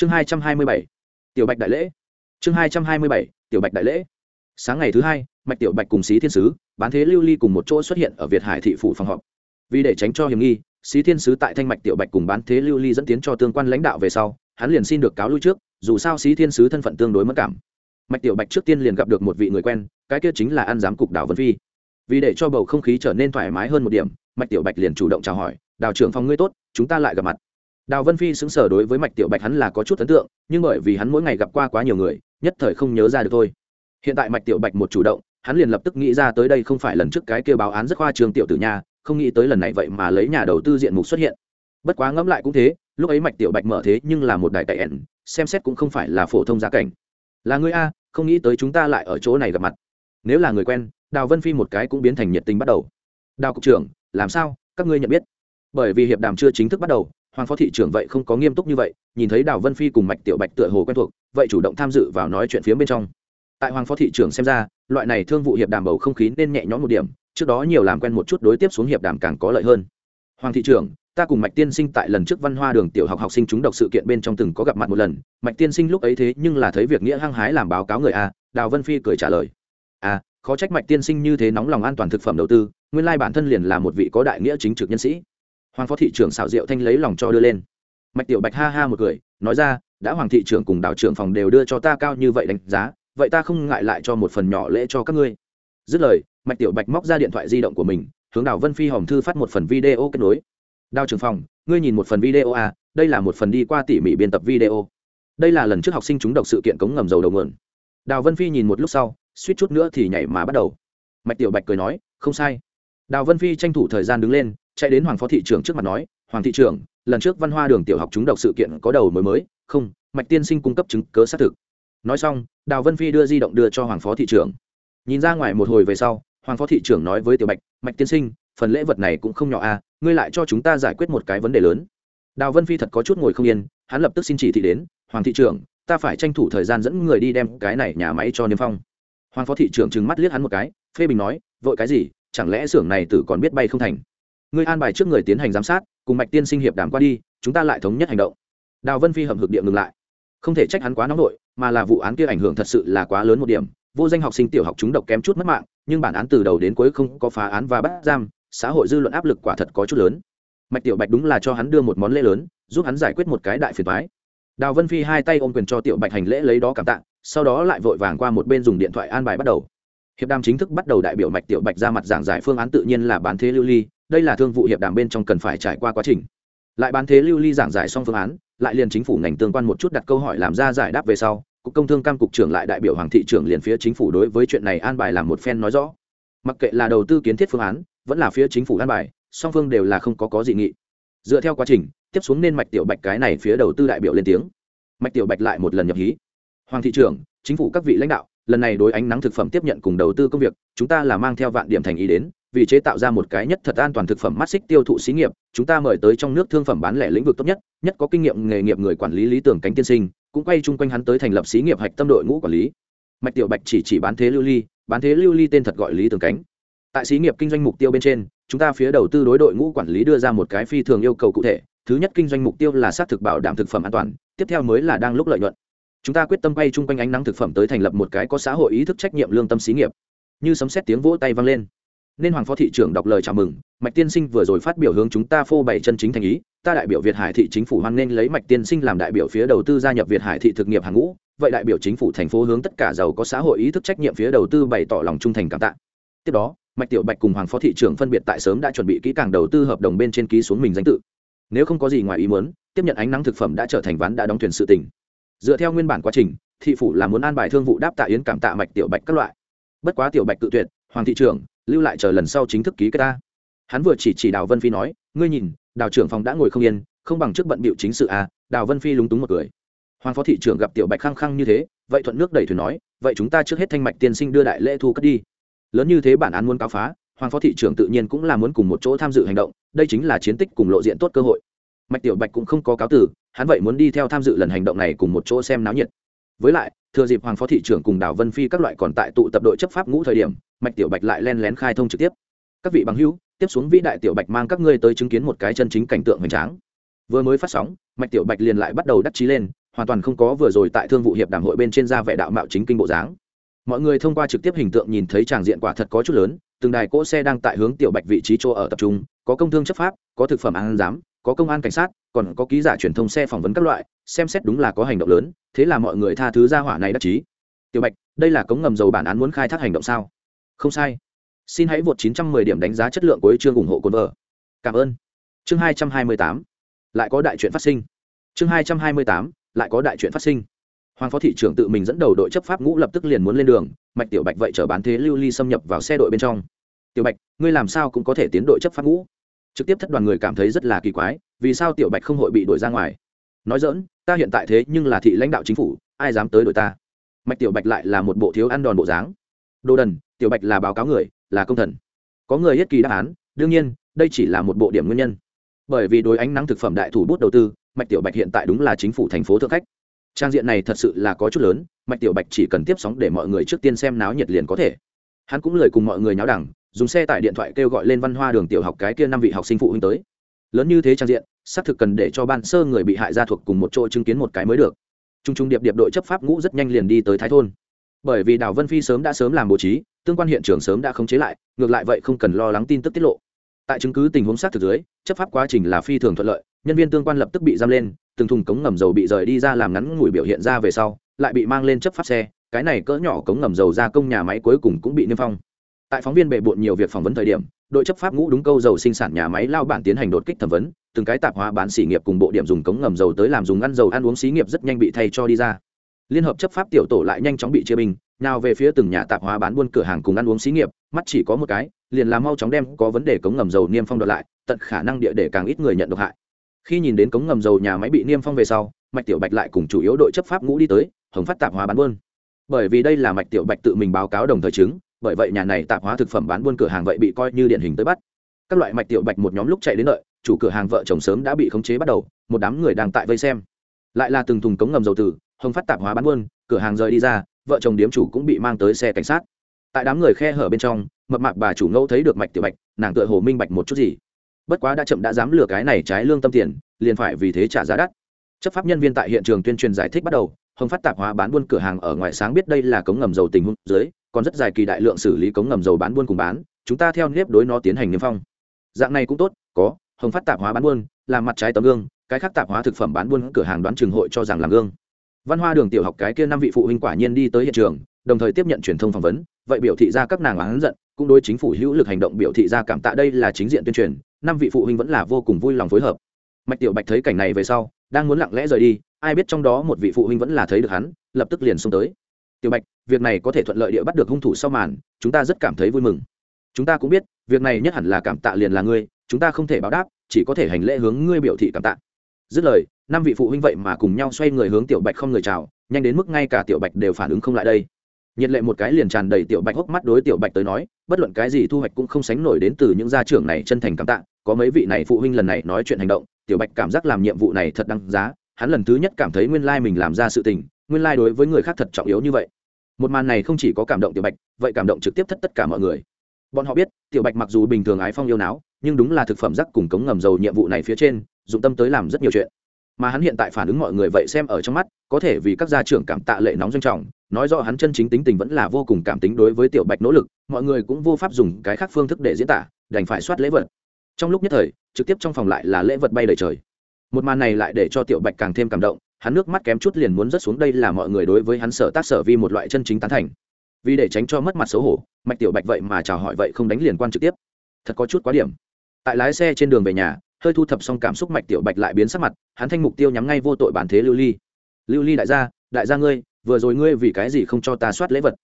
chương hai trăm hai mươi bảy, tiểu bạch đại lễ. Chương hai trăm hai mươi bảy, tiểu bạch đại lễ. Sáng ngày thứ hai, mạch tiểu bạch cùng xí thiên sứ, bán thế lưu ly cùng một chỗ xuất hiện ở việt hải thị phủ phòng họp. Vì để tránh cho hiểm nghi, xí thiên sứ tại thanh mạch tiểu bạch cùng bán thế lưu ly dẫn tiến cho tương quan lãnh đạo về sau, hắn liền xin được cáo lui trước, dù sao xí thiên sứ thân phận tương đối mất cảm. Mạch tiểu bạch trước tiên liền gặp được một vị người quen, cái kia chính là ăn giám cục đào vân phi. Vì để cho bầu không khí trở nên thoải mái hơn một điểm, mạch tiểu bạch liền chủ động chào hỏi, đào trưởng phòng ngươi tốt, chúng ta lại gặp mặt đào vân phi xứng sở đối với mạch tiểu bạch hắn là có chút ấn tượng, nhưng bởi vì hắn mỗi ngày gặp qua quá nhiều người, nhất thời không nhớ ra được thôi. Hiện tại mạch tiểu bạch một chủ động, hắn liền lập tức nghĩ ra tới đây không phải lần trước cái kêu báo án rất khoa trường tiểu tử nhà không nghĩ tới lần này vậy mà lấy nhà đầu tư diện mục xuất hiện. Bất quá ngẫm lại cũng thế, lúc ấy mạch tiểu bạch mở thế nhưng là một đại cậy ẻn xem xét cũng không phải là phổ thông gia cảnh. Là người a, không nghĩ tới chúng ta lại ở chỗ này gặp mặt. Nếu là người quen, đào vân phi một cái cũng biến thành nhiệt tình bắt đầu. Đào cục trưởng, làm sao? Các ngươi nhận biết. Bởi vì hiệp đàm chưa chính thức bắt đầu hoàng phó thị trưởng vậy không có nghiêm túc như vậy nhìn thấy đào vân phi cùng mạch tiểu bạch tựa hồ quen thuộc vậy chủ động tham dự vào nói chuyện phía bên trong. Tại hoàng phó thị trưởng xem ra loại này thương vụ hiệp đàm bầu không khí nên nhẹ nhõm một điểm trước đó nhiều làm quen một chút đối tiếp xuống hiệp đàm càng có lợi hơn. Hoàng thị trưởng ta cùng mạch tiên sinh tại lần trước văn hoa đường tiểu học học sinh chúng độc sự kiện bên trong từng có gặp mặt một lần mạch tiên sinh lúc ấy thế nhưng là thấy việc nghĩa hăng hái làm báo cáo người a đào vân phi cười trả lời. A à, khó trách mạch tiên sinh như thế nóng lòng an toàn thực phẩm đầu tư nguyên lai bản thân liền là một vị có đại nghĩa chính trực nhân sĩ hoàng phó thị trưởng xảo diệu thanh lấy lòng cho đưa lên. Mạch tiểu bạch ha ha một cười, nói ra, đã hoàng thị trưởng cùng đào trưởng phòng đều đưa cho ta cao như vậy đánh giá, vậy ta không ngại lại cho một phần nhỏ lễ cho các ngươi. Dứt lời, mạch tiểu bạch móc ra điện thoại di động của mình, hướng đào vân phi hòm thư phát một phần video kết nối. Đào trưởng phòng, ngươi nhìn một phần video à đây là một phần đi qua tỉ mỉ biên tập video. Đây là lần trước học sinh chúng độc sự kiện cống ngầm dầu đầu nguồn. Đào vân phi nhìn một lúc sau, suýt chút nữa thì nhảy mà bắt đầu. Mạch tiểu bạch cười nói, không sai. Đào vân phi tranh thủ thời gian đứng lên chạy đến hoàng phó thị trưởng trước mặt nói, hoàng thị trưởng lần trước văn hoa đường tiểu học chúng độc sự kiện có đầu mới mới, không, mạch tiên sinh cung cấp chứng cớ xác thực. Nói xong, đào vân phi đưa di động đưa cho hoàng phó thị trưởng nhìn ra ngoài một hồi về sau, hoàng phó thị trưởng nói với tiểu bạch, mạch tiên sinh, phần lễ vật này cũng không nhỏ à ngươi lại cho chúng ta giải quyết một cái vấn đề lớn. Đào vân phi thật có chút ngồi không yên, hắn lập tức xin chỉ thị đến, hoàng thị trưởng ta phải tranh thủ thời gian dẫn người đi đem cái này nhà máy cho niêm phong. Hoàng phó thị trưởng trừng mắt liếc hắn một cái, phê bình nói, vội cái gì, chẳng lẽ xưởng này tử còn biết bay không thành? Ngươi an bài trước người tiến hành giám sát, cùng mạch tiên sinh hiệp đàm qua đi, chúng ta lại thống nhất hành động. Đào vân phi hầm hực địa ngừng lại. Không thể trách hắn quá nóng nổi, mà là vụ án kia ảnh hưởng thật sự là quá lớn một điểm. Vô danh học sinh tiểu học chúng độc kém chút mất mạng, nhưng bản án từ đầu đến cuối không có phá án và bắt giam, xã hội dư luận áp lực quả thật có chút lớn. Mạch tiểu bạch đúng là cho hắn đưa một món lễ lớn, giúp hắn giải quyết một cái đại phiền thoái đào vân phi hai tay ôm quyền cho tiểu bạch hành lễ lấy đó cảm tạ, sau đó lại vội vàng qua một bên dùng điện thoại an bài bắt đầu. Hiệp đàm chính thức bắt đầu đại biểu mạch tiểu bạch ra mặt giảng giải phương án tự nhiên là bán thế lưu ly đây là thương vụ hiệp đàm bên trong cần phải trải qua quá trình. Lại bán thế lưu ly giảng giải xong phương án, lại liền chính phủ ngành tương quan một chút đặt câu hỏi làm ra giải đáp về sau, cục công thương cam cục trưởng lại đại biểu hoàng thị trưởng liền phía chính phủ đối với chuyện này an bài làm một phen nói rõ. Mặc kệ là đầu tư kiến thiết phương án, vẫn là phía chính phủ an bài, song phương đều là không có có dị nghị. Dựa theo quá trình, tiếp xuống nên mạch tiểu bạch cái này phía đầu tư đại biểu lên tiếng. Mạch tiểu bạch lại một lần nhập hí. Hoàng thị trưởng, chính phủ các vị lãnh đạo, lần này đối ánh nắng thực phẩm tiếp nhận cùng đầu tư công việc, chúng ta là mang theo vạn điểm thành ý đến vì chế tạo ra một cái nhất thật an toàn thực phẩm mắt xích tiêu thụ xí nghiệp, chúng ta mời tới trong nước thương phẩm bán lẻ lĩnh vực tốt nhất nhất có kinh nghiệm nghề nghiệp người quản lý lý tưởng cánh tiên sinh, cũng quay chung quanh hắn tới thành lập xí nghiệp hạch tâm đội ngũ quản lý. Mạch tiểu bạch chỉ chỉ bán thế lưu ly, bán thế lưu ly tên thật gọi lý tưởng cánh. Tại xí nghiệp kinh doanh mục tiêu bên trên, chúng ta phía đầu tư đối đội ngũ quản lý đưa ra một cái phi thường yêu cầu cụ thể, thứ nhất kinh doanh mục tiêu là xác thực bảo đảm thực phẩm an toàn, tiếp theo mới là đang lúc lợi nhuận. Chúng ta quyết tâm quay chung quanh ánh nắng thực phẩm tới thành lập một cái có xã hội ý thức trách nhiệm lương tâm xí nghiệp. Như sấm xét tiếng vỗ tay vang lên nên hoàng phó thị trưởng đọc lời chào mừng, mạch tiên sinh vừa rồi phát biểu hướng chúng ta phô bày chân chính thành ý, ta đại biểu việt hải thị chính phủ hoan nghênh lấy mạch tiên sinh làm đại biểu phía đầu tư gia nhập việt hải thị thực nghiệp hàng ngũ, vậy đại biểu chính phủ thành phố hướng tất cả giàu có xã hội ý thức trách nhiệm phía đầu tư bày tỏ lòng trung thành cảm tạ. Tiếp đó, mạch tiểu bạch cùng hoàng phó thị trưởng phân biệt tại sớm đã chuẩn bị kỹ càng đầu tư hợp đồng bên trên ký xuống mình danh tự. Nếu không có gì ngoài ý muốn, tiếp nhận ánh nắng thực phẩm đã trở thành ván đã đóng thuyền sự tình. Dựa theo nguyên bản quá trình, thị phủ là muốn an bài thương vụ đáp tạ yến cảm tạ mạch tiểu bạch các loại. Bất quá tiểu bạch tự tuyệt, hoàng thị trưởng lưu lại chờ lần sau chính thức ký kết ta. Hắn vừa chỉ chỉ đào vân phi nói, ngươi nhìn, đào trưởng phòng đã ngồi không yên, không bằng trước bận bịu chính sự à? Đào vân phi lúng túng một cười. Hoàng phó thị trưởng gặp tiểu bạch khăng khăng như thế, vậy thuận nước đẩy thuyền nói, vậy chúng ta trước hết thanh mạch tiên sinh đưa đại lễ thu cất đi. Lớn như thế bản án muốn cáo phá, hoàng phó thị trưởng tự nhiên cũng là muốn cùng một chỗ tham dự hành động, đây chính là chiến tích cùng lộ diện tốt cơ hội. Mạch tiểu bạch cũng không có cáo tử hắn vậy muốn đi theo tham dự lần hành động này cùng một chỗ xem náo nhiệt với lại, thừa dịp hoàng phó thị trưởng cùng đào vân phi các loại còn tại tụ tập đội chấp pháp ngũ thời điểm, mạch tiểu bạch lại len lén khai thông trực tiếp. Các vị bằng hữu, tiếp xuống vĩ đại tiểu bạch mang các ngươi tới chứng kiến một cái chân chính cảnh tượng hoành tráng. Vừa mới phát sóng, mạch tiểu bạch liền lại bắt đầu đắc chí lên, hoàn toàn không có vừa rồi tại thương vụ hiệp đàm hội bên trên ra vẻ đạo mạo chính kinh bộ dáng. Mọi người thông qua trực tiếp hình tượng nhìn thấy tràng diện quả thật có chút lớn, từng đài cỗ xe đang tại hướng tiểu bạch vị trí chỗ ở tập trung, có công thương chấp pháp, có thực phẩm an giám, có công an cảnh sát còn có ký giả truyền thông xe phỏng vấn các loại, xem xét đúng là có hành động lớn, thế là mọi người tha thứ ra hỏa này đắc chí. Tiểu bạch, đây là cống ngầm dầu bản án muốn khai thác hành động sao? Không sai. Xin hãy vượt 910 điểm đánh giá chất lượng của chương ủng hộ cồn vợ. Cảm ơn. Chương 228 lại có đại chuyện phát sinh. Chương 228 lại có đại chuyện phát sinh. Hoàng phó thị trưởng tự mình dẫn đầu đội chấp pháp ngũ lập tức liền muốn lên đường, mạch tiểu bạch vậy chở bán thế lưu ly xâm nhập vào xe đội bên trong. Tiểu bạch, ngươi làm sao cũng có thể tiến đội chấp pháp ngũ? Trực tiếp thất đoàn người cảm thấy rất là kỳ quái vì sao tiểu bạch không hội bị đuổi ra ngoài? Nói dỡn ta hiện tại thế nhưng là thị lãnh đạo chính phủ, ai dám tới đuổi ta? Mạch tiểu bạch lại là một bộ thiếu ăn đòn bộ dáng. Đồ đần, tiểu bạch là báo cáo người, là công thần. Có người hết kỳ đáp án, đương nhiên, đây chỉ là một bộ điểm nguyên nhân. Bởi vì đối ánh nắng thực phẩm đại thủ bút đầu tư, mạch tiểu bạch hiện tại đúng là chính phủ thành phố thượng khách. Trang diện này thật sự là có chút lớn, mạch tiểu bạch chỉ cần tiếp sóng để mọi người trước tiên xem náo nhiệt liền có thể. Hắn cũng lời cùng mọi người nháo đẳng dùng xe tải điện thoại kêu gọi lên văn hoa đường tiểu học cái kia năm vị học sinh phụ huynh tới lớn như thế trang diện, xác thực cần để cho ban sơ người bị hại ra thuộc cùng một chỗ chứng kiến một cái mới được. T r u n g t r u n g điệp điệp đội chấp pháp ngũ rất nhanh liền đi tới thái thôn. Bởi vì đào vân phi sớm đã sớm làm bố trí, tương quan hiện trường sớm đã khống chế lại, ngược lại vậy không cần lo lắng tin tức tiết lộ. Tại chứng cứ tình huống xác thực dưới, chấp pháp quá trình là phi thường thuận lợi, nhân viên tương quan lập tức bị giam lên, từng thùng cống ngầm dầu bị rời đi ra làm ngắn ngủi biểu hiện ra về sau, lại bị mang lên chấp pháp xe, cái này cỡ nhỏ cống ngầm dầu ra công nhà máy cuối cùng cũng bị niêm phong. Tại phóng viên bệ bộn nhiều việc phỏng vấn thời điểm đội chấp pháp ngũ đúng câu dầu sinh sản nhà máy lao bản tiến hành đột kích thẩm vấn, từng cái tạp hóa bán xỉ nghiệp cùng bộ điểm dùng cống ngầm dầu tới làm dùng ăn dầu ăn uống xí nghiệp rất nhanh bị thay cho đi ra. Liên hợp chấp pháp tiểu tổ lại nhanh chóng bị chia binh, nào về phía từng nhà tạp hóa bán buôn cửa hàng cùng ăn uống xí nghiệp, mắt chỉ có một cái, liền làm mau chóng đem có vấn đề cống ngầm dầu niêm phong đoạt lại, tận khả năng địa để càng ít người nhận độc hại. Khi nhìn đến cống ngầm dầu nhà máy bị niêm phong về sau, mạch tiểu bạch lại cùng chủ yếu đội chấp pháp ngũ đi tới, hồng phát tạp hóa bán buôn. Bởi vì đây là mạch tiểu bạch tự mình báo cáo đồng thời chứng bởi vậy nhà này tạp hóa thực phẩm bán buôn cửa hàng vậy bị coi như điển hình tới bắt. Các loại mạch tiểu bạch một nhóm lúc chạy đến đợi, chủ cửa hàng vợ chồng sớm đã bị khống chế bắt đầu, một đám người đang tại vây xem. Lại là từng thùng cống ngầm dầu tử hồng phát tạp hóa bán buôn, cửa hàng rời đi ra, vợ chồng điếm chủ cũng bị mang tới xe cảnh sát. Tại đám người khe hở bên trong, mập mạp bà chủ ngẫu thấy được mạch tiểu bạch, nàng tựa hồ minh bạch một chút gì. Bất quá đã chậm đã dám lừa cái này trái lương tâm tiền, liền phải vì thế trả giá đắt. Chấp pháp nhân viên tại hiện trường tuyên truyền giải thích bắt đầu, hồng phát tạp hóa bán buôn cửa hàng ở ngoài sáng biết đây là cống ngầm dầu tình huống dưới còn rất dài kỳ đại lượng xử lý cống ngầm dầu bán buôn cùng bán, chúng ta theo nếp đối nó tiến hành niêm phong. Dạng này cũng tốt, có, hồng phát tạp hóa bán buôn làm mặt trái tấm gương, cái khác tạp hóa thực phẩm bán buôn cửa hàng đoán trường hội cho rằng làm gương. Văn hoa đường tiểu học cái kia năm vị phụ huynh quả nhiên đi tới hiện trường, đồng thời tiếp nhận truyền thông phỏng vấn, vậy biểu thị ra các nàng oán giận, cũng đối chính phủ hữu lực hành động biểu thị ra cảm tạ đây là chính diện tuyên truyền, năm vị phụ huynh vẫn là vô cùng vui lòng phối hợp. Mạch tiểu bạch thấy cảnh này về sau, đang muốn lặng lẽ rời đi, ai biết trong đó một vị phụ huynh vẫn là thấy được hắn, lập tức liền xông tới tiểu bạch, việc này có thể thuận lợi địa bắt được hung thủ sau màn, chúng ta rất cảm thấy vui mừng. Chúng ta cũng biết, việc này nhất hẳn là cảm tạ liền là ngươi, chúng ta không thể báo đáp, chỉ có thể hành lễ hướng ngươi biểu thị cảm tạ. Dứt lời, năm vị phụ huynh vậy mà cùng nhau xoay người hướng tiểu bạch không người chào, nhanh đến mức ngay cả tiểu bạch đều phản ứng không lại đây. Nhiệt lệ một cái liền tràn đầy tiểu bạch hốc mắt đối tiểu bạch tới nói, bất luận cái gì thu hoạch cũng không sánh nổi đến từ những gia trưởng này chân thành cảm tạ, có mấy vị này phụ huynh lần này nói chuyện hành động, tiểu bạch cảm giác làm nhiệm vụ này thật đăng giá, hắn lần thứ nhất cảm thấy nguyên lai mình làm ra sự tình nguyên lai đối với người khác thật trọng yếu như vậy. Một màn này không chỉ có cảm động tiểu bạch, vậy cảm động trực tiếp thất tất cả mọi người. Bọn họ biết, tiểu bạch mặc dù bình thường ái phong yêu não nhưng đúng là thực phẩm rắc cùng cống ngầm dầu nhiệm vụ này phía trên, dụng tâm tới làm rất nhiều chuyện. Mà hắn hiện tại phản ứng mọi người vậy xem ở trong mắt, có thể vì các gia trưởng cảm tạ lệ nóng doanh trọng, nói rõ hắn chân chính tính tình vẫn là vô cùng cảm tính đối với tiểu bạch nỗ lực, mọi người cũng vô pháp dùng cái khác phương thức để diễn tả, đành phải soát lễ vật. Trong lúc nhất thời, trực tiếp trong phòng lại là lễ vật bay đầy trời. Một màn này lại để cho tiểu bạch càng thêm cảm động hắn nước mắt kém chút liền muốn rớt xuống đây là mọi người đối với hắn sở tác sở vi một loại chân chính tán thành. Vì để tránh cho mất mặt xấu hổ, mạch tiểu bạch vậy mà chào hỏi vậy không đánh liền quan trực tiếp. Thật có chút quá điểm. Tại lái xe trên đường về nhà, hơi thu thập xong cảm xúc mạch tiểu bạch lại biến sắc mặt, hắn thanh mục tiêu nhắm ngay vô tội bản thế lưu ly. Lưu ly đại gia đại gia ngươi, vừa rồi ngươi vì cái gì không cho ta soát lễ vật?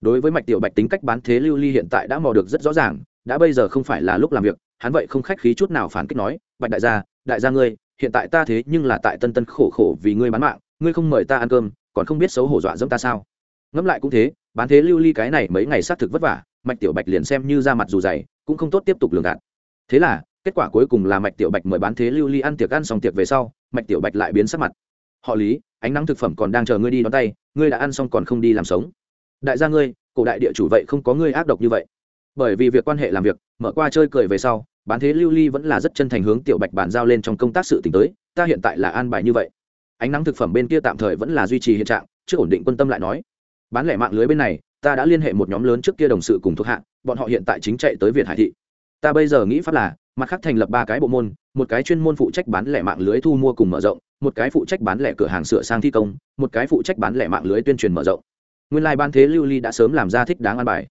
Đối với mạch tiểu bạch tính cách bán thế lưu ly hiện tại đã mò được rất rõ ràng, đã bây giờ không phải là lúc làm việc, hắn vậy không khách khí chút nào phản kích nói, bạch đại gia đại gia ngươi hiện tại ta thế nhưng là tại tân tân khổ khổ vì ngươi bán mạng, ngươi không mời ta ăn cơm, còn không biết xấu hổ dọa dẫm ta sao? Ngẫm lại cũng thế, bán thế lưu ly cái này mấy ngày xác thực vất vả, mạch tiểu bạch liền xem như ra mặt dù dày, cũng không tốt tiếp tục lường gạt. Thế là, kết quả cuối cùng là mạch tiểu bạch mời bán thế lưu ly ăn tiệc ăn xong tiệc về sau, mạch tiểu bạch lại biến sắc mặt. Họ lý, ánh nắng thực phẩm còn đang chờ ngươi đi đón tay, ngươi đã ăn xong còn không đi làm sống. Đại gia ngươi, cổ đại địa chủ vậy không có ngươi ác độc như vậy. Bởi vì việc quan hệ làm việc, mở qua chơi cười về sau bán thế lưu ly vẫn là rất chân thành hướng tiểu bạch bàn giao lên trong công tác sự t tới, ta hiện tại là an bài như vậy. Ánh nắng thực phẩm bên kia tạm thời vẫn là duy trì hiện trạng chưa ổn định quân tâm lại nói. Bán lẻ mạng lưới bên này, ta đã liên hệ một nhóm lớn trước kia đồng sự cùng thuộc hạ, bọn họ hiện tại chính chạy tới việt hải thị. Ta bây giờ nghĩ pháp là, mặt khác thành lập ba cái bộ môn, một cái chuyên môn phụ trách bán lẻ mạng lưới thu mua cùng mở rộng, một cái phụ trách bán lẻ cửa hàng sửa sang thi công, một cái phụ trách bán lẻ mạng lưới tuyên truyền mở rộng. Nguyên lai、like、ban thế lưu ly đã sớm làm ra thích đáng an bài.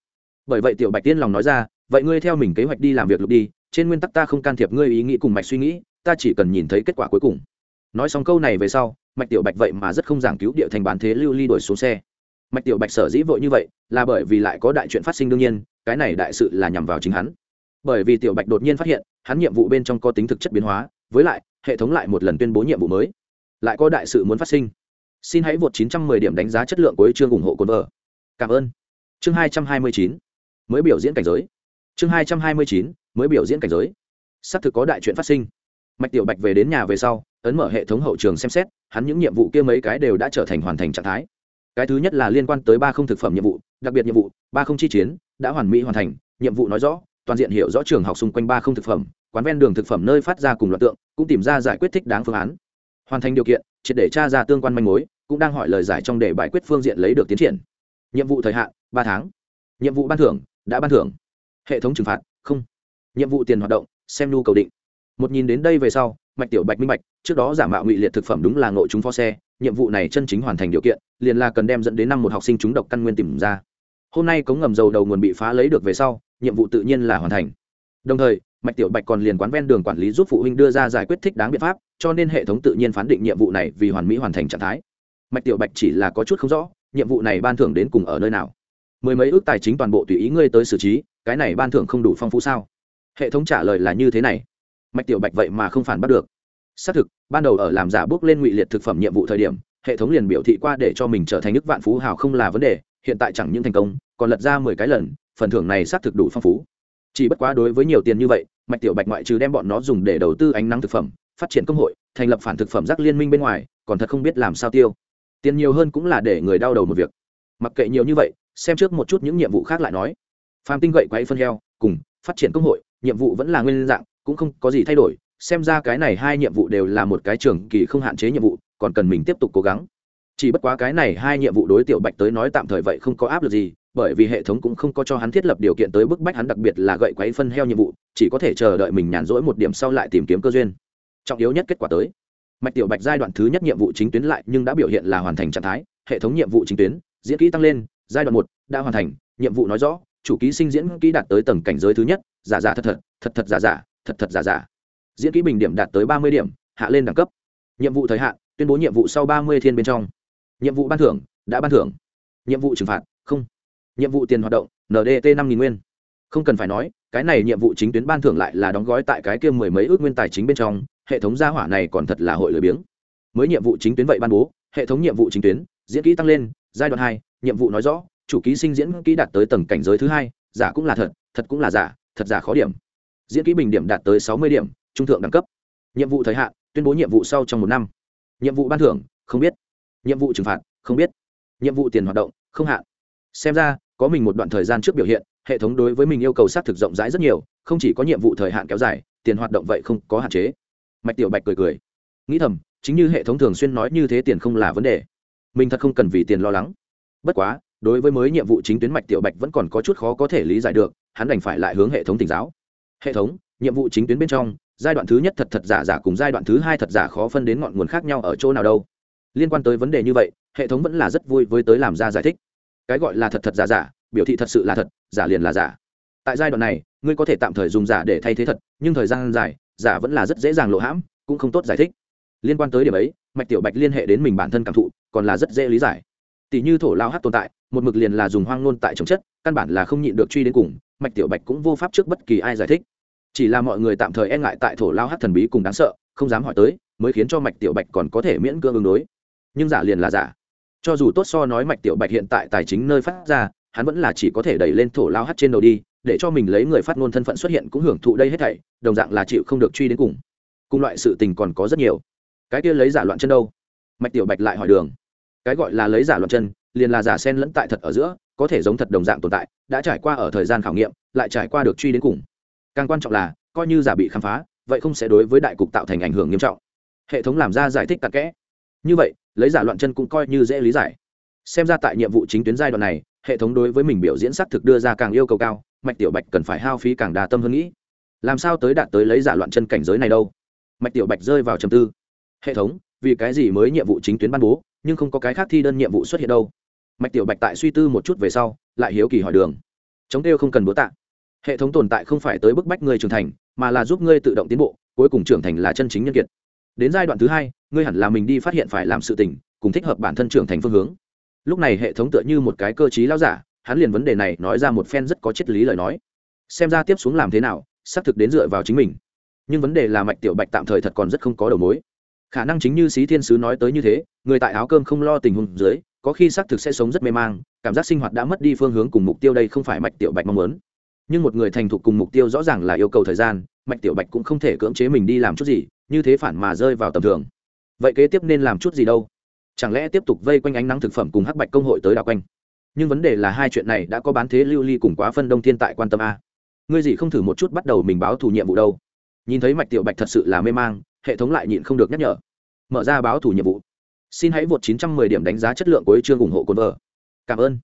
Bởi vậy tiểu bạch tiên lòng nói ra, vậy ngươi theo mình kế hoạch đi làm việc lục đi trên nguyên tắc ta không can thiệp ngươi ý nghĩ cùng mạch suy nghĩ, ta chỉ cần nhìn thấy kết quả cuối cùng. Nói xong câu này về sau, mạch tiểu bạch vậy mà rất không giảng cứu địa thành bán thế lưu ly đổi xuống xe. Mạch tiểu bạch sở dĩ vội như vậy, là bởi vì lại có đại chuyện phát sinh đương nhiên, cái này đại sự là nhằm vào chính hắn. Bởi vì tiểu bạch đột nhiên phát hiện, hắn nhiệm vụ bên trong có tính thực chất biến hóa, với lại, hệ thống lại một lần tuyên bố nhiệm vụ mới. Lại có đại sự muốn phát sinh. Xin hãy vượt 910 điểm đánh giá chất lượng của chương ủng hộ cồn vợ. Cảm ơn. Chương 229 mới biểu diễn cảnh giới chương 229 mới biểu diễn cảnh giới. Xác thực có đại chuyện phát sinh. Mạch tiểu bạch về đến nhà về sau, ấn mở hệ thống hậu trường xem xét, hắn những nhiệm vụ kia mấy cái đều đã trở thành hoàn thành trạng thái. Cái thứ nhất là liên quan tới ba không thực phẩm nhiệm vụ, đặc biệt nhiệm vụ, ba không chi chiến, đã hoàn mỹ hoàn thành, nhiệm vụ nói rõ, toàn diện hiểu rõ trường học xung quanh ba không thực phẩm, quán ven đường thực phẩm nơi phát ra cùng loạt tượng, cũng tìm ra giải quyết thích đáng phương án. Hoàn thành điều kiện, triệt để tra ra tương quan manh mối, cũng đang hỏi lời giải trong đề bài quyết phương diện lấy được tiến triển. Nhiệm vụ thời hạn, ba tháng. Nhiệm vụ ban thưởng, đã ban thưởng hệ thống trừng phạt, không. Nhiệm vụ tiền hoạt động, xem nhu cầu định. Một nhìn đến đây về sau, mạch tiểu bạch minh bạch, trước đó giả mạo ngụy liệt thực phẩm đúng là ngộ chúng pho xe, nhiệm vụ này chân chính hoàn thành điều kiện, liền là cần đem dẫn đến năm một học sinh trúng độc căn nguyên tìm ra. Hôm nay cống ngầm dầu đầu nguồn bị phá lấy được về sau, nhiệm vụ tự nhiên là hoàn thành. Đồng thời, mạch tiểu bạch còn liền quán ven đường quản lý giúp phụ huynh đưa ra giải quyết thích đáng biện pháp, cho nên hệ thống tự nhiên phán định nhiệm vụ này vì hoàn mỹ hoàn thành trạng thái. Mạch tiểu bạch chỉ là có chút không rõ, nhiệm vụ này ban thưởng đến cùng ở nơi nào. Mười mấy ước tài chính toàn bộ tùy ý ngươi tới xử trí cái này ban thưởng không đủ phong phú sao? Hệ thống trả lời là như thế này. Mạch tiểu bạch vậy mà không phản bắt được. Xác thực, ban đầu ở làm giả bước lên ngụy liệt thực phẩm nhiệm vụ thời điểm, hệ thống liền biểu thị qua để cho mình trở thành nước vạn phú hào không là vấn đề, hiện tại chẳng những thành công, còn lật ra mười cái lần, phần thưởng này xác thực đủ phong phú. Chỉ bất quá đối với nhiều tiền như vậy, mạch tiểu bạch ngoại trừ đem bọn nó dùng để đầu tư ánh nắng thực phẩm, phát triển công hội, thành lập phản thực phẩm rác liên minh bên ngoài, còn thật không biết làm sao tiêu. Tiền nhiều hơn cũng là để người đau đầu một việc. Mặc kệ nhiều như vậy, xem trước một chút những nhiệm vụ khác lại nói phàm tinh gậy quáy phân heo, cùng phát triển công hội, nhiệm vụ vẫn là nguyên dạng, cũng không có gì thay đổi. Xem ra cái này hai nhiệm vụ đều là một cái trường kỳ không hạn chế nhiệm vụ, còn cần mình tiếp tục cố gắng. Chỉ bất quá cái này hai nhiệm vụ đối tiểu bạch tới nói tạm thời vậy không có áp lực gì, bởi vì hệ thống cũng không có cho hắn thiết lập điều kiện tới bức bách hắn đặc biệt là gậy quấy phân heo nhiệm vụ, chỉ có thể chờ đợi mình nhàn rỗi một điểm sau lại tìm kiếm cơ duyên. Trọng yếu nhất kết quả tới. Mạch tiểu bạch giai đoạn thứ nhất nhiệm vụ chính tuyến lại nhưng đã biểu hiện là hoàn thành trạng thái, hệ thống nhiệm vụ chính tuyến, diễn kỹ tăng lên, giai đoạn một đã hoàn thành, nhiệm vụ nói rõ chủ ký sinh diễn kỹ đạt tới tầng cảnh giới thứ nhất, giả giả thật thật thật thật giả giả, thật thật giả giả. Diễn kỹ bình điểm đạt tới ba mươi điểm, hạ lên đẳng cấp. Nhiệm vụ thời hạn, tuyên bố nhiệm vụ sau ba mươi thiên bên trong. Nhiệm vụ ban thưởng, đã ban thưởng. Nhiệm vụ trừng phạt, không. Nhiệm vụ tiền hoạt động ndt năm nghìn nguyên. Không cần phải nói, cái này nhiệm vụ chính tuyến ban thưởng lại là đóng gói tại cái kia mười mấy ước nguyên tài chính bên trong, hệ thống gia hỏa này còn thật là hội lười biếng. Mới nhiệm vụ chính tuyến vậy ban bố, hệ thống nhiệm vụ chính tuyến, diễn kỹ tăng lên, giai đoạn hai, nhiệm vụ nói rõ chủ ký sinh diễn kỹ đạt tới tầng cảnh giới thứ hai, giả cũng là thật thật cũng là giả, thật giả khó điểm. Diễn kỹ bình điểm đạt tới sáu mươi điểm, trung thượng đẳng cấp. Nhiệm vụ thời hạn, tuyên bố nhiệm vụ sau trong một năm. Nhiệm vụ ban thưởng, không biết. Nhiệm vụ trừng phạt, không biết. Nhiệm vụ tiền hoạt động, không hạn. Xem ra, có mình một đoạn thời gian trước biểu hiện, hệ thống đối với mình yêu cầu xác thực rộng rãi rất nhiều, không chỉ có nhiệm vụ thời hạn kéo dài, tiền hoạt động vậy không có hạn chế. Mạch tiểu bạch cười cười. Nghĩ thầm, chính như hệ thống thường xuyên nói như thế tiền không là vấn đề. Mình thật không cần vì tiền lo lắng. Bất quá đối với mới nhiệm vụ chính tuyến mạch tiểu bạch vẫn còn có chút khó có thể lý giải được, hắn đành phải lại hướng hệ thống tỉnh giáo. Hệ thống, nhiệm vụ chính tuyến bên trong, giai đoạn thứ nhất thật thật giả giả cùng giai đoạn thứ hai thật giả khó phân đến ngọn nguồn khác nhau ở chỗ nào đâu. Liên quan tới vấn đề như vậy, hệ thống vẫn là rất vui với tới làm ra giải thích. Cái gọi là thật thật giả giả, biểu thị thật sự là thật, giả liền là giả. Tại giai đoạn này, ngươi có thể tạm thời dùng giả để thay thế thật, nhưng thời gian dài, giả vẫn là rất dễ dàng lộ hãm, cũng không tốt giải thích. Liên quan tới điểm ấy, mạch tiểu bạch liên hệ đến mình bản thân cảm thụ, còn là rất dễ lý giải. Tỷ như thổ lao hát tồn tại một mực liền là dùng hoang ngôn tại chống chất, căn bản là không nhịn được truy đến cùng, mạch tiểu bạch cũng vô pháp trước bất kỳ ai giải thích. Chỉ là mọi người tạm thời e ngại tại thổ lao hát thần bí cùng đáng sợ, không dám hỏi tới, mới khiến cho mạch tiểu bạch còn có thể miễn cưỡng ứng đối. Nhưng giả liền là giả. Cho dù tốt so nói mạch tiểu bạch hiện tại tài chính nơi phát ra, hắn vẫn là chỉ có thể đẩy lên thổ lao hát trên đầu đi, để cho mình lấy người phát ngôn thân phận xuất hiện cũng hưởng thụ đây hết thảy, đồng dạng là chịu không được truy đến cùng. Cùng loại sự tình còn có rất nhiều. Cái kia lấy giả loạn chân đâu? Mạch tiểu bạch lại hỏi đường. Cái gọi là lấy giả loạn chân liền là giả sen lẫn tại thật ở giữa, có thể giống thật đồng dạng tồn tại, đã trải qua ở thời gian khảo nghiệm, lại trải qua được truy đến cùng. Càng quan trọng là, coi như giả bị khám phá, vậy không sẽ đối với đại cục tạo thành ảnh hưởng nghiêm trọng. Hệ thống làm ra giải thích tạc kẽ. Như vậy, lấy giả loạn chân cũng coi như dễ lý giải. Xem ra tại nhiệm vụ chính tuyến giai đoạn này, hệ thống đối với mình biểu diễn xác thực đưa ra càng yêu cầu cao, mạch tiểu bạch cần phải hao phí càng đà tâm hơn nghĩ. Làm sao tới đạt tới lấy giả loạn chân cảnh giới này đâu? Mạch tiểu bạch rơi vào trầm tư. Hệ thống, vì cái gì mới nhiệm vụ chính tuyến ban bố, nhưng không có cái khác thi đơn nhiệm vụ xuất hiện đâu? Mạch tiểu bạch tại suy tư một chút về sau, lại hiếu kỳ hỏi đường. Chống kêu không cần bố tạ. Hệ thống tồn tại không phải tới bức bách ngươi trưởng thành, mà là giúp ngươi tự động tiến bộ, cuối cùng trưởng thành là chân chính nhân kiệt. Đến giai đoạn thứ hai, ngươi hẳn là mình đi phát hiện phải làm sự tình, cùng thích hợp bản thân trưởng thành phương hướng. Lúc này hệ thống tựa như một cái cơ chí lao giả, hắn liền vấn đề này nói ra một phen rất có triết lý lời nói. Xem ra tiếp xuống làm thế nào, xác thực đến dựa vào chính mình. Nhưng vấn đề là mạch tiểu bạch tạm thời thật còn rất không có đầu mối. Khả năng chính như Xí thiên sứ nói tới như thế, người tại áo cơm không lo tình huống dưới có khi xác thực sẽ sống rất mê mang, cảm giác sinh hoạt đã mất đi phương hướng cùng mục tiêu đây không phải mạch tiểu bạch mong muốn. Nhưng một người thành thục cùng mục tiêu rõ ràng là yêu cầu thời gian, mạch tiểu bạch cũng không thể cưỡng chế mình đi làm chút gì, như thế phản mà rơi vào tầm thường. Vậy kế tiếp nên làm chút gì đâu? Chẳng lẽ tiếp tục vây quanh ánh nắng thực phẩm cùng hắc bạch công hội tới đảo quanh? Nhưng vấn đề là hai chuyện này đã có bán thế lưu ly cùng quá phân đông thiên tại quan tâm a. Ngươi gì không thử một chút bắt đầu mình báo thù nhiệm vụ đâu? Nhìn thấy mạch tiểu bạch thật sự là mê mang, hệ thống lại nhịn không được nhắc nhở. Mở ra báo thù nhiệm vụ xin hãy vượt 910 điểm đánh giá chất lượng của chương ủng hộ cồn vợ. Cảm ơn.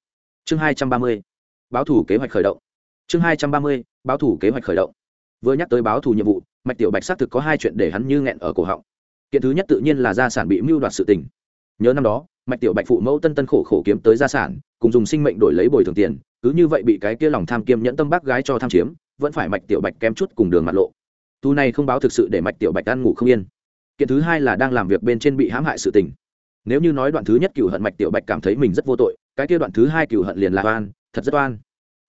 Chương 230. báo thủ kế hoạch khởi động. Chương 230. báo thủ kế hoạch khởi động. Vừa nhắc tới báo thù nhiệm vụ, mạch tiểu bạch xác thực có hai chuyện để hắn như nghẹn ở cổ họng. Kiện thứ nhất tự nhiên là gia sản bị mưu đoạt sự tình. Nhớ năm đó, mạch tiểu bạch phụ mẫu tân tân khổ khổ kiếm tới gia sản, cùng dùng sinh mệnh đổi lấy bồi thường tiền, cứ như vậy bị cái kia lòng tham kiêm nhẫn tâm bác gái cho tham chiếm, vẫn phải mạch tiểu bạch kém chút cùng đường mặt lộ. Tu này không báo thực sự để mạch tiểu bạch ăn ngủ không yên. Kiện thứ hai là đang làm việc bên trên bị hãm hại sự tình nếu như nói đoạn thứ nhất cựu hận mạch tiểu bạch cảm thấy mình rất vô tội, cái kia đoạn thứ hai cựu hận liền là oan, thật rất oan.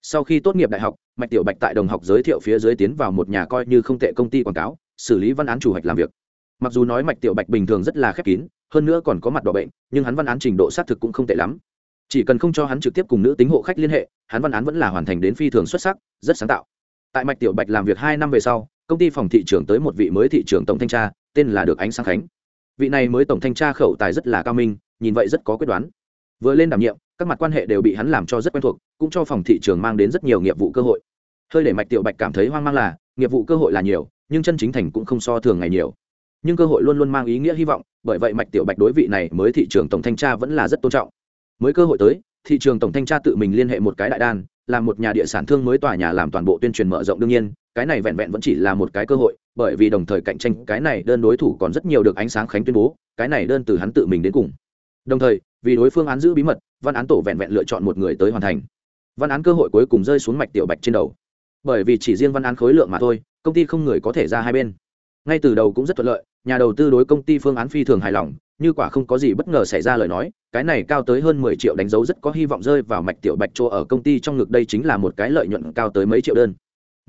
Sau khi tốt nghiệp đại học, mạch tiểu bạch tại đồng học giới thiệu phía dưới tiến vào một nhà coi như không tệ công ty quảng cáo, xử lý văn án chủ hạch làm việc. Mặc dù nói mạch tiểu bạch bình thường rất là khép kín, hơn nữa còn có mặt đỏ bệnh, nhưng hắn văn án trình độ xác thực cũng không tệ lắm. Chỉ cần không cho hắn trực tiếp cùng nữ tính hộ khách liên hệ, hắn văn án vẫn là hoàn thành đến phi thường xuất sắc, rất sáng tạo. Tại mạch tiểu bạch làm việc hai năm về sau, công ty phòng thị trường tới một vị mới thị trường tổng thanh tra, tên là được ánh sáng khánh vị này mới tổng thanh tra khẩu tài rất là cao minh, nhìn vậy rất có quyết đoán. Vừa lên đảm nhiệm, các mặt quan hệ đều bị hắn làm cho rất quen thuộc, cũng cho phòng thị trường mang đến rất nhiều nghiệp vụ cơ hội. Hơi để mạch tiểu bạch cảm thấy hoang mang là, nghiệp vụ cơ hội là nhiều, nhưng chân chính thành cũng không so thường ngày nhiều. Nhưng cơ hội luôn luôn mang ý nghĩa hy vọng, bởi vậy mạch tiểu bạch đối vị này mới thị trường tổng thanh tra vẫn là rất tôn trọng. Mới cơ hội tới, thị trường tổng thanh tra tự mình liên hệ một cái đại đan, làm một nhà địa sản thương mới tòa nhà làm toàn bộ tuyên truyền mở rộng đương nhiên cái này vẹn vẹn vẫn chỉ là một cái cơ hội, bởi vì đồng thời cạnh tranh, cái này đơn đối thủ còn rất nhiều được ánh sáng khánh tuyên bố, cái này đơn từ hắn tự mình đến cùng. Đồng thời, vì đối phương án giữ bí mật, văn án tổ vẹn vẹn lựa chọn một người tới hoàn thành. Văn án cơ hội cuối cùng rơi xuống mạch tiểu bạch trên đầu. Bởi vì chỉ riêng văn án khối lượng mà thôi, công ty không người có thể ra hai bên. Ngay từ đầu cũng rất thuận lợi, nhà đầu tư đối công ty phương án phi thường hài lòng, như quả không có gì bất ngờ xảy ra lời nói, cái này cao tới hơn mười triệu đánh dấu rất có hy vọng rơi vào mạch tiểu bạch chỗ ở công ty trong ngực đây chính là một cái lợi nhuận cao tới mấy triệu đơn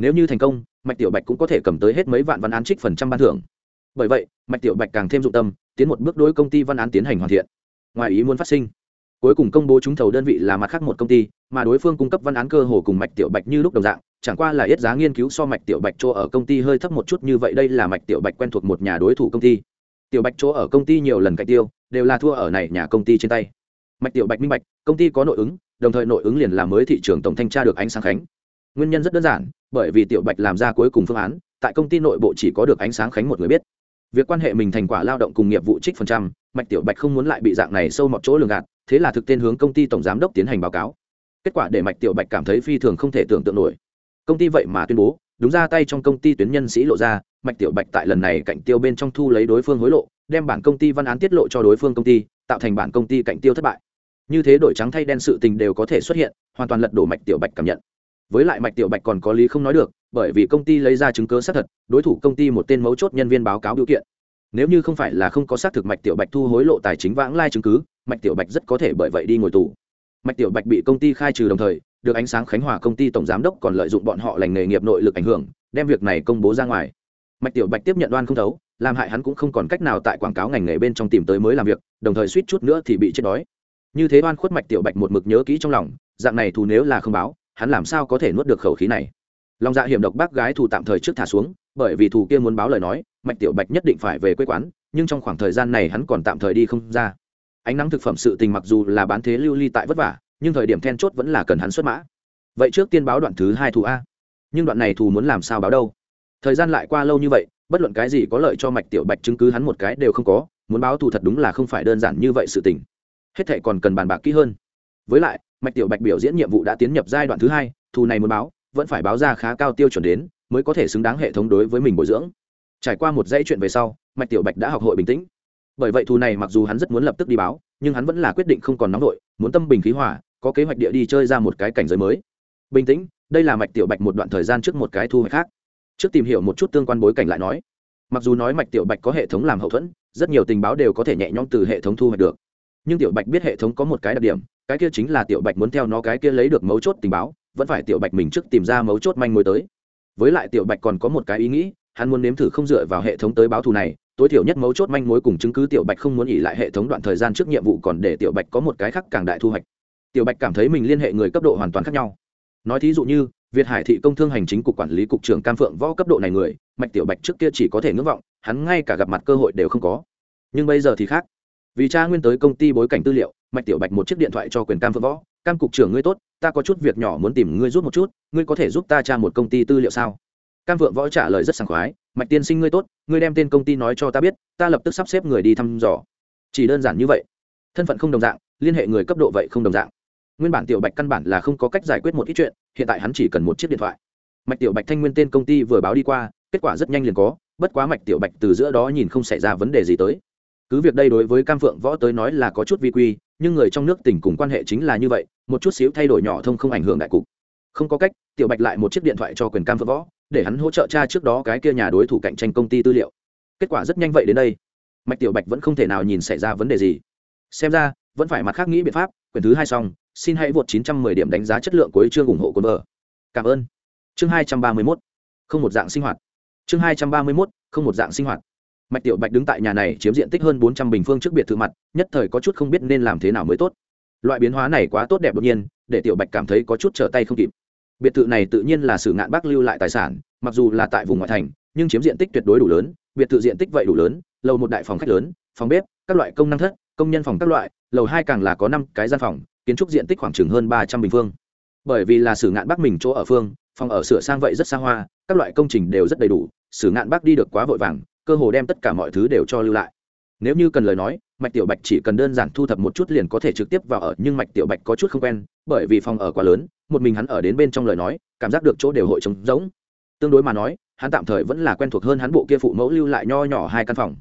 nếu như thành công, mạch tiểu bạch cũng có thể cầm tới hết mấy vạn văn án trích phần trăm ban thưởng. Bởi vậy, mạch tiểu bạch càng thêm dụng tâm, tiến một bước đối công ty văn án tiến hành hoàn thiện. Ngoài ý muốn phát sinh, cuối cùng công bố trúng thầu đơn vị là mặt khác một công ty, mà đối phương cung cấp văn án cơ hồ cùng mạch tiểu bạch như lúc đồng dạng, chẳng qua là ít giá nghiên cứu so mạch tiểu bạch chỗ ở công ty hơi thấp một chút như vậy, đây là mạch tiểu bạch quen thuộc một nhà đối thủ công ty. Tiểu bạch chỗ ở công ty nhiều lần cạnh tiêu, đều là thua ở này nhà công ty trên tay. Mạch tiểu bạch minh bạch, công ty có nội ứng, đồng thời nội ứng liền là mới thị trường tổng thanh tra được ánh sáng khánh nguyên nhân rất đơn giản, bởi vì tiểu bạch làm ra cuối cùng phương án, tại công ty nội bộ chỉ có được ánh sáng khánh một người biết. Việc quan hệ mình thành quả lao động cùng nghiệp vụ trích phần trăm, mạch tiểu bạch không muốn lại bị dạng này sâu mọt chỗ lường gạt, thế là thực tên hướng công ty tổng giám đốc tiến hành báo cáo. Kết quả để mạch tiểu bạch cảm thấy phi thường không thể tưởng tượng nổi. Công ty vậy mà tuyên bố, đúng ra tay trong công ty tuyến nhân sĩ lộ ra, mạch tiểu bạch tại lần này cạnh tiêu bên trong thu lấy đối phương hối lộ, đem bản công ty văn án tiết lộ cho đối phương công ty, tạo thành bản công ty cạnh tiêu thất bại. Như thế đổi trắng thay đen sự tình đều có thể xuất hiện, hoàn toàn lật đổ mạch tiểu bạch cảm nhận với lại mạch tiểu bạch còn có lý không nói được, bởi vì công ty lấy ra chứng cớ xác thật, đối thủ công ty một tên mấu chốt nhân viên báo cáo biểu kiện. Nếu như không phải là không có xác thực mạch tiểu bạch thu hối lộ tài chính vãng lai chứng cứ, mạch tiểu bạch rất có thể bởi vậy đi ngồi tù. Mạch tiểu bạch bị công ty khai trừ đồng thời, được ánh sáng khánh hòa công ty tổng giám đốc còn lợi dụng bọn họ lành nghề nghiệp nội lực ảnh hưởng, đem việc này công bố ra ngoài. Mạch tiểu bạch tiếp nhận đoan không thấu, làm hại hắn cũng không còn cách nào tại quảng cáo ngành nghề bên trong tìm tới mới làm việc, đồng thời suýt chút nữa thì bị chết đói. Như thế đoan khuất mạch tiểu bạch một mực nhớ kỹ trong lòng, dạng này thù nếu là không báo hắn làm sao có thể nuốt được khẩu khí này? Lòng dạ hiểm độc bác gái thù tạm thời trước thả xuống, bởi vì thù kia muốn báo lời nói, mạch tiểu bạch nhất định phải về quê quán, nhưng trong khoảng thời gian này hắn còn tạm thời đi không ra. Ánh nắng thực phẩm sự tình mặc dù là bán thế lưu ly tại vất vả, nhưng thời điểm then chốt vẫn là cần hắn xuất mã. Vậy trước tiên báo đoạn thứ hai thù a. Nhưng đoạn này thù muốn làm sao báo đâu? Thời gian lại qua lâu như vậy, bất luận cái gì có lợi cho mạch tiểu bạch chứng cứ hắn một cái đều không có, muốn báo thù thật đúng là không phải đơn giản như vậy sự tình. Hết thệ còn cần bàn bạc kỹ hơn với lại mạch tiểu bạch biểu diễn nhiệm vụ đã tiến nhập giai đoạn thứ hai thù này muốn báo vẫn phải báo ra khá cao tiêu chuẩn đến mới có thể xứng đáng hệ thống đối với mình bồi dưỡng. Trải qua một dãy chuyện về sau mạch tiểu bạch đã học hội bình tĩnh. Bởi vậy thù này mặc dù hắn rất muốn lập tức đi báo nhưng hắn vẫn là quyết định không còn nóng nổi muốn tâm bình khí hòa, có kế hoạch địa đi chơi ra một cái cảnh giới mới. Bình tĩnh đây là mạch tiểu bạch một đoạn thời gian trước một cái thu hoạch khác. Trước tìm hiểu một chút tương quan bối cảnh lại nói. Mặc dù nói mạch tiểu bạch có hệ thống làm hậu thuẫn rất nhiều tình báo đều có thể nhẹ nhõm từ hệ thống thu hoạch được. Nhưng tiểu bạch biết hệ thống có một cái đặc điểm cái kia chính là tiểu bạch muốn theo nó cái kia lấy được mấu chốt tình báo, vẫn phải tiểu bạch mình trước tìm ra mấu chốt manh mối tới. Với lại tiểu bạch còn có một cái ý nghĩ, hắn muốn nếm thử không dựa vào hệ thống tới báo thù này, tối thiểu nhất mấu chốt manh mối cùng chứng cứ tiểu bạch không muốn nghỉ lại hệ thống đoạn thời gian trước nhiệm vụ còn để tiểu bạch có một cái khác càng đại thu hoạch. Tiểu bạch cảm thấy mình liên hệ người cấp độ hoàn toàn khác nhau. Nói thí dụ như, việt hải thị công thương hành chính cục quản lý cục trưởng cam phượng võ cấp độ này người, mạch tiểu bạch trước kia chỉ có thể ngưỡng vọng, hắn ngay cả gặp mặt cơ hội đều không có. Nhưng bây giờ thì khác. Vì cha nguyên tới công ty bối cảnh tư liệu mạch tiểu bạch một chiếc điện thoại cho quyền cam phượng võ, cam cục trưởng ngươi tốt, ta có chút việc nhỏ muốn tìm ngươi giúp một chút, ngươi có thể giúp ta tra một công ty tư liệu sao? Cam phượng võ trả lời rất sảng khoái, mạch tiên sinh ngươi tốt, ngươi đem tên công ty nói cho ta biết, ta lập tức sắp xếp người đi thăm dò. Chỉ đơn giản như vậy. Thân phận không đồng dạng, liên hệ người cấp độ vậy không đồng dạng. Nguyên bản tiểu bạch căn bản là không có cách giải quyết một ít chuyện, hiện tại hắn chỉ cần một chiếc điện thoại. Mạch tiểu bạch thanh nguyên tên công ty vừa báo đi qua, kết quả rất nhanh liền có, bất quá mạch tiểu bạch từ giữa đó nhìn không xảy ra vấn đề gì tới cứ việc đây đối với cam phượng võ tới nói là có chút vi quy, nhưng người trong nước tỉnh cùng quan hệ chính là như vậy, một chút xíu thay đổi nhỏ thông không ảnh hưởng đại cục. Không có cách, tiểu bạch lại một chiếc điện thoại cho quyền cam phượng võ, để hắn hỗ trợ cha trước đó cái kia nhà đối thủ cạnh tranh công ty tư liệu. Kết quả rất nhanh vậy đến đây. Mạch tiểu bạch vẫn không thể nào nhìn xảy ra vấn đề gì. Xem ra, vẫn phải mặt khác nghĩ biện pháp quyển thứ hai xong, xin hãy vượt 910 điểm đánh giá chất lượng cuối chương ủng hộ quân vợ. Cảm ơn. Chương 231 không một dạng sinh hoạt. Chương 231 không một dạng sinh hoạt mạch tiểu bạch đứng tại nhà này chiếm diện tích hơn 400 bình phương trước biệt thự mặt, nhất thời có chút không biết nên làm thế nào mới tốt. Loại biến hóa này quá tốt đẹp đột nhiên, để tiểu bạch cảm thấy có chút trở tay không kịp. Biệt thự này tự nhiên là sử ngạn bác lưu lại tài sản, mặc dù là tại vùng ngoại thành, nhưng chiếm diện tích tuyệt đối đủ lớn, biệt thự diện tích vậy đủ lớn, lầu một đại phòng khách lớn, phòng bếp, các loại công năng thất, công nhân phòng các loại, lầu hai càng là có năm cái gian phòng, kiến trúc diện tích khoảng chừng hơn ba trăm bình phương. Bởi vì là sử ngạn bác mình chỗ ở phương, phòng ở sửa sang vậy rất xa hoa, các loại công trình đều rất đầy đủ, sử ngạn bác đi được quá vội vàng cơ hồ đem tất cả mọi thứ đều cho lưu lại. Nếu như cần lời nói, mạch tiểu bạch chỉ cần đơn giản thu thập một chút liền có thể trực tiếp vào ở, nhưng mạch tiểu bạch có chút không quen, bởi vì phòng ở quá lớn, một mình hắn ở đến bên trong lời nói, cảm giác được chỗ đều hội trống rỗng. Tương đối mà nói, hắn tạm thời vẫn là quen thuộc hơn hắn bộ kia phụ mẫu lưu lại nho nhỏ hai căn phòng.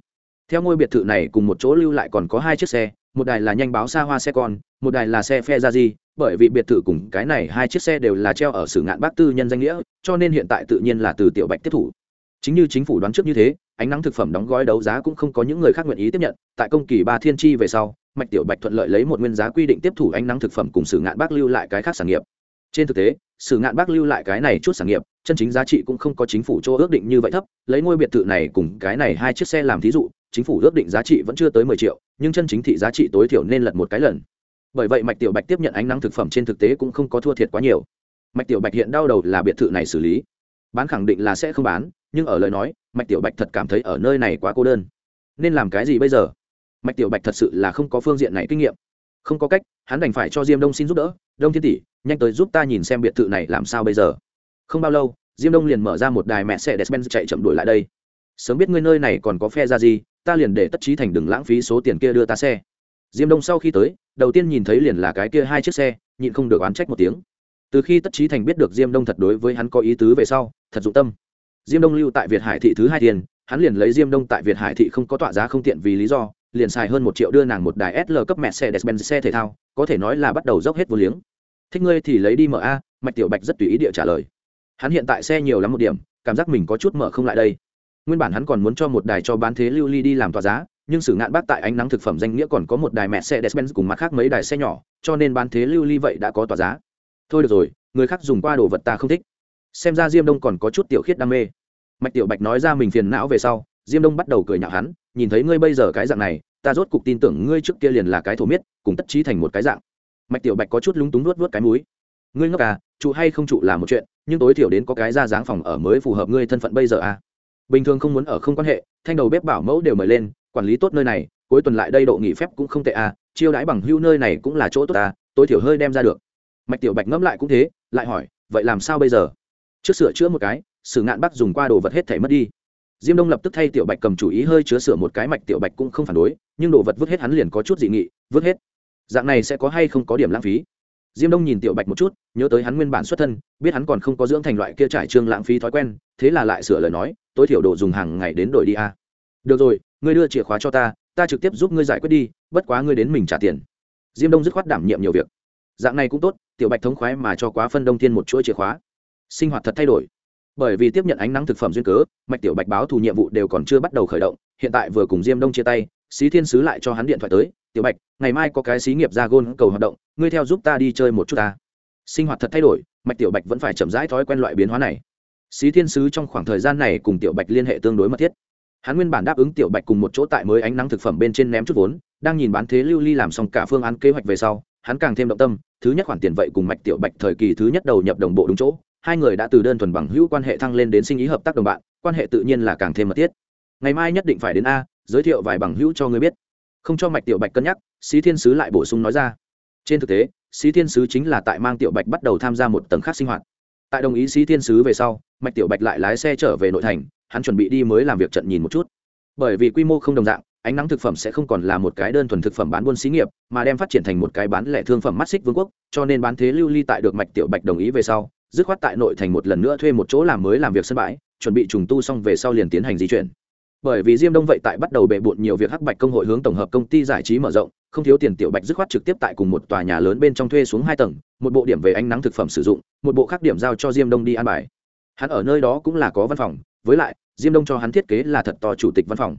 Theo ngôi biệt thự này cùng một chỗ lưu lại còn có hai chiếc xe, một đài là nhanh báo xa hoa xe con, một đài là xe phe ra di bởi vì biệt thự cùng cái này hai chiếc xe đều là treo ở sử ngạn bác tư nhân danh nghĩa, cho nên hiện tại tự nhiên là từ tiểu bạch tiếp thủ. Chính như chính phủ đoán trước như thế ánh nắng thực phẩm đóng gói đấu giá cũng không có những người khác nguyện ý tiếp nhận. Tại công kỳ ba thiên tri về sau, mạch tiểu bạch thuận lợi lấy một nguyên giá quy định tiếp thủ ánh nắng thực phẩm cùng sử ngạn bác lưu lại cái khác sản nghiệp. Trên thực tế, sử ngạn bác lưu lại cái này chút sản nghiệp, chân chính giá trị cũng không có chính phủ cho ước định như vậy thấp. Lấy ngôi biệt thự này cùng cái này hai chiếc xe làm thí dụ, chính phủ ước định giá trị vẫn chưa tới mười triệu, nhưng chân chính thị giá trị tối thiểu nên lật một cái lần. Bởi vậy mạch tiểu bạch tiếp nhận ánh nắng thực phẩm trên thực tế cũng không có thua thiệt quá nhiều. Mạch tiểu bạch hiện đau đầu là biệt thự này xử lý. Bán khẳng định là sẽ không bán nhưng ở lời nói, mạch tiểu bạch thật cảm thấy ở nơi này quá cô đơn. Nên làm cái gì bây giờ? Mạch tiểu bạch thật sự là không có phương diện này kinh nghiệm. Không có cách, hắn đành phải cho diêm đông xin giúp đỡ. Đông thiên tỷ, nhanh tới giúp ta nhìn xem biệt thự này làm sao bây giờ. Không bao lâu, diêm đông liền mở ra một đài mẹ xe despen chạy chậm đuổi lại đây. Sớm biết ngươi nơi này còn có phe ra gì, ta liền để tất trí thành đừng lãng phí số tiền kia đưa ta xe. Diêm đông sau khi tới, đầu tiên nhìn thấy liền là cái kia hai chiếc xe, nhịn không được oán trách một tiếng. Từ khi tất trí thành biết được diêm đông thật đối với hắn có ý tứ về sau, thật dụng tâm diêm đông lưu tại việt hải thị thứ hai tiền, hắn liền lấy diêm đông tại việt hải thị không có tọa giá không tiện vì lý do, liền xài hơn một triệu đưa nàng một đài sl cấp mẹ xe despen xe thể thao, có thể nói là bắt đầu dốc hết vô liếng. Thích ngươi thì lấy đi mở a, mạch tiểu bạch rất tùy ý địa trả lời. Hắn hiện tại xe nhiều lắm một điểm, cảm giác mình có chút mở không lại đây. Nguyên bản hắn còn muốn cho một đài cho bán thế lưu ly đi làm tòa giá, nhưng sử ngạn bác tại ánh nắng thực phẩm danh nghĩa còn có một đài mẹ xe despen cùng mặt khác mấy đài xe nhỏ, cho nên bán thế lưu ly vậy đã có tòa giá. Thôi được rồi, người khác dùng qua đồ vật ta không thích. Xem ra diêm đông còn có chút tiểu khiết đam mê mạch tiểu bạch nói ra mình phiền não về sau, diêm đông bắt đầu cười nhạo hắn, nhìn thấy ngươi bây giờ cái dạng này, ta rốt cục tin tưởng ngươi trước kia liền là cái thổ miết, cùng tất trí thành một cái dạng. Mạch tiểu bạch có chút lúng túng nuốt nuốt cái múi ngươi ngốc à trụ hay không trụ là một chuyện, nhưng tối thiểu đến có cái ra dáng phòng ở mới phù hợp ngươi thân phận bây giờ à. Bình thường không muốn ở không quan hệ, thanh đầu bếp bảo mẫu đều mời lên, quản lý tốt nơi này, cuối tuần lại đây độ nghỉ phép cũng không tệ à chiêu đãi bằng hưu nơi này cũng là chỗ tốt à tối thiểu hơi đem ra được. Mạch tiểu bạch ngẫm lại cũng thế, lại hỏi, vậy làm sao bây giờ? Trước sửa chữa một cái sử ngạn bắt dùng qua đồ vật hết thể mất đi. Diêm đông lập tức thay tiểu bạch cầm chủ ý hơi chứa sửa một cái mạch, tiểu bạch cũng không phản đối, nhưng đồ vật vứt hết hắn liền có chút dị nghị, vứt hết. Dạng này sẽ có hay không có điểm lãng phí? Diêm đông nhìn tiểu bạch một chút, nhớ tới hắn nguyên bản xuất thân, biết hắn còn không có dưỡng thành loại kia trải trương lãng phí thói quen, thế là lại sửa lời nói, tối thiểu đồ dùng hàng ngày đến đổi đi a. Được rồi, ngươi đưa chìa khóa cho ta ta trực tiếp giúp ngươi giải quyết đi, bất quá ngươi đến mình trả tiền. Diêm đông dứt khoát đảm nhiệm nhiều việc. Dạng này cũng tốt, tiểu bạch thống khoái mà cho quá phân đông thiên một chuỗi chìa khóa. Sinh hoạt thật thay đổi bởi vì tiếp nhận ánh nắng thực phẩm duyên cớ, mạch tiểu bạch báo thù nhiệm vụ đều còn chưa bắt đầu khởi động, hiện tại vừa cùng diêm đông chia tay, xí thiên sứ lại cho hắn điện thoại tới, tiểu bạch, ngày mai có cái xí nghiệp ra gôn cầu hoạt động, ngươi theo giúp ta đi chơi một chút ta. Sinh hoạt thật thay đổi, mạch tiểu bạch vẫn phải chậm rãi thói quen loại biến hóa này. Xí thiên sứ trong khoảng thời gian này cùng tiểu bạch liên hệ tương đối mật thiết. Hắn nguyên bản đáp ứng tiểu bạch cùng một chỗ tại mới ánh nắng thực phẩm bên trên ném chút vốn, đang nhìn bán thế lưu ly làm xong cả phương án kế hoạch về sau, hắn càng thêm động tâm, thứ nhất khoản tiền vậy cùng mạch tiểu bạch thời kỳ thứ nhất đầu nhập đồng bộ đúng chỗ hai người đã từ đơn thuần bằng hữu quan hệ thăng lên đến sinh ý hợp tác đồng bạn, quan hệ tự nhiên là càng thêm mật thiết. Ngày mai nhất định phải đến a, giới thiệu vài bằng hữu cho ngươi biết. Không cho mạch tiểu bạch cân nhắc sĩ thiên sứ lại bổ sung nói ra. Trên thực tế sĩ thiên sứ chính là tại mang tiểu bạch bắt đầu tham gia một tầng khác sinh hoạt. Tại đồng ý sĩ thiên sứ về sau, mạch tiểu bạch lại lái xe trở về nội thành, hắn chuẩn bị đi mới làm việc trận nhìn một chút. Bởi vì quy mô không đồng dạng, ánh nắng thực phẩm sẽ không còn là một cái đơn thuần thực phẩm bán buôn xí nghiệp, mà đem phát triển thành một cái bán lẻ thương phẩm mắt xích vương quốc, cho nên bán thế lưu ly tại được mạch tiểu bạch đồng ý về sau dứt khoát tại nội thành một lần nữa thuê một chỗ làm mới làm việc sân bãi, chuẩn bị trùng tu xong về sau liền tiến hành di chuyển. Bởi vì diêm đông vậy tại bắt đầu bệ bộn nhiều việc hắc bạch công hội hướng tổng hợp công ty giải trí mở rộng, không thiếu tiền tiểu bạch dứt khoát trực tiếp tại cùng một tòa nhà lớn bên trong thuê xuống hai tầng, một bộ điểm về ánh nắng thực phẩm sử dụng, một bộ khác điểm giao cho diêm đông đi an bài. Hắn ở nơi đó cũng là có văn phòng, với lại, diêm đông cho hắn thiết kế là thật to chủ tịch văn phòng.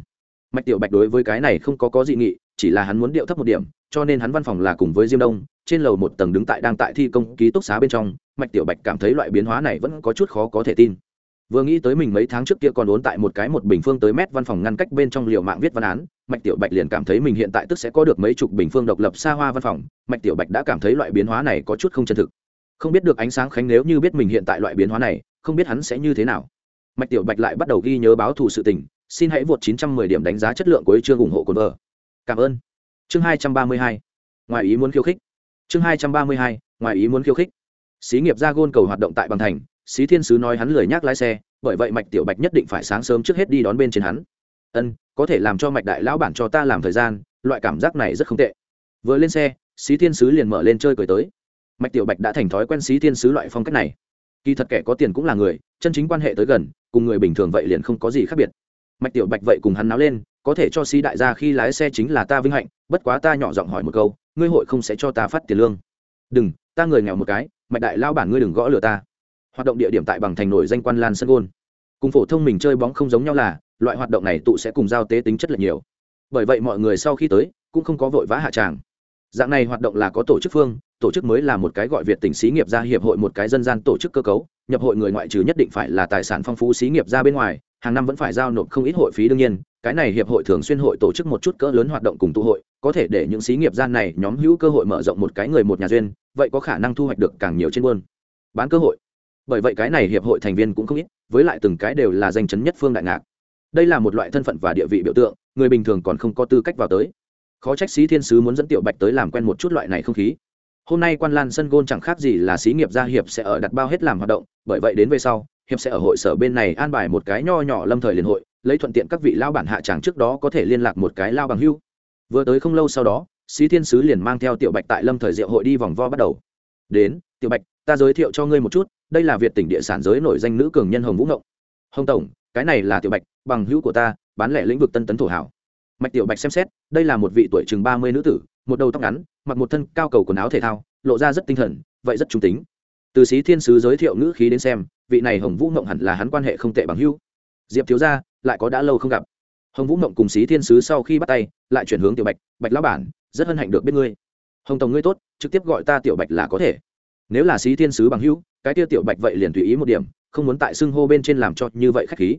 Mạch tiểu bạch đối với cái này không có có dị nghị, chỉ là hắn muốn điệu thấp một điểm, cho nên hắn văn phòng là cùng với diêm đông trên lầu một tầng đứng tại đang tại thi công ký túc xá bên trong, mạch tiểu bạch cảm thấy loại biến hóa này vẫn có chút khó có thể tin. Vừa nghĩ tới mình mấy tháng trước kia còn ốn tại một cái một bình phương tới mét văn phòng ngăn cách bên trong liều mạng viết văn án, mạch tiểu bạch liền cảm thấy mình hiện tại tức sẽ có được mấy chục bình phương độc lập xa hoa văn phòng. Mạch tiểu bạch đã cảm thấy loại biến hóa này có chút không chân thực. Không biết được ánh sáng khánh nếu như biết mình hiện tại loại biến hóa này, không biết hắn sẽ như thế nào. Mạch tiểu bạch lại bắt đầu ghi nhớ báo thù sự tình, xin hãy vượt 910 điểm đánh giá chất lượng của chương ủng hộ cồn vợ cảm ơn. Chương 232 ngoài ý muốn khiêu khích chương 232 ngoài ý muốn khiêu khích. Xí nghiệp ra gôn cầu hoạt động tại bằng thành, xí thiên sứ nói hắn lười nhác lái xe, bởi vậy mạch tiểu bạch nhất định phải sáng sớm trước hết đi đón bên trên hắn. Ân, có thể làm cho mạch đại lão bản cho ta làm thời gian, loại cảm giác này rất không tệ. Vừa lên xe, xí thiên sứ liền mở lên chơi cười tới. Mạch tiểu bạch đã thành thói quen xí thiên sứ loại phong cách này. Kỳ thật kẻ có tiền cũng là người, chân chính quan hệ tới gần, cùng người bình thường vậy liền không có gì khác biệt. Mạch tiểu bạch vậy cùng hắn náo lên, có thể cho xí đại gia khi lái xe chính là ta vinh hạnh, bất quá ta nhỏ giọng hỏi một câu ngươi hội không sẽ cho ta phát tiền lương. Đừng, ta người nghèo một cái, mạch đại lao bản ngươi đừng gõ lừa ta. Hoạt động địa điểm tại bằng thành nổi danh quan lan sân gôn. Cùng phổ thông mình chơi bóng không giống nhau là, loại hoạt động này tụ sẽ cùng giao tế tính chất là nhiều. Bởi vậy mọi người sau khi tới, cũng không có vội vã hạ tràng. Dạng này hoạt động là có tổ chức phương, tổ chức mới là một cái gọi việt tỉnh xí nghiệp gia hiệp hội một cái dân gian tổ chức cơ cấu, nhập hội người ngoại trừ nhất định phải là tài sản phong phú xí nghiệp gia bên ngoài, hàng năm vẫn phải giao nộp không ít hội phí đương nhiên cái này hiệp hội thường xuyên hội tổ chức một chút cỡ lớn hoạt động cùng tụ hội, có thể để những xí nghiệp gian này nhóm hữu cơ hội mở rộng một cái người một nhà duyên, vậy có khả năng thu hoạch được càng nhiều trên buôn. Bán cơ hội. Bởi vậy cái này hiệp hội thành viên cũng không ít, với lại từng cái đều là danh chấn nhất phương đại ngạc. Đây là một loại thân phận và địa vị biểu tượng, người bình thường còn không có tư cách vào tới. Khó trách sĩ thiên sứ muốn dẫn tiểu bạch tới làm quen một chút loại này không khí. Hôm nay quan lan sân gôn chẳng khác gì là xí nghiệp gia hiệp sẽ ở đặt bao hết làm hoạt động, bởi vậy đến về sau, hiệp sẽ ở hội sở bên này an bài một cái nho nhỏ lâm thời liên hội lấy thuận tiện các vị lao bản hạ tràng trước đó có thể liên lạc một cái lao bằng hưu. Vừa tới không lâu sau đó sĩ thiên sứ liền mang theo tiểu bạch tại lâm thời diệu hội đi vòng vo bắt đầu. Đến, tiểu bạch, ta giới thiệu cho ngươi một chút, đây là việt tỉnh địa sản giới nổi danh nữ cường nhân hồng vũ ngộng. Hồng tổng, cái này là tiểu bạch, bằng hữu của ta, bán lẻ lĩnh vực tân tấn thổ hảo. Mạch tiểu bạch xem xét, đây là một vị tuổi chừng ba mươi nữ tử, một đầu tóc ngắn, mặc một thân cao cầu quần áo thể thao, lộ ra rất tinh thần, vậy rất trung tính. Từ sĩ thiên sứ giới thiệu ngữ khí đến xem, vị này hồng vũ ngộng hẳn là hắn quan hệ không tệ bằng hữu. Diệp thiếu gia lại có đã lâu không gặp. Hồng vũ mộng cùng sĩ thiên sứ sau khi bắt tay, lại chuyển hướng tiểu bạch bạch lão bản, rất hân hạnh được biết ngươi. Hồng tổng ngươi tốt, trực tiếp gọi ta tiểu bạch là có thể. Nếu là sĩ thiên sứ bằng hữu, cái tiêu tiểu bạch vậy liền tùy ý một điểm, không muốn tại xưng hô bên trên làm cho như vậy khách khí.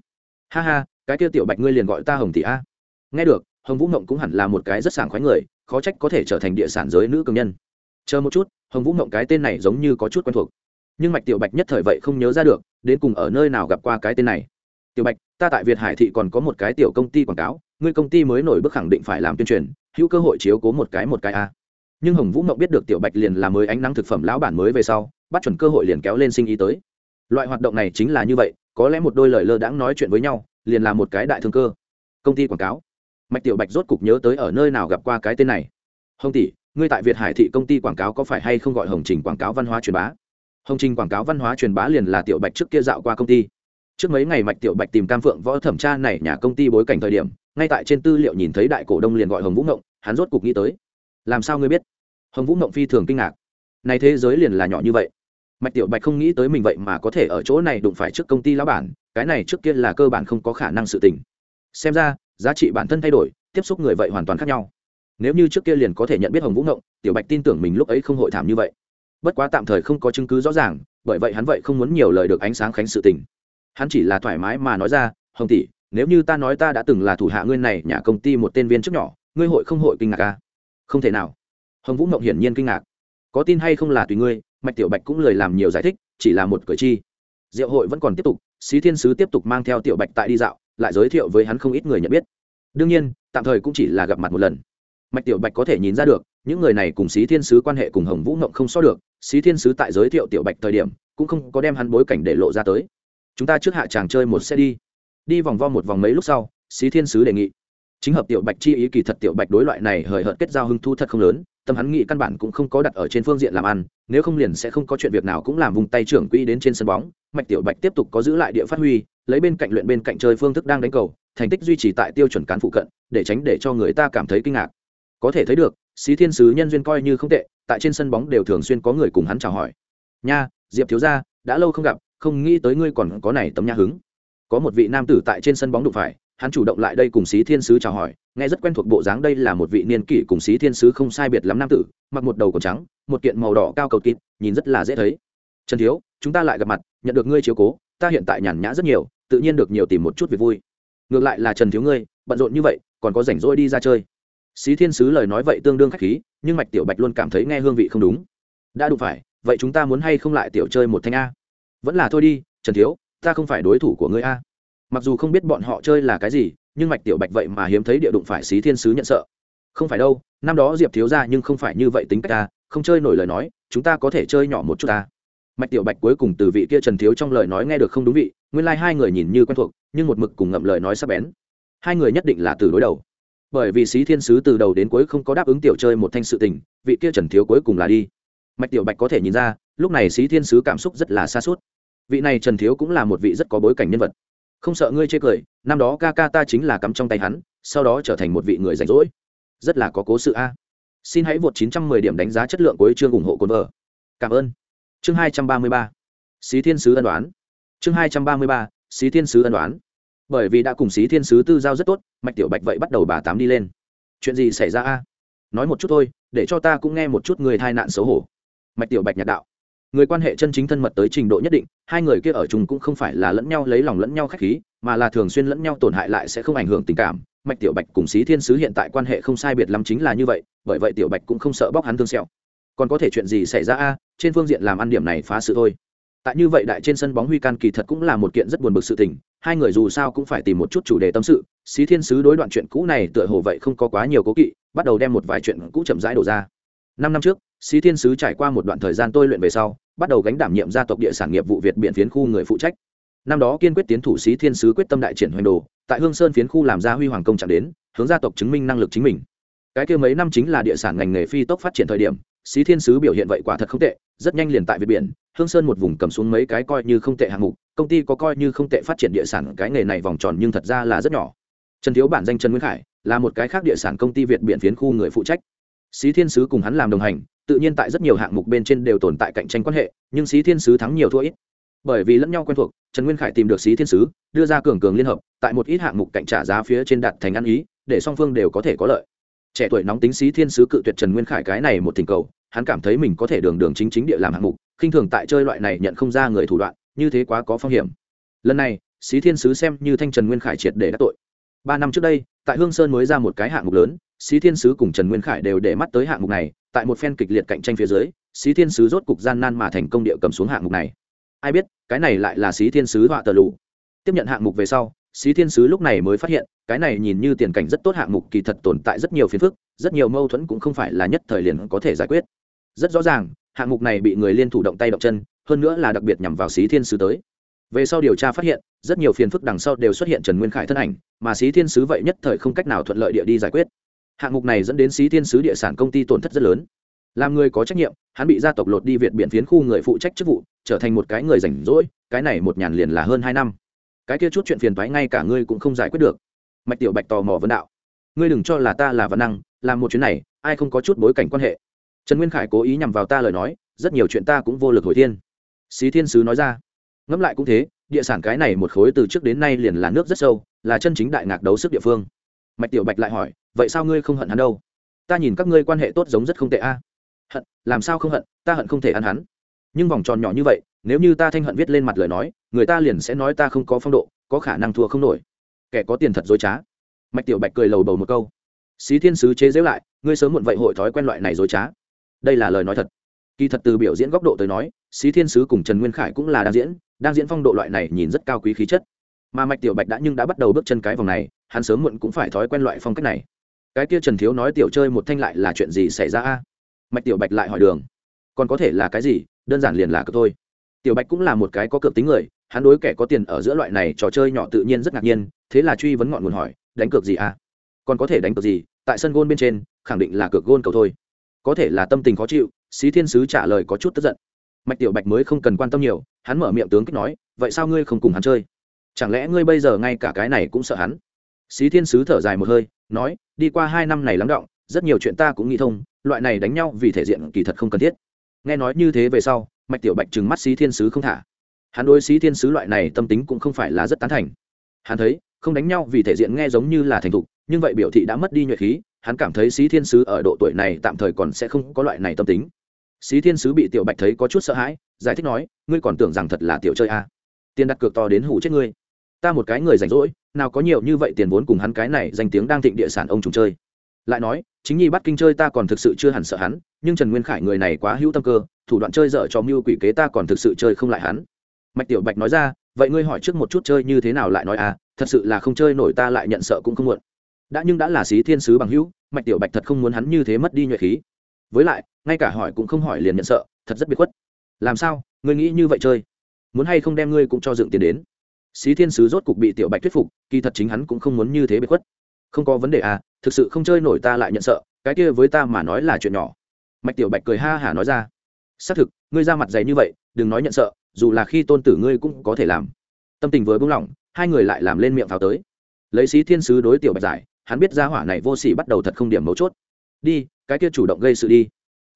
Ha ha, cái tiêu tiểu bạch ngươi liền gọi ta hồng tỷ a. Nghe được, hồng vũ mộng cũng hẳn là một cái rất sảng khoái người, khó trách có thể trở thành địa sản giới nữ cường nhân. Chờ một chút, hồng vũ mộng cái tên này giống như có chút quen thuộc. Nhưng mạch tiểu bạch nhất thời vậy không nhớ ra được, đến cùng ở nơi nào gặp qua cái tên này tiểu bạch, ta tại việt hải thị còn có một cái tiểu công ty quảng cáo, ngươi công ty mới nổi bước khẳng định phải làm tuyên truyền, hữu cơ hội chiếu cố một cái một cái a. Nhưng hồng vũ mộng biết được tiểu bạch liền là mới ánh nắng thực phẩm lão bản mới về sau, bắt chuẩn cơ hội liền kéo lên sinh ý tới. Loại hoạt động này chính là như vậy, có lẽ một đôi lời lơ đãng nói chuyện với nhau, liền là một cái đại thương cơ. Công ty quảng cáo. Mạch tiểu bạch rốt cục nhớ tới ở nơi nào gặp qua cái tên này. Hồng tỷ, ngươi tại việt hải thị công ty quảng cáo có phải hay không gọi hồng trình quảng cáo văn hóa truyền bá? Hồng trình quảng cáo văn hóa truyền bá liền là tiểu bạch trước kia dạo qua công ty trước mấy ngày mạch tiểu bạch tìm cam phượng võ thẩm tra này nhà công ty bối cảnh thời điểm, ngay tại trên tư liệu nhìn thấy đại cổ đông liền gọi hồng vũ ngộng, hắn rốt cục nghĩ tới. Làm sao ngươi biết? Hồng vũ ngộng phi thường kinh ngạc. Này thế giới liền là nhỏ như vậy. Mạch tiểu bạch không nghĩ tới mình vậy mà có thể ở chỗ này đụng phải trước công ty lão bản, cái này trước kia là cơ bản không có khả năng sự tình. Xem ra, giá trị bản thân thay đổi, tiếp xúc người vậy hoàn toàn khác nhau. Nếu như trước kia liền có thể nhận biết hồng vũ ngộng, tiểu bạch tin tưởng mình lúc ấy không hội thảm như vậy. Bất quá tạm thời không có chứng cứ rõ ràng, bởi vậy hắn vậy không muốn nhiều lời được ánh sáng khánh sự tình hắn chỉ là thoải mái mà nói ra, hồng tỷ, nếu như ta nói ta đã từng là thủ hạ ngươi này, nhà công ty một tên viên chức nhỏ, ngươi hội không hội kinh ngạc à? không thể nào. Hồng vũ mộng hiển nhiên kinh ngạc. Có tin hay không là tùy ngươi, mạch tiểu bạch cũng lời làm nhiều giải thích, chỉ là một cử chi. Diệu hội vẫn còn tiếp tục, xí thiên sứ tiếp tục mang theo tiểu bạch tại đi dạo, lại giới thiệu với hắn không ít người nhận biết. Đương nhiên, tạm thời cũng chỉ là gặp mặt một lần. Mạch tiểu bạch có thể nhìn ra được, những người này cùng xí thiên sứ quan hệ cùng hồng vũ ngộng không so được, xí thiên sứ tại giới thiệu tiểu bạch thời điểm, cũng không có đem hắn bối cảnh để lộ ra tới chúng ta trước hạ chàng chơi một xe đi. Đi vòng vo một vòng mấy lúc sau, xí thiên sứ đề nghị. Chính hợp tiểu bạch chi ý kỳ thật tiểu bạch đối loại này hời hợt kết giao hưng thu thật không lớn, tâm hắn nghĩ căn bản cũng không có đặt ở trên phương diện làm ăn, nếu không liền sẽ không có chuyện việc nào cũng làm vùng tay trưởng quỹ đến trên sân bóng. Mạch tiểu bạch tiếp tục có giữ lại địa phát huy, lấy bên cạnh luyện bên cạnh chơi phương thức đang đánh cầu, thành tích duy trì tại tiêu chuẩn cán phụ cận, để tránh để cho người ta cảm thấy kinh ngạc. Có thể thấy được, xí thiên sứ nhân duyên coi như không tệ, tại trên sân bóng đều thường xuyên có người cùng hắn chào hỏi. Nha, diệp thiếu gia, đã lâu không gặp không nghĩ tới ngươi còn có này tấm nha hứng. Có một vị nam tử tại trên sân bóng đụng phải, hắn chủ động lại đây cùng xí thiên sứ chào hỏi, nghe rất quen thuộc bộ dáng đây là một vị niên kỷ cùng xí thiên sứ không sai biệt lắm nam tử, mặc một đầu cổ trắng, một kiện màu đỏ cao cầu kịt nhìn rất là dễ thấy. Trần thiếu, chúng ta lại gặp mặt, nhận được ngươi chiếu cố, ta hiện tại nhàn nhã rất nhiều, tự nhiên được nhiều tìm một chút việc vui. Ngược lại là trần thiếu ngươi, bận rộn như vậy, còn có rảnh rỗi đi ra chơi. Xí thiên sứ lời nói vậy tương đương khách khí, nhưng mạch tiểu bạch luôn cảm thấy nghe hương vị không đúng. Đã đủ phải, vậy chúng ta muốn hay không lại tiểu chơi một thanh a? Vẫn là thôi đi, trần thiếu, ta không phải đối thủ của ngươi a. Mặc dù không biết bọn họ chơi là cái gì, nhưng mạch tiểu bạch vậy mà hiếm thấy địa đụng phải xí thiên sứ nhận sợ. Không phải đâu, năm đó diệp thiếu ra nhưng không phải như vậy tính cách ta không chơi nổi lời nói, chúng ta có thể chơi nhỏ một chút ta mạch tiểu bạch cuối cùng từ vị kia trần thiếu trong lời nói nghe được không đúng vị, nguyên lai、like、hai người nhìn như quen thuộc, nhưng một mực cùng ngậm lời nói sắp bén. Hai người nhất định là từ đối đầu. Bởi vì xí thiên sứ từ đầu đến cuối không có đáp ứng tiểu chơi một thanh sự tình, vị kia trần thiếu cuối cùng là đi. Mạch tiểu bạch có thể nhìn ra, lúc này xí thiên sứ cảm xúc rất là xa suốt vị này trần thiếu cũng là một vị rất có bối cảnh nhân vật. Không sợ ngươi chê cười, năm đó ca ca ta chính là cắm trong tay hắn, sau đó trở thành một vị người rảnh rỗi. Rất là có cố sự a. Xin hãy vượt 910 điểm đánh giá chất lượng của chương ủng hộ cồn vợ. Cảm ơn. Chương 233 xí thiên sứ ân đoán chương 233 xí thiên sứ ân đoán bởi vì đã cùng xí thiên sứ tư giao rất tốt, mạch tiểu bạch vậy bắt đầu bà tám đi lên. Chuyện gì xảy ra a? Nói một chút thôi, để cho ta cũng nghe một chút người thai nạn xấu hổ. Mạch tiểu bạch nhạt đạo người quan hệ chân chính thân mật tới trình độ nhất định, hai người kia ở chung cũng không phải là lẫn nhau lấy lòng lẫn nhau khách khí, mà là thường xuyên lẫn nhau tổn hại lại sẽ không ảnh hưởng tình cảm. Mạch tiểu bạch cùng xí thiên sứ hiện tại quan hệ không sai biệt lắm chính là như vậy, bởi vậy tiểu bạch cũng không sợ bóc hắn thương sẹo. Còn có thể chuyện gì xảy ra a? Trên phương diện làm ăn điểm này phá sự thôi. Tại như vậy đại trên sân bóng huy can kỳ thật cũng là một kiện rất buồn bực sự tình, hai người dù sao cũng phải tìm một chút chủ đề tâm sự. Xí thiên sứ đối đoạn chuyện cũ này tựa hồ vậy không có quá nhiều cố kỵ, bắt đầu đem một vài chuyện cũ chậm rãi đổ ra. Năm năm trước, xí thiên sứ trải qua một đoạn thời gian tôi luyện về sau bắt đầu gánh đảm nhiệm gia tộc địa sản nghiệp vụ việt biển phiến khu người phụ trách. Năm đó kiên quyết tiến thủ sĩ thiên sứ quyết tâm đại triển hoành đồ, tại hương sơn phiến khu làm ra huy hoàng công trạng đến, hướng gia tộc chứng minh năng lực chính mình. Cái kia mấy năm chính là địa sản ngành nghề phi tốc phát triển thời điểm, sĩ thiên sứ biểu hiện vậy quả thật không tệ, rất nhanh liền tại việt biển, hương sơn một vùng cầm xuống mấy cái coi như không tệ hạng mục, công ty có coi như không tệ phát triển địa sản, cái nghề này vòng tròn nhưng thật ra là rất nhỏ. Trần thiếu bản danh trần nguyên khải là một cái khác địa sản công ty việt biển phiến khu người phụ trách. Sĩ thiên sứ cùng hắn làm đồng hành tự nhiên tại rất nhiều hạng mục bên trên đều tồn tại cạnh tranh quan hệ, nhưng xí thiên sứ thắng nhiều thua ít. Bởi vì lẫn nhau quen thuộc, trần nguyên khải tìm được xí thiên sứ, đưa ra cường cường liên hợp, tại một ít hạng mục cạnh trả giá phía trên đặt thành ăn ý, để song phương đều có thể có lợi. Trẻ tuổi nóng tính xí thiên sứ cự tuyệt trần nguyên khải cái này một thỉnh cầu, hắn cảm thấy mình có thể đường đường chính chính địa làm hạng mục, khinh thường tại chơi loại này nhận không ra người thủ đoạn, như thế quá có phong hiểm. Lần này, xí thiên sứ xem như thanh trần nguyên khải triệt để đắc tội. Ba năm trước đây, tại hương sơn mới ra một cái hạng mục lớn, xí thiên sứ cùng trần nguyên khải đều để mắt tới hạng mục này tại một phen kịch liệt cạnh tranh phía dưới, xí thiên sứ rốt cục gian nan mà thành công địa cầm xuống hạng mục này. Ai biết, cái này lại là xí thiên sứ họa tờ lụ tiếp nhận hạng mục về sau, xí thiên sứ lúc này mới phát hiện, cái này nhìn như tiền cảnh rất tốt hạng mục kỳ thật tồn tại rất nhiều phiền phức, rất nhiều mâu thuẫn cũng không phải là nhất thời liền có thể giải quyết. Rất rõ ràng, hạng mục này bị người liên thủ động tay động chân, hơn nữa là đặc biệt nhằm vào xí thiên sứ tới. Về sau điều tra phát hiện, rất nhiều phiền phức đằng sau đều xuất hiện trần nguyên khải thân ảnh, mà xí thiên sứ vậy nhất thời không cách nào thuận lợi địa đi giải quyết hạng mục này dẫn đến xí thiên sứ địa sản công ty tổn thất rất lớn. Làm người có trách nhiệm, hắn bị gia tộc lột đi việt biện phiến khu người phụ trách chức vụ, trở thành một cái người rảnh rỗi, cái này một nhàn liền là hơn hai năm. Cái kia chút chuyện phiền toái ngay cả ngươi cũng không giải quyết được. Mạch tiểu bạch tò mò vấn đạo. Ngươi đừng cho là ta là văn năng, làm một chuyến này, ai không có chút bối cảnh quan hệ? Trần nguyên khải cố ý nhằm vào ta lời nói, rất nhiều chuyện ta cũng vô lực hồi thiên. Xí thiên sứ nói ra. Ngẫm lại cũng thế, địa sản cái này một khối từ trước đến nay liền là nước rất sâu, là chân chính đại ngạc đấu sức địa phương. Mạch tiểu bạch lại hỏi vậy sao ngươi không hận hắn đâu? Ta nhìn các ngươi quan hệ tốt giống rất không tệ a. Hận? Làm sao không hận? Ta hận không thể ăn hắn. Nhưng vòng tròn nhỏ như vậy, nếu như ta thanh hận viết lên mặt lời nói, người ta liền sẽ nói ta không có phong độ, có khả năng thua không nổi. Kẻ có tiền thật dối trá. Mạch tiểu bạch cười lầu bầu một câu. Xí thiên sứ chế giễu lại, ngươi sớm muộn vậy hội thói quen loại này dối trá. Đây là lời nói thật. Kỳ thật từ biểu diễn góc độ tới nói, xí thiên sứ cùng trần nguyên khải cũng là đang diễn đang diễn phong độ loại này nhìn rất cao quý khí chất. Mà mạch tiểu bạch đã nhưng đã bắt đầu bước chân cái vòng này, hắn sớm muộn cũng phải thói quen loại phong cách này cái kia trần thiếu nói tiểu chơi một thanh lại là chuyện gì xảy ra a? Mạch tiểu bạch lại hỏi đường. Còn có thể là cái gì? Đơn giản liền là cược thôi. Tiểu bạch cũng là một cái có cược tính người, hắn đối kẻ có tiền ở giữa loại này trò chơi nhỏ tự nhiên rất ngạc nhiên, thế là truy vấn ngọn nguồn hỏi, đánh cược gì a? còn có thể đánh cược gì? Tại sân gôn bên trên, khẳng định là cược gôn cầu thôi. Có thể là tâm tình khó chịu, xí thiên sứ trả lời có chút tức giận. Mạch tiểu bạch mới không cần quan tâm nhiều, hắn mở miệng tướng kích nói, vậy sao ngươi không cùng hắn chơi? Chẳng lẽ ngươi bây giờ ngay cả cái này cũng sợ hắn? Xí thiên sứ thở dài một hơi, nói, đi qua hai năm này lắng động, rất nhiều chuyện ta cũng nghĩ thông, loại này đánh nhau vì thể diện kỳ thật không cần thiết. Nghe nói như thế về sau, mạch tiểu bạch trừng mắt xí thiên sứ không thả. Hắn đối xí thiên sứ loại này tâm tính cũng không phải là rất tán thành. Hắn thấy, không đánh nhau vì thể diện nghe giống như là thành thục, nhưng vậy biểu thị đã mất đi nhuệ khí, hắn cảm thấy xí thiên sứ ở độ tuổi này tạm thời còn sẽ không có loại này tâm tính. Xí thiên sứ bị tiểu bạch thấy có chút sợ hãi, giải thích nói, ngươi còn tưởng rằng thật là tiểu chơi à. tiền đặt cược to đến hủ chết ngươi ta một cái người rảnh rỗi, nào có nhiều như vậy tiền vốn cùng hắn cái này danh tiếng đang thịnh địa sản ông trùng chơi. Lại nói, chính nhi bắt kinh chơi ta còn thực sự chưa hẳn sợ hắn, nhưng trần nguyên khải người này quá hữu tâm cơ, thủ đoạn chơi dở cho mưu quỷ kế ta còn thực sự chơi không lại hắn. Mạch tiểu bạch nói ra, vậy ngươi hỏi trước một chút chơi như thế nào lại nói à thật sự là không chơi nổi ta lại nhận sợ cũng không muộn. Đã nhưng đã là xí thiên sứ bằng hữu, mạch tiểu bạch thật không muốn hắn như thế mất đi nhuệ khí. Với lại, ngay cả hỏi cũng không hỏi liền nhận sợ, thật rất biệt khuất. Làm sao, ngươi nghĩ như vậy chơi? Muốn hay không đem ngươi cũng cho dựng tiền đến? Xí thiên sứ rốt cục bị tiểu bạch thuyết phục, kỳ thật chính hắn cũng không muốn như thế bị khuất. Không có vấn đề à thực sự không chơi nổi ta lại nhận sợ, cái kia với ta mà nói là chuyện nhỏ. Mạch tiểu bạch cười ha hả nói ra. Xác thực, ngươi ra mặt dày như vậy, đừng nói nhận sợ, dù là khi tôn tử ngươi cũng có thể làm. Tâm tình vừa buông lỏng hai người lại làm lên miệng pháo tới. Lấy xí thiên sứ đối tiểu bạch giải, hắn biết ra hỏa này vô s ỉ bắt đầu thật không điểm mấu chốt. Đi, cái kia chủ động gây sự đi.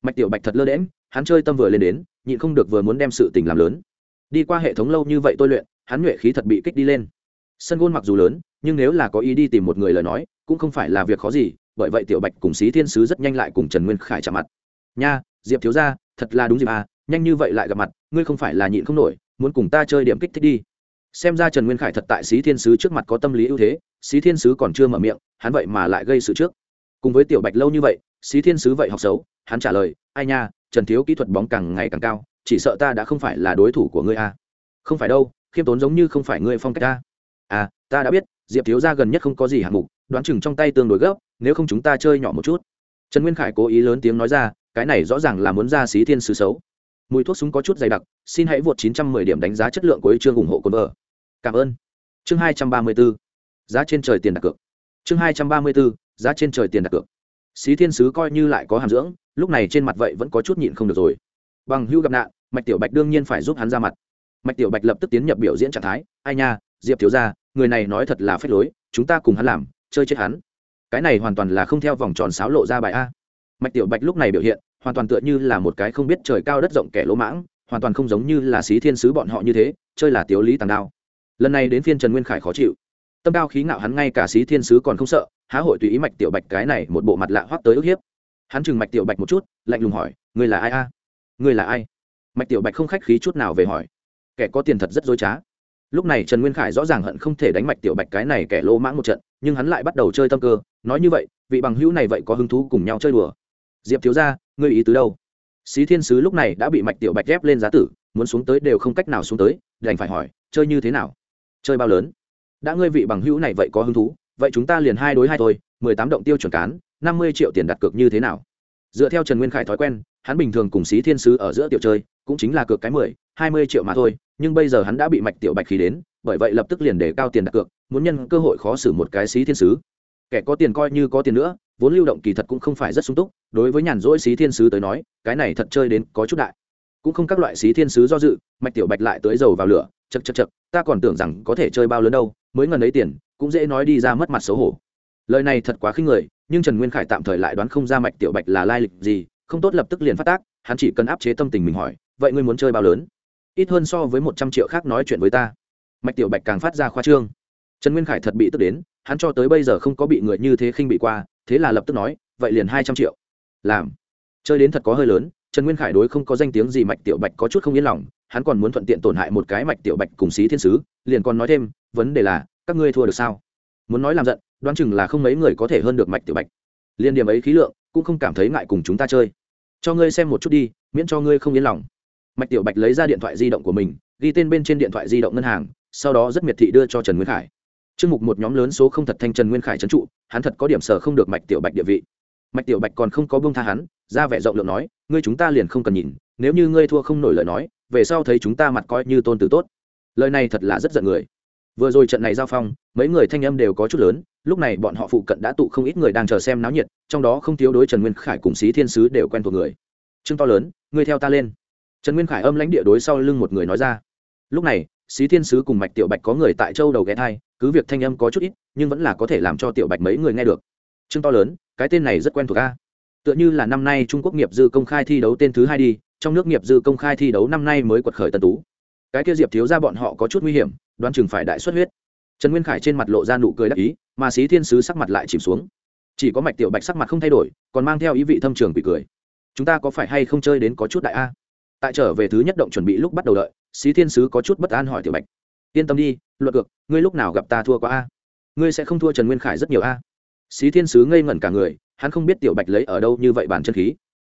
Mạch tiểu bạch thật lơ đễm hắn chơi tâm vừa lên đến, nhịn không được vừa muốn đem sự tình làm lớn. Đi qua hệ thống lâu như vậy tôi luyện hắn nhuệ khí thật bị kích đi lên. Sân gôn mặc dù lớn, nhưng nếu là có ý đi tìm một người lời nói, cũng không phải là việc khó gì, bởi vậy tiểu bạch cùng xí thiên sứ rất nhanh lại cùng trần nguyên khải chạm mặt. Nha, diệp thiếu ra thật là đúng dịp à nhanh như vậy lại gặp mặt, ngươi không phải là nhịn không nổi, muốn cùng ta chơi điểm kích thích đi. Xem ra trần nguyên khải thật tại xí thiên sứ trước mặt có tâm lý ưu thế, xí thiên sứ còn chưa mở miệng, hắn vậy mà lại gây sự trước. Cùng với tiểu bạch lâu như vậy, xí thiên sứ vậy học xấu, hắn trả lời, ai nha, trần thiếu kỹ thuật bóng càng ngày càng cao, chỉ sợ ta đã không phải là đối thủ của ngươi a à. không phải đâu khiêm tốn giống như không phải ngươi phong cách ta. À ta đã biết, diệp thiếu gia gần nhất không có gì hạng mục, đoán chừng trong tay tương đối gấp, nếu không chúng ta chơi nhỏ một chút. Trần nguyên khải cố ý lớn tiếng nói ra, cái này rõ ràng là muốn ra xí thiên sứ xấu. Mùi thuốc súng có chút dày đặc, xin hãy vượt 910 điểm đánh giá chất lượng của ý chương ủng hộ cồn vợ. Cảm ơn. Chương 234. giá trên trời tiền đặt cược. Chương 234. giá trên trời tiền đặt cược. Xí thiên sứ coi như lại có hàm dưỡng, lúc này trên mặt vậy vẫn có chút nhịn không được rồi. Bằng hưu gặp nạn, mạch tiểu bạch đương nhiên phải giúp hắn ra mặt mạch tiểu bạch lập tức tiến nhập biểu diễn trạng thái, ai nha, diệp thiếu ra người này nói thật là phép lối, chúng ta cùng hắn làm, chơi chết hắn. Cái này hoàn toàn là không theo vòng tròn sáo lộ ra bài a. Mạch tiểu bạch lúc này biểu hiện, hoàn toàn tựa như là một cái không biết trời cao đất rộng kẻ lỗ mãng, hoàn toàn không giống như là xí thiên sứ bọn họ như thế, chơi là tiếu lý tàng đao. Lần này đến phiên trần nguyên khải khó chịu. Tâm cao khí ngạo hắn ngay cả xí thiên sứ còn không sợ, há hội tùy ý mạch tiểu bạch cái này một bộ mặt lạ hoắc tới ức hiếp. Hắn chừng mạch tiểu bạch một chút, lạnh lùng hỏi người là ai a? Người là ai? Mạch tiểu bạch không khách khí chút nào về hỏi kẻ có tiền thật rất dối trá. Lúc này trần nguyên khải rõ ràng hận không thể đánh mạch tiểu bạch cái này kẻ lỗ mãng một trận, nhưng hắn lại bắt đầu chơi tâm cơ, nói như vậy, vị bằng hữu này vậy có hứng thú cùng nhau chơi đùa. Diệp thiếu ra ngươi ý tứ đâu? Xí thiên sứ lúc này đã bị mạch tiểu bạch ghép lên giá tử, muốn xuống tới đều không cách nào xuống tới, đành phải hỏi, chơi như thế nào? Chơi bao lớn? Đã ngươi vị bằng hữu này vậy có hứng thú, vậy chúng ta liền hai đối hai thôi, mười tám động tiêu chuẩn cán, năm mươi triệu tiền đặt cược như thế nào? Dựa theo trần nguyên khải thói quen, hắn bình thường cùng xí thiên sứ ở giữa tiểu chơi cũng chính là cược cái mười, hai mươi triệu mà thôi, nhưng bây giờ hắn đã bị mạch tiểu bạch khí đến, bởi vậy lập tức liền để cao tiền đặt cược, muốn nhân cơ hội khó xử một cái xí thiên sứ. Kẻ có tiền coi như có tiền nữa, vốn lưu động kỳ thật cũng không phải rất sung túc, đối với nhàn rỗi xí thiên sứ tới nói, cái này thật chơi đến có chút đại. Cũng không các loại xí thiên sứ do dự, mạch tiểu bạch lại tới dầu vào lửa, chật chật chật, ta còn tưởng rằng có thể chơi bao lớn đâu, mới ngần ấy tiền, cũng dễ nói đi ra mất mặt xấu hổ. Lời này thật quá khinh người, nhưng trần nguyên khải tạm thời lại đoán không ra mạch tiểu bạch là lai lịch gì, không tốt lập tức liền phát tác, hắn chỉ cần áp chế tâm tình mình hỏi vậy ngươi muốn chơi bao lớn? Ít hơn so với một trăm triệu khác nói chuyện với ta. Mạch tiểu bạch càng phát ra khoa trương. Trần nguyên khải thật bị tức đến, hắn cho tới bây giờ không có bị người như thế khinh bị qua, thế là lập tức nói, vậy liền hai trăm triệu. Làm. Chơi đến thật có hơi lớn, trần nguyên khải đối không có danh tiếng gì mạch tiểu bạch có chút không yên lòng, hắn còn muốn thuận tiện tổn hại một cái mạch tiểu bạch cùng xí thiên sứ, liền còn nói thêm, vấn đề là, các ngươi thua được sao? Muốn nói làm giận, đoán chừng là không mấy người có thể hơn được mạch tiểu bạch. Liên điểm ấy khí lượng, cũng không cảm thấy ngại cùng chúng ta chơi. Cho ngươi xem một chút đi, miễn cho ngươi không yên lòng mạch tiểu bạch lấy ra điện thoại di động của mình, ghi tên bên trên điện thoại di động ngân hàng, sau đó rất miệt thị đưa cho trần nguyên khải. Chương mục một nhóm lớn số không thật thanh trần nguyên khải trấn trụ, hắn thật có điểm sở không được mạch tiểu bạch địa vị. Mạch tiểu bạch còn không có bông tha hắn, ra vẻ rộng lượng nói, ngươi chúng ta liền không cần nhìn, nếu như ngươi thua không nổi lời nói, về sau thấy chúng ta mặt coi như tôn tử tốt. Lời này thật là rất giận người. Vừa rồi trận này giao phong, mấy người thanh âm đều có chút lớn, lúc này bọn họ phụ cận đã tụ không ít người đang chờ xem náo nhiệt, trong đó không thiếu đối trần nguyên khải cùng xí thiên sứ đều quen thuộc người. Chương to lớn, ngươi theo ta lên trần nguyên khải âm lãnh địa đối sau lưng một người nói ra. Lúc này, xí thiên sứ cùng mạch tiểu bạch có người tại châu đầu ghé thai, cứ việc thanh âm có chút ít, nhưng vẫn là có thể làm cho tiểu bạch mấy người nghe được. Chương to lớn, cái tên này rất quen thuộc a. Tựa như là năm nay trung quốc nghiệp dư công khai thi đấu tên thứ hai đi, trong nước nghiệp dư công khai thi đấu năm nay mới quật khởi tân tú. Cái kia diệp thiếu ra bọn họ có chút nguy hiểm, đoán chừng phải đại xuất huyết. Trần nguyên khải trên mặt lộ ra nụ cười đắc ý, mà xí thiên sứ sắc mặt lại chìm xuống. Chỉ có mạch tiểu bạch sắc mặt không thay đổi, còn mang theo ý vị thâm trường bị cười. Chúng ta có phải hay không chơi đến có chút đại a? Tại trở về thứ nhất động chuẩn bị lúc bắt đầu đợi, xí thiên sứ có chút bất an hỏi tiểu bạch, yên tâm đi luật cược, ngươi lúc nào gặp ta thua quá a? Ngươi sẽ không thua trần nguyên khải rất nhiều a? Xí thiên sứ ngây ngẩn cả người, hắn không biết tiểu bạch lấy ở đâu như vậy bản chân khí.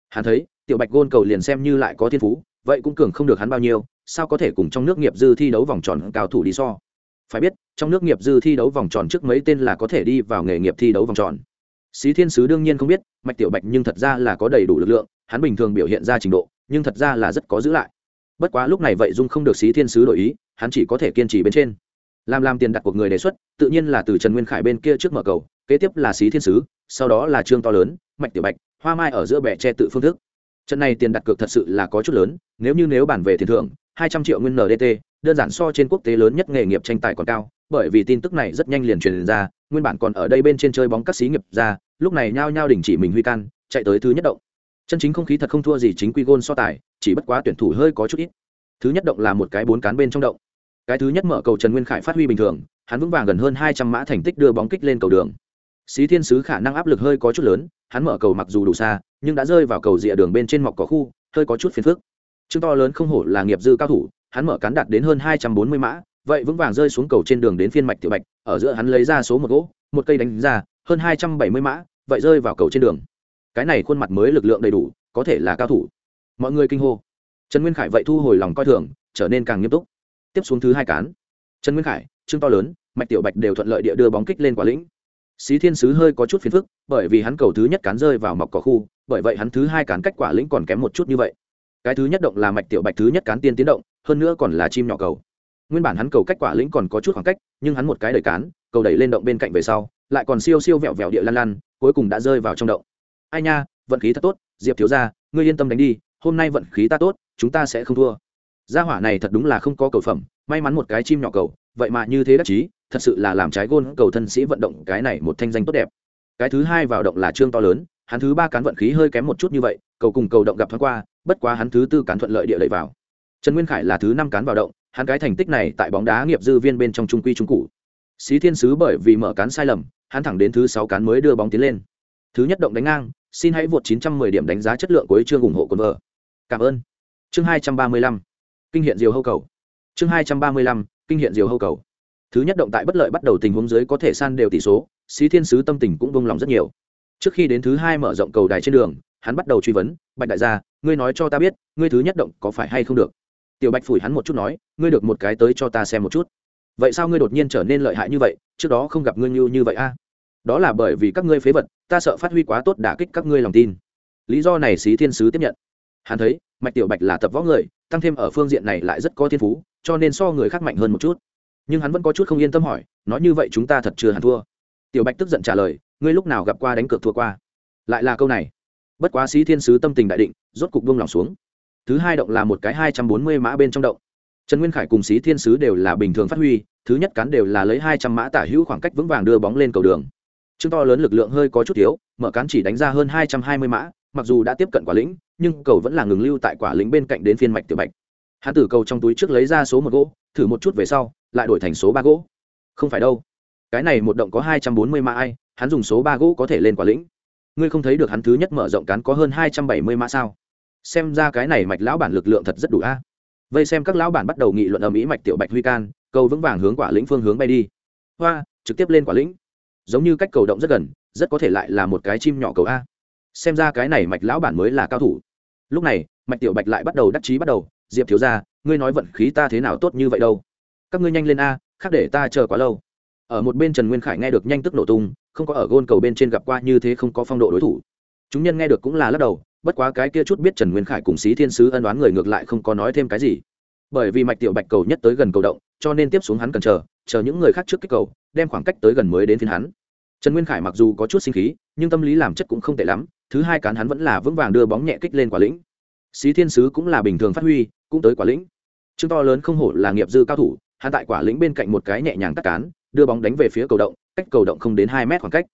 Hắn thấy, tiểu bạch gôn cầu liền xem như lại có thiên phú, vậy cũng cường không được hắn bao nhiêu, sao có thể cùng trong nước nghiệp dư thi đấu vòng tròn cao thủ đi so? Phải biết, trong nước nghiệp dư thi đấu vòng tròn trước mấy tên là có thể đi vào nghề nghiệp thi đấu vòng tròn. Xí thiên sứ đương nhiên không biết, mạch tiểu bạch nhưng thật ra là có đầy đủ lực lượng, hắn bình thường biểu hiện ra trình độ nhưng thật ra là rất có giữ lại. Bất quá lúc này vậy dung không được xí thiên sứ đổi ý, hắn chỉ có thể kiên trì bên trên. Làm làm tiền đặt cuộc người đề xuất, tự nhiên là từ trần nguyên khải bên kia trước mở cầu, kế tiếp là xí thiên sứ, sau đó là trương to lớn, mạch tiểu bạch, hoa mai ở giữa bẻ tre tự phương thức. Trận này tiền đặt cược thật sự là có chút lớn, nếu như nếu bản về tiền thưởng, hai trăm triệu nguyên ndt đơn giản so trên quốc tế lớn nhất nghề nghiệp tranh tài còn cao, bởi vì tin tức này rất nhanh liền truyền ra, nguyên bản còn ở đây bên trên chơi bóng các xí nghiệp ra, lúc này nhao nhao đình chỉ mình huy can, chạy tới thứ nhất động chân chính không khí thật không thua gì chính quy gôn so tài, chỉ bất quá tuyển thủ hơi có chút ít. Thứ nhất động là một cái bốn cán bên trong động. Cái thứ nhất mở cầu trần nguyên khải phát huy bình thường, hắn vững vàng gần hơn hai trăm mã thành tích đưa bóng kích lên cầu đường. Xí thiên sứ khả năng áp lực hơi có chút lớn, hắn mở cầu mặc dù đủ xa, nhưng đã rơi vào cầu rìa đường bên trên mọc cỏ khu, hơi có chút phiền phức. Chương to lớn không hổ là nghiệp dư cao thủ, hắn mở cán đạt đến hơn hai trăm bốn mươi mã, vậy vững vàng rơi xuống cầu trên đường đến phiên mạch tiểu bạch, ở giữa hắn lấy ra số một gỗ, một cây đánh ra, hơn hai trăm bảy mươi mã, vậy rơi vào cầu trên đường cái này khuôn mặt mới lực lượng đầy đủ, có thể là cao thủ. Mọi người kinh hô. Trần nguyên khải vậy thu hồi lòng coi thường, trở nên càng nghiêm túc. Tiếp xuống thứ hai cán. Trần nguyên khải, trương to lớn, mạch tiểu bạch đều thuận lợi địa đưa bóng kích lên quả lĩnh. Xí thiên sứ hơi có chút phiền phức, bởi vì hắn cầu thứ nhất cán rơi vào mọc cỏ khu, bởi vậy hắn thứ hai cán cách quả lĩnh còn kém một chút như vậy. Cái thứ nhất động là mạch tiểu bạch thứ nhất cán tiên tiến động, hơn nữa còn là chim nhỏ cầu. Nguyên bản hắn cầu cách quả lĩnh còn có chút khoảng cách, nhưng hắn một cái đẩy cán, cầu đẩy lên động bên cạnh về sau, lại còn siêu siêu vẹo vẹo địa lan lan cuối cùng đã rơi vào trong động ai nha, vận khí thật tốt, diệp thiếu ra ngươi yên tâm đánh đi, hôm nay vận khí ta tốt, chúng ta sẽ không thua. Gia hỏa này thật đúng là không có cầu phẩm, may mắn một cái chim nhỏ cầu, vậy mà như thế đắc chí, thật sự là làm trái gôn cầu thân sĩ vận động cái này một thanh danh tốt đẹp. Cái thứ hai vào động là trương to lớn, hắn thứ ba cán vận khí hơi kém một chút như vậy, cầu cùng cầu động gặp thoáng qua, bất quá hắn thứ tư cán thuận lợi địa lợi vào. Trần nguyên khải là thứ năm cán vào động, hắn cái thành tích này tại bóng đá nghiệp dư viên bên trong trung quy trung cụ xí thiên sứ bởi vì mở cán sai lầm, hắn thẳng đến thứ sáu cán mới đưa bóng tiến lên. Thứ nhất động đánh ngang xin hãy vượt 910 điểm đánh giá chất lượng cuối chương ủng hộ quân vợ. Cảm ơn. Chương 235 kinh hiện diều hâu cầu. Chương 235 kinh hiện diều hâu cầu. Thứ nhất động tại bất lợi bắt đầu tình huống dưới có thể san đều tỷ số, xí thiên sứ tâm tình cũng vung lòng rất nhiều. Trước khi đến thứ hai mở rộng cầu đài trên đường, hắn bắt đầu truy vấn, bạch đại gia, ngươi nói cho ta biết, ngươi thứ nhất động có phải hay không được? Tiểu bạch phủi hắn một chút nói, ngươi được một cái tới cho ta xem một chút. Vậy sao ngươi đột nhiên trở nên lợi hại như vậy? Trước đó không gặp ngươi như như vậy a đó là bởi vì các ngươi phế vật, ta sợ phát huy quá tốt đả kích các ngươi lòng tin. Lý do này xí thiên sứ tiếp nhận. Hắn thấy, mạch tiểu bạch là tập võ người, tăng thêm ở phương diện này lại rất có thiên phú, cho nên so người khác mạnh hơn một chút. Nhưng hắn vẫn có chút không yên tâm hỏi, nói như vậy chúng ta thật chưa hẳn thua. Tiểu bạch tức giận trả lời, ngươi lúc nào gặp qua đánh cược thua qua? Lại là câu này. Bất quá sĩ thiên sứ tâm tình đại định, rốt cục buông lòng xuống. Thứ hai động là một cái hai trăm bốn mươi mã bên trong động. Trần nguyên khải cùng sĩ thiên sứ đều là bình thường phát huy, thứ nhất cán đều là lấy hai trăm mã tả hữu khoảng cách vững vàng đưa bóng lên cầu đường chương to lớn lực lượng hơi có chút thiếu, mở cán chỉ đánh ra hơn hai trăm hai mươi mã, mặc dù đã tiếp cận quả lĩnh, nhưng cầu vẫn là ngừng lưu tại quả lĩnh bên cạnh đến phiên mạch tiểu bạch. Hắn tử cầu trong túi trước lấy ra số một gỗ, thử một chút về sau, lại đổi thành số ba gỗ. Không phải đâu. Cái này một động có hai trăm bốn mươi mã ai, hắn dùng số ba gỗ có thể lên quả lĩnh. Ngươi không thấy được hắn thứ nhất mở rộng cán có hơn hai trăm bảy mươi mã sao? Xem ra cái này mạch lão bản lực lượng thật rất đủ a. Vây xem các lão bản bắt đầu nghị luận ở mỹ mạch tiểu bạch huy can, cầu vững vàng hướng quả lĩnh phương hướng bay đi. Hoa, trực tiếp lên quả lĩnh giống như cách cầu động rất gần, rất có thể lại là một cái chim nhỏ cầu a. Xem ra cái này mạch lão bản mới là cao thủ. Lúc này, mạch tiểu bạch lại bắt đầu đắc chí bắt đầu, diệp thiếu ra ngươi nói vận khí ta thế nào tốt như vậy đâu? Các ngươi nhanh lên a, khác để ta chờ quá lâu. Ở một bên trần nguyên khải nghe được nhanh tức nổ tung, không có ở gôn cầu bên trên gặp qua như thế không có phong độ đối thủ. Chúng nhân nghe được cũng là lắc đầu, bất quá cái kia chút biết trần nguyên khải cùng xí thiên sứ ân đoán người ngược lại không có nói thêm cái gì. Bởi vì mạch tiểu bạch cầu nhất tới gần cầu động, cho nên tiếp xuống hắn cần chờ chờ những người khác trước kích cầu, đem khoảng cách tới gần mới đến phiên hắn trần nguyên khải mặc dù có chút sinh khí, nhưng tâm lý làm chất cũng không tệ lắm, thứ hai cán hắn vẫn là vững vàng đưa bóng nhẹ kích lên quả lĩnh. Xí thiên sứ cũng là bình thường phát huy, cũng tới quả lĩnh. Chương to lớn không hổ là nghiệp dư cao thủ, hắn tại quả lĩnh bên cạnh một cái nhẹ nhàng tắt cán, đưa bóng đánh về phía cầu động, cách cầu động không đến hai mét khoảng cách.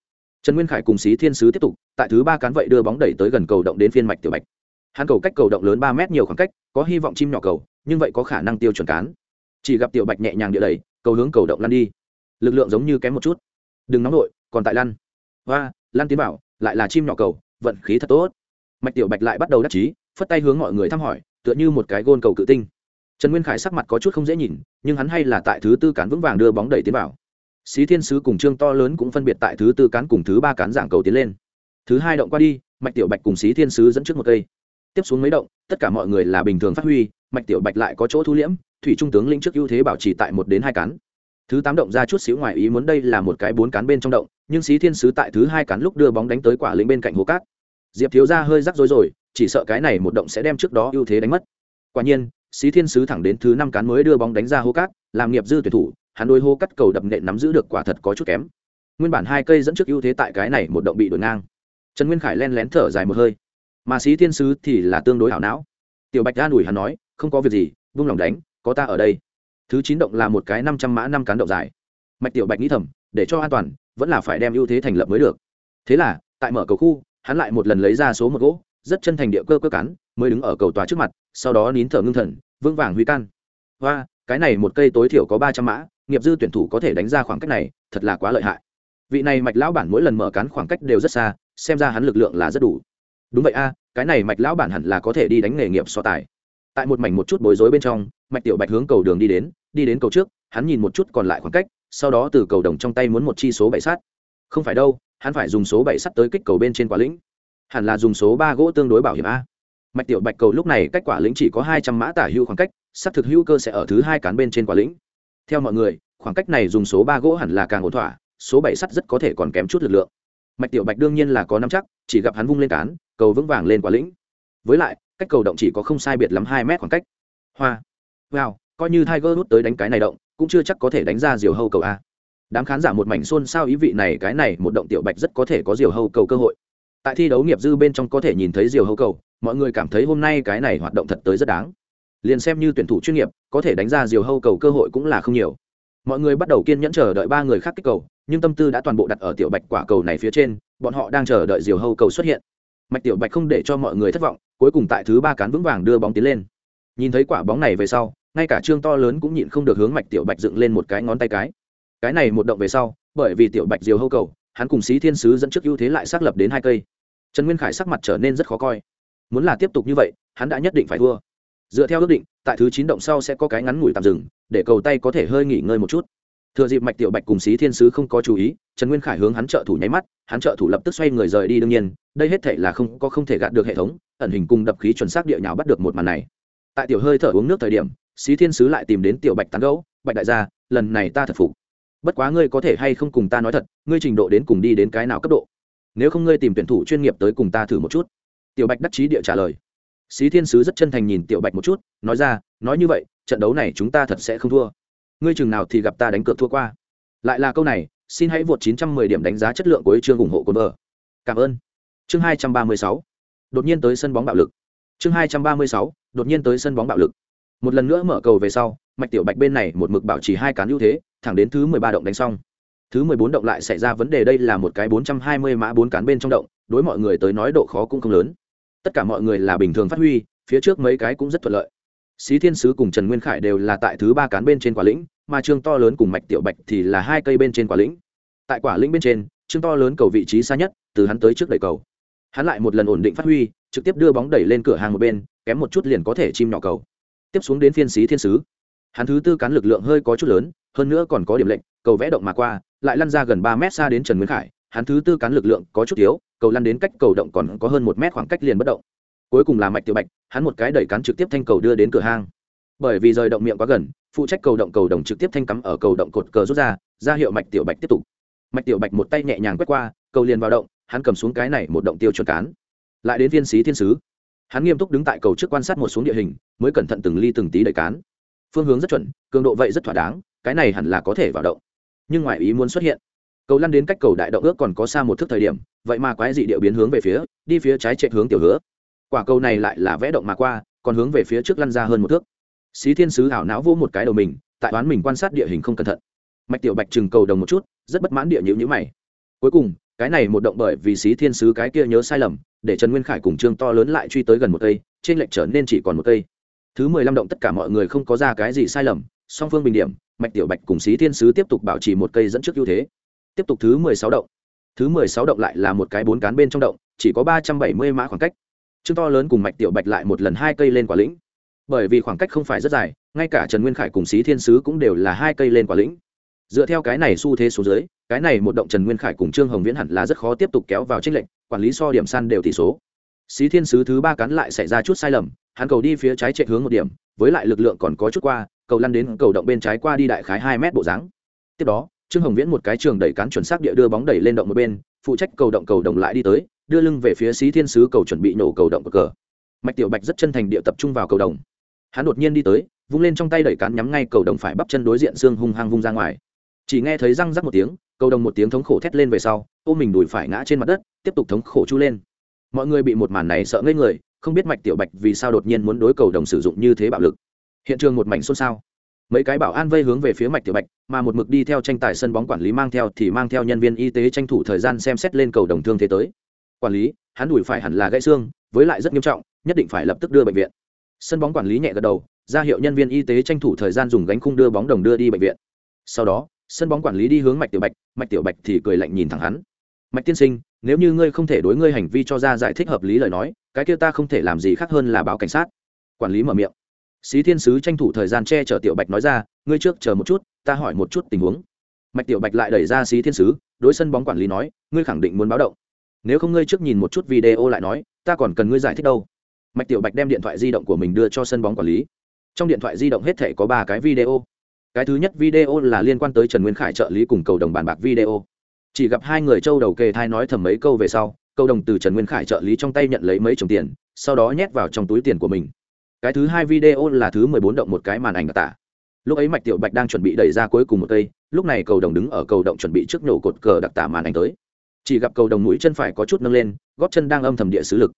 Trần nguyên khải cùng xí thiên sứ tiếp tục, tại thứ ba cán vậy đưa bóng đẩy tới gần cầu động đến phiên mạch tiểu bạch. Hắn cầu cách cầu động lớn ba mét nhiều khoảng cách, có hy vọng chim nhỏ cầu, nhưng vậy có khả năng tiêu chuẩn cán. Chỉ gặp tiểu bạch nhẹ nhàng địa đẩy, cầu hướng cầu động lăn đi. Lực lượng giống như kém một chút. Đừng nóng nổi còn tại lăn. Và lăn tiến bảo, lại là chim nhỏ cầu, vận khí thật tốt. Mạch tiểu bạch lại bắt đầu đắc chí, phất tay hướng mọi người thăm hỏi, tựa như một cái gôn cầu cự tinh. Trần nguyên khải sắc mặt có chút không dễ nhìn, nhưng hắn hay là tại thứ tư cán vững vàng đưa bóng đẩy tiến vào xí thiên sứ cùng trương to lớn cũng phân biệt tại thứ tư cán cùng thứ ba cán giảng cầu tiến lên. Thứ hai động qua đi, mạch tiểu bạch cùng xí thiên sứ dẫn trước một cây. Tiếp xuống mấy động, tất cả mọi người là bình thường phát huy, mạch tiểu bạch lại có chỗ thu liễm, thủy trung tướng lĩnh trước ưu thế bảo trì tại một đến hai cán thứ tám động ra chút xíu ngoài ý muốn đây là một cái bốn cán bên trong động, nhưng xí thiên sứ tại thứ hai cán lúc đưa bóng đánh tới quả lĩnh bên cạnh hố cát. Diệp thiếu ra hơi rắc rối rồi, chỉ sợ cái này một động sẽ đem trước đó ưu thế đánh mất. Quả nhiên, xí thiên sứ thẳng đến thứ năm cán mới đưa bóng đánh ra hố cát, làm nghiệp dư tuyển thủ, hắn đôi hô cắt cầu đập nện nắm giữ được quả thật có chút kém. Nguyên bản hai cây dẫn trước ưu thế tại cái này một động bị đổi ngang. Trần nguyên khải len lén thở dài một hơi. Mà xí thiên sứ thì là tương đối hảo não. Tiểu bạch an đùi hắn nói, không có việc gì, vung lòng đánh, có ta ở đây thứ chín động là một cái năm trăm mã năm cán động dài. Mạch tiểu bạch nghĩ thầm, để cho an toàn, vẫn là phải đem ưu thế thành lập mới được. Thế là, tại mở cầu khu, hắn lại một lần lấy ra số một gỗ, rất chân thành địa cơ cơ cán, mới đứng ở cầu tòa trước mặt, sau đó nín thở ngưng thần, vững vàng huy can. Hoa, cái này một cây tối thiểu có ba trăm mã, nghiệp dư tuyển thủ có thể đánh ra khoảng cách này, thật là quá lợi hại. Vị này mạch lão bản mỗi lần mở cán khoảng cách đều rất xa, xem ra hắn lực lượng là rất đủ. Đúng vậy a, cái này mạch lão bản hẳn là có thể đi đánh nghề nghiệp so tài tại một mảnh một chút bối rối bên trong, mạch tiểu bạch hướng cầu đường đi đến đi đến cầu trước, hắn nhìn một chút còn lại khoảng cách, sau đó từ cầu đồng trong tay muốn một chi số bảy sắt. Không phải đâu, hắn phải dùng số bảy sắt tới kích cầu bên trên quả lĩnh. Hẳn là dùng số ba gỗ tương đối bảo hiểm a. Mạch tiểu bạch cầu lúc này cách quả lĩnh chỉ có hai trăm mã tả hưu khoảng cách, sắt thực hữu cơ sẽ ở thứ hai cán bên trên quả lĩnh. Theo mọi người, khoảng cách này dùng số ba gỗ hẳn là càng ổn thỏa, số bảy sắt rất có thể còn kém chút lực lượng. Mạch tiểu bạch đương nhiên là có năm chắc, chỉ gặp hắn vung lên cán, cầu vững vàng lên quả lĩnh. Với lại cách cầu động chỉ có không sai biệt lắm hai mét khoảng cách. Hoa. Wow, coi như tiger hút tới đánh cái này động, cũng chưa chắc có thể đánh ra diều hâu cầu a. Đám khán giả một mảnh xôn xao ý vị này, cái này một động tiểu bạch rất có thể có diều hâu cầu cơ hội. Tại thi đấu nghiệp dư bên trong có thể nhìn thấy diều hâu cầu, mọi người cảm thấy hôm nay cái này hoạt động thật tới rất đáng. Liền xem như tuyển thủ chuyên nghiệp, có thể đánh ra diều hâu cầu cơ hội cũng là không nhiều. Mọi người bắt đầu kiên nhẫn chờ đợi ba người khác kích cầu, nhưng tâm tư đã toàn bộ đặt ở tiểu bạch quả cầu này phía trên, bọn họ đang chờ đợi diều hâu cầu xuất hiện. Mạch tiểu bạch không để cho mọi người thất vọng cuối cùng tại thứ ba cán vững vàng đưa bóng tiến lên. Nhìn thấy quả bóng này về sau, ngay cả trương to lớn cũng nhịn không được hướng mạch tiểu bạch dựng lên một cái ngón tay cái. Cái này một động về sau, bởi vì tiểu bạch diều hâu cầu, hắn cùng xí thiên sứ dẫn trước ưu thế lại xác lập đến hai cây. Trần nguyên khải sắc mặt trở nên rất khó coi. Muốn là tiếp tục như vậy, hắn đã nhất định phải thua. Dựa theo ước định, tại thứ chín động sau sẽ có cái ngắn ngủi tạm dừng, để cầu tay có thể hơi nghỉ ngơi một chút thừa dịp mạch tiểu bạch cùng xí thiên sứ không có chú ý, trần nguyên khải hướng hắn trợ thủ nháy mắt, hắn trợ thủ lập tức xoay người rời đi đương nhiên, đây hết thể là không, có không thể gạt được hệ thống, ẩn hình cùng đập khí chuẩn xác địa nhào bắt được một màn này. Tại tiểu hơi thở uống nước thời điểm, xí thiên sứ lại tìm đến tiểu bạch tán gấu bạch đại gia, lần này ta thật phục. Bất quá ngươi có thể hay không cùng ta nói thật, ngươi trình độ đến cùng đi đến cái nào cấp độ? Nếu không ngươi tìm tuyển thủ chuyên nghiệp tới cùng ta thử một chút. Tiểu bạch đắc chí địa trả lời. Xí thiên sứ rất chân thành nhìn tiểu bạch một chút, nói ra, nói như vậy, trận đấu này chúng ta thật sẽ không thua ngươi chừng nào thì gặp ta đánh cược thua qua. Lại là câu này, xin hãy vượt 910 điểm đánh giá chất lượng của chương ủng hộ cồn vợ. Cảm ơn. Chương 236 đột nhiên tới sân bóng bạo lực. Chương 236 đột nhiên tới sân bóng bạo lực. Một lần nữa mở cầu về sau, mạch tiểu bạch bên này một mực bảo trì hai cán ưu thế, thẳng đến thứ 13 động đánh xong. Thứ 14 động lại xảy ra vấn đề đây là một cái 420 mã bốn cán bên trong động, đối mọi người tới nói độ khó cũng không lớn. Tất cả mọi người là bình thường phát huy, phía trước mấy cái cũng rất thuận lợi. Xí Thiên Sứ cùng Trần Nguyên Khải đều là tại thứ ba cán bên trên quả lĩnh, mà Trương To lớn cùng Mạch Tiểu Bạch thì là hai cây bên trên quả lĩnh. Tại quả lĩnh bên trên, Trương To lớn cầu vị trí xa nhất, từ hắn tới trước đẩy cầu. Hắn lại một lần ổn định phát huy, trực tiếp đưa bóng đẩy lên cửa hàng một bên, kém một chút liền có thể chim nhỏ cầu. Tiếp xuống đến phiên Xí Thiên Sứ. Hắn thứ tư cán lực lượng hơi có chút lớn, hơn nữa còn có điểm lệnh, cầu vẽ động mà qua, lại lăn ra gần ba mét xa đến Trần Nguyên Khải, hắn thứ tư cán lực lượng có chút yếu, cầu lăn đến cách cầu động còn có hơn một mét khoảng cách liền bất động cuối cùng là mạch tiểu bạch, hắn một cái đẩy cắn trực tiếp thanh cầu đưa đến cửa hang. Bởi vì rời động miệng quá gần, phụ trách cầu động cầu đồng trực tiếp thanh cắm ở cầu động cột cờ rút ra ra hiệu mạch tiểu bạch tiếp tục. Mạch tiểu bạch một tay nhẹ nhàng quét qua, cầu liền vào động, hắn cầm xuống cái này một động tiêu chuẩn cán. Lại đến viên sĩ thiên sứ. Hắn nghiêm túc đứng tại cầu trước quan sát một xuống địa hình, mới cẩn thận từng ly từng tí đẩy cán. Phương hướng rất chuẩn, cường độ vậy rất thỏa đáng, cái này hẳn là có thể vào động. Nhưng ngoài ý muốn xuất hiện, cầu lăn đến cách cầu đại động ước còn có xa một thước thời điểm, vậy mà quái dị điệu biến hướng về phía, đi phía trái chạy hướng tiểu hứa quả cầu này lại là vẽ động mà qua, còn hướng về phía trước lăn ra hơn một thước. Xí thiên sứ ảo não vỗ một cái đầu mình, tại đoán mình quan sát địa hình không cẩn thận. Mạch tiểu bạch chừng cầu đồng một chút, rất bất mãn địa nhữ nhữ mày. Cuối cùng, cái này một động bởi vì xí thiên sứ cái kia nhớ sai lầm, để trần nguyên khải cùng trương to lớn lại truy tới gần một cây, trên lệnh trở nên chỉ còn một cây. Thứ mười lăm động tất cả mọi người không có ra cái gì sai lầm, song phương bình điểm, mạch tiểu bạch cùng xí thiên sứ tiếp tục bảo trì một cây dẫn trước ưu thế. Tiếp tục thứ mười sáu động. Thứ mười sáu động lại là một cái bốn cán bên trong động, chỉ có ba trăm bảy mươi mã khoảng cách chương to lớn cùng mạch tiểu bạch lại một lần hai cây lên quả lĩnh. Bởi vì khoảng cách không phải rất dài, ngay cả trần nguyên khải cùng xí thiên sứ cũng đều là hai cây lên quả lĩnh. Dựa theo cái này xu thế số dưới, cái này một động trần nguyên khải cùng trương hồng viễn hẳn là rất khó tiếp tục kéo vào tranh lệnh quản lý so điểm săn đều tỷ số. Xí thiên sứ thứ ba cắn lại xảy ra chút sai lầm, hắn cầu đi phía trái chạy hướng một điểm, với lại lực lượng còn có chút qua, cầu lăn đến cầu động bên trái qua đi đại khái hai mét bộ dáng. Tiếp đó, trương hồng viễn một cái trường đẩy cán chuẩn xác địa đưa bóng đẩy lên động một bên, phụ trách cầu động cầu đồng lại đi tới đưa lưng về phía xí thiên sứ cầu chuẩn bị nổ cầu động cờ cờ. Mạch tiểu bạch rất chân thành địa tập trung vào cầu đồng. Hắn đột nhiên đi tới, vung lên trong tay đẩy cán nhắm ngay cầu đồng phải bắp chân đối diện xương hung hăng vung ra ngoài. Chỉ nghe thấy răng rắc một tiếng, cầu đồng một tiếng thống khổ thét lên về sau ôm mình đùi phải ngã trên mặt đất, tiếp tục thống khổ chu lên. Mọi người bị một màn này sợ ngây người, không biết mạch tiểu bạch vì sao đột nhiên muốn đối cầu đồng sử dụng như thế bạo lực. Hiện trường một mảnh xôn xao. Mấy cái bảo an vây hướng về phía mạch tiểu bạch, mà một mực đi theo tranh tài sân bóng quản lý mang theo thì mang theo nhân viên y tế tranh thủ thời gian xem xét lên cầu đồng thương thế tới quản lý hắn đùi phải hẳn là gãy xương với lại rất nghiêm trọng nhất định phải lập tức đưa bệnh viện. Sân bóng quản lý nhẹ gật đầu ra hiệu nhân viên y tế tranh thủ thời gian dùng gánh khung đưa bóng đồng đưa đi bệnh viện. Sau đó sân bóng quản lý đi hướng mạch tiểu bạch mạch tiểu bạch thì cười lạnh nhìn thẳng hắn. Mạch tiên sinh nếu như ngươi không thể đối ngươi hành vi cho ra giải thích hợp lý lời nói cái kia ta không thể làm gì khác hơn là báo cảnh sát. Quản lý mở miệng. Xí Thiên sứ tranh thủ thời gian che chở Tiểu Bạch nói ra, ngươi trước chờ một chút, ta hỏi một chút tình huống. Mạch Tiểu Bạch lại đẩy ra Xí Thiên sứ, đối sân bóng quản lý nói, ngươi khẳng định muốn báo động. Nếu không ngươi trước nhìn một chút video lại nói, ta còn cần ngươi giải thích đâu. Mạch Tiểu Bạch đem điện thoại di động của mình đưa cho sân bóng quản lý. Trong điện thoại di động hết thảy có ba cái video. Cái thứ nhất video là liên quan tới Trần Nguyên Khải trợ lý cùng cầu đồng bàn bạc video. Chỉ gặp hai người châu đầu kề thai nói thầm mấy câu về sau, cầu đồng từ Trần Nguyên Khải trợ lý trong tay nhận lấy mấy chồng tiền, sau đó nhét vào trong túi tiền của mình cái thứ hai video là thứ mười bốn động một cái màn ảnh tả lúc ấy mạch tiểu bạch đang chuẩn bị đẩy ra cuối cùng một cây lúc này cầu đồng đứng ở cầu động chuẩn bị trước nổ cột cờ đặc tả màn ảnh tới chỉ gặp cầu đồng mũi chân phải có chút nâng lên góp chân đang âm thầm địa sứ lực.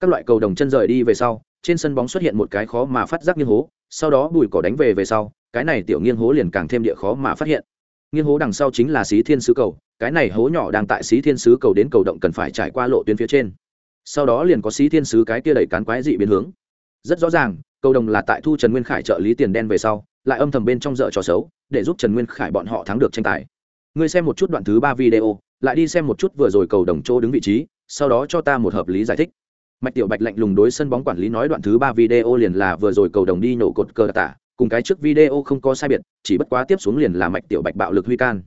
Các loại cầu đồng chân rời đi về sau, trên sân bóng xuất hiện một cái khó mà phát giác nghiêng hố, sau đó bùi cỏ đánh về về sau, cái này tiểu nghiêng hố liền càng thêm địa khó mà phát hiện. Nghiêng hố đằng sau chính là xí thiên sứ cầu, cái này hố nhỏ đang tại xí thiên sứ cầu đến cầu động cần phải trải qua lộ tuyến phía trên. Sau đó liền có xí thiên sứ cái kia đẩy cán quái dị biến hướng. Rất rõ ràng, cầu đồng là tại thu trần nguyên khải trợ lý tiền đen về sau, lại âm thầm bên trong dợ trò xấu, để giúp trần nguyên khải bọn họ thắng được tranh tài. Ngươi xem một chút đoạn thứ ba video lại đi xem một chút vừa rồi cầu đồng chỗ đứng vị trí, sau đó cho ta một hợp lý giải thích. Mạch tiểu bạch lạnh lùng đối sân bóng quản lý nói đoạn thứ ba video liền là vừa rồi cầu đồng đi nổ cột cờ tả cùng cái trước video không có sai biệt, chỉ bất quá tiếp xuống liền là mạch tiểu bạch bạo lực huy can.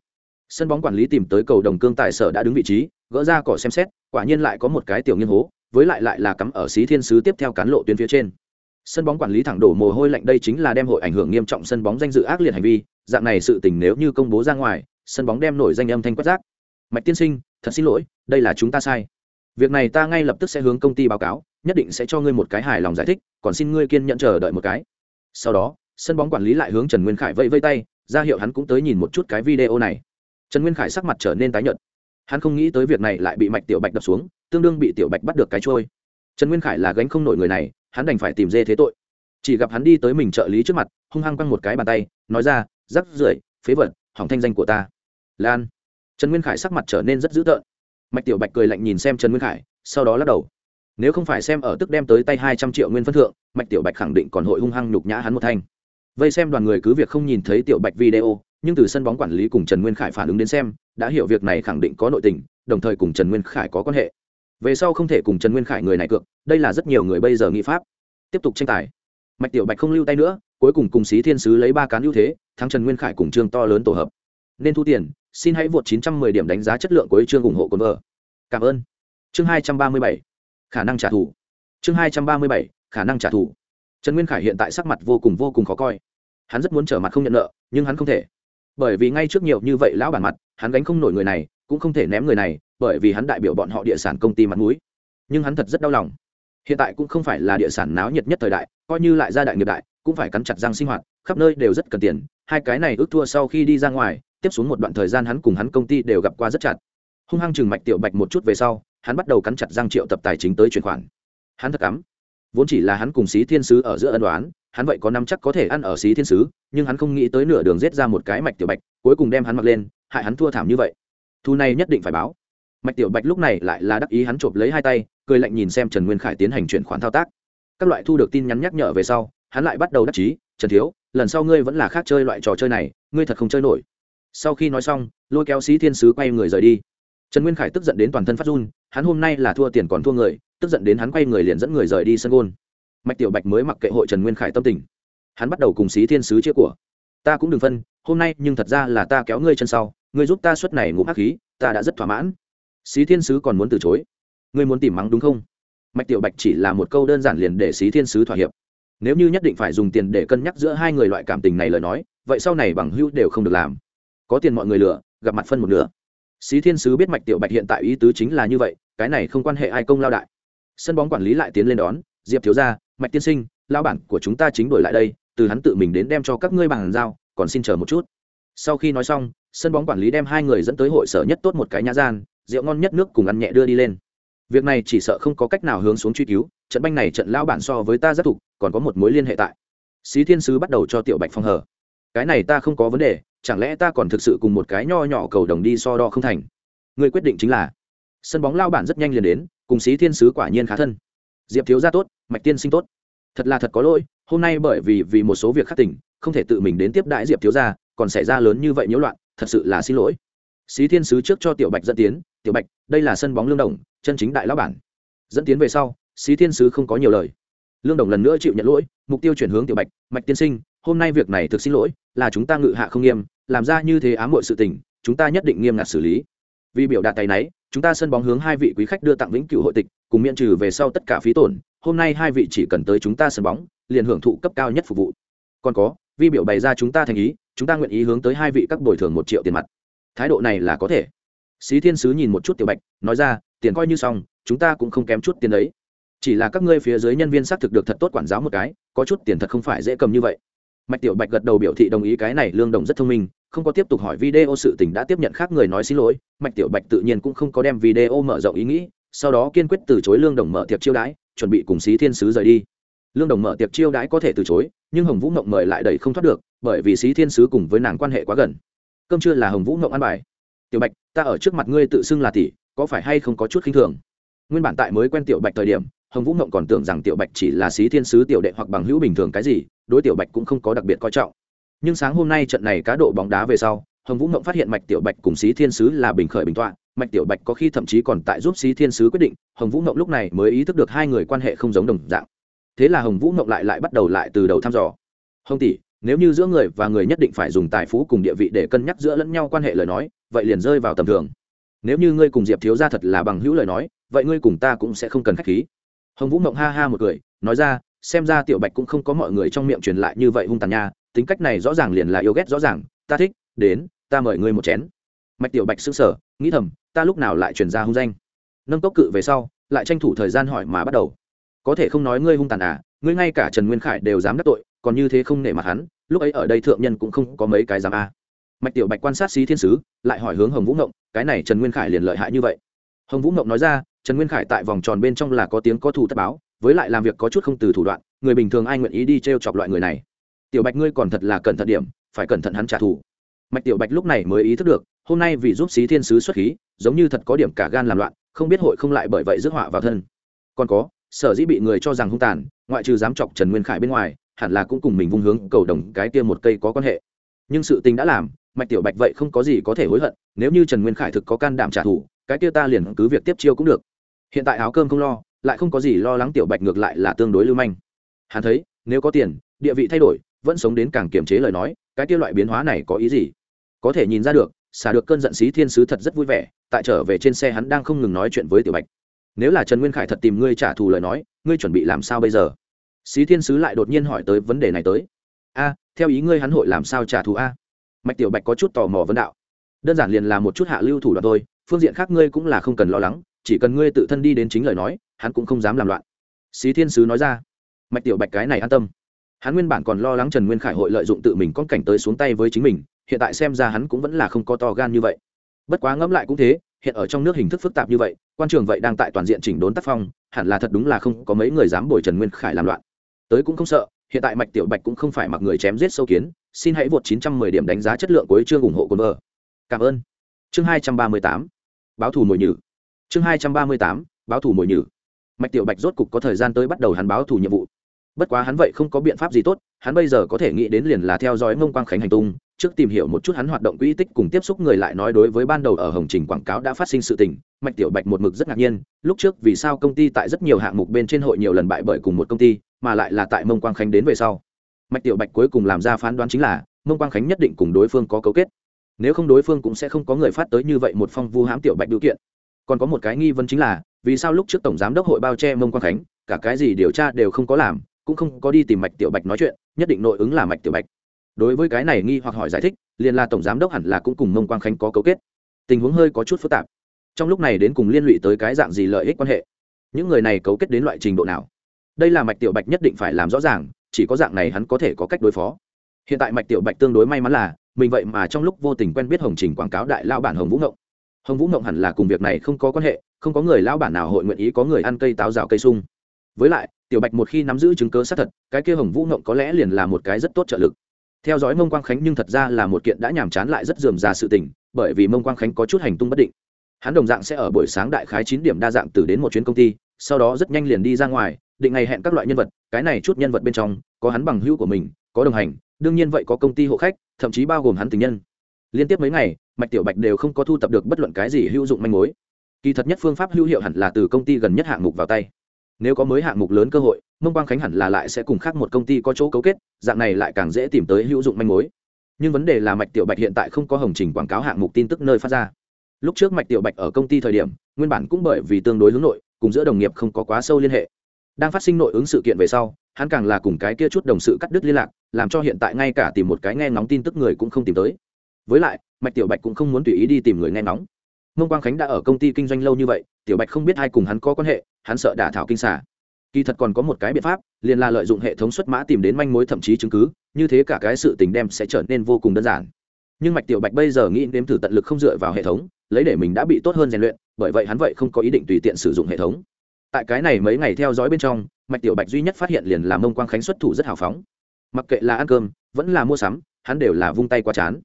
Sân bóng quản lý tìm tới cầu đồng cương tài sở đã đứng vị trí, gỡ ra cỏ xem xét, quả nhiên lại có một cái tiểu nghiêng hố, với lại lại là cắm ở xí thiên sứ tiếp theo cán lộ tuyến phía trên. Sân bóng quản lý thẳng đổ mồ hôi lạnh đây chính là đem hội ảnh hưởng nghiêm trọng sân bóng danh dự ác liệt hành vi, dạng này sự tình nếu như công bố ra ngoài, sân bóng đem nổi danh âm thanh quất rác mạch tiên sinh, thật xin lỗi, đây là chúng ta sai. Việc này ta ngay lập tức sẽ hướng công ty báo cáo, nhất định sẽ cho ngươi một cái hài lòng giải thích, còn xin ngươi kiên nhẫn chờ đợi một cái. Sau đó, sân bóng quản lý lại hướng trần nguyên khải vẫy vây tay, ra hiệu hắn cũng tới nhìn một chút cái video này. Trần nguyên khải sắc mặt trở nên tái nhợt. Hắn không nghĩ tới việc này lại bị mạch tiểu bạch đập xuống, tương đương bị tiểu bạch bắt được cái trôi. Trần nguyên khải là gánh không nổi người này, hắn đành phải tìm dê thế tội. Chỉ gặp hắn đi tới mình trợ lý trước mặt, hung hăng quăng một cái bàn tay, nói ra, rắc rưởi, phế vật, hỏng thanh danh của ta. Lan trần nguyên khải sắc mặt trở nên rất dữ tợn. Mạch tiểu bạch cười lạnh nhìn xem trần nguyên khải, sau đó lắc đầu. Nếu không phải xem ở tức đem tới tay hai trăm triệu nguyên phân thượng, mạch tiểu bạch khẳng định còn hội hung hăng nhục nhã hắn một thanh. Vây xem đoàn người cứ việc không nhìn thấy tiểu bạch video, nhưng từ sân bóng quản lý cùng trần nguyên khải phản ứng đến xem, đã hiểu việc này khẳng định có nội tình, đồng thời cùng trần nguyên khải có quan hệ. Về sau không thể cùng trần nguyên khải người này cược, đây là rất nhiều người bây giờ nghĩ pháp. Tiếp tục tranh tài. Mạch tiểu bạch không lưu tay nữa, cuối cùng cùng xí thiên sứ lấy ba cán ưu thế, thắng trần nguyên khải cùng trương to lớn tổ hợp. Nên thu tiền xin hãy vượt 910 điểm đánh giá chất lượng của chương ủng hộ cồn vợ. Cảm ơn. Chương 237 khả năng trả thù. Chương 237 khả năng trả thù. Trần nguyên khải hiện tại sắc mặt vô cùng vô cùng khó coi. Hắn rất muốn trở mặt không nhận nợ, nhưng hắn không thể. Bởi vì ngay trước nhiều như vậy lão bản mặt, hắn gánh không nổi người này, cũng không thể ném người này, bởi vì hắn đại biểu bọn họ địa sản công ty mặt mũi. Nhưng hắn thật rất đau lòng. Hiện tại cũng không phải là địa sản náo nhiệt nhất thời đại, coi như lại gia đại nghiệp đại, cũng phải cắn chặt răng sinh hoạt, khắp nơi đều rất cần tiền, hai cái này ước thua sau khi đi ra ngoài tiếp xuống một đoạn thời gian hắn cùng hắn công ty đều gặp qua rất chặt. Hung hăng chừng mạch tiểu bạch một chút về sau, hắn bắt đầu cắn chặt răng triệu tập tài chính tới chuyển khoản. Hắn thật cắm. Vốn chỉ là hắn cùng xí thiên sứ ở giữa ân đoán hắn vậy có năm chắc có thể ăn ở xí thiên sứ, nhưng hắn không nghĩ tới nửa đường rết ra một cái mạch tiểu bạch, cuối cùng đem hắn mặc lên, hại hắn thua thảm như vậy. Thu này nhất định phải báo. Mạch tiểu bạch lúc này lại là đắc ý hắn chộp lấy hai tay, cười lạnh nhìn xem trần nguyên khải tiến hành chuyển khoản thao tác. Các loại thu được tin nhắn nhắc nhở về sau, hắn lại bắt đầu đắc chí, trần thiếu, lần sau ngươi vẫn là khác chơi loại trò chơi này, ngươi thật không chơi nổi sau khi nói xong, lôi kéo sĩ thiên sứ quay người rời đi. Trần nguyên khải tức giận đến toàn thân phát run, hắn hôm nay là thua tiền còn thua người, tức giận đến hắn quay người liền dẫn người rời đi sân gôn. Mạch tiểu bạch mới mặc kệ hội trần nguyên khải tâm tình. Hắn bắt đầu cùng sĩ thiên sứ chia của. Ta cũng đừng phân, hôm nay nhưng thật ra là ta kéo ngươi chân sau, ngươi giúp ta suất này ngụm hắc khí, ta đã rất thỏa mãn. Sĩ thiên sứ còn muốn từ chối. Ngươi muốn tìm mắng đúng không? Mạch tiểu bạch chỉ là một câu đơn giản liền để sĩ thiên sứ thỏa hiệp. Nếu như nhất định phải dùng tiền để cân nhắc giữa hai người loại cảm tình này lời nói, vậy sau này bằng hữu đều không được làm có tiền mọi người lừa, gặp mặt phân một nửa. Xí thiên sứ biết mạch tiểu bạch hiện tại ý tứ chính là như vậy, cái này không quan hệ ai công lao đại. Sân bóng quản lý lại tiến lên đón, diệp thiếu gia, mạch tiên sinh lao bản của chúng ta chính đổi lại đây, từ hắn tự mình đến đem cho các ngươi bàn giao, còn xin chờ một chút. Sau khi nói xong, sân bóng quản lý đem hai người dẫn tới hội sở nhất tốt một cái nhã gian, rượu ngon nhất nước cùng ăn nhẹ đưa đi lên. Việc này chỉ sợ không có cách nào hướng xuống truy cứu, trận banh này trận lao bản so với ta rất thục, còn có một mối liên hệ tại. Xí thiên sứ bắt đầu cho tiểu bạch phong hờ cái này ta không có vấn đề chẳng lẽ ta còn thực sự cùng một cái nho nhỏ cầu đồng đi so đo không thành? Người quyết định chính là, sân bóng lao bản rất nhanh liền đến, cùng xí thiên sứ quả nhiên khá thân. Diệp thiếu ra tốt, mạch tiên sinh tốt. Thật là thật có lỗi, hôm nay bởi vì vì một số việc khắc tỉnh không thể tự mình đến tiếp đại diệp thiếu ra còn xảy ra lớn như vậy nhiễu loạn, thật sự là xin lỗi. Xí thiên sứ trước cho tiểu bạch dẫn tiến, tiểu bạch, đây là sân bóng lương đồng, chân chính đại lão bản. Dẫn tiến về sau, xí thiên sứ không có nhiều lời. Lương đồng lần nữa chịu nhận lỗi, mục tiêu chuyển hướng tiểu bạch, mạch tiên sinh, hôm nay việc này thực xin lỗi, là chúng ta ngự hạ không nghiêm làm ra như thế ám muội sự tình chúng ta nhất định nghiêm ngặt xử lý. Vì biểu đạt tay nấy, chúng ta sân bóng hướng hai vị quý khách đưa tặng vĩnh cửu hội tịch cùng miễn trừ về sau tất cả phí tổn hôm nay hai vị chỉ cần tới chúng ta sân bóng liền hưởng thụ cấp cao nhất phục vụ. Còn có vi biểu bày ra chúng ta thành ý chúng ta nguyện ý hướng tới hai vị các bồi thường một triệu tiền mặt. Thái độ này là có thể. Xí thiên sứ nhìn một chút tiểu bạch nói ra tiền coi như xong chúng ta cũng không kém chút tiền đấy. Chỉ là các ngươi phía dưới nhân viên xác thực được thật tốt quản giáo một cái có chút tiền thật không phải dễ cầm như vậy mạch tiểu bạch gật đầu biểu thị đồng ý cái này lương đồng rất thông minh, không có tiếp tục hỏi video sự tình đã tiếp nhận khác người nói xin lỗi, mạch tiểu bạch tự nhiên cũng không có đem video mở rộng ý nghĩ, sau đó kiên quyết từ chối lương đồng mở tiệc chiêu đãi, chuẩn bị cùng xí thiên sứ rời đi. Lương đồng mở tiệc chiêu đãi có thể từ chối, nhưng hồng vũ mộng mời lại đầy không thoát được, bởi vì xí thiên sứ cùng với nàng quan hệ quá gần. Cơm trưa là hồng vũ mộng ăn bài. Tiểu bạch, ta ở trước mặt ngươi tự xưng là tỷ, có phải hay không có chút khinh thường? Nguyên bản tại mới quen tiểu bạch thời điểm hồng vũ mộng còn tưởng rằng tiểu bạch chỉ là xí thiên sứ tiểu đệ hoặc bằng hữu bình thường cái gì, đối tiểu bạch cũng không có đặc biệt coi trọng. Nhưng sáng hôm nay trận này cá độ bóng đá về sau, hồng vũ mộng phát hiện mạch tiểu bạch cùng xí thiên sứ là bình khởi bình tọa. Mạch tiểu bạch có khi thậm chí còn tại giúp xí thiên sứ quyết định, hồng vũ mộng lúc này mới ý thức được hai người quan hệ không giống đồng dạng. Thế là hồng vũ mộng lại lại bắt đầu lại từ đầu thăm dò. Hồng tỷ, nếu như giữa người và người nhất định phải dùng tài phú cùng địa vị để cân nhắc giữa lẫn nhau quan hệ lời nói, vậy liền rơi vào tầm thường. Nếu như ngươi cùng diệp thiếu ra thật là bằng hữu lời nói, vậy ngươi cùng ta cũng sẽ không cần k h á c h khí hồng vũ mộng ha ha một cười, nói ra, xem ra tiểu bạch cũng không có mọi người trong miệng truyền lại như vậy hung tàn nha, tính cách này rõ ràng liền là yêu ghét rõ ràng, ta thích, đến, ta mời ngươi một chén. Mạch tiểu bạch s ư n g sở nghĩ thầm, ta lúc nào lại truyền ra hung danh? Nâng cốc cự về sau, lại tranh thủ thời gian hỏi mà bắt đầu. Có thể không nói ngươi hung tàn à ngươi ngay cả trần nguyên khải đều dám đắc tội, còn như thế không nể mặt hắn, lúc ấy ở đây thượng nhân cũng không có mấy cái dám a mạch tiểu bạch quan sát xí thiên sứ, lại hỏi hướng hồng vũ ngộng, cái này trần nguyên khải liền lợi hại như vậy. Hồng vũ ngộng nói ra trần nguyên khải tại vòng tròn bên trong là có tiếng có thủ tất báo, với lại làm việc có chút không từ thủ đoạn, người bình thường ai nguyện ý đi t r e o chọc loại người này? Tiểu bạch ngươi còn thật là cẩn thận điểm, phải cẩn thận hắn trả thù. Mạch tiểu bạch lúc này mới ý thức được, hôm nay vì giúp xí thiên sứ xuất khí, giống như thật có điểm cả gan làm loạn, không biết hội không lại bởi vậy rước họa vào thân. Còn có, sở dĩ bị người cho rằng hung tàn, ngoại trừ dám chọc trần nguyên khải bên ngoài, hẳn là cũng cùng mình vung hướng cầu đồng cái kia một cây có quan hệ. Nhưng sự tình đã làm, mạch tiểu bạch vậy không có gì có thể hối hận, nếu như trần nguyên khải thực có can đảm trả thù, cái kia ta liền cứ việc tiếp chiêu cũng được hiện tại áo cơm không lo, lại không có gì lo lắng tiểu bạch ngược lại là tương đối lưu manh. Hắn thấy, nếu có tiền, địa vị thay đổi, vẫn sống đến càng kiềm chế lời nói, cái kia loại biến hóa này có ý gì? Có thể nhìn ra được, xả được cơn giận xí thiên sứ thật rất vui vẻ, tại trở về trên xe hắn đang không ngừng nói chuyện với tiểu bạch. Nếu là trần nguyên khải thật tìm ngươi trả thù lời nói, ngươi chuẩn bị làm sao bây giờ? Xí thiên sứ lại đột nhiên hỏi tới vấn đề này tới. A, theo ý ngươi hắn hội làm sao trả thù a? Mạch tiểu bạch có chút tò mò vấn đạo. Đơn giản liền là một chút hạ lưu thủ đoạn thôi, phương diện khác ngươi cũng là không cần lo lắng chỉ cần ngươi tự thân đi đến chính lời nói, hắn cũng không dám làm loạn. Xí thiên sứ nói ra, mạch tiểu bạch cái này an tâm. Hắn nguyên bản còn lo lắng trần nguyên khải hội lợi dụng tự mình con cảnh tới xuống tay với chính mình, hiện tại xem ra hắn cũng vẫn là không có to gan như vậy. Bất quá ngẫm lại cũng thế, hiện ở trong nước hình thức phức tạp như vậy, quan trường vậy đang tại toàn diện chỉnh đốn tác phong, hẳn là thật đúng là không có mấy người dám bồi trần nguyên khải làm loạn. Tới cũng không sợ, hiện tại mạch tiểu bạch cũng không phải mặc người chém giết sâu kiến, xin hãy vượt 910 điểm đánh giá chất lượng của chương ủng hộ cồn vợ. Cảm ơn. Chương 238 báo thù mồi nhử chương 238 báo thủ mồi nhử. Mạch tiểu bạch rốt cục có thời gian tới bắt đầu hắn báo thủ nhiệm vụ. Bất quá hắn vậy không có biện pháp gì tốt, hắn bây giờ có thể nghĩ đến liền là theo dõi mông quang khánh hành tung, trước tìm hiểu một chút hắn hoạt động quỹ tích cùng tiếp xúc người lại nói đối với ban đầu ở hồng trình quảng cáo đã phát sinh sự tình. Mạch tiểu bạch một mực rất ngạc nhiên, lúc trước vì sao công ty tại rất nhiều hạng mục bên trên hội nhiều lần bại bởi cùng một công ty, mà lại là tại mông quang khánh đến về sau. Mạch tiểu bạch cuối cùng làm ra phán đoán chính là mông quang khánh nhất định cùng đối phương có cấu kết. Nếu không đối phương cũng sẽ không có người phát tới như vậy một phong vu hãm tiểu bạch điều kiện còn có một cái nghi vấn chính là, vì sao lúc trước tổng giám đốc hội bao che mông quang khánh, cả cái gì điều tra đều không có làm, cũng không có đi tìm mạch tiểu bạch nói chuyện, nhất định nội ứng là mạch tiểu bạch. Đối với cái này nghi hoặc hỏi giải thích, liền là tổng giám đốc hẳn là cũng cùng mông quang khánh có cấu kết. Tình huống hơi có chút phức tạp. Trong lúc này đến cùng liên lụy tới cái dạng gì lợi ích quan hệ? Những người này cấu kết đến loại trình độ nào? Đây là mạch tiểu bạch nhất định phải làm rõ ràng, chỉ có dạng này hắn có thể có cách đối phó. Hiện tại mạch tiểu bạch tương đối may mắn là, mình vậy mà trong lúc vô tình quen biết hồng trình quảng cáo đại lao bản hồng vũ ngộng hồng vũ mộng hẳn là cùng việc này không có quan hệ, không có người lão bản nào hội nguyện ý có người ăn cây táo rào cây sung. Với lại, tiểu bạch một khi nắm giữ chứng cớ xác thật, cái kia hồng vũ mộng có lẽ liền là một cái rất tốt trợ lực. Theo dõi mông quang khánh nhưng thật ra là một kiện đã nhàm chán lại rất dườm già sự tình, bởi vì mông quang khánh có chút hành tung bất định. Hắn đồng dạng sẽ ở buổi sáng đại khái chín điểm đa dạng từ đến một chuyến công ty, sau đó rất nhanh liền đi ra ngoài, định ngày hẹn các loại nhân vật, cái này chút nhân vật bên trong, có hắn bằng hữu của mình, có đồng hành, đương nhiên vậy có công ty hộ khách, thậm chí bao gồm hắn tình nhân liên tiếp mấy ngày, mạch tiểu bạch đều không có thu tập được bất luận cái gì hữu dụng manh mối. Kỳ thật nhất phương pháp hữu hiệu hẳn là từ công ty gần nhất hạng mục vào tay. Nếu có mới hạng mục lớn cơ hội, mông quang khánh hẳn là lại sẽ cùng khác một công ty có chỗ cấu kết, dạng này lại càng dễ tìm tới hữu dụng manh mối. Nhưng vấn đề là mạch tiểu bạch hiện tại không có hồng trình quảng cáo hạng mục tin tức nơi phát ra. Lúc trước mạch tiểu bạch ở công ty thời điểm, nguyên bản cũng bởi vì tương đối hướng nội, cùng giữa đồng nghiệp không có quá sâu liên hệ. Đang phát sinh nội ứng sự kiện về sau, hắn càng là cùng cái kia chút đồng sự cắt đứt liên lạc, làm cho hiện tại ngay cả tìm một cái nghe ngóng tin tức người cũng không tìm tới với lại, mạch tiểu bạch cũng không muốn tùy ý đi tìm người nghe ngóng. Mông quang khánh đã ở công ty kinh doanh lâu như vậy, tiểu bạch không biết ai cùng hắn có quan hệ, hắn sợ đả thảo kinh xả kỳ thật còn có một cái biện pháp, liền là lợi dụng hệ thống xuất mã tìm đến manh mối thậm chí chứng cứ, như thế cả cái sự tình đem sẽ trở nên vô cùng đơn giản. Nhưng mạch tiểu bạch bây giờ nghĩ đếm thử tận lực không dựa vào hệ thống, lấy để mình đã bị tốt hơn rèn luyện, bởi vậy hắn vậy không có ý định tùy tiện sử dụng hệ thống. Tại cái này mấy ngày theo dõi bên trong, mạch tiểu bạch duy nhất phát hiện liền là mông quang khánh xuất thủ rất hào phóng. Mặc kệ là ăn cơm, vẫn là mua sắm, hắn đều là vung tay qua chán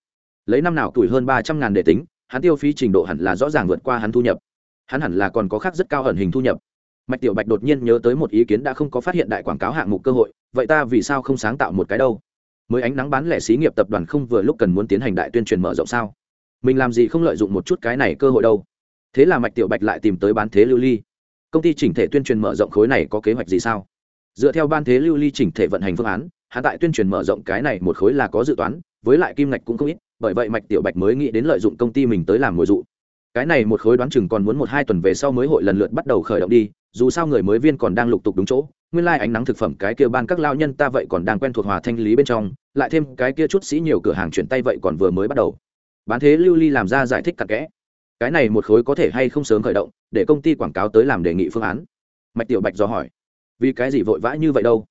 lấy năm nào tuổi hơn ba trăm ngàn để tính, hắn tiêu phí trình độ hẳn là rõ ràng vượt qua hắn thu nhập. Hắn hẳn là còn có khác rất cao hận hình thu nhập. Mạch tiểu bạch đột nhiên nhớ tới một ý kiến đã không có phát hiện đại quảng cáo hạng mục cơ hội, vậy ta vì sao không sáng tạo một cái đâu? Mới ánh nắng bán lẻ xí nghiệp tập đoàn không vừa lúc cần muốn tiến hành đại tuyên truyền mở rộng sao? Mình làm gì không lợi dụng một chút cái này cơ hội đâu? Thế là mạch tiểu bạch lại tìm tới bán thế lưu ly. Công ty chỉnh thể tuyên truyền mở rộng khối này có kế hoạch gì sao? Dựa theo ban thế lưu ly chỉnh thể vận hành phương án hạ tại tuyên truyền mở rộng cái này một khối là có dự toán, với lại kim ngạch cũng không ít bởi vậy mạch tiểu bạch mới nghĩ đến lợi dụng công ty mình tới làm mồi dụ. Cái này một khối đoán chừng còn muốn một hai tuần về sau mới hội lần lượt bắt đầu khởi động đi, dù sao người mới viên còn đang lục tục đúng chỗ, nguyên lai、like、ánh nắng thực phẩm cái kia ban các lao nhân ta vậy còn đang quen thuộc hòa thanh lý bên trong, lại thêm cái kia chút sĩ nhiều cửa hàng chuyển tay vậy còn vừa mới bắt đầu. Bán thế lưu ly làm ra giải thích cặn kẽ. Cái này một khối có thể hay không sớm khởi động, để công ty quảng cáo tới làm đề nghị phương án. Mạch tiểu bạch do hỏi. Vì cái gì vội vã như vậy đâu?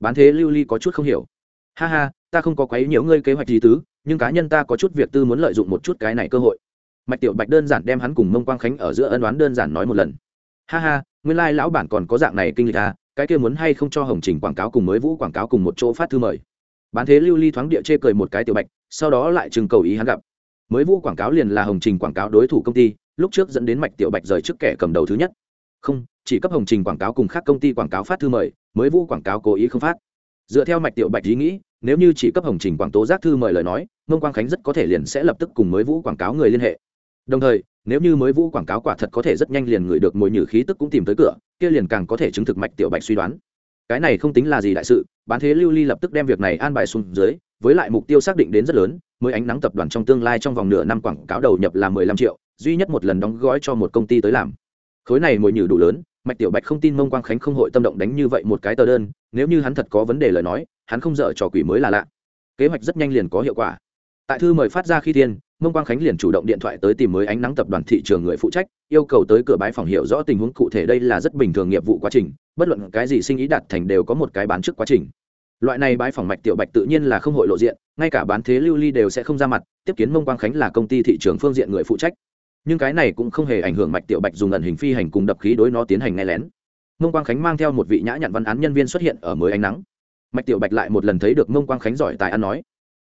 Bán thế lưu ly có chút không hiểu. Ha ha, ta không có quấy nhiễu ngươi kế hoạch gì tứ nhưng cá nhân ta có chút việc tư muốn lợi dụng một chút cái này cơ hội. Mạch tiểu bạch đơn giản đem hắn cùng mông quang khánh ở giữa ân đoán đơn giản nói một lần. Ha ha, nguyên lai、like、lão bản còn có dạng này kinh lịch à cái kia muốn hay không cho hồng trình quảng cáo cùng mới vũ quảng cáo cùng một chỗ phát thư mời. Bán thế lưu ly thoáng địa chê cười một cái tiểu bạch, sau đó lại chừng cầu ý hắn gặp. Mới vũ quảng cáo liền là hồng trình quảng cáo đối thủ công ty, lúc trước dẫn đến mạch tiểu bạch rời trước kẻ cầm đầu thứ nhất. Không, chỉ cấp hồng trình quảng cáo cùng khác công ty quảng cáo phát thư mời, mới vũ quảng cáo cố ý không phát. Dựa theo mạch tiểu bạch ý nghĩ nếu như chỉ cấp hồng trình quảng tố giác thư mời lời nói mông quang khánh rất có thể liền sẽ lập tức cùng mới vũ quảng cáo người liên hệ. Đồng thời, nếu như mới vũ quảng cáo quả thật có thể rất nhanh liền ngửi được mùi nhử khí tức cũng tìm tới cửa, kia liền càng có thể chứng thực mạch tiểu bạch suy đoán. Cái này không tính là gì đại sự, bán thế lưu ly lập tức đem việc này an bài xuống dưới, với lại mục tiêu xác định đến rất lớn, mới ánh nắng tập đoàn trong tương lai trong vòng nửa năm quảng cáo đầu nhập là mười lăm triệu, duy nhất một lần đóng gói cho một công ty tới làm. Khối này mùi nhử đủ lớn, mạch tiểu bạch không tin mông quang khánh không hội tâm động đánh như vậy một cái tờ đơn, nếu như hắn thật có vấn đề lời nói hắn không dở trò quỷ mới là lạ. Kế hoạch rất nhanh liền có hiệu quả. Tại thư mời phát ra khi thiên, mông quang khánh liền chủ động điện thoại tới tìm mới ánh nắng tập đoàn thị trường người phụ trách, yêu cầu tới cửa bãi phòng hiểu rõ tình huống cụ thể đây là rất bình thường nghiệp vụ quá trình, bất luận cái gì sinh ý đạt thành đều có một cái bán trước quá trình. Loại này bãi phòng mạch tiểu bạch tự nhiên là không hội lộ diện, ngay cả bán thế lưu ly đều sẽ không ra mặt, tiếp kiến mông quang khánh là công ty thị trường phương diện người phụ trách. Nhưng cái này cũng không hề ảnh hưởng mạch tiểu bạch dùng ẩn hình phi hành cùng đập khí đối nó tiến hành nghe lén. Mông quang khánh mang theo một vị nhã nhặn văn án nhân viên xuất hiện ở mới ánh nắng mạch tiểu bạch lại một lần thấy được mông quang khánh giỏi tài ăn nói.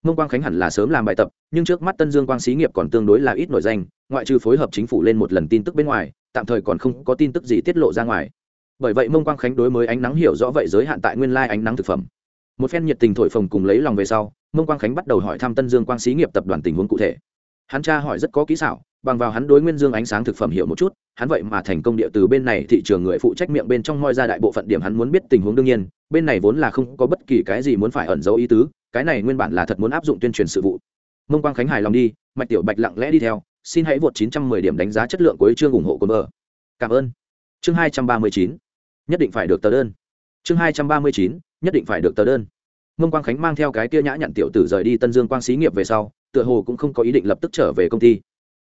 Mông quang khánh hẳn là sớm làm bài tập, nhưng trước mắt tân dương quang xí nghiệp còn tương đối là ít nổi danh, ngoại trừ phối hợp chính phủ lên một lần tin tức bên ngoài, tạm thời còn không có tin tức gì tiết lộ ra ngoài. Bởi vậy mông quang khánh đối mới ánh nắng hiểu rõ vậy giới hạn tại nguyên lai ánh nắng thực phẩm. Một phen nhiệt tình thổi phồng cùng lấy lòng về sau mông quang khánh bắt đầu hỏi thăm tân dương quang xí nghiệp tập đoàn tình huống cụ thể. Hắn tra hỏi rất có kỹ xảo bằng vào hắn đối nguyên dương ánh sáng thực phẩm hiểu một chút, hắn vậy mà thành công địa từ bên này thị trường người phụ trách miệng bên trong moi ra đại bộ phận điểm hắn muốn biết tình huống đương nhiên, bên này vốn là không có bất kỳ cái gì muốn phải ẩn giấu ý tứ, cái này nguyên bản là thật muốn áp dụng tuyên truyền sự vụ. Mông quang khánh hài lòng đi, mạch tiểu bạch lặng lẽ đi theo, xin hãy vượt 910 điểm đánh giá chất lượng cuối chương ủng hộ của bờ cảm ơn. Chương 239 nhất định phải được tờ đơn. Chương 239 nhất định phải được tờ đơn. Mông quang khánh mang theo cái kia nhã nhặn tiểu tử rời đi tân dương quang xí nghiệp về sau, tựa hồ cũng không có ý định lập tức trở về công ty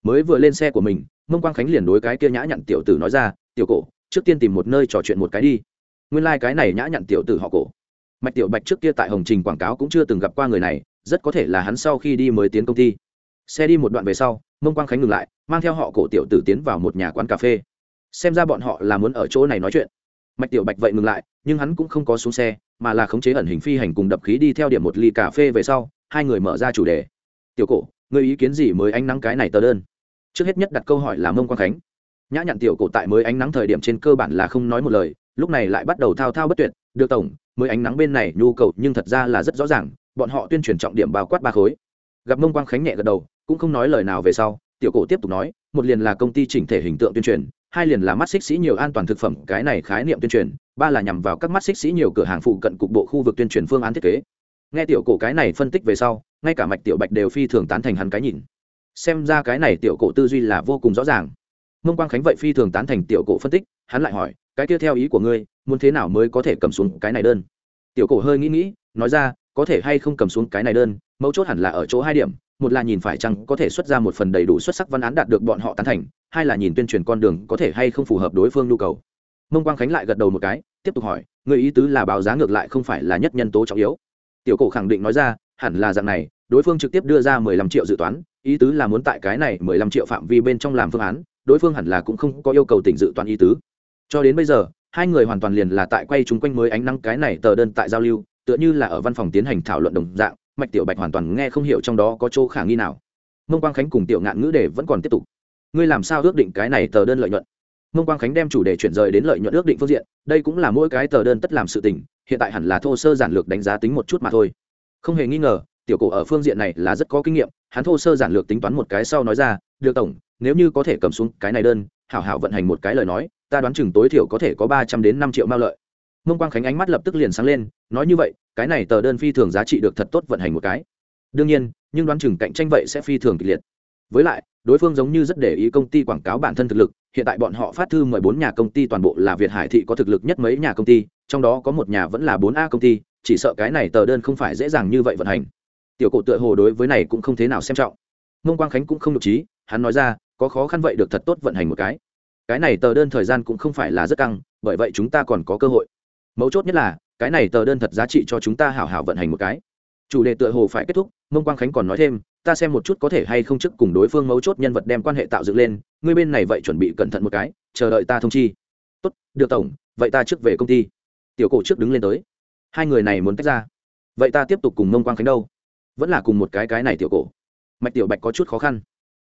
mới vừa lên xe của mình, mông quang khánh liền đối cái kia nhã nhặn tiểu tử nói ra, tiểu cổ, trước tiên tìm một nơi trò chuyện một cái đi. Nguyên lai、like、cái này nhã nhặn tiểu tử họ cổ. Mạch tiểu bạch trước kia tại hồng trình quảng cáo cũng chưa từng gặp qua người này, rất có thể là hắn sau khi đi mới tiến công ty. Xe đi một đoạn về sau, mông quang khánh ngừng lại, mang theo họ cổ tiểu tử tiến vào một nhà quán cà phê. Xem ra bọn họ là muốn ở chỗ này nói chuyện. Mạch tiểu bạch vậy ngừng lại, nhưng hắn cũng không có xuống xe, mà là khống chế ẩn hình phi hành cùng đập khí đi theo điểm một ly cà phê về sau, hai người mở ra chủ đề. Tiểu cổ người ý kiến gì mới ánh nắng cái này tờ đơn? Trước hết nhất đặt câu hỏi là mông quang khánh. Nhã nhặn tiểu cổ tại mới ánh nắng thời điểm trên cơ bản là không nói một lời, lúc này lại bắt đầu thao thao bất tuyệt, được tổng, mới ánh nắng bên này nhu cầu nhưng thật ra là rất rõ ràng, bọn họ tuyên truyền trọng điểm bao quát ba khối. Gặp mông quang khánh nhẹ gật đầu, cũng không nói lời nào về sau, tiểu cổ tiếp tục nói, một liền là công ty chỉnh thể hình tượng tuyên truyền, hai liền là mắt xích sĩ nhiều an toàn thực phẩm, cái này khái niệm tuyên truyền, ba là nhằm vào các mắt xích sĩ nhiều cửa hàng phụ cận cục bộ khu vực tuyên truyền phương án thiết kế. Nghe tiểu cổ cái này phân tích về sau, ngay cả mạch tiểu bạch đều phi thường tán thành hắn cái nhìn xem ra cái này tiểu cổ tư duy là vô cùng rõ ràng. Mông quang khánh vậy phi thường tán thành tiểu cổ phân tích, hắn lại hỏi, cái kia theo ý của ngươi, muốn thế nào mới có thể cầm xuống cái này đơn? Tiểu cổ hơi nghĩ nghĩ, nói ra, có thể hay không cầm xuống cái này đơn, mấu chốt hẳn là ở chỗ hai điểm, một là nhìn phải chăng có thể xuất ra một phần đầy đủ xuất sắc văn án đạt được bọn họ tán thành, hai là nhìn tuyên truyền con đường có thể hay không phù hợp đối phương nhu cầu. Mông quang khánh lại gật đầu một cái, tiếp tục hỏi người ý tứ là báo giá ngược lại không phải là nhất nhân tố trọng yếu? Tiểu cổ khẳng định nói ra, hẳn là dạng này, đối phương trực tiếp đưa ra mười lăm triệu dự toán ý tứ là muốn tại cái này mười lăm triệu phạm vi bên trong làm phương án, đối phương hẳn là cũng không có yêu cầu tỉnh dự toán ý tứ. Cho đến bây giờ, hai người hoàn toàn liền là tại quay chúng quanh mới ánh nắng cái này tờ đơn tại giao lưu, tựa như là ở văn phòng tiến hành thảo luận đồng dạng, mạch tiểu bạch hoàn toàn nghe không hiểu trong đó có chỗ khả nghi nào. Mông quang khánh cùng tiểu ngạn ngữ đề vẫn còn tiếp tục. Ngươi làm sao ước định cái này tờ đơn lợi nhuận? Mông quang khánh đem chủ đề chuyển rời đến lợi nhuận ước định phương diện, đây cũng là mỗi cái tờ đơn tất làm sự tình, hiện tại hẳn là thô sơ giản lược đánh giá tính một chút mà thôi. Không hề nghi ngờ, tiểu cổ ở phương diện này là rất có kinh nghiệm hắn thô sơ giản lược tính toán một cái sau nói ra, được tổng, nếu như có thể cầm xuống cái này đơn, hảo hảo vận hành một cái lời nói, ta đoán chừng tối thiểu có thể có ba trăm đến năm triệu mao lợi. Mông quang khánh ánh mắt lập tức liền sáng lên, nói như vậy, cái này tờ đơn phi thường giá trị được thật tốt vận hành một cái. Đương nhiên, nhưng đoán chừng cạnh tranh vậy sẽ phi thường kịch liệt. Với lại, đối phương giống như rất để ý công ty quảng cáo bản thân thực lực, hiện tại bọn họ phát thư mời bốn nhà công ty toàn bộ là việt hải thị có thực lực nhất mấy nhà công ty, trong đó có một nhà vẫn là bốn a công ty, chỉ sợ cái này tờ đơn không phải dễ dàng như vậy vận hành tiểu cổ tựa hồ đối với này cũng không thế nào xem trọng. Mông quang khánh cũng không được trí, hắn nói ra, có khó khăn vậy được thật tốt vận hành một cái. Cái này tờ đơn thời gian cũng không phải là rất căng, bởi vậy chúng ta còn có cơ hội. Mấu chốt nhất là, cái này tờ đơn thật giá trị cho chúng ta hảo hảo vận hành một cái. Chủ đề tựa hồ phải kết thúc mông quang khánh còn nói thêm, ta xem một chút có thể hay không trước cùng đối phương mấu chốt nhân vật đem quan hệ tạo dựng lên, ngươi bên này vậy chuẩn bị cẩn thận một cái, chờ đợi ta thông chi. Tốt, được tổng, vậy ta trước về công ty. Tiểu cổ trước đứng lên tới. Hai người này muốn tách ra. Vậy ta tiếp tục cùng mông quang khánh đâu? Vẫn là cùng một cái cái này tiểu cổ. Mạch tiểu bạch có chút khó khăn.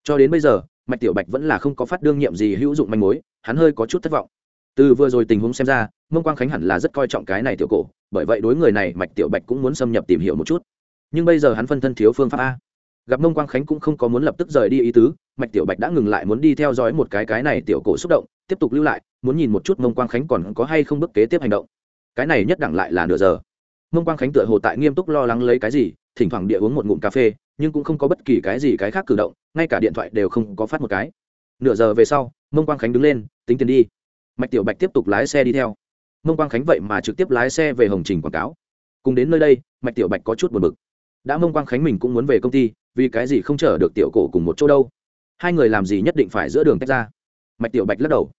Cho đến bây giờ, mạch tiểu bạch vẫn là không có phát đương nhiệm gì hữu dụng manh mối, hắn hơi có chút thất vọng. Từ vừa rồi tình huống xem ra, mông quang khánh hẳn là rất coi trọng cái này tiểu cổ, bởi vậy đối người này mạch tiểu bạch cũng muốn xâm nhập tìm hiểu một chút. Nhưng bây giờ hắn phân thân thiếu phương pháp a. Gặp mông quang khánh cũng không có muốn lập tức rời đi ý tứ, mạch tiểu bạch đã ngừng lại muốn đi theo dõi một cái cái này tiểu cổ xúc động, tiếp tục lưu lại, muốn nhìn một chút mông quang khánh còn có hay không bước kế tiếp hành động. Cái này nhất đẳng lại là nửa giờ. Mông quang khánh tựa hồ tại nghiêm túc lo lắng lấy cái gì thỉnh thoảng địa uống một ngụm cà phê, nhưng cũng không có bất kỳ cái gì cái khác cử động, ngay cả điện thoại đều không có phát một cái. Nửa giờ về sau, mông quang khánh đứng lên, tính tiền đi. Mạch tiểu bạch tiếp tục lái xe đi theo. Mông quang khánh vậy mà trực tiếp lái xe về hồng trình quảng cáo. Cùng đến nơi đây, mạch tiểu bạch có chút buồn bực. Đã mông quang khánh mình cũng muốn về công ty, vì cái gì không chở được tiểu cổ cùng một chỗ đâu? Hai người làm gì nhất định phải giữa đường tách ra? Mạch tiểu bạch lắc đầu.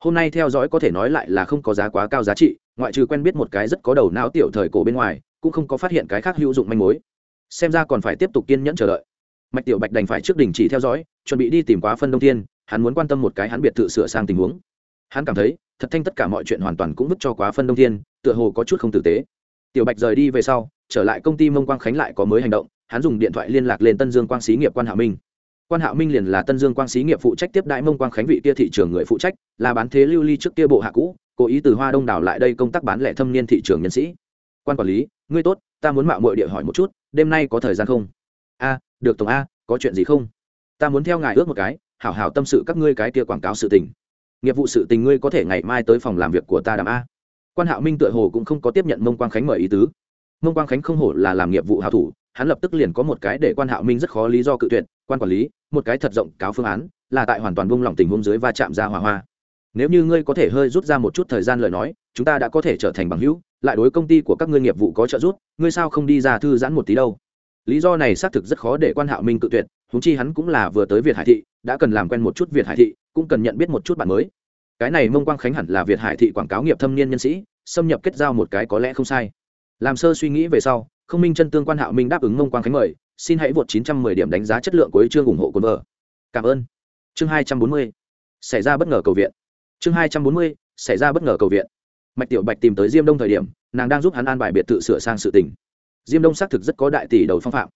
Hôm nay theo dõi có thể nói lại là không có giá quá cao giá trị, ngoại trừ quen biết một cái rất có đầu não tiểu thời cổ bên ngoài, cũng không có phát hiện cái khác hữu dụng manh mối xem ra còn phải tiếp tục kiên nhẫn chờ đợi. Mạch tiểu bạch đành phải trước đình chỉ theo dõi, chuẩn bị đi tìm quá phân đông thiên, hắn muốn quan tâm một cái hắn biệt thự sửa sang tình huống. Hắn cảm thấy, thật thanh tất cả mọi chuyện hoàn toàn cũng vứt cho quá phân đông thiên, tựa hồ có chút không tử tế. Tiểu bạch rời đi về sau, trở lại công ty mông quang khánh lại có mới hành động, hắn dùng điện thoại liên lạc lên tân dương quang xí nghiệp quan hạ minh. Quan hạ minh liền là tân dương quang xí nghiệp phụ trách tiếp đại mông quang khánh vị kia thị trường người phụ trách, là bán thế lưu ly trước kia bộ hạ cũ, cố ý từ hoa đông đảo lại đây công tác bán lẻ thâm niên thị trường nhân sĩ. Quan quản lý ngươi tốt, ta muốn mạo muội địa hỏi một chút, đêm nay có thời gian không? A, được tổng a, có chuyện gì không? Ta muốn theo ngài ước một cái, hảo hảo tâm sự các ngươi cái kia quảng cáo sự tình. Nghiệp vụ sự tình ngươi có thể ngày mai tới phòng làm việc của ta đàm a. Quan hạo minh tựa hồ cũng không có tiếp nhận mông quang khánh mời ý tứ. Mông quang khánh không hổ là làm nghiệp vụ hảo thủ, hắn lập tức liền có một cái để quan hạo minh rất khó lý do cự tuyệt, quan quản lý, một cái thật rộng cáo phương án, là tại hoàn toàn buông lỏng tình huống dưới va chạm ra hỏa hoa. Nếu như ngươi có thể hơi rút ra một chút thời gian lời nói, chúng ta đã có thể trở thành bằng hữu lại đối công ty của các ngươi nghiệp vụ có trợ giúp, ngươi sao không đi ra thư giãn một tí đâu? Lý do này xác thực rất khó để quan hạo minh cự tuyệt húng chi hắn cũng là vừa tới việt hải thị, đã cần làm quen một chút việt hải thị, cũng cần nhận biết một chút bạn mới. Cái này mông quang khánh hẳn là việt hải thị quảng cáo nghiệp thâm niên nhân sĩ, xâm nhập kết giao một cái có lẽ không sai. Làm sơ suy nghĩ về sau, không minh chân tương quan hạo minh đáp ứng mông quang khánh mời, xin hãy vượt 910 điểm đánh giá chất lượng cuối chương ủng hộ cuốn vở. Cảm ơn. Chương 240. xảy ra bất ngờ cầu viện. Chương 240. xảy ra bất ngờ cầu viện mạch tiểu bạch tìm tới diêm đông thời điểm, nàng đang giúp hắn an bài biệt thự sửa sang sự tình. Diêm đông xác thực rất có đại tỷ đầu phong phạm.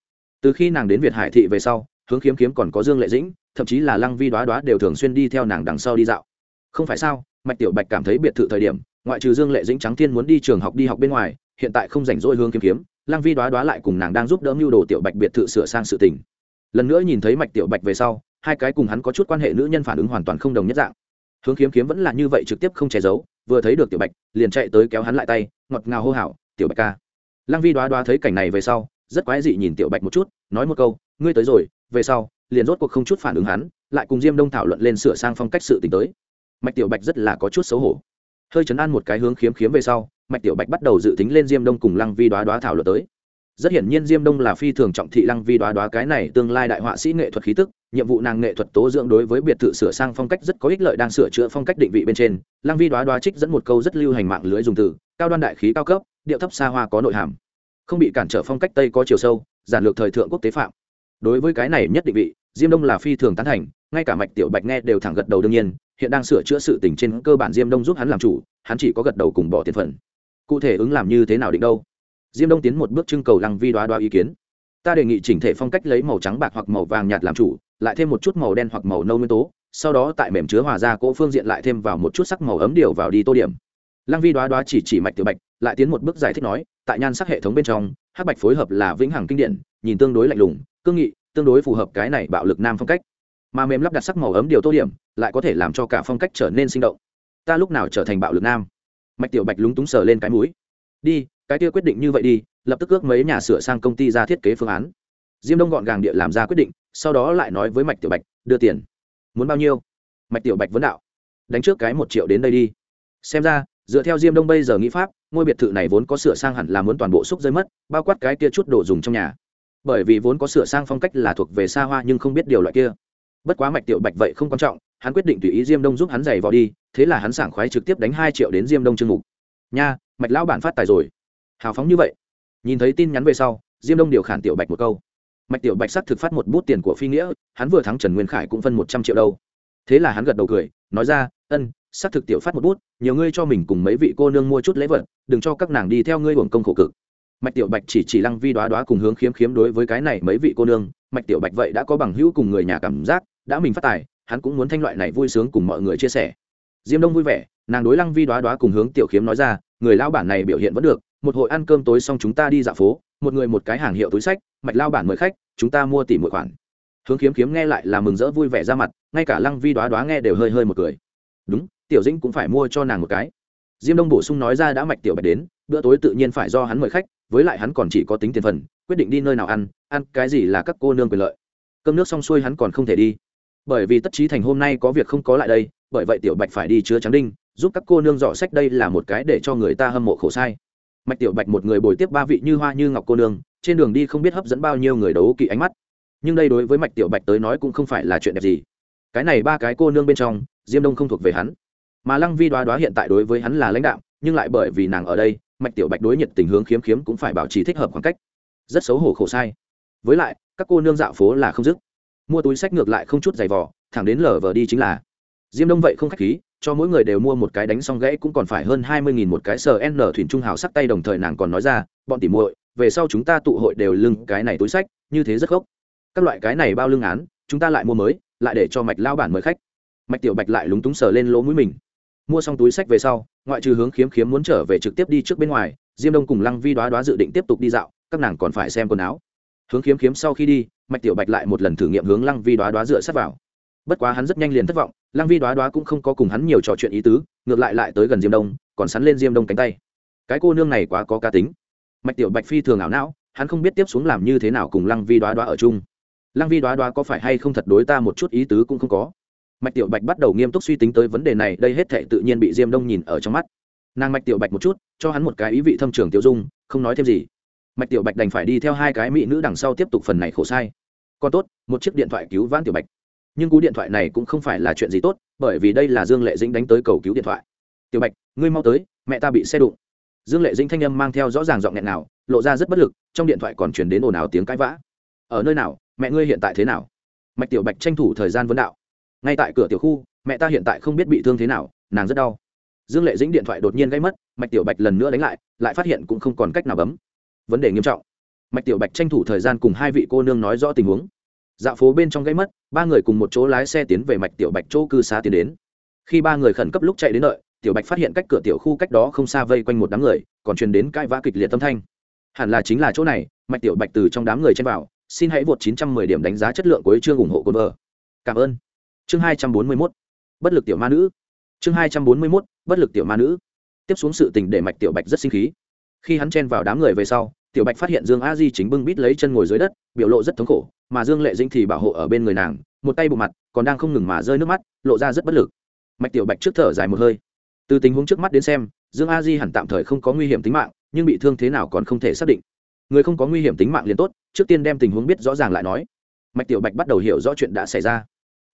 Từ khi nàng đến việt hải thị về sau, hướng kiếm kiếm còn có dương lệ dĩnh, thậm chí là lăng vi đoá đoá đều thường xuyên đi theo nàng đằng sau đi dạo. Không phải sao, mạch tiểu bạch cảm thấy biệt thự thời điểm, ngoại trừ dương lệ dĩnh trắng thiên muốn đi trường học đi học bên ngoài, hiện tại không rảnh rỗi hướng kiếm kiếm, lăng vi đoá đoá lại cùng nàng đang giúp đỡ mưu đồ tiểu bạch biệt thự sửa sang sự tình. Lần nữa nhìn thấy mạch tiểu bạch về sau, hai cái cùng hắn có chút quan hệ nữ nhân phản ứng hoàn toàn không đồng nhất dạng. Hướng kiếm kiếm vẫn là như vậy trực tiếp không che giấu vừa thấy được tiểu bạch, liền chạy tới kéo hắn lại tay, ngọt ngào hô hào, tiểu bạch ca. Lăng vi đoá đoá thấy cảnh này về sau, rất quái dị nhìn tiểu bạch một chút, nói một câu, ngươi tới rồi, về sau, liền rốt cuộc không chút phản ứng hắn, lại cùng diêm đông thảo luận lên sửa sang phong cách sự t tới. Mạch tiểu bạch rất là có chút xấu hổ. Hơi chấn an một cái hướng khiếm khiếm về sau, mạch tiểu bạch bắt đầu dự tính lên diêm đông cùng lăng vi đoá đoá thảo luận tới rất hiển nhiên diêm đông là phi thường trọng thị lăng vi đoá đoá cái này tương lai đại họa sĩ nghệ thuật khí tức, nhiệm vụ nàng nghệ thuật tố dưỡng đối với biệt thự sửa sang phong cách rất có ích lợi đang sửa chữa phong cách định vị bên trên. Lăng vi đoá đoá trích dẫn một câu rất lưu hành mạng lưới dùng từ, cao đoan đại khí cao cấp, điệu thấp xa hoa có nội hàm. Không bị cản trở phong cách tây có chiều sâu, giản lược thời thượng quốc tế phạm. Đối với cái này nhất định vị, diêm đông là phi thường tán thành, ngay cả mạch tiểu bạch nghe đều thẳng gật đầu đương nhiên, hiện đang sửa chữa sự tình trên cơ bản diêm đông giúp hắn làm chủ, hắn chỉ có gật đầu cùng bỏ tiền phần. Cụ thể ứng làm như thế nào định đâu? Diêm đông tiến một bước trưng cầu lăng vi đoá đoá ý kiến. Ta đề nghị chỉnh thể phong cách lấy màu trắng bạc hoặc màu vàng nhạt làm chủ, lại thêm một chút màu đen hoặc màu nâu nguyên tố, sau đó tại mềm chứa hòa ra cỗ phương diện lại thêm vào một chút sắc màu ấm điều vào đi tô điểm. Lăng vi đoá đoá chỉ chỉ mạch tiểu bạch, lại tiến một bước giải thích nói, tại nhan sắc hệ thống bên trong, hắc bạch phối hợp là vĩnh hằng kinh điển, nhìn tương đối lạnh lùng, cương nghị, tương đối phù hợp cái này bạo lực nam phong cách. Mà mềm lắp đặt sắc màu ấm điều tô điểm, lại có thể làm cho cả phong cách trở nên sinh động. Ta lúc nào trở thành bạo lực nam? Mạch tiểu bạch lúng túng sờ lên cái mũi. Đi cái kia quyết định như vậy đi, lập tức ước mấy nhà sửa sang công ty ra thiết kế phương án. Diêm đông gọn gàng địa làm ra quyết định, sau đó lại nói với mạch tiểu bạch, đưa tiền. Muốn bao nhiêu? Mạch tiểu bạch vấn đạo. Đánh trước cái một triệu đến đây đi. Xem ra, dựa theo diêm đông bây giờ nghĩ pháp, ngôi biệt thự này vốn có sửa sang hẳn là muốn toàn bộ xúc rơi mất, bao quát cái kia chút đồ dùng trong nhà. Bởi vì vốn có sửa sang phong cách là thuộc về xa hoa nhưng không biết điều loại kia. Bất quá mạch tiểu bạch vậy không quan trọng, hắn quyết định tùy ý diêm đông giúp hắn giày vào đi, thế là hắn sảng khoái trực tiếp đánh hai triệu đến diêm đông chương mục. Nha, mạch lão bản phát tài rồi hào phóng như vậy. Nhìn thấy tin nhắn về sau, diêm đông điều khản tiểu bạch một câu. Mạch tiểu bạch sắc thực phát một bút tiền của phi nghĩa, hắn vừa thắng trần nguyên khải cũng phân một trăm triệu đâu. Thế là hắn gật đầu cười, nói ra, ân sắc thực tiểu phát một bút, nhiều ngươi cho mình cùng mấy vị cô nương mua chút lễ vật, đừng cho các nàng đi theo ngươi hưởng công khổ cực. Mạch tiểu bạch chỉ chỉ lăng vi đoá đoá cùng hướng khiếm khiếm đối với cái này mấy vị cô nương, mạch tiểu bạch vậy đã có bằng hữu cùng người nhà cảm giác, đã mình phát tài, hắn cũng muốn thanh loại này vui sướng cùng mọi người chia sẻ. Diêm đông vui vẻ, nàng đối lăng vi đoá đoá cùng hướng tiểu khiếm nói ra, người lao bản này biểu hiện vẫn được một hội ăn cơm tối xong chúng ta đi dạo phố, một người một cái hàng hiệu túi sách, mạch lao bản mời khách, chúng ta mua tỉ mỗi khoản. Hướng khiếm khiếm nghe lại là mừng rỡ vui vẻ ra mặt, ngay cả lăng vi đoá đoá nghe đều hơi hơi một cười. Đúng, tiểu dĩnh cũng phải mua cho nàng một cái. Diêm đông bổ sung nói ra đã mạch tiểu bạch đến, bữa tối tự nhiên phải do hắn mời khách, với lại hắn còn chỉ có tính tiền phần, quyết định đi nơi nào ăn ăn cái gì là các cô nương quyền lợi. Cơm nước xong xuôi hắn còn không thể đi. Bởi vì tất trí thành hôm nay có việc không có lại đây, bởi vậy tiểu bạch phải đi chứa trắng đinh, giúp các cô nương dọ sách đây là một cái để cho người ta hâm mộ khổ sai mạch tiểu bạch một người bồi tiếp ba vị như hoa như ngọc cô nương, trên đường đi không biết hấp dẫn bao nhiêu người đấu kỵ ánh mắt. Nhưng đây đối với mạch tiểu bạch tới nói cũng không phải là chuyện đẹp gì. Cái này ba cái cô nương bên trong, diêm đông không thuộc về hắn. Mà lăng vi đoá đoá hiện tại đối với hắn là lãnh đạo nhưng lại bởi vì nàng ở đây, mạch tiểu bạch đối nhiệt tình hướng khiếm khiếm cũng phải bảo trì thích hợp khoảng cách. Rất xấu hổ khổ sai. Với lại, các cô nương dạo phố là không dứt. Mua túi sách ngược lại không chút giày vỏ thẳng đến lở vờ đi chính là diêm đông vậy không khách khí, cho mỗi người đều mua một cái đánh xong gãy cũng còn phải hơn hai mươi nghìn một cái sờ n thuyền trung hào sắc tay đồng thời nàng còn nói ra, bọn tỉ muội, về sau chúng ta tụ hội đều lưng cái này túi sách, như thế rất gốc các loại cái này bao lưng án, chúng ta lại mua mới, lại để cho mạch lao bản mời khách. Mạch tiểu bạch lại lúng túng sờ lên lỗ mũi mình. Mua xong túi sách về sau, ngoại trừ hướng khiếm khiếm muốn trở về trực tiếp đi trước bên ngoài, diêm đông cùng lăng vi đoá đoá dự định tiếp tục đi dạo, các nàng còn phải xem quần áo. Hướng khiếm khiếm sau khi đi, mạch tiểu bạch lại một lần thử nghiệm hướng lăng vi đoá đoá dựa sát vào bất quá hắn rất nhanh liền thất vọng, lăng vi đoá đoá cũng không có cùng hắn nhiều trò chuyện ý tứ, ngược lại lại tới gần diêm đông, còn sắn lên diêm đông cánh tay. Cái cô nương này quá có cá tính. Mạch tiểu bạch phi thường ảo não, hắn không biết tiếp xuống làm như thế nào cùng lăng vi đoá đoá ở chung. Lăng vi đoá đoá có phải hay không thật đối ta một chút ý tứ cũng không có. Mạch tiểu bạch bắt đầu nghiêm túc suy tính tới vấn đề này, đây hết thệ tự nhiên bị diêm đông nhìn ở trong mắt. Nàng mạch tiểu bạch một chút, cho hắn một cái ý vị thâm trường tiêu dung, không nói thêm gì. Mạch tiểu bạch đành phải đi theo hai cái mỹ nữ đằng sau tiếp tục phần này khổ sai. Còn tốt, một chiếc điện thoại cứu vãn tiểu bạch nhưng cú điện thoại này cũng không phải là chuyện gì tốt, bởi vì đây là dương lệ dĩnh đánh tới cầu cứu điện thoại. Tiểu bạch, ngươi mau tới, mẹ ta bị xe đụng. Dương lệ dĩnh thanh âm mang theo rõ ràng giọng nghẹn nào, lộ ra rất bất lực, trong điện thoại còn chuyển đến ồn ào tiếng cãi vã. Ở nơi nào, mẹ ngươi hiện tại thế nào? Mạch tiểu bạch tranh thủ thời gian vấn đạo. Ngay tại cửa tiểu khu, mẹ ta hiện tại không biết bị thương thế nào, nàng rất đau. Dương lệ dĩnh điện thoại đột nhiên gây mất, mạch tiểu bạch lần nữa đánh lại lại phát hiện cũng không còn cách nào bấm. Vấn đề nghiêm trọng. Mạch tiểu bạch tranh thủ thời gian cùng hai vị cô nương nói rõ tình huống dạo phố bên trong gây mất, ba người cùng một chỗ lái xe tiến về mạch tiểu bạch chỗ cư xá tiến đến. Khi ba người khẩn cấp lúc chạy đến đợi, tiểu bạch phát hiện cách cửa tiểu khu cách đó không xa vây quanh một đám người, còn truyền đến cãi vã kịch liệt tâm thanh. Hẳn là chính là chỗ này, mạch tiểu bạch từ trong đám người chen vào, xin hãy vượt 910 điểm đánh giá chất lượng của chương ủng hộ cồn vợ cảm ơn. Chương 241 bất lực tiểu ma nữ. Chương 241 bất lực tiểu ma nữ. Tiếp xuống sự tình để mạch tiểu bạch rất sinh khí. Khi hắn chen vào đám người về sau, tiểu bạch phát hiện dương a di chính bưng bít lấy chân ngồi dưới đất, biểu lộ rất thống khổ mà dương lệ dĩnh thì bảo hộ ở bên người nàng, một tay bộ mặt, còn đang không ngừng mà rơi nước mắt, lộ ra rất bất lực. Mạch tiểu bạch trước thở dài một hơi. Từ tình huống trước mắt đến xem, dương a di hẳn tạm thời không có nguy hiểm tính mạng, nhưng bị thương thế nào còn không thể xác định. Người không có nguy hiểm tính mạng liền tốt, trước tiên đem tình huống biết rõ ràng lại nói. Mạch tiểu bạch bắt đầu hiểu rõ chuyện đã xảy ra.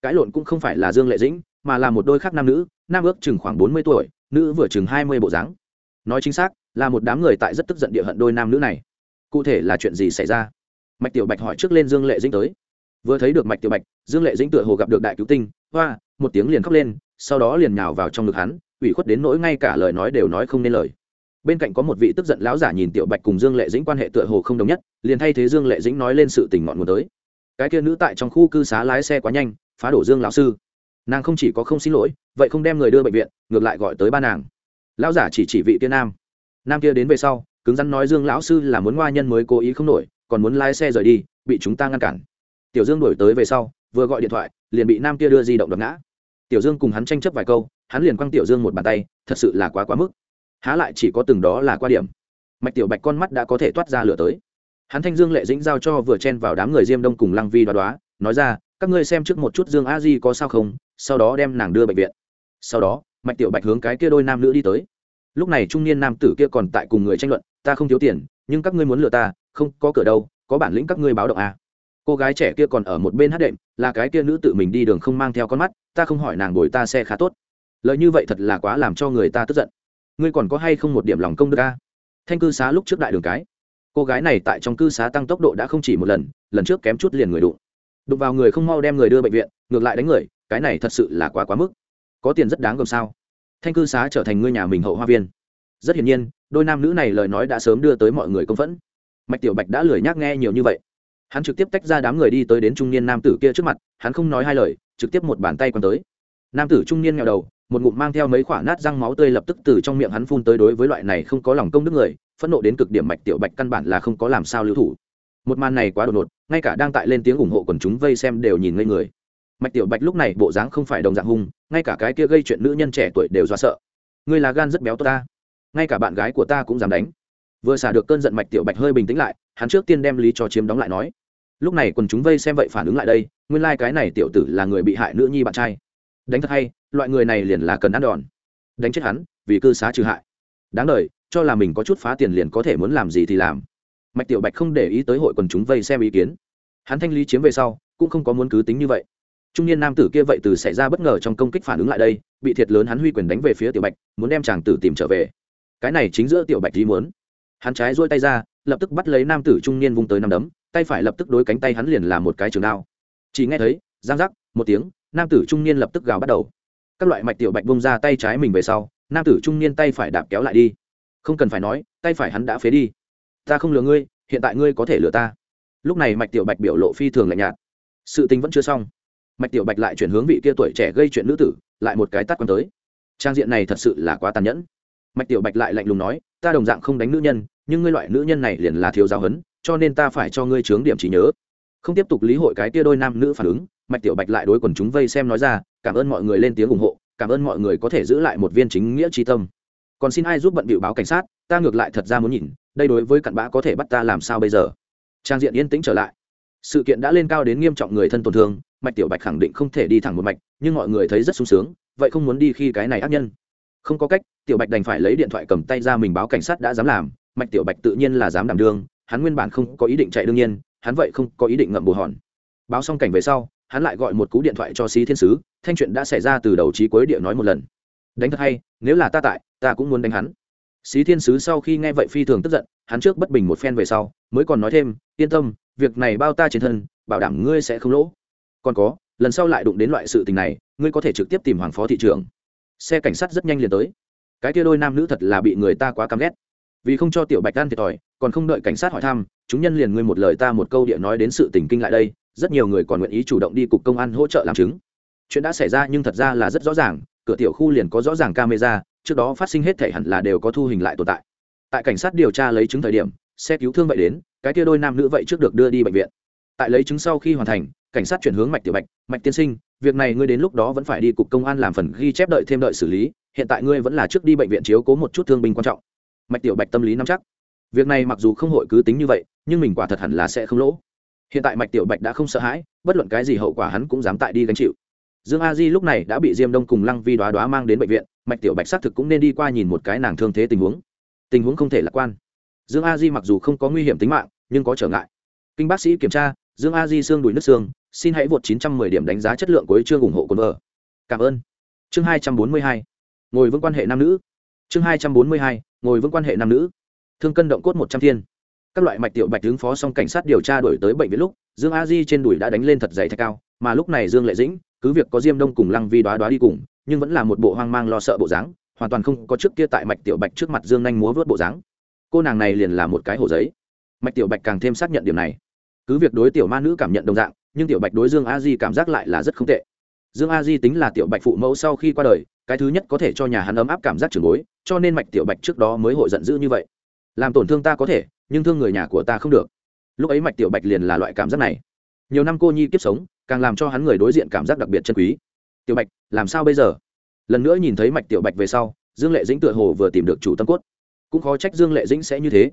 Cãi lộn cũng không phải là dương lệ dĩnh, mà là một đôi khác nam nữ, nam ước chừng khoảng bốn mươi tuổi, nữ vừa chừng hai mươi bộ dáng. Nói chính xác, là một đám người tại rất tức giận địa hận đôi nam nữ này. Cụ thể là chuyện gì xảy ra? Mạch tiểu bạch hỏi trước lên dương lệ dĩnh tới. Vừa thấy được mạch tiểu bạch, dương lệ dĩnh tựa hồ gặp được đại cứu tinh, hoa, một tiếng liền khóc lên, sau đó liền nhào vào trong ngực hắn, ủy khuất đến nỗi ngay cả lời nói đều nói không nên lời. Bên cạnh có một vị tức giận lão giả nhìn tiểu bạch cùng dương lệ dĩnh quan hệ tựa hồ không đồng nhất, liền thay thế dương lệ dĩnh nói lên sự tình ngọn nguồn tới. Cái kia nữ tại trong khu cư xá lái xe quá nhanh, phá đổ dương lão sư. Nàng không chỉ có không xin lỗi, vậy không đem người đưa bệnh viện, ngược lại gọi tới ba nàng. Lão giả chỉ chỉ vị kia nam. Nam kia đến về sau, cứng rắn nói dương lão sư là muốn ngoa nhân mới cố ý không nổi còn muốn lái xe rời đi, bị chúng ta ngăn cản. Tiểu dương đổi tới về sau, vừa gọi điện thoại, liền bị nam kia đưa di động đập ngã. Tiểu dương cùng hắn tranh chấp vài câu, hắn liền quăng tiểu dương một bàn tay, thật sự là quá quá mức. Há lại chỉ có từng đó là qua điểm. Mạch tiểu bạch con mắt đã có thể toát ra lửa tới. Hắn thanh dương lệ dĩnh giao cho vừa chen vào đám người diêm đông cùng lăng vi đoá đoá, nói ra, các ngươi xem trước một chút dương a di có sao không, sau đó đem nàng đưa bệnh viện. Sau đó, mạch tiểu bạch hướng cái kia đôi nam nữ đi tới. Lúc này trung niên nam tử kia còn tại cùng người tranh luận, ta không thiếu tiền, nhưng các ngươi muốn lừa ta không có cửa đâu, có bản lĩnh các ngươi báo động à. cô gái trẻ kia còn ở một bên hát đệm, là cái kia nữ tự mình đi đường không mang theo con mắt, ta không hỏi nàng bồi ta xe khá tốt. Lời như vậy thật là quá làm cho người ta tức giận. Ngươi còn có hay không một điểm lòng công đức a thanh cư xá lúc trước đại đường cái. Cô gái này tại trong cư xá tăng tốc độ đã không chỉ một lần lần trước kém chút liền người đụng. Đụng vào người không mau đem người đưa bệnh viện, ngược lại đánh người, cái này thật sự là quá quá mức. Có tiền rất đáng gồm sao? Thanh cư xá trở thành ngôi nhà mình hậu hoa viên. Rất hiển nhiên, đôi nam nữ này lời nói đã sớm đưa tới mọi người công phẫn mạch tiểu bạch đã lười nhác nghe nhiều như vậy. Hắn trực tiếp tách ra đám người đi tới đến trung niên nam tử kia trước mặt, hắn không nói hai lời, trực tiếp một bàn tay còn tới. Nam tử trung niên nghèo đầu, một ngụm mang theo mấy khoả nát răng máu tươi lập tức từ trong miệng hắn phun tới đối với loại này không có lòng công đức người, phẫn nộ đến cực điểm mạch tiểu bạch căn bản là không có làm sao lưu thủ. Một màn này quá đột ngột, ngay cả đang tại lên tiếng ủng hộ quần chúng vây xem đều nhìn ngây người. Mạch tiểu bạch lúc này bộ dáng không phải đồng dạng hung, ngay cả cái kia gây chuyện nữ nhân trẻ tuổi đều do sợ. Ngươi là gan rất béo tốt ta. Ngay cả bạn gái của ta cũng dám đánh vừa xả được cơn giận mạch tiểu bạch hơi bình tĩnh lại, hắn trước tiên đem lý cho chiếm đóng lại nói, lúc này quần chúng vây xem vậy phản ứng lại đây, nguyên lai、like、cái này tiểu tử là người bị hại nữ nhi bạn trai. Đánh thật hay, loại người này liền là cần ăn đòn. Đánh chết hắn, vì cư xá trừ hại. Đáng đ cho là mình có chút phá tiền liền có thể muốn làm gì thì làm. Mạch tiểu bạch không để ý tới hội quần chúng vây xem ý kiến. Hắn thanh lý chiếm về sau, cũng không có muốn cứ tính như vậy. Trung niên nam tử kia vậy từ xảy ra bất ngờ trong công kích phản ứng lại đây, bị thiệt lớn hắn huy quyền đánh về phía tiểu bạch, muốn đem chàng tử tìm trở về. Cái này chính giữa tiểu bạch ý muốn hắn trái dôi tay ra, lập tức bắt lấy nam tử trung niên vung tới năm đấm, tay phải lập tức đối cánh tay hắn liền làm một cái trường đao. Chỉ nghe thấy, giang giác, một tiếng, nam tử trung niên lập tức gào bắt đầu. Các loại mạch tiểu bạch bông ra tay trái mình về sau, nam tử trung niên tay phải đạp kéo lại đi. Không cần phải nói, tay phải hắn đã phế đi. Ta không lừa ngươi, hiện tại ngươi có thể lừa ta. Lúc này mạch tiểu bạch biểu lộ phi thường lạnh nhạt. Sự tình vẫn chưa xong. Mạch tiểu bạch lại chuyển hướng vị kia tuổi trẻ gây chuyện nữ tử, lại một cái tắt quăng tới. Trang diện này thật sự là quá tàn nhẫn mạch tiểu bạch lại lạnh lùng nói, ta đồng dạng không đánh nữ nhân, nhưng ngươi loại nữ nhân này liền là thiếu giáo hấn cho nên ta phải cho ngươi chướng điểm chỉ nhớ. Không tiếp tục lý hội cái tia đôi nam nữ phản ứng, mạch tiểu bạch lại đối quần chúng vây xem nói ra, cảm ơn mọi người lên tiếng ủng hộ, cảm ơn mọi người có thể giữ lại một viên chính nghĩa tri tâm. Còn xin ai giúp bận bịu báo cảnh sát, ta ngược lại thật ra muốn nhìn, đây đối với cặn bã có thể bắt ta làm sao bây giờ? Trang diện yên tĩnh trở lại. Sự kiện đã lên cao đến nghiêm trọng người thân tổn thương, mạch tiểu bạch khẳng định không thể đi thẳng một mạch, nhưng mọi người thấy rất sung sướng, vậy không muốn đi khi cái này ác nhân không có cách, tiểu bạch đành phải lấy điện thoại cầm tay ra mình báo cảnh sát đã dám làm, mạch tiểu bạch tự nhiên là dám đảm đương, hắn nguyên bản không có ý định chạy đương nhiên, hắn vậy không có ý định ngậm bù hòn. Báo xong cảnh về sau, hắn lại gọi một cú điện thoại cho Xí thiên sứ, thanh chuyện đã xảy ra từ đầu trí cuối địa nói một lần. Đánh thật hay, nếu là ta tại, ta cũng muốn đánh hắn. Xí thiên sứ sau khi nghe vậy phi thường tức giận, hắn trước bất bình một phen về sau, mới còn nói thêm, yên tâm, việc này bao ta trên thân, bảo đảm ngươi sẽ không lỗ. Còn có, lần sau lại đụng đến loại sự tình này, ngươi có thể trực tiếp tìm hoàng phó thị trưởng xe cảnh sát rất nhanh liền tới. Cái kia đôi nam nữ thật là bị người ta quá căm ghét. Vì không cho tiểu bạch ăn thiệt thòi, còn không đợi cảnh sát hỏi thăm, chúng nhân liền ngươi một lời ta một câu địa nói đến sự tình kinh lại đây, rất nhiều người còn nguyện ý chủ động đi cục công an hỗ trợ làm chứng. Chuyện đã xảy ra nhưng thật ra là rất rõ ràng, cửa tiểu khu liền có rõ ràng camera, trước đó phát sinh hết thể hẳn là đều có thu hình lại tồn tại. Tại cảnh sát điều tra lấy chứng thời điểm, xe cứu thương vậy đến, cái kia đôi nam nữ vậy trước được đưa đi bệnh viện. Tại lấy chứng sau khi hoàn thành, cảnh sát chuyển hướng mạch tiểu bạch, mạch tiên sinh việc này ngươi đến lúc đó vẫn phải đi cục công an làm phần ghi chép đợi thêm đợi xử lý, hiện tại ngươi vẫn là trước đi bệnh viện chiếu cố một chút thương binh quan trọng. Mạch tiểu bạch tâm lý nắm chắc. Việc này mặc dù không hội cứ tính như vậy, nhưng mình quả thật hẳn là sẽ không lỗ. Hiện tại mạch tiểu bạch đã không sợ hãi, bất luận cái gì hậu quả hắn cũng dám tại đi gánh chịu. Dương a di lúc này đã bị diêm đông cùng lăng vi đoá đoá mang đến bệnh viện, mạch tiểu bạch xác thực cũng nên đi qua nhìn một cái nàng thương thế tình huống. Tình huống không thể lạc quan. Dương a di mặc dù không có nguy hiểm tính mạng, nhưng có trở ngại. Kinh bác sĩ kiểm tra, dương a di xương đùi nước xương xin hãy vượt 910 điểm đánh giá chất lượng của chương ủng hộ quân vợ cảm ơn. Chương 242. ngồi vững quan hệ nam nữ. Chương 242. ngồi vững quan hệ nam nữ. Thương cân động cốt một trăm thiên. Các loại mạch tiểu bạch ứng phó xong cảnh sát điều tra đổi tới bệnh viện lúc, dương a di trên đùi đã đánh lên thật dày thạch cao, mà lúc này dương lệ dĩnh, cứ việc có diêm đông cùng lăng vi đóa đóa đi cùng, nhưng vẫn là một bộ hoang mang lo sợ bộ dáng, hoàn toàn không có trước kia tại mạch tiểu bạch trước mặt dương nhanh múa vớt bộ dáng. Cô nàng này liền là một cái hồ giấy. Mạch tiểu bạch càng thêm xác nhận điểm này. Cứ việc đối tiểu ma nữ cảm nhận đồng dạng nhưng tiểu bạch đối dương a di cảm giác lại là rất không tệ. Dương a di tính là tiểu bạch phụ mẫu sau khi qua đời, cái thứ nhất có thể cho nhà hắn ấm áp cảm giác trường bối, cho nên mạch tiểu bạch trước đó mới hội giận dữ như vậy. Làm tổn thương ta có thể, nhưng thương người nhà của ta không được. Lúc ấy mạch tiểu bạch liền là loại cảm giác này. Nhiều năm cô nhi kiếp sống, càng làm cho hắn người đối diện cảm giác đặc biệt chân quý. Tiểu bạch, làm sao bây giờ? Lần nữa nhìn thấy mạch tiểu bạch về sau, dương lệ dĩnh tựa hồ vừa tìm được chủ tâm cốt. Cũng khó trách dương lệ dĩnh sẽ như thế.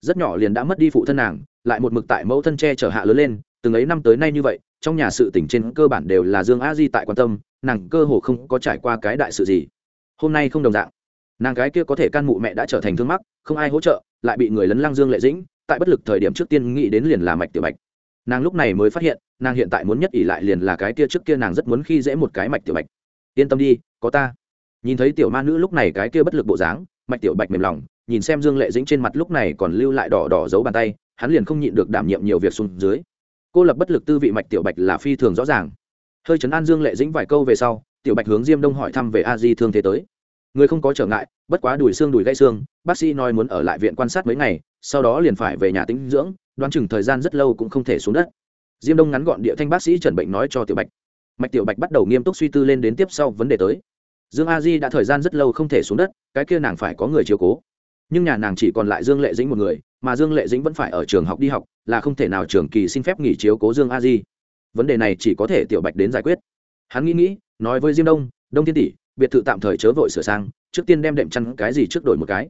Rất nhỏ liền đã mất đi phụ thân nàng, lại một mực tại mẫu thân tre chở hạ lớn lên từng ấy năm tới nay như vậy, trong nhà sự tỉnh trên cơ bản đều là dương a di tại quan tâm, nàng cơ hồ không có trải qua cái đại sự gì. Hôm nay không đồng dạng. Nàng gái kia có thể can mụ mẹ đã trở thành thương mắc, không ai hỗ trợ, lại bị người lấn lăng dương lệ dĩnh, tại bất lực thời điểm trước tiên nghĩ đến liền là mạch tiểu bạch. Nàng lúc này mới phát hiện, nàng hiện tại muốn nhất ỷ lại liền là cái kia trước kia nàng rất muốn khi dễ một cái mạch tiểu bạch. Yên tâm đi, có ta. Nhìn thấy tiểu ma nữ lúc này cái kia bất lực bộ dáng, mạch tiểu bạch mềm lòng, nhìn xem dương lệ dĩnh trên mặt lúc này còn lưu lại đỏ đỏ dấu bàn tay, hắn liền không nhịn được đảm nhiệm nhiều việc xuống dưới cô lập bất lực tư vị mạch tiểu bạch là phi thường rõ ràng. Hơi chấn an dương lệ dĩnh vài câu về sau, tiểu bạch hướng diêm đông hỏi thăm về a di thương thế tới. Người không có trở ngại, bất quá đùi xương đùi gãy xương, bác sĩ nói muốn ở lại viện quan sát mấy ngày, sau đó liền phải về nhà tĩnh dưỡng, đoán chừng thời gian rất lâu cũng không thể xuống đất. Diêm đông ngắn gọn địa thanh bác sĩ trần bệnh nói cho tiểu bạch. Mạch tiểu bạch bắt đầu nghiêm túc suy tư lên đến tiếp sau vấn đề tới. Dương a di đã thời gian rất lâu không thể xuống đất, cái kia nàng phải có người chiếu cố. Nhưng nhà nàng chỉ còn lại dương lệ dĩnh một người mà dương lệ dĩnh vẫn phải ở trường học đi học, là không thể nào trường kỳ xin phép nghỉ chiếu cố dương a di. Vấn đề này chỉ có thể tiểu bạch đến giải quyết. Hắn nghĩ nghĩ, nói với diêm đông đông thiên tỷ, biệt thự tạm thời chớ vội sửa sang, trước tiên đem đệm chăn cái gì trước đổi một cái.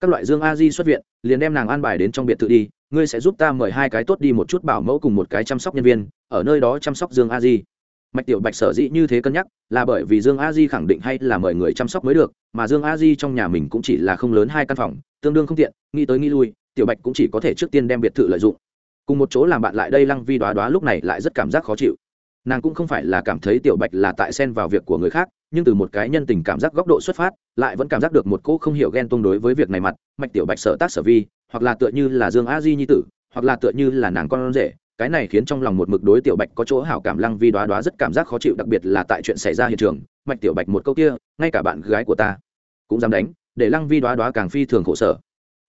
Các loại dương a di xuất viện, liền đem nàng an bài đến trong biệt thự đi, ngươi sẽ giúp ta mời hai cái tốt đi một chút bảo mẫu cùng một cái chăm sóc nhân viên, ở nơi đó chăm sóc dương a di. Mạch tiểu bạch sở dĩ như thế cân nhắc, là bởi vì dương a di khẳng định hay là mời người chăm sóc mới được, mà dương a di trong nhà mình cũng chỉ là không lớn hai căn phòng, tương đương không tiện, nghĩ tới nghĩ lui tiểu bạch cũng chỉ có thể trước tiên đem biệt thự lợi dụng. Cùng một chỗ làm bạn lại đây lăng vi đoá đoá lúc này lại rất cảm giác khó chịu. Nàng cũng không phải là cảm thấy tiểu bạch là tại xen vào việc của người khác, nhưng từ một cái nhân tình cảm giác góc độ xuất phát, lại vẫn cảm giác được một cô không hiểu ghen tương đối với việc này mặt, mạch tiểu bạch sợ tác sở vi, hoặc là tựa như là dương a di nhi tử, hoặc là tựa như là nàng con rể, cái này khiến trong lòng một mực đối tiểu bạch có chỗ hảo cảm. Lăng vi đoá đoá rất cảm giác khó chịu, đặc biệt là tại chuyện xảy ra hiện trường, mạch tiểu bạch một câu kia, ngay cả bạn gái của ta cũng dám đánh, để lăng vi đoá đoá càng phi thường khổ sở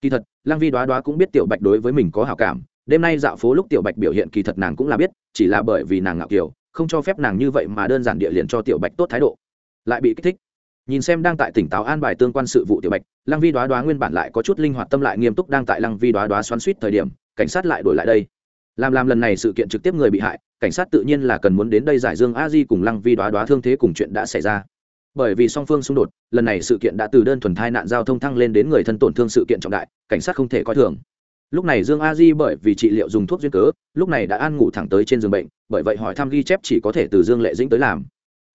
kỳ thật, lăng vi đoá đoá cũng biết tiểu bạch đối với mình có hảo cảm. Đêm nay dạo phố lúc tiểu bạch biểu hiện kỳ thật nàng cũng là biết, chỉ là bởi vì nàng ngạo kiều không cho phép nàng như vậy mà đơn giản địa liền cho tiểu bạch tốt thái độ. Lại bị kích thích. Nhìn xem đang tại tỉnh táo an bài tương quan sự vụ tiểu bạch, lăng vi đoá đoá nguyên bản lại có chút linh hoạt tâm lại nghiêm túc đang tại lăng vi đoá đoá xoắn suýt thời điểm, cảnh sát lại đổi lại đây. Làm làm lần này sự kiện trực tiếp người bị hại, cảnh sát tự nhiên là cần muốn đến đây giải dương a di cùng lăng vi đoá đoá thương thế cùng chuyện đã xảy ra bởi vì song phương xung đột, lần này sự kiện đã từ đơn thuần thai nạn giao thông thăng lên đến người thân tổn thương sự kiện trọng đại, cảnh sát không thể coi thường. Lúc này dương a di bởi vì trị liệu dùng thuốc duyên cớ, lúc này đã an ngủ thẳng tới trên giường bệnh, bởi vậy hỏi thăm ghi chép chỉ có thể từ dương lệ dĩnh tới làm.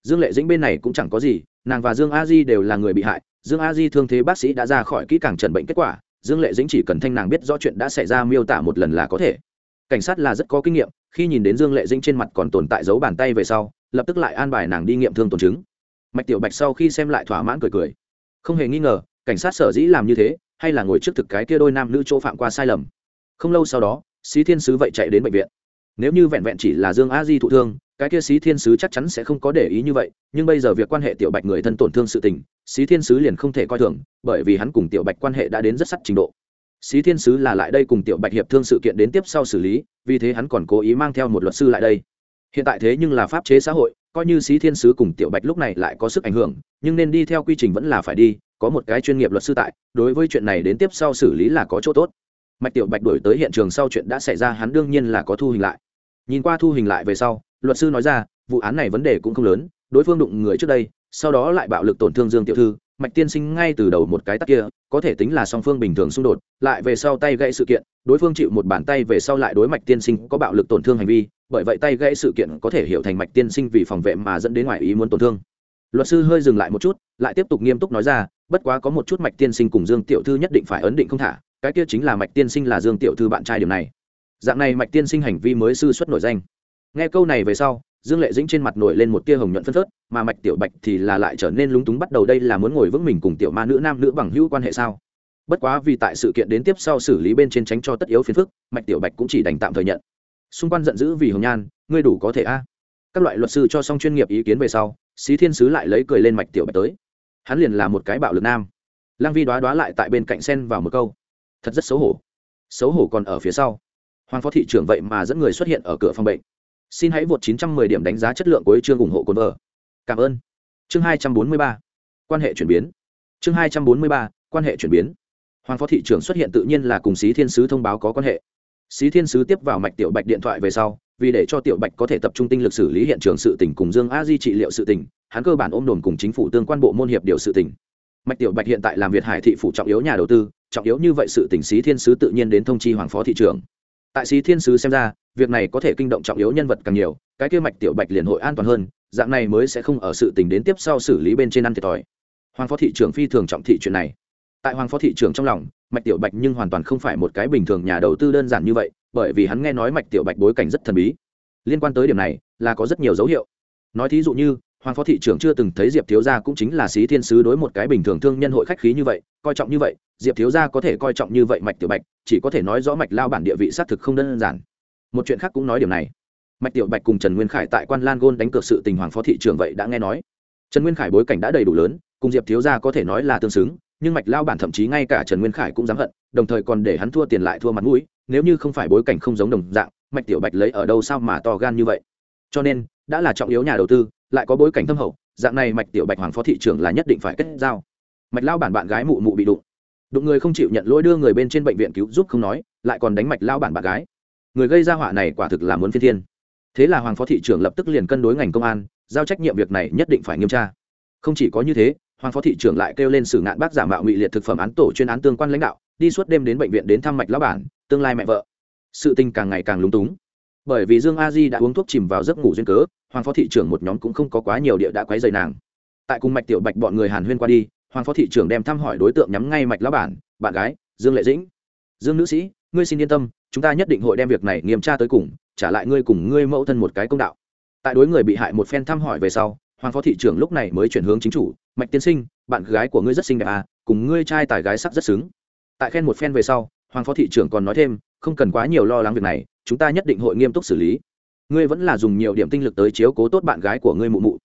Dương lệ dĩnh bên này cũng chẳng có gì, nàng và dương a di đều là người bị hại, dương a di thương thế bác sĩ đã ra khỏi kỹ càng trần bệnh kết quả, dương lệ dĩnh chỉ cần thanh nàng biết rõ chuyện đã xảy ra miêu tả một lần là có thể. Cảnh sát là rất có kinh nghiệm, khi nhìn đến dương lệ dĩnh trên mặt còn tồn tại dấu bàn tay về sau, lập tức lại an bài nàng đi nghiệm thương tổn chứng mạch tiểu bạch sau khi xem lại thỏa mãn cười cười. Không hề nghi ngờ, cảnh sát sở dĩ làm như thế, hay là ngồi trước thực cái kia đôi nam nữ chỗ phạm qua sai lầm. Không lâu sau đó, Xí thiên sứ vậy chạy đến bệnh viện. Nếu như vẹn vẹn chỉ là dương a di thụ thương, cái kia Xí thiên sứ chắc chắn sẽ không có để ý như vậy, nhưng bây giờ việc quan hệ tiểu bạch người thân tổn thương sự tình, Xí thiên sứ liền không thể coi thường, bởi vì hắn cùng tiểu bạch quan hệ đã đến rất sắt trình độ. Xí thiên sứ là lại đây cùng tiểu bạch hiệp thương sự kiện đến tiếp sau xử lý, vì thế hắn còn cố ý mang theo một luật sư lại đây. Hiện tại thế nhưng là pháp chế xã hội coi như sĩ thiên sứ cùng tiểu bạch lúc này lại có sức ảnh hưởng, nhưng nên đi theo quy trình vẫn là phải đi, có một cái chuyên nghiệp luật sư tại, đối với chuyện này đến tiếp sau xử lý là có chỗ tốt. Mạch tiểu bạch đổi tới hiện trường sau chuyện đã xảy ra, hắn đương nhiên là có thu hình lại. Nhìn qua thu hình lại về sau, luật sư nói ra, vụ án này vấn đề cũng không lớn, đối phương đụng người trước đây, sau đó lại bạo lực tổn thương dương tiểu thư mạch tiên sinh ngay từ đầu một cái tắc kia, có thể tính là song phương bình thường xung đột, lại về sau tay gãy sự kiện, đối phương chịu một bàn tay về sau lại đối mạch tiên sinh có bạo lực tổn thương hành vi, bởi vậy tay gãy sự kiện có thể hiểu thành mạch tiên sinh vì phòng vệ mà dẫn đến ngoài ý muốn tổn thương. Luật sư hơi dừng lại một chút, lại tiếp tục nghiêm túc nói ra, bất quá có một chút mạch tiên sinh cùng dương tiểu thư nhất định phải ấn định không thả, cái kia chính là mạch tiên sinh là dương tiểu thư bạn trai điểm này. Dạng này mạch tiên sinh hành vi mới sư xuất nổi danh. Nghe câu này về sau dương lệ dĩnh trên mặt nổi lên một tia hồng nhuận phân phớt, mà mạch tiểu bạch thì là lại trở nên lúng túng bắt đầu đây là muốn ngồi vững mình cùng tiểu ma nữ nam nữ bằng hữu quan hệ sao? Bất quá vì tại sự kiện đến tiếp sau xử lý bên trên tránh cho tất yếu phiền phức, mạch tiểu bạch cũng chỉ đành tạm thời nhận. Xung quanh giận dữ vì hồng nhan, ngươi đủ có thể a. Các loại luật sư cho xong chuyên nghiệp ý kiến về sau, xí thiên sứ lại lấy cười lên mạch tiểu bạch tới. Hắn liền là một cái bạo lực nam. Lang vi đoá đoá lại tại bên cạnh sen vào một câu. Thật rất xấu hổ. Xấu hổ còn ở phía sau. Hoàng phó thị trưởng vậy mà dẫn người xuất hiện ở cửa phòng bệnh xin hãy vượt 910 điểm đánh giá chất lượng của chương ủng hộ cồn vợ. Cảm ơn. Chương 243. quan hệ chuyển biến. Chương 243. quan hệ chuyển biến. Hoàng phó thị trưởng xuất hiện tự nhiên là cùng xí thiên sứ thông báo có quan hệ. Xí thiên sứ tiếp vào mạch tiểu bạch điện thoại về sau, vì để cho tiểu bạch có thể tập trung tinh lực xử lý hiện trường sự tình cùng dương a di trị liệu sự tình, hắn cơ bản ôm đồn cùng chính phủ tương quan bộ môn hiệp điều sự tình. Mạch tiểu bạch hiện tại làm việt hải thị phủ trọng yếu nhà đầu tư, trọng yếu như vậy sự tình xí thiên sứ tự nhiên đến thông chi hoàng phó thị trưởng. Tại xí thiên sứ xem ra việc này có thể kinh động trọng yếu nhân vật càng nhiều, cái kia mạch tiểu bạch liền hội an toàn hơn, dạng này mới sẽ không ở sự tình đến tiếp sau xử lý bên trên ăn thiệt thòi. Hoàng phó thị trưởng phi thường trọng thị chuyện này. Tại hoàng phó thị trưởng trong lòng, mạch tiểu bạch nhưng hoàn toàn không phải một cái bình thường nhà đầu tư đơn giản như vậy, bởi vì hắn nghe nói mạch tiểu bạch bối cảnh rất thần bí. Liên quan tới điểm này, là có rất nhiều dấu hiệu. Nói thí dụ như, hoàng phó thị trưởng chưa từng thấy diệp thiếu gia cũng chính là sĩ thiên sứ đối một cái bình thường thương nhân hội khách khí như vậy, coi trọng như vậy, diệp thiếu gia có thể coi trọng như vậy mạch tiểu bạch, chỉ có thể nói rõ mạch lao bản địa vị xác thực không đơn giản một chuyện khác cũng nói điểm này. Mạch tiểu bạch cùng trần nguyên khải tại quan lan gôn đánh cược sự tình hoàng phó thị trưởng vậy đã nghe nói. Trần nguyên khải bối cảnh đã đầy đủ lớn, cùng diệp thiếu gia có thể nói là tương xứng, nhưng mạch lao bản thậm chí ngay cả trần nguyên khải cũng dám hận, đồng thời còn để hắn thua tiền lại thua mặt mũi, nếu như không phải bối cảnh không giống đồng dạng, mạch tiểu bạch lấy ở đâu sao mà to gan như vậy. Cho nên, đã là trọng yếu nhà đầu tư, lại có bối cảnh thâm hậu, dạng này mạch tiểu bạch hoàng phó thị trưởng là nhất định phải kết giao. Mạch lao bản bạn gái mụ mụ bị đụng. Đụng người không chịu nhận lỗi đưa người bên trên bệnh viện cứu giúp không nói, lại còn đánh mạch lao bản bạn gái người gây ra họa này quả thực là muốn phi thiên. Thế là hoàng phó thị trưởng lập tức liền cân đối ngành công an, giao trách nhiệm việc này nhất định phải nghiêm tra. Không chỉ có như thế, hoàng phó thị trưởng lại kêu lên xử ngạn bác giả mạo ngụy liệt thực phẩm án tổ chuyên án tương quan lãnh đạo, đi suốt đêm đến bệnh viện đến thăm mạch lão bản, tương lai mẹ vợ. Sự tình càng ngày càng lúng túng. Bởi vì dương a di đã uống thuốc chìm vào giấc ngủ duyên cớ, hoàng phó thị trưởng một nhóm cũng không có quá nhiều địa đã quấy dày nàng. Tại cùng mạch tiểu bạch bọn người hàn huyên qua đi, hoàng phó thị trưởng đem thăm hỏi đối tượng nhắm ngay mạch lão bản, bạn gái, dương lệ dĩnh. Dương nữ sĩ, ngươi xin yên tâm chúng ta nhất định hội đem việc này nghiêm tra tới cùng, trả lại ngươi cùng ngươi mẫu thân một cái công đạo. Tại đối người bị hại một phen thăm hỏi về sau, hoàng phó thị trưởng lúc này mới chuyển hướng chính chủ, mạch tiên sinh, bạn gái của ngươi rất xinh đẹp à cùng ngươi trai tài gái sắc rất xứng. Tại khen một phen về sau, hoàng phó thị trưởng còn nói thêm, không cần quá nhiều lo lắng việc này, chúng ta nhất định hội nghiêm túc xử lý. Ngươi vẫn là dùng nhiều điểm tinh lực tới chiếu cố tốt bạn gái của ngươi mụ mụ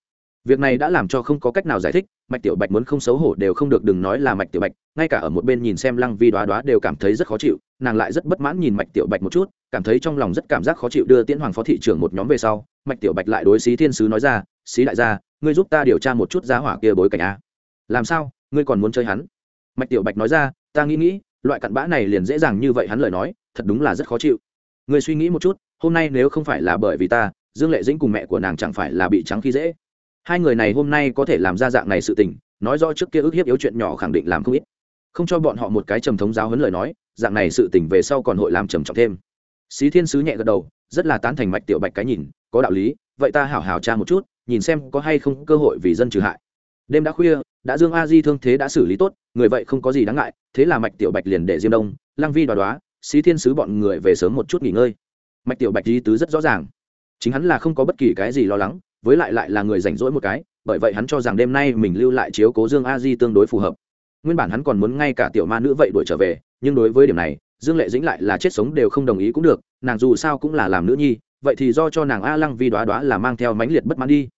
việc này đã làm cho không có cách nào giải thích, mạch tiểu bạch muốn không xấu hổ đều không được, đừng nói là mạch tiểu bạch, ngay cả ở một bên nhìn xem lăng vi đoá đoá đều cảm thấy rất khó chịu, nàng lại rất bất mãn nhìn mạch tiểu bạch một chút, cảm thấy trong lòng rất cảm giác khó chịu đưa tiễn hoàng phó thị trưởng một nhóm về sau, mạch tiểu bạch lại đối xí thiên sứ nói ra, xí đại gia, ngươi giúp ta điều tra một chút giá hỏa kia bối cảnh a. Làm sao? Ngươi còn muốn chơi hắn? Mạch tiểu bạch nói ra, ta nghĩ nghĩ, loại cặn bã này liền dễ dàng như vậy hắn lời nói, thật đúng là rất khó chịu. Ngươi suy nghĩ một chút, hôm nay nếu không phải là bởi vì ta, dương lệ dĩnh cùng mẹ của nàng chẳng phải là bị trắng khi dễ? Hai người này hôm nay có thể làm ra dạng này sự tình, nói rõ trước kia ước hiếp yếu chuyện nhỏ khẳng định làm không ít. Không cho bọn họ một cái trầm thống giáo huấn lời nói, dạng này sự tình về sau còn hội làm trầm trọng thêm. Xí thiên sứ nhẹ gật đầu, rất là tán thành mạch tiểu bạch cái nhìn, có đạo lý, vậy ta hảo hảo tra một chút, nhìn xem có hay không cơ hội vì dân trừ hại. Đêm đã khuya, đã dương a di thương thế đã xử lý tốt, người vậy không có gì đáng ngại, thế là mạch tiểu bạch liền để diêm đông lang vi đoá đoá, xí thiên sứ bọn người về sớm một chút nghỉ ngơi. Mạch tiểu bạch di tứ rất rõ ràng. Chính hắn là không có bất kỳ cái gì lo lắng với lại lại là người rảnh rỗi một cái, bởi vậy hắn cho rằng đêm nay mình lưu lại chiếu cố dương a di tương đối phù hợp. Nguyên bản hắn còn muốn ngay cả tiểu ma nữ vậy đuổi trở về, nhưng đối với điểm này, dương lệ dĩnh lại là chết sống đều không đồng ý cũng được, nàng dù sao cũng là làm nữ nhi, vậy thì do cho nàng a lăng vi đoá đoá là mang theo mãnh liệt bất mãn đi.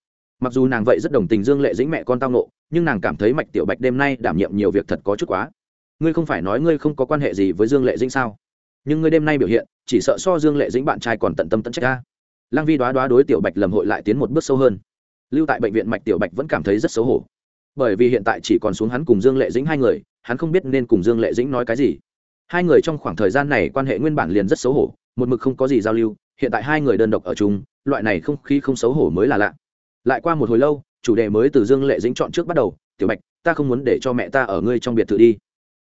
Mặc dù nàng vậy rất đồng tình dương lệ dĩnh mẹ con tao nộ nhưng nàng cảm thấy mạch tiểu bạch đêm nay đảm nhiệm nhiều việc thật có chút quá. Ngươi không phải nói ngươi không có quan hệ gì với dương lệ dĩnh sao? Nhưng ngươi đêm nay biểu hiện, chỉ sợ so dương lệ dĩnh bạn trai còn tận tâm tận trách ta lăng vi đoá đoá đối tiểu bạch lầm hội lại tiến một bước sâu hơn. Lưu tại bệnh viện mạch tiểu bạch vẫn cảm thấy rất xấu hổ. Bởi vì hiện tại chỉ còn xuống hắn cùng dương lệ dĩnh hai người, hắn không biết nên cùng dương lệ dĩnh nói cái gì. Hai người trong khoảng thời gian này quan hệ nguyên bản liền rất xấu hổ, một mực không có gì giao lưu, hiện tại hai người đơn độc ở chung, loại này không khí không xấu hổ mới là lạ. Lại qua một hồi lâu, chủ đề mới từ dương lệ dĩnh chọn trước bắt đầu, tiểu bạch, ta không muốn để cho mẹ ta ở ngươi trong biệt thự đi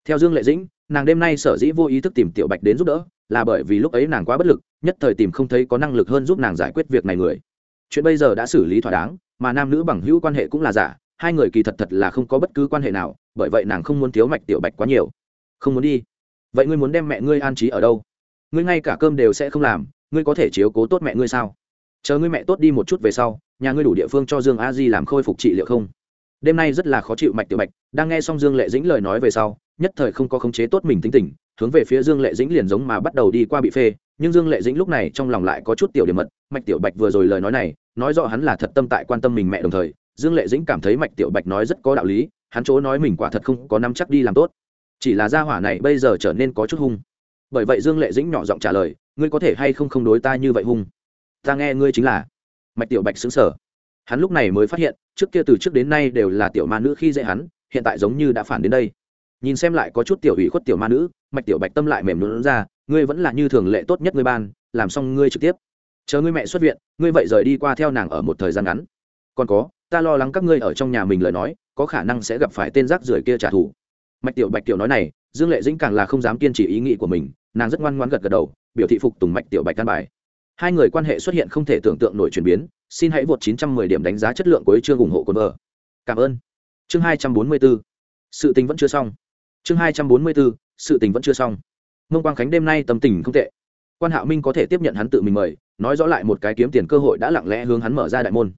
theo dương lệ dĩnh, nàng đêm nay sở dĩ vô ý thức tìm tiểu bạch đến giúp đỡ, là bởi vì lúc ấy nàng quá bất lực, nhất thời tìm không thấy có năng lực hơn giúp nàng giải quyết việc này người. Chuyện bây giờ đã xử lý thỏa đáng, mà nam nữ bằng hữu quan hệ cũng là giả, hai người kỳ thật thật là không có bất cứ quan hệ nào, bởi vậy nàng không muốn thiếu mạch tiểu bạch quá nhiều. Không muốn đi. Vậy ngươi muốn đem mẹ ngươi an trí ở đâu? Ngươi ngay cả cơm đều sẽ không làm, ngươi có thể chiếu cố tốt mẹ ngươi sao? Chờ ngươi mẹ tốt đi một chút về sau, nhà ngươi đủ địa phương cho dương a di làm khôi phục trị liệu không? Đêm nay rất là khó chịu mạch tiểu bạch, đang nghe xong dương lệ dĩnh lời nói về sau nhất thời không có khống chế tốt mình tính tình, hướng về phía dương lệ dĩnh liền giống mà bắt đầu đi qua bị phê, nhưng dương lệ dĩnh lúc này trong lòng lại có chút tiểu điểm mật, mạch tiểu bạch vừa rồi lời nói này, nói rõ hắn là thật tâm tại quan tâm mình mẹ đồng thời, dương lệ dĩnh cảm thấy mạch tiểu bạch nói rất có đạo lý, hắn chỗ nói mình quả thật không có năm chắc đi làm tốt. Chỉ là gia hỏa này bây giờ trở nên có chút hung. Bởi vậy dương lệ dĩnh nhỏ giọng trả lời, ngươi có thể hay không không đối ta như vậy hung? Ta nghe ngươi chính là. Mạch tiểu bạch xứng sở hắn lúc này mới phát hiện, trước kia từ trước đến nay đều là tiểu ma nữ khi dễ hắn, hiện tại giống như đã phản đến đây nhìn xem lại có chút tiểu ủy khuất tiểu ma nữ, mạch tiểu bạch tâm lại mềm lún ra, ngươi vẫn là như thường lệ tốt nhất ngươi ban, làm xong ngươi trực tiếp. Chờ ngươi mẹ xuất viện, ngươi vậy rời đi qua theo nàng ở một thời gian ngắn. Còn có, ta lo lắng các ngươi ở trong nhà mình lời nói, có khả năng sẽ gặp phải tên rác rưởi kia trả thù. Mạch tiểu bạch tiểu nói này, dương lệ dĩnh càng là không dám kiên trì ý nghĩ của mình, nàng rất ngoan ngoãn gật gật đầu, biểu thị phục tùng mạch tiểu bạch căn bài. Hai người quan hệ xuất hiện không thể tưởng tượng nổi chuyển biến, xin hãy vượt 910 điểm đánh giá chất lượng của chương ủng hộ quân vợ. Cảm ơn. Chương 244 sự tình vẫn chưa xong chương 244 sự tình vẫn chưa xong. Mông quang khánh đêm nay tâm tình không tệ. Quan hạo minh có thể tiếp nhận hắn tự mình mời, nói rõ lại một cái kiếm tiền cơ hội đã lặng lẽ hướng hắn mở ra đại môn.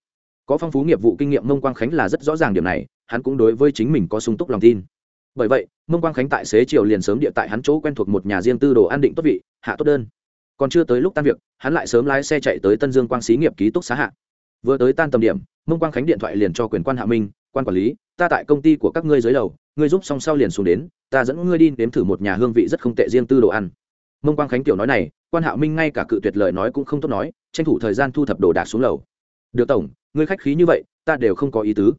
Có phong phú nghiệp vụ kinh nghiệm mông quang khánh là rất rõ ràng điểm này, hắn cũng đối với chính mình có sung túc lòng tin. Bởi vậy, mông quang khánh tại xế chiều liền sớm địa tại hắn chỗ quen thuộc một nhà riêng tư đồ an định tốt vị, hạ tốt đơn. Còn chưa tới lúc tan việc, hắn lại sớm lái xe chạy tới tân dương quang xí nghiệp ký túc xá hạ. Vừa tới tan tầm điểm, mông quang khánh điện thoại liền cho quyền quan hạ minh, quan quản lý, ta tại công ty của các ngươi dưới lầu ngươi giúp xong sau liền xuống đến, ta dẫn ngươi đi nếm thử một nhà hương vị rất không tệ riêng tư đồ ăn. Mông quang khánh tiểu nói này, quan Hạo minh ngay cả cự tuyệt lời nói cũng không tốt nói, tranh thủ thời gian thu thập đồ đạc xuống lầu. Được tổng, ngươi khách khí như vậy, ta đều không có ý tứ.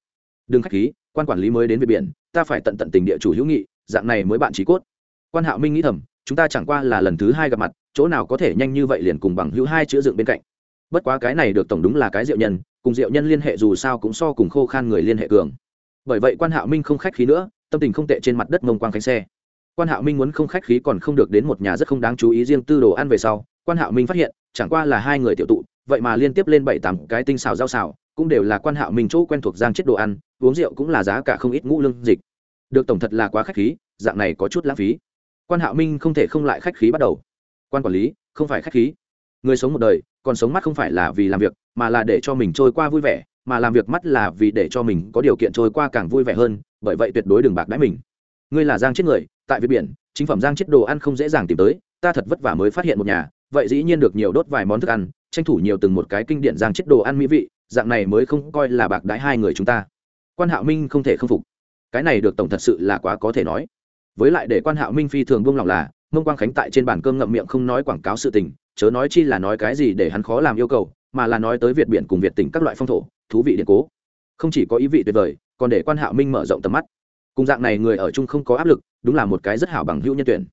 Đừng khách khí, quan quản lý mới đến về biển, ta phải tận tận tình địa chủ hữu nghị, dạng này mới bạn trí cốt. Quan hạo minh nghĩ thầm, chúng ta chẳng qua là lần thứ hai gặp mặt, chỗ nào có thể nhanh như vậy liền cùng bằng hữu hai chữa dựng bên cạnh. Bất quá cái này được tổng đúng là cái diệu nhân, cùng diệu nhân liên hệ dù sao cũng so cùng khô khan người liên hệ cường. Bởi vậy quan hạo minh không khách khí nữa tâm tình không tệ trên mặt đất mông quang khánh xe. Quan hạo minh muốn không khách khí còn không được đến một nhà rất không đáng chú ý riêng tư đồ ăn về sau, quan hạo minh phát hiện, chẳng qua là hai người tiểu tụ, vậy mà liên tiếp lên bảy tám cái tinh xào rau xào, cũng đều là quan hạo minh chỗ quen thuộc giang chết đồ ăn, uống rượu cũng là giá cả không ít ngũ lương dịch. Được tổng thật là quá khách khí, dạng này có chút lãng phí. Quan hạo minh không thể không lại khách khí bắt đầu. Quan quản lý, không phải khách khí. Người sống một đời, còn sống mắt không phải là vì làm việc, mà là để cho mình trôi qua vui vẻ, mà làm việc mắt là vì để cho mình có điều kiện trôi qua càng vui vẻ hơn bởi vậy tuyệt đối đừng bạc đãi mình. Ngươi là giang chết người, tại việt biển, chính phẩm giang chết đồ ăn không dễ dàng tìm tới, ta thật vất vả mới phát hiện một nhà, vậy dĩ nhiên được nhiều đốt vài món thức ăn, tranh thủ nhiều từng một cái kinh điển giang chết đồ ăn mỹ vị, dạng này mới không coi là bạc đãi hai người chúng ta. Quan hạo minh không thể không phục. Cái này được tổng thật sự là quá có thể nói. Với lại để quan hạo minh phi thường buông lòng là, mông quang khánh tại trên bàn cơm ngậm miệng không nói quảng cáo sự tình, chớ nói chi là nói cái gì để hắn khó làm yêu cầu, mà là nói tới việt biển cùng việt tỉnh các loại phong thổ, thú vị điện cố. Không chỉ có ý vị tuyệt vời còn để quan hạo minh mở rộng tầm mắt cùng dạng này người ở chung không có áp lực đúng là một cái rất hảo bằng hữu nhân tuyển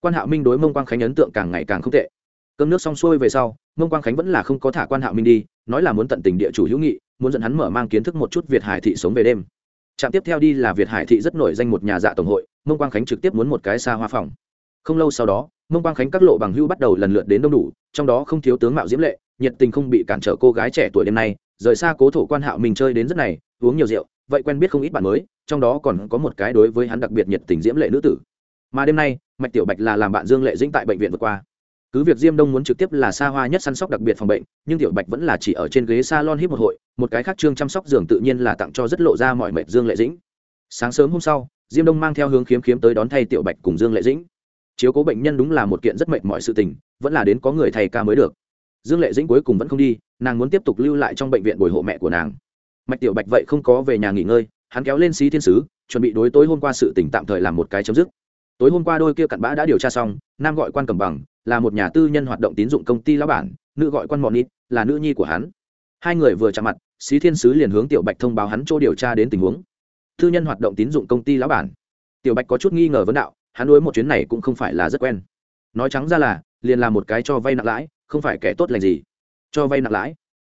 quan hạo minh đối mông quang khánh ấn tượng càng ngày càng không tệ cơm nước xong xuôi về sau mông quang khánh vẫn là không có thả quan hạo minh đi nói là muốn tận tình địa chủ hữu nghị muốn dẫn hắn mở mang kiến thức một chút việt hải thị sống về đêm trạm tiếp theo đi là việt hải thị rất nổi danh một nhà dạ tổng hội mông quang khánh trực tiếp muốn một cái xa hoa phòng không lâu sau đó mông quang khánh các lộ bằng hữu bắt đầu lần lượt đến đông đủ trong đó không thiếu tướng mạo diễm lệ nhiệt tình không bị cản trở cô gái trẻ tuổi đêm nay rời xa cố thổ quan hạo mình chơi đến rất này, uống nhiều rượu, vậy quen biết không ít bạn mới, trong đó còn có một cái đối với hắn đặc biệt nhiệt tình diễm lệ nữ tử. Mà đêm nay, mạch tiểu bạch là làm bạn dương lệ dĩnh tại bệnh viện vượt qua. Cứ việc diêm đông muốn trực tiếp là xa hoa nhất săn sóc đặc biệt phòng bệnh, nhưng tiểu bạch vẫn là chỉ ở trên ghế s a lon hít một hội, một cái khác chương chăm sóc giường tự nhiên là tặng cho rất lộ ra mọi mệt dương lệ dĩnh. Sáng sớm hôm sau, diêm đông mang theo hướng khiếm khiếm tới đón thay tiểu bạch cùng dương lệ dĩnh. Chiếu cố bệnh nhân đúng là một kiện rất mệt mọi sự tình, vẫn là đến có người thầy ca mới được dương lệ dĩnh cuối cùng vẫn không đi, nàng muốn tiếp tục lưu lại trong bệnh viện bồi hộ mẹ của nàng. Mạch tiểu bạch vậy không có về nhà nghỉ ngơi, hắn kéo lên xí thiên sứ, chuẩn bị đối tối hôm qua sự tỉnh tạm thời làm một cái chấm dứt. Tối hôm qua đôi kia cặn bã đã điều tra xong, nam gọi quan cầm bằng, là một nhà tư nhân hoạt động tín dụng công ty lão bản, nữ gọi quan mọn nít, là nữ nhi của hắn. Hai người vừa chạm mặt, xí thiên sứ liền hướng tiểu bạch thông báo hắn chỗ điều tra đến tình huống. Tư nhân hoạt động tín dụng công ty lão bản. Tiểu bạch có chút nghi ngờ vấn đạo, hắn đối một chuyến này cũng không phải là rất quen. Nói trắng ra là, liền là một cái cho vay nặng lãi không phải kẻ tốt lành gì. Cho vay nặng lãi.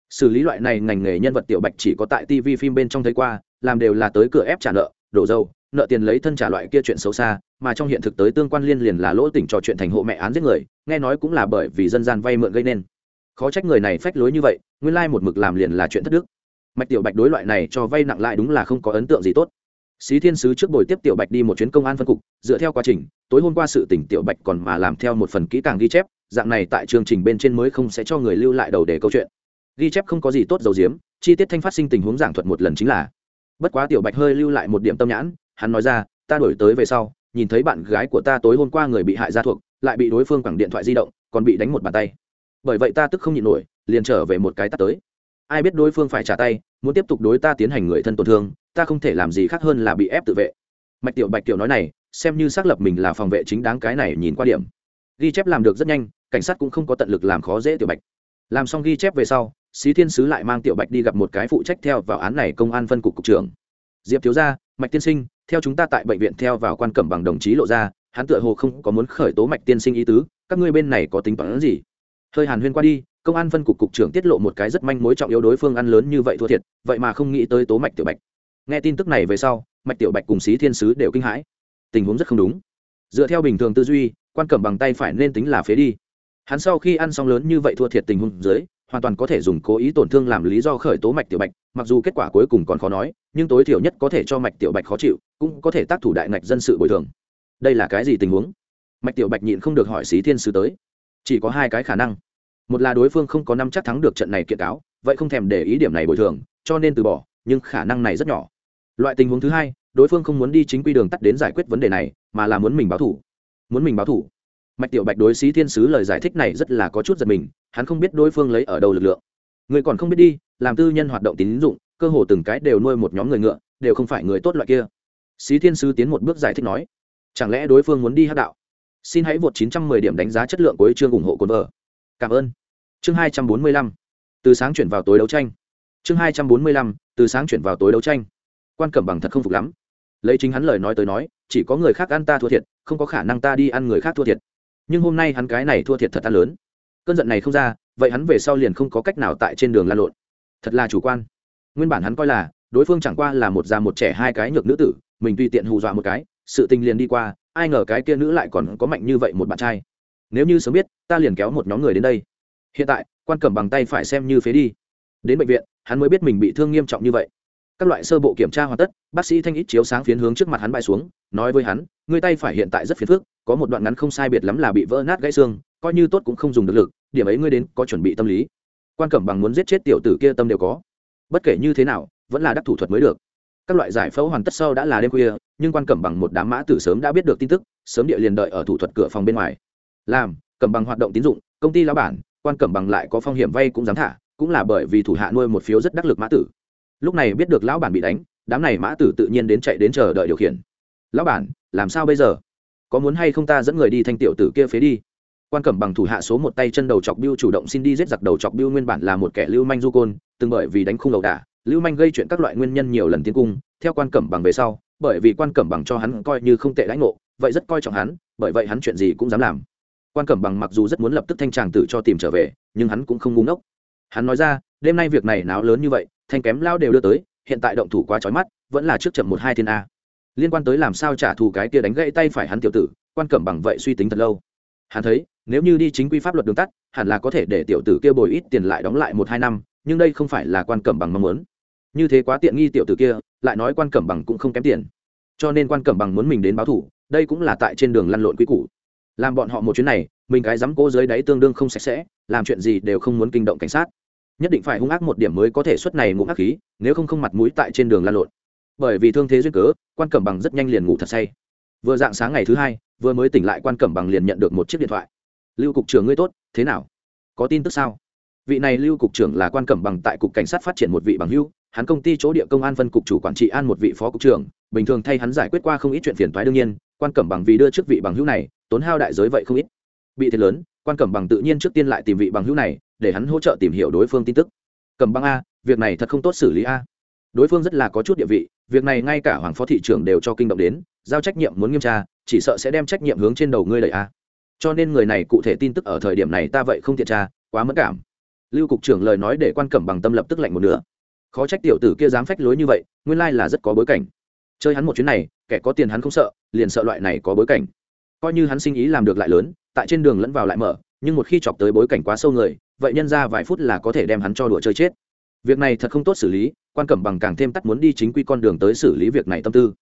Xử lý loại này ngành nghề nhân vật tiểu bạch chỉ có tại tv phim bên trong thấy qua làm đều là tới cửa ép trả nợ đổ dâu nợ tiền lấy thân trả loại kia chuyện xấu xa mà trong hiện thực tới tương quan liên liền là lỗ tỉnh trò chuyện thành hộ mẹ án giết người nghe nói cũng là bởi vì dân gian vay mượn gây nên. Khó trách người này phách lối như vậy nguyên lai một mực làm liền là chuyện thất đức. Mạch tiểu bạch đối loại này cho vay nặng lại đúng là không có ấn tượng gì tốt. Xí Thiên sứ trước buổi tiếp Tiểu Bạch đi một chuyến công an phân cục, dựa theo quá trình, tối hôm qua sự tỉnh Tiểu Bạch còn mà làm theo một phần kỹ càng ghi chép, dạng này tại chương trình bên trên mới không sẽ cho người lưu lại đầu để câu chuyện. Ghi chép không có gì tốt dầu diếm, chi tiết thanh phát sinh tình huống giảng thuật một lần chính là. Bất quá Tiểu Bạch hơi lưu lại một điểm tâm nhãn, hắn nói ra, ta đổi tới về sau, nhìn thấy bạn gái của ta tối hôm qua người bị hại ra thuộc, lại bị đối phương quẳng điện thoại di động, còn bị đánh một bàn tay. Bởi vậy ta tức không nhịn nổi, liền trở về một cái tắt tới. Ai biết đối phương phải trả tay, muốn tiếp tục đối ta tiến hành người thân tổn thương, ta không thể làm gì khác hơn là bị ép tự vệ mạch tiểu bạch tiểu nói này xem như xác lập mình là phòng vệ chính đáng cái này nhìn qua điểm ghi chép làm được rất nhanh, cảnh sát cũng không có tận lực làm khó dễ tiểu bạch. Làm xong ghi chép về sau, xí thiên sứ lại mang tiểu bạch đi gặp một cái phụ trách theo vào án này công an phân cục cục trưởng. Diệp thiếu gia, mạch tiên sinh, theo chúng ta tại bệnh viện theo vào quan cẩm bằng đồng chí lộ ra, hắn tựa hồ không có muốn khởi tố mạch tiên sinh ý tứ, các ngươi bên này có tính toán gì? Hơi hàn huyên qua đi, công an phân cục cục trưởng tiết lộ một cái rất manh mối trọng yếu đối phương ăn lớn như vậy thua thiệt, vậy mà không nghĩ tới tố mạch tiểu bạch. Nghe tin tức này về sau, mạch tiểu bạch cùng xí thiên sứ đều kinh hãi. Tình huống rất không đúng. Dựa theo bình thường tư duy quan cầm bằng tay phải nên tính là phế đi. Hắn sau khi ăn xong lớn như vậy thua thiệt tình huống dưới, hoàn toàn có thể dùng cố ý tổn thương làm lý do khởi tố mạch tiểu bạch, mặc dù kết quả cuối cùng còn khó nói, nhưng tối thiểu nhất có thể cho mạch tiểu bạch khó chịu, cũng có thể tác thủ đại ngạch dân sự bồi thường. Đây là cái gì tình huống? Mạch tiểu bạch nhịn không được hỏi xí thiên sứ tới. Chỉ có hai cái khả năng. Một là đối phương không có năm chắc thắng được trận này kiện cáo, vậy không thèm để ý điểm này bồi thường, cho nên từ bỏ, nhưng khả năng này rất nhỏ. Loại tình huống thứ hai, đối phương không muốn đi chính quy đường tắt đến giải quyết vấn đề này, mà là muốn mình báo thủ muốn mình báo thủ. Mạch tiểu bạch đối xí thiên sứ lời giải thích này rất là có chút giật mình, hắn không biết đối phương lấy ở đâu lực lượng. Người còn không biết đi, làm tư nhân hoạt động tín dụng, cơ hồ từng cái đều nuôi một nhóm người ngựa, đều không phải người tốt loại kia. Xí thiên sứ tiến một bước giải thích nói, chẳng lẽ đối phương muốn đi hát đạo? Xin hãy vượt 910 điểm đánh giá chất lượng của chương ủng hộ cồn vợ. Cảm ơn. Chương 245 từ sáng chuyển vào tối đấu tranh. Chương 245 từ sáng chuyển vào tối đấu tranh. Quan cẩm bằng thật không phục lắm lấy chính hắn lời nói tới nói, chỉ có người khác ăn ta thua thiệt, không có khả năng ta đi ăn người khác thua thiệt. Nhưng hôm nay hắn cái này thua thiệt thật ta lớn. Cơn giận này không ra, vậy hắn về sau liền không có cách nào tại trên đường lan lộn. Thật là chủ quan. Nguyên bản hắn coi là, đối phương chẳng qua là một già một trẻ hai cái nhược nữ tử, mình tùy tiện hù dọa một cái, sự tình liền đi qua, ai ngờ cái kia nữ lại còn có mạnh như vậy một bạn trai. Nếu như sớm biết, ta liền kéo một nhóm người đến đây. Hiện tại, quan cầm bằng tay phải xem như phế đi. Đến bệnh viện, hắn mới biết mình bị thương nghiêm trọng như vậy các loại sơ bộ kiểm tra hoàn tất, bác sĩ thanh ít chiếu sáng phiến hướng trước mặt hắn bay xuống, nói với hắn người tay phải hiện tại rất phiền phức, có một đoạn ngắn không sai biệt lắm là bị vỡ nát gãy xương, coi như tốt cũng không dùng được lực, điểm ấy ngươi đến có chuẩn bị tâm lý. Quan cẩm bằng muốn giết chết tiểu tử kia tâm đều có. Bất kể như thế nào, vẫn là đắc thủ thuật mới được. Các loại giải phẫu hoàn tất sau đã là đêm khuya, nhưng quan cẩm bằng một đám mã tử sớm đã biết được tin tức, sớm địa liền đợi ở thủ thuật cửa phòng bên ngoài. Làm, cẩm bằng hoạt động tín dụng, công ty lão bản, quan cẩm bằng lại có phong hiểm vay cũng dám thả, cũng là bởi vì thủ hạ nuôi một phiếu rất đắc lực mã tử lúc này biết được lão bản bị đánh, đám này mã tử tự nhiên đến chạy đến chờ đợi điều khiển. Lão bản, làm sao bây giờ? Có muốn hay không ta dẫn người đi thanh tiểu tử kia phế đi? Quan cẩm bằng thủ hạ số một tay chân đầu chọc biêu chủ động xin đi giết giặc đầu chọc biêu nguyên bản là một kẻ lưu manh du côn, từng bởi vì đánh khung đầu đả, lưu manh gây chuyện các loại nguyên nhân nhiều lần tiến cung. Theo quan cẩm bằng về sau, bởi vì quan cẩm bằng cho hắn coi như không tệ lãnh ngộ, vậy rất coi trọng hắn, bởi vậy hắn chuyện gì cũng dám làm. Quan cẩm bằng mặc dù rất muốn lập tức thanh tràng tử cho tìm trở về, nhưng hắn cũng không ngu ngốc. Hắn nói ra, đêm nay việc này náo lớn như vậy thanh kém lao đều đưa tới, hiện tại động thủ quá trói mắt, vẫn là trước chậm một hai thiên a. Liên quan tới làm sao trả thù cái kia đánh gãy tay phải hắn tiểu tử, quan cẩm bằng vậy suy tính thật lâu. Hắn thấy, nếu như đi chính quy pháp luật đường tắt, hẳn là có thể để tiểu tử kia bồi ít tiền lại đóng lại một hai năm, nhưng đây không phải là quan cẩm bằng mong muốn. Như thế quá tiện nghi tiểu tử kia, lại nói quan cẩm bằng cũng không kém tiền. Cho nên quan cẩm bằng muốn mình đến báo thủ đây cũng là tại trên đường lăn lộn quý củ. Làm bọn họ một chuyến này, mình cái dám cố dưới đáy tương đương không sạch sẽ, làm chuyện gì đều không muốn kinh động cảnh sát nhất định phải hung ác một điểm mới có thể xuất này ngụm ác khí, nếu không không mặt mũi tại trên đường lan lộn. Bởi vì thương thế duyên cớ, quan cẩm bằng rất nhanh liền ngủ thật say. Vừa dạng sáng ngày thứ hai, vừa mới tỉnh lại quan cẩm bằng liền nhận được một chiếc điện thoại. Lưu cục trưởng ngươi tốt, thế nào? Có tin tức sao? Vị này lưu cục trưởng là quan cẩm bằng tại cục cảnh sát phát triển một vị bằng hưu, hắn công ty chỗ địa công an phân cục chủ quản trị an một vị phó cục trưởng, bình thường thay hắn giải quyết qua không ít chuyện phiền toái đương nhiên, quan cẩm bằng vì đưa trước vị bằng hữu này, tốn hao đại giới vậy không ít. Bị thiệt lớn quan cẩm bằng tự nhiên trước tiên lại tìm vị bằng hữu này, để hắn hỗ trợ tìm hiểu đối phương tin tức. Cẩm bằng a, việc này thật không tốt xử lý a. Đối phương rất là có chút địa vị, việc này ngay cả hoàng phó thị trưởng đều cho kinh động đến, giao trách nhiệm muốn nghiêm tra, chỉ sợ sẽ đem trách nhiệm hướng trên đầu ngươi đẩy a. Cho nên người này cụ thể tin tức ở thời điểm này ta vậy không tiện tra, quá mất cảm. Lưu cục trưởng lời nói để quan cẩm bằng tâm lập tức lạnh một nửa. Khó trách tiểu tử kia dám phách lối như vậy, nguyên lai là rất có bối cảnh. Chơi hắn một chuyến này, kẻ có tiền hắn không sợ, liền sợ loại này có bối cảnh coi như hắn sinh ý làm được lại lớn, tại trên đường lẫn vào lại mở, nhưng một khi chọc tới bối cảnh quá sâu người, vậy nhân ra vài phút là có thể đem hắn cho đùa chơi chết. Việc này thật không tốt xử lý, quan cẩm bằng càng thêm tắt muốn đi chính quy con đường tới xử lý việc này tâm tư.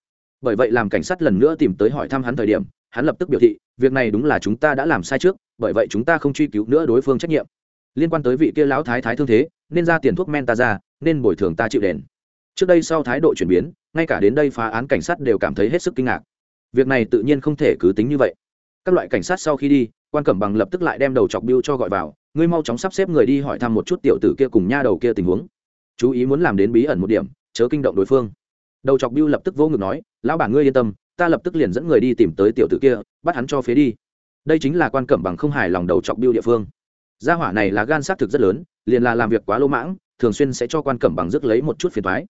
Bởi vậy làm cảnh sát lần nữa tìm tới hỏi thăm hắn thời điểm, hắn lập tức biểu thị, việc này đúng là chúng ta đã làm sai trước, bởi vậy chúng ta không truy cứu nữa đối phương trách nhiệm. Liên quan tới vị kia lão thái thái thương thế, nên ra tiền thuốc men ta ra, nên bồi thường ta chịu đền. Trước đây sau thái độ chuyển biến, ngay cả đến đây phá án cảnh sát đều cảm thấy hết sức kinh ngạc việc này tự nhiên không thể cứ tính như vậy. Các loại cảnh sát sau khi đi, quan cẩm bằng lập tức lại đem đầu chọc biêu cho gọi vào, ngươi mau chóng sắp xếp người đi hỏi thăm một chút tiểu tử kia cùng nha đầu kia tình huống. Chú ý muốn làm đến bí ẩn một điểm, chớ kinh động đối phương. Đầu chọc biêu lập tức vô ngực nói, lão bản ngươi yên tâm, ta lập tức liền dẫn người đi tìm tới tiểu tử kia, bắt hắn cho phế đi. Đây chính là quan cẩm bằng không hài lòng đầu chọc biêu địa phương. Gia hỏa này là gan sát thực rất lớn, liền là làm việc quá lỗ mãng, thường xuyên sẽ cho quan cẩm bằng rước lấy một chút phiền thoái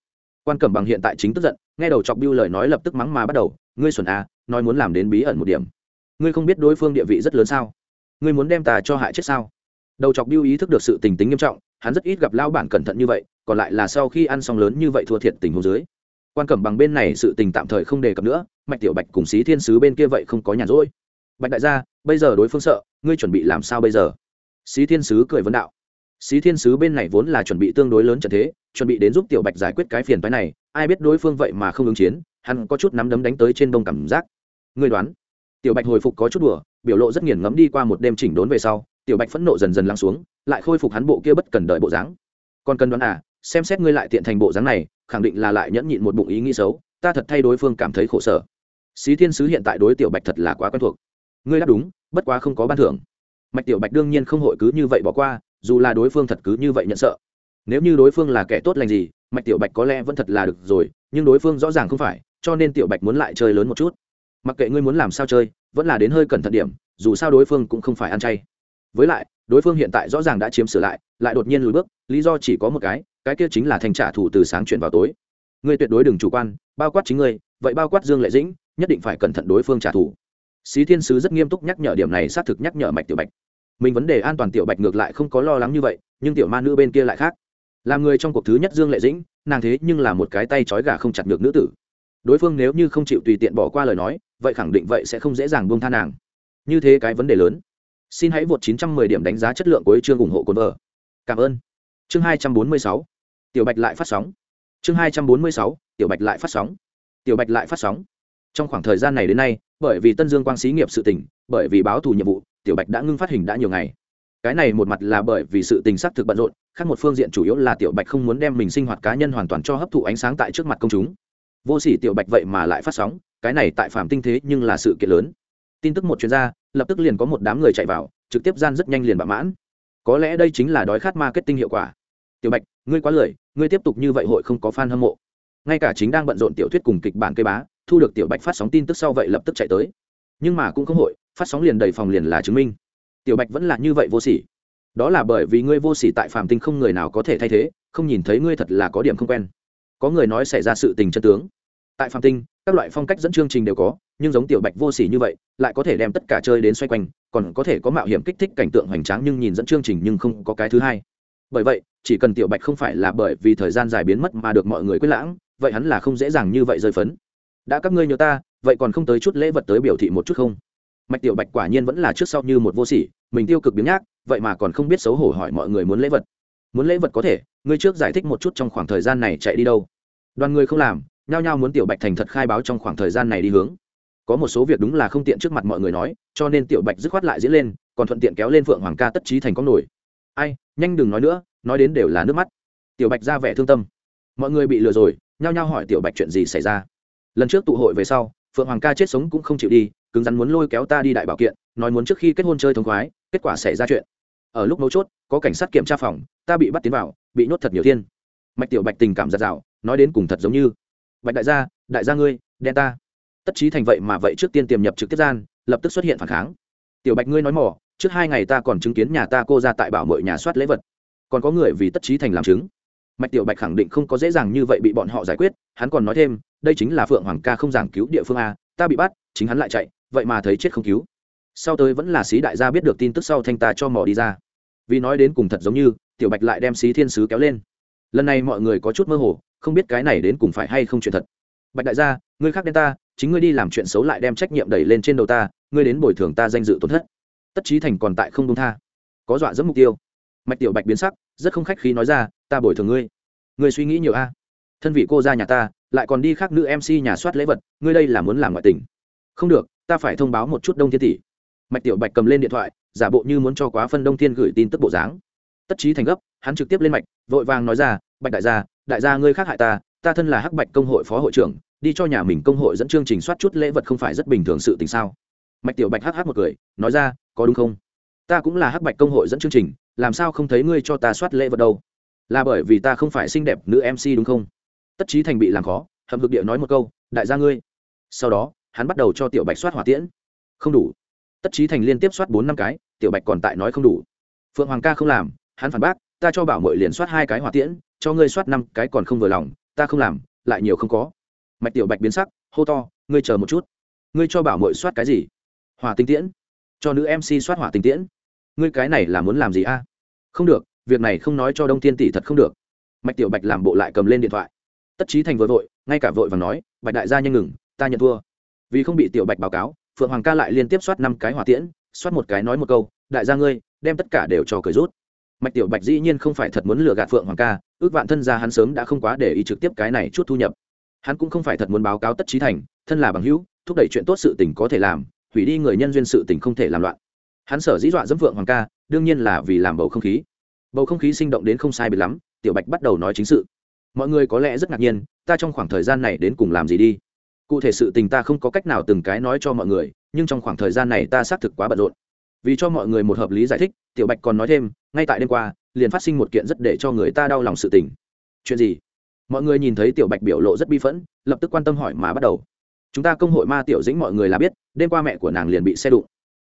quan cẩm bằng hiện tại chính tức giận, nghe đầu chọc biêu lời nói lập tức mắng mà bắt đầu, ngươi xuẩn à nói muốn làm đến bí ẩn một điểm. Ngươi không biết đối phương địa vị rất lớn sao? Ngươi muốn đem ta cho hại chết sao? Đầu chọc biêu ý thức được sự tình tính nghiêm trọng, hắn rất ít gặp lao bản cẩn thận như vậy, còn lại là sau khi ăn xong lớn như vậy thua thiệt tình hồ dưới. Quan cẩm bằng bên này sự tình tạm thời không đề cập nữa, mạch tiểu bạch cùng xí thiên sứ bên kia vậy không có nhàn rỗi. Bạch đại gia, bây giờ đối phương sợ, ngươi chuẩn bị làm sao bây giờ? Xí thiên sứ cười vấn đạo. Xí thiên sứ bên này vốn là chuẩn bị tương đối lớn trận thế, chuẩn bị đến giúp tiểu bạch giải quyết cái phiền phái này, ai biết đối phương vậy mà không ứng chiến, hắn có chút nắm đấm đánh tới trên đông cảm giác ngươi đoán. Tiểu bạch hồi phục có chút đùa, biểu lộ rất nghiền ngẫm đi qua một đêm chỉnh đốn về sau, tiểu bạch phẫn nộ dần dần lắng xuống, lại khôi phục hắn bộ kia bất cần đợi bộ dáng. Còn cần đoán à xem xét ngươi lại tiện thành bộ dáng này, khẳng định là lại nhẫn nhịn một bụng ý nghĩ xấu, ta thật thay đối phương cảm thấy khổ sở. Xí thiên sứ hiện tại đối tiểu bạch thật là quá quen thuộc. Ngươi đáp đúng, bất quá không có ban thưởng. Mạch tiểu bạch đương nhiên không hội cứ như vậy bỏ qua, dù là đối phương thật cứ như vậy nhận sợ. Nếu như đối phương là kẻ tốt lành gì, mạch tiểu bạch có lẽ vẫn thật là được rồi, nhưng đối phương rõ ràng không phải, cho nên tiểu bạch muốn lại chơi lớn một chút mặc kệ ngươi muốn làm sao chơi, vẫn là đến hơi cẩn thận điểm, dù sao đối phương cũng không phải ăn chay. Với lại, đối phương hiện tại rõ ràng đã chiếm sửa lại lại đột nhiên lùi bước, lý do chỉ có một cái cái kia chính là thành trả thù từ sáng chuyển vào tối. Ngươi tuyệt đối đừng chủ quan, bao quát chính ngươi, vậy bao quát dương lệ dĩnh, nhất định phải cẩn thận đối phương trả thù. Xí thiên sứ rất nghiêm túc nhắc nhở điểm này, xác thực nhắc nhở mạch tiểu bạch. Mình vấn đề an toàn tiểu bạch ngược lại không có lo lắng như vậy, nhưng tiểu ma nữ bên kia lại khác. Làm người trong cuộc thứ nhất dương lệ dĩnh, nàng thế nhưng là một cái tay trói gà không chặt được nữ tử. Đối phương nếu như không chịu tùy tiện bỏ qua lời nói vậy khẳng định vậy sẽ không dễ dàng buông tha nàng. Như thế cái vấn đề lớn. Xin hãy vượt 910 điểm đánh giá chất lượng của chương ủng hộ cồn vợ cảm ơn. Chương 246 tiểu bạch lại phát sóng. Chương 246 tiểu bạch lại phát sóng. Tiểu bạch lại phát sóng. Trong khoảng thời gian này đến nay, bởi vì tân dương quang xí nghiệp sự tình, bởi vì báo thù nhiệm vụ, tiểu bạch đã ngưng phát hình đã nhiều ngày. Cái này một mặt là bởi vì sự tình sắc thực bận rộn, khác một phương diện chủ yếu là tiểu bạch không muốn đem mình sinh hoạt cá nhân hoàn toàn cho hấp thụ ánh sáng tại trước mặt công chúng vô sỉ tiểu bạch vậy mà lại phát sóng, cái này tại phạm tinh thế nhưng là sự kiện lớn. Tin tức một chuyên gia, lập tức liền có một đám người chạy vào, trực tiếp gian rất nhanh liền bạo mãn. Có lẽ đây chính là đói khát marketing hiệu quả. Tiểu bạch, ngươi quá lười, ngươi tiếp tục như vậy hội không có fan hâm mộ. Ngay cả chính đang bận rộn tiểu thuyết cùng kịch bản cây bá, thu được tiểu bạch phát sóng tin tức sau vậy lập tức chạy tới. Nhưng mà cũng không hội, phát sóng liền đầy phòng liền là chứng minh. Tiểu bạch vẫn là như vậy vô sỉ. Đó là bởi vì ngươi vô sỉ tại phàm tinh không người nào có thể thay thế, không nhìn thấy ngươi thật là có điểm không quen. Có người nói xảy ra sự tình chân tướng tại phạm tinh, các loại phong cách dẫn chương trình đều có, nhưng giống tiểu bạch vô sỉ như vậy, lại có thể đem tất cả chơi đến xoay quanh, còn có thể có mạo hiểm kích thích cảnh tượng hoành tráng nhưng nhìn dẫn chương trình nhưng không có cái thứ hai. Bởi vậy, chỉ cần tiểu bạch không phải là bởi vì thời gian dài biến mất mà được mọi người quyết lãng, vậy hắn là không dễ dàng như vậy rơi phấn. Đã các ngươi nhớ ta, vậy còn không tới chút lễ vật tới biểu thị một chút không? Mạch tiểu bạch quả nhiên vẫn là trước sau như một vô sỉ, mình tiêu cực biến nhác, vậy mà còn không biết xấu hổ hỏi mọi người muốn lễ vật. Muốn lễ vật có thể, ngươi trước giải thích một chút trong khoảng thời gian này chạy đi đâu. Đoàn người không làm nhao nhao muốn tiểu bạch thành thật khai báo trong khoảng thời gian này đi hướng. Có một số việc đúng là không tiện trước mặt mọi người nói, cho nên tiểu bạch dứt khoát lại diễn lên, còn thuận tiện kéo lên phượng hoàng ca tất trí thành con nổi. Ai, nhanh đừng nói nữa, nói đến đều là nước mắt. Tiểu bạch ra vẻ thương tâm. Mọi người bị lừa rồi, nhao nhao hỏi tiểu bạch chuyện gì xảy ra. Lần trước tụ hội về sau, phượng hoàng ca chết sống cũng không chịu đi, cứng rắn muốn lôi kéo ta đi đại bảo kiện, nói muốn trước khi kết hôn chơi thống khoái, kết quả xảy ra chuyện. Ở lúc mấu chốt, có cảnh sát kiểm tra phòng, ta bị bắt tiến vào, bị nhốt thật nhiều thiên. Mạch tiểu bạch tình cảm giặt rào, nói đến cùng thật giống như bạch đại gia đại gia ngươi, đen ta. Tất trí thành vậy mà vậy trước tiên tiềm nhập trực tiếp gian, lập tức xuất hiện phản kháng. Tiểu bạch ngươi nói mỏ trước hai ngày ta còn chứng kiến nhà ta cô ra tại bảo mọi nhà soát lễ vật. Còn có người vì tất trí thành làm chứng. Mạch tiểu bạch khẳng định không có dễ dàng như vậy bị bọn họ giải quyết, hắn còn nói thêm, đây chính là phượng hoàng ca không giảng cứu địa phương a, ta bị bắt, chính hắn lại chạy, vậy mà thấy chết không cứu. Sau tới vẫn là sĩ đại gia biết được tin tức sau thanh ta cho mỏ đi ra. Vì nói đến cùng thật giống như, tiểu bạch lại đem sĩ thiên sứ kéo lên. Lần này mọi người có chút mơ hồ không biết cái này đến cùng phải hay không chuyện thật. Bạch đại gia, ngươi khác đen ta, chính ngươi đi làm chuyện xấu lại đem trách nhiệm đẩy lên trên đầu ta, ngươi đến bồi thường ta danh dự tổn thất. Tất trí thành còn tại không đông tha. Có dọa dẫm mục tiêu. Mạch tiểu bạch biến sắc, rất không khách khí nói ra, ta bồi thường ngươi. Ngươi suy nghĩ nhiều a. Thân vị cô ra nhà ta, lại còn đi khác nữ mc nhà soát lễ vật, ngươi đây là muốn làm ngoại tình. Không được, ta phải thông báo một chút đông thiên tỷ. Mạch tiểu bạch cầm lên điện thoại, giả bộ như muốn cho quá phân đông thiên gửi tin tức bộ dáng. Tất trí thành gấp, hắn trực tiếp lên mạch, vội vàng nói ra, bạch đại gia đại gia ngươi khác hại ta ta thân là hắc bạch công hội phó hội trưởng, đi cho nhà mình công hội dẫn chương trình soát chút lễ vật không phải rất bình thường sự tình sao? Mạch tiểu bạch hh một cười, nói ra, có đúng không? Ta cũng là hắc bạch công hội dẫn chương trình, làm sao không thấy ngươi cho ta soát lễ vật đâu? Là bởi vì ta không phải xinh đẹp nữ mc đúng không? Tất trí thành bị làm khó hầm hực địa nói một câu, đại gia ngươi. Sau đó, hắn bắt đầu cho tiểu bạch soát hỏa tiễn. Không đủ. Tất trí thành liên tiếp soát bốn năm cái, tiểu bạch còn tại nói không đủ. Phượng hoàng ca không làm, hắn phản bác, ta cho bảo mội liền soát hai cái hỏa tiễn cho ngươi soát năm cái còn không vừa lòng, ta không làm, lại nhiều không có. Mạch tiểu bạch biến sắc, hô to, ngươi chờ một chút. Ngươi cho bảo mội soát cái gì? Hòa tinh tiễn. Cho nữ mc soát hỏa tinh tiễn. Ngươi cái này là muốn làm gì a? Không được, việc này không nói cho đông thiên tỷ thật không được. Mạch tiểu bạch làm bộ lại cầm lên điện thoại. Tất trí thành vừa vội, ngay cả vội và nói, bạch đại gia nhanh ngừng, ta nhận thua. Vì không bị tiểu bạch báo cáo, phượng hoàng ca lại liên tiếp soát năm cái hỏa tiễn, soát một cái nói một câu, đại gia ngươi, đem tất cả đều cho cười rút. Mạch tiểu bạch dĩ nhiên không phải thật muốn lừa gạt phượng hoàng ca ước vạn thân gia hắn sớm đã không quá để ý trực tiếp cái này chút thu nhập. Hắn cũng không phải thật muốn báo cáo tất trí thành, thân là bằng hữu, thúc đẩy chuyện tốt sự tình có thể làm, hủy đi người nhân duyên sự tình không thể làm loạn. Hắn sở dĩ dọa dẫm vượng hoàng ca, đương nhiên là vì làm bầu không khí. Bầu không khí sinh động đến không sai biệt lắm, tiểu bạch bắt đầu nói chính sự. Mọi người có lẽ rất ngạc nhiên, ta trong khoảng thời gian này đến cùng làm gì đi? Cụ thể sự tình ta không có cách nào từng cái nói cho mọi người, nhưng trong khoảng thời gian này ta xác thực quá bận rộn. Vì cho mọi người một hợp lý giải thích, tiểu bạch còn nói thêm, ngay tại đêm qua liền phát sinh một kiện rất để cho người ta đau lòng sự tình. Chuyện gì? Mọi người nhìn thấy tiểu bạch biểu lộ rất bi phẫn, lập tức quan tâm hỏi mà bắt đầu. Chúng ta công hội ma tiểu dĩnh mọi người là biết, đêm qua mẹ của nàng liền bị xe đụng.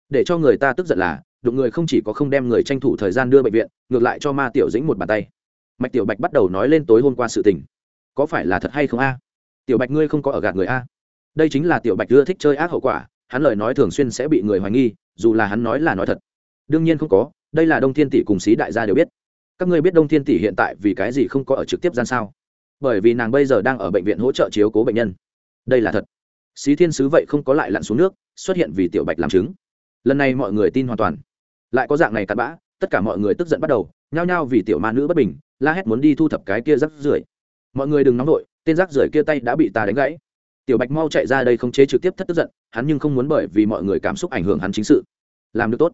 Để cho người ta tức giận là, đụng người không chỉ có không đem người tranh thủ thời gian đưa bệnh viện, ngược lại cho ma tiểu dĩnh một bàn tay. Mạch tiểu bạch bắt đầu nói lên tối hôm qua sự tình. Có phải là thật hay không a? Tiểu bạch ngươi không có ở gạt người a? Đây chính là tiểu bạch ưa thích chơi ác hậu quả, hắn lời nói thường xuyên sẽ bị người hoài nghi, dù là hắn nói là nói thật. Đương nhiên không có đây là đông thiên tỷ cùng xí đại gia đều biết. Các ngươi biết đông thiên tỷ hiện tại vì cái gì không có ở trực tiếp gian sao? Bởi vì nàng bây giờ đang ở bệnh viện hỗ trợ chiếu cố bệnh nhân. Đây là thật. Xí thiên sứ vậy không có lại lặn xuống nước xuất hiện vì tiểu bạch làm chứng. Lần này mọi người tin hoàn toàn. Lại có dạng này cặn bã tất cả mọi người tức giận bắt đầu nhao nhao vì tiểu ma nữ bất bình la hét muốn đi thu thập cái kia rắc rưởi. Mọi người đừng nóng vội, tên rắc rưởi kia tay đã bị ta đánh gãy. Tiểu bạch mau chạy ra đây không chế trực tiếp thất tức giận hắn nhưng không muốn bởi vì mọi người cảm xúc ảnh hưởng hắn chính sự. Làm được tốt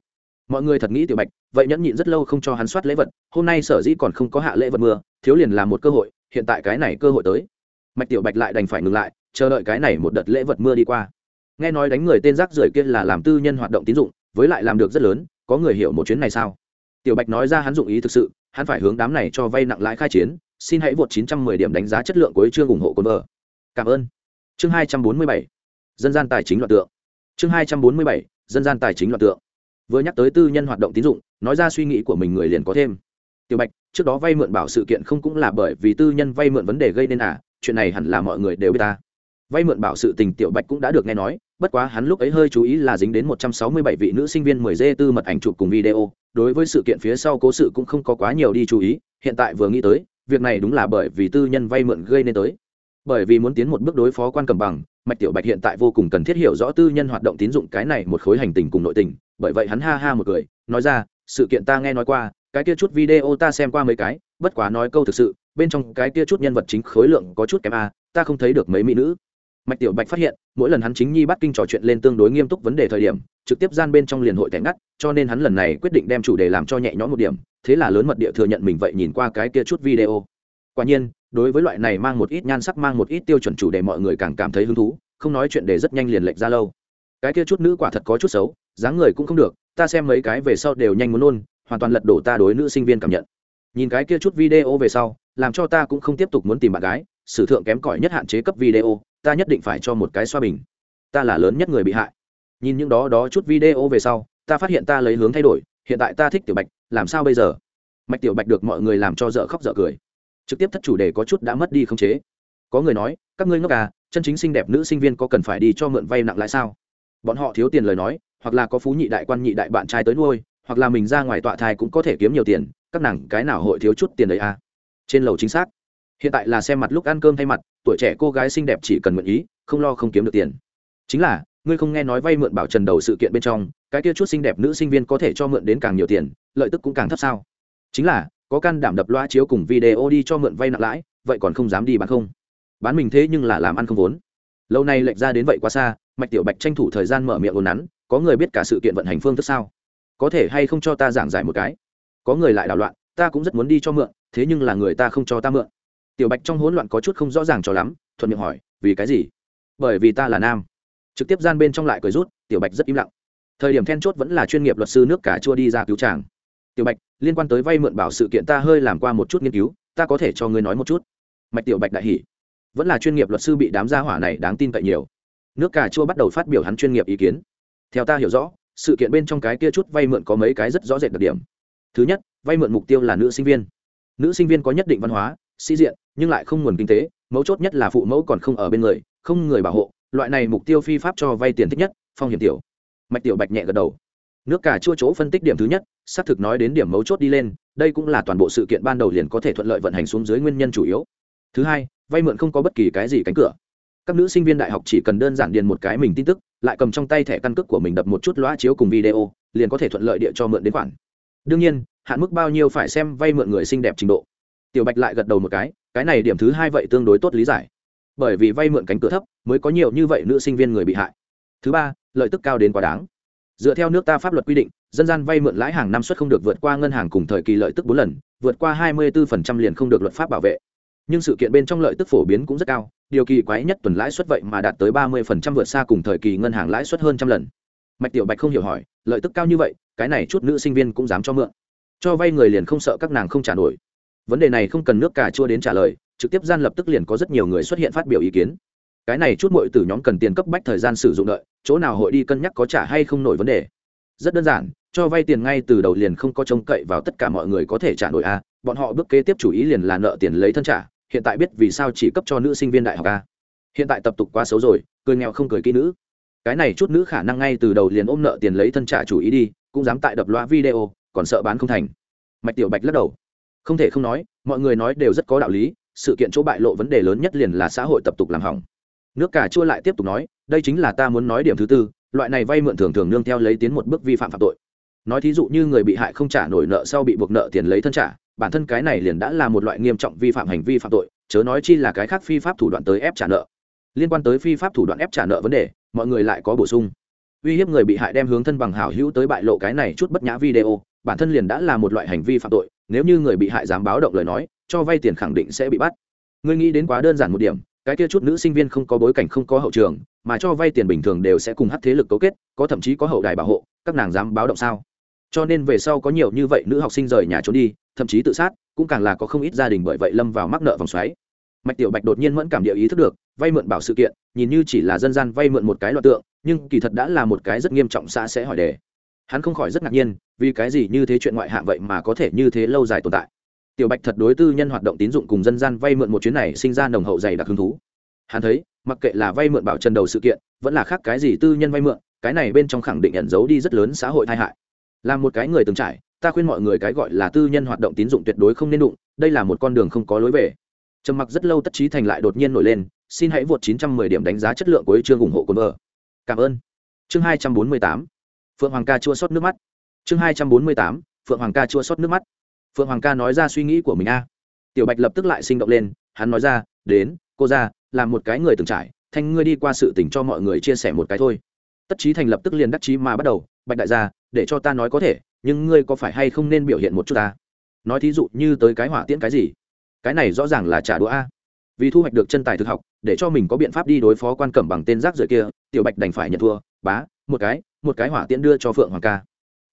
mọi người thật nghĩ tiểu bạch, vậy nhẫn nhịn rất lâu không cho hắn soát lễ vật, hôm nay sở dĩ còn không có hạ lễ vật mưa, thiếu liền là một cơ hội, hiện tại cái này cơ hội tới. Mạch tiểu bạch lại đành phải ngừng lại, chờ đợi cái này một đợt lễ vật mưa đi qua. Nghe nói đánh người tên rác rưởi kia là làm tư nhân hoạt động tín dụng, với lại làm được rất lớn, có người hiểu một chuyến này sao? Tiểu bạch nói ra hắn dụng ý thực sự, hắn phải hướng đám này cho vay nặng lãi khai chiến, xin hãy vượt 910 điểm đánh giá chất lượng của chương ủng hộ cồn vợ. Cảm ơn. Chương 247 dân gian tài chính loạn tượng. Chương 247 dân gian tài chính loạn tượng vừa nhắc tới tư nhân hoạt động tín dụng, nói ra suy nghĩ của mình người liền có thêm. Tiểu bạch, trước đó vay mượn bảo sự kiện không cũng là bởi vì tư nhân vay mượn vấn đề gây nên à? Chuyện này hẳn là mọi người đều biết ta. Vay mượn bảo sự tình tiểu bạch cũng đã được nghe nói, bất quá hắn lúc ấy hơi chú ý là dính đến một trăm sáu mươi bảy vị nữ sinh viên mười dê tư mật ảnh chụp cùng video. Đối với sự kiện phía sau cố sự cũng không có quá nhiều đi chú ý, hiện tại vừa nghĩ tới, việc này đúng là bởi vì tư nhân vay mượn gây nên tới. Bởi vì muốn tiến một bước đối phó quan cầm bằng mạch tiểu bạch hiện tại vô cùng cần thiết hiểu rõ tư nhân hoạt động tín dụng cái này một khối hành tình cùng nội tình, bởi vậy hắn ha ha một cười, nói ra, sự kiện ta nghe nói qua, cái kia chút video ta xem qua mấy cái, bất quá nói câu thực sự, bên trong cái kia chút nhân vật chính khối lượng có chút kém a, ta không thấy được mấy mỹ nữ. Mạch tiểu bạch phát hiện, mỗi lần hắn chính nhi bắt kinh trò chuyện lên tương đối nghiêm túc vấn đề thời điểm, trực tiếp gian bên trong liền hội thẻ ngắt, cho nên hắn lần này quyết định đem chủ đề làm cho nhẹ nhõm một điểm, thế là lớn mật địa thừa nhận mình vậy nhìn qua cái kia chút video. Quả nhiên đối với loại này mang một ít nhan sắc, mang một ít tiêu chuẩn chủ đề mọi người càng cảm thấy hứng thú, không nói chuyện đề rất nhanh liền lệch ra lâu. Cái kia chút nữ quả thật có chút xấu, dáng người cũng không được, ta xem mấy cái về sau đều nhanh muốn luôn hoàn toàn lật đổ ta đối nữ sinh viên cảm nhận. Nhìn cái kia chút video về sau, làm cho ta cũng không tiếp tục muốn tìm bạn gái, sử thượng kém cỏi nhất hạn chế cấp video, ta nhất định phải cho một cái xoa bình. Ta là lớn nhất người bị hại. Nhìn những đó đó chút video về sau, ta phát hiện ta lấy hướng thay đổi, hiện tại ta thích tiểu bạch, làm sao bây giờ? Mạch tiểu bạch được mọi người làm cho dở khóc dở cười trực tiếp thất chủ đề có chút đã mất đi không chế. Có người nói, các ngươi ngốc à chân chính xinh đẹp nữ sinh viên có cần phải đi cho mượn vay nặng lại sao? Bọn họ thiếu tiền lời nói, hoặc là có phú nhị đại quan nhị đại bạn trai tới nuôi, hoặc là mình ra ngoài tọa thai cũng có thể kiếm nhiều tiền, các nàng cái nào hội thiếu chút tiền đấy à? Trên lầu chính xác. Hiện tại là xem mặt lúc ăn cơm thay mặt, tuổi trẻ cô gái xinh đẹp chỉ cần nguyện ý, không lo không kiếm được tiền. Chính là, ngươi không nghe nói vay mượn bảo trần đầu sự kiện bên trong, cái kia chút xinh đẹp nữ sinh viên có thể cho mượn đến càng nhiều tiền, lợi tức cũng càng thấp sao? Chính là có can đảm đập loa chiếu cùng video đi cho mượn vay nặng lãi, vậy còn không dám đi bán không? Bán mình thế nhưng là làm ăn không vốn. Lâu nay lệch ra đến vậy quá xa, mạch tiểu bạch tranh thủ thời gian mở miệng ồn nắn có người biết cả sự kiện vận hành phương thức sao? Có thể hay không cho ta giảng giải một cái? Có người lại đảo loạn, ta cũng rất muốn đi cho mượn, thế nhưng là người ta không cho ta mượn. Tiểu bạch trong hỗn loạn có chút không rõ ràng cho lắm, thuận miệng hỏi, vì cái gì? Bởi vì ta là nam. Trực tiếp gian bên trong lại cười rút, tiểu bạch rất im lặng. Thời điểm then chốt vẫn là chuyên nghiệp luật sư nước cả chua đi ra cứu tràng tiểu bạch, liên quan tới vay mượn bảo sự kiện ta hơi làm qua một chút nghiên cứu, ta có thể cho ngươi nói một chút. Mạch tiểu bạch đại hỉ. Vẫn là chuyên nghiệp luật sư bị đám gia hỏa này đáng tin cậy nhiều. Nước cà chua bắt đầu phát biểu hắn chuyên nghiệp ý kiến. Theo ta hiểu rõ, sự kiện bên trong cái kia chút vay mượn có mấy cái rất rõ rệt đặc điểm. Thứ nhất, vay mượn mục tiêu là nữ sinh viên. Nữ sinh viên có nhất định văn hóa, sĩ diện, nhưng lại không nguồn kinh tế, mấu chốt nhất là phụ mẫu còn không ở bên người, không người bảo hộ, loại này mục tiêu phi pháp cho vay tiền thích nhất, phong hiểm tiểu. Mạch tiểu bạch nhẹ gật đầu nước cà chua chỗ phân tích điểm thứ nhất, xác thực nói đến điểm mấu chốt đi lên, đây cũng là toàn bộ sự kiện ban đầu liền có thể thuận lợi vận hành xuống dưới nguyên nhân chủ yếu. Thứ hai, vay mượn không có bất kỳ cái gì cánh cửa. Các nữ sinh viên đại học chỉ cần đơn giản điền một cái mình tin tức, lại cầm trong tay thẻ căn cước của mình đập một chút loa chiếu cùng video, liền có thể thuận lợi địa cho mượn đến khoản. Đương nhiên, hạn mức bao nhiêu phải xem vay mượn người xinh đẹp trình độ. Tiểu bạch lại gật đầu một cái cái này điểm thứ hai vậy tương đối tốt lý giải. Bởi vì vay mượn cánh cửa thấp, mới có nhiều như vậy nữ sinh viên người bị hại. Thứ ba, lợi tức cao đến quá đáng dựa theo nước ta pháp luật quy định, dân gian vay mượn lãi hàng năm suất không được vượt qua ngân hàng cùng thời kỳ lợi tức bốn lần, vượt qua 24% liền không được luật pháp bảo vệ. Nhưng sự kiện bên trong lợi tức phổ biến cũng rất cao, điều kỳ quái nhất tuần lãi suất vậy mà đạt tới 30% vượt xa cùng thời kỳ ngân hàng lãi suất hơn trăm lần. Mạch tiểu bạch không hiểu hỏi, lợi tức cao như vậy, cái này chút nữ sinh viên cũng dám cho mượn. Cho vay người liền không sợ các nàng không trả nổi. Vấn đề này không cần nước cà chua đến trả lời, trực tiếp gian lập tức liền có rất nhiều người xuất hiện phát biểu ý kiến cái này chút mọi từ nhóm cần tiền cấp bách thời gian sử dụng đợi, chỗ nào hội đi cân nhắc có trả hay không nổi vấn đề. Rất đơn giản, cho vay tiền ngay từ đầu liền không có trông cậy vào tất cả mọi người có thể trả nổi a, bọn họ bước kế tiếp chủ ý liền là nợ tiền lấy thân trả, hiện tại biết vì sao chỉ cấp cho nữ sinh viên đại học a. Hiện tại tập tục quá xấu rồi, cười nghèo không cười kỹ nữ. Cái này chút nữ khả năng ngay từ đầu liền ôm nợ tiền lấy thân trả chủ ý đi, cũng dám tại đập loa video, còn sợ bán không thành. Mạch tiểu bạch lắc đầu. Không thể không nói, mọi người nói đều rất có đạo lý, sự kiện chỗ bại lộ vấn đề lớn nhất liền là xã hội tập tục làm hỏng nước cà chua lại tiếp tục nói, đây chính là ta muốn nói điểm thứ tư, loại này vay mượn thường thường nương theo lấy tiến một bước vi phạm phạm tội. Nói thí dụ như người bị hại không trả nổi nợ sau bị buộc nợ tiền lấy thân trả, bản thân cái này liền đã là một loại nghiêm trọng vi phạm hành vi phạm tội, chớ nói chi là cái khác phi pháp thủ đoạn tới ép trả nợ. Liên quan tới phi pháp thủ đoạn ép trả nợ vấn đề, mọi người lại có bổ sung. Uy hiếp người bị hại đem hướng thân bằng hảo hữu tới bại lộ cái này chút bất nhã video, bản thân liền đã là một loại hành vi phạm tội, nếu như người bị hại dám báo động lời nói, cho vay tiền khẳng định sẽ bị bắt. Ngươi nghĩ đến quá đơn giản một điểm cái kia chút nữ sinh viên không có bối cảnh không có hậu trường, mà cho vay tiền bình thường đều sẽ cùng hát thế lực cấu kết, có thậm chí có hậu đài bảo hộ, các nàng dám báo động sao? Cho nên về sau có nhiều như vậy nữ học sinh rời nhà trốn đi, thậm chí tự sát, cũng càng là có không ít gia đình bởi vậy lâm vào mắc nợ vòng xoáy. Mạch tiểu bạch đột nhiên mẫn cảm địa ý thức được, vay mượn bảo sự kiện, nhìn như chỉ là dân gian vay mượn một cái loạt tượng, nhưng kỳ thật đã là một cái rất nghiêm trọng xã sẽ hỏi đề. Hắn không khỏi rất ngạc nhiên, vì cái gì như thế chuyện ngoại hạng vậy mà có thể như thế lâu dài tồn tại? Tiểu bạch thật đối tư nhân hoạt động tín dụng cùng dân gian vay mượn một chuyến này sinh ra nồng hậu dày đặc hứng thú. Hắn thấy, mặc kệ là vay mượn bảo trần đầu sự kiện, vẫn là khác cái gì tư nhân vay mượn, cái này bên trong khẳng định ẩn giấu đi rất lớn xã hội tai hại. Là một cái người từng trải, ta khuyên mọi người cái gọi là tư nhân hoạt động tín dụng tuyệt đối không nên đụng, đây là một con đường không có lối về. Trầm mặc rất lâu tất trí thành lại đột nhiên nổi lên, xin hãy vượt 910 điểm đánh giá chất lượng của chương ủng hộ quân vợ. Cảm ơn. Chương 248 phượng hoàng ca chua xót nước mắt. Chương 248 phượng hoàng ca chua xót nước mắt phượng hoàng ca nói ra suy nghĩ của mình a. Tiểu bạch lập tức lại sinh động lên, hắn nói ra, đến, cô ra, làm một cái người từng trải, thanh ngươi đi qua sự tình cho mọi người chia sẻ một cái thôi. Tất trí thành lập tức liền đắc chí mà bắt đầu, bạch đại gia, để cho ta nói có thể, nhưng ngươi có phải hay không nên biểu hiện một chút ta? Nói thí dụ như tới cái hỏa tiễn cái gì? Cái này rõ ràng là trả đũa a. Vì thu hoạch được chân tài thực học, để cho mình có biện pháp đi đối phó quan cẩm bằng tên rác rưởi kia, tiểu bạch đành phải nhận thua, bá, một cái một cái hỏa tiễn đưa cho phượng hoàng ca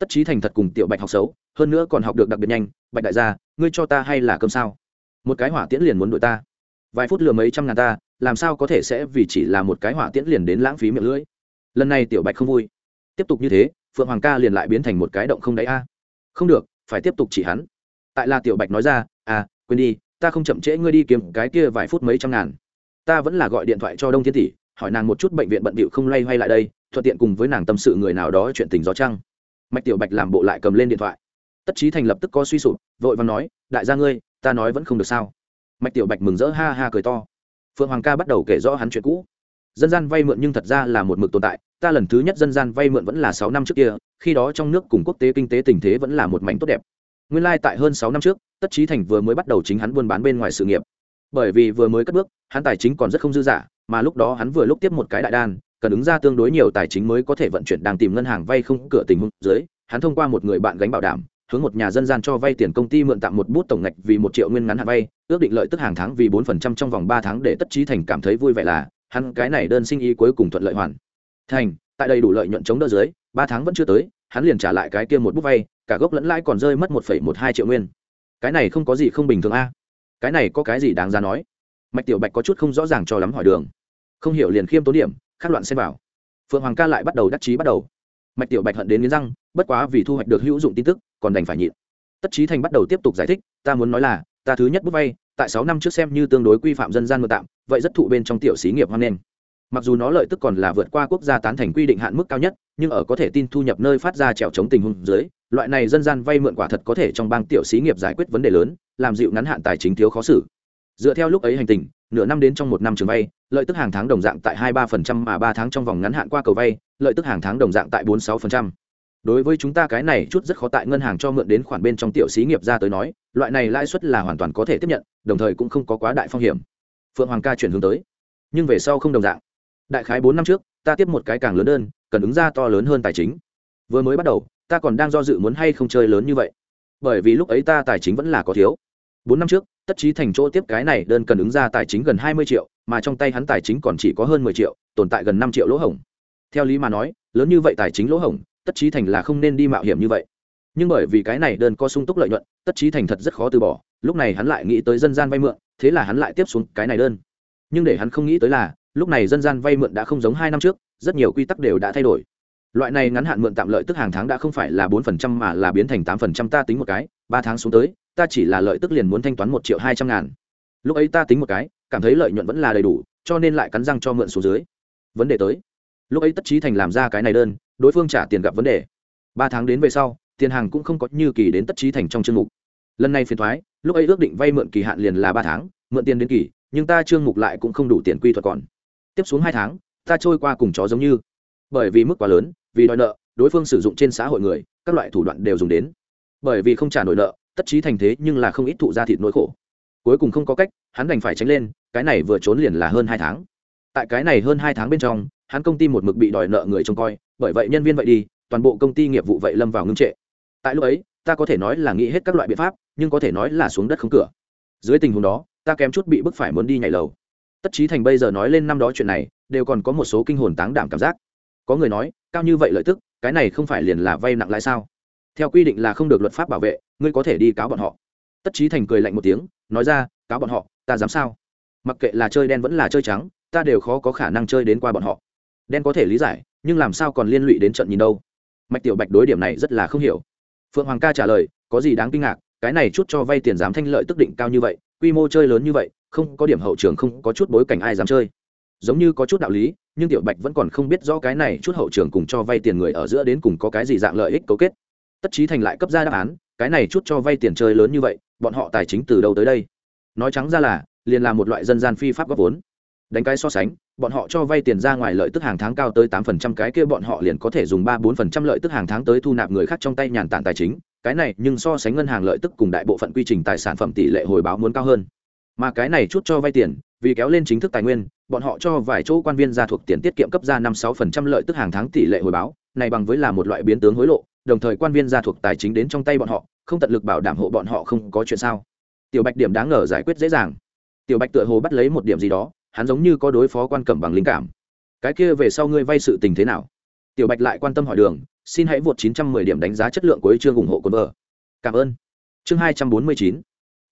tất trí thành thật cùng tiểu bạch học xấu, hơn nữa còn học được đặc biệt nhanh, bạch đại gia, ngươi cho ta hay là cơm sao? Một cái hỏa tiễn liền muốn đuổi ta. Vài phút lừa mấy trăm ngàn ta, làm sao có thể sẽ vì chỉ là một cái hỏa tiễn liền đến lãng phí miệng lưỡi? Lần này tiểu bạch không vui. Tiếp tục như thế, phượng hoàng ca liền lại biến thành một cái động không đáy a. Không được, phải tiếp tục chỉ hắn. Tại là tiểu bạch nói ra à quên đi, ta không chậm trễ ngươi đi kiếm cái kia vài phút mấy trăm ngàn. Ta vẫn là gọi điện thoại cho đông thiên tỷ, hỏi nàng một chút bệnh viện bận bịu không lay hoay lại đây, thuận tiện cùng với nàng tâm sự người nào đó chuyện tình gió trăng mạch tiểu bạch làm bộ lại cầm lên điện thoại. Tất trí thành lập tức có suy sụp, vội và nói, đại gia ngươi, ta nói vẫn không được sao? Mạch tiểu bạch mừng rỡ ha ha cười to. Phượng hoàng ca bắt đầu kể rõ hắn chuyện cũ. Dân gian vay mượn nhưng thật ra là một mực tồn tại, ta lần thứ nhất dân gian vay mượn vẫn là sáu năm trước kia, khi đó trong nước cùng quốc tế kinh tế tình thế vẫn là một mảnh tốt đẹp. Nguyên lai、like、tại hơn sáu năm trước, tất trí thành vừa mới bắt đầu chính hắn buôn bán bên ngoài sự nghiệp. Bởi vì vừa mới cất bước, hắn tài chính còn rất không dư dả, mà lúc đó hắn vừa lúc tiếp một cái đại đan cần ứng ra tương đối nhiều tài chính mới có thể vận chuyển đang tìm ngân hàng vay không cửa tình huống dưới, hắn thông qua một người bạn gánh bảo đảm, hướng một nhà dân gian cho vay tiền công ty mượn tạm một bút tổng ngạch vì một triệu nguyên ngắn hạn vay, ước định lợi tức hàng tháng vì bốn phần trăm trong vòng ba tháng để tất trí thành cảm thấy vui vẻ là, hắn cái này đơn sinh ý cuối cùng thuận lợi hoàn. Thành, tại đây đủ lợi nhuận chống đỡ dưới, ba tháng vẫn chưa tới, hắn liền trả lại cái kia một bút vay, cả gốc lẫn lãi còn rơi mất một phẩy một hai triệu nguyên. Cái này không có gì không bình thường a. Cái này có cái gì đáng ra nói? Mạch tiểu bạch có chút không rõ ràng cho lắm hỏi đường. Không hiểu liền khiêm tốn điểm khát loạn xem vào. Phượng hoàng ca lại bắt đầu đắc chí bắt đầu. Mạch tiểu bạch hận đến nghiến răng, bất quá vì thu hoạch được hữu dụng tin tức, còn đành phải nhịn. Tất trí thành bắt đầu tiếp tục giải thích, ta muốn nói là, ta thứ nhất bút vay, tại sáu năm trước xem như tương đối quy phạm dân gian mượn tạm, vậy rất thụ bên trong tiểu xí nghiệp hoan nghênh. Mặc dù nó lợi tức còn là vượt qua quốc gia tán thành quy định hạn mức cao nhất, nhưng ở có thể tin thu nhập nơi phát ra trèo chống tình huống dưới, loại này dân gian vay mượn quả thật có thể trong bang tiểu xí nghiệp giải quyết vấn đề lớn, làm dịu ngắn hạn tài chính thiếu khó xử. Dựa theo lúc ấy hành tình nửa năm đến trong một năm trường vay lợi tức hàng tháng đồng dạng tại hai ba phần trăm mà ba tháng trong vòng ngắn hạn qua cầu vay lợi tức hàng tháng đồng dạng tại bốn sáu phần trăm. Đối với chúng ta cái này chút rất khó tại ngân hàng cho mượn đến khoản bên trong tiểu xí nghiệp ra tới nói loại này lãi suất là hoàn toàn có thể tiếp nhận đồng thời cũng không có quá đại phong hiểm. Phượng hoàng ca chuyển hướng tới. Nhưng về sau không đồng dạng. Đại khái bốn năm trước ta tiếp một cái càng lớn đơn, cần ứng ra to lớn hơn tài chính. Vừa mới bắt đầu ta còn đang do dự muốn hay không chơi lớn như vậy. Bởi vì lúc ấy ta tài chính vẫn là có thiếu bốn năm trước, tất chí thành chỗ tiếp cái này đơn cần ứng ra tài chính gần hai mươi triệu, mà trong tay hắn tài chính còn chỉ có hơn mười triệu, tồn tại gần năm triệu lỗ hổng. Theo lý mà nói, lớn như vậy tài chính lỗ hổng, tất chí thành là không nên đi mạo hiểm như vậy. Nhưng bởi vì cái này đơn có sung túc lợi nhuận, tất chí thành thật rất khó từ bỏ, lúc này hắn lại nghĩ tới dân gian vay mượn, thế là hắn lại tiếp xuống cái này đơn. Nhưng để hắn không nghĩ tới là, lúc này dân gian vay mượn đã không giống hai năm trước, rất nhiều quy tắc đều đã thay đổi loại này ngắn hạn mượn tạm lợi tức hàng tháng đã không phải là bốn phần trăm mà là biến thành tám phần trăm ta tính một cái, ba tháng xuống tới, ta chỉ là lợi tức liền muốn thanh toán một triệu hai trăm ngàn. Lúc ấy ta tính một cái, cảm thấy lợi nhuận vẫn là đầy đủ, cho nên lại cắn răng cho mượn xuống dưới. Vấn đề tới. Lúc ấy tất trí thành làm ra cái này đơn, đối phương trả tiền gặp vấn đề. Ba tháng đến về sau, tiền hàng cũng không có như kỳ đến tất trí thành trong chương mục. Lần này phiền thoái, lúc ấy ước định vay mượn kỳ hạn liền là ba tháng, mượn tiền đến kỳ, nhưng ta chương mục lại cũng không đủ tiền quy thuật còn. Tiếp xuống hai tháng, ta trôi qua cùng chó giống như. Bởi vì mức quá lớn vì đòi nợ, đối phương sử dụng trên xã hội người, các loại thủ đoạn đều dùng đến. Bởi vì không trả nổi nợ, tất trí thành thế nhưng là không ít thụ ra thịt nỗi khổ. Cuối cùng không có cách, hắn đành phải tránh lên, cái này vừa trốn liền là hơn hai tháng. Tại cái này hơn hai tháng bên trong, hắn công ty một mực bị đòi nợ người trông coi, bởi vậy nhân viên vậy đi, toàn bộ công ty nghiệp vụ vậy lâm vào ngưng trệ. Tại lúc ấy, ta có thể nói là nghĩ hết các loại biện pháp, nhưng có thể nói là xuống đất không cửa. Dưới tình huống đó, ta kém chút bị bức phải muốn đi nhảy lầu. Tất trí thành bây giờ nói lên năm đó chuyện này, đều còn có một số kinh hồn táng đảm cảm giác có người nói, cao như vậy lợi tức, cái này không phải liền là vay nặng lãi sao? Theo quy định là không được luật pháp bảo vệ, ngươi có thể đi cáo bọn họ. Tất trí thành cười lạnh một tiếng, nói ra, cáo bọn họ, ta dám sao? Mặc kệ là chơi đen vẫn là chơi trắng, ta đều khó có khả năng chơi đến qua bọn họ. Đen có thể lý giải, nhưng làm sao còn liên lụy đến trận nhìn đâu? Mạch tiểu bạch đối điểm này rất là không hiểu. Phượng hoàng ca trả lời, có gì đáng kinh ngạc, cái này chút cho vay tiền dám thanh lợi tức định cao như vậy, quy mô chơi lớn như vậy, không có điểm hậu trường không có chút bối cảnh ai dám chơi. Giống như có chút đạo lý nhưng tiểu bạch vẫn còn không biết rõ cái này chút hậu trường cùng cho vay tiền người ở giữa đến cùng có cái gì dạng lợi ích cấu kết. Tất trí thành lại cấp ra đáp án, cái này chút cho vay tiền chơi lớn như vậy, bọn họ tài chính từ đâu tới đây? Nói trắng ra là, liền là một loại dân gian phi pháp góp vốn. Đánh cái so sánh, bọn họ cho vay tiền ra ngoài lợi tức hàng tháng cao tới tám phần trăm, cái kia bọn họ liền có thể dùng ba bốn phần trăm lợi tức hàng tháng tới thu nạp người khác trong tay nhàn tản tài chính, cái này nhưng so sánh ngân hàng lợi tức cùng đại bộ phận quy trình tài sản phẩm tỷ lệ hồi báo muốn cao hơn mà cái này chút cho vay tiền, vì kéo lên chính thức tài nguyên, bọn họ cho vài chỗ quan viên ra thuộc tiền tiết kiệm cấp ra năm sáu phần trăm lợi tức hàng tháng tỷ lệ hồi báo, này bằng với là một loại biến tướng hối lộ, đồng thời quan viên ra thuộc tài chính đến trong tay bọn họ, không tận lực bảo đảm hộ bọn họ không có chuyện sao. Tiểu bạch điểm đáng ngờ giải quyết dễ dàng. Tiểu bạch tựa hồ bắt lấy một điểm gì đó, hắn giống như có đối phó quan cẩm bằng linh cảm. Cái kia về sau ngươi vay sự tình thế nào? Tiểu bạch lại quan tâm hỏi đường, xin hãy vượt 910 điểm đánh giá chất lượng của chương ủng hộ quân vợ. Cảm ơn. Chương 249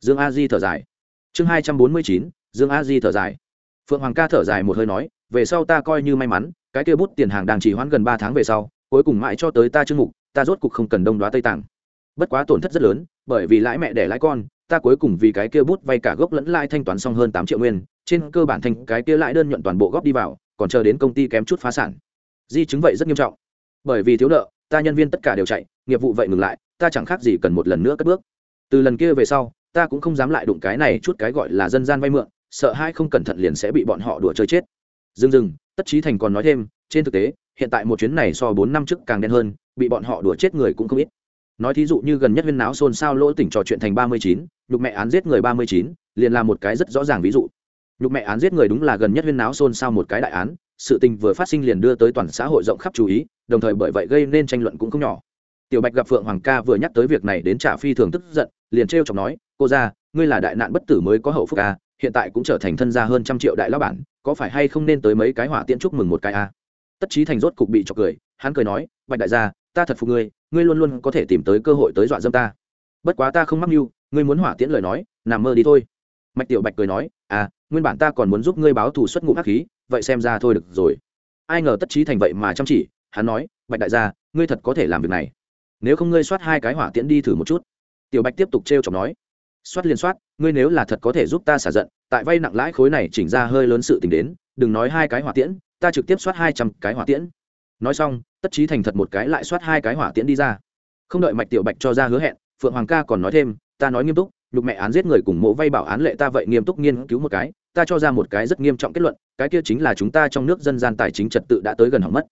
dương a di thở dài chương 249 dương a di thở dài. Phượng hoàng ca thở dài một hơi nói, về sau ta coi như may mắn, cái kia bút tiền hàng đang chỉ hoãn gần ba tháng về sau, cuối cùng mãi cho tới ta chương mục, ta rốt cục không cần đông đoá tây tàng bất quá tổn thất rất lớn, bởi vì lãi mẹ để lãi con, ta cuối cùng vì cái kia bút vay cả gốc lẫn lãi thanh toán xong hơn tám triệu nguyên, trên cơ bản thành cái kia lãi đơn nhuận toàn bộ góp đi vào, còn chờ đến công ty kém chút phá sản. Di chứng vậy rất nghiêm trọng. Bởi vì thiếu nợ, ta nhân viên tất cả đều chạy, nghiệp vụ vậy ngừng lại, ta chẳng khác gì cần một lần nữa cất bước. Từ lần kia về sau ta cũng không dám lại đụng cái này chút cái gọi là dân gian vay mượn, sợ hai không cẩn thận liền sẽ bị bọn họ đùa chơi chết. Dừng dừng, tất trí thành còn nói thêm, trên thực tế, hiện tại một chuyến này so bốn năm trước càng đen hơn, bị bọn họ đùa chết người cũng không ít. Nói thí dụ như gần nhất huyên náo xôn xao lỗ tỉnh trò chuyện thành ba mươi chín, nhục mẹ án giết người ba mươi chín, liền là một cái rất rõ ràng ví dụ. Nhục mẹ án giết người đúng là gần nhất huyên náo xôn xao một cái đại án, sự tình vừa phát sinh liền đưa tới toàn xã hội rộng khắp chú ý, đồng thời bởi vậy gây nên tranh luận cũng không nhỏ. Tiểu bạch gặp phượng hoàng ca vừa nhắc tới việc này đến trả phi thường tức giận, liền t r chọc nói cô ra ngươi là đại nạn bất tử mới có hậu phúc à? hiện tại cũng trở thành thân gia hơn trăm triệu đại lão bản, có phải hay không nên tới mấy cái hỏa tiễn chúc mừng một cái a tất trí thành rốt cục bị chọc cười, hắn cười nói, bạch đại gia, ta thật phục ngươi ngươi luôn luôn có thể tìm tới cơ hội tới dọa dâm ta. Bất quá ta không mắc mưu, ngươi muốn hỏa tiễn lời nói, nằm mơ đi thôi. Mạch tiểu bạch cười nói à nguyên bản ta còn muốn giúp ngươi báo thù xuất ngũ hắc khí, vậy xem ra thôi được rồi. Ai ngờ tất trí thành vậy mà chăm chỉ, hắn nói, bạch đại gia, ngươi thật có thể làm việc này. Nếu không ngươi soát hai cái hỏa tiễn đi thử một chút. Tiểu bạch tiếp tục trêu chọc nói soát liền soát, ngươi nếu là thật có thể giúp ta xả giận, tại vay nặng lãi khối này chỉnh ra hơi lớn sự tình đến, đừng nói hai cái hỏa tiễn, ta trực tiếp soát hai trăm cái hỏa tiễn. Nói xong, tất chí thành thật một cái lại soát hai cái hỏa tiễn đi ra. Không đợi mạch tiểu bạch cho ra hứa hẹn, phượng hoàng ca còn nói thêm, ta nói nghiêm túc, nhục mẹ án giết người cùng mộ vay bảo án lệ ta vậy nghiêm túc nghiên cứu một cái, ta cho ra một cái rất nghiêm trọng kết luận, cái kia chính là chúng ta trong nước dân gian tài chính trật tự đã tới gần hỏng mất.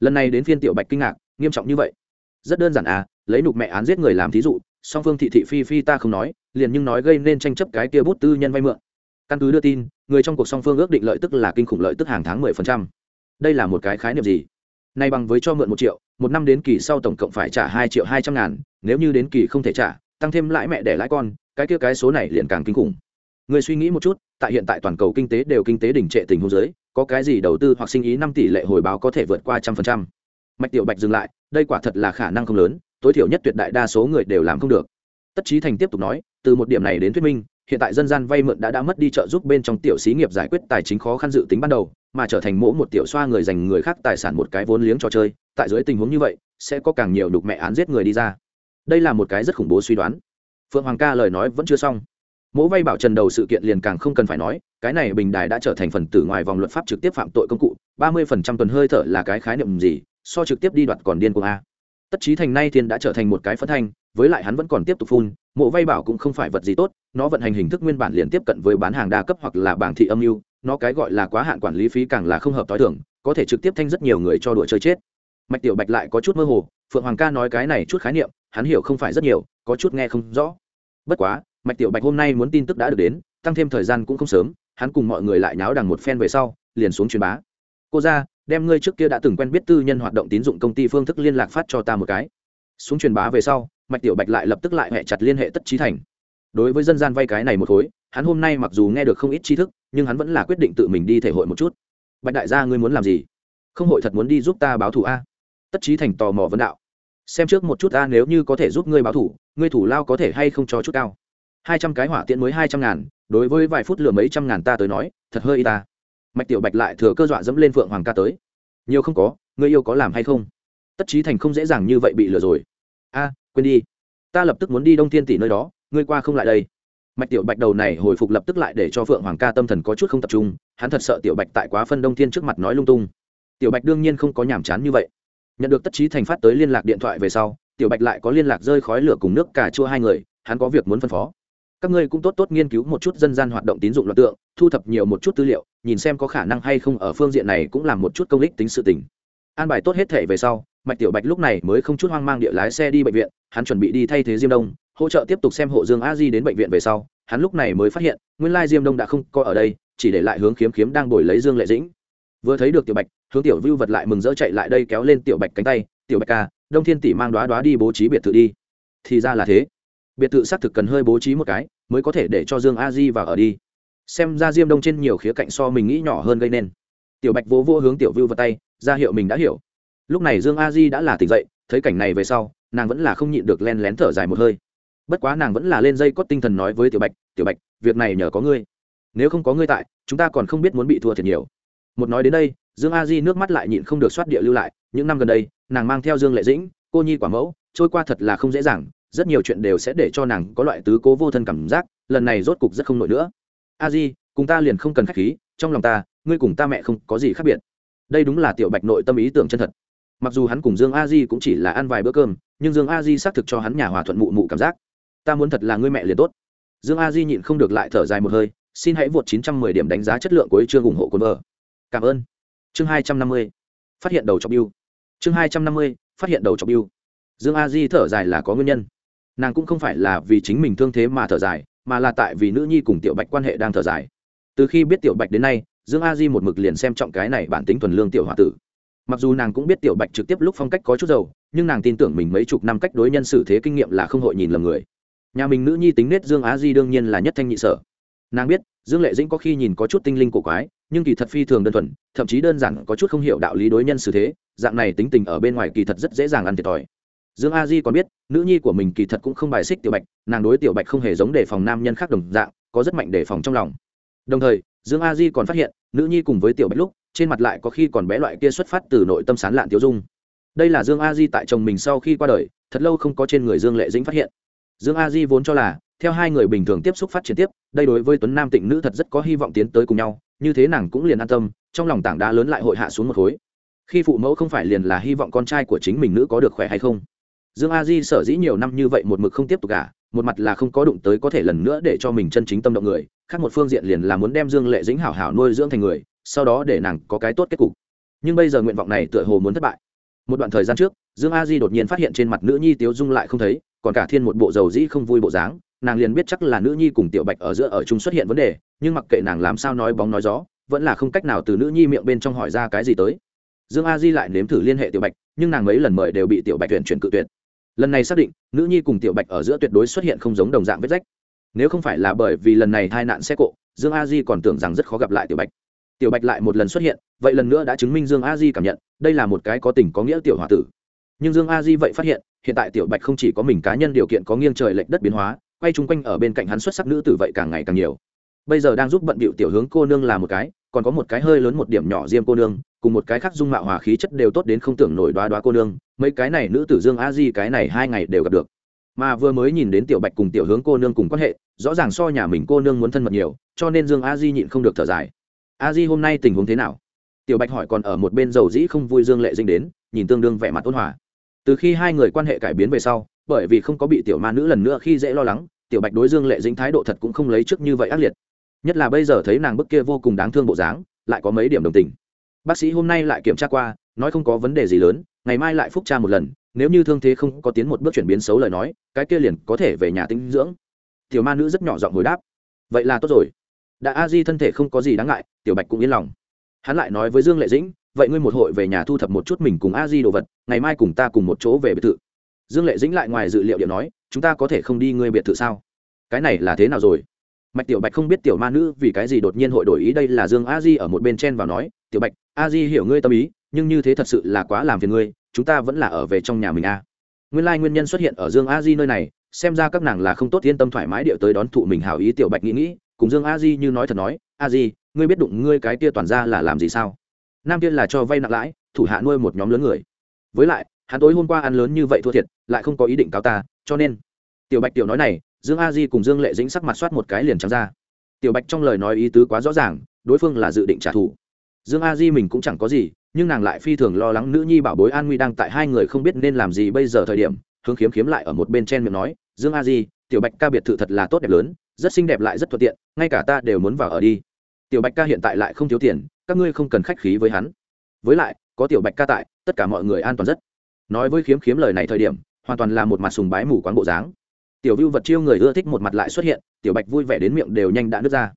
Lần này đến phiên tiểu bạch kinh ngạc, nghiêm trọng như vậy? Rất đơn giản à lấy nhục mẹ án giết người làm thí dụ song phương thị thị phi phi ta không nói, liền nhưng nói gây nên tranh chấp cái kia bút tư nhân vay mượn. Căn cứ đưa tin, người trong cuộc song phương ước định lợi tức là kinh khủng lợi tức hàng tháng mười phần trăm. Đây là một cái khái niệm gì? Nay bằng với cho mượn một triệu, một năm đến kỳ sau tổng cộng phải trả hai triệu hai trăm ngàn, nếu như đến kỳ không thể trả, tăng thêm lãi mẹ để lãi con, cái kia cái số này liền càng kinh khủng. Người suy nghĩ một chút, tại hiện tại toàn cầu kinh tế đều kinh tế đỉnh trệ tình huống giới có cái gì đầu tư hoặc sinh ý năm tỷ lệ hồi báo có thể vượt qua trăm phần trăm? Mạch tiểu bạch dừng lại, đây quả thật là khả năng không lớn tối thiểu nhất tuyệt đại đa số người đều làm không được. Tất trí thành tiếp tục nói, từ một điểm này đến thuyết minh, hiện tại dân gian vay mượn đã đã mất đi trợ giúp bên trong tiểu xí nghiệp giải quyết tài chính khó khăn dự tính ban đầu, mà trở thành mỗ một tiểu xoa người dành người khác tài sản một cái vốn liếng trò chơi, tại dưới tình huống như vậy, sẽ có càng nhiều đục mẹ án giết người đi ra. Đây là một cái rất khủng bố suy đoán. Phượng hoàng ca lời nói vẫn chưa xong. Mỗ vay bảo trần đầu sự kiện liền càng không cần phải nói, cái này bình đài đã trở thành phần tử ngoài vòng luật pháp trực tiếp phạm tội công cụ, ba mươi phần trăm tuần hơi thở là cái khái niệm gì, so trực tiếp đi đoạt còn điên cuồng a tất trí thành nay thiên đã trở thành một cái phân thanh, với lại hắn vẫn còn tiếp tục phun, mộ vay bảo cũng không phải vật gì tốt, nó vận hành hình thức nguyên bản liền tiếp cận với bán hàng đa cấp hoặc là bảng thị âm mưu, nó cái gọi là quá hạn quản lý phí càng là không hợp t h i thưởng có thể trực tiếp thanh rất nhiều người cho đùa chơi chết. Mạch tiểu bạch lại có chút mơ hồ, phượng hoàng ca nói cái này chút khái niệm, hắn hiểu không phải rất nhiều, có chút nghe không rõ. Bất quá, mạch tiểu bạch hôm nay muốn tin tức đã được đến, tăng thêm thời gian cũng không sớm, hắn cùng mọi người lại nháo đằng một phen về sau, liền xuống truyền bá. Cô ra đem ngươi trước kia đã từng quen biết tư nhân hoạt động tín dụng công ty phương thức liên lạc phát cho ta một cái. Xuống truyền bá về sau, mạch tiểu bạch lại lập tức lại hẹ chặt liên hệ tất trí thành. Đối với dân gian vay cái này một khối, hắn hôm nay mặc dù nghe được không ít tri thức, nhưng hắn vẫn là quyết định tự mình đi thể hội một chút. Bạch đại gia ngươi muốn làm gì? Không hội thật muốn đi giúp ta báo thù a? Tất trí thành tò mò vấn đạo. Xem trước một chút ta nếu như có thể giúp ngươi báo thủ, ngươi thủ lao có thể hay không cho chút cao? Hai trăm cái hỏa tiễn mới hai trăm ngàn, đối với vài phút lừa mấy trăm ngàn ta tới nói, thật hơi y ta mạch tiểu bạch lại thừa cơ dọa dẫm lên phượng hoàng ca tới. Nhiều không có người yêu có làm hay không? Tất trí thành không dễ dàng như vậy bị lừa rồi. A, quên đi. Ta lập tức muốn đi đông thiên tỷ nơi đó, ngươi qua không lại đây. Mạch tiểu bạch đầu này hồi phục lập tức lại để cho phượng hoàng ca tâm thần có chút không tập trung, hắn thật sợ tiểu bạch tại quá phân đông thiên trước mặt nói lung tung. Tiểu bạch đương nhiên không có nhàm chán như vậy. Nhận được tất trí thành phát tới liên lạc điện thoại về sau, tiểu bạch lại có liên lạc rơi khói lửa cùng nước cà chua hai người, hắn có việc muốn phân phó các ngươi cũng tốt tốt nghiên cứu một chút dân gian hoạt động tín dụng loạt tượng, thu thập nhiều một chút tư liệu, nhìn xem có khả năng hay không ở phương diện này cũng làm một chút công lích tính sự tình. An bài tốt hết thể về sau, mạch tiểu bạch lúc này mới không chút hoang mang địa lái xe đi bệnh viện, hắn chuẩn bị đi thay thế diêm đông, hỗ trợ tiếp tục xem hộ dương a di đến bệnh viện về sau, hắn lúc này mới phát hiện, nguyên lai diêm đông đã không có ở đây, chỉ để lại hướng khiếm khiếm đang bồi lấy dương lệ dĩnh. Vừa thấy được tiểu bạch, hướng tiểu vưu vật lại mừng rỡ chạy lại đây kéo lên tiểu bạch cánh tay, tiểu bạch ca đông thiên tỷ mang đoá đoá đi bố trí biệt thự đi. Thì ra là thế. Biệt thự xác thực cần hơi bố trí một cái mới có thể để cho dương a di vào ở đi. Xem ra diêm đông trên nhiều khía cạnh so mình nghĩ nhỏ hơn gây nên. Tiểu bạch vỗ vỗ hướng tiểu vưu vào tay, ra hiệu mình đã hiểu. Lúc này dương a di đã là tỉnh dậy, thấy cảnh này về sau, nàng vẫn là không nhịn được len lén thở dài một hơi. Bất quá nàng vẫn là lên dây cót tinh thần nói với tiểu bạch tiểu bạch, việc này nhờ có ngươi. Nếu không có ngươi tại, chúng ta còn không biết muốn bị thua thiệt nhiều. Một nói đến đây, dương a di nước mắt lại nhịn không được soát địa lưu lại. Những năm gần đây, nàng mang theo dương lệ dĩnh, cô nhi quả mẫu, trôi qua thật là không dễ dàng rất nhiều chuyện đều sẽ để cho nàng có loại tứ cố vô thân cảm giác, lần này rốt cục rất không nổi nữa. A di, cùng ta liền không cần k h á c h khí, trong lòng ta, ngươi cùng ta mẹ không có gì khác biệt. Đây đúng là tiểu bạch nội tâm ý tưởng chân thật. Mặc dù hắn cùng dương a di cũng chỉ là ăn vài bữa cơm, nhưng dương a di xác thực cho hắn nhà hòa thuận mụ mụ cảm giác. Ta muốn thật là ngươi mẹ liền tốt. Dương a di nhịn không được lại thở dài một hơi, xin hãy vượt chín trăm mười điểm đánh giá chất lượng của ý chương ủng hộ cồn vợ cảm ơn. Chương hai trăm năm mươi, phát hiện đầu chọc yêu. chương hai trăm năm mươi, phát hiện đầu chọc yêu. dương a di thở dài là có nguyên nhân nàng cũng không phải là vì chính mình thương thế mà thở dài, mà là tại vì nữ nhi cùng tiểu bạch quan hệ đang thở dài. Từ khi biết tiểu bạch đến nay, dương a di một mực liền xem trọng cái này bản tính thuần lương tiểu h o a tử. Mặc dù nàng cũng biết tiểu bạch trực tiếp lúc phong cách có chút dầu, nhưng nàng tin tưởng mình mấy chục năm cách đối nhân xử thế kinh nghiệm là không hội nhìn lầm người. Nhà mình nữ nhi tính nết dương a di đương nhiên là nhất thanh nhị sở. Nàng biết, dương lệ dĩnh có khi nhìn có chút tinh linh cổ quái, nhưng kỳ thật phi thường đơn thuần, thậm chí đơn giản có chút không hiểu đạo lý đối nhân xử thế, dạng này tính tình ở bên ngoài kỳ thật rất dễ dàng ăn thiệt thòi dương a di còn biết, nữ nhi của mình kỳ thật cũng không bài xích tiểu bạch, nàng đối tiểu bạch không hề giống đề phòng nam nhân khác đồng dạng, có rất mạnh đề phòng trong lòng. Đồng thời, dương a di còn phát hiện, nữ nhi cùng với tiểu bạch lúc, trên mặt lại có khi còn bé loại kia xuất phát từ nội tâm sán lạn tiêu dung. Đây là dương a di tại chồng mình sau khi qua đời, thật lâu không có trên người dương lệ dĩnh phát hiện. Dương a di vốn cho là, theo hai người bình thường tiếp xúc phát triển tiếp, đây đối với tuấn nam tịnh nữ thật rất có hy vọng tiến tới cùng nhau, như thế nàng cũng liền an tâm, trong lòng tảng đá lớn lại hội hạ xuống một khối. Khi phụ mẫu không phải liền là hy vọng con trai của chính mình nữ có được khỏe hay không? Dương a di sở dĩ nhiều năm như vậy một mực không tiếp tục cả một mặt là không có đụng tới có thể lần nữa để cho mình chân chính tâm động người, khác một phương diện liền là muốn đem dương lệ dính hảo hảo nuôi dưỡng thành người, sau đó để nàng có cái tốt kết cục. Nhưng bây giờ nguyện vọng này tựa hồ muốn thất bại. Một đoạn thời gian trước, dương a di đột nhiên phát hiện trên mặt nữ nhi tiếu dung lại không thấy, còn cả thiên một bộ dầu dĩ không vui bộ dáng, nàng liền biết chắc là nữ nhi cùng tiểu bạch ở giữa ở chung xuất hiện vấn đề, nhưng mặc kệ nàng làm sao nói bóng nói gió, vẫn là không cách nào từ nữ nhi miệng bên trong hỏi ra cái gì tới. Dương a di lại nếm thử liên hệ tiểu bạch, nhưng nàng mấy lần mời đều bị tiểu bạch tuyển chuyển cự tuyệt lần này xác định, nữ nhi cùng tiểu bạch ở giữa tuyệt đối xuất hiện không giống đồng dạng vết rách. Nếu không phải là bởi vì lần này tai nạn xe cộ, dương a di còn tưởng rằng rất khó gặp lại tiểu bạch. Tiểu bạch lại một lần xuất hiện, vậy lần nữa đã chứng minh dương a di cảm nhận, đây là một cái có tình có nghĩa tiểu h o a tử. Nhưng dương a di vậy phát hiện hiện tại tiểu bạch không chỉ có mình cá nhân điều kiện có nghiêng trời lệch đất biến hóa, quay chung quanh ở bên cạnh hắn xuất sắc nữ tử vậy càng ngày càng nhiều. Bây giờ đang giúp bận bịu tiểu hướng cô nương là một cái, còn có một cái hơi lớn một điểm nhỏ diêm cô nương, cùng một cái khác dung mạo hòa khí chất đều tốt đến không tưởng nổi đoá đoá cô nương mấy cái này nữ tử dương a di cái này hai ngày đều gặp được. Mà vừa mới nhìn đến tiểu bạch cùng tiểu hướng cô nương cùng quan hệ, rõ ràng so nhà mình cô nương muốn thân mật nhiều, cho nên dương a di nhịn không được thở dài. A di, hôm nay tình huống thế nào? Tiểu bạch hỏi còn ở một bên dầu dĩ không vui dương lệ dinh đến, nhìn tương đương vẻ mặt ôn hòa. Từ khi hai người quan hệ cải biến về sau, bởi vì không có bị tiểu ma nữ lần nữa khi dễ lo lắng, tiểu bạch đối dương lệ Dĩnh thái độ thật cũng không lấy trước như vậy ác liệt. Nhất là bây giờ thấy nàng bức kia vô cùng đáng thương bộ dáng, lại có mấy điểm đồng tình. Bác sĩ hôm nay lại kiểm tra qua, nói không có vấn đề gì lớn ngày mai lại phúc tra một lần, nếu như thương thế không có tiến một bước chuyển biến xấu lời nói, cái kia liền có thể về nhà tinh dưỡng. Tiểu ma nữ rất nhỏ giọng hồi đáp. Vậy là tốt rồi. Đã a di thân thể không có gì đáng ngại, tiểu bạch cũng yên lòng. Hắn lại nói với dương lệ dĩnh, vậy ngươi một hội về nhà thu thập một chút mình cùng a di đồ vật, ngày mai cùng ta cùng một chỗ về biệt thự. Dương lệ dĩnh lại ngoài dự liệu điện nói, chúng ta có thể không đi ngươi biệt thự sao? Cái này là thế nào rồi? Mạch tiểu bạch không biết tiểu ma nữ vì cái gì đột nhiên hội đổi ý đây là dương a di ở một bên chen vào nói, tiểu bạch, a di hiểu ngươi tâm ý nhưng như thế thật sự là quá làm phiền ngươi, chúng ta vẫn là ở về trong nhà mình a. Nguyên lai nguyên nhân xuất hiện ở dương a di nơi này, xem ra các nàng là không tốt yên tâm thoải mái điệu tới đón thụ mình hảo ý tiểu bạch nghĩ nghĩ cùng dương a di như nói thật nói, a di, ngươi biết đụng ngươi cái kia toàn ra là làm gì sao? Nam kia là cho vay nặng lãi, thủ hạ nuôi một nhóm lớn người. Với lại, hắn tối hôm qua ăn lớn như vậy thua thiệt, lại không có ý định cáo ta, cho nên tiểu bạch tiểu nói này, dương a di cùng dương lệ dĩnh sắc mặt soát một cái liền trắng ra. Tiểu bạch trong lời nói ý tứ quá rõ ràng, đối phương là dự định trả thù. Dương a di mình cũng chẳng có gì nhưng nàng lại phi thường lo lắng nữ nhi bảo bối an nguy đang tại hai người không biết nên làm gì bây giờ thời điểm, hướng khiếm khiếm lại ở một bên chen miệng nói, dương a di, tiểu bạch ca biệt thự thật là tốt đẹp lớn, rất xinh đẹp lại rất thuận tiện, ngay cả ta đều muốn vào ở đi. Tiểu bạch ca hiện tại lại không thiếu tiền, các ngươi không cần khách khí với hắn. Với lại, có tiểu bạch ca tại, tất cả mọi người an toàn rất. Nói với khiếm khiếm lời này thời điểm, hoàn toàn là một mặt sùng bái mù quán bộ dáng. Tiểu vưu vật chiêu người ưa thích một mặt lại xuất hiện, tiểu bạch vui vẻ đến miệng đều nhanh đã nứt ra.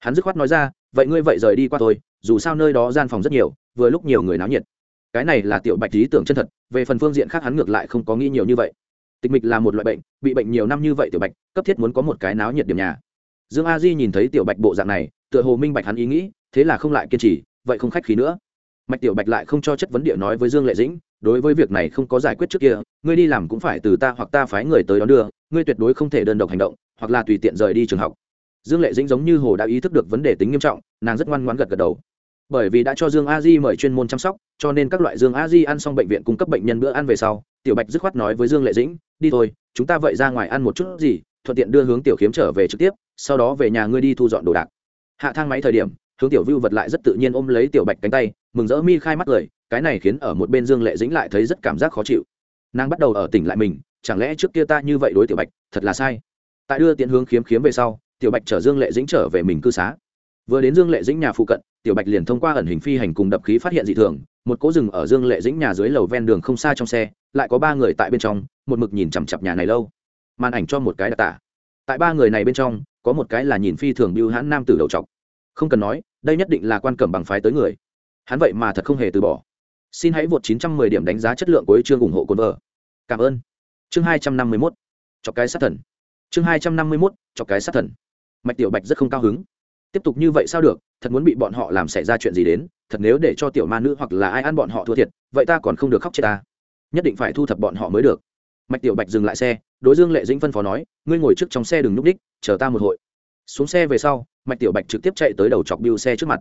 Hắn dứt khoát nói ra vậy ngươi vậy rời đi qua thôi, dù sao nơi đó gian phòng rất nhiều, vừa lúc nhiều người náo nhiệt. Cái này là tiểu bạch lý tưởng chân thật, về phần phương diện khác hắn ngược lại không có nghĩ nhiều như vậy. Tịch mịch là một loại bệnh, bị bệnh nhiều năm như vậy tiểu bạch, cấp thiết muốn có một cái náo nhiệt điểm nhà. Dương a di nhìn thấy tiểu bạch bộ dạng này, tựa hồ minh bạch hắn ý nghĩ, thế là không lại kiên trì, vậy không khách khí nữa. Mạch tiểu bạch lại không cho chất vấn địa nói với dương lệ dĩnh, đối với việc này không có giải quyết trước kia, ngươi đi làm cũng phải từ ta hoặc ta phái người tới đón đưa, ngươi tuyệt đối không thể đơn độc hành động, hoặc là tùy tiện rời đi trường học dương lệ dĩnh giống như hồ đã ý thức được vấn đề tính nghiêm trọng, nàng rất ngoan ngoãn gật gật đầu. Bởi vì đã cho dương a di mời chuyên môn chăm sóc, cho nên các loại dương a di ăn xong bệnh viện cung cấp bệnh nhân bữa ăn về sau, tiểu bạch dứt khoát nói với dương lệ dĩnh, đi thôi, chúng ta vậy ra ngoài ăn một chút gì, thuận tiện đưa hướng tiểu khiếm trở về trực tiếp, sau đó về nhà ngươi đi thu dọn đồ đạc. Hạ thang máy thời điểm, hướng tiểu vưu vật lại rất tự nhiên ôm lấy tiểu bạch cánh tay, mừng rỡ mi khai mắt cười, cái này khiến ở một bên dương lệ dĩnh lại thấy rất cảm giác khó chịu. Nàng bắt đầu ở tỉnh lại mình, chẳng lẽ trước kia ta như vậy đối tiểu bạch, thật là sai? Tại đưa tiện hướng khiếm khiếm về sau tiểu bạch chở dương lệ dĩnh trở về mình cư xá. Vừa đến dương lệ dĩnh nhà phụ cận, tiểu bạch liền thông qua ẩn hình phi hành cùng đập khí phát hiện dị thường, một cỗ rừng ở dương lệ dĩnh nhà dưới lầu ven đường không xa trong xe, lại có ba người tại bên trong, một mực nhìn chằm chặp nhà này lâu. Màn ảnh cho một cái đặc tả. Tại ba người này bên trong, có một cái là nhìn phi thường biêu hãn nam tử đầu trọc. Không cần nói, đây nhất định là quan cẩm bằng phái tới người. Hắn vậy mà thật không hề từ bỏ. Xin hãy vượt 910 điểm đánh giá chất lượng của chương ủng hộ cồn vợ cảm ơn. Chương 251 chọc cái sát thần. Chương 251 chọc cái sát thần mạch tiểu bạch rất không cao hứng. Tiếp tục như vậy sao được, thật muốn bị bọn họ làm xảy ra chuyện gì đến, thật nếu để cho tiểu ma nữ hoặc là ai ăn bọn họ thua thiệt, vậy ta còn không được khóc chết ta. Nhất định phải thu thập bọn họ mới được. Mạch tiểu bạch dừng lại xe, đối dương lệ dĩnh phân phó nói, ngươi ngồi trước trong xe đừng núp đích, chờ ta một hội. Xuống xe về sau, mạch tiểu bạch trực tiếp chạy tới đầu chọc biêu xe trước mặt.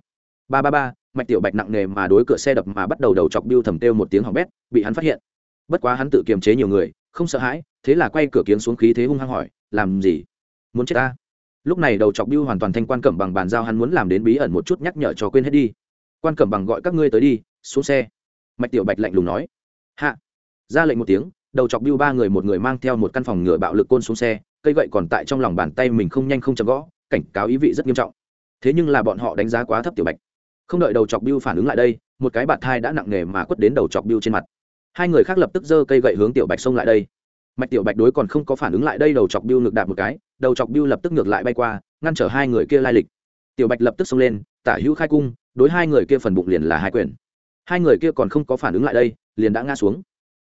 Ba ba ba, mạch tiểu bạch nặng nề mà đối cửa xe đập mà bắt đầu đầu chọc biêu thầm têu một tiếng hỏng bét, bị hắn phát hiện. Bất quá hắn tự kiềm chế nhiều người, không sợ hãi, thế là quay cửa kiếng xuống khí thế hung hăng hỏi, làm gì? Muốn chết ta? Lúc này đầu chọc biêu hoàn toàn thanh quan cẩm bằng bàn giao hắn muốn làm đến bí ẩn một chút nhắc nhở cho quên hết đi. Quan cẩm bằng gọi các ngươi tới đi, xuống xe. Mạch tiểu bạch lạnh lùng nói. Hạ. Ra lệnh một tiếng, đầu chọc biêu ba người một người mang theo một căn phòng ngựa bạo lực côn xuống xe, cây gậy còn tại trong lòng bàn tay mình không nhanh không chậm gõ, cảnh cáo ý vị rất nghiêm trọng. Thế nhưng là bọn họ đánh giá quá thấp tiểu bạch. Không đợi đầu chọc biêu phản ứng lại đây, một cái bạt thai đã nặng nề mà quất đến đầu chọc biêu trên mặt. Hai người khác lập tức giơ cây gậy hướng tiểu bạch xông lại đây. Mạch tiểu bạch đối còn không có phản ứng lại đây, đầu chọc biêu ngược đạp một cái đầu chọc biêu lập tức ngược lại bay qua, ngăn trở hai người kia lai lịch. Tiểu bạch lập tức xông lên, tả hữu khai cung, đối hai người kia phần bụng liền là hai quyền. Hai người kia còn không có phản ứng lại đây, liền đã ngã xuống.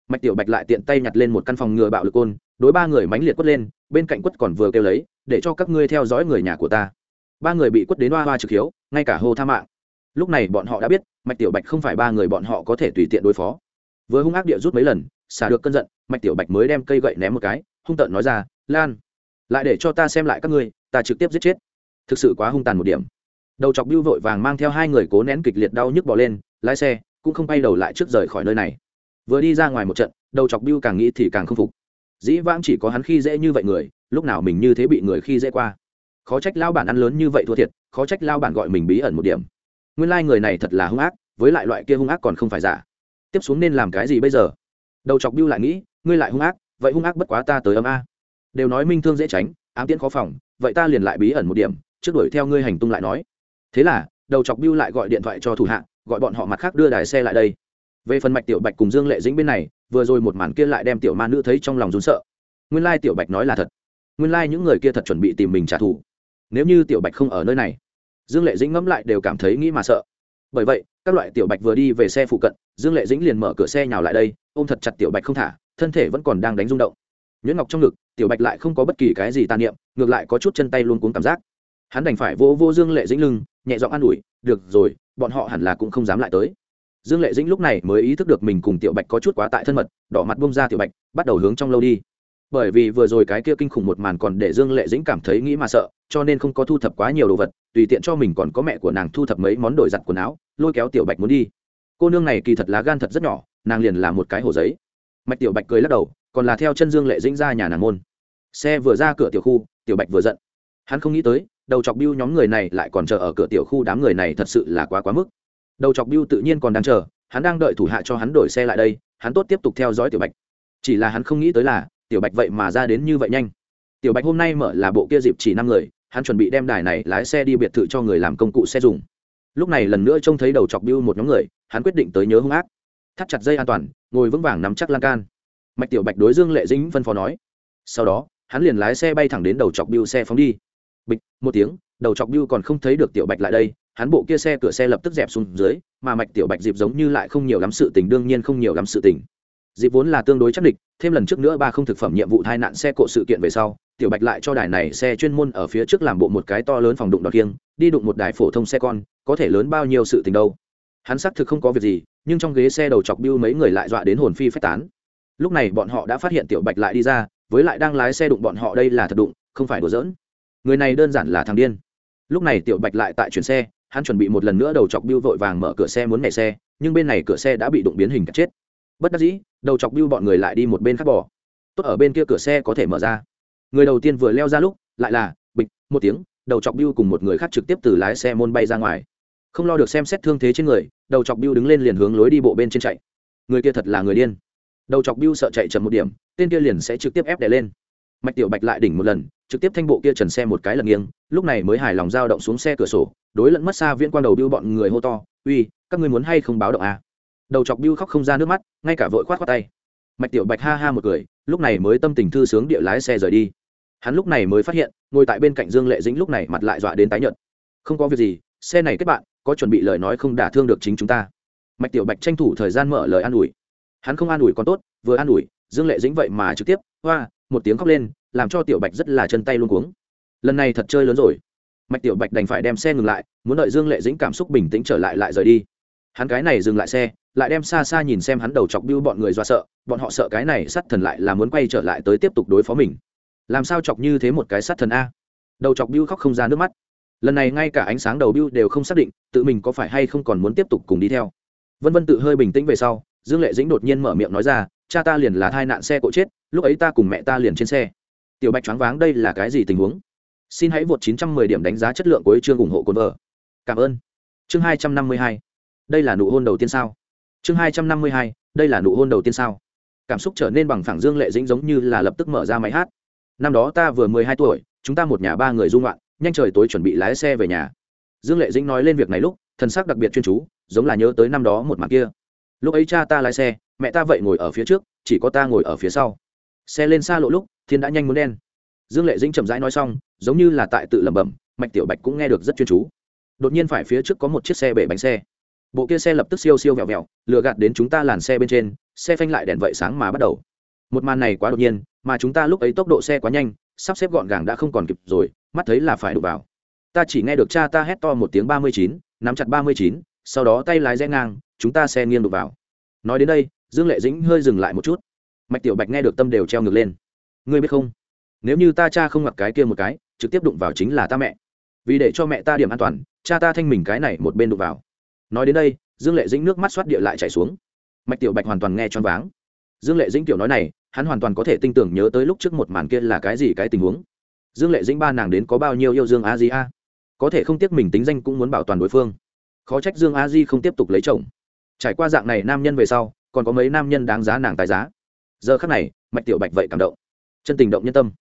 Mạch tiểu bạch lại tiện tay nhặt lên một căn phòng ngừa bạo lực côn, đối ba người mánh liệt quất lên, bên cạnh quất còn vừa kêu lấy, để cho các ngươi theo dõi người nhà của ta. Ba người bị quất đến hoa hoa trực hiếu, ngay cả hô tha mạng. Lúc này bọn họ đã biết, mạch tiểu bạch không phải ba người bọn họ có thể tùy tiện đối phó. Vừa hung ác địa rút mấy lần, xả được cơn giận, mạch tiểu bạch mới đem cây gậy ném một cái, hung tợn nói ra, lan lại để cho ta xem lại các ngươi, ta trực tiếp giết chết. Thực sự quá hung tàn một điểm. Đầu chọc bưu vội vàng mang theo hai người cố nén kịch liệt đau nhức bỏ lên, lái xe, cũng không bay đầu lại trước rời khỏi nơi này. Vừa đi ra ngoài một trận, đầu chọc bưu càng nghĩ thì càng không phục. Dĩ vãng chỉ có hắn khi dễ như vậy người, lúc nào mình như thế bị người khi dễ qua. Khó trách lao bản ăn lớn như vậy thua thiệt, khó trách lao bản gọi mình bí ẩn một điểm. Nguyên lai、like、người này thật là hung ác, với lại loại kia hung ác còn không phải giả. Tiếp xuống nên làm cái gì bây giờ? Đầu chọc bưu lại nghĩ, ngươi lại hung ác, vậy hung ác bất quá ta tới ấm a đều nói minh thương dễ tránh, ám tiễn khó phòng, vậy ta liền lại bí ẩn một điểm, trước đuổi theo ngươi hành tung lại nói. Thế là, đầu chọc bưu lại gọi điện thoại cho thủ hạ, gọi bọn họ mặt khác đưa đài xe lại đây. Về phần mạch tiểu bạch cùng dương lệ dĩnh bên này, vừa rồi một màn kia lại đem tiểu ma nữ thấy trong lòng rún sợ. Nguyên lai tiểu bạch nói là thật. Nguyên lai những người kia thật chuẩn bị tìm mình trả thù. Nếu như tiểu bạch không ở nơi này, dương lệ dĩnh ngẫm lại đều cảm thấy nghĩ mà sợ. Bởi vậy, các loại tiểu bạch vừa đi về xe phụ cận, dương lệ dĩnh liền mở cửa xe nhào lại đây, ôm thật chặt tiểu bạch không thả, thân thể vẫn còn đang đánh rung động. Nhuyễn ngọc trong ngực tiểu bạch lại không có bất kỳ cái gì tàn niệm, ngược lại có chút chân tay luôn cuống cảm giác. Hắn đành phải vô vô dương lệ dĩnh lưng, nhẹ giọng an ủi, được rồi, bọn họ hẳn là cũng không dám lại tới. Dương lệ dĩnh lúc này mới ý thức được mình cùng tiểu bạch có chút quá tại thân mật, đỏ mặt bông ra tiểu bạch, bắt đầu hướng trong lâu đi. Bởi vì vừa rồi cái kia kinh khủng một màn còn để dương lệ dĩnh cảm thấy nghĩ mà sợ, cho nên không có thu thập quá nhiều đồ vật, tùy tiện cho mình còn có mẹ của nàng thu thập mấy món đổi giặt quần áo, lôi kéo tiểu bạch muốn đi. Cô nương này kỳ thật lá gan thật rất nhỏ, nàng liền là một cái hồ giấy. Mạch tiểu bạch cười lắc đầu còn là theo chân dương lệ dĩnh ra nhà nàng môn. Xe vừa ra cửa tiểu khu, tiểu bạch vừa giận. Hắn không nghĩ tới, đầu chọc biêu nhóm người này lại còn chờ ở cửa tiểu khu đám người này thật sự là quá quá mức. Đầu chọc biêu tự nhiên còn đang chờ, hắn đang đợi thủ hạ cho hắn đổi xe lại đây, hắn tốt tiếp tục theo dõi tiểu bạch. Chỉ là hắn không nghĩ tới là, tiểu bạch vậy mà ra đến như vậy nhanh. Tiểu bạch hôm nay mở là bộ kia dịp chỉ năm người, hắn chuẩn bị đem đài này lái xe đi biệt thự cho người làm công cụ xe dùng. Lúc này lần nữa trông thấy đầu chọc biêu một nhóm người, hắn quyết định tới nhớ hung ác. Thắt chặt dây an toàn, ngồi vững vàng nắm chắc lan can mạch tiểu bạch đối dương lệ dĩnh phân phó nói. Sau đó, hắn liền lái xe bay thẳng đến đầu chọc biêu xe phóng đi. Bịch, một tiếng, đầu chọc biêu còn không thấy được tiểu bạch lại đây, hắn bộ kia xe cửa xe lập tức dẹp xuống dưới, mà mạch tiểu bạch dịp giống như lại không nhiều lắm sự tình, đương nhiên không nhiều lắm sự tình. Dịp vốn là tương đối chắc địch, thêm lần trước nữa ba không thực phẩm nhiệm vụ tai nạn xe cộ sự kiện về sau, tiểu bạch lại cho đài này xe chuyên môn ở phía trước làm bộ một cái to lớn phòng đụng đọt kiêng, đi đụng một đài phổ thông xe con, có thể lớn bao nhiêu sự tình đâu. Hắn xác thực không có việc gì, nhưng trong ghế xe đầu chọc biêu mấy người lại dọa đến hồn phi phách tán lúc này bọn họ đã phát hiện tiểu bạch lại đi ra, với lại đang lái xe đụng bọn họ đây là thật đụng, không phải đùa giỡn. Người này đơn giản là thằng điên. Lúc này tiểu bạch lại tại chuyển xe, hắn chuẩn bị một lần nữa đầu chọc biêu vội vàng mở cửa xe muốn nhảy xe, nhưng bên này cửa xe đã bị đụng biến hình cắt chết. Bất đắc dĩ, đầu chọc biêu bọn người lại đi một bên khác bỏ tốt ở bên kia cửa xe có thể mở ra. Người đầu tiên vừa leo ra lúc, lại là, bịch, một tiếng, đầu chọc biêu cùng một người khác trực tiếp từ lái xe môn bay ra ngoài. Không lo được xem xét thương thế trên người, đầu chọc biêu đứng lên liền hướng lối đi bộ bên trên chạy. Người kia thật là người điên đầu chọc biêu sợ chạy chậm một điểm, tên kia liền sẽ trực tiếp ép đè lên. Mạch tiểu bạch lại đỉnh một lần, trực tiếp thanh bộ kia trần xe một cái lần nghiêng, lúc này mới hài lòng dao động xuống xe cửa sổ, đối lẫn mất xa viễn quang đầu biêu bọn người hô to, uy, các ngươi muốn hay không báo động à? đầu chọc biêu khóc không ra nước mắt, ngay cả vội khoát khoát tay. Mạch tiểu bạch ha ha một cười, lúc này mới tâm tình thư sướng địa lái xe rời đi. Hắn lúc này mới phát hiện, ngồi tại bên cạnh dương lệ dĩnh lúc này mặt lại dọa đến tái nhợt. Không có việc gì, xe này kết bạn, có chuẩn bị lời nói không đả thương được chính chúng ta. Mạch tiểu bạch tranh thủ thời gian mở lời an ủi hắn không an ủi còn tốt, vừa an ủi, dương lệ dĩnh vậy mà trực tiếp, hoa, một tiếng khóc lên, làm cho tiểu bạch rất là chân tay luôn cuống. Lần này thật chơi lớn rồi. Mạch tiểu bạch đành phải đem xe ngừng lại, muốn đợi dương lệ dĩnh cảm xúc bình tĩnh trở lại lại rời đi. Hắn cái này dừng lại xe, lại đem xa xa nhìn xem hắn đầu chọc bưu bọn người do sợ, bọn họ sợ cái này sát thần lại là muốn quay trở lại tới tiếp tục đối phó mình. Làm sao chọc như thế một cái sát thần a? Đầu chọc bưu khóc không ra nước mắt. Lần này ngay cả ánh sáng đầu bưu đều không xác định, tự mình có phải hay không còn muốn tiếp tục cùng đi theo. Vân vân tự hơi bình tĩnh về sau dương lệ dĩnh đột nhiên mở miệng nói ra, cha ta liền là thai nạn xe cộ chết, lúc ấy ta cùng mẹ ta liền trên xe. Tiểu bạch choáng váng, đây là cái gì tình huống? Xin hãy vượt 910 điểm đánh giá chất lượng của chương ủng hộ cồn vợ. Cảm ơn. Chương 252 đây là nụ hôn đầu tiên sao? Chương 252 đây là nụ hôn đầu tiên sao? Cảm xúc trở nên bằng phẳng, dương lệ dĩnh giống như là lập tức mở ra máy hát. Năm đó ta vừa mười hai tuổi, chúng ta một nhà ba người dung loạn nhanh trời tối chuẩn bị lái xe về nhà. Dương lệ dĩnh nói lên việc này lúc, thần sắc đặc biệt chuyên chú, giống là nhớ tới năm đó một mặt kia lúc ấy cha ta lái xe, mẹ ta vậy ngồi ở phía trước, chỉ có ta ngồi ở phía sau. Xe lên xa lộ lúc, thiên đã nhanh muốn đen. Dương lệ dĩnh chậm rãi nói xong, giống như là tại tự lẩm bẩm, mạch tiểu bạch cũng nghe được rất chuyên chú. Đột nhiên phải phía trước có một chiếc xe bể bánh xe. Bộ kia xe lập tức siêu siêu vẹo vẹo, lừa gạt đến chúng ta làn xe bên trên, xe phanh lại đèn vậy sáng mà bắt đầu. Một màn này quá đột nhiên, mà chúng ta lúc ấy tốc độ xe quá nhanh, sắp xếp gọn gàng đã không còn kịp rồi, mắt thấy là phải đụng vào. Ta chỉ nghe được cha ta hét to một tiếng ba mươi chín, nắm chặt ba mươi chín, sau đó tay lái rẽ ngang chúng ta xe nghiêng đụng vào. Nói đến đây, dương lệ dĩnh hơi dừng lại một chút. Mạch tiểu bạch nghe được tâm đều treo ngược lên. Ngươi biết không? Nếu như ta cha không mặc cái kia một cái, trực tiếp đụng vào chính là ta mẹ. Vì để cho mẹ ta điểm an toàn, cha ta thanh mình cái này một bên đụng vào. Nói đến đây, dương lệ dĩnh nước mắt xoát địa lại chảy xuống. Mạch tiểu bạch hoàn toàn nghe choáng váng. Dương lệ dĩnh tiểu nói này, hắn hoàn toàn có thể tin tưởng nhớ tới lúc trước một màn kia là cái gì cái tình huống. Dương lệ dĩnh ba nàng đến có bao nhiêu yêu dương a di a. Có thể không tiếc mình tính danh cũng muốn bảo toàn đối phương. Khó trách dương a di không tiếp tục lấy chồng trải qua dạng này nam nhân về sau, còn có mấy nam nhân đáng giá nàng tài giá. Giờ khắc này, mạch tiểu bạch vậy cảm động. Chân tình động nhân tâm.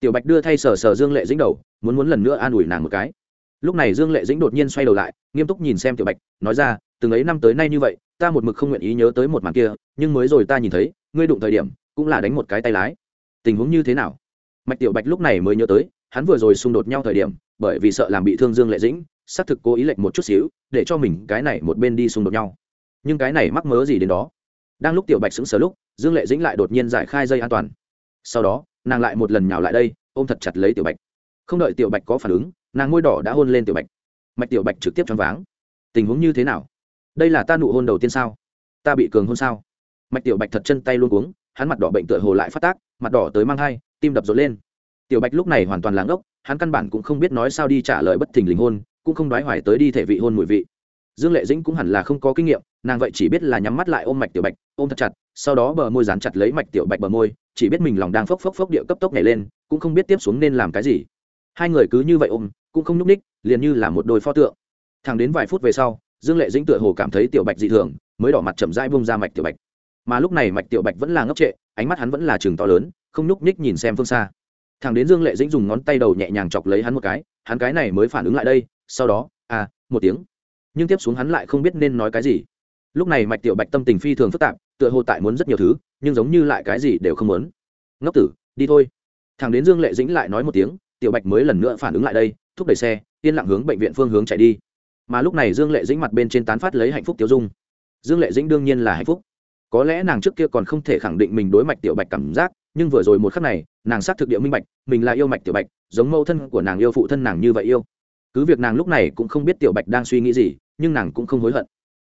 Tiểu bạch đưa thay sờ sờ dương lệ dĩnh đầu, muốn muốn lần nữa an ủi nàng một cái. Lúc này dương lệ dĩnh đột nhiên xoay đầu lại, nghiêm túc nhìn xem tiểu bạch, nói ra, từng ấy năm tới nay như vậy, ta một mực không nguyện ý nhớ tới một màn kia, nhưng mới rồi ta nhìn thấy, ngươi đụng thời điểm, cũng là đánh một cái tay lái. Tình huống như thế nào? Mạch tiểu bạch lúc này mới nhớ tới, hắn vừa rồi xung đột nhau thời điểm, bởi vì sợ làm bị thương dương lệ dĩnh, xác thực cố ý lệnh một chút xíu, để cho mình cái này một bên đi xung đột nhau nhưng cái này mắc mớ gì đến đó? Đang lúc tiểu bạch sững sờ lúc, dương lệ dĩnh lại đột nhiên giải khai dây an toàn. Sau đó, nàng lại một lần nhào lại đây, ôm thật chặt lấy tiểu bạch. Không đợi tiểu bạch có phản ứng, nàng môi đỏ đã hôn lên tiểu bạch. Mạch tiểu bạch trực tiếp choáng váng. Tình huống như thế nào? Đây là ta nụ hôn đầu tiên sao? Ta bị cường hôn sao? Mạch tiểu bạch thật chân tay luôn cuống, hắn mặt đỏ bệnh tựa hồ lại phát tác, mặt đỏ tới mang hai tim đập rộn lên. Tiểu bạch lúc này hoàn toàn láng ốc, hắn căn bản cũng không biết nói sao đi trả lời bất thình lình hôn, cũng không đoái hoài tới đi thể vị hôn mùi vị dương lệ dĩnh cũng hẳn là không có kinh nghiệm, nàng vậy chỉ biết là nhắm mắt lại ôm mạch tiểu bạch, ôm thật chặt, sau đó bờ môi dán chặt lấy mạch tiểu bạch bờ môi, chỉ biết mình lòng đang phốc phốc phốc địa cấp tốc nhảy lên, cũng không biết tiếp xuống nên làm cái gì. Hai người cứ như vậy ôm, cũng không nhúc ních liền như là một đôi pho tượng. Thẳng đến vài phút về sau, dương lệ dĩnh tựa hồ cảm thấy tiểu bạch dị thường, mới đỏ mặt chậm rãi bông ra mạch tiểu bạch. Mà lúc này mạch tiểu bạch vẫn là ngốc trệ, ánh mắt hắn vẫn là trường to lớn, không nhúc ních nhìn xem phương xa. Thằng đến dương lệ dĩnh dùng ngón tay đầu nhẹ nhàng chọc lấy hắn một cái, hắn cái này mới phản ứng lại đây, sau đó à một tiếng nhưng tiếp xuống hắn lại không biết nên nói cái gì. Lúc này mạch tiểu bạch tâm tình phi thường phức tạp, tựa hồ tại muốn rất nhiều thứ, nhưng giống như lại cái gì đều không muốn. Ngốc tử, đi thôi. Thằng đến dương lệ dĩnh lại nói một tiếng, tiểu bạch mới lần nữa phản ứng lại đây, thúc đẩy xe, yên lặng hướng bệnh viện phương hướng chạy đi. Mà lúc này dương lệ dĩnh mặt bên trên tán phát lấy hạnh phúc tiêu dung. Dương lệ dĩnh đương nhiên là hạnh phúc. Có lẽ nàng trước kia còn không thể khẳng định mình đối mạch tiểu bạch cảm giác, nhưng vừa rồi một khắc này, nàng xác thực địa minh bạch, mình là yêu mạch tiểu bạch, giống mâu thân của nàng yêu phụ thân nàng như vậy yêu. Cứ việc nàng lúc này cũng không biết tiểu bạch đang suy nghĩ gì nhưng nàng cũng không hối hận.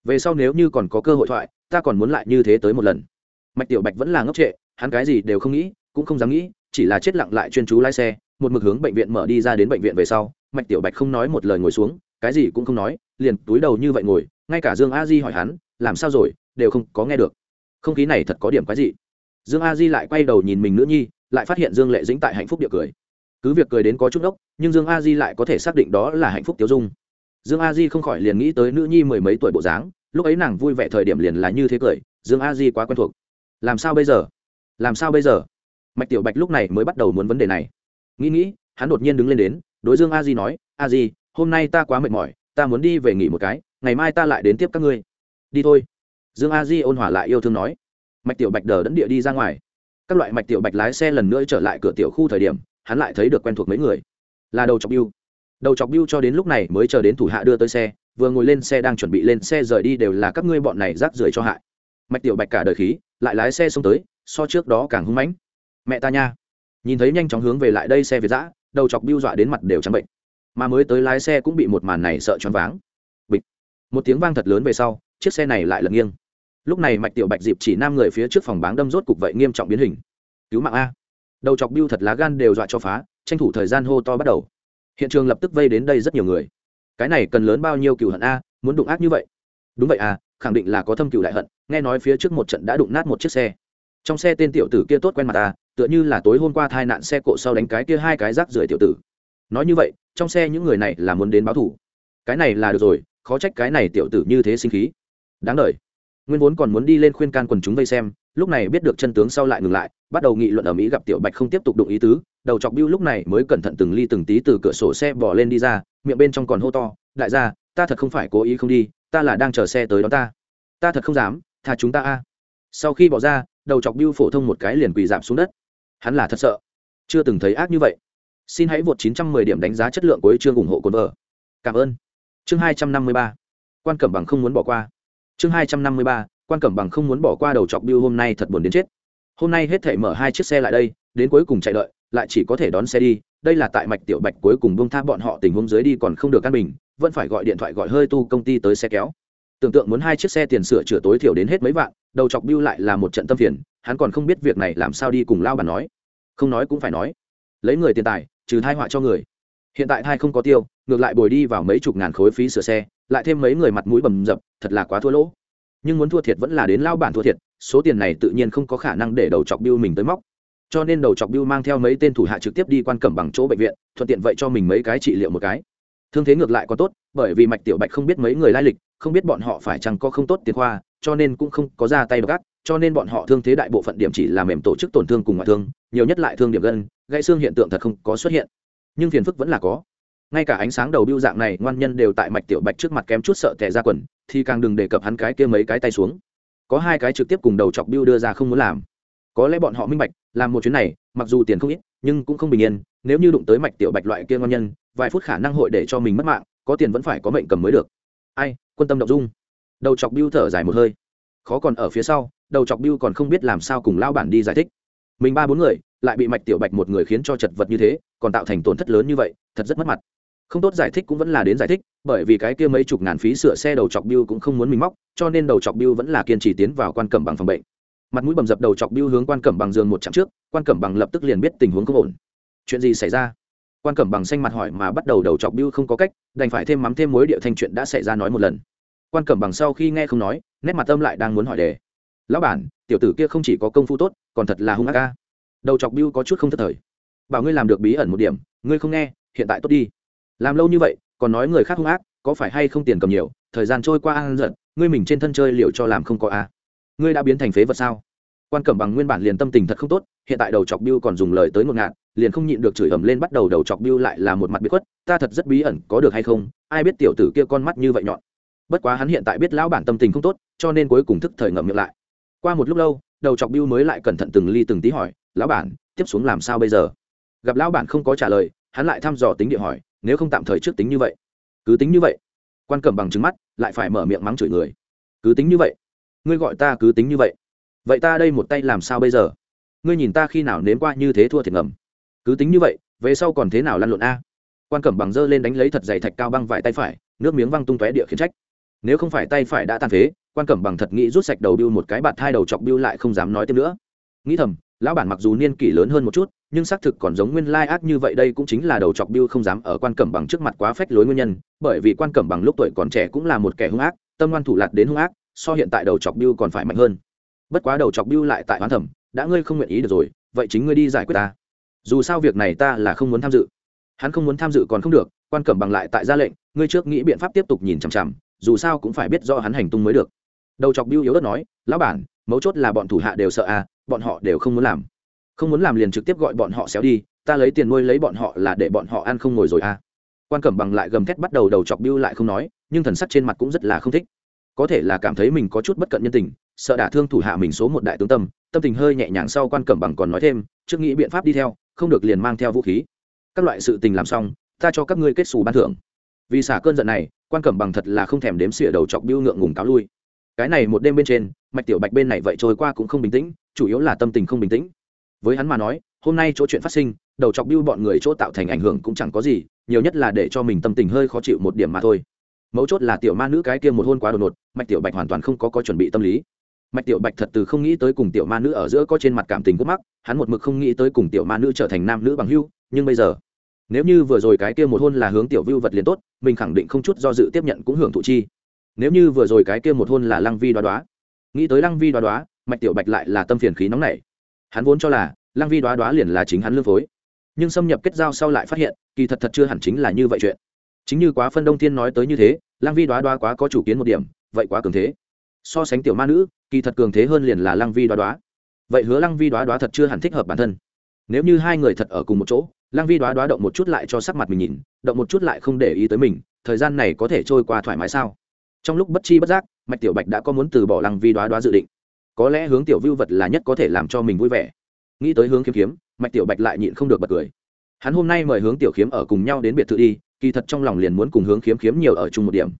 Về sau nếu như còn có cơ hội thoại, ta còn muốn lại như thế tới một lần. Mạch tiểu bạch vẫn là ngốc trệ, hắn cái gì đều không nghĩ, cũng không dám nghĩ, chỉ là chết lặng lại chuyên chú lái xe, một mực hướng bệnh viện mở đi ra đến bệnh viện về sau, mạch tiểu bạch không nói một lời ngồi xuống, cái gì cũng không nói, liền túi đầu như vậy ngồi, ngay cả dương a di hỏi hắn, làm sao rồi? Đều không có nghe được. Không khí này thật có điểm quái gì dương a di lại quay đầu nhìn mình nữ nhi, lại phát hiện dương lệ dĩnh tại hạnh phúc địa cười. Cứ việc cười đến có chút ốc nhưng dương a di lại có thể xác định đó là hạnh phúc tiêu dung dương a di không khỏi liền nghĩ tới nữ nhi mười mấy tuổi bộ dáng, lúc ấy nàng vui vẻ thời điểm liền là như thế cười, dương a di quá quen thuộc. Làm sao bây giờ? Làm sao bây giờ? Mạch tiểu bạch lúc này mới bắt đầu muốn vấn đề này. Nghĩ nghĩ, hắn đột nhiên đứng lên đến, đối dương a di nói, a di, hôm nay ta quá mệt mỏi, ta muốn đi về nghỉ một cái, ngày mai ta lại đến tiếp các ngươi. Đi thôi. Dương a di ôn hòa lại yêu thương nói. Mạch tiểu bạch đờ đẫn địa đi ra ngoài. Các loại mạch tiểu bạch lái xe lần nữa trở lại cửa tiểu khu thời điểm, hắn lại thấy được quen thuộc mấy người. Là đầu chọc yêu đầu chọc biêu cho đến lúc này mới chờ đến thủ hạ đưa tới xe, vừa ngồi lên xe đang chuẩn bị lên xe rời đi đều là các ngươi bọn này rác rưởi cho hại. Mạch tiểu bạch cả đời khí, lại lái xe xông tới, so trước đó càng hung mãnh. Mẹ ta nha. Nhìn thấy nhanh chóng hướng về lại đây xe việt giã đầu chọc biêu dọa đến mặt đều trắng bệnh. Mà mới tới lái xe cũng bị một màn này sợ choáng váng. Bịch. Một tiếng vang thật lớn về sau, chiếc xe này lại lật nghiêng. Lúc này mạch tiểu bạch dịp chỉ nam người phía trước phòng báng đâm rốt cục vậy nghiêm trọng biến hình. Cứu mạng a. Đầu chọc biêu thật lá gan đều dọa cho phá, tranh thủ thời gian hô to bắt đầu hiện trường lập tức vây đến đây rất nhiều người. Cái này cần lớn bao nhiêu cựu hận a, muốn đụng ác như vậy? Đúng vậy à khẳng định là có thâm cựu đại hận, nghe nói phía trước một trận đã đụng nát một chiếc xe. Trong xe tên tiểu tử kia tốt quen mặt ta tựa như là tối hôm qua thai nạn xe cộ sau đánh cái kia hai cái rác rưởi tiểu tử. Nói như vậy, trong xe những người này là muốn đến báo thủ cái này là được rồi, khó trách cái này tiểu tử như thế sinh khí. Đáng đ nguyên vốn còn muốn đi lên khuyên can quần chúng vây xem lúc này biết được chân tướng sau lại ngừng lại, bắt đầu nghị luận ở mỹ gặp tiểu bạch không tiếp tục đụng ý tứ, đầu chọc biêu lúc này mới cẩn thận từng ly từng tí từ cửa sổ xe bỏ lên đi ra, miệng bên trong còn hô to, đại gia, ta thật không phải cố ý không đi, ta là đang chờ xe tới đó ta. Ta thật không dám, tha chúng ta a. Sau khi bỏ ra, đầu chọc biêu phổ thông một cái liền quỳ giảm xuống đất. Hắn là thật sợ. Chưa từng thấy ác như vậy. Xin hãy vượt 910 điểm đánh giá chất lượng của chương ủng hộ cuốn vở cảm ơn. Chương 253 quan cẩm bằng không muốn bỏ qua. Chương 253 quan cẩm bằng không muốn bỏ qua đầu chọc biêu hôm nay thật buồn đến chết. Hôm nay hết thể mở hai chiếc xe lại đây, đến cuối cùng chạy đợi, lại chỉ có thể đón xe đi. Đây là tại mạch tiểu bạch cuối cùng bông tha bọn họ tình huống dưới đi còn không được căn bình, vẫn phải gọi điện thoại gọi hơi tu công ty tới xe kéo. Tưởng tượng muốn hai chiếc xe tiền sửa chữa tối thiểu đến hết mấy vạn, đầu chọc biêu lại là một trận tâm phiền, hắn còn không biết việc này làm sao đi cùng lao bàn nói. Không nói cũng phải nói. Lấy người tiền tài, trừ thai họa cho người. Hiện tại thai không có tiêu, ngược lại bồi đi vào mấy chục ngàn khối phí sửa xe, lại thêm mấy người mặt mũi bầm dập, thật là quá thua lỗ nhưng muốn thua thiệt vẫn là đến lao bản thua thiệt, số tiền này tự nhiên không có khả năng để đầu chọc biêu mình tới móc. Cho nên đầu chọc biêu mang theo mấy tên thủ hạ trực tiếp đi quan cẩm bằng chỗ bệnh viện, thuận tiện vậy cho mình mấy cái trị liệu một cái. Thương thế ngược lại có tốt, bởi vì mạch tiểu bạch không biết mấy người lai lịch, không biết bọn họ phải chăng có không tốt tiền khoa, cho nên cũng không có ra tay gắt cho nên bọn họ thương thế đại bộ phận điểm chỉ là mềm tổ chức tổn thương cùng ngoại thương, nhiều nhất lại thương điểm gân, gãy xương hiện tượng thật không có xuất hiện. Nhưng phiền phức vẫn là có ngay cả ánh sáng đầu biêu dạng này, ngoan nhân đều tại mạch tiểu bạch trước mặt kém chút sợ tệ ra quần, thì càng đừng đề cập hắn cái kia mấy cái tay xuống. Có hai cái trực tiếp cùng đầu chọc biêu đưa ra không muốn làm. Có lẽ bọn họ minh bạch, làm một chuyến này, mặc dù tiền không ít, nhưng cũng không bình yên, nếu như đụng tới mạch tiểu bạch loại kia ngon nhân, vài phút khả năng hội để cho mình mất mạng, có tiền vẫn phải có mệnh cầm mới được. Ai, quân tâm động dung. Đầu chọc biêu thở dài một hơi. Khó còn ở phía sau, đầu chọc biêu còn không biết làm sao cùng lao bản đi giải thích. Mình ba bốn người, lại bị mạch tiểu bạch một người khiến cho chật vật như thế, còn tạo thành tổn thất lớn như vậy, thật rất mất mặt không tốt giải thích cũng vẫn là đến giải thích, bởi vì cái kia mấy chục ngàn phí sửa xe đầu chọc biêu cũng không muốn mình móc, cho nên đầu chọc biêu vẫn là kiên trì tiến vào quan cẩm bằng phòng bệnh. Mặt mũi bầm dập đầu chọc biêu hướng quan cẩm bằng giường một chặng trước, quan cẩm bằng lập tức liền biết tình huống không ổn. Chuyện gì xảy ra? Quan cẩm bằng xanh mặt hỏi mà bắt đầu đầu chọc biêu không có cách, đành phải thêm mắm thêm mối địa thanh chuyện đã xảy ra nói một lần. Quan cẩm bằng sau khi nghe không nói, nét mặt tâm lại đang muốn hỏi đề. Lão bản, tiểu tử kia không chỉ có công phu tốt, còn thật là hung ác ca. Đầu chọc biêu có chút không thất thời. Bảo ngươi làm được bí ẩn một điểm, ngươi không nghe, hiện tại tốt đi làm lâu như vậy, còn nói người khác hung ác, có phải hay không tiền cầm nhiều, thời gian trôi qua ăn giận, ngươi mình trên thân chơi liệu cho làm không có a. Ngươi đã biến thành phế vật sao? Quan cẩm bằng nguyên bản liền tâm tình thật không tốt, hiện tại đầu chọc biêu còn dùng lời tới ngột ngạt, liền không nhịn được chửi ầm lên bắt đầu đầu chọc biêu lại là một mặt bí khuất, ta thật rất bí ẩn, có được hay không? Ai biết tiểu tử kia con mắt như vậy nhọn. Bất quá hắn hiện tại biết lão bản tâm tình không tốt, cho nên cuối cùng thức thời ngậm miệng lại. Qua một lúc lâu, đầu chọc biêu mới lại cẩn thận từng ly từng tí hỏi, lão bản, tiếp xuống làm sao bây giờ? Gặp lão bản không có trả lời, hắn lại thăm dò tính địa hỏi nếu không tạm thời trước tính như vậy, cứ tính như vậy. Quan cẩm bằng chứng mắt, lại phải mở miệng mắng chửi người. Cứ tính như vậy. Ngươi gọi ta cứ tính như vậy. Vậy ta đây một tay làm sao bây giờ? Ngươi nhìn ta khi nào nếm qua như thế thua thiệt ngầm. Cứ tính như vậy, về sau còn thế nào lăn lộn a? Quan cẩm bằng dơ lên đánh lấy thật dày thạch cao băng vải tay phải, nước miếng văng tung tóe địa khiến trách. Nếu không phải tay phải đã tàn phế, quan cẩm bằng thật nghĩ rút sạch đầu biêu một cái bạt hai đầu chọc biêu lại không dám nói thêm nữa. Nghĩ thầm lão bản mặc dù niên kỷ lớn hơn một chút, nhưng xác thực còn giống nguyên lai ác như vậy đây cũng chính là đầu chọc biêu không dám ở quan cẩm bằng trước mặt quá phách lối nguyên nhân, bởi vì quan cẩm bằng lúc tuổi còn trẻ cũng là một kẻ hung ác, tâm ngoan thủ lạt đến hung ác, so hiện tại đầu chọc biêu còn phải mạnh hơn. Bất quá đầu chọc biêu lại tại hoán thẩm, đã ngươi không nguyện ý được rồi, vậy chính ngươi đi giải quyết ta. Dù sao việc này ta là không muốn tham dự. Hắn không muốn tham dự còn không được, quan cẩm bằng lại tại ra lệnh, ngươi trước nghĩ biện pháp tiếp tục nhìn chằm chằm, dù sao cũng phải biết do hắn hành tung mới được. Đầu chọc biêu yếu đất nói, lão bản mấu chốt là bọn thủ hạ đều sợ à bọn họ đều không muốn làm. Không muốn làm liền trực tiếp gọi bọn họ xéo đi, ta lấy tiền nuôi lấy bọn họ là để bọn họ ăn không ngồi rồi à. Quan cẩm bằng lại gầm thét bắt đầu đầu chọc biêu lại không nói, nhưng thần sắc trên mặt cũng rất là không thích. Có thể là cảm thấy mình có chút bất cận nhân tình, sợ đả thương thủ hạ mình số một đại tướng tâm tâm tình hơi nhẹ nhàng sau quan cẩm bằng còn nói thêm, trước nghĩ biện pháp đi theo, không được liền mang theo vũ khí. Các loại sự tình làm xong, ta cho các ngươi kết xù ban thưởng. Vì xả cơn giận này, quan cẩm bằng thật là không thèm đếm xỉa đầu chọc biêu ngượng ngùng cáo lui cái này một đêm bên trên, mạch tiểu bạch bên này vậy trôi qua cũng không bình tĩnh, chủ yếu là tâm tình không bình tĩnh. Với hắn mà nói, hôm nay chỗ chuyện phát sinh, đầu chọc biêu bọn người chỗ tạo thành ảnh hưởng cũng chẳng có gì, nhiều nhất là để cho mình tâm tình hơi khó chịu một điểm mà thôi. Mấu chốt là tiểu ma nữ cái kia một hôn quá đột ngột, mạch tiểu bạch hoàn toàn không có có chuẩn bị tâm lý. Mạch tiểu bạch thật từ không nghĩ tới cùng tiểu ma nữ ở giữa có trên mặt cảm tình khúc mắc, hắn một mực không nghĩ tới cùng tiểu ma nữ trở thành nam nữ bằng hưu nhưng bây giờ, nếu như vừa rồi cái kia một hôn là hướng tiểu vưu vật liền tốt, mình khẳng định không chút do dự tiếp nhận cũng hưởng thụ chi nếu như vừa rồi cái kia một hôn là lăng vi đoá đoá, nghĩ tới lăng vi đoá đoá, mạch tiểu bạch lại là tâm phiền khí nóng nảy. Hắn vốn cho là lăng vi đoá đoá liền là chính hắn lương phối. Nhưng xâm nhập kết giao sau lại phát hiện, kỳ thật thật chưa hẳn chính là như vậy chuyện. Chính như quá phân đông thiên nói tới như thế, lăng vi đoá đoá quá có chủ kiến một điểm, vậy quá cường thế. So sánh tiểu ma nữ, kỳ thật cường thế hơn liền là lăng vi đoá đoá. Vậy hứa lăng vi đoá đoá thật chưa hẳn thích hợp bản thân. Nếu như hai người thật ở cùng một chỗ, lăng vi đoá đoá động một chút lại cho sắc mặt mình nhìn, động một chút lại không để ý tới mình, thời gian này có thể trôi qua thoải mái sao? Trong lúc bất chi bất giác, mạch tiểu bạch đã có muốn từ bỏ lăng vi đoá đoá dự định. Có lẽ hướng tiểu vưu vật là nhất có thể làm cho mình vui vẻ. Nghĩ tới hướng kiếm kiếm, mạch tiểu bạch lại nhịn không được bật cười. Hắn hôm nay mời hướng tiểu kiếm ở cùng nhau đến biệt thự đi, kỳ thật trong lòng liền muốn cùng hướng kiếm kiếm nhiều ở chung một điểm.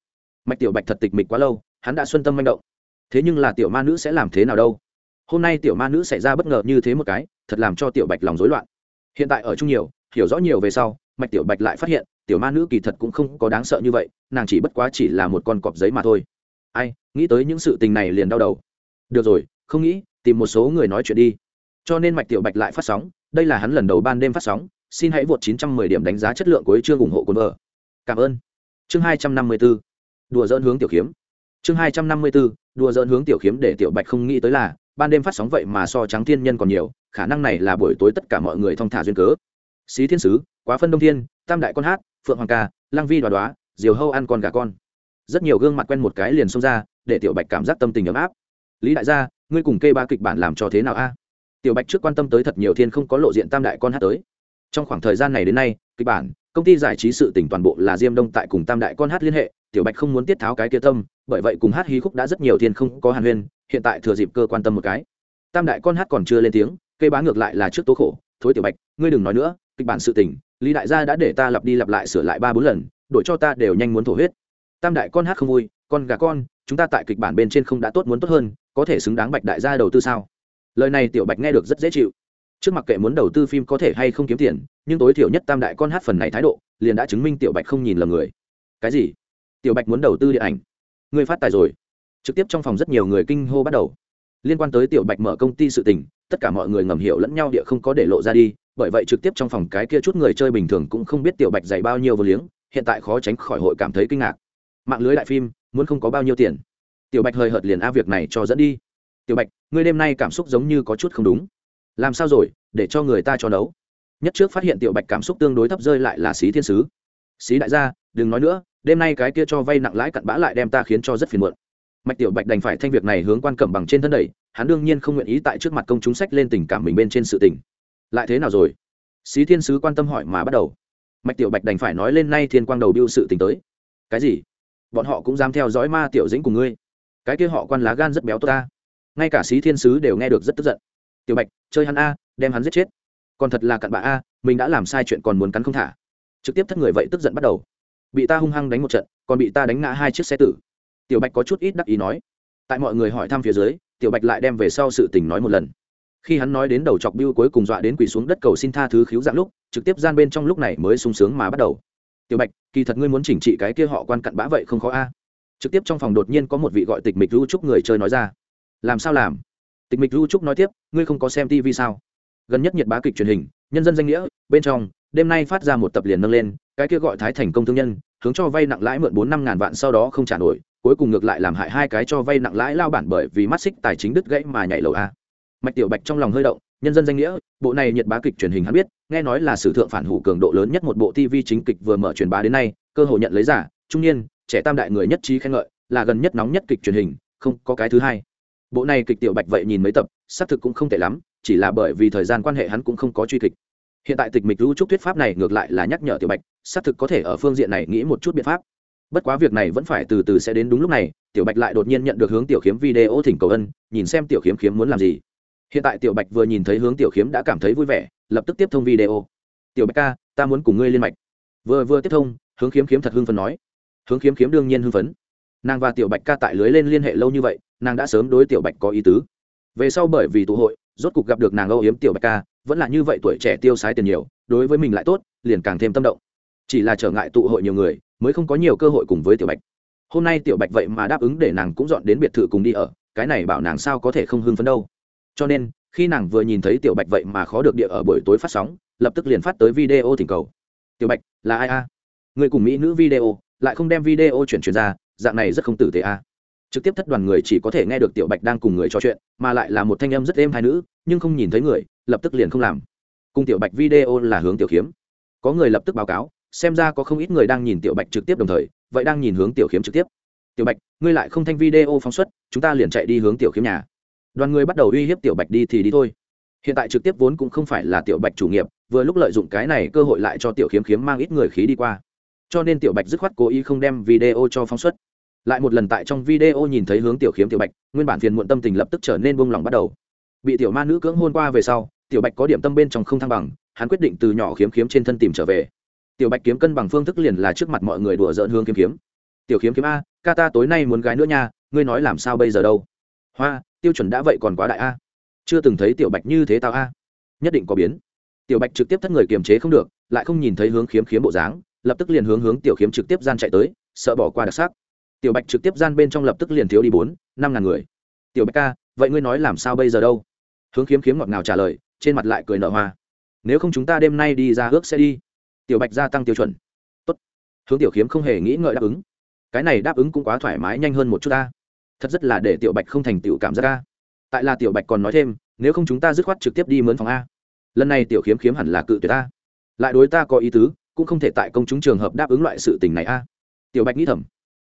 Mạch tiểu bạch thật tịch mịch quá lâu, hắn đã xuân tâm manh động. Thế nhưng là tiểu ma nữ sẽ làm thế nào đâu? Hôm nay tiểu ma nữ xảy ra bất ngờ như thế một cái, thật làm cho tiểu bạch lòng rối loạn. Hiện tại ở chung nhiều, hiểu rõ nhiều về sau, mạch tiểu bạch lại phát hiện tiểu ma nữ kỳ thật cũng không có đáng sợ như vậy, nàng chỉ bất quá chỉ là một con cọp giấy mà thôi. Ai, nghĩ tới những sự tình này liền đau đầu. Được rồi, không nghĩ, tìm một số người nói chuyện đi. Cho nên mạch tiểu bạch lại phát sóng, đây là hắn lần đầu ban đêm phát sóng, xin hãy vượt 910 điểm đánh giá chất lượng của chương ủng hộ cồn vợ. Cảm ơn. Chương 254 đùa dỡn hướng tiểu Kiếm. chương 254 đùa dỡn hướng tiểu Kiếm để tiểu bạch không nghĩ tới là, ban đêm phát sóng vậy mà so trắng thiên nhân còn nhiều, khả năng này là buổi tối tất cả mọi người thong thả duyên cớ. Xí thiên sứ, quá phân đông thiên, tam đại con hát phượng hoàng ca Lang vi đoá đoá, diều hâu ăn con gà con. Rất nhiều gương mặt quen một cái liền xông ra, để tiểu bạch cảm giác tâm tình ấm áp. Lý đại gia, ngươi cùng kê ba kịch bản làm cho thế nào a? Tiểu bạch trước quan tâm tới thật nhiều thiên không có lộ diện tam đại con hát tới. Trong khoảng thời gian này đến nay, kịch bản, công ty giải trí sự tỉnh toàn bộ là diêm đông tại cùng tam đại con hát liên hệ, tiểu bạch không muốn tiết tháo cái kia tâm, bởi vậy cùng hát hí khúc đã rất nhiều thiên không có hàn huyên, hiện tại thừa dịp cơ quan tâm một cái. Tam đại con hát còn chưa lên tiếng cây bá ngược lại là trước tố khổ, thối tiểu bạch, ngươi đừng nói nữa, kịch bản sự tỉnh lý đại gia đã để ta lặp đi lặp lại sửa lại ba bốn lần, đổi cho ta đều nhanh muốn thổ huyết. Tam đại con hát không vui, con gà con, chúng ta tại kịch bản bên trên không đã tốt muốn tốt hơn, có thể xứng đáng bạch đại gia đầu tư sao? Lời này tiểu bạch nghe được rất dễ chịu. Trước mặt kệ muốn đầu tư phim có thể hay không kiếm tiền, nhưng tối thiểu nhất tam đại con hát phần này thái độ, liền đã chứng minh tiểu bạch không nhìn lầm người. Cái gì? Tiểu bạch muốn đầu tư điện ảnh. Người phát tài rồi. Trực tiếp trong phòng rất nhiều người kinh hô bắt đầu. Liên quan tới tiểu bạch mở công ty sự tình, tất cả mọi người ngầm hiểu lẫn nhau địa không có để lộ ra đi bởi vậy trực tiếp trong phòng cái kia chút người chơi bình thường cũng không biết tiểu bạch dày bao nhiêu vô liếng, hiện tại khó tránh khỏi hội cảm thấy kinh ngạc. Mạng lưới đại phim, muốn không có bao nhiêu tiền. Tiểu bạch hơi hợt liền a việc này cho dẫn đi. Tiểu bạch, ngươi đêm nay cảm xúc giống như có chút không đúng. Làm sao rồi, để cho người ta cho nấu. Nhất trước phát hiện tiểu bạch cảm xúc tương đối thấp rơi lại là xí thiên sứ. Xí đại gia, đừng nói nữa, đêm nay cái kia cho vay nặng lãi cặn bã lại đem ta khiến cho rất phiền muộn. Mạch tiểu bạch đành phải thanh việc này hướng quan cẩm bằng trên thân đẩy, hắn đương nhiên không nguyện ý tại trước mặt công chúng sách lên tình cảm mình bên trên sự tình lại thế nào rồi? Xí thiên sứ quan tâm hỏi mà bắt đầu. Mạch tiểu bạch đành phải nói lên nay thiên quang đầu biêu sự tình tới. Cái gì? Bọn họ cũng dám theo dõi ma tiểu dĩnh cùng ngươi. Cái kia họ quan lá gan rất béo tốt ta. Ngay cả xí thiên sứ đều nghe được rất tức giận. Tiểu bạch, chơi hắn a, đem hắn giết chết. Còn thật là cặn bạ a, mình đã làm sai chuyện còn muốn cắn không thả. Trực tiếp thất người vậy tức giận bắt đầu. Bị ta hung hăng đánh một trận, còn bị ta đánh ngã hai chiếc xe tử. Tiểu bạch có chút ít đắc ý nói. Tại mọi người hỏi thăm phía dưới, tiểu bạch lại đem về sau sự tình nói một lần khi hắn nói đến đầu chọc biêu cuối cùng dọa đến quỳ xuống đất cầu xin tha thứ khiếu dạng lúc, trực tiếp gian bên trong lúc này mới sung sướng mà bắt đầu. Tiểu bạch, kỳ thật ngươi muốn chỉnh trị cái kia họ quan cặn bã vậy không khó a. Trực tiếp trong phòng đột nhiên có một vị gọi tịch mịch lưu trúc người chơi nói ra. Làm sao làm? Tịch mịch lưu trúc nói tiếp, ngươi không có xem tv sao? Gần nhất nhiệt bá kịch truyền hình, nhân dân danh nghĩa, bên trong, đêm nay phát ra một tập liền nâng lên, cái kia gọi thái thành công thương nhân, hướng cho vay nặng lãi mượn bốn năm ngàn vạn sau đó không trả nổi, cuối cùng ngược lại làm hại hai cái cho vay nặng lãi lao bản bởi vì mắt xích tài chính đứt gãy mà nhảy lầu a mạch tiểu bạch trong lòng hơi động, nhân dân danh nghĩa, bộ này nhiệt bá kịch truyền hình hắn biết, nghe nói là sử thượng phản hủ cường độ lớn nhất một bộ tv chính kịch vừa mở truyền bá đến nay, cơ hội nhận lấy giả, trung niên, trẻ tam đại người nhất trí khen ngợi, là gần nhất nóng nhất kịch truyền hình, không có cái thứ hai. Bộ này kịch tiểu bạch vậy nhìn mấy tập, xác thực cũng không tệ lắm, chỉ là bởi vì thời gian quan hệ hắn cũng không có truy kịch. Hiện tại tịch mịch lưu trúc thuyết pháp này ngược lại là nhắc nhở tiểu bạch, xác thực có thể ở phương diện này nghĩ một chút biện pháp. Bất quá việc này vẫn phải từ từ sẽ đến đúng lúc này, tiểu bạch lại đột nhiên nhận được hướng tiểu khiếm video thỉnh cầu ân, nhìn xem tiểu khiếm khiếm muốn làm gì hiện tại tiểu bạch vừa nhìn thấy hướng tiểu khiếm đã cảm thấy vui vẻ, lập tức tiếp thông video. Tiểu bạch ca, ta muốn cùng ngươi liên mạch. Vừa vừa tiếp thông, hướng khiếm khiếm thật hưng phấn nói. Hướng khiếm khiếm đương nhiên hưng phấn. Nàng và tiểu bạch ca tại lưới lên liên hệ lâu như vậy, nàng đã sớm đối tiểu bạch có ý tứ. Về sau bởi vì tụ hội, rốt cục gặp được nàng âu yếm tiểu bạch ca, vẫn là như vậy tuổi trẻ tiêu sái tiền nhiều, đối với mình lại tốt, liền càng thêm tâm động. Chỉ là trở ngại tụ hội nhiều người, mới không có nhiều cơ hội cùng với tiểu bạch. Hôm nay tiểu bạch vậy mà đáp ứng để nàng cũng dọn đến biệt thự cùng đi ở, cái này bảo nàng sao có thể không hưng phấn đâu cho nên, khi nàng vừa nhìn thấy tiểu bạch vậy mà khó được địa ở buổi tối phát sóng, lập tức liền phát tới video thỉnh cầu. Tiểu bạch, là ai a? Người cùng mỹ nữ video, lại không đem video chuyển chuyển ra, dạng này rất không tử tế a. Trực tiếp thất đoàn người chỉ có thể nghe được tiểu bạch đang cùng người trò chuyện, mà lại là một thanh âm rất êm hai nữ, nhưng không nhìn thấy người, lập tức liền không làm. Cùng tiểu bạch video là hướng tiểu khiếm có người lập tức báo cáo, xem ra có không ít người đang nhìn tiểu bạch trực tiếp đồng thời, vậy đang nhìn hướng tiểu khiếm trực tiếp. Tiểu bạch, ngươi lại không thanh video phóng xuất, chúng ta liền chạy đi hướng tiểu khiếm nhà đoàn người bắt đầu uy hiếp tiểu bạch đi thì đi thôi. Hiện tại trực tiếp vốn cũng không phải là tiểu bạch chủ nghiệp, vừa lúc lợi dụng cái này cơ hội lại cho tiểu khiếm khiếm mang ít người khí đi qua. Cho nên tiểu bạch dứt khoát cố ý không đem video cho phóng xuất. Lại một lần tại trong video nhìn thấy hướng tiểu khiếm tiểu bạch, nguyên bản phiền muộn tâm tình lập tức trở nên buông lỏng bắt đầu. Bị tiểu ma nữ cưỡng hôn qua về sau, tiểu bạch có điểm tâm bên trong không thăng bằng, hắn quyết định từ nhỏ khiếm khiếm trên thân tìm trở về. Tiểu bạch kiếm cân bằng phương thức liền là trước mặt mọi người đùa dỡn hướng kiếm kiếm tiểu kiếm kiếm a, ca ta tối nay muốn gái nữa nha, ngươi nói làm sao bây giờ đâu? Hoa tiêu chuẩn đã vậy còn quá đại a. Chưa từng thấy tiểu bạch như thế tao a. Nhất định có biến. Tiểu bạch trực tiếp thất người kiềm chế không được, lại không nhìn thấy hướng khiếm khiếm bộ dáng, lập tức liền hướng hướng tiểu khiếm trực tiếp gian chạy tới, sợ bỏ qua đặc sắc. Tiểu bạch trực tiếp gian bên trong lập tức liền thiếu đi bốn, năm ngàn người. Tiểu bạch ca, vậy ngươi nói làm sao bây giờ đâu? Hướng khiếm khiếm ngọt ngào trả lời, trên mặt lại cười nở hoa. Nếu không chúng ta đêm nay đi ra ước sẽ đi. Tiểu bạch gia tăng tiêu chuẩn. Tốt. hướng tiểu khiếm không hề nghĩ ngợi đáp ứng. Cái này đáp ứng cũng quá thoải mái nhanh hơn một chút ta thật rất là để tiểu bạch không thành tiểu cảm giác a. Tại là tiểu bạch còn nói thêm, nếu không chúng ta dứt khoát trực tiếp đi mướn phòng a. Lần này tiểu khiếm khiếm hẳn là cự tuyệt ta lại đối ta có ý tứ, cũng không thể tại công chúng trường hợp đáp ứng loại sự tình này a. Tiểu bạch nghĩ thầm.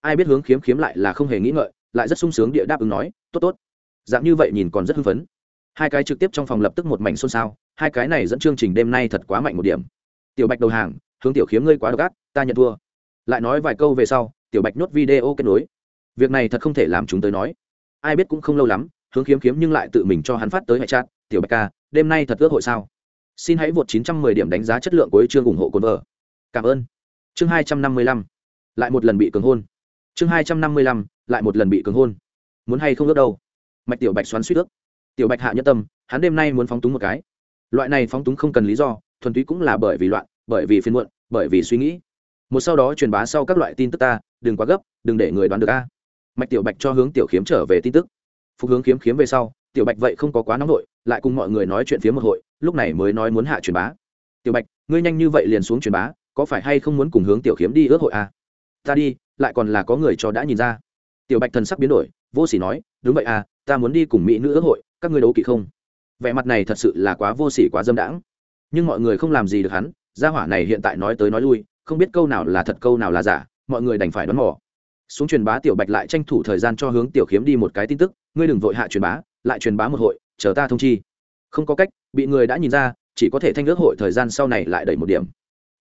Ai biết hướng khiếm khiếm lại là không hề nghĩ ngợi, lại rất sung sướng địa đáp ứng nói, tốt tốt. Dạng như vậy nhìn còn rất hưng phấn. Hai cái trực tiếp trong phòng lập tức một mảnh xôn xao, hai cái này dẫn chương trình đêm nay thật quá mạnh một điểm. Tiểu bạch đầu hàng, hướng tiểu khiếm ngươi quá độc ác, ta nhận thua. Lại nói vài câu về sau, tiểu bạch nhốt video kết nối việc này thật không thể làm chúng tới nói. Ai biết cũng không lâu lắm, hướng khiếm khiếm nhưng lại tự mình cho hắn phát tới hệ chat, tiểu bạch ca, đêm nay thật ước hội sao? Xin hãy vượt 910 điểm đánh giá chất lượng của chương ủng hộ cồn vợ. Cảm ơn. Chương 255. lại một lần bị cường hôn. Chương 255. lại một lần bị cường hôn. Muốn hay không ước đâu? Mạch tiểu bạch xoắn suýt ước. Tiểu bạch hạ nhất tâm, hắn đêm nay muốn phóng túng một cái. Loại này phóng túng không cần lý do, thuần túy cũng là bởi vì loạn, bởi vì phiên muộn, bởi vì suy nghĩ. Một sau đó truyền bá sau các loại tin tức ta, đừng quá gấp, đừng để người đoán được a mạch tiểu bạch cho hướng tiểu khiếm trở về tin tức. Phục hướng khiếm khiếm về sau, tiểu bạch vậy không có quá nóng nổi lại cùng mọi người nói chuyện phía một hội, lúc này mới nói muốn hạ truyền bá. Tiểu bạch, ngươi nhanh như vậy liền xuống truyền bá, có phải hay không muốn cùng hướng tiểu khiếm đi ước hội à? ta đi, lại còn là có người cho đã nhìn ra. Tiểu bạch thần sắc biến đổi, vô s ỉ nói, đúng vậy à ta muốn đi cùng mỹ nữ ước hội, các ngươi đấu kỵ không? Vẻ mặt này thật sự là quá vô s ỉ quá dâm đãng. Nhưng mọi người không làm gì được hắn, gia hỏa này hiện tại nói tới nói lui, không biết câu nào là thật câu nào là giả, mọi người đành phải đoán mò xuống truyền bá tiểu bạch lại tranh thủ thời gian cho hướng tiểu khiếm đi một cái tin tức, ngươi đừng vội hạ truyền bá, lại truyền bá một hội, chờ ta thông chi. Không có cách, bị người đã nhìn ra, chỉ có thể thanh ước hội thời gian sau này lại đẩy một điểm.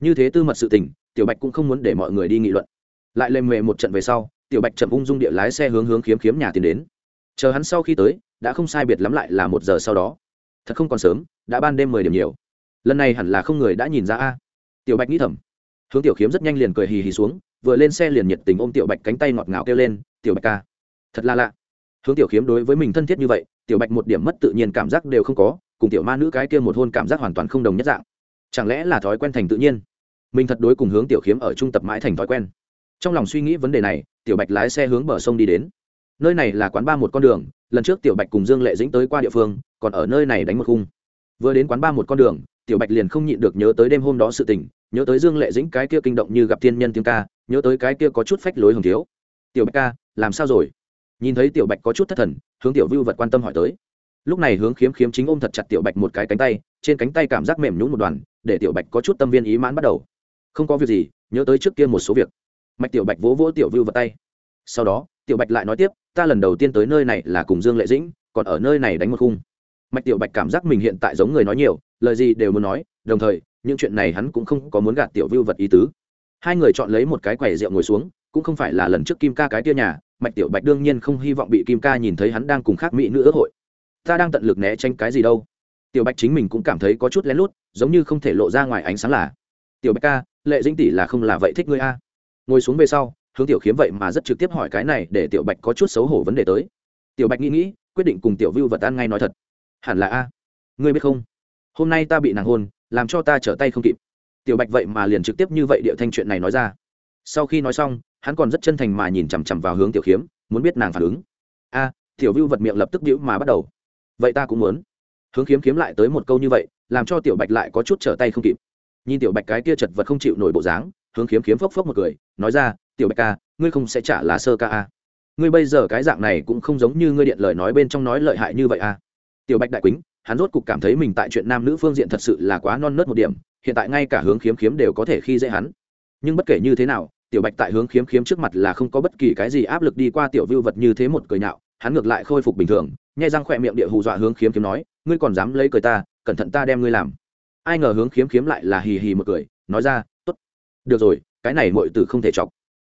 Như thế tư mật sự tình, tiểu bạch cũng không muốn để mọi người đi nghị luận. Lại lềm mề một trận về sau, tiểu bạch chậm ung dung địa lái xe hướng hướng khiếm khiếm nhà tiến đến. Chờ hắn sau khi tới, đã không sai biệt lắm lại là một giờ sau đó. Thật không còn sớm, đã ban đêm mười điểm nhiều. Lần này hẳn là không người đã nhìn ra a. Tiểu bạch nghĩ thầm. Hướng tiểu khiếm rất nhanh liền cười hì hì xuống vừa lên xe liền nhiệt tình ôm tiểu bạch cánh tay ngọt ngào kêu lên, tiểu bạch ca, thật là lạ. Hướng tiểu khiếm đối với mình thân thiết như vậy, tiểu bạch một điểm mất tự nhiên cảm giác đều không có, cùng tiểu ma nữ cái kia một hôn cảm giác hoàn toàn không đồng nhất dạng. Chẳng lẽ là thói quen thành tự nhiên? Mình thật đối cùng hướng tiểu khiếm ở trung tập mãi thành thói quen. Trong lòng suy nghĩ vấn đề này, tiểu bạch lái xe hướng bờ sông đi đến. Nơi này là quán ba một con đường, lần trước tiểu bạch cùng dương lệ dĩnh tới qua địa phương, còn ở nơi này đánh một khung. Vừa đến quán ba một con đường, tiểu bạch liền không nhịn được nhớ tới đêm hôm đó sự tình, nhớ tới dương lệ dĩnh cái kia kinh động như gặp thiên nhân tiếng ca nhớ tới cái kia có chút phách lối hồng thiếu. Tiểu bạch ca, làm sao rồi? Nhìn thấy tiểu bạch có chút thất thần, hướng tiểu vưu vật quan tâm hỏi tới. Lúc này hướng khiếm khiếm chính ôm thật chặt tiểu bạch một cái cánh tay, trên cánh tay cảm giác mềm nhún một đoàn, để tiểu bạch có chút tâm viên ý mãn bắt đầu. Không có việc gì, nhớ tới trước kia một số việc. Mạch tiểu bạch vỗ vỗ tiểu vưu vật tay. Sau đó, tiểu bạch lại nói tiếp, ta lần đầu tiên tới nơi này là cùng dương lệ dĩnh, còn ở nơi này đánh một khung. Mạch tiểu bạch cảm giác mình hiện tại giống người nói nhiều, lời gì đều muốn nói, đồng thời, những chuyện này hắn cũng không có muốn gạt tiểu vưu vật ý tứ hai người chọn lấy một cái quầy rượu ngồi xuống, cũng không phải là lần trước kim ca cái tia nhà, mạch tiểu bạch đương nhiên không hy vọng bị kim ca nhìn thấy hắn đang cùng khác mỹ nữ ước hội. Ta đang tận lực né tránh cái gì đâu. Tiểu bạch chính mình cũng cảm thấy có chút lén lút, giống như không thể lộ ra ngoài ánh sáng là. Tiểu bạch ca, lệ dinh tỷ là không là vậy thích ngươi a? Ngồi xuống về sau, hướng tiểu khiếm vậy mà rất trực tiếp hỏi cái này để tiểu bạch có chút xấu hổ vấn đề tới. Tiểu bạch nghĩ nghĩ, quyết định cùng tiểu vưu vật ăn ngay nói thật. Hẳn là a. Ngươi biết không? Hôm nay ta bị nàng hôn, làm cho ta trở tay không kịp tiểu bạch vậy mà liền trực tiếp như vậy địa thanh chuyện này nói ra. Sau khi nói xong, hắn còn rất chân thành mà nhìn chằm chằm vào hướng tiểu khiếm muốn biết nàng phản ứng. A, tiểu vưu vật miệng lập tức đĩu mà bắt đầu. Vậy ta cũng muốn. Hướng khiếm khiếm lại tới một câu như vậy, làm cho tiểu bạch lại có chút trở tay không kịp. Nhìn tiểu bạch cái kia chật vật không chịu nổi bộ dáng, hướng khiếm khiếm phốc phốc một cười, nói ra, tiểu bạch ca, ngươi không sẽ trả là sơ ca a. Ngươi bây giờ cái dạng này cũng không giống như ngươi điện lời nói bên trong nói lợi hại như vậy a. Tiểu bạch đại quýnh hắn rốt cục cảm thấy mình tại chuyện nam nữ phương diện thật sự là quá non nớt một điểm hiện tại ngay cả hướng khiếm khiếm đều có thể khi dễ hắn. Nhưng bất kể như thế nào, tiểu bạch tại hướng khiếm khiếm trước mặt là không có bất kỳ cái gì áp lực đi qua tiểu vưu vật như thế một cười nhạo, hắn ngược lại khôi phục bình thường, nhai răng khỏe miệng địa hù dọa hướng khiếm khiếm nói, ngươi còn dám lấy cười ta, cẩn thận ta đem ngươi làm. Ai ngờ hướng khiếm khiếm lại là hì hì một cười, nói ra, tốt, được rồi, cái này mọi từ không thể chọc.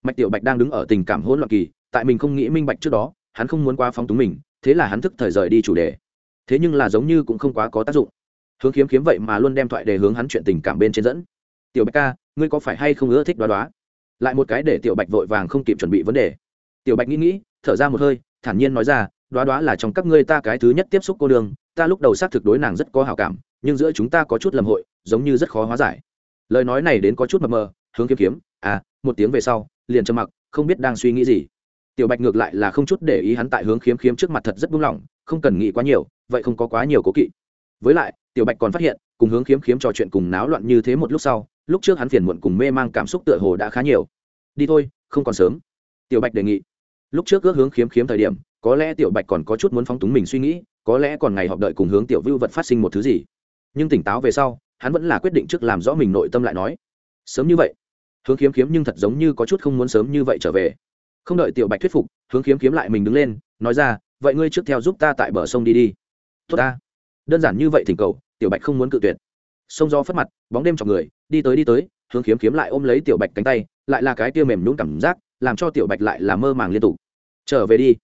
Mạch tiểu bạch đang đứng ở tình cảm hỗn loạn kỳ, tại mình không nghĩ minh bạch trước đó, hắn không muốn qua phóng túng mình, thế là hắn thức thời rời đi chủ đề. Thế nhưng là giống như cũng không quá có tác dụng hướng khiếm khiếm vậy mà luôn đem thoại để hướng hắn chuyện tình cảm bên trên dẫn. Tiểu bạch ca, ngươi có phải hay không ưa thích đoá đoá? Lại một cái để tiểu bạch vội vàng không kịp chuẩn bị vấn đề. Tiểu bạch nghĩ nghĩ, thở ra một hơi, thản nhiên nói ra, đoá đoá là trong các ngươi ta cái thứ nhất tiếp xúc cô đường ta lúc đầu xác thực đối nàng rất có hào cảm, nhưng giữa chúng ta có chút lầm hội, giống như rất khó hóa giải. Lời nói này đến có chút mập mờ, hướng kiếm kiếm à một tiếng về sau, liền trầm mặc, không biết đang suy nghĩ gì. Tiểu bạch ngược lại là không chút để ý hắn tại hướng khiếm khiếm trước mặt thật rất buông lỏng, không cần nghĩ quá nhiều, vậy không có quá nhiều cố kỵ. Với lại tiểu bạch còn phát hiện, cùng hướng khiếm khiếm trò chuyện cùng náo loạn như thế một lúc sau, lúc trước hắn phiền muộn cùng mê mang cảm xúc tựa hồ đã khá nhiều. Đi thôi, không còn sớm. Tiểu bạch đề nghị. Lúc trước ước hướng khiếm khiếm thời điểm, có lẽ tiểu bạch còn có chút muốn phóng túng mình suy nghĩ, có lẽ còn ngày họp đợi cùng hướng tiểu vưu vật phát sinh một thứ gì. Nhưng tỉnh táo về sau, hắn vẫn là quyết định trước làm rõ mình nội tâm lại nói. Sớm như vậy. Hướng khiếm khiếm nhưng thật giống như có chút không muốn sớm như vậy trở về. Không đợi tiểu bạch thuyết phục, hướng khiếm khiếm lại mình đứng lên, nói ra, vậy ngươi trước theo giúp ta tại bờ sông đi đi. Tốt ta đơn giản như vậy thỉnh cầu, tiểu bạch không muốn cự tuyệt. Sông gió phất mặt, bóng đêm chọc người, đi tới đi tới, hướng khiếm khiếm lại ôm lấy tiểu bạch cánh tay, lại là cái tia mềm nhún cảm giác, làm cho tiểu bạch lại là mơ màng liên tục. Trở về đi.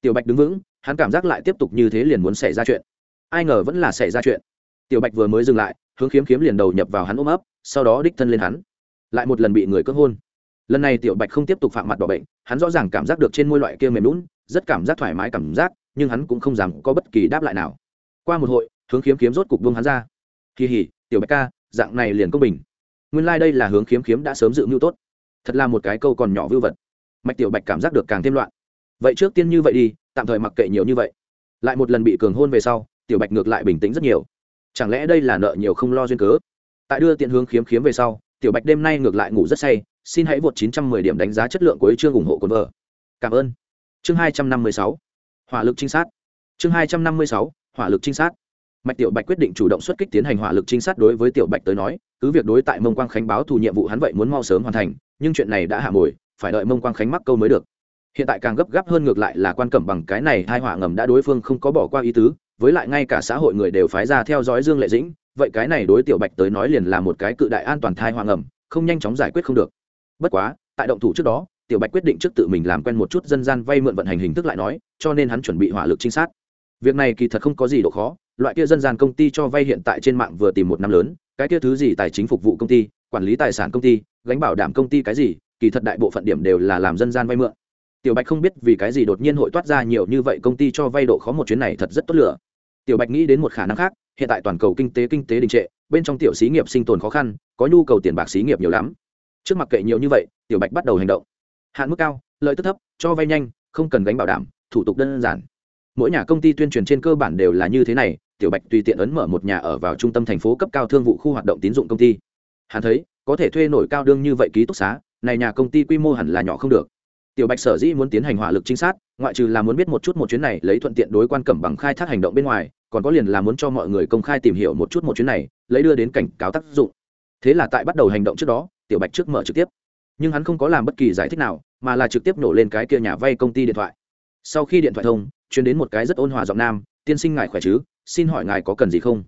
Tiểu bạch đứng vững, hắn cảm giác lại tiếp tục như thế liền muốn xảy ra chuyện. Ai ngờ vẫn là xảy ra chuyện. Tiểu bạch vừa mới dừng lại, hướng khiếm khiếm liền đầu nhập vào hắn ôm ấp, sau đó đích thân lên hắn. Lại một lần bị người cưỡng hôn. Lần này tiểu bạch không tiếp tục phạm mặt đỏ bệnh, hắn rõ ràng cảm giác được trên môi loại kia mềm lún rất cảm giác thoải mái cảm giác, nhưng hắn cũng không dám có bất kỳ đáp lại nào. Qua một hội hướng khiếm khiếm rốt cục buông hắn ra. Kỳ hỉ, tiểu bạch ca, dạng này liền công bình. Nguyên lai、like、đây là hướng khiếm khiếm đã sớm dự mưu tốt. Thật là một cái câu còn nhỏ vưu vật. Mạch tiểu bạch cảm giác được càng thêm loạn. Vậy trước tiên như vậy đi, tạm thời mặc kệ nhiều như vậy. Lại một lần bị cường hôn về sau, tiểu bạch ngược lại bình tĩnh rất nhiều. Chẳng lẽ đây là nợ nhiều không lo duyên cớ? Tại đưa tiện hướng khiếm khiếm về sau, tiểu bạch đêm nay ngược lại ngủ rất say, xin hãy vượt 910 điểm đánh giá chất lượng của chương ủng hộ cồn vợ. Cảm ơn. Chương 256 hỏa lực trinh sát. Chương 256 hỏa lực trinh sát mạch tiểu bạch quyết định chủ động xuất kích tiến hành hỏa lực trinh sát đối với tiểu bạch tới nói, cứ việc đối tại mông quang khánh báo thù nhiệm vụ hắn vậy muốn mau sớm hoàn thành, nhưng chuyện này đã hạ mồi, phải đợi mông quang khánh mắc câu mới được. Hiện tại càng gấp gáp hơn ngược lại là quan cẩm bằng cái này hai hỏa ngầm đã đối phương không có bỏ qua ý tứ, với lại ngay cả xã hội người đều phái ra theo dõi dương lệ dĩnh, vậy cái này đối tiểu bạch tới nói liền là một cái cự đại an toàn thai hỏa ngầm, không nhanh chóng giải quyết không được. Bất quá, tại động thủ trước đó, tiểu bạch quyết định trước tự mình làm quen một chút dân gian vay mượn vận hành hình thức lại nói, cho nên hắn chuẩn bị hỏa lực trinh sát. Việc này kỳ thật không có gì độ khó loại kia dân gian công ty cho vay hiện tại trên mạng vừa tìm một năm lớn, cái kia thứ gì tài chính phục vụ công ty, quản lý tài sản công ty, gánh bảo đảm công ty cái gì, kỳ thật đại bộ phận điểm đều là làm dân gian vay mượn. Tiểu bạch không biết vì cái gì đột nhiên hội toát ra nhiều như vậy công ty cho vay độ khó một chuyến này thật rất tốt lửa tiểu bạch nghĩ đến một khả năng khác, hiện tại toàn cầu kinh tế kinh tế đình trệ, bên trong tiểu xí nghiệp sinh tồn khó khăn, có nhu cầu tiền bạc xí nghiệp nhiều lắm. Trước mặt kệ nhiều như vậy, tiểu bạch bắt đầu hành động. Hạn mức cao, lợi tức thấp, cho vay nhanh, không cần gánh bảo đảm, thủ tục đơn giản mỗi nhà công ty tuyên truyền trên cơ bản đều là như thế này, tiểu bạch tùy tiện ấn mở một nhà ở vào trung tâm thành phố cấp cao thương vụ khu hoạt động tín dụng công ty. Hắn thấy, có thể thuê nổi cao đương như vậy ký túc xá, này nhà công ty quy mô hẳn là nhỏ không được. Tiểu bạch sở dĩ muốn tiến hành hỏa lực trinh sát, ngoại trừ là muốn biết một chút một chuyến này lấy thuận tiện đối quan cẩm bằng khai thác hành động bên ngoài, còn có liền là muốn cho mọi người công khai tìm hiểu một chút một chuyến này, lấy đưa đến cảnh cáo tác dụng. Thế là tại bắt đầu hành động trước đó, tiểu bạch trước mở trực tiếp. Nhưng hắn không có làm bất kỳ giải thích nào, mà là trực tiếp nổ lên cái kia nhà vay công ty điện thoại. Sau khi điện thoại thông chuyển đến một cái rất ôn hòa giọng nam, tiên sinh ngài khỏe chứ? Xin hỏi ngài có cần gì không?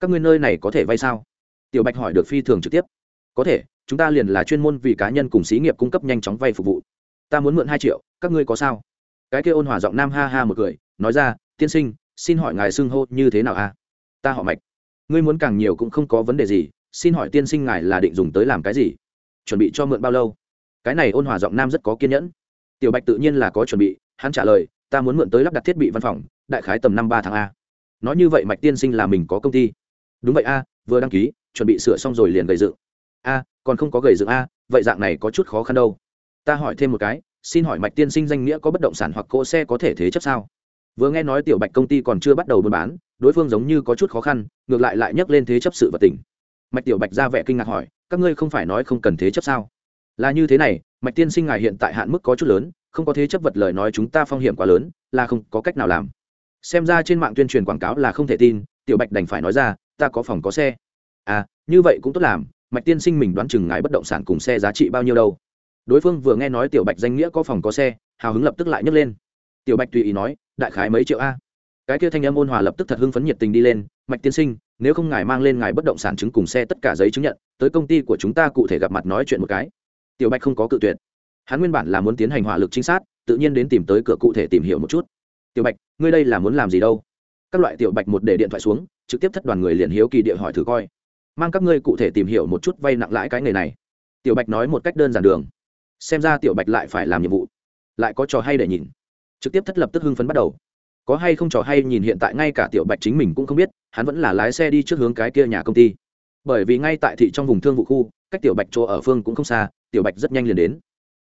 Các ngươi nơi này có thể vay sao? Tiểu bạch hỏi được phi thường trực tiếp. Có thể, chúng ta liền là chuyên môn vì cá nhân cùng xí nghiệp cung cấp nhanh chóng vay phục vụ. Ta muốn mượn hai triệu, các ngươi có sao? Cái kia ôn hòa giọng nam ha ha một cười, nói ra, tiên sinh, xin hỏi ngài xưng hô như thế nào a? Ta họ mạch. Ngươi muốn càng nhiều cũng không có vấn đề gì, xin hỏi tiên sinh ngài là định dùng tới làm cái gì? Chuẩn bị cho mượn bao lâu? Cái này ôn hòa giọng nam rất có kiên nhẫn. Tiểu bạch tự nhiên là có chuẩn bị, hắn trả lời ta muốn mượn tới lắp đặt thiết bị văn phòng, đại khái tầm năm ba tháng a. Nói như vậy mạch tiên sinh là mình có công ty. Đúng vậy a, vừa đăng ký, chuẩn bị sửa xong rồi liền gầy dựng. A, còn không có gầy dựng a, vậy dạng này có chút khó khăn đâu. Ta hỏi thêm một cái, xin hỏi mạch tiên sinh danh nghĩa có bất động sản hoặc cỗ xe có thể thế chấp sao? Vừa nghe nói tiểu bạch công ty còn chưa bắt đầu buôn bán, đối phương giống như có chút khó khăn, ngược lại lại nhắc lên thế chấp sự vật tỉnh. mạch tiểu bạch ra vẻ kinh ngạc hỏi, các ngươi không phải nói không cần thế chấp sao? Là như thế này, mạch tiên sinh ngài hiện tại hạn mức có chút lớn không có thế chấp vật lời nói chúng ta phong hiểm quá lớn, là không có cách nào làm. Xem ra trên mạng tuyên truyền quảng cáo là không thể tin, tiểu bạch đành phải nói ra, ta có phòng có xe. À như vậy cũng tốt làm, mạch tiên sinh mình đoán chừng ngài bất động sản cùng xe giá trị bao nhiêu đâu. Đối phương vừa nghe nói tiểu bạch danh nghĩa có phòng có xe, hào hứng lập tức lại nhấc lên. Tiểu bạch tùy ý nói, đại khái mấy triệu a? Cái kia thanh âm ôn hòa lập tức thật hưng phấn nhiệt tình đi lên, mạch tiên sinh, nếu không ngài mang lên ngài bất động sản chứng cùng xe tất cả giấy chứng nhận, tới công ty của chúng ta cụ thể gặp mặt nói chuyện một cái. Tiểu bạch không có cự tuyệt hắn nguyên bản là muốn tiến hành hỏa lực trinh sát, tự nhiên đến tìm tới cửa cụ thể tìm hiểu một chút. Tiểu bạch, ngươi đây là muốn làm gì đâu? Các loại tiểu bạch một để điện thoại xuống, trực tiếp thất đoàn người liền hiếu kỳ địa hỏi thử coi. Mang các ngươi cụ thể tìm hiểu một chút vay nặng lãi cái nghề này. Tiểu bạch nói một cách đơn giản đường. Xem ra tiểu bạch lại phải làm nhiệm vụ. Lại có trò hay để nhìn. Trực tiếp thất lập tức hưng phấn bắt đầu. Có hay không trò hay nhìn hiện tại ngay cả tiểu bạch chính mình cũng không biết, hắn vẫn là lái xe đi trước hướng cái kia nhà công ty. Bởi vì ngay tại thị trong vùng thương vụ khu, cách tiểu bạch chỗ ở phương cũng không xa, tiểu bạch rất nhanh liền đến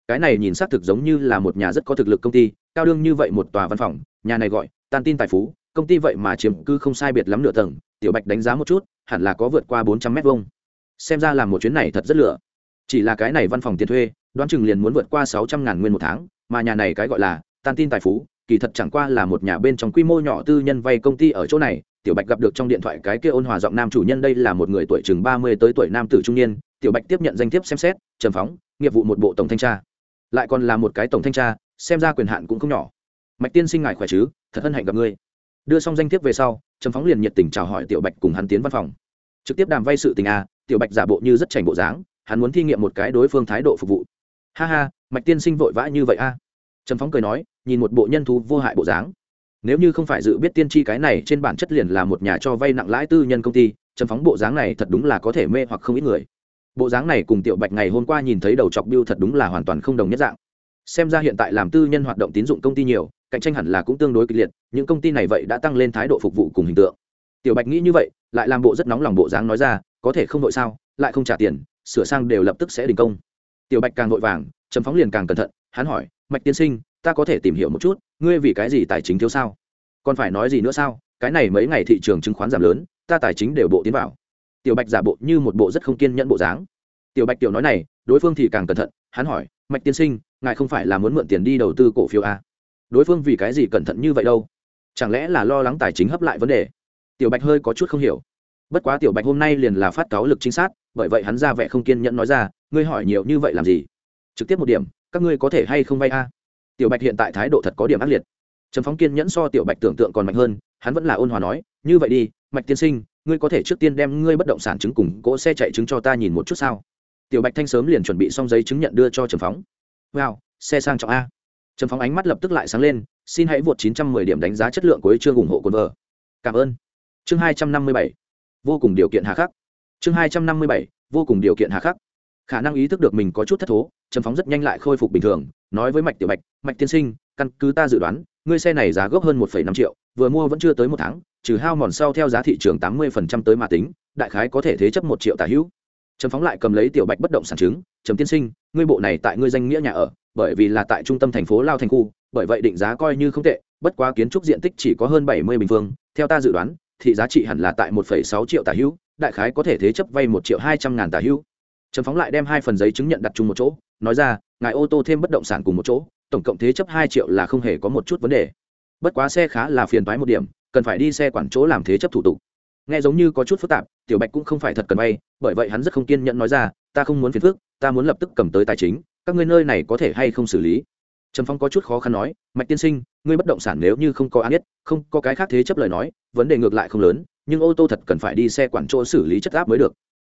cái này nhìn xác thực giống như là một nhà rất có thực lực công ty, cao đương như vậy một tòa văn phòng, nhà này gọi, tan tin tài phú, công ty vậy mà chiếm cư không sai biệt lắm nửa tầng, tiểu bạch đánh giá một chút, hẳn là có vượt qua bốn trăm mét vuông. Xem ra là một chuyến này thật rất lựa. Chỉ là cái này văn phòng tiền thuê, đoán chừng liền muốn vượt qua sáu trăm ngàn nguyên một tháng, mà nhà này cái gọi là tan tin tài phú, kỳ thật chẳng qua là một nhà bên trong quy mô nhỏ tư nhân vay công ty ở chỗ này. Tiểu bạch gặp được trong điện thoại cái kia ôn hòa giọng nam chủ nhân đây là một người tuổi chừng ba mươi tới tuổi nam tử trung niên. Tiểu bạch tiếp nhận danh thiếp xem xét, trầm phóng, nghiệp vụ một bộ tổng thanh tra lại còn là một cái tổng thanh tra, xem ra quyền hạn cũng không nhỏ. Mạch tiên sinh ngài khỏe chứ? Thật hân hạnh gặp ngươi. Đưa xong danh thiếp về sau, trầm phóng liền nhiệt tình chào hỏi tiểu bạch cùng hắn tiến văn phòng. Trực tiếp đàm vay sự tình a, tiểu bạch giả bộ như rất chảnh bộ dáng, hắn muốn thi nghiệm một cái đối phương thái độ phục vụ. Ha ha, mạch tiên sinh vội vã như vậy a? Trầm phóng cười nói, nhìn một bộ nhân thú vô hại bộ dáng. Nếu như không phải dự biết tiên tri cái này, trên bản chất liền là một nhà cho vay nặng lãi tư nhân công ty, trầm phóng bộ dáng này thật đúng là có thể mê hoặc không ít người bộ dáng này cùng tiểu bạch ngày hôm qua nhìn thấy đầu chọc biêu thật đúng là hoàn toàn không đồng nhất dạng. Xem ra hiện tại làm tư nhân hoạt động tín dụng công ty nhiều, cạnh tranh hẳn là cũng tương đối kịch liệt, những công ty này vậy đã tăng lên thái độ phục vụ cùng hình tượng. Tiểu bạch nghĩ như vậy, lại làm bộ rất nóng lòng bộ dáng nói ra, có thể không đội sao, lại không trả tiền, sửa sang đều lập tức sẽ đình công. Tiểu bạch càng vội vàng trầm phóng liền càng cẩn thận, hắn hỏi, mạch tiên sinh, ta có thể tìm hiểu một chút, ngươi vì cái gì tài chính thiếu sao? Còn phải nói gì nữa sao? Cái này mấy ngày thị trường chứng khoán giảm lớn, ta tài chính đều bộ tiến vào tiểu bạch giả bộ như một bộ rất không kiên nhẫn bộ dáng. Tiểu bạch tiểu nói này, đối phương thì càng cẩn thận, hắn hỏi, mạch tiên sinh, ngài không phải là muốn mượn tiền đi đầu tư cổ phiếu à? đối phương vì cái gì cẩn thận như vậy đâu? Chẳng lẽ là lo lắng tài chính hấp lại vấn đề? Tiểu bạch hơi có chút không hiểu. Bất quá tiểu bạch hôm nay liền là phát cáo lực chính xác bởi vậy hắn ra vẻ không kiên nhẫn nói ra, ngươi hỏi nhiều như vậy làm gì? Trực tiếp một điểm, các ngươi có thể hay không vay a? Tiểu bạch hiện tại thái độ thật có điểm ác liệt. Trần phóng kiên nhẫn so tiểu bạch tưởng tượng còn mạnh hơn, hắn vẫn là ôn hòa nói, như vậy đi, mạch tiên sinh ngươi có thể trước tiên đem ngươi bất động sản chứng cùng cỗ xe chạy chứng cho ta nhìn một chút sao? Tiểu bạch thanh sớm liền chuẩn bị xong giấy chứng nhận đưa cho trầm phóng. Wow, xe sang trọng a. Trầm phóng ánh mắt lập tức lại sáng lên, xin hãy vượt 910 điểm đánh giá chất lượng của chương ủng hộ cồn vợ. Cảm ơn. Chương 257. vô cùng điều kiện hà khắc. Chương 257. vô cùng điều kiện hà khắc. Khả năng ý thức được mình có chút thất thố, trầm phóng rất nhanh lại khôi phục bình thường, nói với mạch tiểu bạch, mạch tiên sinh, căn cứ ta dự đoán, ngươi xe này giá gốc hơn một năm triệu, vừa mua vẫn chưa tới một tháng trừ hao mòn sau theo giá thị trường tám mươi tới mà tính, đại khái có thể thế chấp một triệu tả hữu. Trầm phóng lại cầm lấy tiểu bạch bất động sản chứng trầm tiên sinh, ngươi bộ này tại ngươi danh nghĩa nhà ở, bởi vì là tại trung tâm thành phố lao thành khu, bởi vậy định giá coi như không tệ, bất quá kiến trúc diện tích chỉ có hơn bảy mươi bình phương, theo ta dự đoán, thị giá trị hẳn là tại một sáu triệu tả hữu, đại khái có thể thế chấp vay một triệu hai trăm ngàn tả hữu. Trầm phóng lại đem hai phần giấy chứng nhận đặt chung một chỗ, nói ra, ngài ô tô thêm bất động sản cùng một chỗ, tổng cộng thế chấp hai triệu là không hề có một chút vấn đề bất quá xe khá là phiền toái một điểm, cần phải đi xe quản chỗ làm thế chấp thủ tục. Nghe giống như có chút phức tạp, tiểu bạch cũng không phải thật cần vay, bởi vậy hắn rất không kiên nhẫn nói ra, ta không muốn phiền phức, ta muốn lập tức cầm tới tài chính, các ngươi nơi này có thể hay không xử lý? Trầm phong có chút khó khăn nói, mạch tiên sinh, ngươi bất động sản nếu như không có án nhất không có cái khác thế chấp lời nói, vấn đề ngược lại không lớn, nhưng ô tô thật cần phải đi xe quản chỗ xử lý chất áp mới được.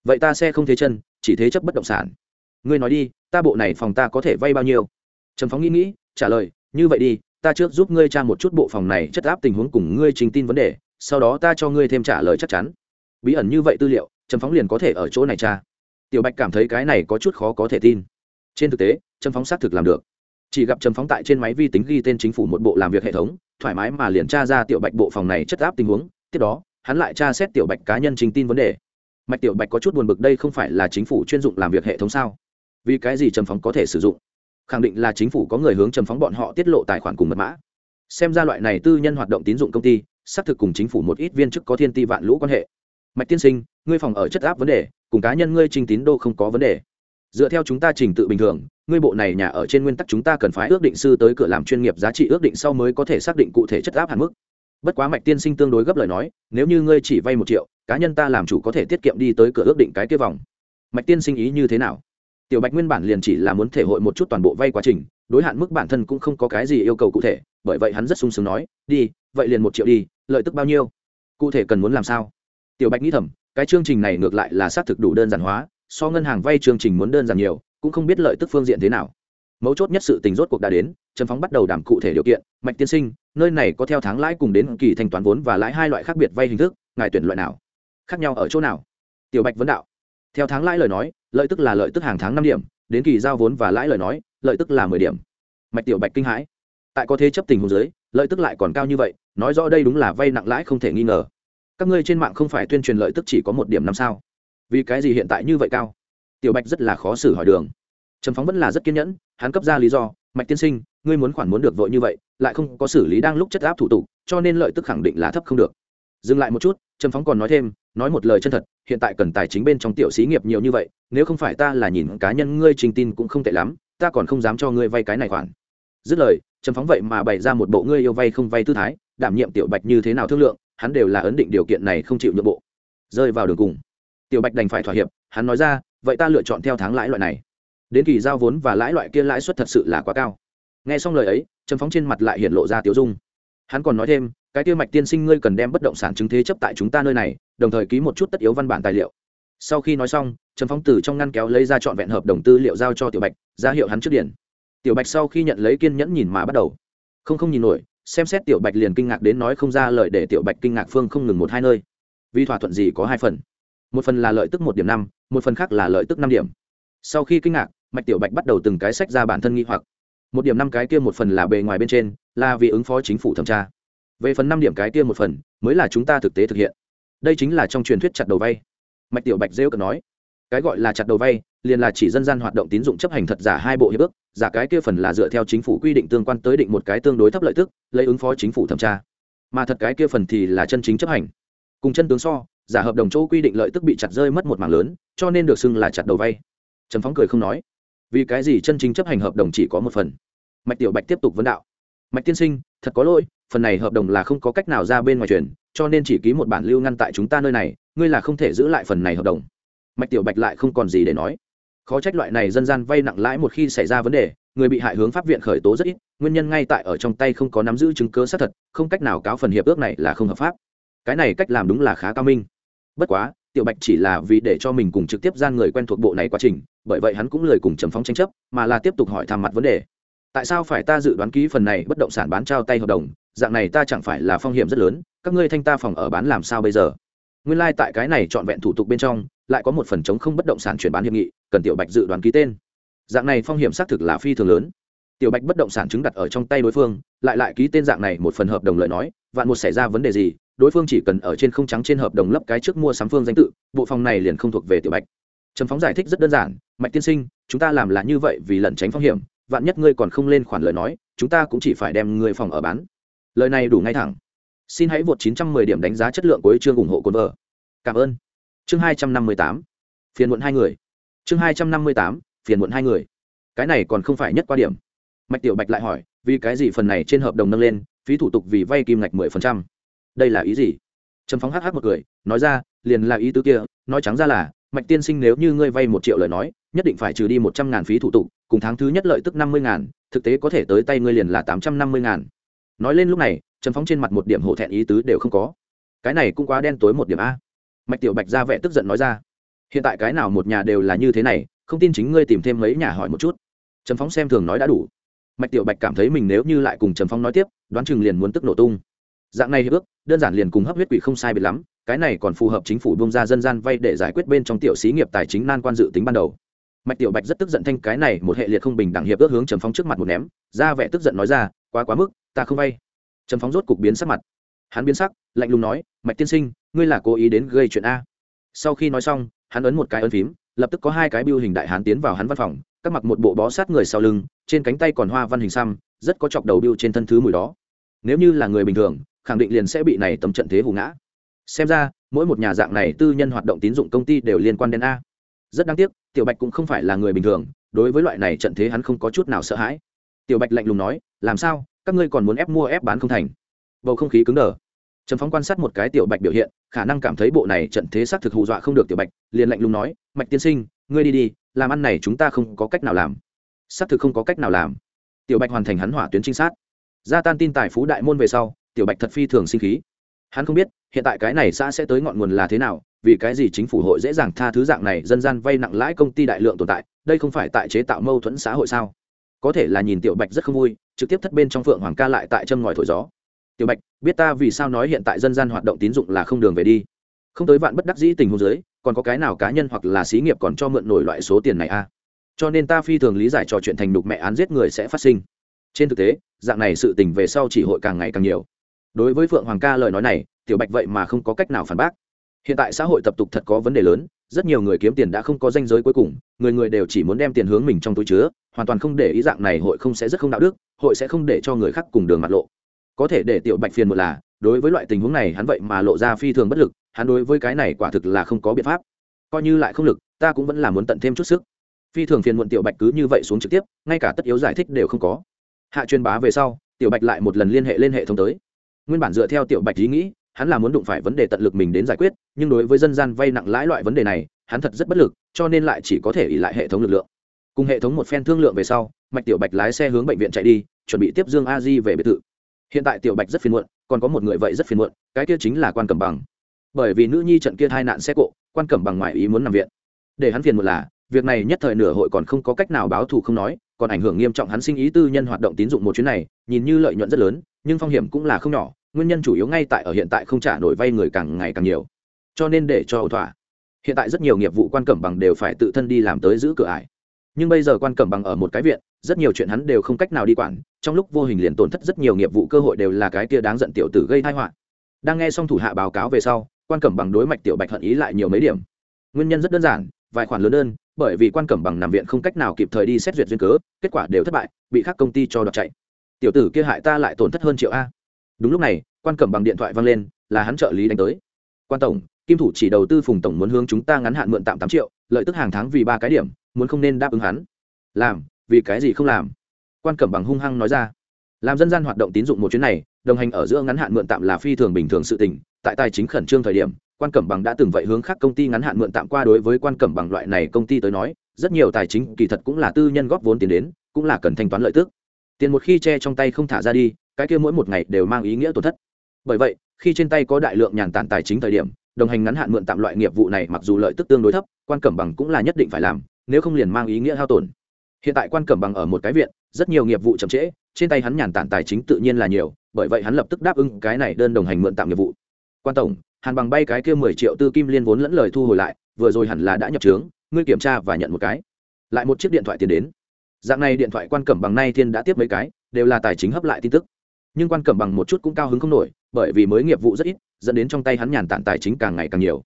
Vậy ta xe không thế chân, chỉ thế chấp bất động sản. Ngươi nói đi, ta bộ này phòng ta có thể vay bao nhiêu? Trầm phóng nghĩ nghĩ, trả lời, như vậy đi ta trước giúp ngươi tra một chút bộ phòng này chất áp tình huống cùng ngươi trình tin vấn đề, sau đó ta cho ngươi thêm trả lời chắc chắn. Bí ẩn như vậy tư liệu, trầm phóng liền có thể ở chỗ này tra. Tiểu bạch cảm thấy cái này có chút khó có thể tin. Trên thực tế, trầm phóng xác thực làm được. Chỉ gặp trầm phóng tại trên máy vi tính ghi tên chính phủ một bộ làm việc hệ thống, thoải mái mà liền tra ra tiểu bạch bộ phòng này chất áp tình huống, tiếp đó, hắn lại tra xét tiểu bạch cá nhân trình tin vấn đề. Mạch tiểu bạch có chút buồn bực đây không phải là chính phủ chuyên dụng làm việc hệ thống sao? Vì cái gì trầm phóng có thể sử dụng? Khẳng định là chính phủ có người hướng trầm phóng bọn họ tiết lộ tài khoản cùng mật mã. Xem ra loại này tư nhân hoạt động tín dụng công ty, xác thực cùng chính phủ một ít viên chức có thiên ti vạn lũ quan hệ. Mạch tiên sinh, ngươi phòng ở chất áp vấn đề, cùng cá nhân ngươi trình tín đô không có vấn đề. Dựa theo chúng ta trình tự bình thường, ngươi bộ này nhà ở trên nguyên tắc chúng ta cần phải ước định sư tới cửa làm chuyên nghiệp giá trị ước định sau mới có thể xác định cụ thể chất áp hạn mức. Bất quá mạch tiên sinh tương đối gấp lời nói, nếu như ngươi chỉ vay một triệu, cá nhân ta làm chủ có thể tiết kiệm đi tới cửa ước định cái kia vòng. Mạch tiên sinh ý như thế nào? Tiểu bạch nguyên bản liền chỉ là muốn thể hội một chút toàn bộ vay quá trình, đối hạn mức bản thân cũng không có cái gì yêu cầu cụ thể, bởi vậy hắn rất sung sướng nói, đi, vậy liền một triệu đi, lợi tức bao nhiêu? Cụ thể cần muốn làm sao? Tiểu bạch nghĩ thầm, cái chương trình này ngược lại là xác thực đủ đơn giản hóa, so ngân hàng vay chương trình muốn đơn giản nhiều, cũng không biết lợi tức phương diện thế nào. Mấu chốt nhất sự tình rốt cuộc đã đến, trần phóng bắt đầu đảm cụ thể điều kiện, mạch tiên sinh, nơi này có theo tháng lãi cùng đến kỳ thanh toán vốn và lãi hai loại khác biệt vay hình thức, ngài tuyển loại nào? Khác nhau ở chỗ nào? Tiểu bạch vấn đạo. Theo tháng lãi lời nói lợi tức là lợi tức hàng tháng năm điểm đến kỳ giao vốn và lãi lời nói lợi tức là mười điểm. Mạch tiểu bạch kinh hãi. Tại có thế chấp tình huống dưới, lợi tức lại còn cao như vậy nói rõ đây đúng là vay nặng lãi không thể nghi ngờ. Các ngươi trên mạng không phải tuyên truyền lợi tức chỉ có một điểm năm sao? Vì cái gì hiện tại như vậy cao? Tiểu bạch rất là khó xử hỏi đường. Trầm phóng vẫn là rất kiên nhẫn hắn cấp ra lý do mạch tiên sinh ngươi muốn khoản muốn được vội như vậy lại không có xử lý đang lúc chất áp thủ tục cho nên lợi tức khẳng định là thấp không được. Dừng lại một chút trầm phóng còn nói thêm, nói một lời chân thật, hiện tại cần tài chính bên trong tiểu xí nghiệp nhiều như vậy, nếu không phải ta là nhìn cá nhân ngươi trình tin cũng không tệ lắm, ta còn không dám cho ngươi vay cái này khoản. Dứt lời, trầm phóng vậy mà bày ra một bộ ngươi yêu vay không vay tư thái, đảm nhiệm tiểu bạch như thế nào thương lượng, hắn đều là ấn định điều kiện này không chịu nhượng bộ. Rơi vào đường cùng. Tiểu bạch đành phải thỏa hiệp, hắn nói ra, vậy ta lựa chọn theo tháng lãi loại này. Đến kỳ giao vốn và lãi loại kia lãi suất thật sự là quá cao. Nghe xong lời ấy, trầm phóng trên mặt lại hiện lộ ra tiểu dung. Hắn còn nói thêm cái kia mạch tiên sinh ngươi cần đem bất động sản chứng thế chấp tại chúng ta nơi này, đồng thời ký một chút tất yếu văn bản tài liệu. Sau khi nói xong, Trần phóng từ trong ngăn kéo lấy ra trọn vẹn hợp đồng tư liệu giao cho tiểu bạch, ra hiệu hắn trước điển tiểu bạch sau khi nhận lấy kiên nhẫn nhìn mà bắt đầu. Không không nhìn nổi, xem xét tiểu bạch liền kinh ngạc đến nói không ra lời để tiểu bạch kinh ngạc phương không ngừng một hai nơi. Vì thỏa thuận gì có hai phần. Một phần là lợi tức một điểm năm, một phần khác là lợi tức năm điểm. Sau khi kinh ngạc, mạch tiểu bạch bắt đầu từng cái sách ra bản thân nghi hoặc. Một điểm năm cái kia một phần là bề ngoài bên trên, là vì ứng phó chính phủ thẩm tra về phần năm điểm cái kia một phần, mới là chúng ta thực tế thực hiện. Đây chính là trong truyền thuyết chặt đầu vay. Mạch tiểu bạch rêu cần nói. Cái gọi là chặt đầu vay, liền là chỉ dân gian hoạt động tín dụng chấp hành thật giả hai bộ hiệp ước, giả cái kia phần là dựa theo chính phủ quy định tương quan tới định một cái tương đối thấp lợi tức, lấy ứng phó chính phủ thẩm tra. Mà thật cái kia phần thì là chân chính chấp hành. Cùng chân tướng so, giả hợp đồng chỗ quy định lợi tức bị chặt rơi mất một mảng lớn, cho nên được xưng là chặt đầu vay. Trần phóng cười không nói. Vì cái gì chân chính chấp hành hợp đồng chỉ có một phần? Mạch tiểu bạch tiếp tục vấn đạo. Mạch tiên sinh, thật có lỗi phần này hợp đồng là không có cách nào ra bên ngoài truyền, cho nên chỉ ký một bản lưu ngăn tại chúng ta nơi này, ngươi là không thể giữ lại phần này hợp đồng. Mạch tiểu bạch lại không còn gì để nói. Khó trách loại này dân gian vay nặng lãi một khi xảy ra vấn đề, người bị hại hướng pháp viện khởi tố rất ít, nguyên nhân ngay tại ở trong tay không có nắm giữ chứng cớ xác thật, không cách nào cáo phần hiệp ước này là không hợp pháp. Cái này cách làm đúng là khá cao minh. Bất quá, tiểu bạch chỉ là vì để cho mình cùng trực tiếp gian người quen thuộc bộ này quá trình, bởi vậy hắn cũng lời cùng trầm phóng tranh chấp, mà là tiếp tục hỏi thăm mặt vấn đề. Tại sao phải ta dự đoán ký phần này bất động sản bán trao tay hợp đồng dạng này ta chẳng phải là phong hiểm rất lớn, các ngươi thanh ta phòng ở bán làm sao bây giờ? Nguyên lai、like、tại cái này trọn vẹn thủ tục bên trong, lại có một phần chống không bất động sản chuyển bán hiệp nghị, cần tiểu bạch dự đoán ký tên. Dạng này phong hiểm xác thực là phi thường lớn. Tiểu bạch bất động sản chứng đặt ở trong tay đối phương, lại lại ký tên dạng này một phần hợp đồng lời nói, vạn một xảy ra vấn đề gì, đối phương chỉ cần ở trên không trắng trên hợp đồng lấp cái trước mua sắm phương danh tự, bộ phòng này liền không thuộc về tiểu bạch. Trầm phóng giải thích rất đơn giản, mạch tiên sinh, chúng ta làm là như vậy vì lẩn tránh phong hiểm, vạn nhất ngươi còn không lên khoản lời nói, chúng ta cũng chỉ phải đem người phòng ở bán lời này đủ ngay thẳng. Xin hãy vượt 910 điểm đánh giá chất lượng của chương ủng hộ cồn vợ. Cảm ơn. Chương 258 phiền muộn hai người. Chương 258 phiền muộn hai người. Cái này còn không phải nhất qua điểm. Mạch tiểu bạch lại hỏi, vì cái gì phần này trên hợp đồng nâng lên, phí thủ tục vì vay kim ngạch 10%. đây là ý gì? Trầm phóng hh một cười, nói ra, liền là ý tứ kia, nói trắng ra là, mạch tiên sinh nếu như ngươi vay một triệu lời nói, nhất định phải trừ đi một trăm ngàn phí thủ tục, cùng tháng thứ nhất lợi tức năm mươi ngàn, thực tế có thể tới tay ngươi liền là tám trăm năm mươi ngàn nói lên lúc này, trầm phóng trên mặt một điểm hổ thẹn ý tứ đều không có. Cái này cũng quá đen tối một điểm a. Mạch tiểu bạch ra vẻ tức giận nói ra. Hiện tại cái nào một nhà đều là như thế này, không tin chính ngươi tìm thêm mấy nhà hỏi một chút. Trầm phóng xem thường nói đã đủ. Mạch tiểu bạch cảm thấy mình nếu như lại cùng trầm phóng nói tiếp, đoán chừng liền muốn tức nổ tung. Dạng này hiệp ước, đơn giản liền cùng hấp huyết quỷ không sai biệt lắm, cái này còn phù hợp chính phủ bông ra dân gian vay để giải quyết bên trong tiểu xí nghiệp tài chính nan quan dự tính ban đầu. Mạch tiểu bạch rất tức giận thanh cái này, một hệ liệt không bình đẳng hiệp ước hướng trầm phóng trước mặt một ném, ra vẻ tức giận nói ra, quá quá mức ta không vay trầm phóng rốt cục biến sắc mặt. Hắn biến sắc, lạnh lùng nói, mạch tiên sinh, ngươi là cố ý đến gây chuyện a? Sau khi nói xong, hắn ấn một cái ấn phím, lập tức có hai cái biêu hình đại hán tiến vào hắn văn phòng, các mặc một bộ bó sát người sau lưng, trên cánh tay còn hoa văn hình xăm, rất có chọc đầu biêu trên thân thứ mùi đó. Nếu như là người bình thường, khẳng định liền sẽ bị này tầm trận thế hù ngã. Xem ra, mỗi một nhà dạng này tư nhân hoạt động tín dụng công ty đều liên quan đến a. Rất đáng tiếc, tiểu bạch cũng không phải là người bình thường, đối với loại này trận thế hắn không có chút nào sợ hãi. Tiểu bạch lạnh lùng nói, làm sao? Các ngươi còn muốn ép mua ép bán không thành. Bầu không khí cứng đờ. Trần phóng quan sát một cái tiểu bạch biểu hiện, khả năng cảm thấy bộ này trận thế xác thực hù dọa không được tiểu bạch, liền lạnh lùng nói, mạch tiên sinh, ngươi đi đi, làm ăn này chúng ta không có cách nào làm. Xác thực không có cách nào làm. Tiểu bạch hoàn thành hắn hỏa tuyến trinh sát. Gia tan tin tài phú đại môn về sau, tiểu bạch thật phi thường sinh khí. Hắn không biết, hiện tại cái này xã sẽ tới ngọn nguồn là thế nào, vì cái gì chính phủ hội dễ dàng tha thứ dạng này dân gian vay nặng lãi công ty đại lượng tồn tại, đây không phải tại chế tạo mâu thuẫn xã hội sao? Có thể là nhìn tiểu bạch rất không vui trực tiếp thất bên trong phượng hoàng ca lại tại châm ngòi thổi gió. Tiểu bạch, biết ta vì sao nói hiện tại dân gian hoạt động tín dụng là không đường về đi. Không tới vạn bất đắc dĩ tình huống giới còn có cái nào cá nhân hoặc là xí nghiệp còn cho mượn nổi loại số tiền này a à? cho nên ta phi thường lý giải trò chuyện thành đục mẹ án giết người sẽ phát sinh. Trên thực tế, dạng này sự tình về sau chỉ hội càng ngày càng nhiều. Đối với phượng hoàng ca lời nói này, tiểu bạch vậy mà không có cách nào phản bác. Hiện tại xã hội tập tục thật có vấn đề lớn rất nhiều người kiếm tiền đã không có danh giới cuối cùng, người người đều chỉ muốn đem tiền hướng mình trong túi chứa, hoàn toàn không để ý dạng này hội không sẽ rất không đạo đức, hội sẽ không để cho người khác cùng đường mặt lộ. Có thể để tiểu bạch phiền một là, đối với loại tình huống này hắn vậy mà lộ ra phi thường bất lực, hắn đối với cái này quả thực là không có biện pháp. Coi như lại không lực, ta cũng vẫn là muốn tận thêm chút sức. Phi thường phiền muộn tiểu bạch cứ như vậy xuống trực tiếp, ngay cả tất yếu giải thích đều không có. Hạ truyền bá về sau, tiểu bạch lại một lần liên hệ lên hệ thống tới. Nguyên bản dựa theo tiểu bạch ý nghĩ hắn là muốn đụng phải vấn đề tận lực mình đến giải quyết, nhưng đối với dân gian vay nặng lãi loại vấn đề này, hắn thật rất bất lực, cho nên lại chỉ có thể ỉ lại hệ thống lực lượng. Cùng hệ thống một phen thương lượng về sau, mạch tiểu bạch lái xe hướng bệnh viện chạy đi, chuẩn bị tiếp dương a di về biệt thự. Hiện tại tiểu bạch rất phiền muộn, còn có một người vậy rất phiền muộn, cái kia chính là quan cẩm bằng. Bởi vì nữ nhi trận kia hai nạn xe cộ, quan cẩm bằng ngoại ý muốn nằm viện. Để hắn phiền một là, việc này nhất thời nửa hội còn không có cách nào báo thù không nói, còn ảnh hưởng nghiêm trọng hắn sinh ý tư nhân hoạt động tín dụng một chuyến này, nhìn như lợi nhuận rất lớn, nhưng phong hiểm cũng là không nhỏ nguyên nhân chủ yếu ngay tại ở hiện tại không trả nổi vay người càng ngày càng nhiều. Cho nên để cho ẩu thỏa. Hiện tại rất nhiều nghiệp vụ quan cẩm bằng đều phải tự thân đi làm tới giữ cửa ải. Nhưng bây giờ quan cẩm bằng ở một cái viện, rất nhiều chuyện hắn đều không cách nào đi quản. Trong lúc vô hình liền tổn thất rất nhiều nghiệp vụ cơ hội đều là cái kia đáng giận tiểu tử gây tai họa. Đang nghe xong thủ hạ báo cáo về sau, quan cẩm bằng đối mạch tiểu bạch hận ý lại nhiều mấy điểm. Nguyên nhân rất đơn giản, vài khoản lớn đơn bởi vì quan cẩm bằng nằm viện không cách nào kịp thời đi xét duyệt duyên cớ, kết quả đều thất bại, bị các công ty cho đoạt chạy. Tiểu tử kia hại ta lại tổn thất hơn triệu a đúng lúc này, quan cẩm bằng điện thoại vang lên, là hắn trợ lý đánh tới. Quan tổng, kim thủ chỉ đầu tư phùng tổng muốn hướng chúng ta ngắn hạn mượn tạm tám triệu, lợi tức hàng tháng vì ba cái điểm, muốn không nên đáp ứng hắn. Làm, vì cái gì không làm? Quan cẩm bằng hung hăng nói ra. Làm dân gian hoạt động tín dụng một chuyến này, đồng hành ở giữa ngắn hạn mượn tạm là phi thường bình thường sự tình, tại tài chính khẩn trương thời điểm, quan cẩm bằng đã từng vậy hướng khác công ty ngắn hạn mượn tạm qua đối với quan cẩm bằng loại này công ty tới nói, rất nhiều tài chính kỳ thật cũng là tư nhân góp vốn tiền đến, cũng là cần thanh toán lợi tức. Tiền một khi che trong tay không thả ra đi cái kia mỗi một ngày đều mang ý nghĩa tổn thất. Bởi vậy, khi trên tay có đại lượng nhàn tản tài chính thời điểm, đồng hành ngắn hạn mượn tạm loại nghiệp vụ này mặc dù lợi tức tương đối thấp, quan cẩm bằng cũng là nhất định phải làm, nếu không liền mang ý nghĩa hao tổn. Hiện tại quan cẩm bằng ở một cái viện, rất nhiều nghiệp vụ chậm trễ, trên tay hắn nhàn tản tài chính tự nhiên là nhiều, bởi vậy hắn lập tức đáp ứng cái này đơn đồng hành mượn tạm nghiệp vụ. Quan tổng, hàn bằng bay cái kia mười triệu tư kim liên vốn lẫn lời thu hồi lại, vừa rồi hẳn là đã nhập trướng, ngươi kiểm tra và nhận một cái. Lại một chiếc điện thoại tiền đến. Dạng này điện thoại quan cẩm bằng nay thiên đã tiếp mấy cái, đều là tài chính hấp lại tin tức nhưng quan cẩm bằng một chút cũng cao hứng không nổi, bởi vì mới nghiệp vụ rất ít, dẫn đến trong tay hắn nhàn tản tài chính càng ngày càng nhiều.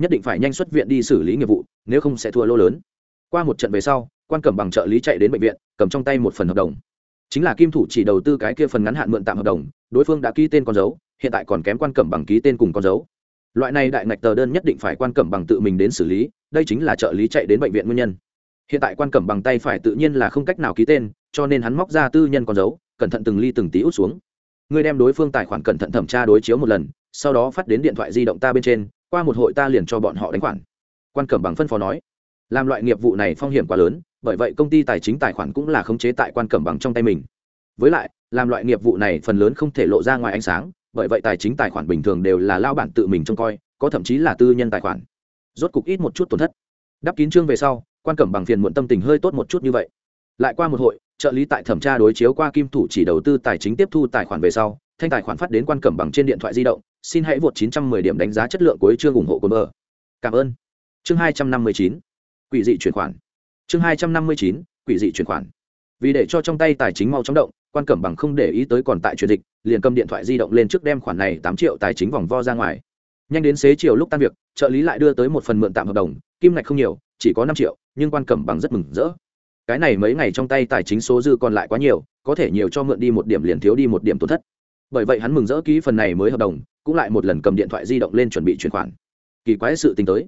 Nhất định phải nhanh xuất viện đi xử lý nghiệp vụ, nếu không sẽ thua lô lớn. Qua một trận về sau, quan cẩm bằng trợ lý chạy đến bệnh viện, cầm trong tay một phần hợp đồng. Chính là kim thủ chỉ đầu tư cái kia phần ngắn hạn mượn tạm hợp đồng, đối phương đã ký tên con dấu, hiện tại còn kém quan cẩm bằng ký tên cùng con dấu. Loại này đại ngạch tờ đơn nhất định phải quan cẩm bằng tự mình đến xử lý, đây chính là trợ lý chạy đến bệnh viện nguyên nhân. Hiện tại quan cẩm bằng tay phải tự nhiên là không cách nào ký tên, cho nên hắn móc ra tư nhân con dấu, cẩn thận từng ly từng tí út xuống ngươi đem đối phương tài khoản cẩn thận thẩm tra đối chiếu một lần, sau đó phát đến điện thoại di động ta bên trên, qua một hội ta liền cho bọn họ đánh khoản. Quan cẩm bằng phân phó nói. Làm loại nghiệp vụ này phong hiểm quá lớn, bởi vậy công ty tài chính tài khoản cũng là khống chế tại quan cẩm bằng trong tay mình. Với lại, làm loại nghiệp vụ này phần lớn không thể lộ ra ngoài ánh sáng, bởi vậy tài chính tài khoản bình thường đều là lao bản tự mình trông coi, có thậm chí là tư nhân tài khoản. Rốt cục ít một chút tổn thất. Đắp kín chương về sau, quan cẩm bằng phiền muộn tâm tình hơi tốt một chút như vậy lại qua một hội, trợ lý tại thẩm tra đối chiếu qua kim thủ chỉ đầu tư tài chính tiếp thu tài khoản về sau, thanh tài khoản phát đến quan cẩm bằng trên điện thoại di động, xin hãy vượt 910 điểm đánh giá chất lượng cuối chương ủng hộ của bờ. Cảm ơn. Chương 259 quỷ dị chuyển khoản. Chương 259 quỷ dị chuyển khoản. Vì để cho trong tay tài chính mau chóng động, quan cẩm bằng không để ý tới còn tại chuyển dịch, liền cầm điện thoại di động lên trước đem khoản này tám triệu tài chính vòng vo ra ngoài. Nhanh đến xế chiều lúc tan việc, trợ lý lại đưa tới một phần mượn tạm hợp đồng, kim ngạch không nhiều, chỉ có năm triệu, nhưng quan cẩm bằng rất mừng rỡ cái này mấy ngày trong tay tài chính số dư còn lại quá nhiều, có thể nhiều cho mượn đi một điểm liền thiếu đi một điểm tổn thất. Bởi vậy hắn mừng rỡ ký phần này mới hợp đồng, cũng lại một lần cầm điện thoại di động lên chuẩn bị chuyển khoản. Kỳ quái sự tính tới.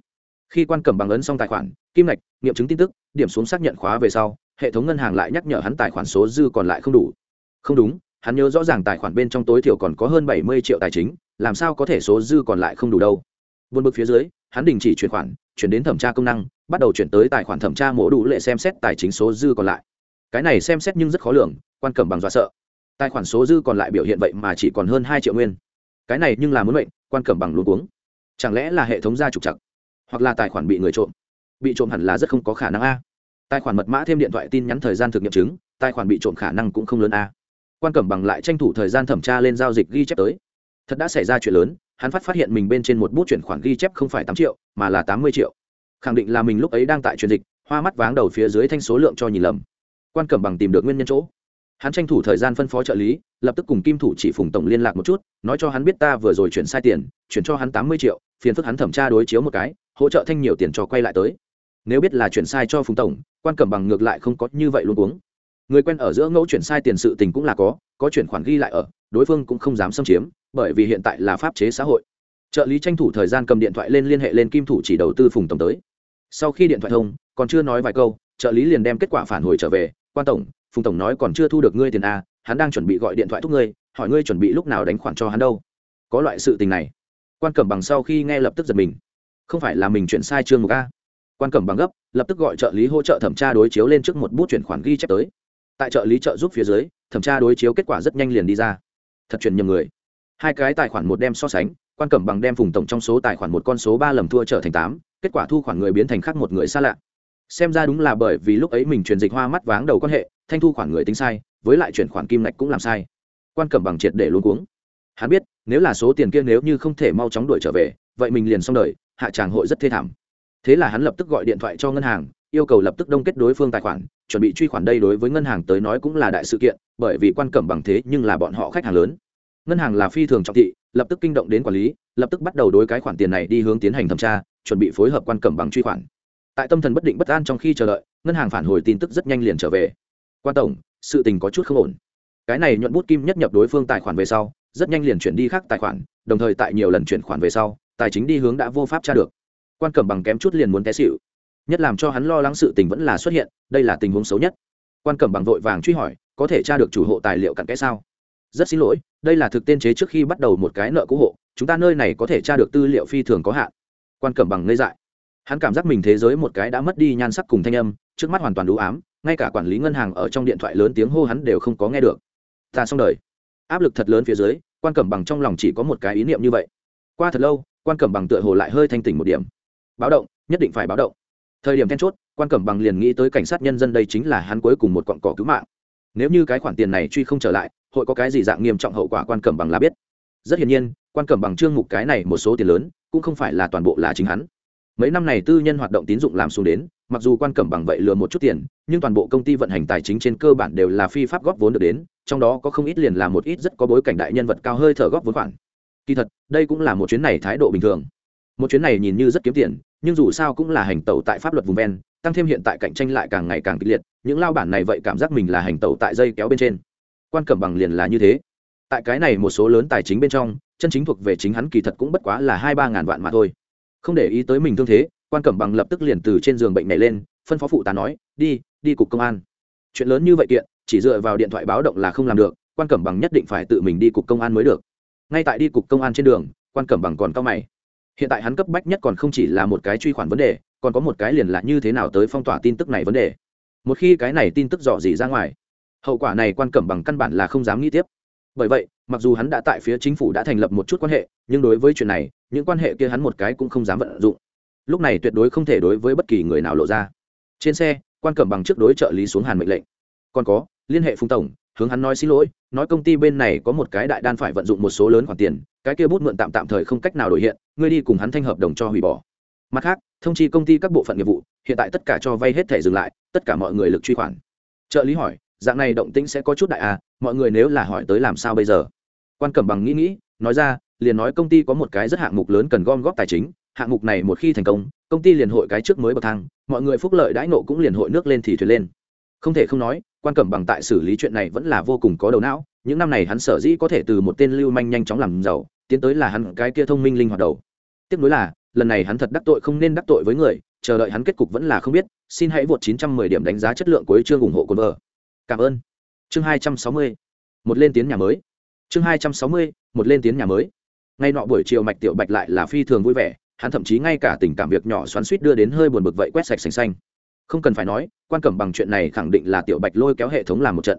Khi quan cầm bằng ấn xong tài khoản, kim ngạch, nghiệm chứng tin tức, điểm xuống xác nhận khóa về sau, hệ thống ngân hàng lại nhắc nhở hắn tài khoản số dư còn lại không đủ. Không đúng, hắn nhớ rõ ràng tài khoản bên trong tối thiểu còn có hơn bảy mươi triệu tài chính, làm sao có thể số dư còn lại không đủ đâu. Vượt bực phía dưới hắn đình chỉ chuyển khoản, chuyển đến thẩm tra công năng, bắt đầu chuyển tới tài khoản thẩm tra mổ đủ lệ xem xét tài chính số dư còn lại. Cái này xem xét nhưng rất khó lường, quan cẩm bằng dọa sợ. Tài khoản số dư còn lại biểu hiện vậy mà chỉ còn hơn hai triệu nguyên. Cái này nhưng là muốn mệnh, quan cẩm bằng luôn cuống. Chẳng lẽ là hệ thống gia trục chặt? Hoặc là tài khoản bị người trộm? Bị trộm hẳn là rất không có khả năng a. Tài khoản mật mã thêm điện thoại tin nhắn thời gian thực nghiệm chứng, tài khoản bị trộm khả năng cũng không lớn a. Quan cẩm bằng lại tranh thủ thời gian thẩm tra lên giao dịch ghi chép tới. Thật đã xảy ra chuyện lớn hắn phát phát hiện mình bên trên một bút chuyển khoản ghi chép không phải tám triệu, mà là tám mươi triệu. Khẳng định là mình lúc ấy đang tại truyền dịch, hoa mắt váng đầu phía dưới thanh số lượng cho nhìn lầm. Quan cẩm bằng tìm được nguyên nhân chỗ. Hắn tranh thủ thời gian phân phó trợ lý, lập tức cùng kim thủ chỉ phùng tổng liên lạc một chút, nói cho hắn biết ta vừa rồi chuyển sai tiền, chuyển cho hắn tám mươi triệu, phiền phức hắn thẩm tra đối chiếu một cái, hỗ trợ thanh nhiều tiền cho quay lại tới. Nếu biết là chuyển sai cho phùng tổng, quan cẩm bằng ngược lại không có như vậy luôn uống. Người quen ở giữa ngẫu chuyển sai tiền sự tình cũng là có có chuyển khoản ghi lại ở đối phương cũng không dám xâm chiếm, bởi vì hiện tại là pháp chế xã hội. Trợ lý tranh thủ thời gian cầm điện thoại lên liên hệ lên kim thủ chỉ đầu tư phùng tổng tới. Sau khi điện thoại thông, còn chưa nói vài câu, trợ lý liền đem kết quả phản hồi trở về. Quan tổng, phùng tổng nói còn chưa thu được ngươi tiền a hắn đang chuẩn bị gọi điện thoại thúc ngươi, hỏi ngươi chuẩn bị lúc nào đánh khoản cho hắn đâu. Có loại sự tình này. Quan cẩm bằng sau khi nghe lập tức giật mình. Không phải là mình chuyển sai chương một a? Quan cẩm bằng gấp, lập tức gọi trợ lý hỗ trợ thẩm tra đối chiếu lên trước một bút chuyển khoản ghi chép tới. Tại trợ lý trợ giúp phía dưới, thẩm tra đối chiếu kết quả rất nhanh liền đi ra thật chuyển nhầm người. Hai cái tài khoản một đem so sánh, quan cẩm bằng đem phùng tổng trong số tài khoản một con số ba lầm thua trở thành tám, kết quả thu khoản người biến thành khác một người xa lạ. Xem ra đúng là bởi vì lúc ấy mình truyền dịch hoa mắt váng đầu quan hệ, thanh thu khoản người tính sai, với lại chuyển khoản kim ngạch cũng làm sai. Quan cẩm bằng triệt để luôn cuống. Hắn biết, nếu là số tiền kia nếu như không thể mau chóng đuổi trở về, vậy mình liền xong đời, hạ tràng hội rất thê thảm. Thế là hắn lập tức gọi điện thoại cho ngân hàng yêu cầu lập tức đông kết đối phương tài khoản, chuẩn bị truy khoản đây đối với ngân hàng tới nói cũng là đại sự kiện, bởi vì quan cẩm bằng thế nhưng là bọn họ khách hàng lớn. Ngân hàng là phi thường trọng thị, lập tức kinh động đến quản lý, lập tức bắt đầu đối cái khoản tiền này đi hướng tiến hành thẩm tra, chuẩn bị phối hợp quan cẩm bằng truy khoản. Tại tâm thần bất định bất an trong khi chờ đợi, ngân hàng phản hồi tin tức rất nhanh liền trở về. Quan tổng, sự tình có chút không ổn. Cái này nhuận bút kim nhất nhập đối phương tài khoản về sau, rất nhanh liền chuyển đi khác tài khoản, đồng thời tại nhiều lần chuyển khoản về sau, tài chính đi hướng đã vô pháp tra được. Quan cẩm bằng kém chút liền muốn té xịu nhất làm cho hắn lo lắng sự tình vẫn là xuất hiện, đây là tình huống xấu nhất. Quan cẩm bằng vội vàng truy hỏi, có thể tra được chủ hộ tài liệu cặn kẽ sao? Rất xin lỗi, đây là thực tên chế trước khi bắt đầu một cái nợ cũ hộ, chúng ta nơi này có thể tra được tư liệu phi thường có hạn. Quan cẩm bằng ngây dại. Hắn cảm giác mình thế giới một cái đã mất đi nhan sắc cùng thanh âm, trước mắt hoàn toàn đủ ám, ngay cả quản lý ngân hàng ở trong điện thoại lớn tiếng hô hắn đều không có nghe được. Ta xong đời. Áp lực thật lớn phía dưới, quan cẩm bằng trong lòng chỉ có một cái ý niệm như vậy. Qua thật lâu, quan cẩm bằng tựa hồ lại hơi thanh tỉnh một điểm. Báo động, nhất định phải báo động thời điểm then chốt, quan cẩm bằng liền nghĩ tới cảnh sát nhân dân đây chính là hắn cuối cùng một cọn cỏ cứu mạng. Nếu như cái khoản tiền này truy không trở lại, hội có cái gì dạng nghiêm trọng hậu quả quan cẩm bằng là biết. Rất hiển nhiên, quan cẩm bằng trương mục cái này một số tiền lớn, cũng không phải là toàn bộ là chính hắn. Mấy năm này tư nhân hoạt động tín dụng làm xuống đến, mặc dù quan cẩm bằng vậy lừa một chút tiền, nhưng toàn bộ công ty vận hành tài chính trên cơ bản đều là phi pháp góp vốn được đến, trong đó có không ít liền là một ít rất có bối cảnh đại nhân vật cao hơi thở góp vốn khoản. Kỳ thật, đây cũng là một chuyến này thái độ bình thường một chuyến này nhìn như rất kiếm tiền, nhưng dù sao cũng là hành tẩu tại pháp luật vùng ven, tăng thêm hiện tại cạnh tranh lại càng ngày càng kịch liệt, những lao bản này vậy cảm giác mình là hành tẩu tại dây kéo bên trên. Quan cẩm bằng liền là như thế. Tại cái này một số lớn tài chính bên trong, chân chính thuộc về chính hắn kỳ thật cũng bất quá là hai ba ngàn vạn mà thôi. Không để ý tới mình thương thế, quan cẩm bằng lập tức liền từ trên giường bệnh này lên, phân phó phụ tá nói, đi đi cục công an. Chuyện lớn như vậy kiện, chỉ dựa vào điện thoại báo động là không làm được, quan cẩm bằng nhất định phải tự mình đi cục công an mới được. Ngay tại đi cục công an trên đường, quan cẩm bằng còn cao mày hiện tại hắn cấp bách nhất còn không chỉ là một cái truy khoản vấn đề, còn có một cái liền là như thế nào tới phong tỏa tin tức này vấn đề. Một khi cái này tin tức dò dỉ ra ngoài, hậu quả này quan cẩm bằng căn bản là không dám nghĩ tiếp. Bởi vậy, mặc dù hắn đã tại phía chính phủ đã thành lập một chút quan hệ, nhưng đối với chuyện này, những quan hệ kia hắn một cái cũng không dám vận dụng. Lúc này tuyệt đối không thể đối với bất kỳ người nào lộ ra. Trên xe, quan cẩm bằng trước đối trợ lý xuống hàn mệnh lệnh. Còn có, liên hệ phùng tổng, hướng hắn nói xin lỗi, nói công ty bên này có một cái đại đan phải vận dụng một số lớn khoản tiền, cái kia bút mượn tạm tạm thời không cách nào đổi hiện ngươi đi cùng hắn thanh hợp đồng cho hủy bỏ. Mặt khác, thông chi công ty các bộ phận nghiệp vụ, hiện tại tất cả cho vay hết thể dừng lại, tất cả mọi người lực truy khoản. Trợ lý hỏi, dạng này động tĩnh sẽ có chút đại à mọi người nếu là hỏi tới làm sao bây giờ? Quan cẩm bằng nghĩ nghĩ, nói ra, liền nói công ty có một cái rất hạng mục lớn cần gom góp tài chính, hạng mục này một khi thành công công ty liền hội cái trước mới bậc thang, mọi người phúc lợi đãi nộ cũng liền hội nước lên thì thuyền lên. Không thể không nói, quan cẩm bằng tại xử lý chuyện này vẫn là vô cùng có đầu não, những năm này hắn sở dĩ có thể từ một tên lưu manh nhanh chóng làm giàu, tiến tới là hắn cái kia thông minh linh hoạt đầu tiếp nối là, lần này hắn thật đắc tội không nên đắc tội với người, chờ đợi hắn kết cục vẫn là không biết, xin hãy vượt 910 điểm đánh giá chất lượng cuối chương ủng hộ cồn vợ. Cảm ơn. Chương 260. một lên tiến nhà mới. Chương 260. một lên tiến nhà mới. Ngay nọ buổi chiều mạch tiểu bạch lại là phi thường vui vẻ, hắn thậm chí ngay cả tình cảm việc nhỏ xoắn suýt đưa đến hơi buồn bực vậy quét sạch sành xanh. Không cần phải nói, quan cẩm bằng chuyện này khẳng định là tiểu bạch lôi kéo hệ thống làm một trận.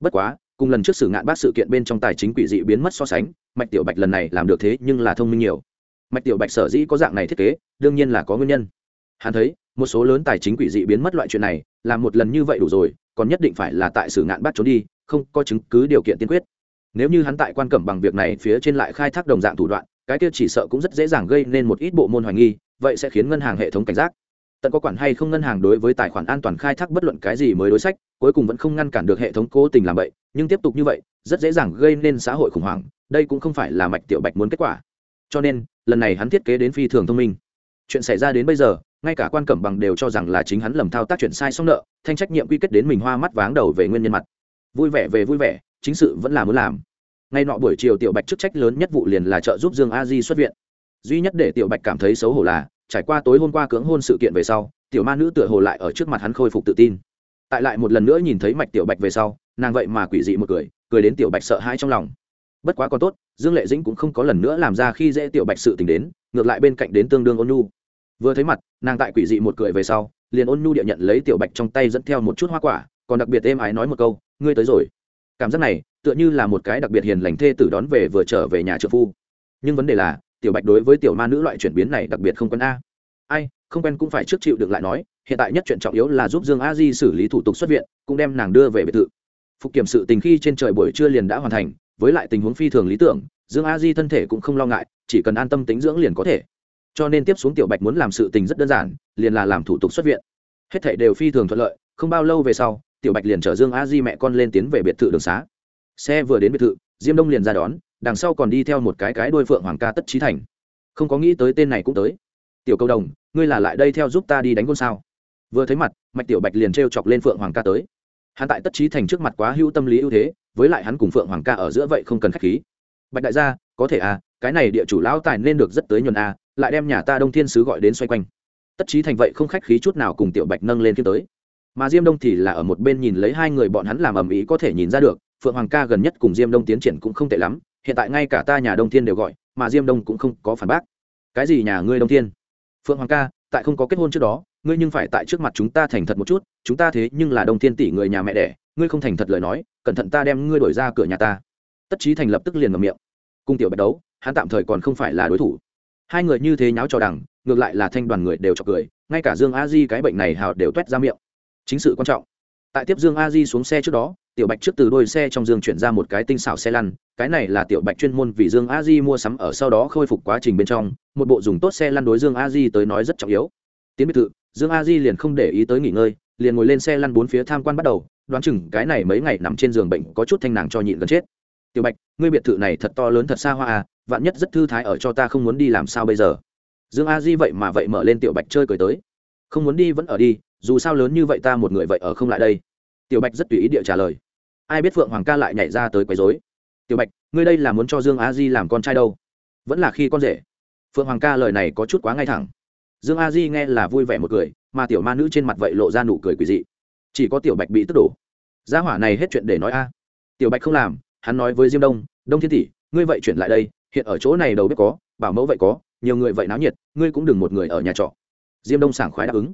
Bất quá, cùng lần trước xử ngạn bác sự kiện bên trong tài chính quỷ dị biến mất so sánh, mạch tiểu bạch lần này làm được thế nhưng là thông minh nhiều mạch tiểu bạch sở dĩ có dạng này thiết kế, đương nhiên là có nguyên nhân. Hắn thấy, một số lớn tài chính quỷ dị biến mất loại chuyện này làm một lần như vậy đủ rồi, còn nhất định phải là tại xử ngạn bắt trốn đi, không có chứng cứ điều kiện tiên quyết. Nếu như hắn tại quan cẩm bằng việc này phía trên lại khai thác đồng dạng thủ đoạn, cái kia chỉ sợ cũng rất dễ dàng gây nên một ít bộ môn hoài nghi, vậy sẽ khiến ngân hàng hệ thống cảnh giác. Tận có quản hay không ngân hàng đối với tài khoản an toàn khai thác bất luận cái gì mới đối sách, cuối cùng vẫn không ngăn cản được hệ thống cố tình làm vậy, nhưng tiếp tục như vậy, rất dễ dàng gây nên xã hội khủng hoảng, đây cũng không phải là mạch tiểu bạch muốn kết quả. Cho nên lần này hắn thiết kế đến phi thường thông minh. Chuyện xảy ra đến bây giờ, ngay cả quan cẩm bằng đều cho rằng là chính hắn lầm thao tác chuyện sai xong nợ, thanh trách nhiệm quy kết đến mình hoa mắt váng đầu về nguyên nhân mặt. Vui vẻ về vui vẻ, chính sự vẫn là muốn làm. Ngay nọ buổi chiều tiểu bạch chức trách lớn nhất vụ liền là trợ giúp dương a di xuất viện. Duy nhất để tiểu bạch cảm thấy xấu hổ là, trải qua tối hôm qua cưỡng hôn sự kiện về sau, tiểu ma nữ tựa hồ lại ở trước mặt hắn khôi phục tự tin. Tại lại một lần nữa nhìn thấy mạch tiểu bạch về sau, nàng vậy mà quỷ dị một cười cười đến tiểu bạch sợ hãi trong lòng. Bất quá còn tốt dương lệ dĩnh cũng không có lần nữa làm ra khi dễ tiểu bạch sự tình đến, ngược lại bên cạnh đến tương đương ôn nhu. Vừa thấy mặt, nàng tại quỷ dị một cười về sau, liền ôn nhu địa nhận lấy tiểu bạch trong tay dẫn theo một chút hoa quả, còn đặc biệt êm ái nói một câu, ngươi tới rồi. Cảm giác này, tựa như là một cái đặc biệt hiền lành thê tử đón về vừa trở về nhà trợ phu. Nhưng vấn đề là, tiểu bạch đối với tiểu ma nữ loại chuyển biến này đặc biệt không quen a. Ai, không quen cũng phải trước chịu được lại nói, hiện tại nhất chuyện trọng yếu là giúp dương a di xử lý thủ tục xuất viện, cũng đem nàng đưa về biệt thự. Phục kiểm sự tình khi trên trời buổi trưa liền đã hoàn thành với lại tình huống phi thường lý tưởng, dương a di thân thể cũng không lo ngại, chỉ cần an tâm tính dưỡng liền có thể. Cho nên tiếp xuống tiểu bạch muốn làm sự tình rất đơn giản, liền là làm thủ tục xuất viện. Hết thể đều phi thường thuận lợi, không bao lâu về sau, tiểu bạch liền chở dương a di mẹ con lên tiến về biệt thự đường xá. Xe vừa đến biệt thự, diêm đông liền ra đón, đằng sau còn đi theo một cái cái đôi phượng hoàng ca tất trí thành. Không có nghĩ tới tên này cũng tới. Tiểu câu đồng, ngươi là lại đây theo giúp ta đi đánh gôn sao? Vừa thấy mặt, mạch tiểu bạch liền t r e o chọc lên phượng hoàng ca tới hắn tại tất trí thành trước mặt quá hữu tâm lý ưu thế, với lại hắn cùng phượng hoàng ca ở giữa vậy không cần k h á c h khí. Bạch đại gia, có thể à cái này địa chủ lão tài nên được rất tới nhuần à lại đem nhà ta đông thiên sứ gọi đến xoay quanh. Tất trí thành vậy không khách khí chút nào cùng tiểu bạch nâng lên kiếm tới. Mà diêm đông thì là ở một bên nhìn lấy hai người bọn hắn làm ầm ĩ có thể nhìn ra được, phượng hoàng ca gần nhất cùng diêm đông tiến triển cũng không tệ lắm, hiện tại ngay cả ta nhà đông thiên đều gọi, mà diêm đông cũng không có phản bác. Cái gì nhà ngươi đông thiên? Phượng hoàng ca, tại không có kết hôn trước đó ngươi nhưng phải tại trước mặt chúng ta thành thật một chút, chúng ta thế nhưng là đông thiên tỷ người nhà mẹ đẻ, ngươi không thành thật lời nói, cẩn thận ta đem ngươi đổi ra cửa nhà ta. Tất trí thành lập tức liền ngầm miệng. Cung tiểu bạch đấu, hắn tạm thời còn không phải là đối thủ. Hai người như thế nháo trò đằng, ngược lại là thanh đoàn người đều chọc cười, ngay cả dương a di cái bệnh này hào đều t ra miệng. Chính sự quan trọng. Tại tiếp dương a di xuống xe trước đó, tiểu bạch trước từ đôi xe trong dương chuyển ra một cái tinh xảo xe lăn, cái này là tiểu bạch chuyên môn vì dương a di mua sắm ở sau đó khôi phục quá trình bên trong, một bộ dùng tốt xe lăn đối dương a di tới nói rất trọng yếu. Tiến biệt thự dương a di liền không để ý tới nghỉ ngơi, liền ngồi lên xe lăn bốn phía tham quan bắt đầu, đoán chừng cái này mấy ngày nằm trên giường bệnh có chút thanh nàng cho nhịn gần chết. Tiểu bạch, ngươi biệt thự này thật to lớn thật xa hoa à vạn nhất rất thư thái ở cho ta không muốn đi làm sao bây giờ? Dương a di vậy mà vậy mở lên tiểu bạch chơi cười tới. Không muốn đi vẫn ở đi, dù sao lớn như vậy ta một người vậy ở không lại đây. Tiểu bạch rất tùy ý địa trả lời. Ai biết phượng hoàng ca lại nhảy ra tới quấy dối tiểu bạch, ngươi đây là muốn cho dương a di làm con trai đâu? Vẫn là khi con rể. Phượng hoàng ca lời này có chút quá ngay thẳng dương a di nghe là vui vẻ một cười, mà tiểu ma nữ trên mặt vậy lộ ra nụ cười quỳ dị. Chỉ có tiểu bạch bị tức đổ. Gia hỏa này hết chuyện để nói a. Tiểu bạch không làm, hắn nói với diêm đông đông thiên tỷ, ngươi vậy chuyển lại đây, hiện ở chỗ này đầu bếp có, bảo mẫu vậy có, nhiều người vậy náo nhiệt, ngươi cũng đừng một người ở nhà trọ. Diêm đông sảng khoái đáp ứng.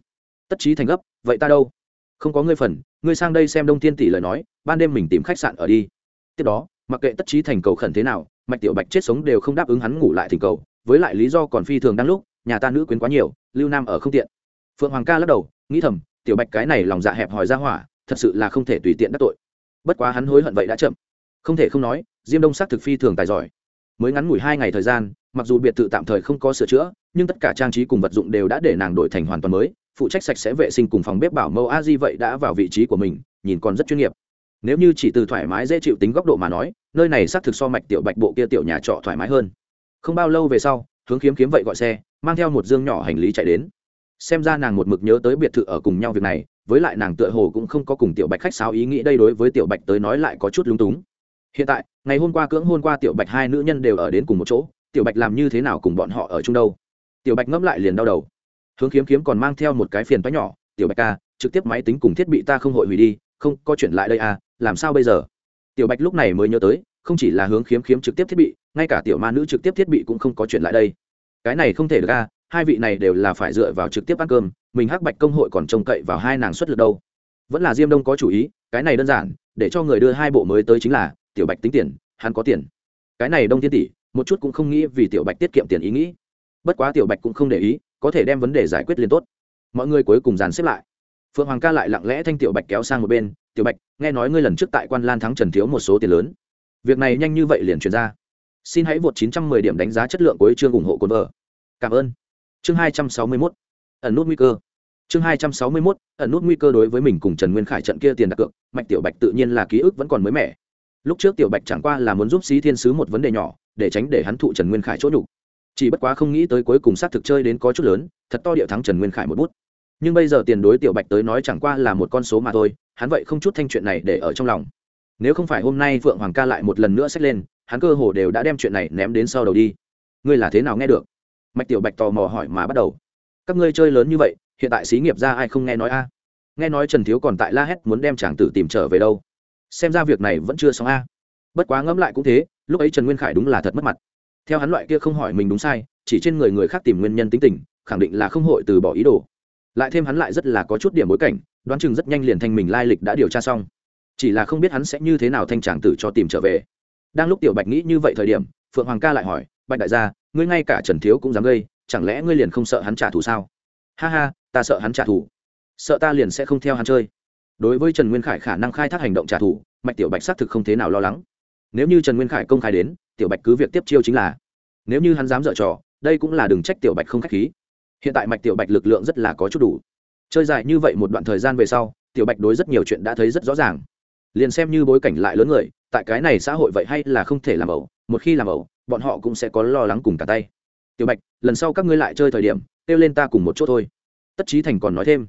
Tất trí thành gấp, vậy ta đâu? Không có ngươi phần, ngươi sang đây xem đông thiên tỷ lời nói, ban đêm mình tìm khách sạn ở đi. Tiếp đó, mặc kệ tất trí thành cầu khẩn thế nào, mạch tiểu bạch chết sống đều không đáp ứng hắn ngủ lại thỉnh cầu, với lại lý do còn phi thường đang lúc nhà ta nữ quyến quá nhiều, lưu nam ở không tiện. Phượng hoàng ca lắc đầu, nghĩ thầm, tiểu bạch cái này lòng dạ hẹp hòi ra hỏa, thật sự là không thể tùy tiện đắc tội. Bất quá hắn hối hận vậy đã chậm. Không thể không nói, diêm đông sắc thực phi thường tài giỏi. Mới ngắn ngủi hai ngày thời gian, mặc dù biệt thự tạm thời không có sửa chữa, nhưng tất cả trang trí cùng vật dụng đều đã để nàng đổi thành hoàn toàn mới, phụ trách sạch sẽ vệ sinh cùng phòng bếp bảo mẫu a di vậy đã vào vị trí của mình, nhìn còn rất chuyên nghiệp. Nếu như chỉ từ thoải mái dễ chịu tính góc độ mà nói, nơi này xác thực so mạch tiểu bạch bộ kia tiểu nhà trọ thoải mái hơn. Không bao lâu về sau hướng kiếm kiếm vậy gọi xe, mang theo một dương nhỏ hành lý chạy đến. Xem ra nàng một mực nhớ tới biệt thự ở cùng nhau việc này, với lại nàng tựa hồ cũng không có cùng tiểu bạch khách sáo ý nghĩ đây đối với tiểu bạch tới nói lại có chút lung túng. Hiện tại, ngày hôm qua cưỡng hôn qua tiểu bạch hai nữ nhân đều ở đến cùng một chỗ, tiểu bạch làm như thế nào cùng bọn họ ở chung đâu? Tiểu bạch ngẫm lại liền đau đầu. Hướng kiếm kiếm còn mang theo một cái phiền toái nhỏ, tiểu bạch ca, trực tiếp máy tính cùng thiết bị ta không hội hủy đi, không có chuyển lại đây à làm sao bây giờ? Tiểu bạch lúc này mới nhớ tới không chỉ là hướng kiếm kiếm trực tiếp thiết bị, ngay cả tiểu ma nữ trực tiếp thiết bị cũng không có chuyện lại đây. Cái này không thể được à hai vị này đều là phải dựa vào trực tiếp ăn cơm, mình hắc bạch công hội còn trông cậy vào hai nàng xuất lực đâu. Vẫn là diêm đông có chủ ý, cái này đơn giản, để cho người đưa hai bộ mới tới chính là, tiểu bạch tính tiền, hắn có tiền. Cái này đông thiên tỷ, một chút cũng không nghĩ vì tiểu bạch tiết kiệm tiền ý nghĩ. Bất quá tiểu bạch cũng không để ý, có thể đem vấn đề giải quyết liền tốt. Mọi người cuối cùng dàn xếp lại. Phượng hoàng ca lại lặng lẽ thanh tiểu bạch kéo sang một bên, tiểu bạch, nghe nói ngươi lần trước tại quan lan thắng trần thiếu một số tiền lớn việc này nhanh như vậy liền truyền ra. Xin hãy vượt 910 điểm đánh giá chất lượng của chương ủng hộ cồn vợ. Cảm ơn. Chương 261 ẩn nút nguy cơ. Chương hai trăm sáu mươi mốt. Ẩn nút nguy cơ đối với mình cùng trần nguyên khải trận kia tiền đặt cược. Mạch tiểu bạch tự nhiên là ký ức vẫn còn mới mẻ. Lúc trước tiểu bạch chẳng qua là muốn giúp xí thiên sứ một vấn đề nhỏ, để tránh để hắn thụ trần nguyên khải chỗ nhục. Chỉ bất quá không nghĩ tới cuối cùng xác thực chơi đến có chút lớn, thật to địa thắng trần nguyên khải một bút. Nhưng bây giờ tiền đối tiểu bạch tới nói chẳng qua là một con số mà thôi, hắn vậy không chút thanh chuyện này để ở trong lòng nếu không phải hôm nay phượng hoàng ca lại một lần nữa xách lên, hắn cơ hồ đều đã đem chuyện này ném đến sau đầu đi. Ngươi là thế nào nghe được? Mạch tiểu bạch tò mò hỏi mà bắt đầu. Các ngươi chơi lớn như vậy, hiện tại xí nghiệp ra ai không nghe nói a? Nghe nói trần thiếu còn tại la hét muốn đem chàng tử tìm trở về đâu. Xem ra việc này vẫn chưa xong a. Bất quá ngẫm lại cũng thế, lúc ấy trần nguyên khải đúng là thật mất mặt. Theo hắn loại kia không hỏi mình đúng sai, chỉ trên người người khác tìm nguyên nhân tính tình, khẳng định là không hội từ bỏ ý đồ. Lại thêm hắn lại rất là có chút điểm bối cảnh, đoán chừng rất nhanh liền thành mình lai lịch đã điều tra xong chỉ là không biết hắn sẽ như thế nào thanh tràng tử cho tìm trở về. Đang lúc tiểu bạch nghĩ như vậy thời điểm, phượng hoàng ca lại hỏi, bạch đại gia, ngươi ngay cả trần thiếu cũng dám gây, chẳng lẽ ngươi liền không sợ hắn trả thù sao? Ha ha, ta sợ hắn trả thù. Sợ ta liền sẽ không theo hắn chơi. Đối với trần nguyên khải khả năng khai thác hành động trả thù, mạch tiểu bạch xác thực không thế nào lo lắng. Nếu như trần nguyên khải công khai đến, tiểu bạch cứ việc tiếp chiêu chính là. Nếu như hắn dám dở trò, đây cũng là đừng trách tiểu bạch không k h á c h khí. Hiện tại mạch tiểu bạch lực lượng rất là có chút đủ. Chơi dài như vậy một đoạn thời gian về sau, tiểu bạch đối rất nhiều chuyện đã thấy rất rõ ràng liền xem như bối cảnh lại lớn người, tại cái này xã hội vậy hay là không thể làm ẩu, một khi làm ẩu, bọn họ cũng sẽ có lo lắng cùng cả tay. Tiểu bạch, lần sau các ngươi lại chơi thời điểm, kêu lên ta cùng một chỗ thôi. Tất trí thành còn nói thêm,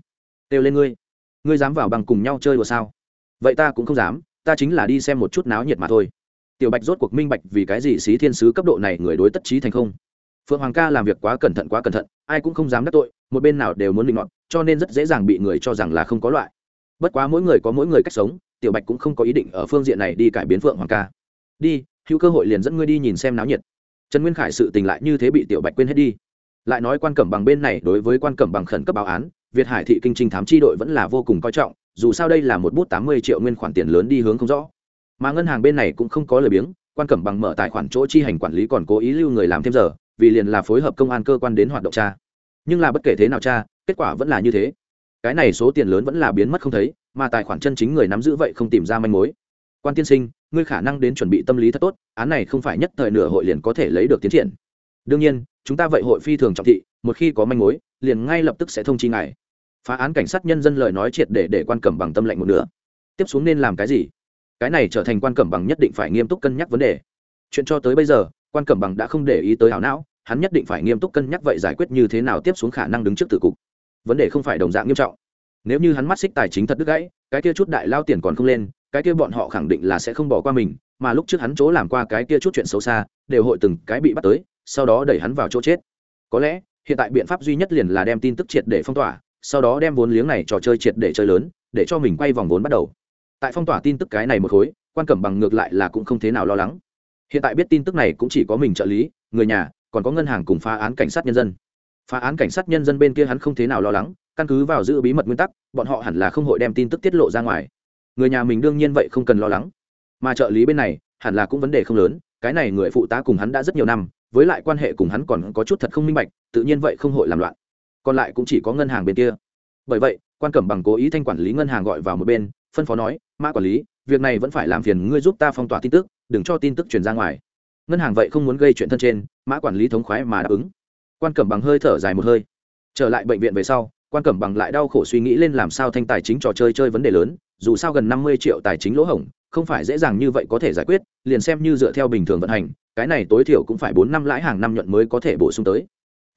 kêu lên ngươi. Ngươi dám vào bằng cùng nhau chơi đùa sao? Vậy ta cũng không dám, ta chính là đi xem một chút náo nhiệt mà thôi. Tiểu bạch rốt cuộc minh bạch vì cái gì xí thiên sứ cấp độ này người đối tất trí thành không. Phượng hoàng ca làm việc quá cẩn thận quá cẩn thận, ai cũng không dám đắc tội, một bên nào đều muốn linh ngọt cho nên rất dễ dàng bị người cho rằng là không có loại. Bất quá mỗi người có mỗi người cách sống tiểu bạch cũng không có ý định ở phương diện này đi cải biến phượng hoàng ca. Đi, hữu cơ hội liền dẫn ngươi đi nhìn xem náo nhiệt. Trần nguyên khải sự tình lại như thế bị tiểu bạch quên hết đi. Lại nói quan cẩm bằng bên này đối với quan cẩm bằng khẩn cấp báo án, việt hải thị kinh trinh thám tri đội vẫn là vô cùng coi trọng, dù sao đây là một bút tám mươi triệu nguyên khoản tiền lớn đi hướng không rõ. Mà ngân hàng bên này cũng không có lời biếng, quan cẩm bằng mở tài khoản chỗ chi hành quản lý còn cố ý lưu người làm thêm giờ, vì liền là phối hợp công an cơ quan đến hoạt động cha nhưng là bất kể thế nào cha kết quả vẫn là như thế. Cái này số tiền lớn vẫn là biến mất không thấy mà tài khoản chân chính người nắm giữ vậy không tìm ra manh mối. Quan tiên sinh, ngươi khả năng đến chuẩn bị tâm lý thật tốt, án này không phải nhất thời nửa hội liền có thể lấy được tiến triển. Đương nhiên, chúng ta vậy hội phi thường trọng thị, một khi có manh mối, liền ngay lập tức sẽ thông chi ngài. Phá án cảnh sát nhân dân lời nói triệt để để quan cẩm bằng tâm lệnh một nửa. Tiếp xuống nên làm cái gì? Cái này trở thành quan cẩm bằng nhất định phải nghiêm túc cân nhắc vấn đề. Chuyện cho tới bây giờ, quan cẩm bằng đã không để ý tới ảo não, hắn nhất định phải nghiêm túc cân nhắc vậy giải quyết như thế nào tiếp xuống khả năng đứng trước tử cục. Vấn đề không phải đồng dạng nghiêm trọng nếu như hắn mắt xích tài chính thật đứt gãy, cái kia chút đại lao tiền còn không lên, cái kia bọn họ khẳng định là sẽ không bỏ qua mình, mà lúc trước hắn chỗ làm qua cái kia chút chuyện xấu xa, đều hội từng cái bị bắt tới, sau đó đẩy hắn vào chỗ chết. Có lẽ, hiện tại biện pháp duy nhất liền là đem tin tức triệt để phong tỏa, sau đó đem vốn liếng này trò chơi triệt để chơi lớn, để cho mình quay vòng vốn bắt đầu. Tại phong tỏa tin tức cái này một khối, quan cẩm bằng ngược lại là cũng không thế nào lo lắng. Hiện tại biết tin tức này cũng chỉ có mình trợ lý, người nhà, còn có ngân hàng cùng phá án cảnh sát nhân dân. Phá án cảnh sát nhân dân bên kia hắn không thế nào lo lắng căn cứ vào giữ bí mật nguyên tắc, bọn họ hẳn là không hội đem tin tức tiết lộ ra ngoài. Người nhà mình đương nhiên vậy không cần lo lắng. Mà trợ lý bên này, hẳn là cũng vấn đề không lớn, cái này người phụ tá cùng hắn đã rất nhiều năm, với lại quan hệ cùng hắn còn có chút thật không minh bạch, tự nhiên vậy không hội làm loạn. Còn lại cũng chỉ có ngân hàng bên kia. Bởi vậy, quan cẩm bằng cố ý thanh quản lý ngân hàng gọi vào một bên, phân phó nói, mã quản lý, việc này vẫn phải làm phiền ngươi giúp ta phong tỏa tin tức, đừng cho tin tức truyền ra ngoài. Ngân hàng vậy không muốn gây chuyện thân trên, mã quản lý thống khoái mà đáp ứng. Quan cẩm bằng hơi thở dài một hơi. Trở lại bệnh viện về sau quan cẩm bằng lại đau khổ suy nghĩ lên làm sao thanh tài chính trò chơi chơi vấn đề lớn, dù sao gần năm mươi triệu tài chính lỗ hổng, không phải dễ dàng như vậy có thể giải quyết, liền xem như dựa theo bình thường vận hành, cái này tối thiểu cũng phải bốn năm lãi hàng năm nhuận mới có thể bổ sung tới.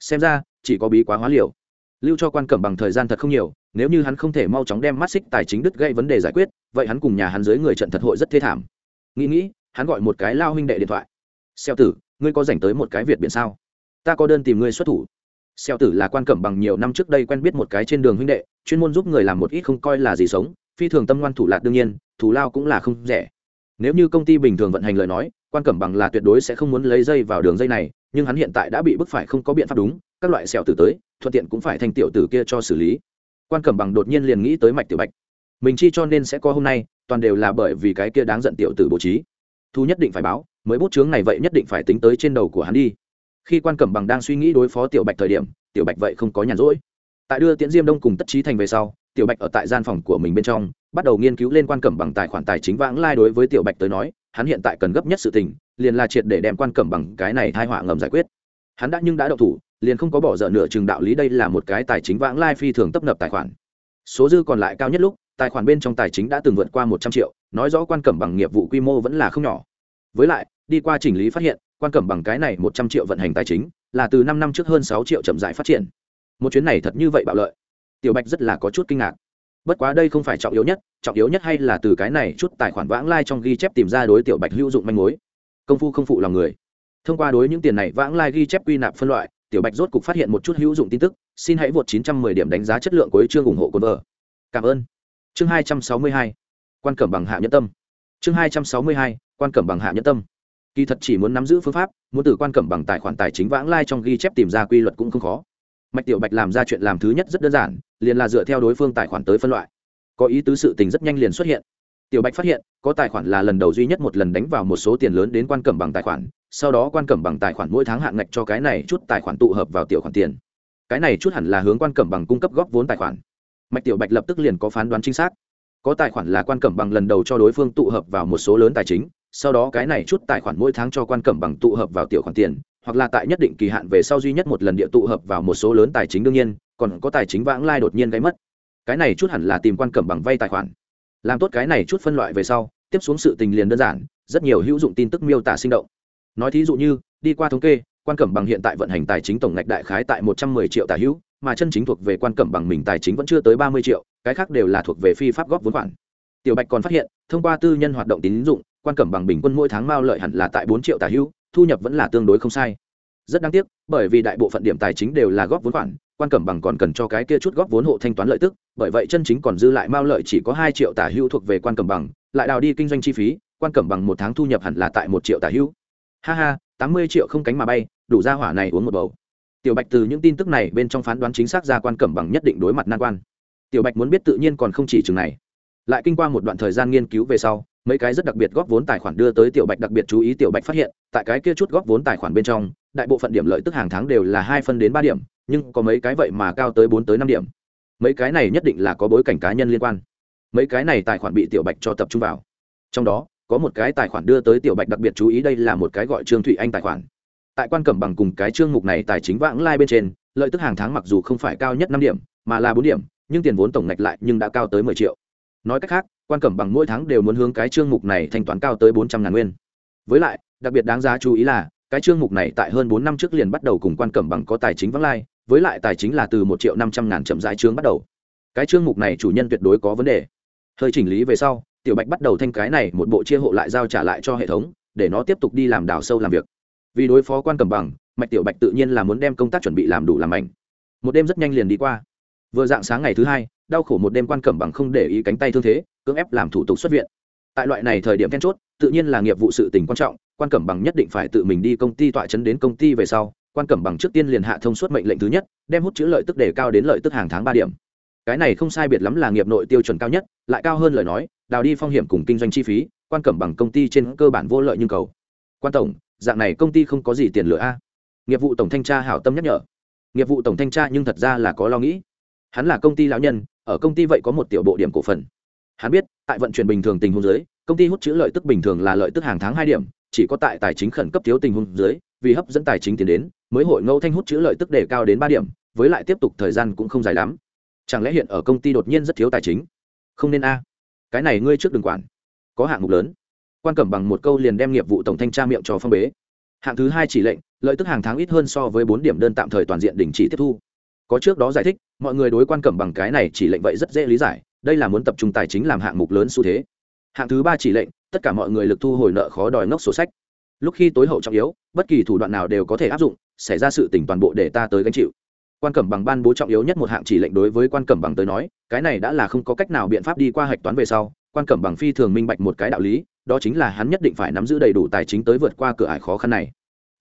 Xem ra, chỉ có bí quá hóa liều. Lưu cho quan cẩm bằng thời gian thật không nhiều, nếu như hắn không thể mau chóng đem mắt xích tài chính đứt gây vấn đề giải quyết, vậy hắn cùng nhà hắn dưới người trận thật hội rất thê thảm. Nghĩ nghĩ, hắn gọi một cái lao huynh đệ điện thoại. Xeo tử, ngươi có dành tới một cái việt biển sao? Ta có đơn tìm ngươi xuất thủ xeo tử là quan cẩm bằng nhiều năm trước đây quen biết một cái trên đường huynh đệ, chuyên môn giúp người làm một ít không coi là gì sống, phi thường tâm ngoan thủ lạc đương nhiên, thủ lao cũng là không rẻ. Nếu như công ty bình thường vận hành lời nói, quan cẩm bằng là tuyệt đối sẽ không muốn lấy dây vào đường dây này, nhưng hắn hiện tại đã bị bức phải không có biện pháp đúng, các loại xeo tử tới, thuận tiện cũng phải thành tiểu tử kia cho xử lý. Quan cẩm bằng đột nhiên liền nghĩ tới mạch tiểu bạch. Mình chi cho nên sẽ có hôm nay, toàn đều là bởi vì cái kia đáng giận tiểu tử bố trí. Thu nhất định phải báo, mới bút chướng này vậy nhất định phải tính tới trên đầu của hắn đi khi quan cẩm bằng đang suy nghĩ đối phó tiểu bạch thời điểm, tiểu bạch vậy không có nhàn rỗi. Tại đưa tiễn diêm đông cùng tất trí thành về sau, tiểu bạch ở tại gian phòng của mình bên trong, bắt đầu nghiên cứu lên quan cẩm bằng tài khoản tài chính vãng lai đối với tiểu bạch tới nói, hắn hiện tại cần gấp nhất sự tình, liền là triệt để đem quan cẩm bằng cái này thai họa ngầm giải quyết. Hắn đã nhưng đã đậu thủ, liền không có bỏ dở nửa chừng đạo lý đây là một cái tài chính vãng lai phi thường tấp nập tài khoản. Số dư còn lại cao nhất lúc, tài khoản bên trong tài chính đã từng vượt qua một trăm triệu, nói rõ quan cẩm bằng nghiệp vụ quy mô vẫn là không nhỏ. Với lại, đi qua chỉnh lý phát hiện quan cẩm bằng cái này một trăm triệu vận hành tài chính, là từ năm năm trước hơn sáu triệu chậm rãi phát triển. Một chuyến này thật như vậy bạo lợi. Tiểu bạch rất là có chút kinh ngạc. Bất quá đây không phải trọng yếu nhất, trọng yếu nhất hay là từ cái này chút tài khoản vãng lai trong ghi chép tìm ra đối tiểu bạch hữu dụng manh mối. Công phu không phụ lòng người. Thông qua đối những tiền này vãng lai ghi chép quy nạp phân loại, tiểu bạch rốt cục phát hiện một chút hữu dụng tin tức, xin hãy vượt 910 điểm đánh giá chất lượng của chương ủng hộ quân vợ. Cảm ơn. Chương 262 quan cẩm bằng hạ nhân tâm. Chương 262 quan cẩm bằng hạ nhân tâm kỳ thật chỉ muốn nắm giữ phương pháp, muốn từ quan cẩm bằng tài khoản tài chính vãng lai trong ghi chép tìm ra quy luật cũng không khó. Mạch tiểu bạch làm ra chuyện làm thứ nhất rất đơn giản, liền là dựa theo đối phương tài khoản tới phân loại. Có ý tứ sự tình rất nhanh liền xuất hiện. Tiểu bạch phát hiện, có tài khoản là lần đầu duy nhất một lần đánh vào một số tiền lớn đến quan cẩm bằng tài khoản, sau đó quan cẩm bằng tài khoản mỗi tháng hạn ngạch cho cái này chút tài khoản tụ hợp vào tiểu khoản tiền. Cái này chút hẳn là hướng quan cẩm bằng cung cấp góp vốn tài khoản. Mạch tiểu bạch lập tức liền có phán đoán chính xác. Có tài khoản là quan cẩm bằng lần đầu cho đối phương tụ hợp vào một số lớn tài chính sau đó cái này chút tài khoản mỗi tháng cho quan cẩm bằng tụ hợp vào tiểu khoản tiền, hoặc là tại nhất định kỳ hạn về sau duy nhất một lần địa tụ hợp vào một số lớn tài chính đương nhiên, còn có tài chính vãng lai đột nhiên gây mất. Cái này chút hẳn là tìm quan cẩm bằng vay tài khoản. Làm tốt cái này chút phân loại về sau, tiếp xuống sự tình liền đơn giản, rất nhiều hữu dụng tin tức miêu tả sinh động. Nói thí dụ như, đi qua thống kê, quan cẩm bằng hiện tại vận hành tài chính tổng ngạch đại khái tại một trăm mười triệu tả hữu, mà chân chính thuộc về quan cẩm bằng mình tài chính vẫn chưa tới ba mươi triệu, cái khác đều là thuộc về phi pháp góp vốn khoản. Tiểu bạch còn phát hiện, thông qua tư nhân hoạt động tín dụng quan cẩm bằng bình quân mỗi tháng mao lợi hẳn là tại bốn triệu tả hữu, thu nhập vẫn là tương đối không sai. Rất đáng tiếc, bởi vì đại bộ phận điểm tài chính đều là góp vốn khoản, quan cẩm bằng còn cần cho cái kia chút góp vốn hộ thanh toán lợi tức, bởi vậy chân chính còn dư lại mao lợi chỉ có hai triệu tả hữu thuộc về quan cẩm bằng, lại đào đi kinh doanh chi phí, quan cẩm bằng một tháng thu nhập hẳn là tại một triệu tả hữu. Ha ha, tám mươi triệu không cánh mà bay, đủ ra hỏa này uống một bầu. Tiểu bạch từ những tin tức này bên trong phán đoán chính xác ra quan cẩm bằng nhất định đối mặt nan quan. Tiểu bạch muốn biết tự nhiên còn không chỉ chừng này. Lại kinh qua một đoạn thời gian nghiên cứu về sau mấy cái rất đặc biệt góp vốn tài khoản đưa tới tiểu bạch đặc biệt chú ý tiểu bạch phát hiện, tại cái kia chút góp vốn tài khoản bên trong, đại bộ phận điểm lợi tức hàng tháng đều là hai phân đến ba điểm, nhưng có mấy cái vậy mà cao tới bốn tới năm điểm. Mấy cái này nhất định là có bối cảnh cá nhân liên quan. Mấy cái này tài khoản bị tiểu bạch cho tập trung vào. Trong đó, có một cái tài khoản đưa tới tiểu bạch đặc biệt chú ý, đây là một cái gọi trương thụy anh tài khoản. Tại quan cẩm bằng cùng cái trương mục này tài chính vãng lai bên trên, lợi tức hàng tháng mặc dù không phải cao nhất năm điểm, mà là bốn điểm, nhưng tiền vốn tổng ngạch lại nhưng đã cao tới mười triệu. Nói cách khác quan cẩm bằng mỗi tháng đều muốn hướng cái chương mục này thanh toán cao tới bốn trăm ngàn nguyên. Với lại, đặc biệt đáng giá chú ý là, cái chương mục này tại hơn bốn năm trước liền bắt đầu cùng quan cẩm bằng có tài chính vắng lai, với lại tài chính là từ một triệu năm trăm ngàn chậm rãi trương bắt đầu. Cái chương mục này chủ nhân tuyệt đối có vấn đề. Hơi chỉnh lý về sau, tiểu bạch bắt đầu thanh cái này một bộ chia hộ lại giao trả lại cho hệ thống, để nó tiếp tục đi làm đào sâu làm việc. Vì đối phó quan cẩm bằng, mạch tiểu bạch tự nhiên là muốn đem công tác chuẩn bị làm đủ làm mạnh một đêm rất nhanh liền đi qua. Vừa dạng sáng ngày thứ hai đau khổ một đêm quan cẩm bằng không để ý cánh tay thương thế, cưỡng ép làm thủ tục xuất viện. Tại loại này thời điểm then chốt, tự nhiên là nghiệp vụ sự tình quan trọng, quan cẩm bằng nhất định phải tự mình đi công ty tọa chấn đến công ty về sau, quan cẩm bằng trước tiên liền hạ thông suốt mệnh lệnh thứ nhất, đem hút chữ lợi tức đề cao đến lợi tức hàng tháng ba điểm. Cái này không sai biệt lắm là nghiệp nội tiêu chuẩn cao nhất, lại cao hơn lời nói, đào đi phong hiểm cùng kinh doanh chi phí, quan cẩm bằng công ty trên cơ bản vô lợi nhưng cầu. Quan tổng, dạng này công ty không có gì tiền lựa a. Nghiệp vụ tổng thanh tra hảo tâm nhắc nhở. Nghiệp vụ tổng thanh tra nhưng thật ra là có lo nghĩ. Hắn là công ty lão nhân ở công ty vậy có một tiểu bộ điểm cổ phần. Hắn biết, tại vận chuyển bình thường tình huống dưới, công ty hút chữ lợi tức bình thường là lợi tức hàng tháng hai điểm, chỉ có tại tài chính khẩn cấp thiếu tình huống dưới, vì hấp dẫn tài chính tiến đến, mới hội ngẫu thanh hút chữ lợi tức để cao đến ba điểm, với lại tiếp tục thời gian cũng không dài lắm. Chẳng lẽ hiện ở công ty đột nhiên rất thiếu tài chính? Không nên a. Cái này ngươi trước đừng quản. Có hạng mục lớn. Quan cẩm bằng một câu liền đem nghiệp vụ tổng thanh tra miệng cho phong bế. Hạng thứ hai chỉ lệnh, lợi tức hàng tháng ít hơn so với bốn điểm đơn tạm thời toàn diện đình chỉ tiếp thu có trước đó giải thích, mọi người đối quan cẩm bằng cái này chỉ lệnh vậy rất dễ lý giải, đây là muốn tập trung tài chính làm hạng mục lớn xu thế. Hạng thứ ba chỉ lệnh, tất cả mọi người lực thu hồi nợ khó đòi ngốc sổ sách. Lúc khi tối hậu trọng yếu, bất kỳ thủ đoạn nào đều có thể áp dụng, xảy ra sự tỉnh toàn bộ để ta tới gánh chịu. Quan cẩm bằng ban bố trọng yếu nhất một hạng chỉ lệnh đối với quan cẩm bằng tới nói, cái này đã là không có cách nào biện pháp đi qua hạch toán về sau, quan cẩm bằng phi thường minh bạch một cái đạo lý, đó chính là hắn nhất định phải nắm giữ đầy đủ tài chính tới vượt qua cửa ải khó khăn này.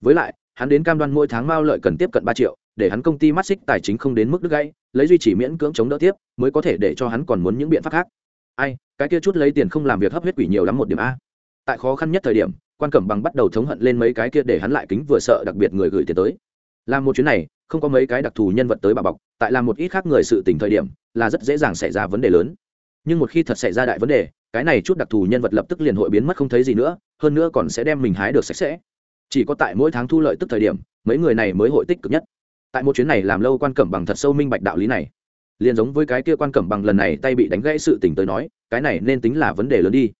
Với lại, hắn đến cam đoan mỗi tháng mao lợi cần tiếp cận ba triệu để hắn công ty mắt xích tài chính không đến mức đứt gãy, lấy duy trì miễn cưỡng chống đỡ tiếp, mới có thể để cho hắn còn muốn những biện pháp khác. Ai, cái kia chút lấy tiền không làm việc hấp huyết quỷ nhiều lắm một điểm a. Tại khó khăn nhất thời điểm, quan cẩm bằng bắt đầu thống hận lên mấy cái kia để hắn lại kính vừa sợ đặc biệt người gửi tiền tới. Làm một chuyến này, không có mấy cái đặc thù nhân vật tới bà bọc, tại làm một ít khác người sự tình thời điểm, là rất dễ dàng xảy ra vấn đề lớn. Nhưng một khi thật xảy ra đại vấn đề, cái này chút đặc thù nhân vật lập tức liền hội biến mất không thấy gì nữa, hơn nữa còn sẽ đem mình hái được sạch sẽ. Chỉ có tại mỗi tháng thu lợi tức thời điểm, mấy người này mới hội tích cực nhất tại một chuyến này làm lâu quan cẩm bằng thật sâu minh bạch đạo lý này. Liền giống với cái kia quan cẩm bằng lần này tay bị đánh gãy sự tỉnh tới nói, cái này nên tính là vấn đề lớn đi.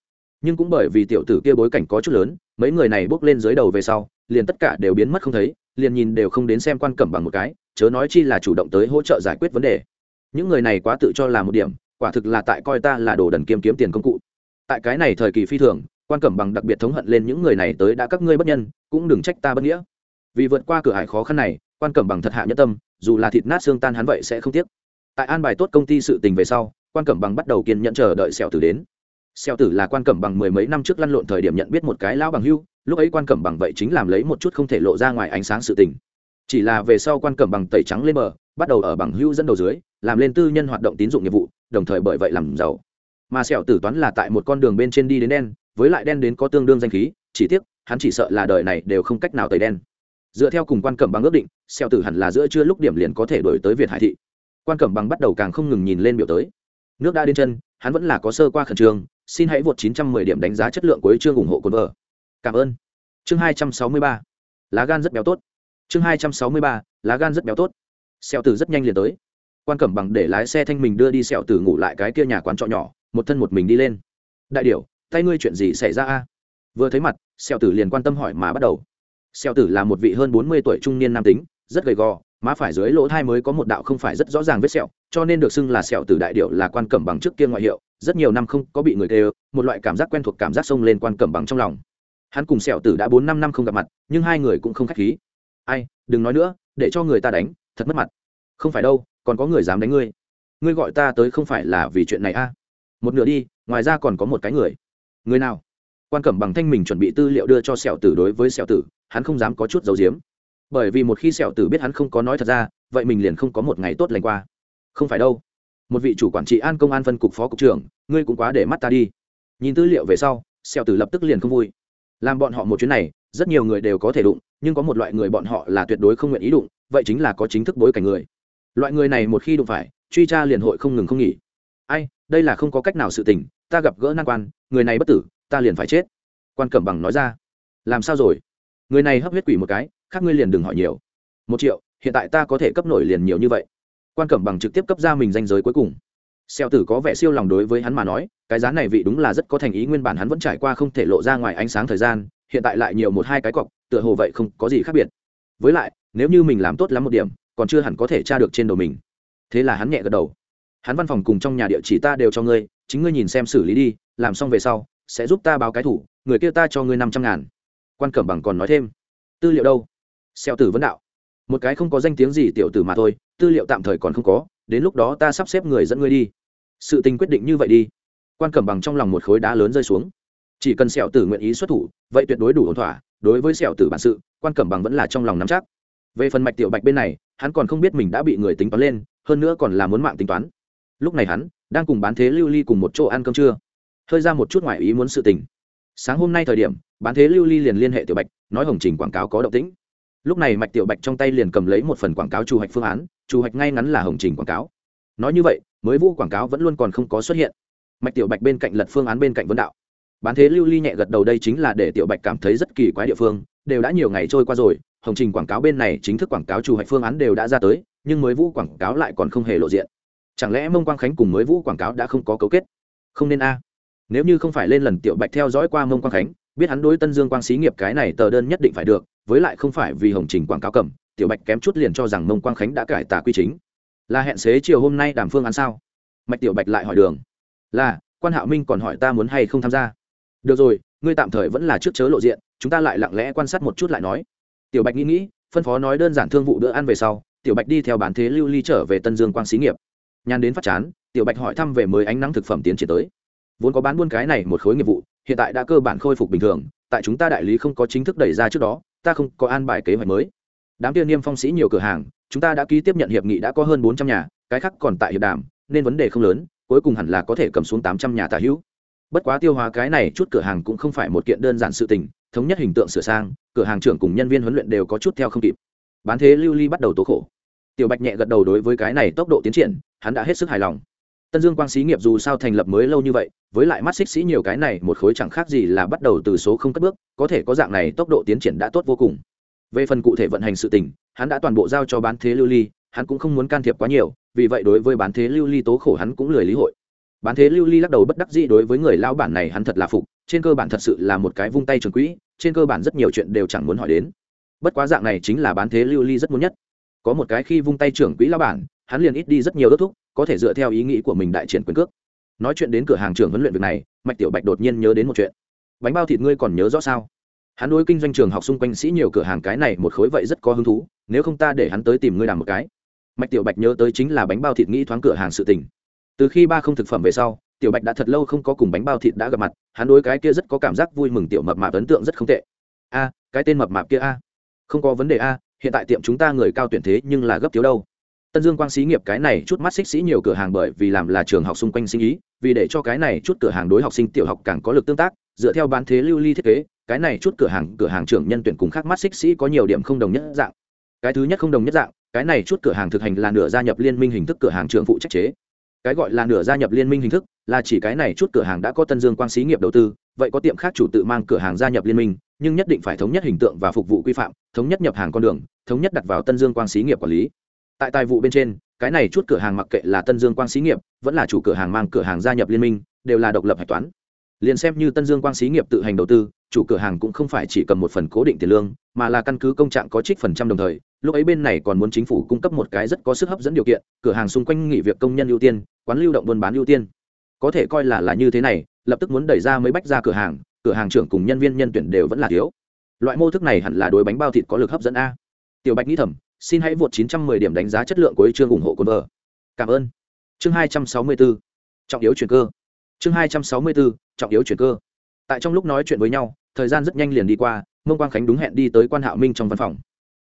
Nhưng cũng bởi vì tiểu tử kia bối cảnh có chút lớn, mấy người này bước lên dưới đầu về sau, liền tất cả đều biến mất không thấy, liền nhìn đều không đến xem quan cẩm bằng một cái, chớ nói chi là chủ động tới hỗ trợ giải quyết vấn đề. Những người này quá tự cho là một điểm, quả thực là tại coi ta là đồ đần kiếm kiếm tiền công cụ. Tại cái này thời kỳ phi thường, quan cẩm bằng đặc biệt thống hận lên những người này tới đã các ngươi bất nhân, cũng đừng trách ta bất nghĩa. Vì vượt qua cửa hải khó khăn này quan cẩm bằng thật hạ nhất tâm, dù là thịt nát xương tan hắn vậy sẽ không tiếc. Tại an bài tốt công ty sự tình về sau, quan cẩm bằng bắt đầu kiên nhẫn chờ đợi sẹo tử đến. Sẹo tử là quan cẩm bằng mười mấy năm trước lăn lộn thời điểm nhận biết một cái lão bằng hưu, lúc ấy quan cẩm bằng vậy chính làm lấy một chút không thể lộ ra ngoài ánh sáng sự tình. Chỉ là về sau quan cẩm bằng tẩy trắng lên bờ, bắt đầu ở bằng hưu dẫn đầu dưới, làm lên tư nhân hoạt động tín dụng nghiệp vụ, đồng thời bởi vậy làm giàu. Mà sẹo tử toán là tại một con đường bên trên đi đến đen, với lại đen đến có tương đương danh khí, chỉ tiếc, hắn chỉ sợ là đời này đều không cách nào tẩy đen dựa theo cùng quan cẩm bằng ước định xeo tử hẳn là giữa trưa lúc điểm liền có thể đổi tới việt hải thị. Quan cẩm bằng bắt đầu càng không ngừng nhìn lên biểu tới. Nước đã đến chân, hắn vẫn là có sơ qua khẩn trương, xin hãy vượt 910 điểm đánh giá chất lượng của chương ủng hộ cồn vợ. Cảm ơn. Chương 263 lá gan rất béo tốt. Chương 263 lá gan rất béo tốt. Xeo tử rất nhanh liền tới. Quan cẩm bằng để lái xe thanh mình đưa đi xeo tử ngủ lại cái kia nhà quán trọ nhỏ, một thân một mình đi lên. Đại điểu, tay ngươi chuyện gì xảy ra a? Vừa thấy mặt xeo tử liền quan tâm hỏi mà bắt đầu. Xeo tử là một vị hơn bốn mươi tuổi trung niên nam tính, rất gầy gò, má phải dưới lỗ thai mới có một đạo không phải rất rõ ràng vết sẹo, cho nên được xưng là sẹo tử đại điệu là quan cẩm bằng trước kia ngoại hiệu, rất nhiều năm không có bị người tê một loại cảm giác quen thuộc cảm giác xông lên quan cẩm bằng trong lòng. Hắn cùng sẹo tử đã bốn năm năm không gặp mặt, nhưng hai người cũng không k h á c h khí. Ai, đừng nói nữa, để cho người ta đánh, thật mất mặt. Không phải đâu, còn có người dám đánh ngươi. Ngươi gọi ta tới không phải là vì chuyện này a? À? một nửa đi, ngoài ra còn có một cái người. Người nào? Quan cẩm bằng thanh mình chuẩn bị tư liệu đưa cho sẹo tử đối với sẹo tử hắn không dám có chút dấu diếm. Bởi vì một khi sẹo tử biết hắn không có nói thật ra, vậy mình liền không có một ngày tốt lành qua. Không phải đâu. Một vị chủ quản trị an công an phân cục phó cục trưởng, ngươi cũng quá để mắt ta đi. Nhìn tư liệu về sau, sẹo tử lập tức liền không vui. Làm bọn họ một chuyến này, rất nhiều người đều có thể đụng, nhưng có một loại người bọn họ là tuyệt đối không nguyện ý đụng, vậy chính là có chính thức bối cảnh người. Loại người này một khi đụng phải, truy tra liền hội không ngừng không nghỉ. Ai, đây là không có cách nào sự tình, ta gặp gỡ nan quan, người này bất tử, ta liền phải chết. Quan cẩm bằng nói ra. Làm sao rồi? Người này hấp huyết quỷ một cái, khác ngươi liền đừng hỏi nhiều. Một triệu, hiện tại ta có thể cấp nổi liền nhiều như vậy. Quan cẩm bằng trực tiếp cấp ra mình danh giới cuối cùng. Xeo tử có vẻ siêu lòng đối với hắn mà nói, cái giá này vị đúng là rất có thành ý, nguyên bản hắn vẫn trải qua không thể lộ ra ngoài ánh sáng thời gian, hiện tại lại nhiều một hai cái cọc, tựa hồ vậy không có gì khác biệt. Với lại, nếu như mình làm tốt lắm một điểm, còn chưa hẳn có thể tra được trên đầu mình. Thế là hắn nhẹ gật đầu. Hắn văn phòng cùng trong nhà địa chỉ ta đều cho ngươi, chính ngươi nhìn xem xử lý đi, làm xong về sau, sẽ giúp ta báo cái thủ, người kia ta cho ngươi năm trăm ngàn quan cẩm bằng còn nói thêm. Tư liệu đâu? Xeo tử vấn đạo. Một cái không có danh tiếng gì tiểu tử mà thôi, tư liệu tạm thời còn không có, đến lúc đó ta sắp xếp người dẫn ngươi đi. Sự tình quyết định như vậy đi. Quan cẩm bằng trong lòng một khối đá lớn rơi xuống. Chỉ cần sẹo tử nguyện ý xuất thủ, vậy tuyệt đối đủ ổn thỏa. Đối với sẹo tử bản sự, quan cẩm bằng vẫn là trong lòng nắm chắc. Về phần mạch tiểu bạch bên này, hắn còn không biết mình đã bị người tính toán lên, hơn nữa còn là muốn mạng tính toán. Lúc này hắn đang cùng bán thế lưu ly cùng một chỗ ăn cơm trưa. Hơi ra một chút ngoài ý muốn sự tình sáng hôm nay thời điểm, bán thế lưu ly liền liên hệ tiểu bạch, nói hồng trình quảng cáo có động tĩnh. Lúc này mạch tiểu bạch trong tay liền cầm lấy một phần quảng cáo trù hoạch phương án trù hoạch ngay ngắn là hồng trình quảng cáo. Nói như vậy, mới vũ quảng cáo vẫn luôn còn không có xuất hiện. Mạch tiểu bạch bên cạnh lật phương án bên cạnh vấn đạo. Bán thế lưu ly nhẹ gật đầu đây chính là để tiểu bạch cảm thấy rất kỳ quái địa phương, đều đã nhiều ngày trôi qua rồi, hồng trình quảng cáo bên này chính thức quảng cáo trù hoạch phương án đều đã ra tới, nhưng mới vũ quảng cáo lại còn không hề lộ diện. Chẳng lẽ mông quang khánh cùng mới vũ quảng cáo đã không có cấu kết? Không nên a nếu như không phải lên lần tiểu bạch theo dõi qua mông quang khánh, biết hắn đối tân dương quang xí nghiệp cái này tờ đơn nhất định phải được, với lại không phải vì hồng trình quảng cáo cầm, tiểu bạch kém chút liền cho rằng mông quang khánh đã cải tà quy chính. Là hẹn xế chiều hôm nay đàm phương án sao? Mạch tiểu bạch lại hỏi đường. Là, quan hạo minh còn hỏi ta muốn hay không tham gia. Được rồi, ngươi tạm thời vẫn là trước chớ lộ diện, chúng ta lại lặng lẽ quan sát một chút lại nói. Tiểu bạch nghĩ nghĩ, phân phó nói đơn giản thương vụ bữa ăn về sau, tiểu bạch đi theo bán thế lưu ly trở về tân dương quang xí nghiệp. Nhàn đến phát chán, tiểu bạch hỏi thăm về mới ánh nắng thực phẩm tiến triển tới vốn có bán buôn cái này một khối nghiệp vụ, hiện tại đã cơ bản khôi phục bình thường, tại chúng ta đại lý không có chính thức đẩy ra trước đó, ta không có an bài kế hoạch mới. Đám tiên niêm phong sĩ nhiều cửa hàng, chúng ta đã ký tiếp nhận hiệp nghị đã có hơn bốn trăm nhà, cái khác còn tại hiệp đàm, nên vấn đề không lớn, cuối cùng hẳn là có thể cầm xuống tám trăm nhà tà hữu. Bất quá tiêu hóa cái này chút cửa hàng cũng không phải một kiện đơn giản sự tình, thống nhất hình tượng sửa sang, cửa hàng trưởng cùng nhân viên huấn luyện đều có chút theo không kịp. Bán thế lưu ly bắt đầu tố khổ. Tiểu bạch nhẹ gật đầu đối với cái này tốc độ tiến triển, hắn đã hết sức hài lòng tân dương quang xí nghiệp dù sao thành lập mới lâu như vậy, với lại mắt xích sĩ nhiều cái này, một khối chẳng khác gì là bắt đầu từ số không cất bước, có thể có dạng này tốc độ tiến triển đã tốt vô cùng. Về phần cụ thể vận hành sự tình, hắn đã toàn bộ giao cho bán thế lưu ly, hắn cũng không muốn can thiệp quá nhiều, vì vậy đối với bán thế lưu ly tố khổ hắn cũng lười lý hội. Bán thế lưu ly lắc đầu bất đắc dĩ đối với người lao bản này hắn thật là phục, trên cơ bản thật sự là một cái vung tay trường quỹ, trên cơ bản rất nhiều chuyện đều chẳng muốn hỏi đến. Bất quá dạng này chính là bán thế lưu ly rất muốn nhất. Có một cái khi vung tay trưởng quỹ lao bản hắn liền ít đi rất nhiều ước thúc, có thể dựa theo ý nghĩ của mình đại triển quyền cước. Nói chuyện đến cửa hàng trưởng huấn luyện việc này, mạch tiểu bạch đột nhiên nhớ đến một chuyện. Bánh bao thịt ngươi còn nhớ rõ sao? Hắn đối kinh doanh trường học xung quanh sĩ nhiều cửa hàng cái này một khối vậy rất có hứng thú, nếu không ta để hắn tới tìm ngươi làm một cái. Mạch tiểu bạch nhớ tới chính là bánh bao thịt nghĩ thoáng cửa hàng sự tình. Từ khi ba không thực phẩm về sau, tiểu bạch đã thật lâu không có cùng bánh bao thịt đã gặp mặt, hắn đối cái kia rất có cảm giác vui mừng tiểu mập mạp ấn tượng rất không tệ. A, cái tên mập mạp kia a. Không có vấn đề a, hiện tại tiệm chúng ta người cao tuyển thế nhưng là gấp thiếu đâu tân dương quang xí nghiệp cái này chút mắt xích sĩ nhiều cửa hàng bởi vì làm là trường học xung quanh sinh ý, vì để cho cái này chút cửa hàng đối học sinh tiểu học càng có lực tương tác, dựa theo bán thế lưu ly thiết kế, cái này chút cửa hàng cửa hàng trưởng nhân tuyển cùng khác mắt xích sĩ có nhiều điểm không đồng nhất dạng. Cái thứ nhất không đồng nhất dạng, cái này chút cửa hàng thực hành là nửa gia nhập liên minh hình thức cửa hàng trưởng phụ trách chế. Cái gọi là nửa gia nhập liên minh hình thức là chỉ cái này chút cửa hàng đã có tân dương quang xí nghiệp đầu tư, vậy có tiệm khác chủ tự mang cửa hàng gia nhập liên minh, nhưng nhất định phải thống nhất hình tượng và phục vụ quy phạm, thống nhất nhập hàng con đường, thống nhất đặt vào tân dương quang xí nghiệp quản lý tại tài vụ bên trên, cái này chút cửa hàng mặc kệ là tân dương quang xí nghiệp, vẫn là chủ cửa hàng mang cửa hàng gia nhập liên minh, đều là độc lập hạch toán. Liền xem như tân dương quang xí nghiệp tự hành đầu tư, chủ cửa hàng cũng không phải chỉ cầm một phần cố định tiền lương, mà là căn cứ công trạng có trích phần trăm đồng thời, lúc ấy bên này còn muốn chính phủ cung cấp một cái rất có sức hấp dẫn điều kiện, cửa hàng xung quanh nghỉ việc công nhân ưu tiên, quán lưu động buôn bán ưu tiên. Có thể coi là là như thế này, lập tức muốn đẩy ra mới bách ra cửa hàng cửa hàng trưởng cùng nhân viên nhân tuyển đều vẫn là thiếu. Loại mô thức này hẳn là đối bánh bao thịt có lực hấp dẫn a. Tiểu bạch nghĩ thầm xin hãy vượt 910 điểm đánh giá chất lượng của chương ủng hộ cồn vợ. Cảm ơn. Chương 264 trọng yếu chuyển cơ. Chương 264 trọng yếu chuyển cơ. Tại trong lúc nói chuyện với nhau, thời gian rất nhanh liền đi qua, mông quang khánh đúng hẹn đi tới quan hạo minh trong văn phòng.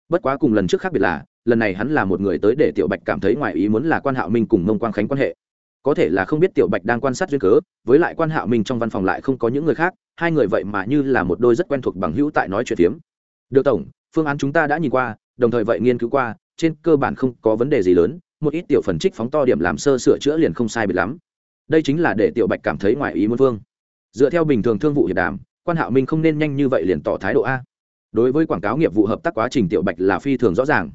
Bất quá cùng lần trước khác biệt là, lần này hắn là một người tới để tiểu bạch cảm thấy ngoài ý muốn là quan hạo minh cùng mông quang khánh quan hệ. Có thể là không biết tiểu bạch đang quan sát duyên cớ, với lại quan hạo minh trong văn phòng lại không có những người khác, hai người vậy mà như là một đôi rất quen thuộc bằng hữu tại nói chuyện phiếm. Được tổng, phương án chúng ta đã nhìn qua đồng thời vậy nghiên cứu qua, trên cơ bản không có vấn đề gì lớn, một ít tiểu phần trích phóng to điểm làm sơ sửa chữa liền không sai biệt lắm. Đây chính là để tiểu bạch cảm thấy ngoài ý muốn vương. Dựa theo bình thường thương vụ hiệp đàm, quan hạo minh không nên nhanh như vậy liền tỏ thái độ a. Đối với quảng cáo nghiệp vụ hợp tác quá trình tiểu bạch là phi thường rõ ràng.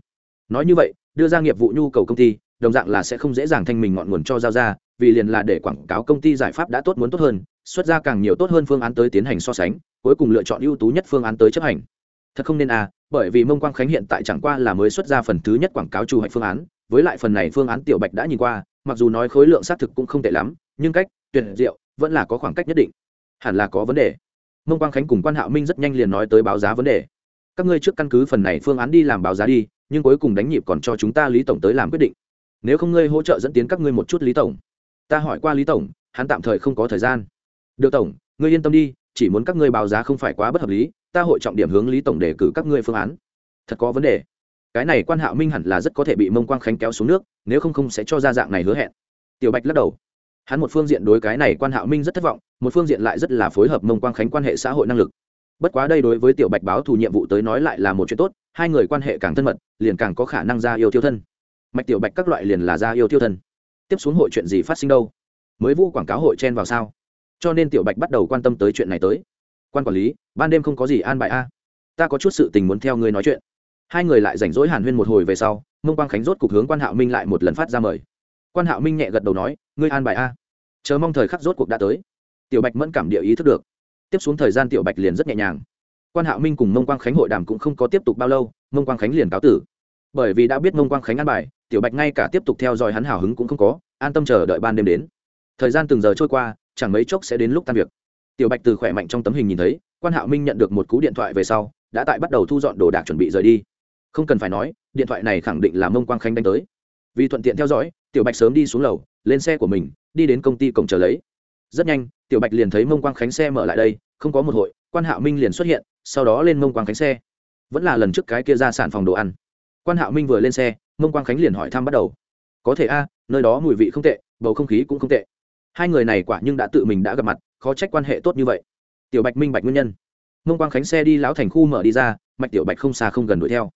Nói như vậy, đưa ra nghiệp vụ nhu cầu công ty, đồng dạng là sẽ không dễ dàng thanh mình ngọn nguồn cho giao ra, vì liền là để quảng cáo công ty giải pháp đã tốt muốn tốt hơn, xuất ra càng nhiều tốt hơn phương án tới tiến hành so sánh, cuối cùng lựa chọn ưu tú nhất phương án tới chấp hành. Thật không nên à bởi vì mông quang khánh hiện tại chẳng qua là mới xuất ra phần thứ nhất quảng cáo chu hoạch phương án, với lại phần này phương án tiểu bạch đã nhìn qua, mặc dù nói khối lượng xác thực cũng không tệ lắm, nhưng cách tuyệt diệu vẫn là có khoảng cách nhất định. Hẳn là có vấn đề. Mông quang khánh cùng quan hạo minh rất nhanh liền nói tới báo giá vấn đề. Các ngươi trước căn cứ phần này phương án đi làm báo giá đi, nhưng cuối cùng đánh nhịp còn cho chúng ta lý tổng tới làm quyết định. Nếu không ngươi hỗ trợ dẫn tiến các ngươi một chút lý tổng. Ta hỏi qua lý tổng, hắn tạm thời không có thời gian. Được tổng, ngươi yên tâm đi, chỉ muốn các ngươi báo giá không phải quá bất hợp lý ta hội trọng điểm hướng lý tổng đề cử các ngươi phương án. Thật có vấn đề. Cái này quan hạo minh hẳn là rất có thể bị mông quang khánh kéo xuống nước, nếu không không sẽ cho ra dạng này hứa hẹn. Tiểu bạch lắc đầu. Hắn một phương diện đối cái này quan hạo minh rất thất vọng, một phương diện lại rất là phối hợp mông quang khánh quan hệ xã hội năng lực. Bất quá đây đối với tiểu bạch báo thù nhiệm vụ tới nói lại là một chuyện tốt, hai người quan hệ càng thân mật, liền càng có khả năng ra yêu tiêu thân. Mạch tiểu bạch các loại liền là ra yêu tiêu thân. Tiếp xuống hội chuyện gì phát sinh đâu? Mới vu quảng cáo hội chen vào sao? Cho nên tiểu bạch bắt đầu quan tâm tới chuyện này tới quan quản lý, ban đêm không có gì an bài a. Ta có chút sự tình muốn theo ngươi nói chuyện. Hai người lại rảnh rỗi hàn huyên một hồi về sau, mông quang khánh rốt cục hướng quan hạo minh lại một lần phát ra mời. Quan hạo minh nhẹ gật đầu nói, ngươi an bài a. Chờ mong thời khắc rốt cuộc đã tới. Tiểu bạch mẫn cảm địa ý thức được. Tiếp xuống thời gian tiểu bạch liền rất nhẹ nhàng. Quan hạo minh cùng mông quang khánh hội đàm cũng không có tiếp tục bao lâu, mông quang khánh liền cáo tử. Bởi vì đã biết mông quang khánh an bài, tiểu bạch ngay cả tiếp tục theo dõi hắn hào hứng cũng không có, an tâm chờ đợi ban đêm đến. Thời gian từng giờ trôi qua, chẳng mấy chốc sẽ đến lúc tan việc tiểu bạch từ khỏe mạnh trong tấm hình nhìn thấy, quan hạo minh nhận được một cú điện thoại về sau, đã tại bắt đầu thu dọn đồ đạc chuẩn bị rời đi. Không cần phải nói, điện thoại này khẳng định là mông quang khánh đánh tới. Vì thuận tiện theo dõi, tiểu bạch sớm đi xuống lầu, lên xe của mình, đi đến công ty cổng chờ lấy. Rất nhanh, tiểu bạch liền thấy mông quang khánh xe mở lại đây, không có một hội, quan hạo minh liền xuất hiện, sau đó lên mông quang khánh xe. Vẫn là lần trước cái kia ra sản phòng đồ ăn. Quan hạo minh vừa lên xe, mông quang khánh liền hỏi thăm bắt đầu. Có thể a, nơi đó mùi vị không tệ, bầu không khí cũng không tệ. Hai người này quả nhưng đã tự mình đã gặp mặt khó trách quan hệ tốt như vậy. Tiểu bạch minh bạch nguyên nhân. Mông quang khánh xe đi lão thành khu mở đi ra, mạch tiểu bạch không xa không gần đuổi theo.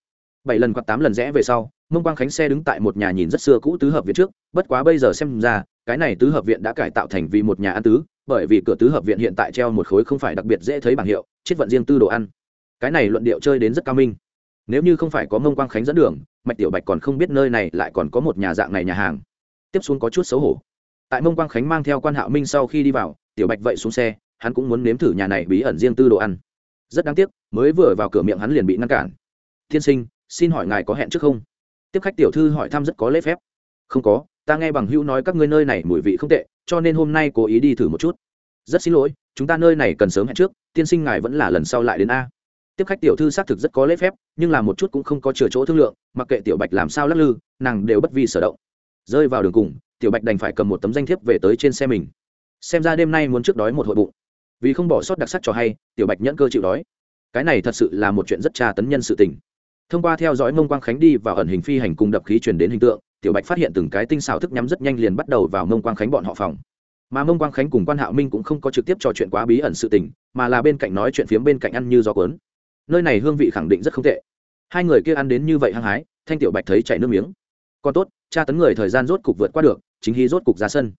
Bảy lần hoặc tám lần rẽ về sau, mông quang khánh xe đứng tại một nhà nhìn rất xưa cũ tứ hợp viện trước, bất quá bây giờ xem ra, cái này tứ hợp viện đã cải tạo thành vì một nhà ăn tứ, bởi vì cửa tứ hợp viện hiện tại treo một khối không phải đặc biệt dễ thấy bảng hiệu chết vận riêng tư đồ ăn. Cái này luận điệu chơi đến rất cao minh. Nếu như không phải có mông quang khánh dẫn đường, mạch tiểu bạch còn không biết nơi này lại còn có một nhà dạng này nhà hàng. Tiếp xuống có chút xấu hổ. Tại mông quang khánh mang theo quan hạo minh sau khi đi vào tiểu bạch vậy xuống xe, hắn cũng muốn nếm thử nhà này bí ẩn riêng tư đồ ăn. Rất đáng tiếc, mới vừa vào cửa miệng hắn liền bị ngăn cản. Tiên sinh, xin hỏi ngài có hẹn trước không? Tiếp khách tiểu thư hỏi thăm rất có lễ phép. Không có, ta nghe bằng hữu nói các ngươi nơi này mùi vị không tệ, cho nên hôm nay cố ý đi thử một chút. Rất xin lỗi, chúng ta nơi này cần sớm hẹn trước, tiên sinh ngài vẫn là lần sau lại đến a. Tiếp khách tiểu thư xác thực rất có lễ phép, nhưng là một chút cũng không có chừa chỗ thương lượng, mặc kệ tiểu bạch làm sao lắc lư, nàng đều bất vi sở động. Rơi vào đường cùng, tiểu bạch đành phải cầm một tấm danh thiếp về tới trên xe mình xem ra đêm nay muốn trước đói một hội bụng. Vì không bỏ sót đặc sắc cho hay, tiểu bạch nhẫn cơ chịu đói. Cái này thật sự là một chuyện rất tra tấn nhân sự tình. Thông qua theo dõi mông quang khánh đi vào ẩn hình phi hành cùng đập khí chuyển đến hình tượng, tiểu bạch phát hiện từng cái tinh xảo thức nhắm rất nhanh liền bắt đầu vào mông quang khánh bọn họ phòng. Mà mông quang khánh cùng quan hạo minh cũng không có trực tiếp trò chuyện quá bí ẩn sự tình, mà là bên cạnh nói chuyện phiếm bên cạnh ăn như gió cuốn. Nơi này hương vị khẳng định rất không tệ. Hai người kia ăn đến như vậy hăng hái, thanh tiểu bạch thấy chảy nước miếng. Còn tốt, tra tấn người thời gian rốt cục vượt qua được, chính hy rốt cục ra sân.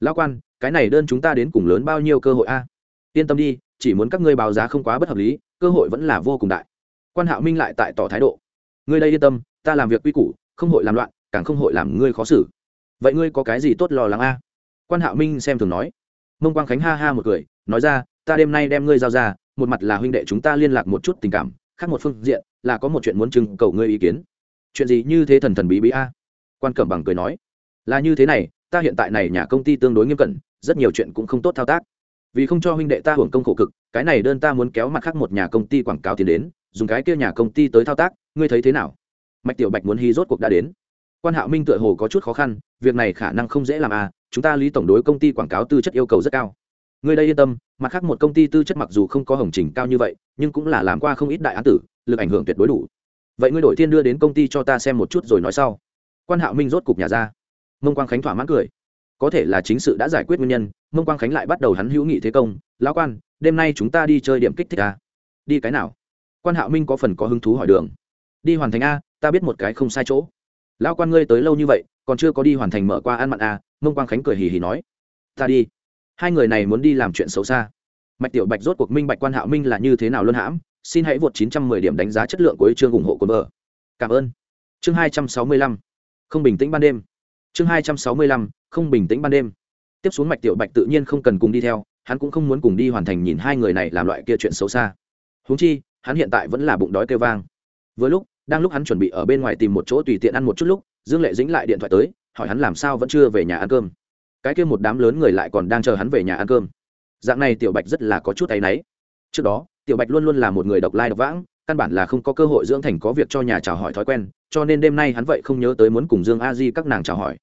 Lão quan cái này đơn chúng ta đến cùng lớn bao nhiêu cơ hội a? Yên tâm đi, chỉ muốn các ngươi báo giá không quá bất hợp lý, cơ hội vẫn là vô cùng đại. Quan hạo minh lại tại tỏ thái độ. Ngươi đây yên tâm, ta làm việc quy củ, không hội làm loạn, càng không hội làm ngươi khó xử. Vậy ngươi có cái gì tốt lo lắng a? Quan hạo minh xem thường nói. Mông quang khánh ha ha một cười, nói ra, ta đêm nay đem ngươi giao ra, một mặt là huynh đệ chúng ta liên lạc một chút tình cảm, khác một phương diện, là có một chuyện muốn trưng cầu ngươi ý kiến. Chuyện gì như thế thần thần bí bí a? Quan cẩm bằng cười nói. Là như thế này, ta hiện tại này nhà công ty tương đối nghiêm cẩn rất nhiều chuyện cũng không tốt thao tác. Vì không cho huynh đệ ta hưởng công khổ cực, cái này đơn ta muốn kéo mặt khác một nhà công ty quảng cáo tiền đến, dùng cái kia nhà công ty tới thao tác, ngươi thấy thế nào? Mạch tiểu bạch muốn hy rốt cuộc đã đến. Quan hạo minh tựa hồ có chút khó khăn, việc này khả năng không dễ làm à chúng ta lý tổng đối công ty quảng cáo tư chất yêu cầu rất cao. Ngươi đây yên tâm, mặt khác một công ty tư chất mặc dù không có hồng trình cao như vậy, nhưng cũng là làm qua không ít đại án tử, lực ảnh hưởng tuyệt đối đủ. Vậy ngươi đổi thiên đưa đến công ty cho ta xem một chút rồi nói sau. Quan hạo minh rốt cục nhà ra. Mông quang khánh thỏa mãn cười có thể là chính sự đã giải quyết nguyên nhân, mông quang khánh lại bắt đầu hắn hữu nghị thế công, lão quan, đêm nay chúng ta đi chơi điểm kích thích à? đi cái nào? Quan hạo minh có phần có hứng thú hỏi đường. Đi hoàn thành a, ta biết một cái không sai chỗ. Lão quan ngươi tới lâu như vậy, còn chưa có đi hoàn thành mở qua ăn mặn a mông quang khánh cười hì hì nói. Ta đi. Hai người này muốn đi làm chuyện xấu xa. Mạch tiểu bạch rốt cuộc minh bạch quan hạo minh là như thế nào luân hãm, xin hãy vượt 910 điểm đánh giá chất lượng của chương ủng hộ của bờ cảm ơn. Chương 265 không bình tĩnh ban đêm chương 265 không bình tĩnh ban đêm. Tiếp xuống mạch tiểu bạch tự nhiên không cần cùng đi theo, hắn cũng không muốn cùng đi hoàn thành nhìn hai người này làm loại kia chuyện xấu xa. Huống chi, hắn hiện tại vẫn là bụng đói kêu vang. Vừa lúc, đang lúc hắn chuẩn bị ở bên ngoài tìm một chỗ tùy tiện ăn một chút lúc, dương lệ dính lại điện thoại tới, hỏi hắn làm sao vẫn chưa về nhà ăn cơm. Cái kia một đám lớn người lại còn đang chờ hắn về nhà ăn cơm. Dạng này tiểu bạch rất là có chút áy náy. Trước đó, tiểu bạch luôn luôn là một người độc lai độc vãng, căn bản là không có cơ hội dưỡng thành có việc cho nhà chào hỏi thói quen, cho nên đêm nay hắn vậy không nhớ tới muốn cùng dương a di các nàng chào hỏi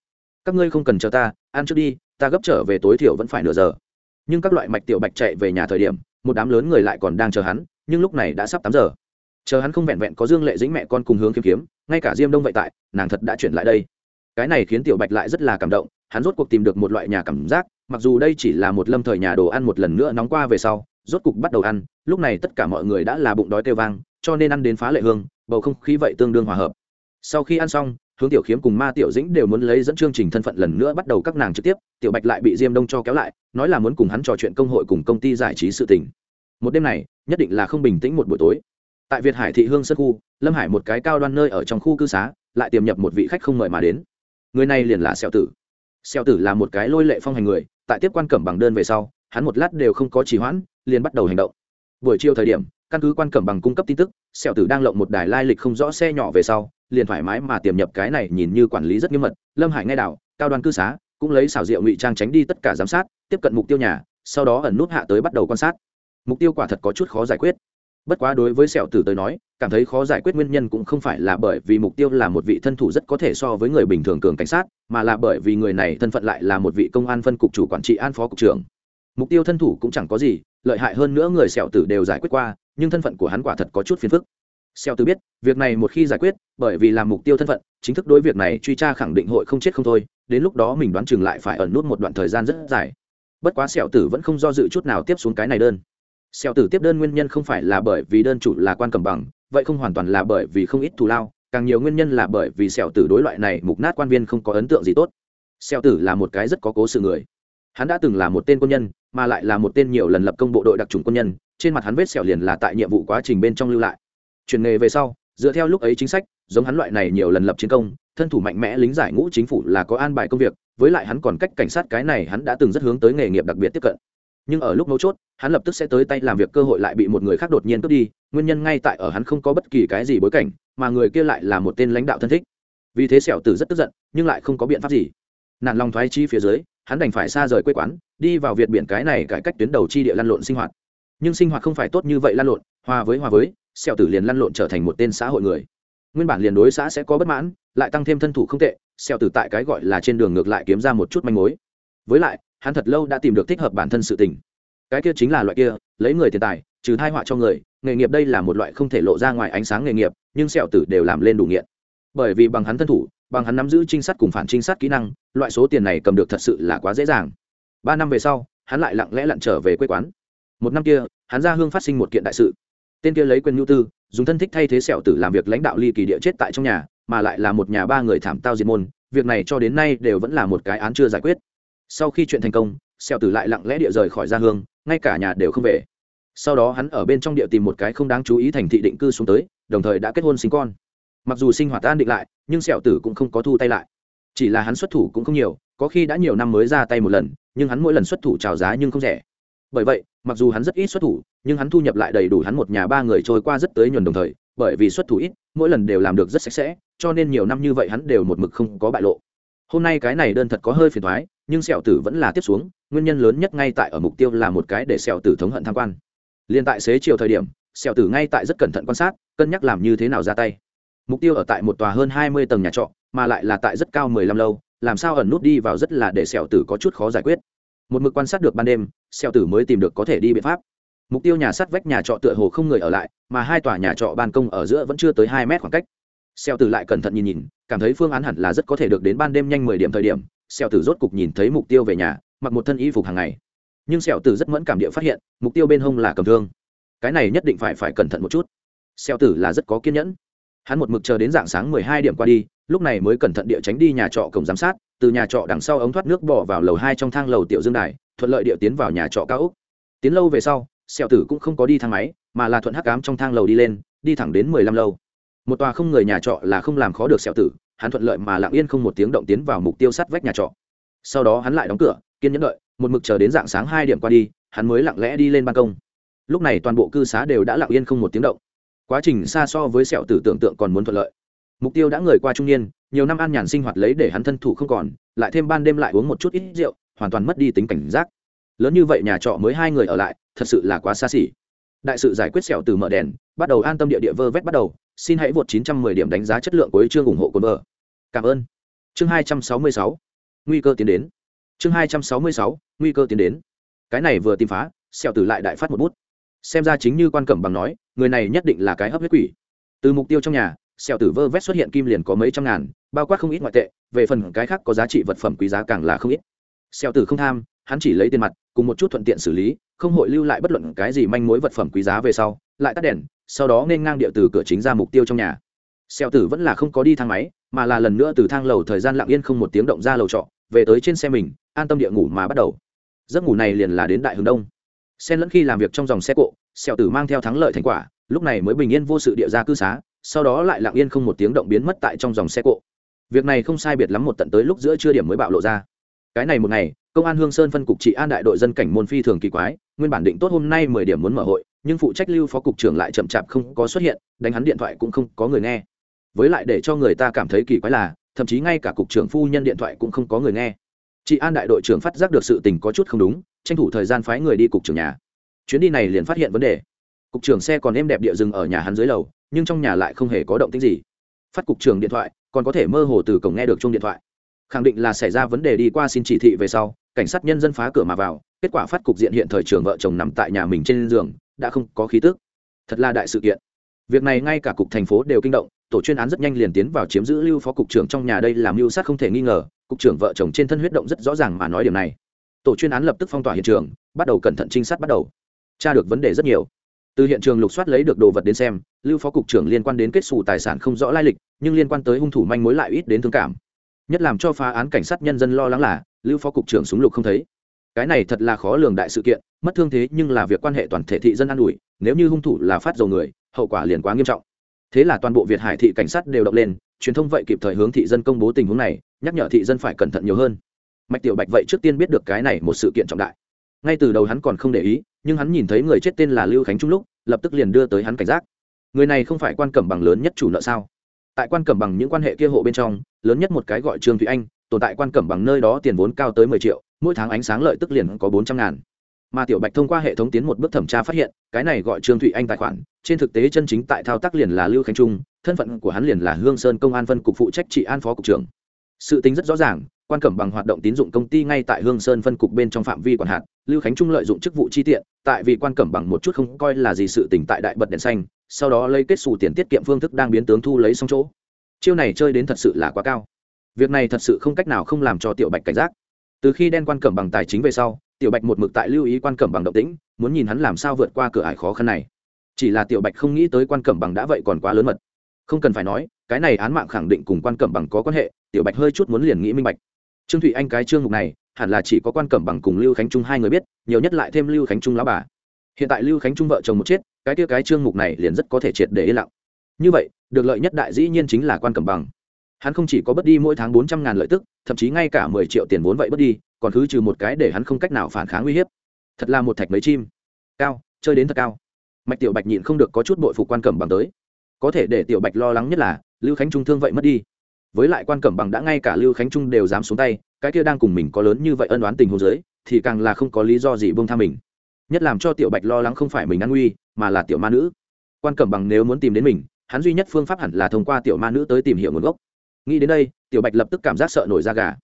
các ngươi không cần chờ ta, ăn trước đi, ta gấp trở về tối thiểu vẫn phải nửa giờ. Nhưng các loại mạch tiểu bạch chạy về nhà thời điểm, một đám lớn người lại còn đang chờ hắn, nhưng lúc này đã sắp tám giờ. Chờ hắn không vẹn vẹn có dương lệ dính mẹ con cùng hướng kiếm kiếm, ngay cả diêm đông vậy tại, nàng thật đã chuyển lại đây. Cái này khiến tiểu bạch lại rất là cảm động, hắn rốt cuộc tìm được một loại nhà cảm giác, mặc dù đây chỉ là một lâm thời nhà đồ ăn một lần nữa nóng qua về sau, rốt cục bắt đầu ăn, lúc này tất cả mọi người đã là bụng đói kêu vang, cho nên ăn đến phá lệ hương, bầu không khí vậy tương đương hòa hợp. Sau khi ăn xong hướng tiểu khiếm cùng ma tiểu dĩnh đều muốn lấy dẫn chương trình thân phận lần nữa bắt đầu các nàng trực tiếp, tiểu bạch lại bị diêm đông cho kéo lại, nói là muốn cùng hắn trò chuyện công hội cùng công ty giải trí sự tình. Một đêm này, nhất định là không bình tĩnh một buổi tối. Tại việt hải thị hương sân khu, lâm hải một cái cao đoan nơi ở trong khu cư xá, lại tiềm nhập một vị khách không mời mà đến. Người này liền là xẻo tử. Xẻo tử là một cái lôi lệ phong hành người, tại tiếp quan cẩm bằng đơn về sau, hắn một lát đều không có trì hoãn, liền bắt đầu hành động. Buổi chiều thời điểm, căn cứ quan cẩm bằng cung cấp tin tức Xeo tử đang lộng một đài lai lịch không rõ xe nhỏ về sau liền thoải mái mà tiềm nhập cái này nhìn như quản lý rất nghiêm mật. Lâm hải ngay đảo, cao đoàn cư xá, cũng lấy xảo diệu ngụy trang tránh đi tất cả giám sát, tiếp cận mục tiêu nhà, sau đó ẩn nút hạ tới bắt đầu quan sát. Mục tiêu quả thật có chút khó giải quyết. Bất quá đối với sẹo tử tới nói, cảm thấy khó giải quyết nguyên nhân cũng không phải là bởi vì mục tiêu là một vị thân thủ rất có thể so với người bình thường cường cảnh sát, mà là bởi vì người này thân phận lại là một vị công an phân cục chủ quản trị an phó cục trưởng. Mục tiêu thân thủ cũng chẳng có gì, lợi hại hơn nữa người sẹo tử đều giải quyết qua, nhưng thân phận của hắn quả thật có chút phiền phức. Xeo tử biết việc này một khi giải quyết bởi vì làm mục tiêu thân phận chính thức đối việc này truy tra khẳng định hội không chết không thôi đến lúc đó mình đoán chừng lại phải ẩn nút một đoạn thời gian rất dài bất quá sẹo tử vẫn không do dự chút nào tiếp xuống cái này đơn Sẹo tử tiếp đơn nguyên nhân không phải là bởi vì đơn chủ là quan cầm bằng, vậy không hoàn toàn là bởi vì không ít thù lao, càng nhiều nguyên nhân là bởi vì sẹo tử đối loại này mục nát quan viên không có ấn tượng gì tốt. Sẹo tử là một cái rất có cố sự người. Hắn đã từng là một tên quân nhân, mà lại là một tên nhiều lần lập công bộ đội đặc trùng quân nhân, trên mặt hắn vết sẹo liền là tại nhiệm vụ quá trình bên trong lưu lại. Chuyển nghề về sau, dựa theo lúc ấy chính sách giống hắn loại này nhiều lần lập chiến công thân thủ mạnh mẽ lính giải ngũ chính phủ là có an bài công việc với lại hắn còn cách cảnh sát cái này hắn đã từng rất hướng tới nghề nghiệp đặc biệt tiếp cận. Nhưng ở lúc mấu chốt hắn lập tức sẽ tới tay làm việc cơ hội lại bị một người khác đột nhiên cướp đi nguyên nhân ngay tại ở hắn không có bất kỳ cái gì bối cảnh mà người kia lại là một tên lãnh đạo thân thích. Vì thế sẹo tử rất tức giận nhưng lại không có biện pháp gì. Nản lòng thoái chi phía dưới hắn đành phải xa rời quê quán đi vào việt biển cái này cải cách tuyến đầu chi địa lăn lộn sinh hoạt. Nhưng sinh hoạt không phải tốt như vậy lăn lộn hòa với hòa với sẹo tử liền lăn lộn trở thành một tên xã hội người. Nguyên bản liền đối xã sẽ có bất mãn, lại tăng thêm thân thủ không tệ sẹo tử tại cái gọi là trên đường ngược lại kiếm ra một chút manh mối. Với lại, hắn thật lâu đã tìm được thích hợp bản thân sự tình. Cái kia chính là loại kia, lấy người tiền tài, trừ thai họa cho người, nghề nghiệp đây là một loại không thể lộ ra ngoài ánh sáng nghề nghiệp, nhưng sẹo tử đều làm lên đủ nghiện. Bởi vì bằng hắn thân thủ, bằng hắn nắm giữ trinh sát cùng phản trinh sát kỹ năng, loại số tiền này cầm được thật sự là quá dễ dàng. Ba năm về sau, hắn lại lặng lẽ lặn trở về quê quán. Một năm kia, hắn ra hương phát sinh một kiện đại sự tên kia lấy quyền nhu tư, dùng thân thích thay thế sẹo tử làm việc lãnh đạo ly kỳ địa chết tại trong nhà, mà lại là một nhà ba người thảm tao diệt môn, việc này cho đến nay đều vẫn là một cái án chưa giải quyết. Sau khi chuyện thành công, sẹo tử lại lặng lẽ địa rời khỏi gia hương, ngay cả nhà đều không về. Sau đó hắn ở bên trong địa tìm một cái không đáng chú ý thành thị định cư xuống tới, đồng thời đã kết hôn sinh con. Mặc dù sinh hoạt an định lại, nhưng sẹo tử cũng không có thu tay lại. Chỉ là hắn xuất thủ cũng không nhiều, có khi đã nhiều năm mới ra tay một lần, nhưng hắn mỗi lần xuất thủ trào giá nhưng không rẻ bởi vậy, mặc dù hắn rất ít xuất thủ, nhưng hắn thu nhập lại đầy đủ hắn một nhà ba người trôi qua rất tới nhuần đồng thời, bởi vì xuất thủ ít, mỗi lần đều làm được rất sạch sẽ, cho nên nhiều năm như vậy hắn đều một mực không có bại lộ. Hôm nay cái này đơn thật có hơi phiền thoái nhưng sẹo tử vẫn là tiếp xuống, nguyên nhân lớn nhất ngay tại ở mục tiêu là một cái để sẹo tử thống hận tham quan. Liên tại xế chiều thời điểm, sẹo tử ngay tại rất cẩn thận quan sát, cân nhắc làm như thế nào ra tay. Mục tiêu ở tại một tòa hơn hai mươi tầng nhà trọ, mà lại là tại rất cao mười lăm lâu, làm sao ẩn nút đi vào rất là để sẹo tử có chút khó giải quyết một mực quan sát được ban đêm xeo tử mới tìm được có thể đi biện pháp. Mục tiêu nhà sắt vách nhà trọ tựa hồ không người ở lại, mà hai tòa nhà trọ ban công ở giữa vẫn chưa tới hai mét khoảng cách. Xeo tử lại cẩn thận nhìn nhìn, cảm thấy phương án hẳn là rất có thể được đến ban đêm nhanh mười điểm thời điểm. Xeo tử rốt cục nhìn thấy mục tiêu về nhà, mặc một thân y phục hàng ngày. Nhưng xeo tử rất mẫn cảm địa phát hiện, mục tiêu bên hông là cầm thương. Cái này nhất định phải phải cẩn thận một chút. Xeo tử là rất có kiên nhẫn. Hắn một mực chờ đến dạng sáng mười hai điểm qua đi lúc này mới cẩn thận địa tránh đi nhà trọ cổng giám sát, từ nhà trọ đằng sau ống thoát nước bỏ vào lầu hai trong thang lầu tiểu dương đài, thuận lợi địa tiến vào nhà trọ cao úc tiến lâu về sau, sẹo tử cũng không có đi thang máy, mà là thuận hắc cám trong thang lầu đi lên, đi thẳng đến mười lăm lâu. Một tòa không người nhà trọ là không làm khó được sẹo tử, hắn thuận lợi mà lặng yên không một tiếng động tiến vào mục tiêu sắt vách nhà trọ. Sau đó hắn lại đóng cửa, kiên nhẫn đợi, một mực chờ đến dạng sáng hai điểm qua đi, hắn mới lặng lẽ đi lên ban công. Lúc này toàn bộ cư xá đều đã lặng yên không một tiếng động. Quá trình xa so với sẹo tử tưởng tượng còn muốn thuận lợi mục tiêu đã người qua trung niên, nhiều năm an nhàn sinh hoạt lấy để hắn thân thủ không còn, lại thêm ban đêm lại uống một chút ít rượu, hoàn toàn mất đi tính cảnh giác. Lớn như vậy nhà trọ mới hai người ở lại, thật sự là quá xa xỉ. Đại sự giải quyết sẹo từ mở đèn, bắt đầu an tâm địa địa vơ vét bắt đầu, xin hãy vượt 910 điểm đánh giá chất lượng của chương ủng hộ cồn vợ. Cảm ơn. Chương 266 nguy cơ tiến đến. Chương 266 nguy cơ tiến đến. Cái này vừa tìm phá, sẹo tử lại đại phát một bút. Xem ra chính như quan cẩm bằng nói, người này nhất định là cái hấp huyết quỷ. Từ mục tiêu trong nhà sẹo tử vơ vét xuất hiện kim liền có mấy trăm ngàn, bao quát không ít ngoại tệ, về phần cái khác có giá trị vật phẩm quý giá càng là không ít. Sẹo tử không tham, hắn chỉ lấy tiền mặt, cùng một chút thuận tiện xử lý, không hội lưu lại bất luận cái gì manh mối vật phẩm quý giá về sau, lại tắt đèn, sau đó nên ngang địa từ cửa chính ra mục tiêu trong nhà. Xeo tử vẫn là không có đi thang máy, mà là lần nữa từ thang lầu thời gian lặng yên không một tiếng động ra lầu trọ, về tới trên xe mình, an tâm địa ngủ mà bắt đầu. Giấc ngủ này liền là đến đại hướng đông. Xen lẫn khi làm việc trong dòng xe cộ xeo tử mang theo thắng lợi thành quả, lúc này mới bình yên vô sự địa ra cư xá sau đó lại lặng yên không một tiếng động biến mất tại trong dòng xe cộ. Việc này không sai biệt lắm một tận tới lúc giữa trưa điểm mới bạo lộ ra. Cái này một ngày, công an hương sơn phân cục trị an đại đội dân cảnh môn phi thường kỳ quái, nguyên bản định tốt hôm nay mười điểm muốn mở hội, nhưng phụ trách lưu phó cục trưởng lại chậm chạp không có xuất hiện, đánh hắn điện thoại cũng không có người nghe. Với lại để cho người ta cảm thấy kỳ quái là, thậm chí ngay cả cục trưởng phu nhân điện thoại cũng không có người nghe. Chị an đại đội trưởng phát giác được sự tình có chút không đúng, tranh thủ thời gian phái người đi cục trưởng nhà. Chuyến đi này liền phát hiện vấn đề. Cục trưởng xe còn êm đẹp địa dừng ở nhà hắn dưới lầu nhưng trong nhà lại không hề có động tĩnh gì. Phát cục trưởng điện thoại, còn có thể mơ hồ từ cổng nghe được chung điện thoại. Khẳng định là xảy ra vấn đề đi qua xin chỉ thị về sau, cảnh sát nhân dân phá cửa mà vào, kết quả phát cục diện hiện thời trường vợ chồng nằm tại nhà mình trên giường, đã không có khí tức. Thật là đại sự kiện. Việc này ngay cả cục thành phố đều kinh động, tổ chuyên án rất nhanh liền tiến vào chiếm giữ lưu phó cục trưởng trong nhà đây làm mưu sát không thể nghi ngờ, cục trưởng vợ chồng trên thân huyết động rất rõ ràng mà nói điều này. Tổ chuyên án lập tức phong tỏa hiện trường, bắt đầu cẩn thận trinh sát bắt đầu. Tra được vấn đề rất nhiều từ hiện trường lục soát lấy được đồ vật đến xem, lưu phó cục trưởng liên quan đến kết xù tài sản không rõ lai lịch, nhưng liên quan tới hung thủ manh mối lại ít đến thương cảm. Nhất làm cho phá án cảnh sát nhân dân lo lắng là, lưu phó cục trưởng súng lục không thấy. Cái này thật là khó lường đại sự kiện, mất thương thế nhưng là việc quan hệ toàn thể thị dân an ủi, nếu như hung thủ là phát dầu người, hậu quả liền quá nghiêm trọng. Thế là toàn bộ việt hải thị cảnh sát đều động lên, truyền thông vậy kịp thời hướng thị dân công bố tình huống này, nhắc nhở thị dân phải cẩn thận nhiều hơn. Mạch tiểu bạch vậy trước tiên biết được cái này một sự kiện trọng đại ngay từ đầu hắn còn không để ý, nhưng hắn nhìn thấy người chết tên là lưu khánh trung lúc, lập tức liền đưa tới hắn cảnh giác. Người này không phải quan cẩm bằng lớn nhất chủ nợ sao? Tại quan cẩm bằng những quan hệ kia hộ bên trong, lớn nhất một cái gọi trương thụy anh, tồn tại quan cẩm bằng nơi đó tiền vốn cao tới mười triệu, mỗi tháng ánh sáng lợi tức liền có bốn trăm ngàn. Mà tiểu bạch thông qua hệ thống tiến một bước thẩm tra phát hiện, cái này gọi trương thụy anh tài khoản, trên thực tế chân chính tại thao tác liền là lưu khánh trung, thân phận của hắn liền là hương sơn công an phân cục phụ trách trị an phó cục trưởng. Sự tính rất rõ ràng quan cẩm bằng hoạt động tín dụng công ty ngay tại hương sơn phân cục bên trong phạm vi quản hạt, lưu khánh trung lợi dụng chức vụ chi tiện, tại vì quan cẩm bằng một chút không coi là gì sự tỉnh tại đại bật đèn xanh, sau đó lấy kết xù tiền tiết kiệm phương thức đang biến tướng thu lấy xong chỗ. Chiêu này chơi đến thật sự là quá cao. Việc này thật sự không cách nào không làm cho tiểu bạch cảnh giác. Từ khi đen quan cẩm bằng tài chính về sau, tiểu bạch một mực tại lưu ý quan cẩm bằng động tĩnh, muốn nhìn hắn làm sao vượt qua cửa ải khó khăn này. Chỉ là tiểu bạch không nghĩ tới quan cẩm bằng đã vậy còn quá lớn mật. Không cần phải nói, cái này án mạng khẳng định cùng quan cẩm bằng có quan hệ, tiểu bạch hơi chút muốn liền nghĩ minh bạch trương thụy anh cái chương mục này, hẳn là chỉ có quan cẩm bằng cùng lưu khánh trung hai người biết, nhiều nhất lại thêm lưu khánh trung lão bà. Hiện tại lưu khánh trung vợ chồng một chết, cái kia cái chương mục này liền rất có thể triệt để yên lặng. Như vậy, được lợi nhất đại dĩ nhiên chính là quan cẩm bằng. Hắn không chỉ có bất đi mỗi tháng bốn trăm ngàn lợi tức, thậm chí ngay cả mười triệu tiền vốn vậy bất đi, còn cứ trừ một cái để hắn không cách nào phản kháng uy hiếp. Thật là một thạch mấy chim. Cao, chơi đến thật cao. Mạch tiểu bạch nhịn không được có chút bội phục quan cẩm bằng tới. Có thể để tiểu bạch lo lắng nhất là, lưu khánh trung thương vậy mất đi với lại quan cẩm bằng đã ngay cả lưu khánh trung đều dám xuống tay, cái kia đang cùng mình có lớn như vậy ân oán tình hồ dưới, thì càng là không có lý do gì bông tha mình. Nhất làm cho tiểu bạch lo lắng không phải mình ăn nguy, mà là tiểu ma nữ. Quan cẩm bằng nếu muốn tìm đến mình, hắn duy nhất phương pháp hẳn là thông qua tiểu ma nữ tới tìm hiểu nguồn gốc. Nghĩ đến đây, tiểu bạch lập tức cảm giác sợ nổi da gà.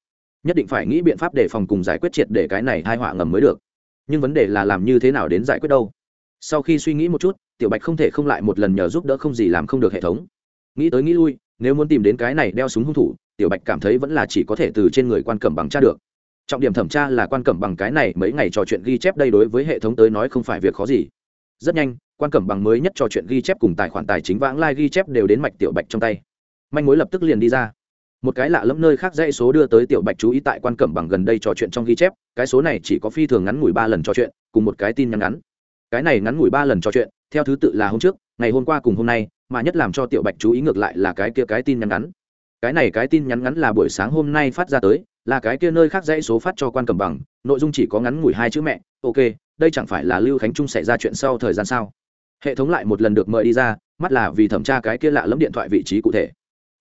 Nhất định phải nghĩ biện pháp để phòng cùng giải quyết triệt để cái này hai họa ngầm mới được. Nhưng vấn đề là làm như thế nào đến giải quyết đâu? Sau khi suy nghĩ một chút, tiểu bạch không thể không lại một lần nhờ giúp đỡ không gì làm không được hệ thống. Nghĩ tới nghĩ lui nếu muốn tìm đến cái này đeo súng hung thủ, tiểu bạch cảm thấy vẫn là chỉ có thể từ trên người quan cẩm bằng tra được. Trọng điểm thẩm tra là quan cẩm bằng cái này mấy ngày trò chuyện ghi chép đây đối với hệ thống tới nói không phải việc khó gì. Rất nhanh, quan cẩm bằng mới nhất trò chuyện ghi chép cùng tài khoản tài chính vãng lai ghi chép đều đến mạch tiểu bạch trong tay. Manh mối lập tức liền đi ra. Một cái lạ lẫm nơi khác dãy số đưa tới tiểu bạch chú ý tại quan cẩm bằng gần đây trò chuyện trong ghi chép, cái số này chỉ có phi thường ngắn ngủi ba lần trò chuyện, cùng một cái tin nhắn ngắn. Cái này ngắn ngủi ba lần trò chuyện, theo thứ tự là hôm trước, ngày hôm qua cùng hôm nay mà nhất làm cho tiểu bạch chú ý ngược lại là cái kia cái tin nhắn ngắn. Cái này cái tin nhắn ngắn là buổi sáng hôm nay phát ra tới, là cái kia nơi khác dãy số phát cho quan cầm bằng, nội dung chỉ có ngắn ngủi hai chữ mẹ, ok, đây chẳng phải là lưu khánh trung xảy ra chuyện sau thời gian sao? Hệ thống lại một lần được mời đi ra, mắt là vì thẩm tra cái kia lạ lẫm điện thoại vị trí cụ thể.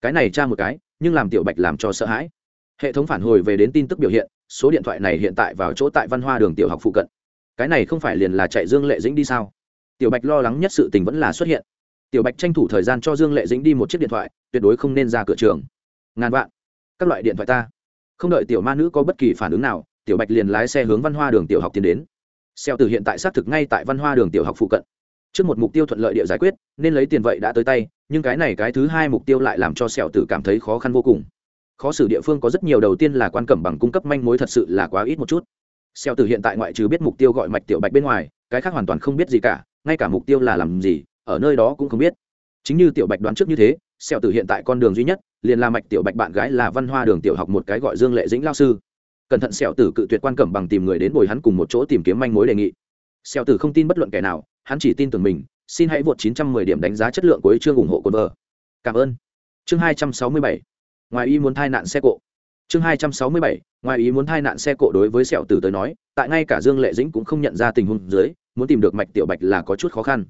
Cái này tra một cái, nhưng làm tiểu bạch làm cho sợ hãi. Hệ thống phản hồi về đến tin tức biểu hiện, số điện thoại này hiện tại vào chỗ tại văn hoa đường tiểu học phụ cận. Cái này không phải liền là chạy dương lệ dĩnh đi sao? Tiểu bạch lo lắng nhất sự tình vẫn là xuất hiện tiểu bạch tranh thủ thời gian cho dương lệ dĩnh đi một chiếc điện thoại, tuyệt đối không nên ra cửa trường. Ngàn vạn. Các loại điện thoại ta. Không đợi tiểu ma nữ có bất kỳ phản ứng nào, tiểu bạch liền lái xe hướng văn hoa đường tiểu học tiến đến. Xeo từ hiện tại xác thực ngay tại văn hoa đường tiểu học phụ cận. Trước một mục tiêu thuận lợi địa giải quyết, nên lấy tiền vậy đã tới tay, nhưng cái này cái thứ hai mục tiêu lại làm cho sẹo tử cảm thấy khó khăn vô cùng. Khó xử địa phương có rất nhiều đầu tiên là quan cẩm bằng cung cấp manh mối thật sự là quá ít một chút. Sẹo tử hiện tại ngoại trừ biết mục tiêu gọi mạch tiểu bạch bên ngoài, cái khác hoàn toàn không biết gì cả, ngay cả mục tiêu là làm gì ở nơi đó cũng không biết. Chính như tiểu bạch đoán trước như thế, sẹo tử hiện tại con đường duy nhất, liền là mạch tiểu bạch bạn gái là văn hoa đường tiểu học một cái gọi dương lệ dĩnh lao sư. Cẩn thận sẹo tử cự tuyệt quan cẩm bằng tìm người đến bồi hắn cùng một chỗ tìm kiếm manh mối đề nghị. Sẹo tử không tin bất luận kẻ nào, hắn chỉ tin tưởng mình, xin hãy vượt 910 điểm đánh giá chất lượng của chương ủng hộ cồn vợ. Cảm ơn. Chương 267 ngoài ý muốn thai nạn xe cộ. Chương 267 ngoài ý muốn thai nạn xe cộ đối với sẹo tử tới nói, tại ngay cả dương lệ dĩnh cũng không nhận ra tình huống dưới, muốn tìm được mạch tiểu bạch là có chút khó khăn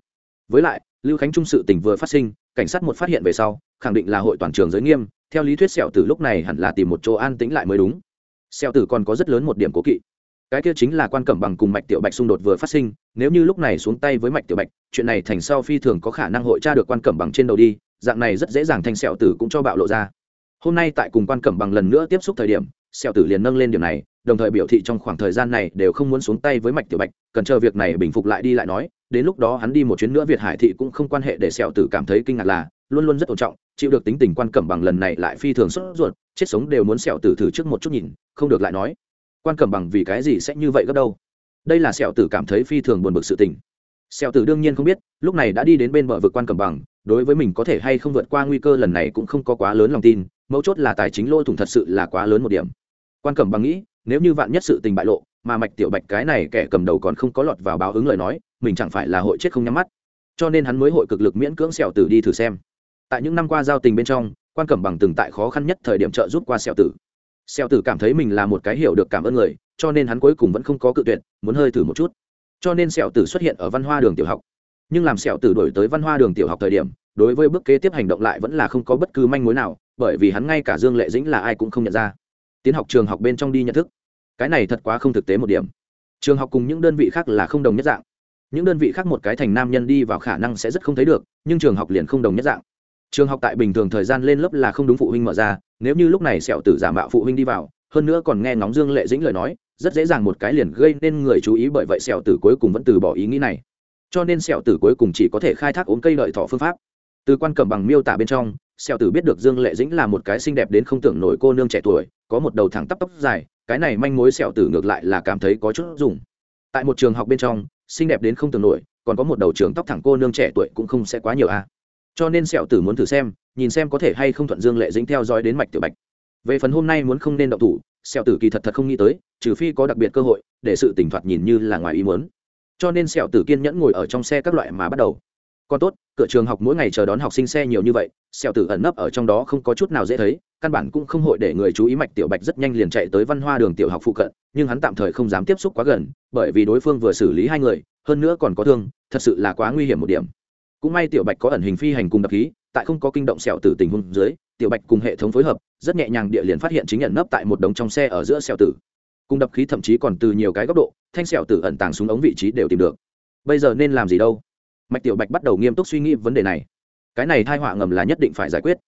với lại, lưu khánh trung sự tình vừa phát sinh, cảnh sát một phát hiện về sau, khẳng định là hội toàn trường giới nghiêm, theo lý thuyết sẹo tử lúc này hẳn là tìm một chỗ an tĩnh lại mới đúng. Sẹo tử còn có rất lớn một điểm cố kỵ. Cái kia chính là quan cẩm bằng cùng mạch tiểu bạch xung đột vừa phát sinh, nếu như lúc này xuống tay với mạch tiểu bạch, chuyện này thành sau phi thường có khả năng hội tra được quan cẩm bằng trên đầu đi, dạng này rất dễ dàng thành sẹo tử cũng cho bạo lộ ra. Hôm nay tại cùng quan cẩm bằng lần nữa tiếp xúc thời điểm, sẹo tử liền nâng lên điểm này đồng thời biểu thị trong khoảng thời gian này đều không muốn xuống tay với mạch tiểu bạch, cần chờ việc này bình phục lại đi lại nói, đến lúc đó hắn đi một chuyến nữa việt hải thị cũng không quan hệ để sẹo tử cảm thấy kinh ngạc là, luôn luôn rất ổn trọng, chịu được tính tình quan cẩm bằng lần này lại phi thường sốt ruột, chết sống đều muốn sẹo tử thử trước một chút nhìn, không được lại nói. Quan cẩm bằng vì cái gì sẽ như vậy gấp đâu? Đây là sẹo tử cảm thấy phi thường buồn bực sự tình. Sẹo tử đương nhiên không biết, lúc này đã đi đến bên bờ vực quan cẩm bằng, đối với mình có thể hay không vượt qua nguy cơ lần này cũng không có quá lớn lòng tin, mấu chốt là tài chính lôi thủng thật sự là quá lớn một điểm. Quan cẩm bằng nghĩ nếu như vạn nhất sự tình bại lộ, mà mạch tiểu bạch cái này kẻ cầm đầu còn không có lọt vào báo ứng lời nói, mình chẳng phải là hội chết không nhắm mắt. Cho nên hắn mới hội cực lực miễn cưỡng sẹo tử đi thử xem. Tại những năm qua giao tình bên trong, quan cẩm bằng từng tại khó khăn nhất thời điểm trợ giúp qua sẹo tử. Sẹo tử cảm thấy mình là một cái hiểu được cảm ơn người, cho nên hắn cuối cùng vẫn không có cự tuyệt, muốn hơi thử một chút. Cho nên sẹo tử xuất hiện ở văn hoa đường tiểu học. Nhưng làm sẹo tử đổi tới văn hoa đường tiểu học thời điểm, đối với bước kế tiếp hành động lại vẫn là không có bất cứ manh mối nào, bởi vì hắn ngay cả dương lệ dĩnh là ai cũng không nhận ra. Tiến học trường học bên trong đi nhận thức cái này thật quá không thực tế một điểm. Trường học cùng những đơn vị khác là không đồng nhất dạng. Những đơn vị khác một cái thành nam nhân đi vào khả năng sẽ rất không thấy được, nhưng trường học liền không đồng nhất dạng. Trường học tại bình thường thời gian lên lớp là không đúng phụ huynh mở ra, nếu như lúc này sẹo tử giả mạo phụ huynh đi vào, hơn nữa còn nghe ngóng dương lệ dĩnh lời nói, rất dễ dàng một cái liền gây nên người chú ý bởi vậy sẹo tử cuối cùng vẫn từ bỏ ý nghĩ này. Cho nên sẹo tử cuối cùng chỉ có thể khai thác ốm cây lợi thọ phương pháp. Từ quan cầm bằng miêu tả bên trong sẹo tử biết được dương lệ dĩnh là một cái xinh đẹp đến không tưởng nổi cô nương trẻ tuổi, có một đầu thẳng tắp tóc dài, cái này manh mối sẹo tử ngược lại là cảm thấy có chút dùng. Tại một trường học bên trong, xinh đẹp đến không tưởng nổi, còn có một đầu trường tóc thẳng cô nương trẻ tuổi cũng không sẽ quá nhiều a à. cho nên sẹo tử muốn thử xem, nhìn xem có thể hay không thuận dương lệ dĩnh theo dõi đến mạch tiểu bạch. Về phần hôm nay muốn không nên động thủ sẹo tử kỳ thật thật không nghĩ tới, trừ phi có đặc biệt cơ hội, để sự tỉnh thoạt nhìn như là ngoài ý muốn. Cho nên sẹo tử kiên nhẫn ngồi ở trong xe các loại mà bắt đầu. Còn tốt, cửa trường học mỗi ngày chờ đón học sinh xe nhiều như vậy sẹo tử ẩn nấp ở trong đó không có chút nào dễ thấy, căn bản cũng không hội để người chú ý mạch tiểu bạch rất nhanh liền chạy tới văn hoa đường tiểu học phụ cận, nhưng hắn tạm thời không dám tiếp xúc quá gần, bởi vì đối phương vừa xử lý hai người, hơn nữa còn có thương, thật sự là quá nguy hiểm một điểm. Cũng may tiểu bạch có ẩn hình phi hành cùng đập khí, tại không có kinh động sẹo tử tình huống dưới, tiểu bạch cùng hệ thống phối hợp, rất nhẹ nhàng địa liền phát hiện chính nhận nấp tại một đống trong xe ở giữa sẹo tử. Cùng đập khí thậm chí còn từ nhiều cái góc độ, thanh sẹo tử ẩn tàng xuống ống vị trí đều tìm được. Bây giờ nên làm gì đâu? Mạch tiểu bạch bắt đầu nghiêm túc suy nghĩ vấn đề này cái này thai họa ngầm là nhất định phải giải quyết.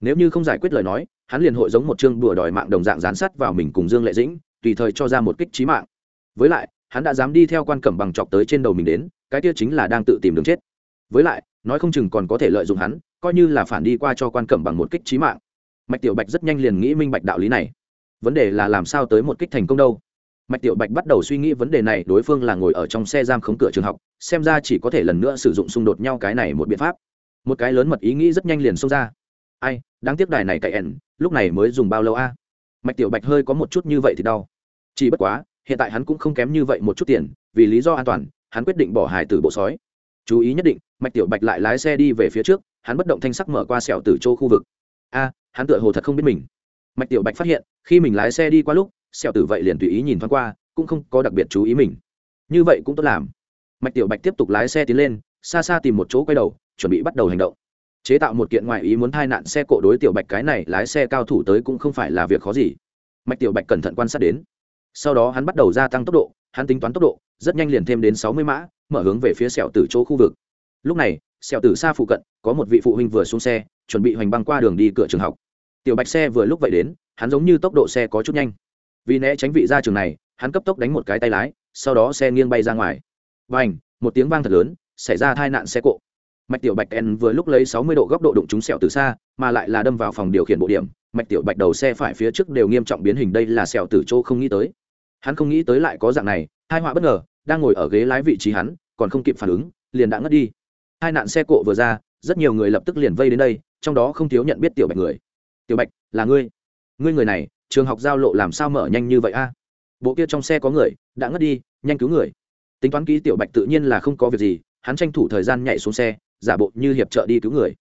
Nếu như không giải quyết lời nói, hắn liền hội giống một chương đùa đòi mạng đồng dạng gián sắt vào mình cùng dương lệ dĩnh, tùy thời cho ra một kích trí mạng. Với lại, hắn đã dám đi theo quan cẩm bằng chọc tới trên đầu mình đến, cái kia chính là đang tự tìm đường chết. Với lại, nói không chừng còn có thể lợi dụng hắn, coi như là phản đi qua cho quan cẩm bằng một kích trí mạng. Mạch tiểu bạch rất nhanh liền nghĩ minh bạch đạo lý này. Vấn đề là làm sao tới một kích thành công đâu? Mạch tiểu bạch bắt đầu suy nghĩ vấn đề này, đối phương là ngồi ở trong xe giam khống cửa trường học, xem ra chỉ có thể lần nữa sử dụng xung đột nhau cái này một biện pháp một cái lớn mật ý nghĩ rất nhanh liền xông ra. Ai, đáng tiếc đài này cậy ẻn lúc này mới dùng bao lâu a? Mạch tiểu bạch hơi có một chút như vậy thì đau. Chỉ bất quá, hiện tại hắn cũng không kém như vậy một chút tiền, vì lý do an toàn, hắn quyết định bỏ hải tử bộ sói. Chú ý nhất định, mạch tiểu bạch lại lái xe đi về phía trước, hắn bất động thanh sắc mở qua sẹo tử chỗ khu vực. A, hắn tựa hồ thật không biết mình. Mạch tiểu bạch phát hiện, khi mình lái xe đi qua lúc sẹo tử vậy liền tùy ý nhìn thoáng qua, cũng không có đặc biệt chú ý mình. Như vậy cũng tốt làm. Mạch tiểu bạch tiếp tục lái xe tiến lên xa xa tìm một chỗ quay đầu, chuẩn bị bắt đầu hành động. Chế tạo một kiện ngoại ý muốn thai nạn xe cộ đối tiểu bạch cái này lái xe cao thủ tới cũng không phải là việc khó gì. Mạch tiểu bạch cẩn thận quan sát đến. Sau đó hắn bắt đầu gia tăng tốc độ, hắn tính toán tốc độ, rất nhanh liền thêm đến sáu mươi mã, mở hướng về phía sẹo tử chỗ khu vực. Lúc này, sẹo tử xa phụ cận, có một vị phụ huynh vừa xuống xe, chuẩn bị hoành băng qua đường đi cửa trường học. Tiểu bạch xe vừa lúc vậy đến, hắn giống như tốc độ xe có chút nhanh. Vì né tránh vị ra trường này, hắn cấp tốc đánh một cái tay lái, sau đó xe nghiêng bay ra ngoài. Và ảnh một tiếng vang thật lớn xảy ra tai nạn xe cộ. Mạch tiểu bạch en vừa lúc lấy sáu mươi độ góc độ đụng trúng sẹo từ xa, mà lại là đâm vào phòng điều khiển bộ điểm. Mạch tiểu bạch đầu xe phải phía trước đều nghiêm trọng biến hình đây là sẹo từ chỗ không nghĩ tới. Hắn không nghĩ tới lại có dạng này hai họa bất ngờ, đang ngồi ở ghế lái vị trí hắn, còn không kịp phản ứng, liền đã ngất đi. Hai nạn xe cộ vừa ra, rất nhiều người lập tức liền vây đến đây, trong đó không thiếu nhận biết tiểu bạch người. Tiểu bạch, là ngươi? Ngươi người này, trường học giao lộ làm sao mở nhanh như vậy a? Bộ kia trong xe có người, đã ngất đi, nhanh cứu người. Tính toán kỹ tiểu bạch tự nhiên là không có việc gì hắn tranh thủ thời gian nhảy xuống xe, giả bộ như hiệp trợ đi cứu người.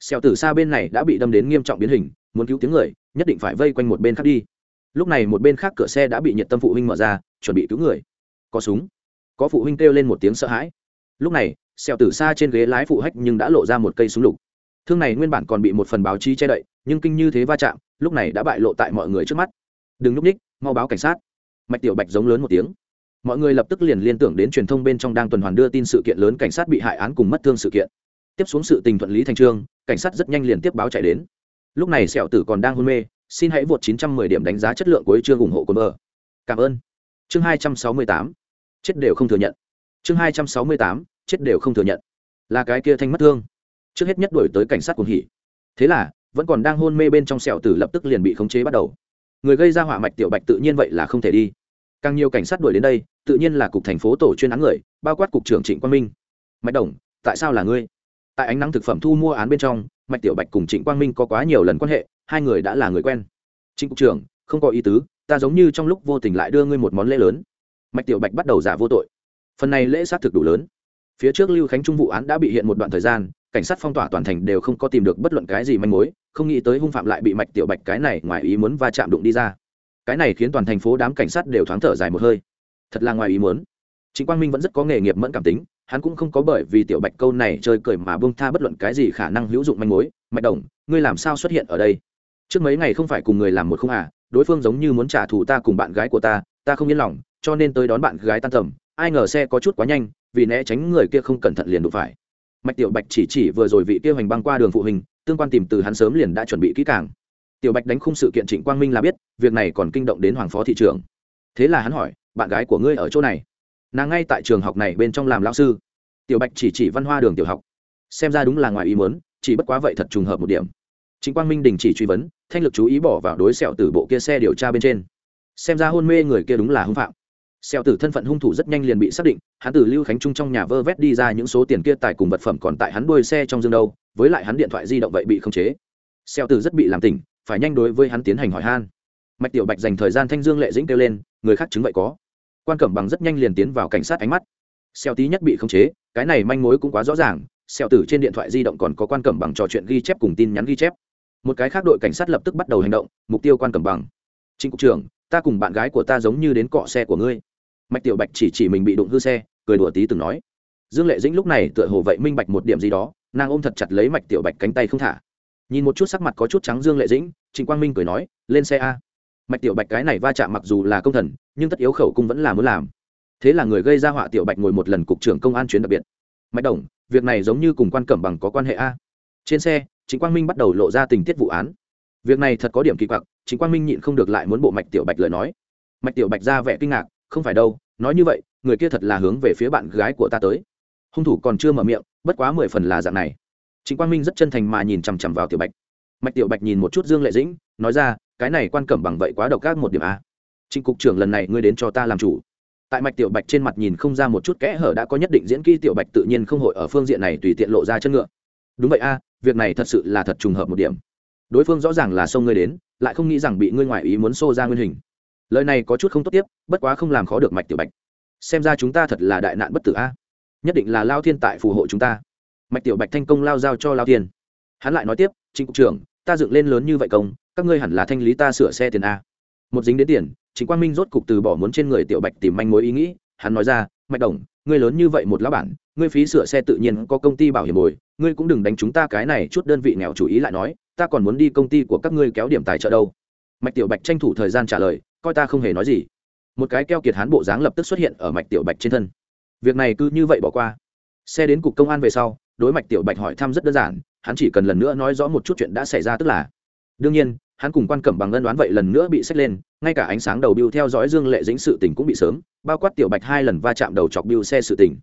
Xẻo tử xa bên này đã bị đâm đến nghiêm trọng biến hình, muốn cứu tiếng người, nhất định phải vây quanh một bên khác đi. Lúc này một bên khác cửa xe đã bị nhiệt tâm phụ huynh mở ra, chuẩn bị cứu người. Có súng. Có phụ huynh kêu lên một tiếng sợ hãi. Lúc này xẻo tử xa trên ghế lái phụ hách nhưng đã lộ ra một cây súng lục. Thương này nguyên bản còn bị một phần báo chí che đậy, nhưng kinh như thế va chạm, lúc này đã bại lộ tại mọi người trước mắt. Đừng núp ních, mau báo cảnh sát. Mạch tiểu bạch giống lớn một tiếng mọi người lập tức liền liên tưởng đến truyền thông bên trong đang tuần hoàn đưa tin sự kiện lớn cảnh sát bị hại án cùng mất thương sự kiện. Tiếp xuống sự tình thuận lý thành trương, cảnh sát rất nhanh liền tiếp báo chạy đến. Lúc này sẹo tử còn đang hôn mê, xin hãy vượt 910 điểm đánh giá chất lượng cuối chương ủng hộ của bờ cảm ơn. Chương 268 chết đều không thừa nhận. Chương 268 chết đều không thừa nhận. Là cái kia thanh mất thương. Trước hết nhất đuổi tới cảnh sát cuồng hỉ. Thế là, vẫn còn đang hôn mê bên trong sẹo tử lập tức liền bị khống chế bắt đầu. Người gây ra hỏa mạch tiểu bạch tự nhiên vậy là không thể đi. Càng nhiều cảnh sát đuổi đến đây tự nhiên là cục thành phố tổ chuyên án người, bao quát cục trưởng trịnh quang minh. Mạch đồng, tại sao là ngươi? Tại ánh nắng thực phẩm thu mua án bên trong, mạch tiểu bạch cùng trịnh quang minh có quá nhiều lần quan hệ, hai người đã là người quen. Trịnh cục trưởng, không có ý tứ, ta giống như trong lúc vô tình lại đưa ngươi một món lễ lớn. Mạch tiểu bạch bắt đầu giả vô tội. Phần này lễ xác thực đủ lớn. Phía trước lưu khánh trung vụ án đã bị hiện một đoạn thời gian, cảnh sát phong tỏa toàn thành đều không có tìm được bất luận cái gì manh mối, không nghĩ tới hung phạm lại bị mạch tiểu bạch cái này ngoài ý muốn va chạm đụng đi ra. Cái này khiến toàn thành phố đám cảnh sát đều thoáng thở dài một hơi thật là ngoài ý muốn. Chính quang minh vẫn rất có nghề nghiệp mẫn cảm tính hắn cũng không có bởi vì tiểu bạch câu này chơi cười mà bông tha bất luận cái gì khả năng hữu dụng manh mối. Mạch đồng ngươi làm sao xuất hiện ở đây? Trước mấy ngày không phải cùng người làm một không à đối phương giống như muốn trả thù ta cùng bạn gái của ta ta không yên lòng cho nên tới đón bạn gái tan tầm ai ngờ xe có chút quá nhanh vì né tránh người kia không cẩn thận liền đụng phải. Mạch tiểu bạch chỉ chỉ vừa rồi vị kia hoành băng qua đường phụ hình, tương quan tìm từ hắn sớm liền đã chuẩn bị kỹ càng. Tiểu bạch đánh khung sự kiện trịnh quang minh là biết việc này còn kinh động đến hoàng phó thị trưởng thế là hắn hỏi, bạn gái của ngươi ở chỗ này? Nàng ngay tại trường học này bên trong làm lão sư. Tiểu bạch chỉ chỉ văn hoa đường tiểu học. Xem ra đúng là ngoài ý muốn, chỉ bất quá vậy thật trùng hợp một điểm. Chính quang minh đình chỉ truy vấn, thanh lực chú ý bỏ vào đối sẹo từ bộ kia xe điều tra bên trên. Xem ra hôn mê người kia đúng là hung phạm. Sẹo tử thân phận hung thủ rất nhanh liền bị xác định, hắn từ lưu khánh trung trong nhà vơ vét đi ra những số tiền kia tài cùng vật phẩm còn tại hắn đuôi xe trong dương đâu, với lại hắn điện thoại di động vậy bị khống chế. Sẹo tử rất bị làm tỉnh, phải nhanh đối với hắn tiến hành hỏi han mạch tiểu bạch dành thời gian thanh dương lệ dĩnh kêu lên, người khác chứng vậy có. Quan cẩm bằng rất nhanh liền tiến vào cảnh sát ánh mắt. Xeo tí nhất bị khống chế, cái này manh mối cũng quá rõ ràng xeo tử trên điện thoại di động còn có quan cẩm bằng trò chuyện ghi chép cùng tin nhắn ghi chép. Một cái khác đội cảnh sát lập tức bắt đầu hành động, mục tiêu quan cẩm bằng. Chính cục trưởng, ta cùng bạn gái của ta giống như đến cọ xe của ngươi. Mạch tiểu bạch chỉ chỉ mình bị đụng hư xe, cười đùa tí từng nói. Dương lệ dĩnh lúc này tựa hồ vậy minh bạch một điểm gì đó, nàng ôm thật chặt lấy mạch tiểu bạch cánh tay không thả. Nhìn một chút sắc mặt có chút trắng dương lệ dĩnh, trịnh quang minh cười nói, lên xe a mạch tiểu bạch cái này va chạm mặc dù là công thần, nhưng tất yếu khẩu cung vẫn là muốn làm. Thế là người gây ra họa tiểu bạch ngồi một lần cục trưởng công an chuyến đặc biệt. Mạch đồng, việc này giống như cùng quan cẩm bằng có quan hệ a? Trên xe chính quang minh bắt đầu lộ ra tình tiết vụ án. Việc này thật có điểm kỳ quặc chính quang minh nhịn không được lại muốn bộ mạch tiểu bạch lời nói. Mạch tiểu bạch ra vẻ kinh ngạc, không phải đâu, nói như vậy, người kia thật là hướng về phía bạn gái của ta tới. Hung thủ còn chưa mở miệng, bất quá mười phần là dạng này. Chính quang minh rất chân thành mà nhìn chằm chằm vào tiểu bạch. Mạch tiểu bạch nhìn một chút dương lệ dĩnh, nói ra cái này quan cẩm bằng vậy quá độc ác một điểm a. Trịnh cục trưởng lần này ngươi đến cho ta làm chủ. Tại mạch tiểu bạch trên mặt nhìn không ra một chút kẽ hở đã có nhất định diễn kỹ, tiểu bạch tự nhiên không hội ở phương diện này tùy tiện lộ ra chân ngựa. Đúng vậy a, việc này thật sự là thật trùng hợp một điểm. Đối phương rõ ràng là xông ngươi đến, lại không nghĩ rằng bị ngươi ngoại ý muốn xô ra nguyên hình. Lời này có chút không tốt tiếp, bất quá không làm khó được mạch tiểu bạch. Xem ra chúng ta thật là đại nạn bất tử a. Nhất định là lao thiên tại phù hộ chúng ta. Mạch tiểu bạch thành công lao giao cho lao thiên. Hắn lại nói tiếp, trịnh cục trưởng, ta dựng lên lớn như vậy công các ngươi hẳn là thanh lý ta sửa xe tiền a. Một dính đến tiền chính quang minh rốt cục từ bỏ muốn trên người tiểu bạch tìm manh mối ý nghĩ, hắn nói ra, mạch đồng, ngươi lớn như vậy một lá bản, ngươi phí sửa xe tự nhiên có công ty bảo hiểm bồi, ngươi cũng đừng đánh chúng ta cái này chút đơn vị nghèo chủ ý lại nói, ta còn muốn đi công ty của các ngươi kéo điểm tài trợ đâu. Mạch tiểu bạch tranh thủ thời gian trả lời, coi ta không hề nói gì. Một cái keo kiệt hán bộ dáng lập tức xuất hiện ở mạch tiểu bạch trên thân. Việc này cứ như vậy bỏ qua. Xe đến cục công an về sau, đối mạch tiểu bạch hỏi thăm rất đơn giản, hắn chỉ cần lần nữa nói rõ một chút chuyện đã xảy ra tức là. Đương nhiên hắn cùng quan cẩm bằng ân đoán vậy lần nữa bị xét lên, ngay cả ánh sáng đầu biêu theo dõi dương lệ dĩnh sự tình cũng bị sớm, bao quát tiểu bạch hai lần va chạm đầu chọc biêu xe sự tình.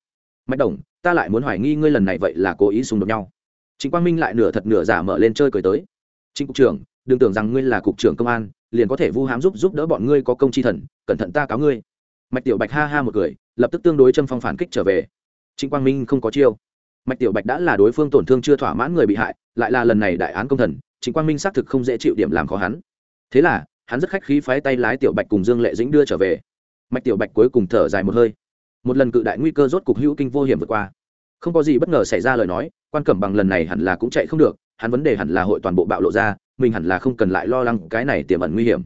Mạch đồng, ta lại muốn hoài nghi ngươi lần này vậy là cố ý xung đột nhau. Chính quang minh lại nửa thật nửa giả mở lên chơi cười tới. Chính cục trưởng, đừng tưởng rằng ngươi là cục trưởng công an, liền có thể vu hám giúp giúp đỡ bọn ngươi có công chi thần, cẩn thận ta cáo ngươi. Mạch tiểu bạch ha ha một cười, lập tức tương đối châm phong phản kích trở về. Chính quang minh không có chiêu. Mạch tiểu bạch đã là đối phương tổn thương chưa thỏa mãn người bị hại lại là lần này đại án công thần chính quang minh xác thực không dễ chịu điểm làm khó hắn. Thế là, hắn rất khách khí phái tay lái tiểu bạch cùng dương lệ dĩnh đưa trở về. Mạch tiểu bạch cuối cùng thở dài một hơi. Một lần cự đại nguy cơ rốt cục hữu kinh vô hiểm vượt qua. Không có gì bất ngờ xảy ra lời nói, quan cẩm bằng lần này hẳn là cũng chạy không được, hắn vấn đề hẳn là hội toàn bộ bạo lộ ra, mình hẳn là không cần lại lo lắng cái này tiềm ẩn nguy hiểm.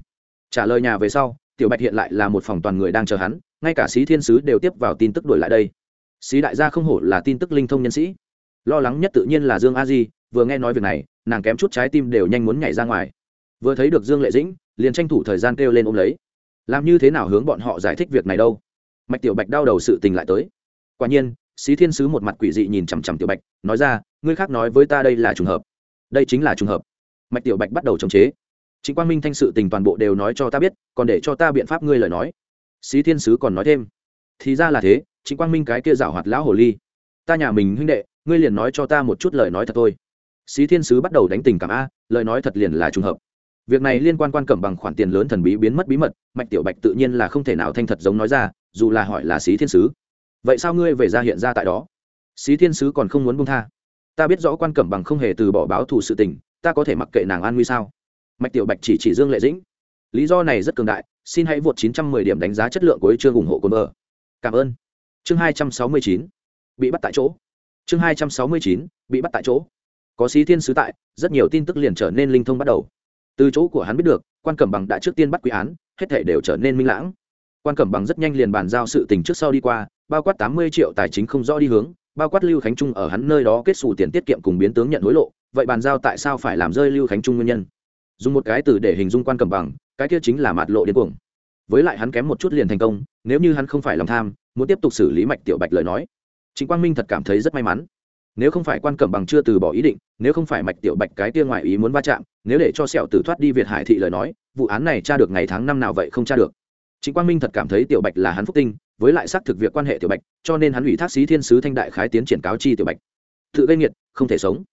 Trả lời nhà về sau, tiểu bạch hiện lại là một phòng toàn người đang chờ hắn, ngay cả sĩ thiên sứ đều tiếp vào tin tức đổi lại đây. Sĩ đại gia không hổ là tin tức linh thông nhân sĩ. Lo lắng nhất tự nhiên là dương a di vừa nghe nói việc này, nàng kém chút trái tim đều nhanh muốn nhảy ra ngoài. Vừa thấy được dương lệ dĩnh, liền tranh thủ thời gian kêu lên ôm lấy. Làm như thế nào hướng bọn họ giải thích việc này đâu? Mạch tiểu bạch đau đầu sự tình lại tới. Quả nhiên, xí thiên sứ một mặt quỷ dị nhìn chằm chằm tiểu bạch, nói ra, ngươi khác nói với ta đây là trùng hợp. Đây chính là trùng hợp. Mạch tiểu bạch bắt đầu chống chế. Chính quang minh thanh sự tình toàn bộ đều nói cho ta biết, còn để cho ta biện pháp ngươi lời nói. Xí thiên sứ còn nói thêm, thì ra là thế chính quang minh cái kia rảo hoạt lão hồ ly. Ta nhà mình huynh đệ, ngươi liền nói cho ta một chút lời nói thật thôi xí thiên sứ bắt đầu đánh tình cảm a, lời nói thật liền là trùng hợp. Việc này liên quan quan cẩm bằng khoản tiền lớn thần bí biến mất bí mật, mạch tiểu bạch tự nhiên là không thể nào thanh thật giống nói ra, dù là hỏi là xí thiên sứ. Vậy sao ngươi về ra hiện ra tại đó? Xí thiên sứ còn không muốn buông tha. Ta biết rõ quan cẩm bằng không hề từ bỏ báo thù sự tình, ta có thể mặc kệ nàng an nguy sao? Mạch tiểu bạch chỉ chỉ dương lệ dĩnh. Lý do này rất cường đại, xin hãy vượt 910 điểm đánh giá chất lượng của chương ủng hộ cồn bờ cảm ơn. Chương 269 bị bắt tại chỗ. Chương hai trăm sáu mươi chín, bị bắt tại chỗ có xí thiên sứ tại, rất nhiều tin tức liền trở nên linh thông bắt đầu. Từ chỗ của hắn biết được, quan cẩm bằng đã trước tiên bắt quý án, hết thể đều trở nên minh lãng. Quan cẩm bằng rất nhanh liền bàn giao sự tình trước sau đi qua, bao quát tám mươi triệu tài chính không rõ đi hướng, bao quát lưu khánh trung ở hắn nơi đó kết xù tiền tiết kiệm cùng biến tướng nhận hối lộ, vậy bàn giao tại sao phải làm rơi lưu khánh trung nguyên nhân? Dùng một cái từ để hình dung quan cẩm bằng, cái kia chính là mạt lộ điên cuồng. Với lại hắn kém một chút liền thành công, nếu như hắn không phải lòng tham, muốn tiếp tục xử lý mạch tiểu bạch lời nói. Chính quang minh thật cảm thấy rất may mắn nếu không phải quan cẩm bằng chưa từ bỏ ý định, nếu không phải mạch tiểu bạch cái tia ngoài ý muốn va chạm, nếu để cho sẹo tử thoát đi việt hải thị lời nói, vụ án này tra được ngày tháng năm nào vậy không tra được. Chính quang minh thật cảm thấy tiểu bạch là hắn phúc tinh, với lại xác thực việc quan hệ tiểu bạch, cho nên hắn ủy thác sĩ thiên sứ thanh đại khái tiến triển cáo chi tiểu bạch. Tự gây nghiệt, không thể sống.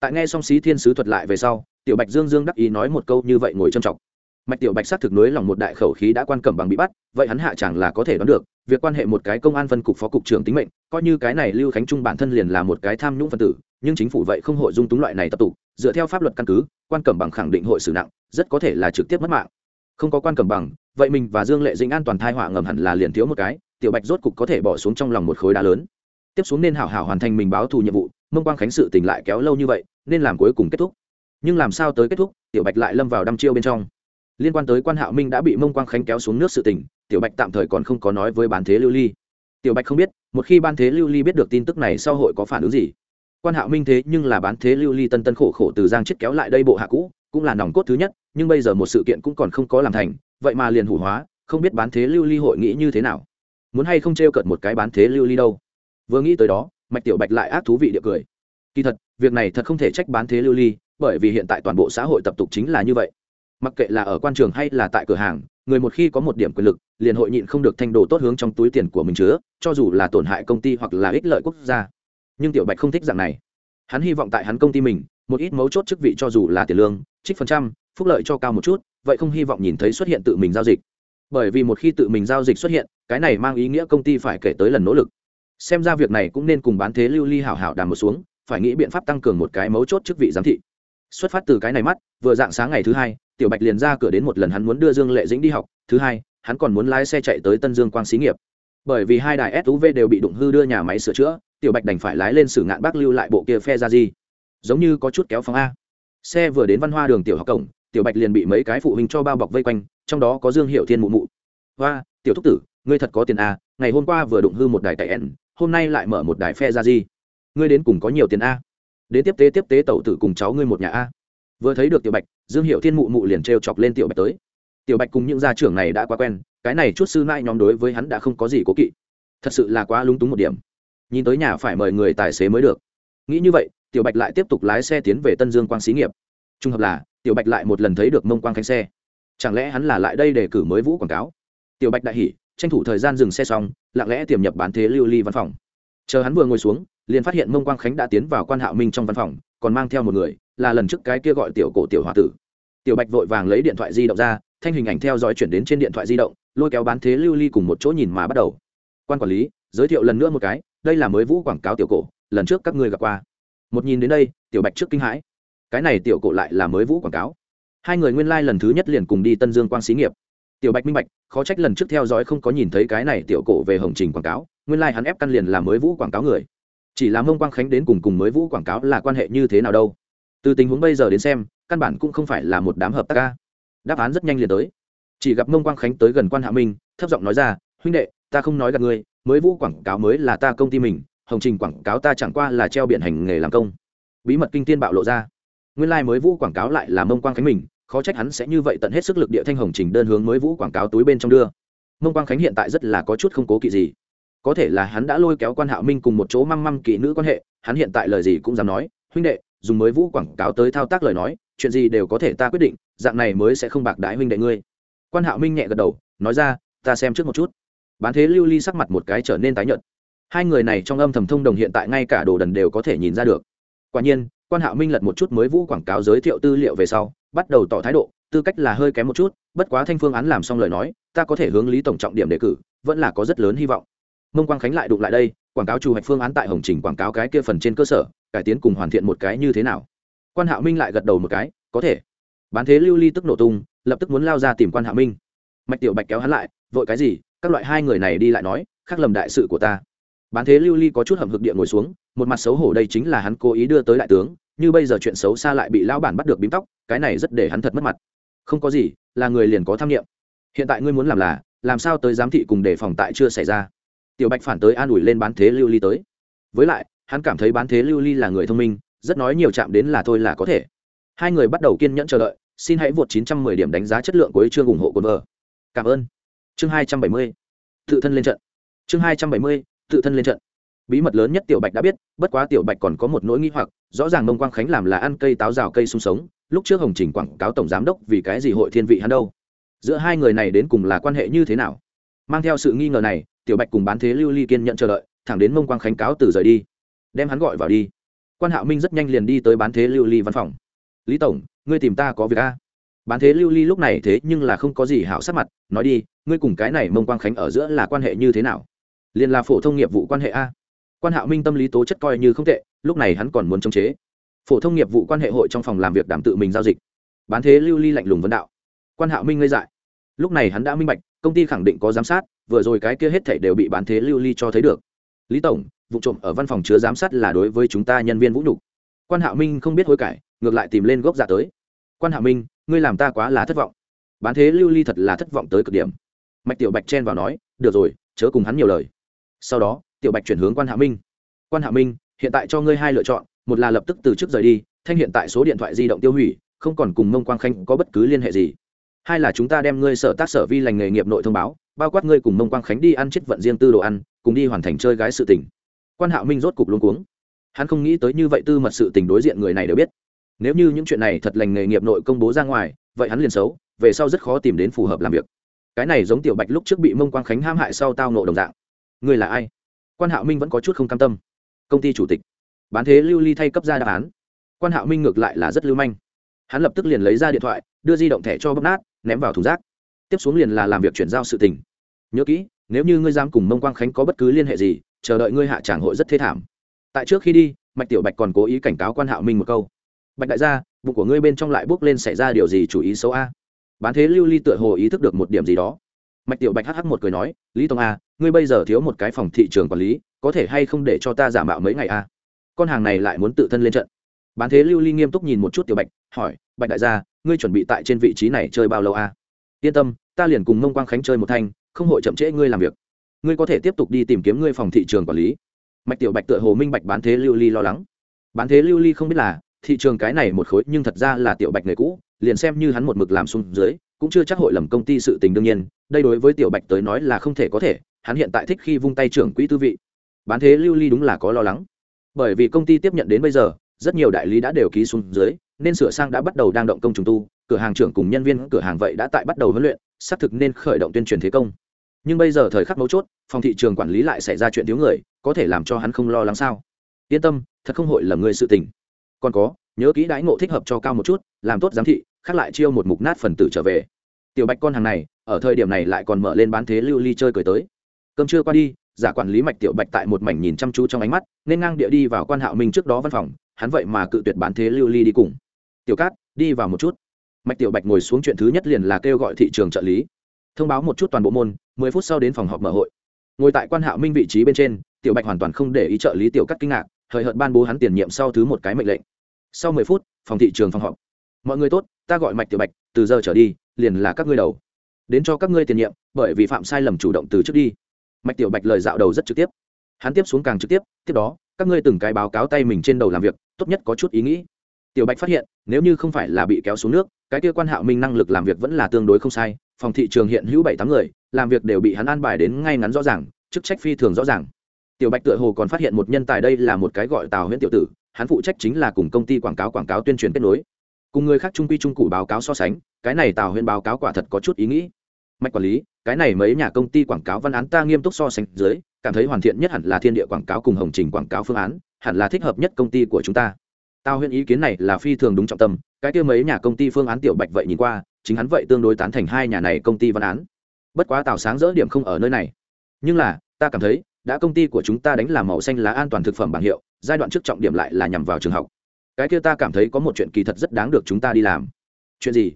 Tại nghe xong sĩ thiên sứ thuật lại về sau, tiểu bạch dương dương đắc ý nói một câu như vậy ngồi trầm trọng mạch tiểu bạch sát thực nối lòng một đại khẩu khí đã quan cẩm bằng bị bắt, vậy hắn hạ chẳng là có thể đoán được, việc quan hệ một cái công an phân cục phó cục trưởng tính mệnh, coi như cái này lưu khánh trung bản thân liền là một cái tham nhũng phân tử, nhưng chính phủ vậy không hội dung túng loại này tập tục, dựa theo pháp luật căn cứ, quan cẩm bằng khẳng định hội xử nặng, rất có thể là trực tiếp mất mạng. Không có quan cẩm bằng, vậy mình và dương lệ dĩnh an toàn thai họa ngầm hẳn là liền thiếu một cái, tiểu bạch rốt cục có thể bỏ xuống trong lòng một khối đá lớn. Tiếp xuống nên hảo hảo hoàn thành mình báo thù nhiệm vụ, mông quang khánh sự tình lại kéo lâu như vậy, nên làm cuối cùng kết thúc. Nhưng làm sao tới kết thúc, tiểu bạch lại lâm vào đăm chiêu bên trong liên quan tới quan hạo minh đã bị mông quang khánh kéo xuống nước sự tỉnh tiểu bạch tạm thời còn không có nói với bán thế lưu ly. Tiểu bạch không biết, một khi ban thế lưu ly biết được tin tức này sau hội có phản ứng gì. Quan hạo minh thế nhưng là bán thế lưu ly tân tân khổ khổ từ giang chết kéo lại đây bộ hạ cũ, cũng là nòng cốt thứ nhất, nhưng bây giờ một sự kiện cũng còn không có làm thành, vậy mà liền hủ hóa, không biết bán thế lưu ly hội nghĩ như thế nào. Muốn hay không t r e o cợt một cái bán thế lưu ly đâu. Vừa nghĩ tới đó, mạch tiểu bạch lại ác thú vị địa cười. Kỳ thật, việc này thật không thể trách bán thế lưu ly, bởi vì hiện tại toàn bộ xã hội tập tục chính là như vậy mặc kệ là ở quan trường hay là tại cửa hàng, người một khi có một điểm quyền lực, liền hội nhịn không được thanh đồ tốt hướng trong túi tiền của mình chứa, cho dù là tổn hại công ty hoặc là ích lợi quốc gia. Nhưng tiểu bạch không thích dạng này. Hắn hy vọng tại hắn công ty mình, một ít mấu chốt chức vị cho dù là tiền lương, trích phần trăm, phúc lợi cho cao một chút, vậy không hy vọng nhìn thấy xuất hiện tự mình giao dịch. Bởi vì một khi tự mình giao dịch xuất hiện, cái này mang ý nghĩa công ty phải kể tới lần nỗ lực. Xem ra việc này cũng nên cùng bán thế lưu ly hảo hảo đàm một xuống, phải nghĩ biện pháp tăng cường một cái mấu chốt chức vị giám thị. Xuất phát từ cái này mắt, vừa dạng sáng ngày thứ hai tiểu bạch liền ra cửa đến một lần hắn muốn đưa dương lệ dĩnh đi học thứ hai hắn còn muốn lái xe chạy tới tân dương quang xí nghiệp. Bởi vì hai đài suv đều bị đụng hư đưa nhà máy sửa chữa tiểu bạch đành phải lái lên xử ngạn bác lưu lại bộ kia phe ra gì. Giống như có chút kéo phóng a. Xe vừa đến văn hoa đường tiểu học cổng tiểu bạch liền bị mấy cái phụ huynh cho bao bọc vây quanh trong đó có dương hiệu thiên mụ mụ. Hoa tiểu thúc tử ngươi thật có tiền a ngày hôm qua vừa đụng hư một đài cậy N, hôm nay lại mở một đài phe ra gì. Ngươi đến cùng có nhiều tiền a. Đến tiếp tế tiếp tế tẩu tử cùng cháu ngươi một nhà a vừa thấy được tiểu bạch, dương hiệu thiên mụ mụ liền t chọc lên tiểu bạch tới. Tiểu bạch cùng những gia trưởng này đã quá quen, cái này chút sư mãi nhóm đối với hắn đã không có gì cố kỵ. Thật sự là quá lung túng một điểm. Nhìn tới nhà phải mời người tài xế mới được. Nghĩ như vậy, tiểu bạch lại tiếp tục lái xe tiến về tân dương quang xí nghiệp. Trung hợp là, tiểu bạch lại một lần thấy được mông quang khánh xe. Chẳng lẽ hắn là lại đây để cử mới vũ quảng cáo? Tiểu bạch đại hỉ, tranh thủ thời gian dừng xe xong, lặng lẽ tiềm nhập bán thế lưu ly văn phòng. Chờ hắn vừa ngồi xuống, liền phát hiện mông quang khánh đã tiến vào quan hạo minh trong văn phòng còn mang theo một người, là lần trước cái kia gọi tiểu cổ tiểu h tử. Tiểu bạch vội vàng lấy điện thoại di động ra, thanh hình ảnh theo dõi chuyển đến trên điện thoại di động, lôi kéo bán thế lưu ly cùng một chỗ nhìn mà bắt đầu. Quan quản lý, giới thiệu lần nữa một cái, đây là mới vũ quảng cáo tiểu cổ, lần trước các ngươi gặp qua. Một nhìn đến đây, tiểu bạch trước kinh hãi. Cái này tiểu cổ lại là mới vũ quảng cáo. Hai người nguyên lai、like、lần thứ nhất liền cùng đi tân dương quang xí nghiệp. Tiểu bạch minh bạch, khó trách lần trước theo dõi không có nhìn thấy cái này tiểu cổ về hồng trình quảng cáo, nguyên lai、like、hắn ép căn liền là mới vũ quảng cáo người chỉ là mông quang khánh đến cùng cùng mới vũ quảng cáo là quan hệ như thế nào đâu. Từ tình huống bây giờ đến xem, căn bản cũng không phải là một đám hợp tác ca. Đáp án rất nhanh liền tới. Chỉ gặp mông quang khánh tới gần quan hạ minh, thấp giọng nói ra, huynh đệ, ta không nói gặp ngươi, mới vũ quảng cáo mới là ta công ty mình, hồng trình quảng cáo ta chẳng qua là treo biển hành nghề làm công. Bí mật kinh tiên bạo lộ ra. Nguyên lai、like、mới vũ quảng cáo lại là mông quang khánh mình, khó trách hắn sẽ như vậy tận hết sức lực địa thanh hồng trình đơn hướng mới vũ quảng cáo túi bên trong đưa. Mông quang khánh hiện tại rất là có chút không cố kỵ gì có thể là hắn đã lôi kéo quan hạo minh cùng một chỗ măng măng kỹ nữ quan hệ, hắn hiện tại lời gì cũng dám nói, huynh đệ, dùng mới vũ quảng cáo tới thao tác lời nói, chuyện gì đều có thể ta quyết định, dạng này mới sẽ không bạc đái huynh đệ ngươi. Quan hạo minh nhẹ gật đầu, nói ra, ta xem trước một chút. Bán thế lưu ly sắc mặt một cái trở nên tái nhợt. Hai người này trong âm thầm thông đồng hiện tại ngay cả đồ đần đều có thể nhìn ra được. Quả nhiên, quan hạo minh lật một chút mới vũ quảng cáo giới thiệu tư liệu về sau, bắt đầu tỏ thái độ, tư cách là hơi kém một chút, bất quá thanh phương án làm xong lời nói, ta có thể hướng lý tổng trọng điểm đề cử, vẫn là có rất lớn hy vọng mông quang khánh lại đụng lại đây, quảng cáo chủ hoạch phương án tại hồng trình quảng cáo cái kia phần trên cơ sở, cải tiến cùng hoàn thiện một cái như thế nào. Quan hạo minh lại gật đầu một cái, có thể. Bán thế lưu ly tức nổ tung, lập tức muốn lao ra tìm quan hạo minh. Mạch tiểu bạch kéo hắn lại, vội cái gì? Các loại hai người này đi lại nói, khác lầm đại sự của ta. Bán thế lưu ly có chút hầm hực địa ngồi xuống, một mặt xấu hổ đây chính là hắn cố ý đưa tới đại tướng, như bây giờ chuyện xấu xa lại bị lão bản bắt được bím tóc, cái này rất để hắn thật mất mặt. Không có gì, là người liền có tham nghiệm hiện tại ngươi muốn làm là, làm sao tới giám thị cùng đề phòng tại chưa xảy ra? Tiểu bạch phản tới an ủi lên bán thế lưu ly tới. Với lại, hắn cảm thấy bán thế lưu ly là người thông minh, rất nói nhiều chạm đến là thôi là có thể. Hai người bắt đầu kiên nhẫn chờ đợi, xin hãy vượt 910 điểm đánh giá chất lượng của chương ủng hộ cồn vợ cảm ơn. Chương 270. tự thân lên trận. Chương 270. tự thân lên trận. Bí mật lớn nhất tiểu bạch đã biết, bất quá tiểu bạch còn có một nỗi nghi hoặc, rõ ràng mông quang khánh làm là ăn cây táo rào cây sung sống, lúc trước hồng trình quảng cáo tổng giám đốc vì cái gì hội thiên vị hắn đâu. Giữa hai người này đến cùng là quan hệ như thế nào? Mang theo sự nghi ngờ này tiểu bạch cùng bán thế lưu ly kiên nhận chờ đợi, thẳng đến mông quang khánh cáo từ rời đi. Đem hắn gọi vào đi. Quan hạo minh rất nhanh liền đi tới bán thế lưu ly văn phòng. Lý tổng, ngươi tìm ta có việc a? Bán thế lưu ly lúc này thế nhưng là không có gì hảo sát mặt, nói đi, ngươi cùng cái này mông quang khánh ở giữa là quan hệ như thế nào? Liền là phổ thông nghiệp vụ quan hệ a? Quan hạo minh tâm lý tố chất coi như không tệ, lúc này hắn còn muốn chống chế. Phổ thông nghiệp vụ quan hệ hội trong phòng làm việc đảm tự mình giao dịch. Bán thế lưu ly lạnh lùng vấn đạo. Quan hạo minh ngây dại. Lúc này hắn đã minh bạch, công ty khẳng định có giám sát vừa rồi cái kia hết thảy đều bị bán thế lưu ly cho thấy được. Lý tổng, vụ trộm ở văn phòng chứa giám sát là đối với chúng ta nhân viên vũ nhục. Quan hạo minh không biết hối cải, ngược lại tìm lên gốc giả tới. Quan hạo minh, ngươi làm ta quá là thất vọng. Bán thế lưu ly thật là thất vọng tới cực điểm. Mạch tiểu bạch chen vào nói, được rồi, chớ cùng hắn nhiều lời. Sau đó, tiểu bạch chuyển hướng quan hạo minh. Quan hạo minh, hiện tại cho ngươi hai lựa chọn, một là lập tức từ chức rời đi, thanh hiện tại số điện thoại di động tiêu hủy, không còn cùng mông quang khanh có bất cứ liên hệ gì. Hai là chúng ta đem ngươi sở tác sở vi lành nghề nghiệp nội thông báo bao quát ngươi cùng mông quang khánh đi ăn chết vận riêng tư đồ ăn, cùng đi hoàn thành chơi gái sự tình. Quan hạo minh rốt cục luôn cuống. Hắn không nghĩ tới như vậy tư mật sự tình đối diện người này đều biết. Nếu như những chuyện này thật lành nghề nghiệp nội công bố ra ngoài, vậy hắn liền xấu, về sau rất khó tìm đến phù hợp làm việc. Cái này giống tiểu bạch lúc trước bị mông quang khánh ham hại sau tao nộ đồng dạng. Ngươi là ai? Quan hạo minh vẫn có chút không cam tâm. Công ty chủ tịch. Bán thế lưu ly thay cấp ra đáp án. Quan hạo minh ngược lại là rất lưu manh. Hắn lập tức liền lấy ra điện thoại, đưa di động thẻ cho bóp nát, ném vào thùng rác. Tiếp xuống liền là làm việc chuyển giao sự tình nhớ kỹ, nếu như ngươi dám cùng mông quang khánh có bất cứ liên hệ gì, chờ đợi ngươi hạ tràng hội rất thê thảm. Tại trước khi đi, mạch tiểu bạch còn cố ý cảnh cáo quan hạo minh một câu. Bạch đại gia, bụng của ngươi bên trong lại bước lên xảy ra điều gì chủ ý xấu a? Bán thế lưu ly tựa hồ ý thức được một điểm gì đó. Mạch tiểu bạch hh một cười nói, lý tông a, ngươi bây giờ thiếu một cái phòng thị trường quản lý, có thể hay không để cho ta giả mạo mấy ngày a? Con hàng này lại muốn tự thân lên trận. Bán thế lưu ly nghiêm túc nhìn một chút tiểu bạch, hỏi, bạch đại gia, ngươi chuẩn bị tại trên vị trí này chơi bao lâu a? Yên tâm, ta liền cùng mông quang khánh chơi một thanh không hội chậm trễ ngươi làm việc. Ngươi có thể tiếp tục đi tìm kiếm ngươi phòng thị trường quản lý. Mạch tiểu bạch tựa hồ minh bạch bán thế lưu ly lo lắng. Bán thế lưu ly không biết là thị trường cái này một khối nhưng thật ra là tiểu bạch người cũ, liền xem như hắn một mực làm xuống dưới, cũng chưa chắc hội lầm công ty sự tình đương nhiên, đây đối với tiểu bạch tới nói là không thể có thể, hắn hiện tại thích khi vung tay trưởng quỹ tư vị. Bán thế lưu ly đúng là có lo lắng. Bởi vì công ty tiếp nhận đến bây giờ, rất nhiều đại lý đã đều ký xuống dưới nên sửa sang đã bắt đầu đang động công trùng tu, cửa hàng trưởng cùng nhân viên cửa hàng vậy đã tại bắt đầu huấn luyện, xác thực nên khởi động tuyên truyền thế công. Nhưng bây giờ thời khắc mấu chốt, phòng thị trường quản lý lại xảy ra chuyện thiếu người, có thể làm cho hắn không lo lắng sao? Yên tâm, thật không hội là người sự tình. Còn có, nhớ kỹ đãi ngộ thích hợp cho cao một chút, làm tốt giám thị khác lại chiêu một mục nát phần tử trở về. Tiểu bạch con hàng này, ở thời điểm này lại còn mở lên bán thế lưu ly chơi cười tới. Cơm chưa qua đi, giả quản lý mạch tiểu bạch tại một mảnh nhìn chăm chú trong ánh mắt, nên ngang địa đi vào quan hạo minh trước đó văn phòng, hắn vậy mà cự tuyệt bán thế lưu ly đi cùng tiểu cát, đi vào một chút. Mạch tiểu bạch ngồi xuống chuyện thứ nhất liền là kêu gọi thị trường trợ lý. Thông báo một chút toàn bộ môn, mười phút sau đến phòng họp mở hội. Ngồi tại quan hạo minh vị trí bên trên, tiểu bạch hoàn toàn không để ý trợ lý tiểu cắt kinh ngạc, hời hợt ban bố hắn tiền nhiệm sau thứ một cái mệnh lệnh. Sau mười phút, phòng thị trường phòng họp. Mọi người tốt, ta gọi mạch tiểu bạch, từ giờ trở đi, liền là các ngươi đầu. Đến cho các ngươi tiền nhiệm, bởi vì phạm sai lầm chủ động từ trước đi. Mạch tiểu bạch lời dạo đầu rất trực tiếp. Hắn tiếp xuống càng trực tiếp tiếp đó, các ngươi từng cái báo cáo tay mình trên đầu làm việc, tốt nhất có chút ý nghĩ tiểu bạch phát hiện, nếu như không phải là bị kéo xuống nước, cái kia quan hạo minh năng lực làm việc vẫn là tương đối không sai, phòng thị trường hiện hữu bảy tám người, làm việc đều bị hắn an bài đến ngay ngắn rõ ràng, chức trách phi thường rõ ràng. Tiểu bạch tựa hồ còn phát hiện một nhân tài đây là một cái gọi tào huyễn tiểu tử, hắn phụ trách chính là cùng công ty quảng cáo quảng cáo tuyên truyền kết nối. Cùng người khác trung quy trung cụ báo cáo so sánh, cái này tào huyễn báo cáo quả thật có chút ý nghĩ. Mạch quản lý, cái này mấy nhà công ty quảng cáo văn án ta nghiêm túc so sánh dưới, cảm thấy hoàn thiện nhất hẳn là thiên địa quảng cáo cùng hồng trình quảng cáo phương án, hẳn là thích hợp nhất công ty của chúng ta tao huyễn ý kiến này là phi thường đúng trọng tâm, cái kia mấy nhà công ty phương án tiểu bạch vậy nhìn qua, chính hắn vậy tương đối tán thành hai nhà này công ty văn án. Bất quá tào sáng dỡ điểm không ở nơi này. Nhưng là, ta cảm thấy, đã công ty của chúng ta đánh làm màu xanh lá an toàn thực phẩm bảng hiệu, giai đoạn trước trọng điểm lại là nhằm vào trường học. Cái kia ta cảm thấy có một chuyện kỳ thật rất đáng được chúng ta đi làm. Chuyện gì?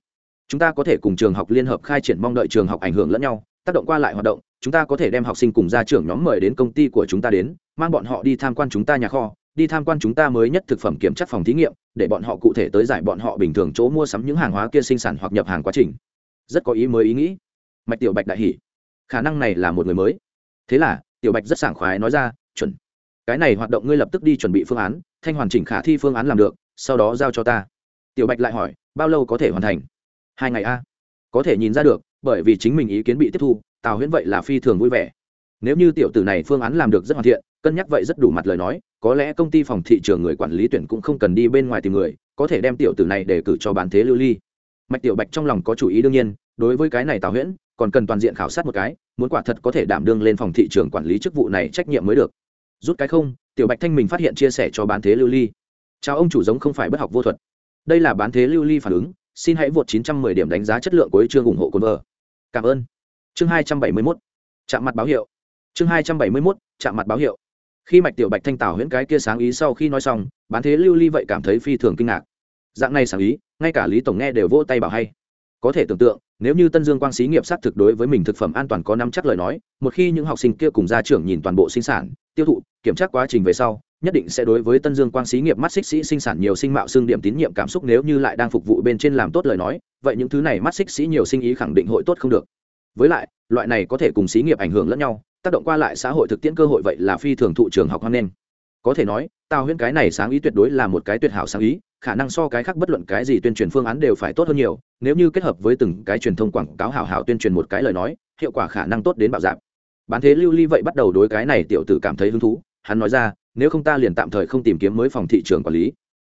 Chúng ta có thể cùng trường học liên hợp khai triển mong đợi trường học ảnh hưởng lẫn nhau, tác động qua lại hoạt động, chúng ta có thể đem học sinh cùng ra trưởng nhóm mời đến công ty của chúng ta đến, mang bọn họ đi tham quan chúng ta nhà kho đi tham quan chúng ta mới nhất thực phẩm kiểm tra phòng thí nghiệm, để bọn họ cụ thể tới giải bọn họ bình thường chỗ mua sắm những hàng hóa kia sinh sản hoặc nhập hàng quá trình. Rất có ý mới ý nghĩ. Mạch tiểu bạch đại hỉ. Khả năng này là một người mới. Thế là, tiểu bạch rất sảng khoái nói ra, chuẩn. Cái này hoạt động ngươi lập tức đi chuẩn bị phương án, thanh hoàn chỉnh khả thi phương án làm được, sau đó giao cho ta. Tiểu bạch lại hỏi, bao lâu có thể hoàn thành? Hai ngày a. Có thể nhìn ra được, bởi vì chính mình ý kiến bị tiếp thu, tào huyễn vậy là phi thường vui vẻ nếu như tiểu tử này phương án làm được rất hoàn thiện, cân nhắc vậy rất đủ mặt lời nói, có lẽ công ty phòng thị trường người quản lý tuyển cũng không cần đi bên ngoài tìm người, có thể đem tiểu tử này để cử cho bán thế lưu ly. Mạch tiểu bạch trong lòng có chủ ý đương nhiên, đối với cái này tào huyễn, còn cần toàn diện khảo sát một cái, muốn quả thật có thể đảm đương lên phòng thị trường quản lý chức vụ này trách nhiệm mới được. Rút cái không, tiểu bạch thanh mình phát hiện chia sẻ cho bán thế lưu ly. Chào ông chủ giống không phải bất học vô thuật. Đây là bán thế lưu ly phản ứng, xin hãy vượt 910 điểm đánh giá chất lượng của chương ủng hộ cồn vợ. Cảm ơn. Chương 271 chạm mặt báo hiệu chương 271 chạm mặt báo hiệu. Khi mạch tiểu bạch thanh tảo huyễn cái kia sáng ý sau khi nói xong, bán thế lưu ly vậy cảm thấy phi thường kinh ngạc. Dạng này sáng ý, ngay cả lý tổng nghe đều vỗ tay bảo hay. Có thể tưởng tượng, nếu như tân dương quang xí nghiệp sát thực đối với mình thực phẩm an toàn có năm chắc lời nói, một khi những học sinh kia cùng gia trưởng nhìn toàn bộ sinh sản, tiêu thụ, kiểm tra quá trình về sau, nhất định sẽ đối với tân dương quang xí nghiệp mắt xích sĩ sinh sản nhiều sinh mạo xương điểm tín nhiệm cảm xúc nếu như lại đang phục vụ bên trên làm tốt lời nói, vậy những thứ này mắt xích sĩ nhiều sinh ý khẳng định hội tốt không được. Với lại, loại này có thể cùng xí nghiệp ảnh hưởng lẫn nhau tác động qua lại xã hội thực tiễn cơ hội vậy là phi thường thụ trường học hoan nghênh. Có thể nói, tào huyễn cái này sáng ý tuyệt đối là một cái tuyệt hảo sáng ý, khả năng so cái khác bất luận cái gì tuyên truyền phương án đều phải tốt hơn nhiều, nếu như kết hợp với từng cái truyền thông quảng cáo hảo hảo tuyên truyền một cái lời nói, hiệu quả khả năng tốt đến bạo dạp bán thế lưu ly vậy bắt đầu đối cái này tiểu tử cảm thấy hứng thú, hắn nói ra, nếu không ta liền tạm thời không tìm kiếm mới phòng thị trường quản lý.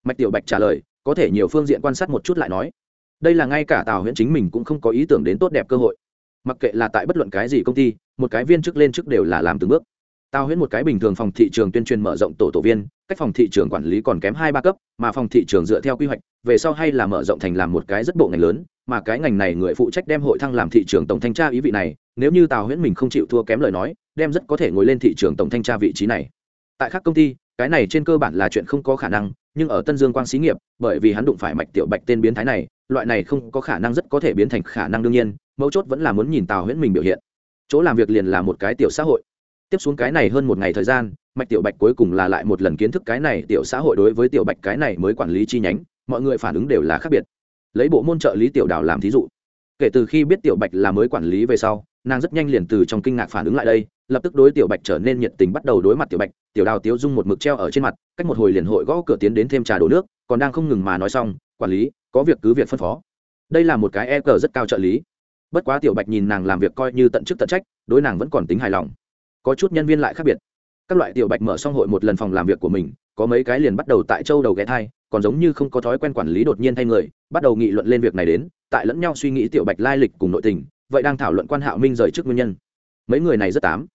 Mạch tiểu bạch trả lời, có thể nhiều phương diện quan sát một chút lại nói. Đây là ngay cả tào huyễn chính mình cũng không có ý tưởng đến tốt đẹp cơ hội. Mặc kệ là tại bất luận cái gì công ty một cái viên chức lên chức đều là làm từng bước. Tào huyễn một cái bình thường phòng thị trường tuyên truyền mở rộng tổ tổ viên, cách phòng thị trường quản lý còn kém hai ba cấp, mà phòng thị trường dựa theo quy hoạch, về sau hay là mở rộng thành làm một cái rất bộ ngành lớn, mà cái ngành này người phụ trách đem hội thăng làm thị trường tổng thanh tra ý vị này, nếu như tào huyễn mình không chịu thua kém lời nói, đem rất có thể ngồi lên thị trường tổng thanh tra vị trí này. Tại các công ty, cái này trên cơ bản là chuyện không có khả năng, nhưng ở tân dương quang xí nghiệp, bởi vì hắn đụng phải mạch tiểu bạch tên biến thái này, loại này không có khả năng rất có thể biến thành khả năng đương nhiên, mấu chốt vẫn là muốn nhìn tào huyễn mình biểu hiện chỗ làm việc liền là một cái tiểu xã hội. Tiếp xuống cái này hơn một ngày thời gian, mạch tiểu bạch cuối cùng là lại một lần kiến thức cái này tiểu xã hội đối với tiểu bạch cái này mới quản lý chi nhánh, mọi người phản ứng đều là khác biệt. Lấy bộ môn trợ lý tiểu đào làm thí dụ. Kể từ khi biết tiểu bạch là mới quản lý về sau, nàng rất nhanh liền từ trong kinh ngạc phản ứng lại đây, lập tức đối tiểu bạch trở nên nhiệt tình bắt đầu đối mặt tiểu bạch, tiểu đào tiếu dung một mực treo ở trên mặt, cách một hồi liền hội gõ cửa tiến đến thêm trà đổ nước, còn đang không ngừng mà nói xong, quản lý, có việc cứ việc phân phó. Đây là một cái e cờ rất cao trợ lý bất quá tiểu bạch nhìn nàng làm việc coi như tận chức tận trách, đối nàng vẫn còn tính hài lòng. Có chút nhân viên lại khác biệt. Các loại tiểu bạch mở xong hội một lần phòng làm việc của mình, có mấy cái liền bắt đầu tại châu đầu ghé thai, còn giống như không có thói quen quản lý đột nhiên thay người, bắt đầu nghị luận lên việc này đến, tại lẫn nhau suy nghĩ tiểu bạch lai lịch cùng nội tình, vậy đang thảo luận quan hạo minh rời trước nguyên nhân. Mấy người này rất tám.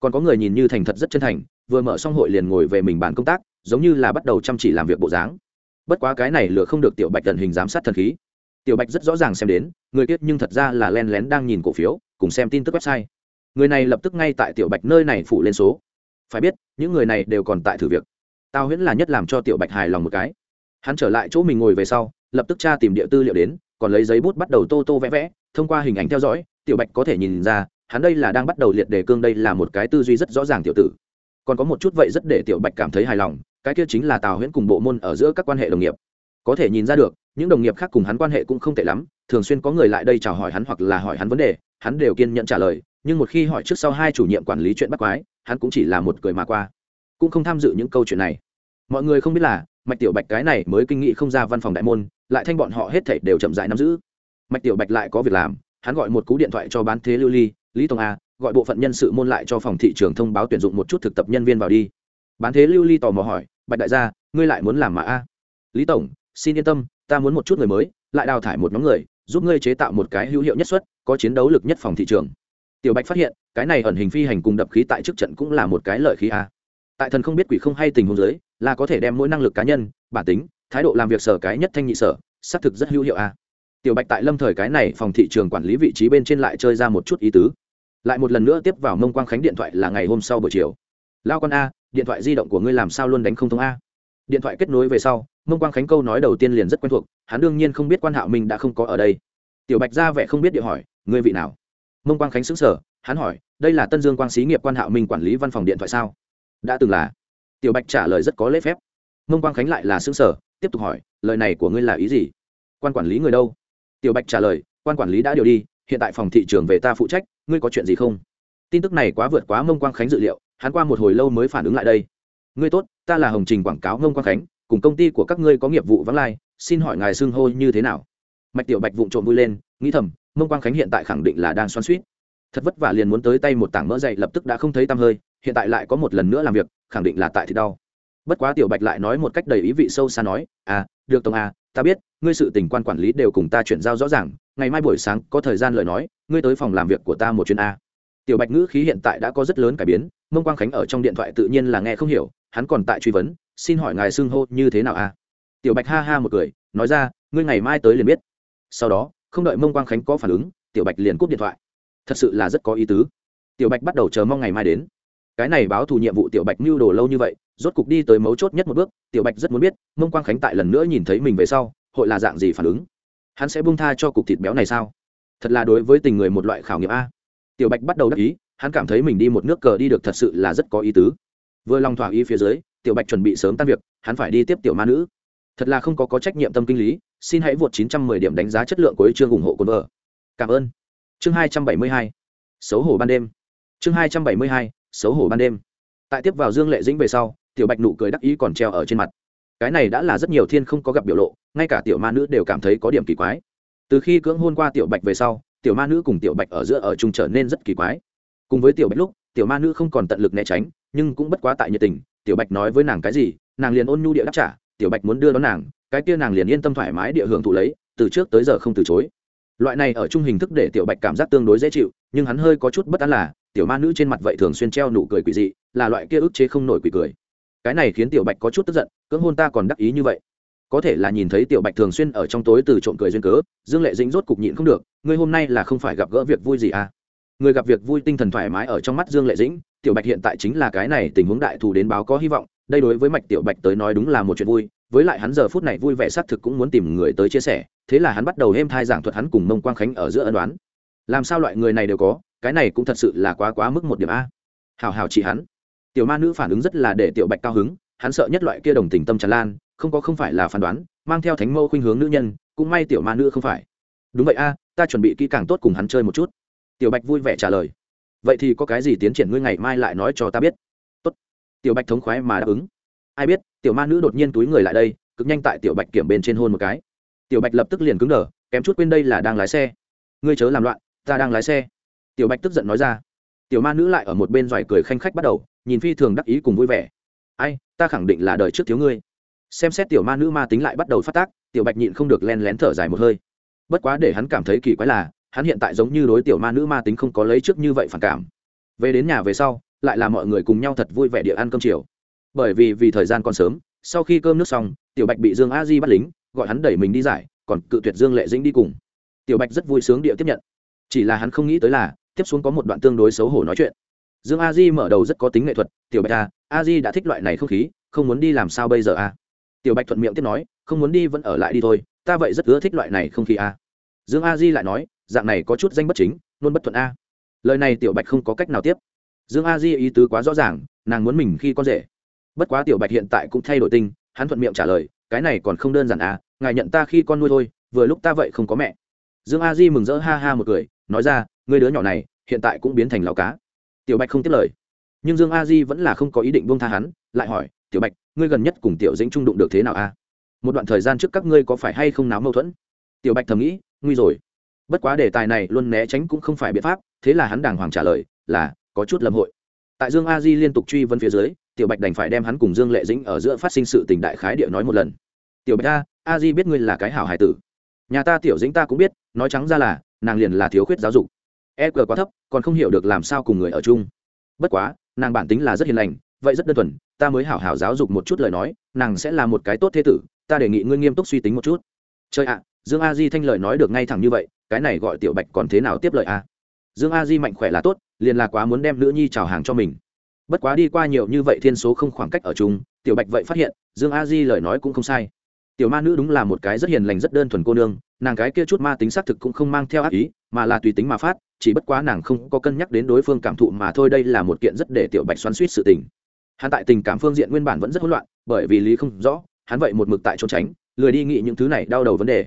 Còn có người nhìn như thành thật rất chân thành, vừa mở xong hội liền ngồi về mình bàn công tác, giống như là bắt đầu chăm chỉ làm việc bộ dáng. Bất quá cái này lừa không được tiểu bạch tận hình giám sát thần khí tiểu bạch rất rõ ràng xem đến, người kiết nhưng thật ra là len lén đang nhìn cổ phiếu, cùng xem tin tức website. Người này lập tức ngay tại tiểu bạch nơi này phủ lên số. Phải biết, những người này đều còn tại thử việc. Tao huyễn là nhất làm cho tiểu bạch hài lòng một cái. Hắn trở lại chỗ mình ngồi về sau, lập tức tra tìm địa tư liệu đến, còn lấy giấy bút bắt đầu tô tô vẽ vẽ, thông qua hình ảnh theo dõi, tiểu bạch có thể nhìn ra, hắn đây là đang bắt đầu liệt đề cương, đây là một cái tư duy rất rõ ràng tiểu tử. Còn có một chút vậy rất để tiểu bạch cảm thấy hài lòng, cái kia chính là tào huyễn cùng bộ môn ở giữa các quan hệ đồng nghiệp. Có thể nhìn ra được những đồng nghiệp khác cùng hắn quan hệ cũng không tệ lắm, thường xuyên có người lại đây chào hỏi hắn hoặc là hỏi hắn vấn đề, hắn đều kiên nhận trả lời, nhưng một khi hỏi trước sau hai chủ nhiệm quản lý chuyện bắt quái, hắn cũng chỉ là một cười mà qua. Cũng không tham dự những câu chuyện này. Mọi người không biết là, mạch tiểu bạch cái này mới kinh nghị không ra văn phòng đại môn, lại thanh bọn họ hết thảy đều chậm rãi nắm giữ. Mạch tiểu bạch lại có việc làm, hắn gọi một cú điện thoại cho bán thế lưu ly, lý tông a, gọi bộ phận nhân sự môn lại cho phòng thị trường thông báo tuyển dụng một chút thực tập nhân viên vào đi. Bán thế lưu ly tò mò hỏi, bạch đại gia, ngươi lại muốn làm mà a? Lý tổng, xin yên tâm ta muốn một chút người mới, lại đào thải một nhóm người, giúp ngươi chế tạo một cái hữu hiệu nhất xuất, có chiến đấu lực nhất phòng thị trường. Tiểu bạch phát hiện, cái này ẩn hình phi hành cùng đập khí tại trước trận cũng là một cái lợi khí a. Tại thần không biết quỷ không hay tình huống giới là có thể đem mỗi năng lực cá nhân, bản tính, thái độ làm việc sở cái nhất thanh nhị sở, xác thực rất hữu hiệu a. Tiểu bạch tại lâm thời cái này phòng thị trường quản lý vị trí bên trên lại chơi ra một chút ý tứ. Lại một lần nữa tiếp vào mông quang khánh điện thoại là ngày hôm sau buổi chiều. Lao con a, điện thoại di động của ngươi làm sao luôn đánh không thông a? Điện thoại kết nối về sau mông quang khánh câu nói đầu tiên liền rất quen thuộc, hắn đương nhiên không biết quan hạo minh đã không có ở đây. Tiểu bạch ra vẻ không biết điện hỏi, ngươi vị nào? Mông quang khánh xứng sở hắn hỏi, đây là tân dương quang xí nghiệp quan hạo minh quản lý văn phòng điện thoại sao? Đã từng là. Tiểu bạch trả lời rất có lễ phép. Mông quang khánh lại là xứng sở tiếp tục hỏi, lời này của ngươi là ý gì? Quan quản lý người đâu? Tiểu bạch trả lời, quan quản lý đã điều đi, hiện tại phòng thị trường về ta phụ trách, ngươi có chuyện gì không? Tin tức này quá vượt quá mông quang khánh dự liệu, hắn qua một hồi lâu mới phản ứng lại đây. Ngươi tốt, ta là hồng trình quảng cáo mông quang khánh cùng công ty của các ngươi có nghiệp vụ vắng lai, xin hỏi ngài xưng hô như thế nào? Mạch tiểu bạch vụng trộm vui lên, nghĩ thầm, mông quang khánh hiện tại khẳng định là đang xoan suýt thật vất vả liền muốn tới tay một tảng mỡ dậy lập tức đã không thấy tăm hơi, hiện tại lại có một lần nữa làm việc, khẳng định là tại thì đau. Bất quá tiểu bạch lại nói một cách đầy ý vị sâu xa nói à được tổng à ta biết, ngươi sự tình quan quản lý đều cùng ta chuyển giao rõ ràng, ngày mai buổi sáng có thời gian lời nói, ngươi tới phòng làm việc của ta một chuyến a. Tiểu bạch ngữ khí hiện tại đã có rất lớn cải biến, mông quang khánh ở trong điện thoại tự nhiên là nghe không hiểu, hắn còn tại truy vấn xin hỏi ngài xưng hô như thế nào a tiểu bạch ha ha một cười, nói ra, ngươi ngày mai tới liền biết. Sau đó, không đợi mông quang khánh có phản ứng, tiểu bạch liền cúp điện thoại. Thật sự là rất có ý tứ. Tiểu bạch bắt đầu chờ mong ngày mai đến. Cái này báo thù nhiệm vụ tiểu bạch mưu đồ lâu như vậy, rốt cục đi tới mấu chốt nhất một bước, tiểu bạch rất muốn biết, mông quang khánh tại lần nữa nhìn thấy mình về sau, hội là dạng gì phản ứng? Hắn sẽ bung tha cho cục thịt béo này sao? Thật là đối với tình người một loại khảo nghiệm a. Tiểu bạch bắt đầu đắc ý, hắn cảm thấy mình đi một nước cờ đi được thật sự là rất có ý tứ. Vừa lòng thỏa ý phía dưới tiểu bạch chuẩn bị sớm tan việc, hắn phải đi tiếp tiểu ma nữ. Thật là không có có trách nhiệm tâm kinh lý, xin hãy vượt 910 điểm đánh giá chất lượng của chương ủng hộ cồn vợ cảm ơn. Chương 272 xấu hổ ban đêm. Chương 272 xấu hổ ban đêm. Tại tiếp vào dương lệ dĩnh về sau, tiểu bạch nụ cười đắc ý còn treo ở trên mặt. Cái này đã là rất nhiều thiên không có gặp biểu lộ, ngay cả tiểu ma nữ đều cảm thấy có điểm kỳ quái. Từ khi cưỡng hôn qua tiểu bạch về sau, tiểu ma nữ cùng tiểu bạch ở giữa ở chung trở nên rất kỳ quái. Cùng với tiểu bạch lúc, tiểu ma nữ không còn tận lực né tránh, nhưng cũng bất quá tại nhiệt tình tiểu bạch nói với nàng cái gì, nàng liền ôn nhu địa đáp trả, tiểu bạch muốn đưa đón nàng, cái kia nàng liền yên tâm thoải mái địa hưởng thụ lấy, từ trước tới giờ không từ chối. Loại này ở chung hình thức để tiểu bạch cảm giác tương đối dễ chịu, nhưng hắn hơi có chút bất an là, tiểu ma nữ trên mặt vậy thường xuyên treo nụ cười quỷ dị, là loại kia ức chế không nổi quỷ cười. Cái này khiến tiểu bạch có chút tức giận, cưỡng hôn ta còn đắc ý như vậy. Có thể là nhìn thấy tiểu bạch thường xuyên ở trong tối từ trộm cười duyên cớ, dương lệ dính rốt cục nhịn không được, ngươi hôm nay là không phải gặp gỡ việc vui gì à? Người gặp việc vui tinh thần thoải mái ở trong mắt dương lệ dĩnh, tiểu bạch hiện tại chính là cái này tình huống đại thù đến báo có hy vọng, đây đối với mạch tiểu bạch tới nói đúng là một chuyện vui, với lại hắn giờ phút này vui vẻ xác thực cũng muốn tìm người tới chia sẻ, thế là hắn bắt đầu êm thai giảng thuật hắn cùng mông quang khánh ở giữa ân đoán làm sao loại người này đều có, cái này cũng thật sự là quá quá mức một điểm a. Hào hào chị hắn. Tiểu ma nữ phản ứng rất là để tiểu bạch cao hứng, hắn sợ nhất loại kia đồng tình tâm tràn lan, không có không phải là phán đoán, mang theo thánh mâu khuynh hướng nữ nhân, cũng may tiểu ma nữ không phải. Đúng vậy a, ta chuẩn bị kỹ càng tốt cùng hắn chơi một chút tiểu bạch vui vẻ trả lời. Vậy thì có cái gì tiến triển ngươi ngày mai lại nói cho ta biết? Tốt. Tiểu bạch thống khoái mà đáp ứng. Ai biết, tiểu ma nữ đột nhiên túi người lại đây, cực nhanh tại tiểu bạch kiểm bên trên hôn một cái. Tiểu bạch lập tức liền cứng đờ, kém chút quên đây là đang lái xe. Ngươi chớ làm loạn, ta đang lái xe. Tiểu bạch tức giận nói ra. Tiểu ma nữ lại ở một bên giỏi cười khanh khách bắt đầu, nhìn phi thường đắc ý cùng vui vẻ. Ai, ta khẳng định là đời trước thiếu ngươi. Xem xét tiểu ma nữ ma tính lại bắt đầu phát tác, tiểu bạch nhịn không được len lén thở dài một hơi. Bất quá để hắn cảm thấy kỳ quái là hắn hiện tại giống như đối tiểu ma nữ ma tính không có lấy trước như vậy phản cảm. Về đến nhà về sau lại là mọi người cùng nhau thật vui vẻ địa ăn cơm chiều. Bởi vì vì thời gian còn sớm sau khi cơm nước xong tiểu bạch bị dương a di bắt lính gọi hắn đẩy mình đi giải còn cự tuyệt dương lệ dĩnh đi cùng. Tiểu bạch rất vui sướng địa tiếp nhận. Chỉ là hắn không nghĩ tới là tiếp xuống có một đoạn tương đối xấu hổ nói chuyện. Dương a di mở đầu rất có tính nghệ thuật tiểu bạch à, a di đã thích loại này không khí không muốn đi làm sao bây giờ à? tiểu bạch thuận miệng tiếp nói không muốn đi vẫn ở lại đi thôi ta vậy rất ưa thích loại này không khí a à? dương a di lại nói dạng này có chút danh bất chính luôn bất thuận a. Lời này tiểu bạch không có cách nào tiếp. Dương a di ý tứ quá rõ ràng, nàng muốn mình khi con rể. Bất quá tiểu bạch hiện tại cũng thay đổi tinh hắn thuận miệng trả lời, cái này còn không đơn giản à ngài nhận ta khi con nuôi thôi, vừa lúc ta vậy không có mẹ. Dương a di mừng rỡ ha ha một cười, nói ra người đứa nhỏ này, hiện tại cũng biến thành lào cá. Tiểu bạch không tiếp lời. Nhưng dương a di vẫn là không có ý định buông tha hắn, lại hỏi, tiểu bạch, ngươi gần nhất cùng tiểu dĩnh trung đụng được thế nào a một đoạn thời gian trước các ngươi có phải hay không náo mâu thuẫn? Tiểu bạch thầm nghĩ, nguy rồi bất quá đề tài này luôn né tránh cũng không phải biện pháp, thế là hắn đàng hoàng trả lời, là, có chút lâm hội. Tại dương a di liên tục truy vấn phía dưới, tiểu bạch đành phải đem hắn cùng dương lệ dĩnh ở giữa phát sinh sự tình đại khái địa nói một lần. Tiểu bạch a a di biết ngươi là cái hảo hải tử. Nhà ta tiểu dĩnh ta cũng biết, nói trắng ra là, nàng liền là thiếu khuyết giáo dục. E cờ quá thấp, còn không hiểu được làm sao cùng người ở chung. Bất quá, nàng bản tính là rất hiền lành, vậy rất đơn thuần, ta mới hảo hảo giáo dục một chút lời nói, nàng sẽ là một cái tốt thế tử, ta đề nghị ngươi nghiêm túc suy tính một chút. Chơi ạ dương a di thanh lời nói được ngay thẳng như vậy, cái này gọi tiểu bạch còn thế nào tiếp lời a à? dương a di mạnh khỏe là tốt, liền là quá muốn đem nữ nhi trào hàng cho mình. Bất quá đi qua nhiều như vậy thiên số không khoảng cách ở chung, tiểu bạch vậy phát hiện, dương a di lời nói cũng không sai. Tiểu ma nữ đúng là một cái rất hiền lành rất đơn thuần cô nương, nàng cái kia chút ma tính xác thực cũng không mang theo ác ý, mà là tùy tính mà phát, chỉ bất quá nàng không có cân nhắc đến đối phương cảm thụ mà thôi đây là một kiện rất để tiểu bạch xoắn suýt sự tình. Hắn tại tình cảm phương diện nguyên bản vẫn rất hỗn loạn, bởi vì lý không rõ, hắn vậy một mực tại trốn tránh, lười đi nghĩ những thứ này đau đầu vấn đề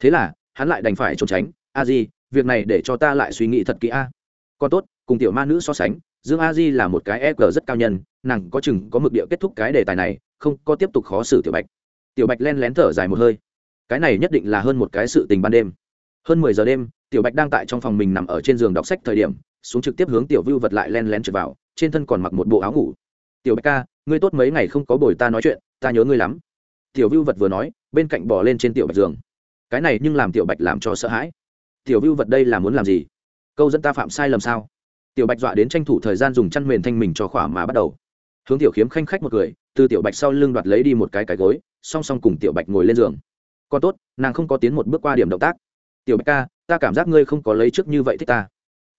thế là, hắn lại đành phải trốn tránh. A di, việc này để cho ta lại suy nghĩ thật kỹ a. Còn tốt, cùng tiểu ma nữ so sánh, dương a di là một cái e g rất cao nhân, nàng có chừng có mực địa kết thúc cái đề tài này, không có tiếp tục khó xử tiểu bạch. Tiểu bạch len lén thở dài một hơi. Cái này nhất định là hơn một cái sự tình ban đêm. Hơn mười giờ đêm, tiểu bạch đang tại trong phòng mình nằm ở trên giường đọc sách thời điểm, xuống trực tiếp hướng tiểu vưu vật lại len lén trượt vào, trên thân còn mặc một bộ áo ngủ. Tiểu bạch ca, ngươi tốt mấy ngày không có bồi ta nói chuyện, ta nhớ ngươi lắm. Tiểu vưu vật vừa nói, bên cạnh bỏ lên trên tiểu bạch giường cái này nhưng làm tiểu bạch làm cho sợ hãi. Tiểu vưu vật đây là muốn làm gì? Câu dẫn ta phạm sai lầm sao? Tiểu bạch dọa đến tranh thủ thời gian dùng chăn mền thanh mình cho khỏa mà bắt đầu. Hướng tiểu khiếm khanh khách một người từ tiểu bạch sau lưng đoạt lấy đi một cái cái gối, song song cùng tiểu bạch ngồi lên giường. Còn tốt, nàng không có tiến một bước qua điểm động tác. Tiểu bạch ca, ta cảm giác ngươi không có lấy trước như vậy thích ta.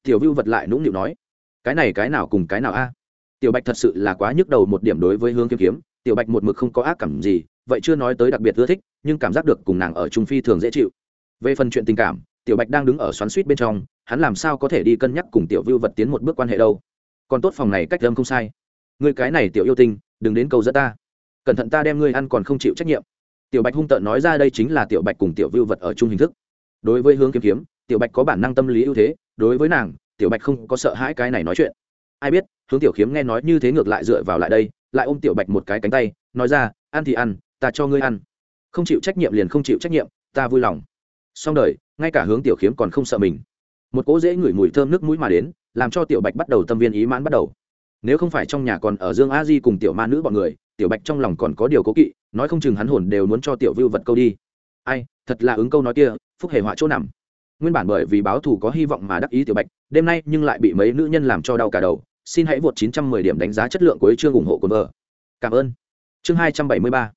Tiểu vưu vật lại nũng nịu nói, cái này cái nào cùng cái nào a? Tiểu bạch thật sự là quá nhức đầu một điểm đối với hướng kiếm kiếm. Tiểu bạch một mực không có ác cảm gì vậy chưa nói tới đặc biệt ưa thích, nhưng cảm giác được cùng nàng ở trung phi thường dễ chịu. Về phần chuyện tình cảm, tiểu bạch đang đứng ở xoắn suýt bên trong, hắn làm sao có thể đi cân nhắc cùng tiểu vưu vật tiến một bước quan hệ đâu? Còn tốt phòng này cách âm không sai. Người cái này tiểu yêu tinh, đừng đến cầu dẫn ta. Cẩn thận ta đem ngươi ăn còn không chịu trách nhiệm. Tiểu bạch hung tợn nói ra đây chính là tiểu bạch cùng tiểu vưu vật ở chung hình thức. Đối với hướng kiếm kiếm, tiểu bạch có bản năng tâm lý ưu thế, đối với nàng, tiểu bạch không có sợ hãi cái này nói chuyện. Ai biết, hướng tiểu kiếm nghe nói như thế ngược lại dựa vào lại đây, lại ôm tiểu bạch một cái cánh tay, nói ra, ăn thì ăn ta cho ngươi ăn. Không chịu trách nhiệm liền không chịu trách nhiệm, ta vui lòng. Xong đời, ngay cả hướng tiểu kiếm còn không sợ mình. Một cỗ dễ ngửi mùi thơm nước mũi mà đến, làm cho tiểu bạch bắt đầu tâm viên ý mãn bắt đầu. Nếu không phải trong nhà còn ở dương a di cùng tiểu ma nữ bọn người, tiểu bạch trong lòng còn có điều cố kỵ, nói không chừng hắn hồn đều muốn cho tiểu vưu vật câu đi. Ai, thật là ứng câu nói kia, phúc hề họa chỗ nằm. Nguyên bản bởi vì báo thù có hy vọng mà đắc ý tiểu bạch, đêm nay nhưng lại bị mấy nữ nhân làm cho đau cả đầu. Xin hãy vượt 910 điểm đánh giá chất lượng cuối chương ủng hộ cồn vợ. Cảm ơn. Chương 273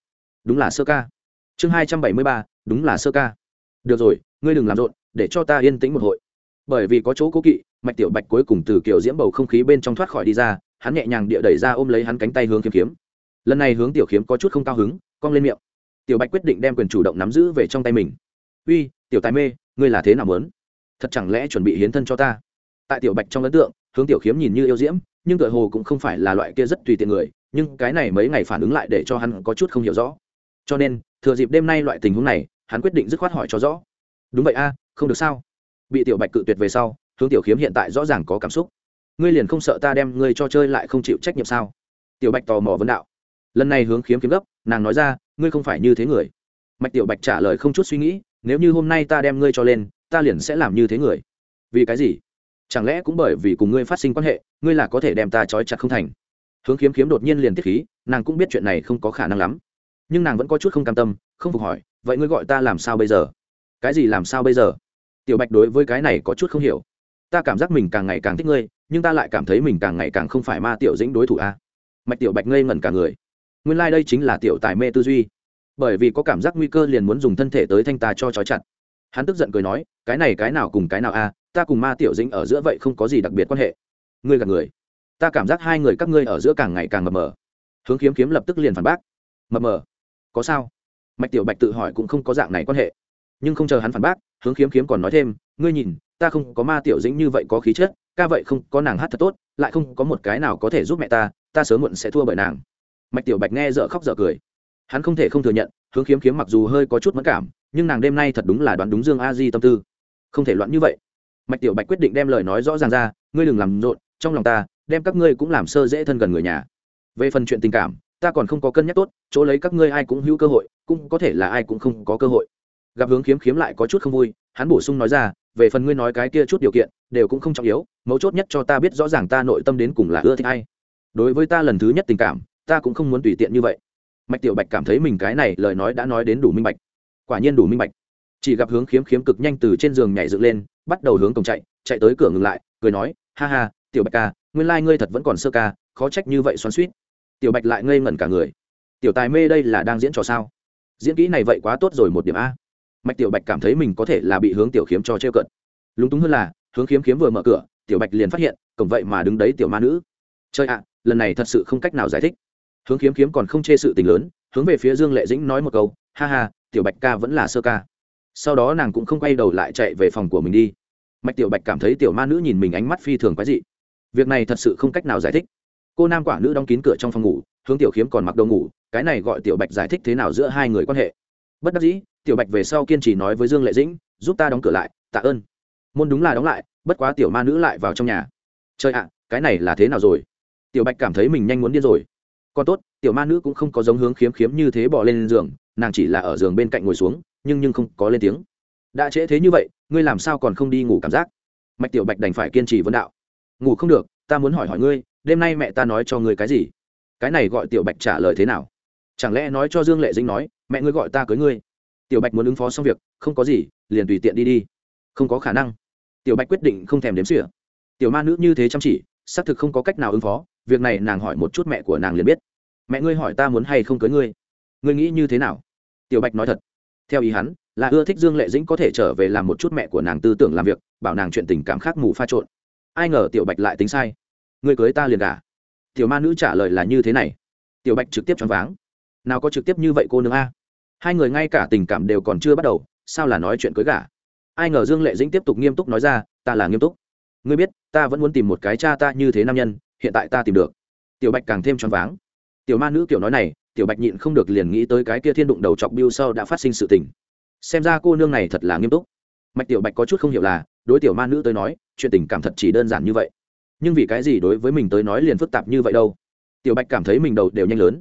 đúng là sơ ca. Chương 273 đúng là sơ ca. Được rồi, ngươi đừng làm rộn, để cho ta yên tĩnh một hội. Bởi vì có chỗ cố kỵ, mạch tiểu bạch cuối cùng từ kiểu diễm bầu không khí bên trong thoát khỏi đi ra, hắn nhẹ nhàng địa đẩy ra ôm lấy hắn cánh tay hướng kiếm kiếm. Lần này hướng tiểu kiếm có chút không cao hứng, cong lên miệng. Tiểu bạch quyết định đem quyền chủ động nắm giữ về trong tay mình. Uy, tiểu tài mê, ngươi là thế nào muốn? Thật chẳng lẽ chuẩn bị hiến thân cho ta? Tại tiểu bạch trong ấn tượng, hướng tiểu khiếm nhìn như yêu diễm, nhưng tựa hồ cũng không phải là loại kia rất tùy tiện người, nhưng cái này mấy ngày phản ứng lại để cho hắn có chút không hiểu rõ cho nên, thừa dịp đêm nay loại tình huống này, hắn quyết định dứt khoát hỏi cho rõ. Đúng vậy a, không được sao? Bị tiểu bạch cự tuyệt về sau, hướng tiểu khiếm hiện tại rõ ràng có cảm xúc. Ngươi liền không sợ ta đem ngươi cho chơi lại không chịu trách nhiệm sao? Tiểu bạch tò mò vấn đạo. Lần này hướng khiếm kiếm gấp, nàng nói ra, ngươi không phải như thế người. Mạch tiểu bạch trả lời không chút suy nghĩ, nếu như hôm nay ta đem ngươi cho lên, ta liền sẽ làm như thế người. Vì cái gì? Chẳng lẽ cũng bởi vì cùng ngươi phát sinh quan hệ, ngươi là có thể đem ta trói chặt không thành? Hướng khiếm khiếm đột nhiên liền tiết khí, nàng cũng biết chuyện này không có khả năng lắm nhưng nàng vẫn có chút không cam tâm, không phục hỏi, vậy ngươi gọi ta làm sao bây giờ? Cái gì làm sao bây giờ? Tiểu bạch đối với cái này có chút không hiểu. Ta cảm giác mình càng ngày càng thích ngươi, nhưng ta lại cảm thấy mình càng ngày càng không phải ma tiểu dĩnh đối thủ a. Mạch tiểu bạch ngây ngẩn cả người. Nguyên lai、like、đây chính là tiểu tài mê tư duy. Bởi vì có cảm giác nguy cơ liền muốn dùng thân thể tới thanh ta cho trói chặt. Hắn tức giận cười nói, cái này cái nào cùng cái nào a, ta cùng ma tiểu dĩnh ở giữa vậy không có gì đặc biệt quan hệ. Ngươi gặp người. Ta cảm giác hai người các ngươi ở giữa càng ngày càng mờ mờ. Hướng kiếm kiếm lập tức liền phản bác. Mờ mờ có sao? Mạch tiểu bạch tự hỏi cũng không có dạng này quan hệ. Nhưng không chờ hắn phản bác, hướng kiếm kiếm còn nói thêm, ngươi nhìn, ta không có ma tiểu dĩnh như vậy có khí chất, ca vậy không có nàng hát thật tốt, lại không có một cái nào có thể giúp mẹ ta ta sớm muộn sẽ thua bởi nàng. Mạch tiểu bạch nghe dở khóc dở cười. Hắn không thể không thừa nhận, hướng kiếm kiếm mặc dù hơi có chút mất cảm, nhưng nàng đêm nay thật đúng là đoán đúng dương a di tâm tư. Không thể loạn như vậy. Mạch tiểu bạch quyết định đem lời nói rõ ràng ra, ngươi đừng làm rộn, trong lòng ta, đem các ngươi cũng làm sơ dễ thân gần người nhà. Về phần chuyện tình cảm ta còn không có cân nhắc tốt, chỗ lấy các ngươi ai cũng hữu cơ hội, cũng có thể là ai cũng không có cơ hội. Gặp hướng khiếm khiếm lại có chút không vui, hắn bổ sung nói ra, về phần ngươi nói cái kia chút điều kiện, đều cũng không trọng yếu, mấu chốt nhất cho ta biết rõ ràng ta nội tâm đến cùng là ưa thích ai. Đối với ta lần thứ nhất tình cảm, ta cũng không muốn tùy tiện như vậy. Mạch tiểu bạch cảm thấy mình cái này lời nói đã nói đến đủ minh bạch. Quả nhiên đủ minh bạch. Chỉ gặp hướng khiếm khiếm cực nhanh từ trên giường nhảy dựng lên, bắt đầu hướng cổng chạy chạy tới cửa ngừng lại, cười nói, ha ha, tiểu bạch ca, nguyên lai、like、ngươi thật vẫn còn sơ ca, khó trách như vậy xoắn suýt tiểu bạch lại ngây ngẩn cả người. Tiểu tài mê đây là đang diễn trò sao? Diễn kỹ này vậy quá tốt rồi một điểm a. Mạch tiểu bạch cảm thấy mình có thể là bị hướng tiểu khiếm cho trêu cận. Lúng túng hơn là, hướng khiếm khiếm vừa mở cửa, tiểu bạch liền phát hiện, cổng vậy mà đứng đấy tiểu ma nữ. Chơi ạ, lần này thật sự không cách nào giải thích. Hướng khiếm khiếm còn không chê sự tình lớn, hướng về phía dương lệ dĩnh nói một câu, ha ha, tiểu bạch ca vẫn là sơ ca. Sau đó nàng cũng không quay đầu lại chạy về phòng của mình đi. Mạch tiểu bạch cảm thấy tiểu ma nữ nhìn mình ánh mắt phi thường quái dị. Việc này thật sự không cách nào giải thích cô nam quả nữ đóng kín cửa trong phòng ngủ, hướng tiểu khiếm còn mặc đồ ngủ, cái này gọi tiểu bạch giải thích thế nào giữa hai người quan hệ. Bất đắc dĩ, tiểu bạch về sau kiên trì nói với dương lệ dĩnh, giúp ta đóng cửa lại, tạ ơn. Môn đúng là đóng lại, bất quá tiểu ma nữ lại vào trong nhà. Trời ạ, cái này là thế nào rồi? Tiểu bạch cảm thấy mình nhanh muốn điên rồi. Còn tốt, tiểu ma nữ cũng không có giống hướng khiếm khiếm như thế bỏ lên giường, nàng chỉ là ở giường bên cạnh ngồi xuống, nhưng nhưng không có lên tiếng. Đã trễ thế như vậy, ngươi làm sao còn không đi ngủ cảm giác? Mạch tiểu bạch đành phải kiên trì vấn đạo. Ngủ không được, ta muốn hỏi hỏi ngươi đêm nay mẹ ta nói cho ngươi cái gì? Cái này gọi tiểu bạch trả lời thế nào? Chẳng lẽ nói cho dương lệ dĩnh nói, mẹ ngươi gọi ta cưới ngươi? Tiểu bạch muốn ứng phó xong việc, không có gì, liền tùy tiện đi đi. Không có khả năng. Tiểu bạch quyết định không thèm đếm xỉa. Tiểu ma nữ như thế chăm chỉ, xác thực không có cách nào ứng phó, việc này nàng hỏi một chút mẹ của nàng liền biết. Mẹ ngươi hỏi ta muốn hay không cưới ngươi? Ngươi nghĩ như thế nào? Tiểu bạch nói thật. Theo ý hắn, là ưa thích dương lệ dĩnh có thể trở về làm một chút mẹ của nàng tư tưởng làm việc, bảo nàng chuyện tình cảm khác mù pha trộn. Ai ngờ tiểu bạch lại tính sai ngươi cưới ta liền cả tiểu ma nữ trả lời là như thế này. Tiểu bạch trực tiếp choáng váng. Nào có trực tiếp như vậy cô nương a? Hai người ngay cả tình cảm đều còn chưa bắt đầu, sao là nói chuyện cưới gả? Ai ngờ dương lệ dĩnh tiếp tục nghiêm túc nói ra, ta là nghiêm túc. Ngươi biết, ta vẫn muốn tìm một cái cha ta như thế nam nhân, hiện tại ta tìm được. Tiểu bạch càng thêm choáng váng. Tiểu ma nữ kiểu nói này, tiểu bạch nhịn không được liền nghĩ tới cái kia thiên đụng đầu chọc biêu sau đã phát sinh sự tình. Xem ra cô nương này thật là nghiêm túc. Mạch tiểu bạch có chút không hiểu là, đối tiểu ma nữ tới nói, chuyện tình cảm thật chỉ đơn giản như vậy nhưng vì cái gì đối với mình tới nói liền phức tạp như vậy đâu? Tiểu bạch cảm thấy mình đầu đều nhanh lớn.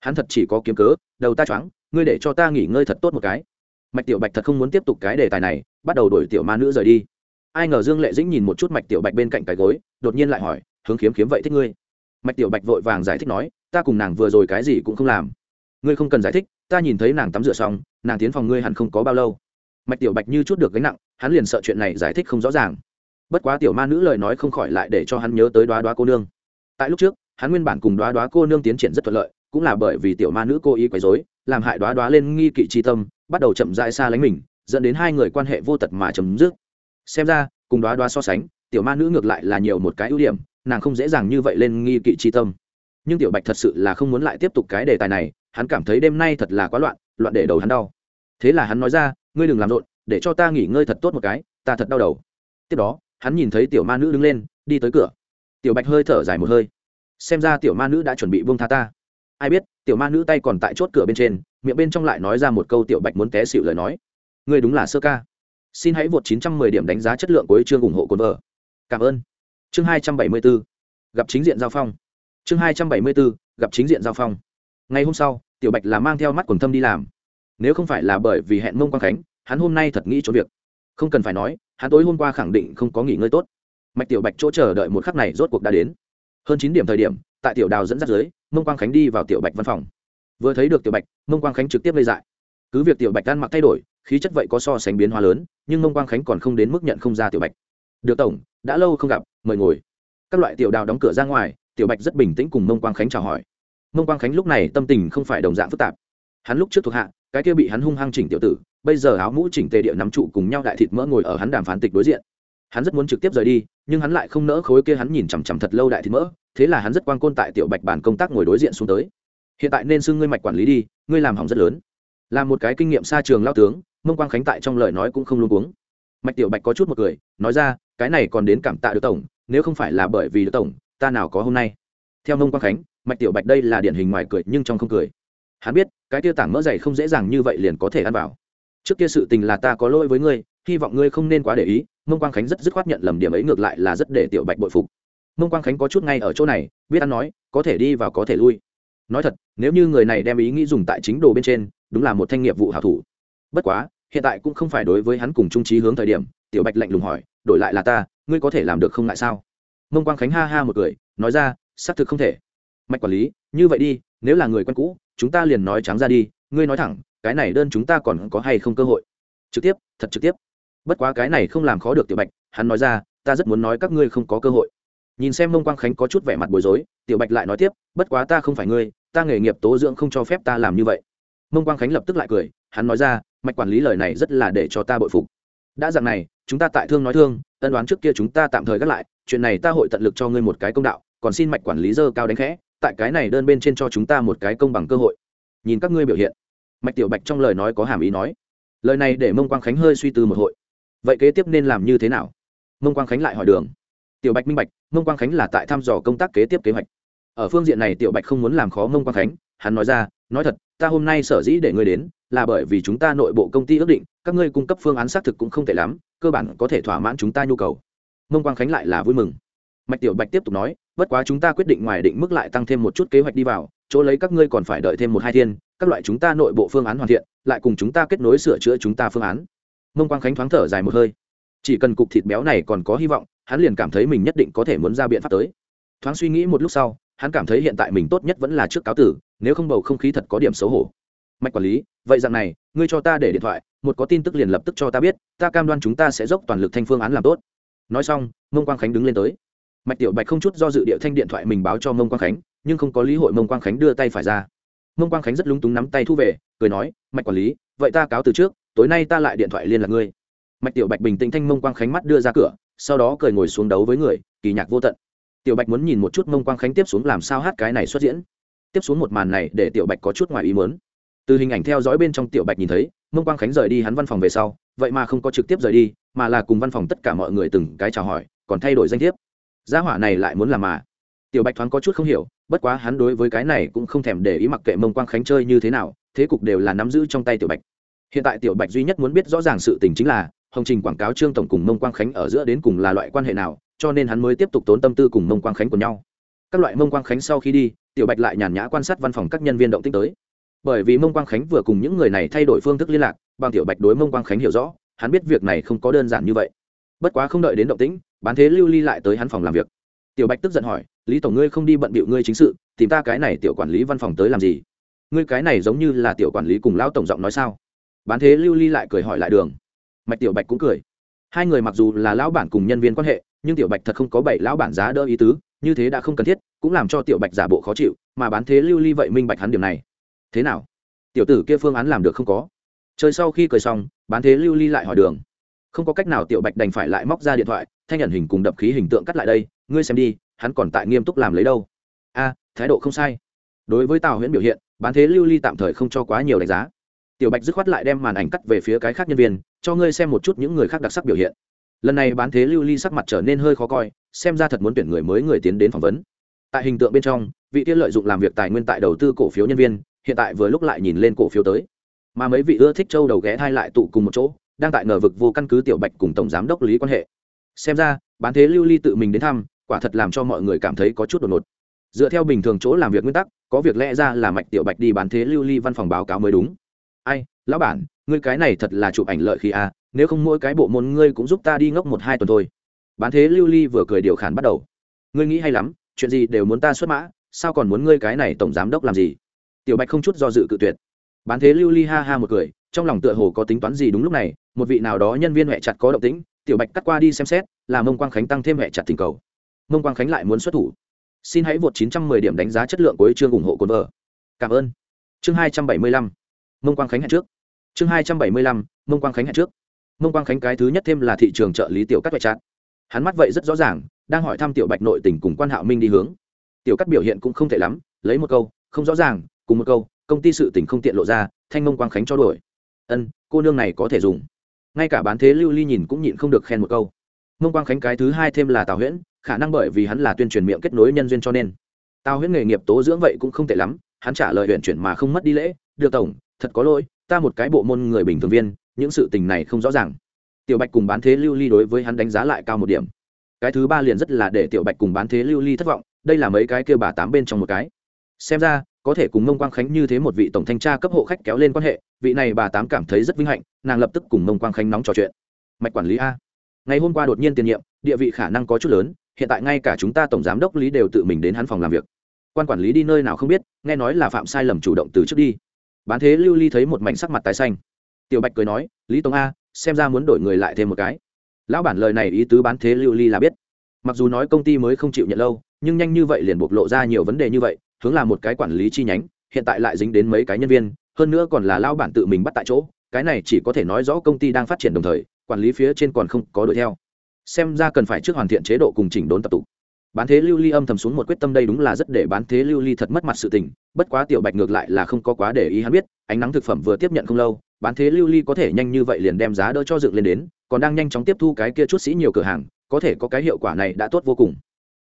Hắn thật chỉ có kiếm cớ, đầu ta choáng, ngươi để cho ta nghỉ ngơi thật tốt một cái. Mạch tiểu bạch thật không muốn tiếp tục cái đề tài này, bắt đầu đổi tiểu ma nữ rời đi. Ai ngờ dương lệ dĩnh nhìn một chút mạch tiểu bạch bên cạnh cái gối, đột nhiên lại hỏi, hướng khiếm khiếm vậy thích ngươi? Mạch tiểu bạch vội vàng giải thích nói, ta cùng nàng vừa rồi cái gì cũng không làm. Ngươi không cần giải thích, ta nhìn thấy nàng tắm rửa xong, nàng tiến phòng ngươi hẳn không có bao lâu. Mạch tiểu bạch như chút được gánh nặng, hắn liền sợ chuyện này giải thích không rõ ràng bất quá tiểu ma nữ lời nói không khỏi lại để cho hắn nhớ tới đoá đoá cô nương. Tại lúc trước, hắn nguyên bản cùng đoá đoá cô nương tiến triển rất thuận lợi, cũng là bởi vì tiểu ma nữ cô ý quấy dối làm hại đoá đoá lên nghi kỵ tri tâm, bắt đầu chậm dại xa lánh mình, dẫn đến hai người quan hệ vô tật mà chấm dứt. Xem ra, cùng đoá đoá so sánh, tiểu ma nữ ngược lại là nhiều một cái ưu điểm, nàng không dễ dàng như vậy lên nghi kỵ tri tâm. Nhưng tiểu bạch thật sự là không muốn lại tiếp tục cái đề tài này, hắn cảm thấy đêm nay thật là quá loạn loạn để đầu hắn đau. Thế là hắn nói ra, ngươi đừng làm rộn, để cho ta nghỉ ngơi thật tốt một cái, ta thật đau đầu. Tiếp đó hắn nhìn thấy tiểu ma nữ đứng lên, đi tới cửa. Tiểu bạch hơi thở dài một hơi. Xem ra tiểu ma nữ đã chuẩn bị buông tha ta. Ai biết, tiểu ma nữ tay còn tại chốt cửa bên trên, miệng bên trong lại nói ra một câu tiểu bạch muốn té xịu lời nói. Ngươi đúng là sơ ca. Xin hãy vượt 910 điểm đánh giá chất lượng của chương ủng hộ cồn vợ. Cảm ơn. Chương 274 gặp chính diện giao phong. Chương 274 gặp chính diện giao phong. Ngày hôm sau, tiểu bạch là mang theo mắt quần thâm đi làm. Nếu không phải là bởi vì hẹn mông quang khánh, hắn hôm nay thật nghĩ trốn việc. Không cần phải nói hắn tối hôm qua khẳng định không có nghỉ ngơi tốt. Mạch tiểu bạch chỗ chờ đợi một khắc này rốt cuộc đã đến. Hơn chín điểm thời điểm, tại tiểu đào dẫn dắt dưới, mông quang khánh đi vào tiểu bạch văn phòng. Vừa thấy được tiểu bạch, mông quang khánh trực tiếp lây dại. Cứ việc tiểu bạch ăn mặc thay đổi, khí chất vậy có so sánh biến hóa lớn, nhưng mông quang khánh còn không đến mức nhận không ra tiểu bạch. Được tổng, đã lâu không gặp, mời ngồi. Các loại tiểu đào đóng cửa ra ngoài, tiểu bạch rất bình tĩnh cùng mông quang khánh chào hỏi. Mông quang khánh lúc này tâm tình không phải đồng dạng phức tạp. Hắn lúc trước thuộc hạ, cái kia bị hắn hung hăng chỉnh tiểu tử bây giờ áo mũ chỉnh tề địa nắm trụ cùng nhau đại thịt mỡ ngồi ở hắn đàm phán tịch đối diện. Hắn rất muốn trực tiếp rời đi, nhưng hắn lại không nỡ khối kia hắn nhìn chằm chằm thật lâu đại thịt mỡ, thế là hắn rất quan côn tại tiểu bạch bản công tác ngồi đối diện xuống tới. Hiện tại nên xưng ngươi mạch quản lý đi, ngươi làm hỏng rất lớn. Là một cái kinh nghiệm xa trường lao tướng, mông quang khánh tại trong lời nói cũng không luôn uống mạch tiểu bạch có chút một cười, nói ra, cái này còn đến cảm tạ được tổng, nếu không phải là bởi vì được tổng, ta nào có hôm nay. Theo mông quang khánh, mạch tiểu bạch đây là điển hình ngoài cười nhưng trong không cười. Hắn biết, cái tiêu tảng mỡ dày không dễ dàng như vậy liền có thể ăn vào trước kia sự tình là ta có lỗi với ngươi, hy vọng ngươi không nên quá để ý, mông quang khánh rất dứt khoát nhận lầm điểm ấy ngược lại là rất để tiểu bạch bội phục. Mông quang khánh có chút ngay ở chỗ này, biết ăn nói, có thể đi và có thể lui. Nói thật, nếu như người này đem ý nghĩ dùng tại chính đồ bên trên, đúng là một thanh nghiệp vụ hảo thủ. Bất quá, hiện tại cũng không phải đối với hắn cùng trung trí hướng thời điểm, tiểu bạch lạnh lùng hỏi, đổi lại là ta, ngươi có thể làm được không ngại sao? Mông quang khánh ha ha một cười, nói ra, xác thực không thể. Mạch quản lý, như vậy đi, nếu là người quen cũ, chúng ta liền nói trắng ra đi, ngươi nói thẳng cái này đơn chúng ta còn có hay không cơ hội? Trực tiếp, thật trực tiếp. Bất quá cái này không làm khó được tiểu bạch, hắn nói ra, ta rất muốn nói các ngươi không có cơ hội. Nhìn xem mông quang khánh có chút vẻ mặt bối rối, tiểu bạch lại nói tiếp, bất quá ta không phải ngươi, ta nghề nghiệp tố dưỡng không cho phép ta làm như vậy. Mông quang khánh lập tức lại cười, hắn nói ra, mạch quản lý lời này rất là để cho ta bội phục. Đã rằng này, chúng ta tại thương nói thương, ân đoán trước kia chúng ta tạm thời gác lại, chuyện này ta hội tận lực cho ngươi một cái công đạo, còn xin mạch quản lý dơ cao đánh khẽ, tại cái này đơn bên trên cho chúng ta một cái công bằng cơ hội. Nhìn các ngươi biểu hiện mạch tiểu bạch trong lời nói có hàm ý nói, lời này để mông quang khánh hơi suy tư một hội vậy kế tiếp nên làm như thế nào? Mông quang khánh lại hỏi đường. Tiểu bạch minh bạch, mông quang khánh là tại thăm dò công tác kế tiếp kế hoạch. Ở phương diện này tiểu bạch không muốn làm khó mông quang khánh, hắn nói ra, nói thật, ta hôm nay sở dĩ để ngươi đến, là bởi vì chúng ta nội bộ công ty ước định, các ngươi cung cấp phương án xác thực cũng không tệ lắm, cơ bản có thể thỏa mãn chúng ta nhu cầu. Mông quang khánh lại là vui mừng. Mạch tiểu bạch tiếp tục nói, bất quá chúng ta quyết định ngoài định mức lại tăng thêm một chút kế hoạch đi vào, chỗ lấy các ngươi còn phải đợi thêm một hai thiên các loại chúng ta nội bộ phương án hoàn thiện, lại cùng chúng ta kết nối sửa chữa chúng ta phương án. Mông quang khánh thoáng thở dài một hơi. Chỉ cần cục thịt béo này còn có hy vọng, hắn liền cảm thấy mình nhất định có thể muốn ra biện pháp tới. Thoáng suy nghĩ một lúc sau, hắn cảm thấy hiện tại mình tốt nhất vẫn là trước cáo tử, nếu không bầu không khí thật có điểm xấu hổ. Mạch quản lý, vậy rằng này, ngươi cho ta để điện thoại, một có tin tức liền lập tức cho ta biết, ta cam đoan chúng ta sẽ dốc toàn lực thanh phương án làm tốt. Nói xong, mông quang khánh đứng lên tới. Mạch tiểu bạch không chút do dự địa thanh điện thoại mình báo cho mông quang khánh, nhưng không có lý hội mông quang khánh đưa tay phải ra mông quang khánh rất lúng túng nắm tay thu về, cười nói, mạch quản lý, vậy ta cáo từ trước, tối nay ta lại điện thoại liên lạc ngươi. Mạch tiểu bạch bình tĩnh thanh mông quang khánh mắt đưa ra cửa, sau đó cười ngồi xuống đấu với người, kỳ nhạc vô tận. Tiểu bạch muốn nhìn một chút mông quang khánh tiếp xuống làm sao hát cái này xuất diễn. Tiếp xuống một màn này để tiểu bạch có chút ngoài ý mớn từ hình ảnh theo dõi bên trong tiểu bạch nhìn thấy mông quang khánh rời đi hắn văn phòng về sau, vậy mà không có trực tiếp rời đi, mà là cùng văn phòng tất cả mọi người từng cái chào hỏi, còn thay đổi danh thiếp. Gia hỏa này lại muốn làm mà tiểu bạch thoáng có chút không hiểu, bất quá hắn đối với cái này cũng không thèm để ý mặc kệ mông quang khánh chơi như thế nào, thế cục đều là nắm giữ trong tay tiểu bạch. Hiện tại tiểu bạch duy nhất muốn biết rõ ràng sự tình chính là, hồng trình quảng cáo trương tổng cùng mông quang khánh ở giữa đến cùng là loại quan hệ nào, cho nên hắn mới tiếp tục tốn tâm tư cùng mông quang khánh của nhau. Các loại mông quang khánh sau khi đi, tiểu bạch lại nhàn nhã quan sát văn phòng các nhân viên động tích tới. Bởi vì mông quang khánh vừa cùng những người này thay đổi phương thức liên lạc, bằng tiểu bạch đối mông quang khánh hiểu rõ, hắn biết việc này không có đơn giản như vậy. Bất quá không đợi đến động tĩnh, bán thế lưu ly lại tới hắn phòng làm việc tiểu bạch tức giận hỏi, lý tổng ngươi không đi bận bịu ngươi chính sự, tìm ta cái này tiểu quản lý văn phòng tới làm gì? Ngươi cái này giống như là tiểu quản lý cùng lão tổng giọng nói sao? Bán thế lưu ly lại cười hỏi lại đường. Mạch tiểu bạch cũng cười. Hai người mặc dù là lão bản cùng nhân viên quan hệ, nhưng tiểu bạch thật không có bảy lão bản giá đỡ ý tứ, như thế đã không cần thiết, cũng làm cho tiểu bạch giả bộ khó chịu, mà bán thế lưu ly vậy minh bạch hắn điểm này. Thế nào? Tiểu tử kia phương án làm được không có. Chơi sau khi cười xong, bán thế lưu ly lại hỏi đường. Không có cách nào tiểu bạch đành phải lại móc ra điện thoại, thanh nhận hình cùng đập khí hình tượng cắt lại đây ngươi xem đi, hắn còn tại nghiêm túc làm lấy đâu. A, thái độ không sai. Đối với tào huyễn biểu hiện, bán thế lưu ly tạm thời không cho quá nhiều đánh giá. Tiểu bạch dứt khoát lại đem màn ảnh cắt về phía cái khác nhân viên, cho ngươi xem một chút những người khác đặc sắc biểu hiện. Lần này bán thế lưu ly sắc mặt trở nên hơi khó coi, xem ra thật muốn tuyển người mới người tiến đến phỏng vấn. Tại hình tượng bên trong, vị tiên lợi dụng làm việc tài nguyên tại đầu tư cổ phiếu nhân viên, hiện tại vừa lúc lại nhìn lên cổ phiếu tới. Mà mấy vị ưa thích châu đầu ghé thai lại tụ cùng một chỗ, đang tại ngờ vực vô căn cứ tiểu bạch cùng tổng giám đốc lý quan hệ. Xem ra, bán thế lưu ly tự mình đến thăm quả thật làm cho mọi người cảm thấy có chút đột ngột. Dựa theo bình thường chỗ làm việc nguyên tắc, có việc lẽ ra là mạch tiểu bạch đi bán thế lưu ly văn phòng báo cáo mới đúng. Ai, lão bản, ngươi cái này thật là chụp ảnh lợi khi a à, nếu không mỗi cái bộ môn ngươi cũng giúp ta đi ngốc một hai tuần thôi. Bán thế lưu ly vừa cười điều khản bắt đầu. Ngươi nghĩ hay lắm, chuyện gì đều muốn ta xuất mã, sao còn muốn ngươi cái này tổng giám đốc làm gì? Tiểu bạch không chút do dự cự tuyệt. Bán thế lưu ly ha ha một cười, trong lòng tựa hồ có tính toán gì đúng lúc này, một vị nào đó nhân viên huệ chặt có động tĩnh, tiểu bạch cắt qua đi xem xét, là mông quang khánh tăng thêm huệ chặt tình cầu mông quang khánh lại muốn xuất thủ. Xin hãy vượt 910 điểm đánh giá chất lượng của chương ủng hộ cồn vợ. Cảm ơn. Chương 275 mông quang khánh hẹn trước. Chương 275 mông quang khánh hẹn trước. Mông quang khánh cái thứ nhất thêm là thị trường trợ lý tiểu cắt huệ trạng. hắn mắt vậy rất rõ ràng, đang hỏi thăm tiểu bạch nội tình cùng quan hạo minh đi hướng. Tiểu cắt biểu hiện cũng không tệ lắm, lấy một câu, không rõ ràng, cùng một câu, công ty sự tình không tiện lộ ra, thanh mông quang khánh cho đổi ân, cô nương này có thể dùng. Ngay cả bán thế lưu ly nhìn cũng nhịn không được khen một câu mông quang khánh cái thứ hai thêm là tào huyễn, khả năng bởi vì hắn là tuyên truyền miệng kết nối nhân duyên cho nên. Tào huyễn nghề nghiệp tố dưỡng vậy cũng không tệ lắm, hắn trả lời huyện chuyển mà không mất đi lễ, được tổng, thật có lỗi, ta một cái bộ môn người bình thường viên, những sự tình này không rõ ràng. Tiểu bạch cùng bán thế lưu ly đối với hắn đánh giá lại cao một điểm. Cái thứ ba liền rất là để tiểu bạch cùng bán thế lưu ly thất vọng, đây là mấy cái kêu bà tám bên trong một cái. Xem ra, có thể cùng mông quang khánh như thế một vị tổng thanh tra cấp hộ khách kéo lên quan hệ, vị này bà tám cảm thấy rất vinh hạnh, nàng lập tức cùng mông quang khánh nóng trò chuyện. Mạch quản lý a ngày hôm qua đột nhiên tiền nhiệm, địa vị khả năng có chút lớn, hiện tại ngay cả chúng ta tổng giám đốc lý đều tự mình đến hắn phòng làm việc. Quan quản lý đi nơi nào không biết, nghe nói là phạm sai lầm chủ động từ trước đi. Bán thế lưu ly thấy một mảnh sắc mặt tái xanh. Tiểu bạch cười nói, lý tống a, xem ra muốn đổi người lại thêm một cái. Lão bản lời này ý tứ bán thế lưu ly là biết. Mặc dù nói công ty mới không chịu nhận lâu, nhưng nhanh như vậy liền bộc lộ ra nhiều vấn đề như vậy, hướng là một cái quản lý chi nhánh, hiện tại lại dính đến mấy cái nhân viên, hơn nữa còn là lao bản tự mình bắt tại chỗ, cái này chỉ có thể nói rõ công ty đang phát triển đồng thời quản lý phía trên còn không có đuổi theo. Xem ra cần phải trước hoàn thiện chế độ cùng chỉnh đốn tập tục bán thế lưu ly âm thầm xuống một quyết tâm đây đúng là rất để bán thế lưu ly thật mất mặt sự tình, bất quá tiểu bạch ngược lại là không có quá để ý hắn biết, ánh nắng thực phẩm vừa tiếp nhận không lâu, bán thế lưu ly có thể nhanh như vậy liền đem giá đỡ cho dựng lên đến, còn đang nhanh chóng tiếp thu cái kia chút sĩ nhiều cửa hàng, có thể có cái hiệu quả này đã tốt vô cùng.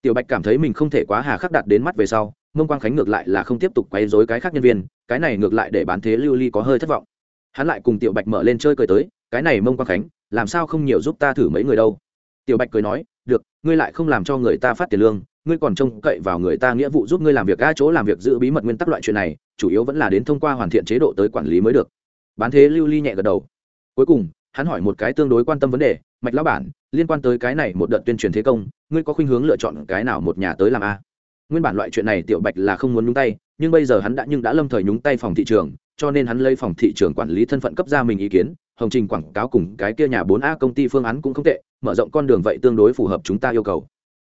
Tiểu bạch cảm thấy mình không thể quá hà khắc đạt đến mắt về sau, mông quang khánh ngược lại là không tiếp tục quấy dối cái khác nhân viên, cái này ngược lại để bán thế lưu ly có hơi thất vọng. Hắn lại cùng tiểu bạch mở lên chơi cười tới, cái này mông quang khánh làm sao không nhiều giúp ta thử mấy người đâu? Tiểu bạch cười nói, được, ngươi lại không làm cho người ta phát tiền lương, ngươi còn trông cậy vào người ta nghĩa vụ giúp ngươi làm việc ga chỗ làm việc giữ bí mật nguyên tắc loại chuyện này, chủ yếu vẫn là đến thông qua hoàn thiện chế độ tới quản lý mới được. Bán thế lưu ly nhẹ gật đầu. Cuối cùng, hắn hỏi một cái tương đối quan tâm vấn đề, mạch lão bản, liên quan tới cái này một đợt tuyên truyền thế công, ngươi có khuynh hướng lựa chọn cái nào một nhà tới làm a? Nguyên bản loại chuyện này tiểu bạch là không muốn nhúng tay, nhưng bây giờ hắn đã nhưng đã lâm thời nhúng tay phòng thị trường, cho nên hắn lấy phòng thị trường quản lý thân phận cấp ra mình ý kiến hồng trình quảng cáo cùng cái kia nhà bốn a công ty phương án cũng không tệ, mở rộng con đường vậy tương đối phù hợp chúng ta yêu cầu.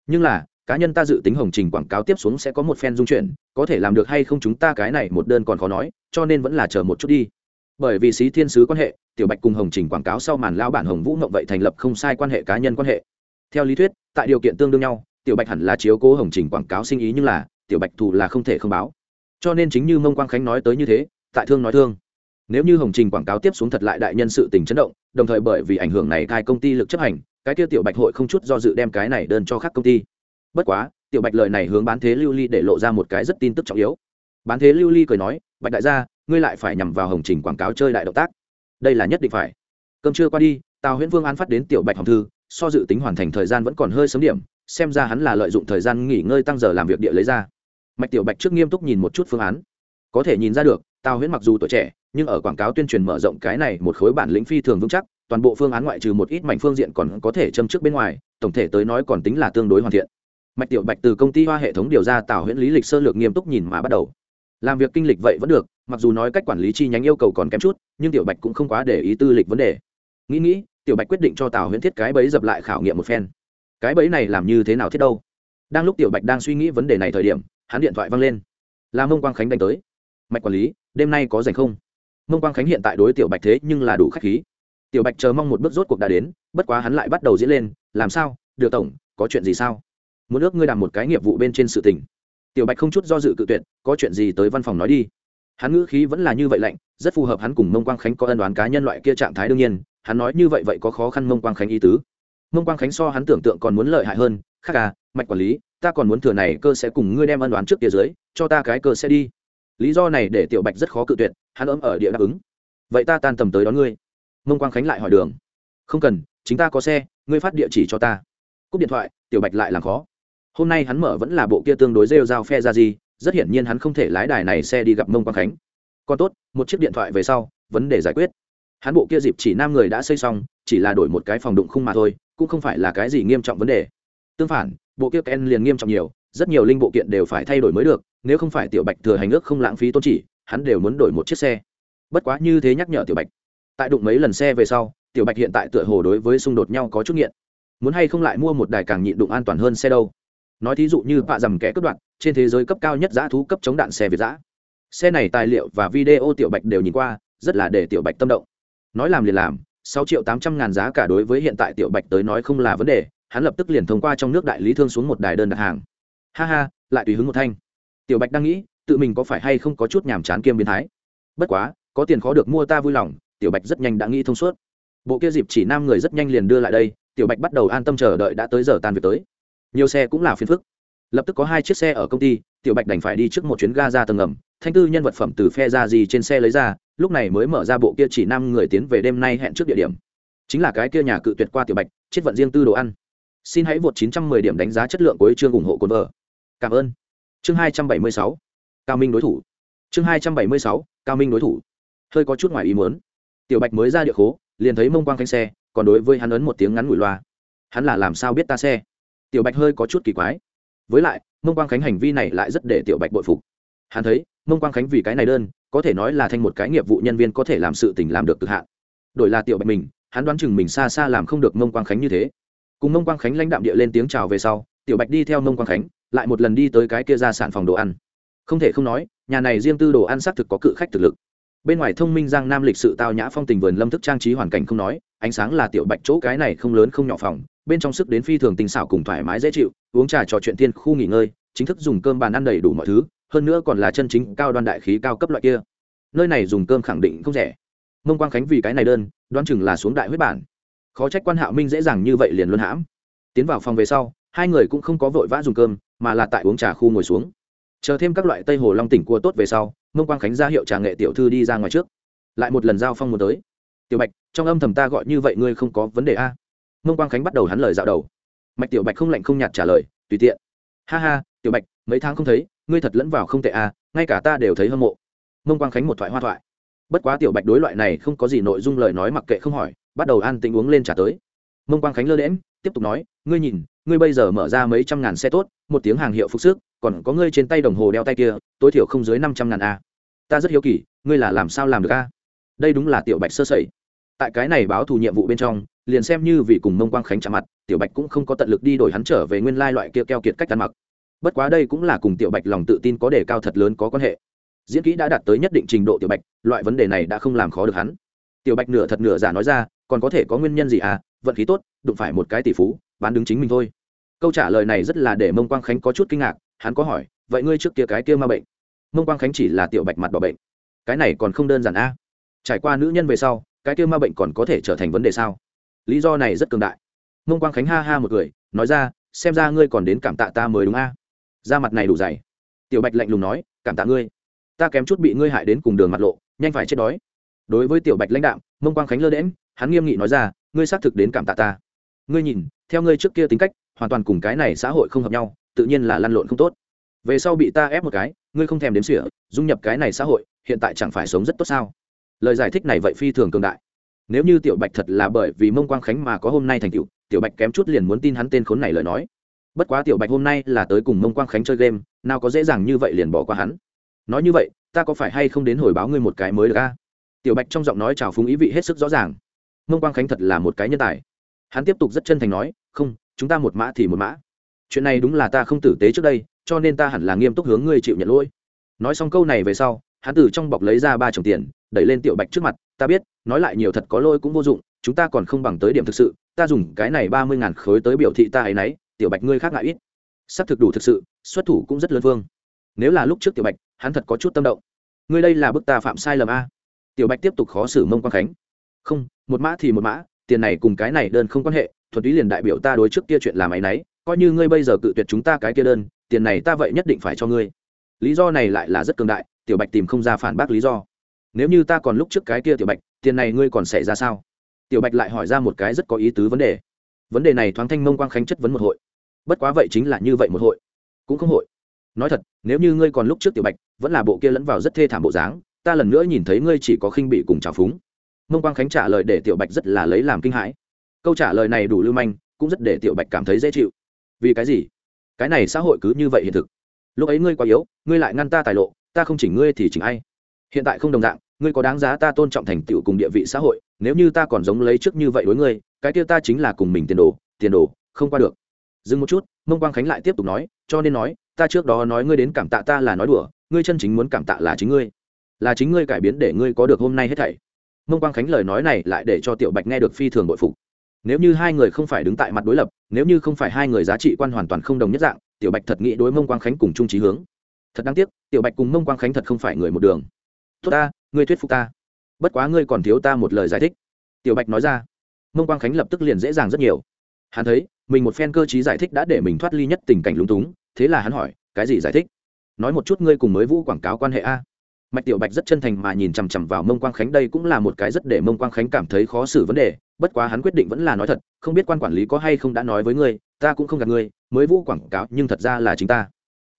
Nhưng là, cá nhân ta dự tính hồng trình quảng cáo tiếp xuống sẽ có một phen dung chuyển, có thể làm được hay không chúng ta cái này một đơn còn khó nói, cho nên vẫn là chờ một chút đi. Bởi vì xí thiên sứ quan hệ, tiểu bạch cùng hồng trình quảng cáo sau màn lao bản hồng vũ ngậm vậy thành lập không sai quan hệ cá nhân quan hệ. Theo lý thuyết, tại điều kiện tương đương nhau, tiểu bạch hẳn là chiếu cố hồng trình quảng cáo sinh ý nhưng là, tiểu bạch thù là không thể không báo. Cho nên chính như mông quang khánh nói tới như thế, tại thương nói thương nếu như hồng trình quảng cáo tiếp xuống thật lại đại nhân sự tình chấn động, đồng thời bởi vì ảnh hưởng này thai công ty lực chấp hành, cái kia tiểu bạch hội không chút do dự đem cái này đơn cho các công ty. Bất quá, tiểu bạch lời này hướng bán thế lưu ly để lộ ra một cái rất tin tức trọng yếu. Bán thế lưu ly cười nói, bạch đại gia, ngươi lại phải nhằm vào hồng trình quảng cáo chơi đại động tác. Đây là nhất định phải. Cơm chưa qua đi, tào huyễn vương an phát đến tiểu bạch hồng thư, so dự tính hoàn thành thời gian vẫn còn hơi sớm điểm, xem ra hắn là lợi dụng thời gian nghỉ ngơi tăng giờ làm việc địa lấy ra. Mạch tiểu bạch trước nghiêm túc nhìn một chút phương án. Có thể nhìn ra được, tào huyễn mặc dù tuổi trẻ nhưng ở quảng cáo tuyên truyền mở rộng cái này một khối bản lĩnh phi thường vững chắc, toàn bộ phương án ngoại trừ một ít mảnh phương diện còn có thể châm trước bên ngoài, tổng thể tới nói còn tính là tương đối hoàn thiện. Mạch tiểu bạch từ công ty hoa hệ thống điều ra tào huyễn lý lịch sơ lược nghiêm túc nhìn mà bắt đầu. Làm việc kinh lịch vậy vẫn được, mặc dù nói cách quản lý chi nhánh yêu cầu còn kém chút, nhưng tiểu bạch cũng không quá để ý tư lịch vấn đề. Nghĩ nghĩ, tiểu bạch quyết định cho tào huyễn thiết cái bẫy dập lại khảo nghiệm một phen. Cái bẫy này làm như thế nào thiết đâu? Đang lúc tiểu bạch đang suy nghĩ vấn đề này thời điểm, hắn điện thoại văng lên. Là mông quang khánh đánh tới. Mạch quản lý, đêm nay có rảnh không? Mông quang khánh hiện tại đối tiểu bạch thế nhưng là đủ k h á c h khí. Tiểu bạch chờ mong một bước rốt cuộc đã đến, bất quá hắn lại bắt đầu diễn lên, làm sao? Được tổng, có chuyện gì sao? Muốn ước ngươi làm một cái nghiệp vụ bên trên sự tình. Tiểu bạch không chút do dự cự tuyệt, có chuyện gì tới văn phòng nói đi. Hắn ngữ khí vẫn là như vậy lạnh, rất phù hợp hắn cùng mông quang khánh có ân đoán cá nhân loại kia trạng thái đương nhiên, hắn nói như vậy vậy có khó khăn mông quang khánh ý tứ. Mông quang khánh so hắn tưởng tượng còn muốn lợi hại hơn khác à mạch quản lý, ta còn muốn thừa này cơ sẽ cùng ngươi đem ân đoán trước kia dưới, cho ta cái cơ sẽ đi. Lý do này để tiểu bạch rất khó cự tuyệt hắn ấm ở địa đáp ứng. Vậy ta tan tầm tới đón ngươi. Mông quang khánh lại hỏi đường. Không cần, chính ta có xe, ngươi phát địa chỉ cho ta. Cúp điện thoại, tiểu bạch lại làm khó. Hôm nay hắn mở vẫn là bộ kia tương đối rêu dao phe ra gì, rất hiển nhiên hắn không thể lái đài này xe đi gặp mông quang khánh. Còn tốt, một chiếc điện thoại về sau, vấn đề giải quyết. Hắn bộ kia dịp chỉ nam người đã xây xong, chỉ là đổi một cái phòng đụng khung mà thôi, cũng không phải là cái gì nghiêm trọng vấn đề. Tương phản, bộ kia ken liền nghiêm trọng nhiều, rất nhiều linh bộ kiện đều phải thay đổi mới được, nếu không phải tiểu bạch thừa hành ước không lãng phí tôn chỉ hắn đều muốn đổi một chiếc xe. Bất quá như thế nhắc nhở tiểu bạch, tại đụng mấy lần xe về sau, tiểu bạch hiện tại tựa hồ đối với xung đột nhau có chút nghiện. Muốn hay không lại mua một đài càng nhịn đụng an toàn hơn xe đâu? Nói thí dụ như bạ dầm kẻ cướp đoạn trên thế giới cấp cao nhất giá thú cấp chống đạn xe việt giã xe này tài liệu và video tiểu bạch đều nhìn qua, rất là để tiểu bạch tâm động. Nói làm liền làm, sáu triệu tám trăm ngàn giá cả đối với hiện tại tiểu bạch tới nói không là vấn đề, hắn lập tức liền thông qua trong nước đại lý thương xuống một đài đơn đặt hàng. Ha ha, lại tùy hứng một thanh. Tiểu bạch đang nghĩ tự mình có phải hay không có chút nhàm chán kiêm biến thái? Bất quá, có tiền khó được mua ta vui lòng, tiểu bạch rất nhanh đã nghĩ thông suốt. Bộ kia dịp chỉ nam người rất nhanh liền đưa lại đây, tiểu bạch bắt đầu an tâm chờ đợi đã tới giờ tan việc tới. Nhiều xe cũng là phiền phức. Lập tức có hai chiếc xe ở công ty, tiểu bạch đành phải đi trước một chuyến ga ra tầng ngầm, thanh tư nhân vật phẩm từ phe ra gì trên xe lấy ra, lúc này mới mở ra bộ kia chỉ năm người tiến về đêm nay hẹn trước địa điểm. Chính là cái kia nhà cự tuyệt qua tiểu bạch, chết vận riêng tư đồ ăn. Xin hãy vượt 910 điểm đánh giá chất lượng của chương ủng hộ cồn vợ. Cảm ơn. Chương 276 cao minh đối thủ. Chương 276 cao minh đối thủ. Hơi có chút ngoài ý muốn. Tiểu bạch mới ra địa khố, liền thấy mông quang khanh xe, còn đối với hắn ấn một tiếng ngắn ngủi loa. Hắn là làm sao biết ta xe? Tiểu bạch hơi có chút kỳ quái. Với lại, mông quang khánh hành vi này lại rất để tiểu bạch bội phục. Hắn thấy, mông quang khánh vì cái này đơn, có thể nói là thành một cái nghiệp vụ nhân viên có thể làm sự tình làm được cực hạn. Đổi là tiểu bạch mình, hắn đoán chừng mình xa xa làm không được mông quang khánh như thế. Cùng mông quang khánh lãnh đạm địa lên tiếng chào về sau, tiểu bạch đi theo mông quang khánh, lại một lần đi tới cái kia ra sản phòng đồ ăn không thể không nói, nhà này riêng tư đồ ăn xác thực có cự khách thực lực. Bên ngoài thông minh giang nam lịch sự tao nhã phong tình vườn lâm thức trang trí hoàn cảnh không nói, ánh sáng là tiểu bạch chỗ cái này không lớn không nhỏ phòng, bên trong sức đến phi thường tình xảo cùng thoải mái dễ chịu, uống trà trò chuyện tiên khu nghỉ ngơi, chính thức dùng cơm bàn ăn đầy đủ mọi thứ, hơn nữa còn là chân chính cao đoan đại khí cao cấp loại kia. Nơi này dùng cơm khẳng định không rẻ. Mông quang khánh vì cái này đơn, đoán chừng là xuống đại huyết bản. Khó trách quan hạo minh dễ dàng như vậy liền luân hãm. Tiến vào phòng về sau, hai người cũng không có vội vã dùng cơm, mà là tại uống trà khu ngồi xuống chờ thêm các loại tây hồ long tỉnh cua tốt về sau, mông quang khánh ra hiệu trà nghệ tiểu thư đi ra ngoài trước. Lại một lần giao phong muốn tới. Tiểu bạch, trong âm thầm ta gọi như vậy ngươi không có vấn đề a mông quang khánh bắt đầu hắn lời dạo đầu. Mạch tiểu bạch không lạnh không nhạt trả lời, tùy tiện. Ha ha, tiểu bạch, mấy tháng không thấy, ngươi thật lẫn vào không tệ a ngay cả ta đều thấy hâm mộ. Mông quang khánh một thoại hoa thoại. Bất quá tiểu bạch đối loại này không có gì nội dung lời nói mặc kệ không hỏi, bắt đầu an tĩnh uống lên trả tới. Mông quang khánh lơ đễm tiếp tục nói, ngươi nhìn, ngươi bây giờ mở ra mấy trăm ngàn xe tốt, một tiếng hàng hiệu phục sức còn có ngươi trên tay đồng hồ đeo tay kia, tối thiểu không dưới năm trăm ngàn a. Ta rất hiếu kỳ, ngươi là làm sao làm được a? Đây đúng là tiểu bạch sơ sẩy. Tại cái này báo thù nhiệm vụ bên trong, liền xem như vì cùng mông quang khánh chạm mặt, tiểu bạch cũng không có tận lực đi đổi hắn trở về nguyên lai loại kia keo kiệt cách ăn mặc. Bất quá đây cũng là cùng tiểu bạch lòng tự tin có đề cao thật lớn có quan hệ. Diễn kỹ đã đạt tới nhất định trình độ tiểu bạch, loại vấn đề này đã không làm khó được hắn. Tiểu bạch nửa thật nửa giả nói ra, còn có thể có nguyên nhân gì à? Vận khí tốt, đụng phải một cái tỷ phú, bán đứng chính mình thôi. Câu trả lời này rất là để mông quang khánh có chút kinh ngạc hắn có hỏi vậy ngươi trước kia cái kia ma bệnh mông quang khánh chỉ là tiểu bạch mặt bỏ bệnh cái này còn không đơn giản a? Trải qua nữ nhân về sau cái kia ma bệnh còn có thể trở thành vấn đề sao? Lý do này rất cường đại. Mông quang khánh ha ha một cười, nói ra xem ra ngươi còn đến cảm tạ ta mới đúng a? Da mặt này đủ dày. Tiểu bạch lạnh lùng nói cảm tạ ngươi. Ta kém chút bị ngươi hại đến cùng đường mặt lộ nhanh phải chết đói. Đối với tiểu bạch lãnh đạo mông quang khánh lơ đễm hắn nghiêm nghị nói ra ngươi xác thực đến cảm tạ ta. Ngươi nhìn theo ngươi trước kia tính cách hoàn toàn cùng cái này xã hội không hợp nhau tự nhiên là lăn lộn không tốt. Về sau bị ta ép một cái, ngươi không thèm đếm xỉa, dung nhập cái này xã hội, hiện tại chẳng phải sống rất tốt sao? Lời giải thích này vậy phi thường cường đại. Nếu như tiểu bạch thật là bởi vì mông quang khánh mà có hôm nay thành tựu, tiểu bạch kém chút liền muốn tin hắn tên khốn này lời nói. Bất quá tiểu bạch hôm nay là tới cùng mông quang khánh chơi game, nào có dễ dàng như vậy liền bỏ qua hắn. Nói như vậy, ta có phải hay không đến hồi báo ngươi một cái mới được a? Tiểu bạch trong giọng nói trào phúng ý vị hết sức rõ ràng. Mông quang khánh thật là một cái nhân tài. Hắn tiếp tục rất chân thành nói, không, chúng ta một mã thì một mã chuyện này đúng là ta không tử tế trước đây, cho nên ta hẳn là nghiêm túc hướng ngươi chịu nhận lỗi. Nói xong câu này về sau, hắn từ trong bọc lấy ra ba chồng tiền, đẩy lên tiểu bạch trước mặt, ta biết, nói lại nhiều thật có lỗi cũng vô dụng, chúng ta còn không bằng tới điểm thực sự, ta dùng cái này ba mươi ngàn khối tới biểu thị ta ấy nấy, tiểu bạch ngươi khác ngại ít. S ắ c thực đủ thực sự, xuất thủ cũng rất lớn vương. Nếu là lúc trước tiểu bạch, hắn thật có chút tâm động. Ngươi đây là bức ta phạm sai lầm a. Tiểu bạch tiếp tục khó xử mông quang khánh. Không, một mã thì một mã, tiền này cùng cái này đơn không quan hệ, thuật túy liền đại biểu ta đối trước kia chuyện làm ấ y n ấ y coi như ngươi bây giờ cự tuyệt chúng ta cái kia đơn, tiền này ta vậy nhất định phải cho ngươi. Lý do này lại là rất cường đại, tiểu bạch tìm không ra phản bác lý do. Nếu như ta còn lúc trước cái kia tiểu bạch, tiền này ngươi còn xảy ra sao? Tiểu bạch lại hỏi ra một cái rất có ý tứ vấn đề. Vấn đề này thoáng thanh mông quang khánh chất vấn một hội. Bất quá vậy chính là như vậy một hội. Cũng không hội. Nói thật, nếu như ngươi còn lúc trước tiểu bạch, vẫn là bộ kia lẫn vào rất thê thảm bộ dáng, ta lần nữa nhìn thấy ngươi chỉ có khinh bị cùng trào phúng. Mông quang khánh trả lời để tiểu bạch rất là lấy làm kinh hãi. Câu trả lời này đủ lưu manh, cũng rất để tiểu bạch cảm thấy dễ chịu vì cái gì? Cái này xã hội cứ như vậy hiện thực. Lúc ấy ngươi quá yếu, ngươi lại ngăn ta tài lộ, ta không chỉnh ngươi thì chỉnh ai. Hiện tại không đồng dạng, ngươi có đáng giá ta tôn trọng thành tựu cùng địa vị xã hội, nếu như ta còn giống lấy trước như vậy đối ngươi, cái kia ta chính là cùng mình tiền đồ tiền đồ, không qua được. Dừng một chút, mông quang khánh lại tiếp tục nói, cho nên nói, ta trước đó nói ngươi đến cảm tạ ta là nói đùa, ngươi chân chính muốn cảm tạ là chính ngươi. Là chính ngươi cải biến để ngươi có được hôm nay hết thảy. Mông quang khánh lời nói này lại để cho tiểu bạch nghe được phi thường bội phục nếu như hai người không phải đứng tại mặt đối lập, nếu như không phải hai người giá trị quan hoàn toàn không đồng nhất dạng, tiểu bạch thật nghĩ đối mông quang khánh cùng chung trí hướng. Thật đáng tiếc, tiểu bạch cùng mông quang khánh thật không phải người một đường. Tốt ta, ngươi thuyết phục ta. Bất quá ngươi còn thiếu ta một lời giải thích. Tiểu bạch nói ra. Mông quang khánh lập tức liền dễ dàng rất nhiều. Hắn thấy, mình một phen cơ t giải thích đã để mình thoát ly nhất tình cảnh lúng túng, thế là hắn hỏi, cái gì giải thích? Nói một chút ngươi cùng mới vũ quảng cáo quan hệ a. Mạch tiểu bạch rất chân thành mà nhìn chằm chằm vào mông quang khánh, đây cũng là một cái rất để mông quang khánh cảm thấy khó xử vấn đề bất quá hắn quyết định vẫn là nói thật, không biết quan quản lý có hay không đã nói với ngươi, ta cũng không gạt ngươi, mới vũ quảng cáo, nhưng thật ra là chính ta.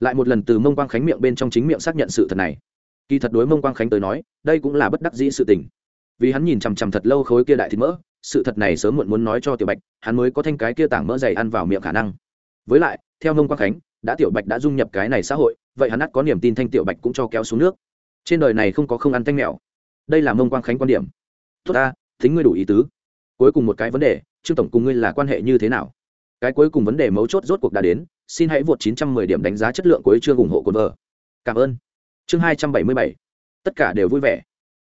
Lại một lần từ mông quang khánh miệng bên trong chính miệng xác nhận sự thật này. Kỳ thật đối mông quang khánh tới nói, đây cũng là bất đắc dĩ sự tình. Vì hắn nhìn chằm chằm thật lâu khối kia đại thịt mỡ, sự thật này sớm muộn muốn nói cho tiểu bạch, hắn mới có thanh cái kia tảng mỡ dày ăn vào miệng khả năng. Với lại, theo mông quang khánh, đã tiểu bạch đã dung nhập cái này xã hội, vậy hắn ắt có niềm tin thanh tiểu bạch cũng cho kéo xuống nước. Trên đời này không có không ăn thanh mèo đây là mông quang khánh quan điểm. Tốt ta, thính ngươi đủ ý tứ cuối cùng một cái vấn đề, trương tổng cùng ngươi là quan hệ như thế nào? Cái cuối cùng vấn đề mấu chốt rốt cuộc đã đến, xin hãy vượt 910 điểm đánh giá chất lượng cuối chương ủng hộ cồn vợ. Cảm ơn. Chương 277 tất cả đều vui vẻ.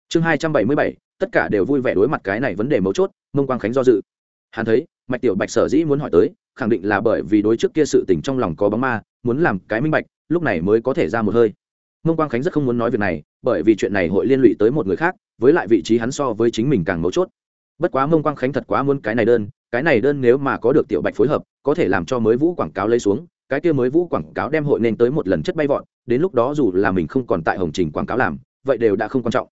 Chương 277 tất cả đều vui vẻ đối mặt cái này vấn đề mấu chốt, mông quang khánh do dự. Hắn thấy, mạch tiểu bạch sở dĩ muốn hỏi tới, khẳng định là bởi vì đối trước kia sự tình trong lòng có bóng ma, muốn làm cái minh bạch, lúc này mới có thể ra một hơi. Mông quang khánh rất không muốn nói việc này, bởi vì chuyện này hội liên lụy tới một người khác, với lại vị trí hắn so với chính mình càng mấu chốt bất quá mông quang khánh thật quá muốn cái này đơn, cái này đơn nếu mà có được tiểu bạch phối hợp, có thể làm cho mới vũ quảng cáo lấy xuống, cái kia mới vũ quảng cáo đem hội nên tới một lần chất bay vọt, đến lúc đó dù là mình không còn tại hồng trình quảng cáo làm, vậy đều đã không quan trọng.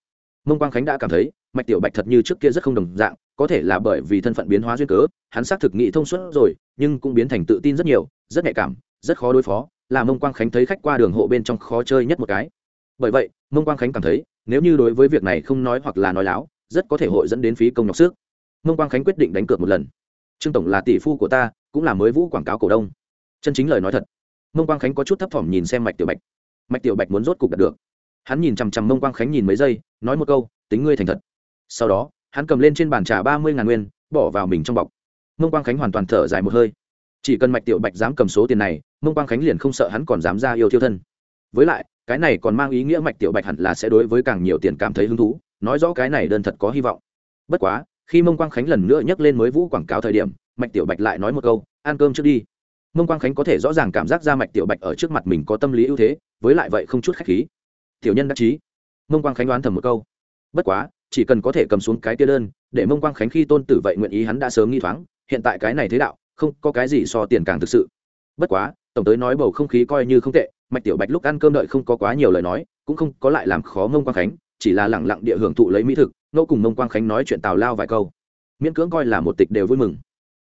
Mông quang khánh đã cảm thấy, mạch tiểu bạch thật như trước kia rất không đồng dạng, có thể là bởi vì thân phận biến hóa duyên cớ, hắn xác thực nghị thông suốt rồi, nhưng cũng biến thành tự tin rất nhiều, rất nhạy cảm, rất khó đối phó, là mông quang khánh thấy khách qua đường hộ bên trong khó chơi nhất một cái. Bởi vậy, mông quang khánh cảm thấy, nếu như đối với việc này không nói hoặc là nói láo rất có thể hội dẫn đến phí công nhọc sức. Mông quang khánh quyết định đánh cược một lần. Trương tổng là tỷ phu của ta, cũng là mới vũ quảng cáo cổ đông. Chân chính lời nói thật. Mông quang khánh có chút thấp thỏm nhìn xem mạch tiểu bạch. Mạch tiểu bạch muốn rốt cục đạt được. Hắn nhìn chằm chằm mông quang khánh nhìn mấy giây, nói một câu, tính ngươi thành thật. Sau đó, hắn cầm lên trên bàn trà ba mươi ngàn nguyên, bỏ vào mình trong bọc. Mông quang khánh hoàn toàn thở dài một hơi. Chỉ cần mạch tiểu bạch dám cầm số tiền này, mông quang khánh liền không sợ hắn còn dám ra yêu thiêu thân. Với lại, cái này còn mang ý nghĩa mạch tiểu bạch hẳn là sẽ đối với càng nhiều tiền cảm thấy hứng thú nói rõ cái này đơn thật có hy vọng. Bất quá, khi mông quang khánh lần nữa nhắc lên mới vũ quảng cáo thời điểm, mạch tiểu bạch lại nói một câu, ăn cơm trước đi. Mông quang khánh có thể rõ ràng cảm giác ra mạch tiểu bạch ở trước mặt mình có tâm lý ưu thế, với lại vậy không chút khách khí. Tiểu nhân đắc chí. Mông quang khánh đoán thầm một câu. Bất quá, chỉ cần có thể cầm xuống cái tia đơn, để mông quang khánh khi tôn tử vậy nguyện ý hắn đã sớm nghi thoáng, hiện tại cái này thế đạo, không có cái gì so tiền càng thực sự. Bất quá, tổng tới nói bầu không khí coi như không tệ, mạch tiểu bạch lúc ăn cơm đợi không có quá nhiều lời nói, cũng không có lại làm khó mông quang khánh chỉ là lẳng lặng địa hưởng thụ lấy mỹ thực, Ngô cùng mông quang khánh nói chuyện tào lao vài câu. Miễn cưỡng coi là một tịch đều vui mừng.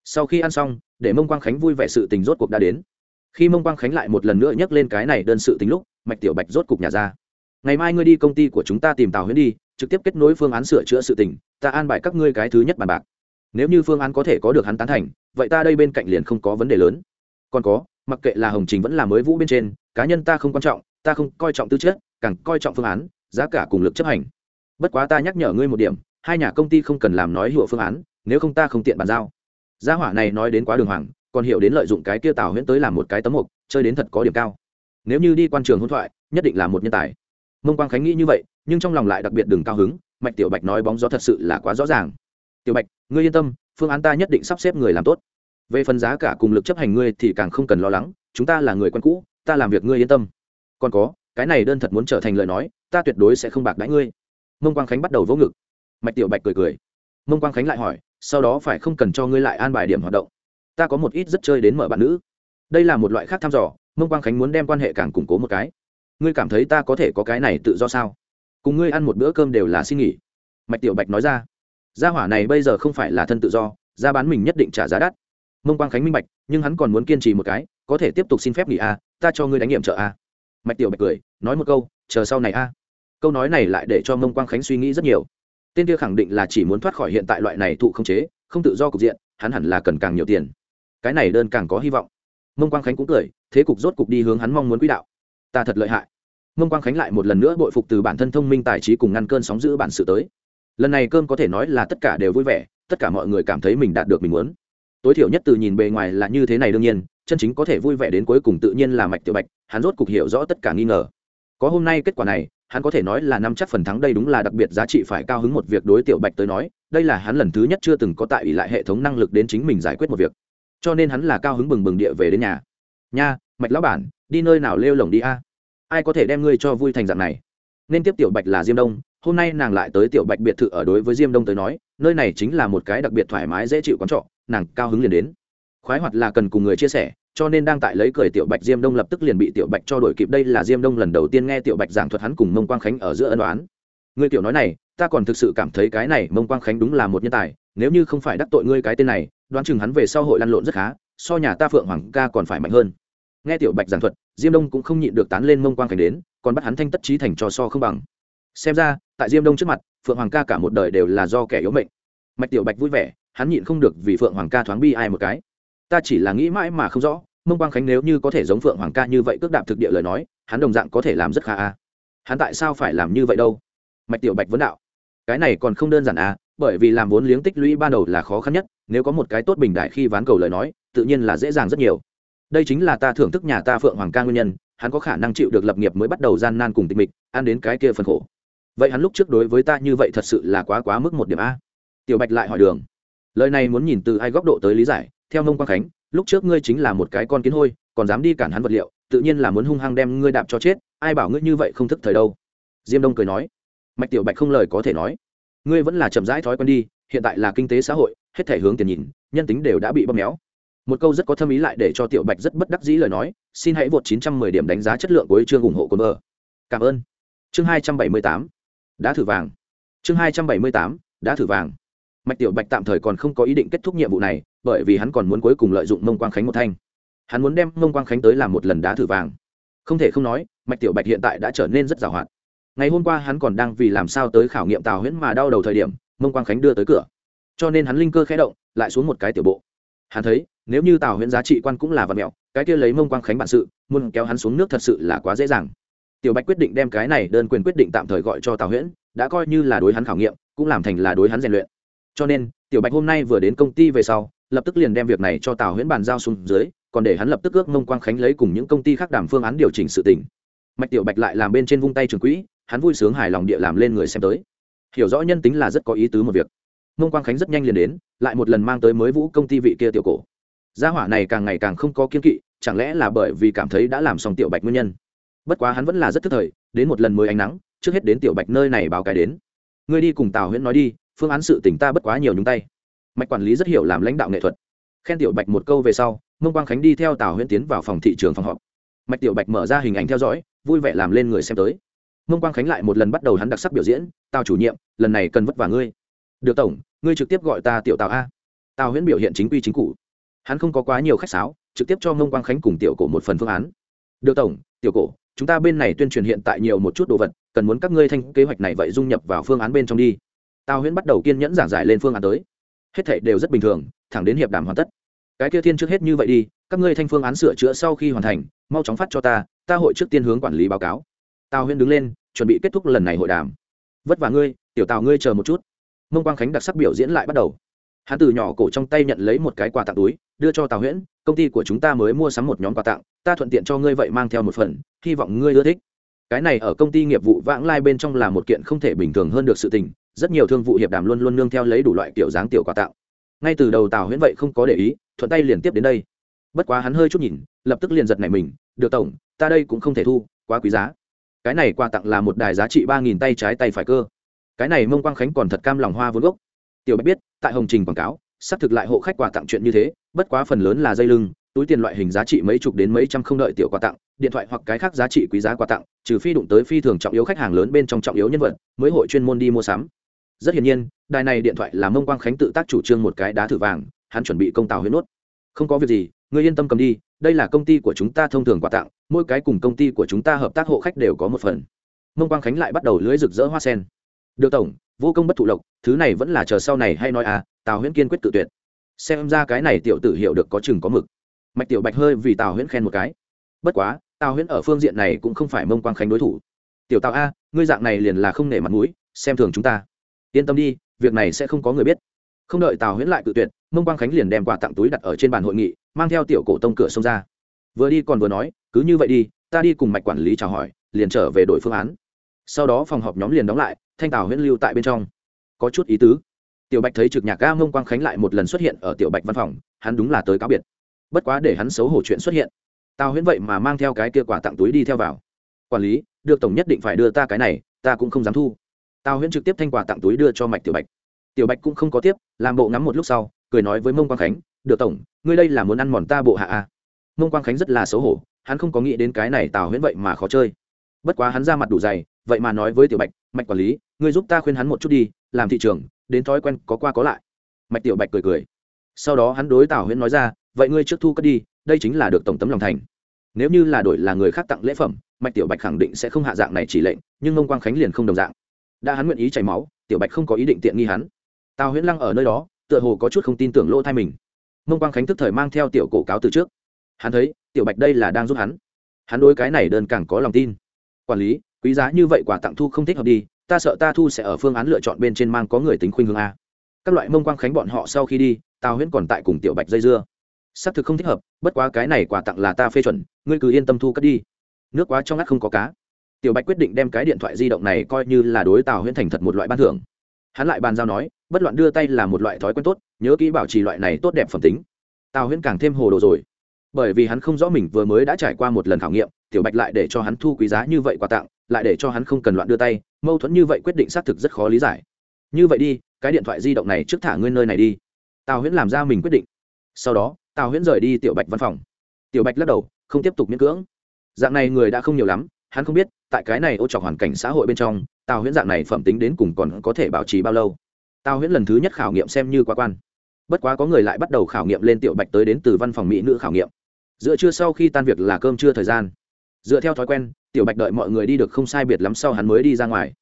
Sau khi ăn xong, để mông quang khánh vui vẻ sự tình rốt cuộc đã đến. Khi mông quang khánh lại một lần nữa nhắc lên cái này đơn sự tính lúc, mạch tiểu bạch rốt cục nhà ra. Ngày mai ngươi đi công ty của chúng ta tìm tào huyễn đi, trực tiếp kết nối phương án sửa chữa sự tình, ta an bài các ngươi cái thứ nhất bàn bạc. Nếu như phương án có thể có được hắn tán thành, vậy ta đây bên cạnh liền không có vấn đề lớn. Còn có, mặc kệ là hồng trình vẫn là mới vũ bên trên, cá nhân ta không quan trọng, ta không coi trọng tư chất, càng coi trọng phương án giá cả cùng lực chấp hành. Bất quá ta nhắc nhở ngươi một điểm, hai nhà công ty không cần làm nói hiệu phương án, nếu không ta không tiện bàn giao. Gia hỏa này nói đến quá đường hoàng, còn hiểu đến lợi dụng cái kia tào huyễn tới làm một cái tấm mục, chơi đến thật có điểm cao. Nếu như đi quan trường hôn thoại, nhất định là một nhân tài. Mông quang khánh nghĩ như vậy, nhưng trong lòng lại đặc biệt đừng cao hứng, mạch tiểu bạch nói bóng gió thật sự là quá rõ ràng. Tiểu bạch, ngươi yên tâm, phương án ta nhất định sắp xếp người làm tốt. Về phần giá cả cùng lực chấp hành ngươi thì càng không cần lo lắng, chúng ta là người quen cũ, ta làm việc ngươi yên tâm. Còn có, cái này đơn thật muốn trở thành lời nói ta tuyệt đối sẽ không bạc đãi ngươi. Mông quang khánh bắt đầu vỗ ngực. Mạch tiểu bạch cười cười. Mông quang khánh lại hỏi sau đó phải không cần cho ngươi lại an bài điểm hoạt động? Ta có một ít rất chơi đến mở bạn nữ. Đây là một loại khác thăm dò mông quang khánh muốn đem quan hệ càng củng cố một cái. Ngươi cảm thấy ta có thể có cái này tự do sao? Cùng ngươi ăn một bữa cơm đều là xin nghỉ. Mạch tiểu bạch nói ra. Gia hỏa này bây giờ không phải là thân tự do ra bán mình nhất định trả giá đắt. Mông quang khánh minh bạch nhưng hắn còn muốn kiên trì một cái có thể tiếp tục xin phép nghỉ a à, ta cho ngươi đánh nghiệm trợ a à. mạch tiểu bạch cười nói một câu chờ sau này a à câu nói này lại để cho mông quang khánh suy nghĩ rất nhiều. Tên kia khẳng định là chỉ muốn thoát khỏi hiện tại loại này thụ không chế, không tự do cục diện, hắn hẳn là cần càng nhiều tiền. Cái này đơn càng có hy vọng. Mông quang khánh cũng cười, thế cục rốt cục đi hướng hắn mong muốn quỹ đạo. Ta thật lợi hại. Mông quang khánh lại một lần nữa bội phục từ bản thân thông minh tài trí cùng ngăn cơn sóng giữ bản sự tới. Lần này cơm có thể nói là tất cả đều vui vẻ, tất cả mọi người cảm thấy mình đạt được mình muốn. Tối thiểu nhất từ nhìn bề ngoài là như thế này đương nhiên, chân chính có thể vui vẻ đến cuối cùng tự nhiên là mạch tiểu bạch, hắn rốt cục hiểu rõ tất cả nghi ngờ. Có hôm nay kết quả này hắn có thể nói là năm chắc phần thắng đây đúng là đặc biệt giá trị phải cao hứng một việc đối tiểu bạch tới nói, đây là hắn lần thứ nhất chưa từng có tại ủy lại hệ thống năng lực đến chính mình giải quyết một việc. Cho nên hắn là cao hứng bừng bừng địa về đến nhà. Nha, mạch lão bản, đi nơi nào lêu lồng đi a? Ai có thể đem ngươi cho vui thành dạng này? Nên tiếp tiểu bạch là diêm đông, hôm nay nàng lại tới tiểu bạch biệt thự ở đối với diêm đông tới nói, nơi này chính là một cái đặc biệt thoải mái dễ chịu quán trọ, nàng cao hứng liền đến. Khoái hoạt là cần cùng người chia sẻ cho nên đang tại lấy cười tiểu bạch diêm đông lập tức liền bị tiểu bạch cho đổi kịp đây là diêm đông lần đầu tiên nghe tiểu bạch giảng thuật hắn cùng mông quang khánh ở giữa ân đoán người tiểu nói này, ta còn thực sự cảm thấy cái này mông quang khánh đúng là một nhân tài, nếu như không phải đắc tội ngươi cái tên này, đoán chừng hắn về sau hội lăn lộn rất khá, so nhà ta phượng hoàng ca còn phải mạnh hơn. Nghe tiểu bạch giảng thuật, diêm đông cũng không nhịn được tán lên mông quang khánh đến, còn bắt hắn thanh tất trí thành trò so không bằng. Xem ra, tại diêm đông trước mặt, phượng hoàng ca cả một đời đều là do kẻ yếu mệnh. Mạch tiểu bạch vui vẻ, hắn nhịn không được vì phượng hoàng ca thoáng bi ai một cái. Ta chỉ là nghĩ mãi mà không rõ mông quang khánh nếu như có thể giống phượng hoàng ca như vậy cước đạp thực địa lời nói, hắn đồng dạng có thể làm rất khá a. Hắn tại sao phải làm như vậy đâu? Mạch tiểu bạch vấn đạo. Cái này còn không đơn giản à bởi vì làm vốn liếng tích lũy ban đầu là khó khăn nhất, nếu có một cái tốt bình đại khi ván cầu lời nói, tự nhiên là dễ dàng rất nhiều. Đây chính là ta thưởng thức nhà ta phượng hoàng ca nguyên nhân, hắn có khả năng chịu được lập nghiệp mới bắt đầu gian nan cùng tịch mịch, ăn đến cái kia phần khổ. Vậy hắn lúc trước đối với ta như vậy thật sự là quá quá mức một điểm a. Tiểu bạch lại hỏi đường. Lời này muốn nhìn từ ai góc độ tới lý giải, theo mông quang khánh lúc trước ngươi chính là một cái con kiến hôi, còn dám đi cản hắn vật liệu, tự nhiên là muốn hung hăng đem ngươi đạp cho chết, ai bảo ngươi như vậy không thức thời đâu. Diêm đông cười nói. Mạch tiểu bạch không lời có thể nói. Ngươi vẫn là chậm rãi thói quen đi, hiện tại là kinh tế xã hội, hết thể hướng tiền nhìn, nhân tính đều đã bị bóp méo. Một câu rất có thâm ý lại để cho tiểu bạch rất bất đắc dĩ lời nói, xin hãy vượt 910 điểm đánh giá chất lượng của chương ủng hộ cồn vợ cảm ơn. Chương 278 đã thử vàng. Chương 278 đã thử vàng mạch tiểu bạch tạm thời còn không có ý định kết thúc nhiệm vụ này, bởi vì hắn còn muốn cuối cùng lợi dụng mông quang khánh một thanh. Hắn muốn đem mông quang khánh tới làm một lần đá thử vàng. Không thể không nói, mạch tiểu bạch hiện tại đã trở nên rất giàu hoạt ngày hôm qua hắn còn đang vì làm sao tới khảo nghiệm tào huyễn mà đau đầu thời điểm, mông quang khánh đưa tới cửa. Cho nên hắn linh cơ khẽ động, lại xuống một cái tiểu bộ. Hắn thấy, nếu như tào huyễn giá trị quan cũng là vật mẹo, cái kia lấy mông quang khánh bản sự, muốn kéo hắn xuống nước thật sự là quá dễ dàng. Tiểu bạch quyết định đem cái này đơn quyền quyết định tạm thời gọi cho tào huyễn, đã coi như là đối hắn khảo nghiệm, cũng làm thành là đối hắn rèn luyện cho nên, tiểu bạch hôm nay vừa đến công ty về sau, lập tức liền đem việc này cho tào huyễn bàn giao xuống dưới, còn để hắn lập tức ước mông quang khánh lấy cùng những công ty khác đảm phương án điều chỉnh sự tình. Mạch tiểu bạch lại làm bên trên vung tay trường quỹ, hắn vui sướng hài lòng địa làm lên người xem tới. Hiểu rõ nhân tính là rất có ý tứ một việc. Mông quang khánh rất nhanh liền đến, lại một lần mang tới mới vũ công ty vị kia tiểu cổ. Gia hỏa này càng ngày càng không có kiên kỵ, chẳng lẽ là bởi vì cảm thấy đã làm xong tiểu bạch nguyên nhân? Bất quá hắn vẫn là rất thức thời, đến một lần mới ánh nắng, trước hết đến tiểu bạch nơi này báo cái đến. Ngươi đi cùng tào huyễn nói đi phương án sự tình ta bất quá nhiều nhúng tay. Mạch quản lý rất hiểu làm lãnh đạo nghệ thuật. Khen tiểu bạch một câu về sau, mông quang khánh đi theo tào huyễn tiến vào phòng thị trường phòng họp. Mạch tiểu bạch mở ra hình ảnh theo dõi, vui vẻ làm lên người xem tới. Mông quang khánh lại một lần bắt đầu hắn đặc sắc biểu diễn, tào chủ nhiệm, lần này cần vất vả ngươi. Được tổng, ngươi trực tiếp gọi ta tiểu tào a. Tào huyễn biểu hiện chính quy chính cụ. Hắn không có quá nhiều khách sáo, trực tiếp cho mông quang khánh cùng tiểu cổ một phần phương án. Được tổng, tiểu cổ, chúng ta bên này tuyên truyền hiện tại nhiều một chút đồ vật, cần muốn các ngươi thanh kế hoạch này vậy dung nhập vào phương án bên trong đi tào huyễn bắt đầu kiên nhẫn giảng giải lên phương án tới. Hết thảy đều rất bình thường, thẳng đến hiệp đàm hoàn tất. Cái kia thiên trước hết như vậy đi, các ngươi thanh phương án sửa chữa sau khi hoàn thành, mau chóng phát cho ta ta hội trước tiên hướng quản lý báo cáo. Tào huyễn đứng lên, chuẩn bị kết thúc lần này hội đàm. Vất vả ngươi, tiểu tào ngươi chờ một chút. Mông quang khánh đặc sắc biểu diễn lại bắt đầu. Hắn từ nhỏ cổ trong tay nhận lấy một cái quà tặng túi, đưa cho tào huyễn, công ty của chúng ta mới mua sắm một nhóm quà tặng, ta thuận tiện cho ngươi vậy mang theo một phần, hy vọng ngươi ưa thích. Cái này ở công ty nghiệp vụ vãng lai bên trong là một kiện không thể bình thường hơn được sự tình rất nhiều thương vụ hiệp đàm luôn luôn nương theo lấy đủ loại kiểu dáng tiểu quà tặng. Ngay từ đầu tào huyễn vậy không có để ý, thuận tay liền tiếp đến đây. Bất quá hắn hơi chút nhìn, lập tức liền giật này mình, được tổng, ta đây cũng không thể thu, quá quý giá. Cái này quà tặng là một đài giá trị ba nghìn tay trái tay phải cơ. Cái này mông quang khánh còn thật cam lòng hoa vốn gốc. Tiểu bạch biết, tại hồng trình quảng cáo xác thực lại hộ khách quà tặng chuyện như thế, bất quá phần lớn là dây lưng, túi tiền loại hình giá trị mấy chục đến mấy trăm không đợi tiểu quà tặng, điện thoại hoặc cái khác giá trị quý giá quà tặng, trừ phi đụng tới phi thường trọng yếu khách hàng lớn bên trong trọng yếu nhân vật, mới hội chuyên môn đi mua sắm rất hiển nhiên, đài này điện thoại là mông quang khánh tự tác chủ trương một cái đá thử vàng, hắn chuẩn bị công tàu huyết nốt. Không có việc gì, ngươi yên tâm cầm đi, đây là công ty của chúng ta thông thường quà tặng, mỗi cái cùng công ty của chúng ta hợp tác hộ khách đều có một phần. Mông quang khánh lại bắt đầu lưới rực rỡ hoa sen. Được tổng, vô công bất thụ lộc, thứ này vẫn là chờ sau này hay nói à tào huyễn kiên quyết tự tuyệt. Xem ra cái này tiểu tử hiểu được có chừng có mực. Mạch tiểu bạch hơi vì tào huyễn khen một cái. Bất quá, tào huyễn ở phương diện này cũng không phải mông quang khánh đối thủ. Tiểu tào a, ngươi dạng này liền là không nể mặt mũi, xem thường chúng ta yên tâm đi, việc này sẽ không có người biết. Không đợi tào huyễn lại cự tuyệt, mông quang khánh liền đem quà tặng túi đặt ở trên bàn hội nghị, mang theo tiểu cổ tông cửa sông ra. Vừa đi còn vừa nói, cứ như vậy đi, ta đi cùng mạch quản lý chào hỏi, liền trở về đổi phương án. Sau đó phòng họp nhóm liền đóng lại, thanh tào huyễn lưu tại bên trong. Có chút ý tứ. Tiểu bạch thấy trực nhạc ga mông quang khánh lại một lần xuất hiện ở tiểu bạch văn phòng, hắn đúng là tới cáo biệt. Bất quá để hắn xấu hổ chuyện xuất hiện, tào huyễn vậy mà mang theo cái kia quà tặng túi đi theo vào. Quản lý, được tổng nhất định phải đưa ta cái này, ta cũng không dám thu tào huyễn trực tiếp thanh quà tặng túi đưa cho mạch tiểu bạch. Tiểu bạch cũng không có tiếp, làm bộ ngắm một lúc sau, cười nói với mông quang khánh, được tổng, ngươi đây là muốn ăn mòn ta bộ hạ à. mông quang khánh rất là xấu hổ, hắn không có nghĩ đến cái này tào huyễn vậy mà khó chơi. Bất quá hắn ra mặt đủ dày, vậy mà nói với tiểu bạch, mạch quản lý, ngươi giúp ta khuyên hắn một chút đi, làm thị trường, đến thói quen có qua có lại. Mạch tiểu bạch cười cười. Sau đó hắn đối tào huyễn nói ra, vậy ngươi trước thu cất đi, đây chính là được tổng tấm lòng thành. Nếu như là đổi là người khác tặng lễ phẩm, mạch tiểu bạch khẳng định sẽ không hạ dạng này chỉ lệnh, nhưng mông quang khánh liền không đồng dạng đã hắn nguyện ý chảy máu, tiểu bạch không có ý định tiện nghi hắn. Tào huyễn lăng ở nơi đó, tựa hồ có chút không tin tưởng lỗ thai mình. Mông quang khánh tức thời mang theo tiểu cổ cáo từ trước. Hắn thấy, tiểu bạch đây là đang giúp hắn. Hắn đối cái này đơn càng có lòng tin. Quản lý, quý giá như vậy quả tặng thu không thích hợp đi, ta sợ ta thu sẽ ở phương án lựa chọn bên trên mang có người tính khuynh hướng a. Các loại mông quang khánh bọn họ sau khi đi, tào huyễn còn tại cùng tiểu bạch dây dưa. Xác thực không thích hợp, bất quá cái này quà tặng là ta phê chuẩn, ngươi cứ yên tâm thu cất đi. Nước quá trong ngắt không có cá tiểu bạch quyết định đem cái điện thoại di động này coi như là đối tào huyễn thành thật một loại ban thưởng. Hắn lại bàn giao nói, bất loạn đưa tay là một loại thói quen tốt, nhớ kỹ bảo trì loại này tốt đẹp phẩm tính. Tào huyễn càng thêm hồ đồ rồi. Bởi vì hắn không rõ mình vừa mới đã trải qua một lần khảo nghiệm, tiểu bạch lại để cho hắn thu quý giá như vậy quà tặng, lại để cho hắn không cần loạn đưa tay, mâu thuẫn như vậy quyết định xác thực rất khó lý giải. Như vậy đi, cái điện thoại di động này trước thả ngươi nơi này đi. Tào huyễn làm ra mình quyết định. Sau đó, tào huyễn rời đi tiểu bạch văn phòng. Tiểu bạch lắc đầu, không tiếp tục miễn cưỡng. Dạng này người đã không nhiều lắm, hắn không biết tại cái này ô trọc hoàn cảnh xã hội bên trong, tào huyễn dạng này phẩm tính đến cùng còn có thể bảo trì bao lâu? Tào huyễn lần thứ nhất khảo nghiệm xem như quá quan. Bất quá có người lại bắt đầu khảo nghiệm lên tiểu bạch tới đến từ văn phòng mỹ nữ khảo nghiệm. Giữa trưa sau khi tan việc là cơm trưa thời gian. Dựa theo thói quen, tiểu bạch đợi mọi người đi được không sai biệt lắm sau hắn mới đi ra ngoài.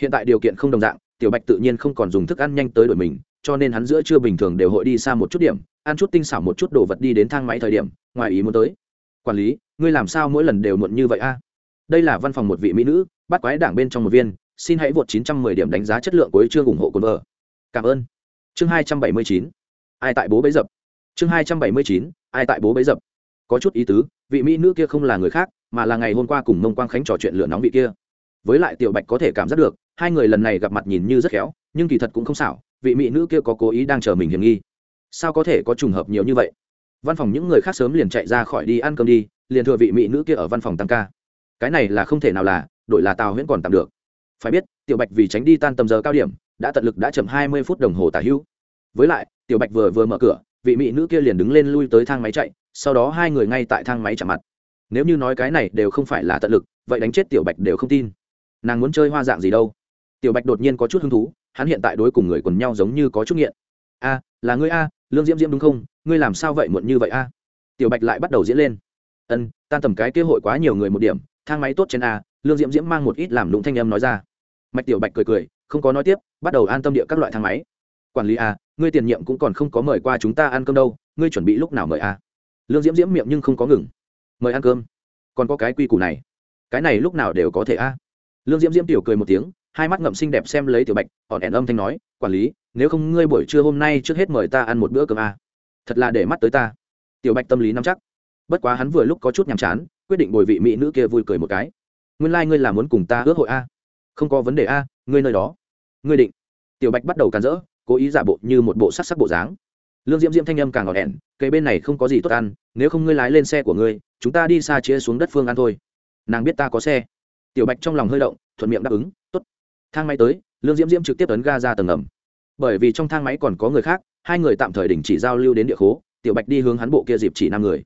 Hiện tại điều kiện không đồng dạng, tiểu bạch tự nhiên không còn dùng thức ăn nhanh tới đổi mình, cho nên hắn giữa trưa bình thường đều hội đi xa một chút điểm, ăn chút tinh xảo một chút đồ vật đi đến thang máy thời điểm, ngoài ý muốn tới. Quản lý, ngươi làm sao mỗi lần đều muộn như vậy a? Đây là văn phòng một vị mỹ nữ, bắt quái đảng bên trong một viên, xin hãy vượt 910 điểm đánh giá chất lượng cuối chương ủng hộ cồn vợ. Cảm ơn. Chương 279 ai tại bố bấy dập? Chương 279 ai tại bố bấy dập? Có chút ý tứ, vị mỹ nữ kia không là người khác, mà là ngày hôm qua cùng mông quang khánh trò chuyện lửa nóng vị kia. Với lại tiểu bạch có thể cảm giác được, hai người lần này gặp mặt nhìn như rất khéo, nhưng kỳ thật cũng không xảo, vị mỹ nữ kia có cố ý đang chờ mình hiểm nghi. Sao có thể có trùng hợp nhiều như vậy? Văn phòng những người khác sớm liền chạy ra khỏi đi ăn cơm đi, liền thừa vị mỹ nữ kia ở văn phòng tăng ca cái này là không thể nào là đội là tàu huyễn còn tạm được. Phải biết, tiểu bạch vì tránh đi tan tầm giờ cao điểm, đã tận lực đã chậm hai mươi phút đồng hồ tả hữu. Với lại, tiểu bạch vừa vừa mở cửa, vị mỹ nữ kia liền đứng lên lui tới thang máy chạy, sau đó hai người ngay tại thang máy chạm mặt. Nếu như nói cái này đều không phải là tận lực, vậy đánh chết tiểu bạch đều không tin. Nàng muốn chơi hoa dạng gì đâu? Tiểu bạch đột nhiên có chút hứng thú, hắn hiện tại đối cùng người quần nhau giống như có chút nghiện. A, là ngươi a, lương diễm diễm đúng không? Ngươi làm sao vậy muộn như vậy a? Tiểu bạch lại bắt đầu diễn lên. Ân, tan tầm cái kế hội quá nhiều người một điểm thang máy tốt trên a, lương diễm diễm mang một ít làm lụng thanh âm nói ra. Mạch tiểu bạch cười cười, không có nói tiếp, bắt đầu an tâm địa các loại thang máy. Quản lý a, ngươi tiền nhiệm cũng còn không có mời qua chúng ta ăn cơm đâu, ngươi chuẩn bị lúc nào mời a? Lương diễm diễm miệng nhưng không có ngừng. Mời ăn cơm. Còn có cái quy củ này. Cái này lúc nào đều có thể a. Lương diễm diễm tiểu cười một tiếng, hai mắt ngậm xinh đẹp xem lấy tiểu bạch họ ẻn âm thanh nói, quản lý, nếu không ngươi buổi trưa hôm nay trước hết mời ta ăn một bữa cơm a. Thật là để mắt tới ta. Tiểu bạch tâm lý nắm chắc bất quá hắn vừa lúc có chút nhàm chán, quyết định bồi vị mỹ nữ kia vui cười một cái. Nguyên lai、like、ngươi là muốn cùng ta ước hội a? Không có vấn đề a, ngươi nơi đó. Ngươi định. Tiểu bạch bắt đầu càn rỡ, cố ý giả bộ như một bộ sắc sắc bộ dáng. Lương diễm diễm thanh âm càng ngọt ẻn cây bên này không có gì tốt ăn, nếu không ngươi lái lên xe của ngươi, chúng ta đi xa chia xuống đất phương ăn thôi. Nàng biết ta có xe. Tiểu bạch trong lòng hơi động, thuận miệng đáp ứng t ố t thang máy tới, lương diễm diễm trực tiếp ấn ga ra tầng ngầm. Bởi vì trong thang máy còn có người khác, hai người tạm thời đình chỉ giao lưu đến địa khố, tiểu bạch đi hướng hắn bộ kia dịp chỉ năm người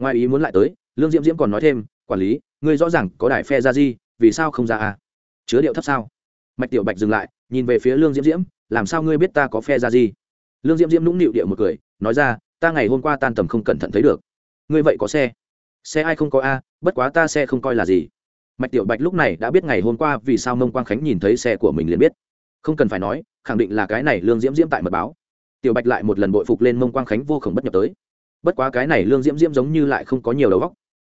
ngoài ý muốn lại tới, lương diễm diễm còn nói thêm, quản lý, ngươi rõ ràng có đài phe ra gì, vì sao không ra à? Chứa điệu thấp sao? Mạch tiểu bạch dừng lại, nhìn về phía lương diễm diễm, làm sao ngươi biết ta có phe ra gì? Lương diễm diễm nũng nịu điệu một cười, nói ra, ta ngày hôm qua tan tầm không cẩn thận thấy được. Ngươi vậy có xe? Xe ai không có a, bất quá ta xe không coi là gì. Mạch tiểu bạch lúc này đã biết ngày hôm qua vì sao mông quang khánh nhìn thấy xe của mình liền biết. Không cần phải nói, khẳng định là cái này lương diễm diễm tại mật báo. Tiểu bạch lại một lần bội phục lên mông quang khánh vô khổng bất nhập tới bất quá cái này lương diễm diễm giống như lại không có nhiều đầu góc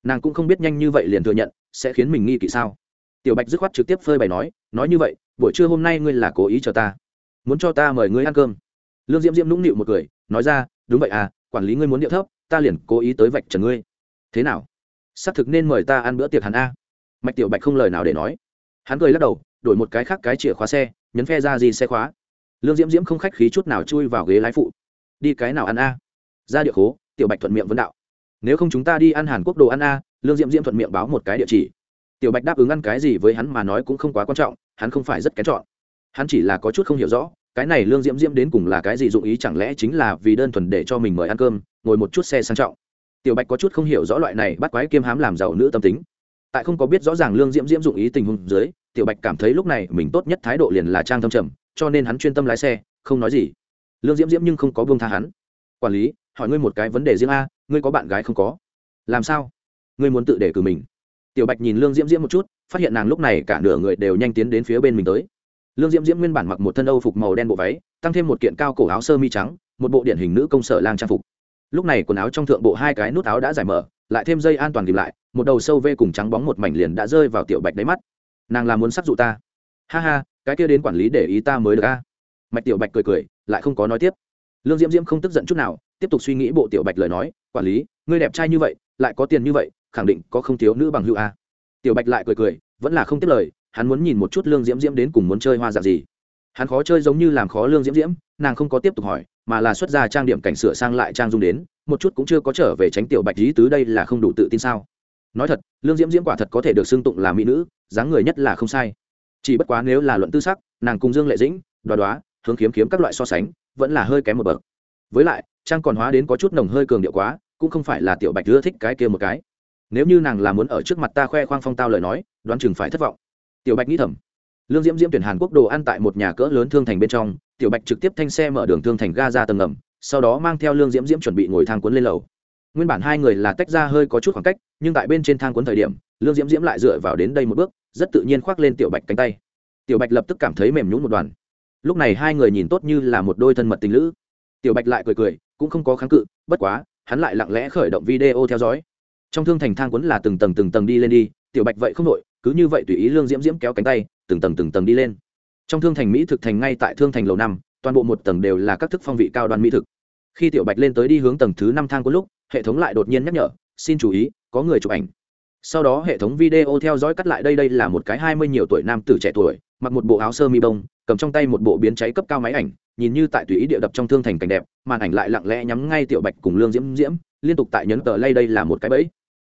nàng cũng không biết nhanh như vậy liền thừa nhận, sẽ khiến mình nghi kỵ sao? Tiểu bạch dứt khoát trực tiếp phơi bày nói nói như vậy, buổi trưa hôm nay ngươi là cố ý chờ ta. Muốn cho ta mời ngươi ăn cơm. Lương diễm diễm nũng nịu một cười, nói ra, đúng vậy à quản lý ngươi muốn điệu thấp, ta liền cố ý tới vạch trần ngươi. Thế nào? Xác thực nên mời ta ăn bữa tiệc hắn a. Mạch tiểu bạch không lời nào để nói. Hắn cười lắc đầu, đổi một cái khác cái chìa khóa xe, nhấn phe ra gì xe khóa. Lương diễm diễm không khách khí chút nào chui vào ghế lái phụ. Đi cái nào ăn a? Ra địa khố tiểu bạch thuận miệng vấn đạo. Nếu không chúng ta đi ăn hàn quốc đồ ăn a, lương diễm diễm thuận miệng báo một cái địa chỉ. Tiểu bạch đáp ứng ăn cái gì với hắn mà nói cũng không quá quan trọng, hắn không phải rất kén chọn. Hắn chỉ là có chút không hiểu rõ, cái này lương diễm diễm đến cùng là cái gì dụng ý chẳng lẽ chính là vì đơn thuần để cho mình mời ăn cơm, ngồi một chút xe sang trọng. Tiểu bạch có chút không hiểu rõ loại này bắt quái kiêm hám làm giàu nữ tâm tính. Tại không có biết rõ ràng lương diễm diễm dụng ý tình huống dưới, tiểu bạch cảm thấy lúc này mình tốt nhất thái độ liền là trang thâm trầm, cho nên hắn chuyên tâm lái xe, không nói gì. Lương diễm diễm nhưng không có buông tha hắn. Quản lý hỏi ngươi một cái vấn đề riêng a, ngươi có bạn gái không có? Làm sao? Ngươi muốn tự để cử mình. Tiểu bạch nhìn lương diễm diễm một chút, phát hiện nàng lúc này cả nửa người đều nhanh tiến đến phía bên mình tới. Lương diễm diễm nguyên bản mặc một thân âu phục màu đen bộ váy, tăng thêm một kiện cao cổ áo sơ mi trắng, một bộ điển hình nữ công sở lang trang phục. Lúc này quần áo trong thượng bộ hai cái nút áo đã giải mở, lại thêm dây an toàn tìm lại, một đầu sâu vê cùng trắng bóng một mảnh liền đã rơi vào tiểu bạch đáy mắt. Nàng là muốn sắc dụ ta. Ha ha, cái kia đến quản lý để ý ta mới được a. Mạch tiểu bạch cười cười, lại không có nói tiếp lương diễm diễm không tức giận chút nào, tiếp tục suy nghĩ bộ tiểu bạch lời nói, quản lý, ngươi đẹp trai như vậy, lại có tiền như vậy, khẳng định có không thiếu nữ bằng hữu a. Tiểu bạch lại cười cười, vẫn là không tiếp lời, hắn muốn nhìn một chút lương diễm diễm đến cùng muốn chơi hoa dạng gì. Hắn khó chơi giống như làm khó lương diễm diễm, nàng không có tiếp tục hỏi, mà là xuất ra trang điểm cảnh sửa sang lại trang dung đến, một chút cũng chưa có trở về tránh tiểu bạch lý tứ đây là không đủ tự tin sao. Nói thật, lương diễm diễm quả thật có thể được xưng tụng là mỹ nữ, dáng người nhất là không sai. Chỉ bất quá nếu là luận tư sắc, nàng cùng dương lệ dĩnh, đoá đoá, hướng kiếm kiếm các loại so sánh vẫn là hơi kém một bậc. Với lại, trang còn hóa đến có chút nồng hơi cường điệu quá, cũng không phải là tiểu bạch ưa thích cái kia một cái. Nếu như nàng là muốn ở trước mặt ta khoe khoang phong tao lời nói, đoán chừng phải thất vọng. Tiểu bạch nghĩ thầm. Lương diễm diễm tuyển hàn quốc đồ ăn tại một nhà cỡ lớn thương thành bên trong, tiểu bạch trực tiếp thanh xe mở đường thương thành ga ra tầng ngầm, sau đó mang theo lương diễm diễm chuẩn bị ngồi thang cuốn lên lầu. Nguyên bản hai người là tách ra hơi có chút khoảng cách, nhưng tại bên trên thang cuốn thời điểm, lương diễm diễm lại dựa vào đến đây một bước, rất tự nhiên khoác lên tiểu bạch cánh tay. Tiểu bạch lập tức cảm thấy mềm nhún một đoàn lúc này hai người nhìn tốt như là một đôi thân mật tình lữ. Tiểu bạch lại cười cười, cũng không có kháng cự, bất quá, hắn lại lặng lẽ khởi động video theo dõi. Trong thương thành thang cuốn là từng tầng từng tầng đi lên đi, tiểu bạch vậy không đội cứ như vậy tùy ý lương diễm diễm kéo cánh tay, từng tầng từng tầng đi lên. Trong thương thành mỹ thực thành ngay tại thương thành lầu năm, toàn bộ một tầng đều là các thức phong vị cao đoan mỹ thực. Khi tiểu bạch lên tới đi hướng tầng thứ năm thang quấn lúc, hệ thống lại đột nhiên nhắc nhở, xin chú ý, có người chụp ảnh. Sau đó hệ thống video theo dõi cắt lại đây đây là một cái hai mươi nhiều tuổi nam tử trẻ tuổi, mặc một bộ áo sơ mi bông cầm trong tay một bộ biến cháy cấp cao máy ảnh, nhìn như tại tùy ý địa đập trong thương thành cảnh đẹp, màn ảnh lại lặng lẽ nhắm ngay tiểu bạch cùng lương diễm diễm, liên tục tại nhấn tờ lay đây là một cái bẫy.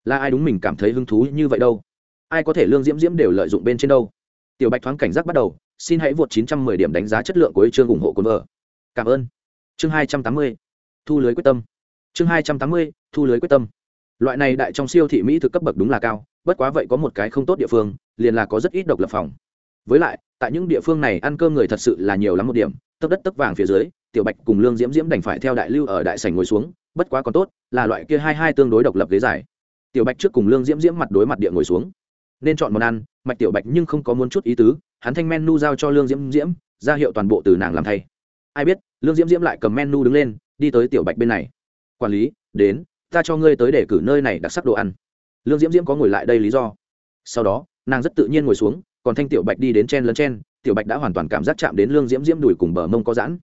Là ai đúng mình cảm thấy hứng thú như vậy đâu? Ai có thể lương diễm diễm đều lợi dụng bên trên đâu? Tiểu bạch thoáng cảnh giác bắt đầu, xin hãy vượt 910 điểm đánh giá chất lượng của chương ủng hộ cuốn vợ. Cảm ơn. Chương 280. thu lưới quyết tâm. Chương 280. thu lưới quyết tâm. Loại này đại trong siêu thị mỹ thực cấp bậc đúng là cao, bất quá vậy có một cái không tốt địa phương, liền là có rất ít độc lập phòng với lại, tại những địa phương này ăn cơm người thật sự là nhiều lắm một điểm, tấp đất tấp vàng phía dưới, tiểu bạch cùng lương diễm diễm đành phải theo đại lưu ở đại sảnh ngồi xuống, bất quá còn tốt, là loại kia hai hai tương đối độc lập ghế dài. Tiểu bạch trước cùng lương diễm diễm mặt đối mặt địa ngồi xuống. Nên chọn món ăn, mạch tiểu bạch nhưng không có muốn chút ý tứ, hắn thanh menu giao cho lương diễm diễm, ra hiệu toàn bộ từ nàng làm thay. Ai biết, lương diễm diễm lại cầm menu đứng lên, đi tới tiểu bạch bên này. Quản lý, đến, ta cho ngươi tới để cử nơi này đặc sắc đồ ăn. Lương diễm diễm có ngồi lại đây lý do. Sau đó, nàng rất tự nhiên ngồi xuống còn thanh tiểu bạch đi đến chen lấn chen, tiểu bạch đã hoàn toàn cảm giác chạm đến lương diễm diễm đùi cùng bờ mông có giãn.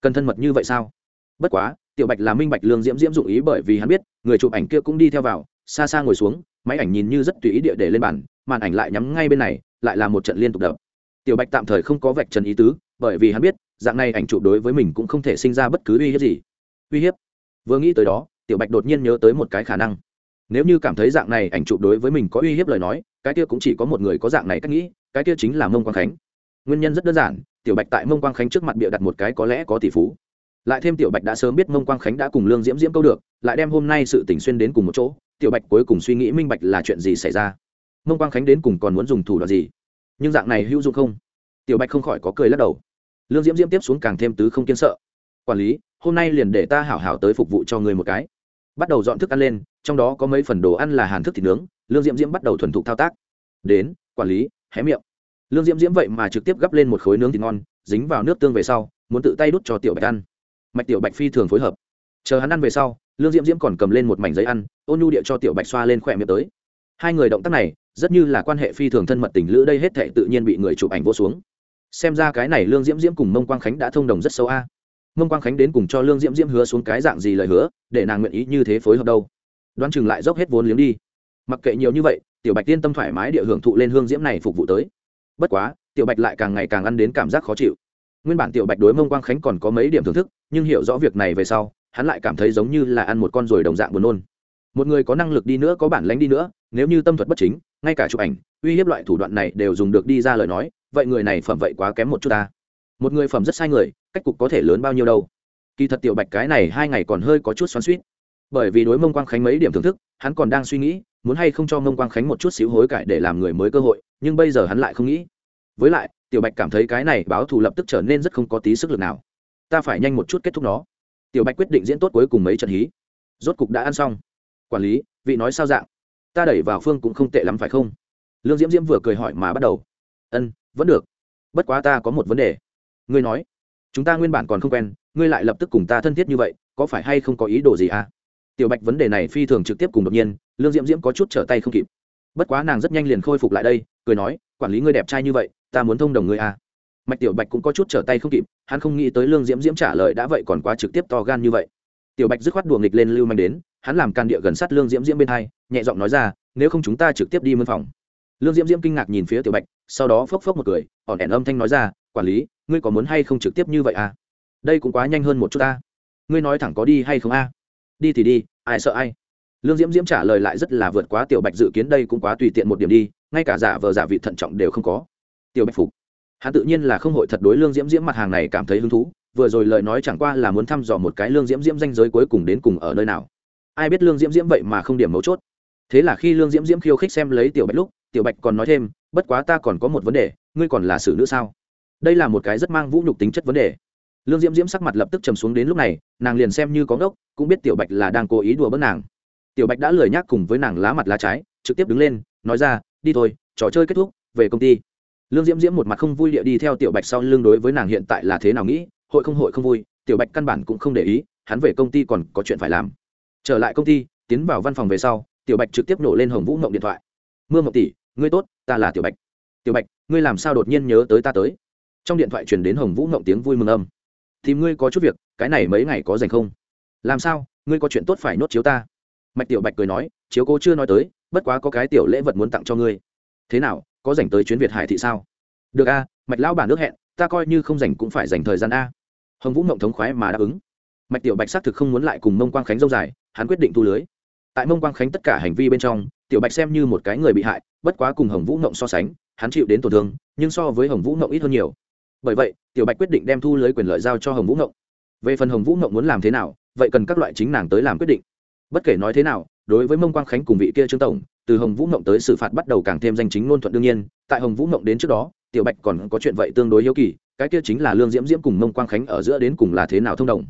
Cần thân mật như vậy sao? Bất quá, tiểu bạch là minh bạch lương diễm diễm dụng ý bởi vì hắn biết, người chụp ảnh kia cũng đi theo vào, xa xa ngồi xuống, máy ảnh nhìn như rất tùy ý địa để lên bàn, màn ảnh lại nhắm ngay bên này, lại là một trận liên tục đập. Tiểu bạch tạm thời không có vạch trần ý tứ, bởi vì hắn biết, dạng này ảnh chụp đối với mình cũng không thể sinh ra bất cứ uy hiếp gì. Uy hiếp? Vừa nghĩ tới đó, tiểu bạch đột nhiên nhớ tới một cái khả năng. Nếu như cảm thấy dạng này ảnh chụp đối với mình có uy hiếp lời nói, cái kia cũng chỉ có một người có dạng này cách nghĩ cái kia chính là mông quang khánh. Nguyên nhân rất đơn giản, tiểu bạch tại mông quang khánh trước mặt bịa đặt một cái có lẽ có tỷ phú. Lại thêm tiểu bạch đã sớm biết mông quang khánh đã cùng lương diễm diễm câu được, lại đem hôm nay sự tình xuyên đến cùng một chỗ, tiểu bạch cuối cùng suy nghĩ minh bạch là chuyện gì xảy ra. Mông quang khánh đến cùng còn muốn dùng thủ đoạn gì? Nhưng dạng này hữu dụng không? Tiểu bạch không khỏi có cười lắc đầu. Lương diễm diễm tiếp xuống càng thêm tứ không kiên sợ. Quản lý, hôm nay liền để ta hảo hảo tới phục vụ cho người một cái. Bắt đầu dọn thức ăn lên, trong đó có mấy phần đồ ăn là hàn thức thịt nướng, lương diễm diễm bắt đầu thuần thục thao tác. Đến, quản lý hé miệng. Lương diễm diễm vậy mà trực tiếp gắp lên một khối nướng thịt ngon, dính vào nước tương về sau, muốn tự tay đút cho tiểu bạch ăn. Mạch tiểu bạch phi thường phối hợp. Chờ hắn ăn về sau, lương diễm diễm còn cầm lên một mảnh giấy ăn, ôn nhu địa cho tiểu bạch xoa lên khỏe miệng tới. Hai người động tác này, rất như là quan hệ phi thường thân mật tình lữ, đây hết thệ tự nhiên bị người chụp ảnh vô xuống. Xem ra cái này lương diễm diễm cùng mông quang khánh đã thông đồng rất sâu a. Mông quang khánh đến cùng cho lương diễm diễm hứa xuống cái dạng gì lời hứa, để nàng nguyện ý như thế phối hợp đâu. Đoán chừng lại dốc hết vốn liếng đi. Mặc kệ nhiều như vậy tiểu bạch tiên tâm thoải mái địa hưởng thụ lên hương diễm này phục vụ tới. Bất quá, tiểu bạch lại càng ngày càng ăn đến cảm giác khó chịu. Nguyên bản tiểu bạch đối mông quang khánh còn có mấy điểm thưởng thức, nhưng hiểu rõ việc này về sau, hắn lại cảm thấy giống như là ăn một con ruồi đồng dạng buồn nôn. Một người có năng lực đi nữa có bản lánh đi nữa, nếu như tâm thuật bất chính, ngay cả chụp ảnh, uy hiếp loại thủ đoạn này đều dùng được đi ra lời nói, vậy người này phẩm vậy quá kém một chút ta. Một người phẩm rất sai người, cách cục có thể lớn bao nhiêu đâu. Kỳ thật tiểu bạch cái này hai ngày còn hơi có chút xoắn suýt bởi vì đối mông quang khánh mấy điểm thưởng thức, hắn còn đang suy nghĩ muốn hay không cho mông quang khánh một chút xíu hối cải để làm người mới cơ hội, nhưng bây giờ hắn lại không nghĩ. Với lại, tiểu bạch cảm thấy cái này báo thù lập tức trở nên rất không có tí sức lực nào. Ta phải nhanh một chút kết thúc nó. Tiểu bạch quyết định diễn tốt cuối cùng mấy trận hí. Rốt cục đã ăn xong. Quản lý, vị nói sao dạng? Ta đẩy vào phương cũng không tệ lắm phải không? Lương diễm diễm vừa cười hỏi mà bắt đầu. Ân, vẫn được. Bất quá ta có một vấn đề. Ngươi nói. Chúng ta nguyên bản còn không quen, ngươi lại lập tức cùng ta thân thiết như vậy, có phải hay không có ý đồ gì à? Tiểu bạch vấn đề này phi thường trực tiếp cùng đột nhiên lương diễm diễm có chút trở tay không kịp bất quá nàng rất nhanh liền khôi phục lại đây cười nói quản lý ngươi đẹp trai như vậy ta muốn thông đồng ngươi à mạch tiểu bạch cũng có chút trở tay không kịp hắn không nghĩ tới lương diễm diễm trả lời đã vậy còn quá trực tiếp to gan như vậy tiểu bạch dứt khoát đùa nghịch lên lưu manh đến hắn làm can địa gần sát lương diễm diễm bên hai nhẹ giọng nói ra nếu không chúng ta trực tiếp đi mân phòng lương diễm diễm kinh ngạc nhìn phía tiểu bạch sau đó phốc phốc một cười ỏn ẻn âm thanh nói ra quản lý ngươi có muốn hay không trực tiếp như vậy à đây cũng quá nhanh hơn một chút ta ngươi nói thẳng có đi hay không a đi thì đi ai sợ ai lương diễm diễm trả lời lại rất là vượt quá tiểu bạch dự kiến đây cũng quá tùy tiện một điểm đi, ngay cả giả vờ giả vị thận trọng đều không có. Tiểu bạch phục. Hắn tự nhiên là không hội thật đối lương diễm diễm mặt hàng này cảm thấy hứng thú, vừa rồi lời nói chẳng qua là muốn thăm dò một cái lương diễm diễm danh giới cuối cùng đến cùng ở nơi nào. Ai biết lương diễm diễm vậy mà không điểm mấu chốt. Thế là khi lương diễm diễm khiêu khích xem lấy tiểu bạch lúc, tiểu bạch còn nói thêm, bất quá ta còn có một vấn đề, ngươi còn là xử nữ sao? Đây là một cái rất mang vũ nhục tính chất vấn đề. Lương diễm diễm sắc mặt lập tức trầm xuống đến lúc này, nàng liền xem như có ngốc, cũng biết tiểu bạch là đang cố ý đùa bớt nàng tiểu bạch đã lười nhác cùng với nàng lá mặt lá trái, trực tiếp đứng lên, nói ra, đi thôi, trò chơi kết thúc, về công ty. Lương diễm diễm một mặt không vui địa đi theo tiểu bạch sau lưng đối với nàng hiện tại là thế nào nghĩ, hội không hội không vui, tiểu bạch căn bản cũng không để ý, hắn về công ty còn có chuyện phải làm. Trở lại công ty, tiến vào văn phòng về sau, tiểu bạch trực tiếp nổ lên hồng vũ mộng điện thoại. Mưa mộng tỷ, ngươi tốt, ta là tiểu bạch. Tiểu bạch, ngươi làm sao đột nhiên nhớ tới ta tới? Trong điện thoại truyền đến hồng vũ mộng tiếng vui mừng âm. Thì ngươi có chút việc, cái này mấy ngày có dành không? Làm sao, ngươi có chuyện tốt phải nốt chiếu ta? Mạch tiểu bạch cười nói, chiếu cố chưa nói tới, bất quá có cái tiểu lễ vật muốn tặng cho ngươi. Thế nào, có dành tới chuyến việt hải thị sao? Được a, mạch lão bản nước hẹn, ta coi như không dành cũng phải dành thời gian a. Hồng vũ mộng thống khoái mà đáp ứng. Mạch tiểu bạch xác thực không muốn lại cùng mông quang khánh dâu dài, hắn quyết định thu lưới. Tại mông quang khánh tất cả hành vi bên trong, tiểu bạch xem như một cái người bị hại, bất quá cùng hồng vũ mộng so sánh, hắn chịu đến tổn thương, nhưng so với hồng vũ mộng ít hơn nhiều. Bởi vậy, tiểu bạch quyết định đem thu lưới quyền lợi giao cho hồng vũ mộng về phần hồng vũ mộng muốn làm thế nào, vậy cần các loại chính nàng tới làm quyết định bất kể nói thế nào, đối với mông quang khánh cùng vị kia trương tổng, từ hồng vũ mộng tới xử phạt bắt đầu càng thêm danh chính ngôn thuận đương nhiên, tại hồng vũ mộng đến trước đó, tiểu bạch còn có chuyện vậy tương đối hiếu kỳ, cái kia chính là lương diễm diễm cùng mông quang khánh ở giữa đến cùng là thế nào thông đồng.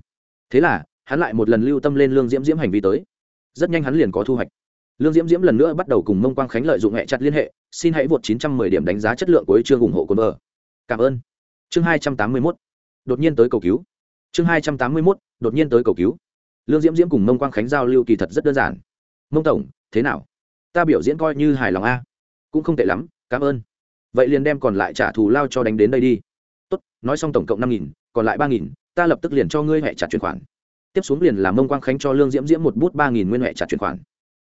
Thế là, hắn lại một lần lưu tâm lên lương diễm diễm hành vi tới. Rất nhanh hắn liền có thu hoạch. Lương diễm diễm lần nữa bắt đầu cùng mông quang khánh lợi dụng hẹ chặt liên hệ, xin hãy vượt 910 điểm đánh giá chất lượng của chương ủng hộ cồn vợ cảm ơn. Chương 281 đột nhiên tới cầu cứu. Chương 281 đột nhiên tới cầu cứu lương diễm diễm cùng mông quang khánh giao lưu kỳ thật rất đơn giản. Mông tổng, thế nào? Ta biểu diễn coi như hài lòng a. Cũng không tệ lắm, cảm ơn. Vậy liền đem còn lại trả thù lao cho đánh đến đây đi. Tốt, nói xong tổng cộng năm nghìn, còn lại ba nghìn, ta lập tức liền cho ngươi hẹ trả chuyển khoản. Tiếp xuống liền làm mông quang khánh cho lương diễm diễm một bút ba nghìn nguyên hẹ trả chuyển khoản.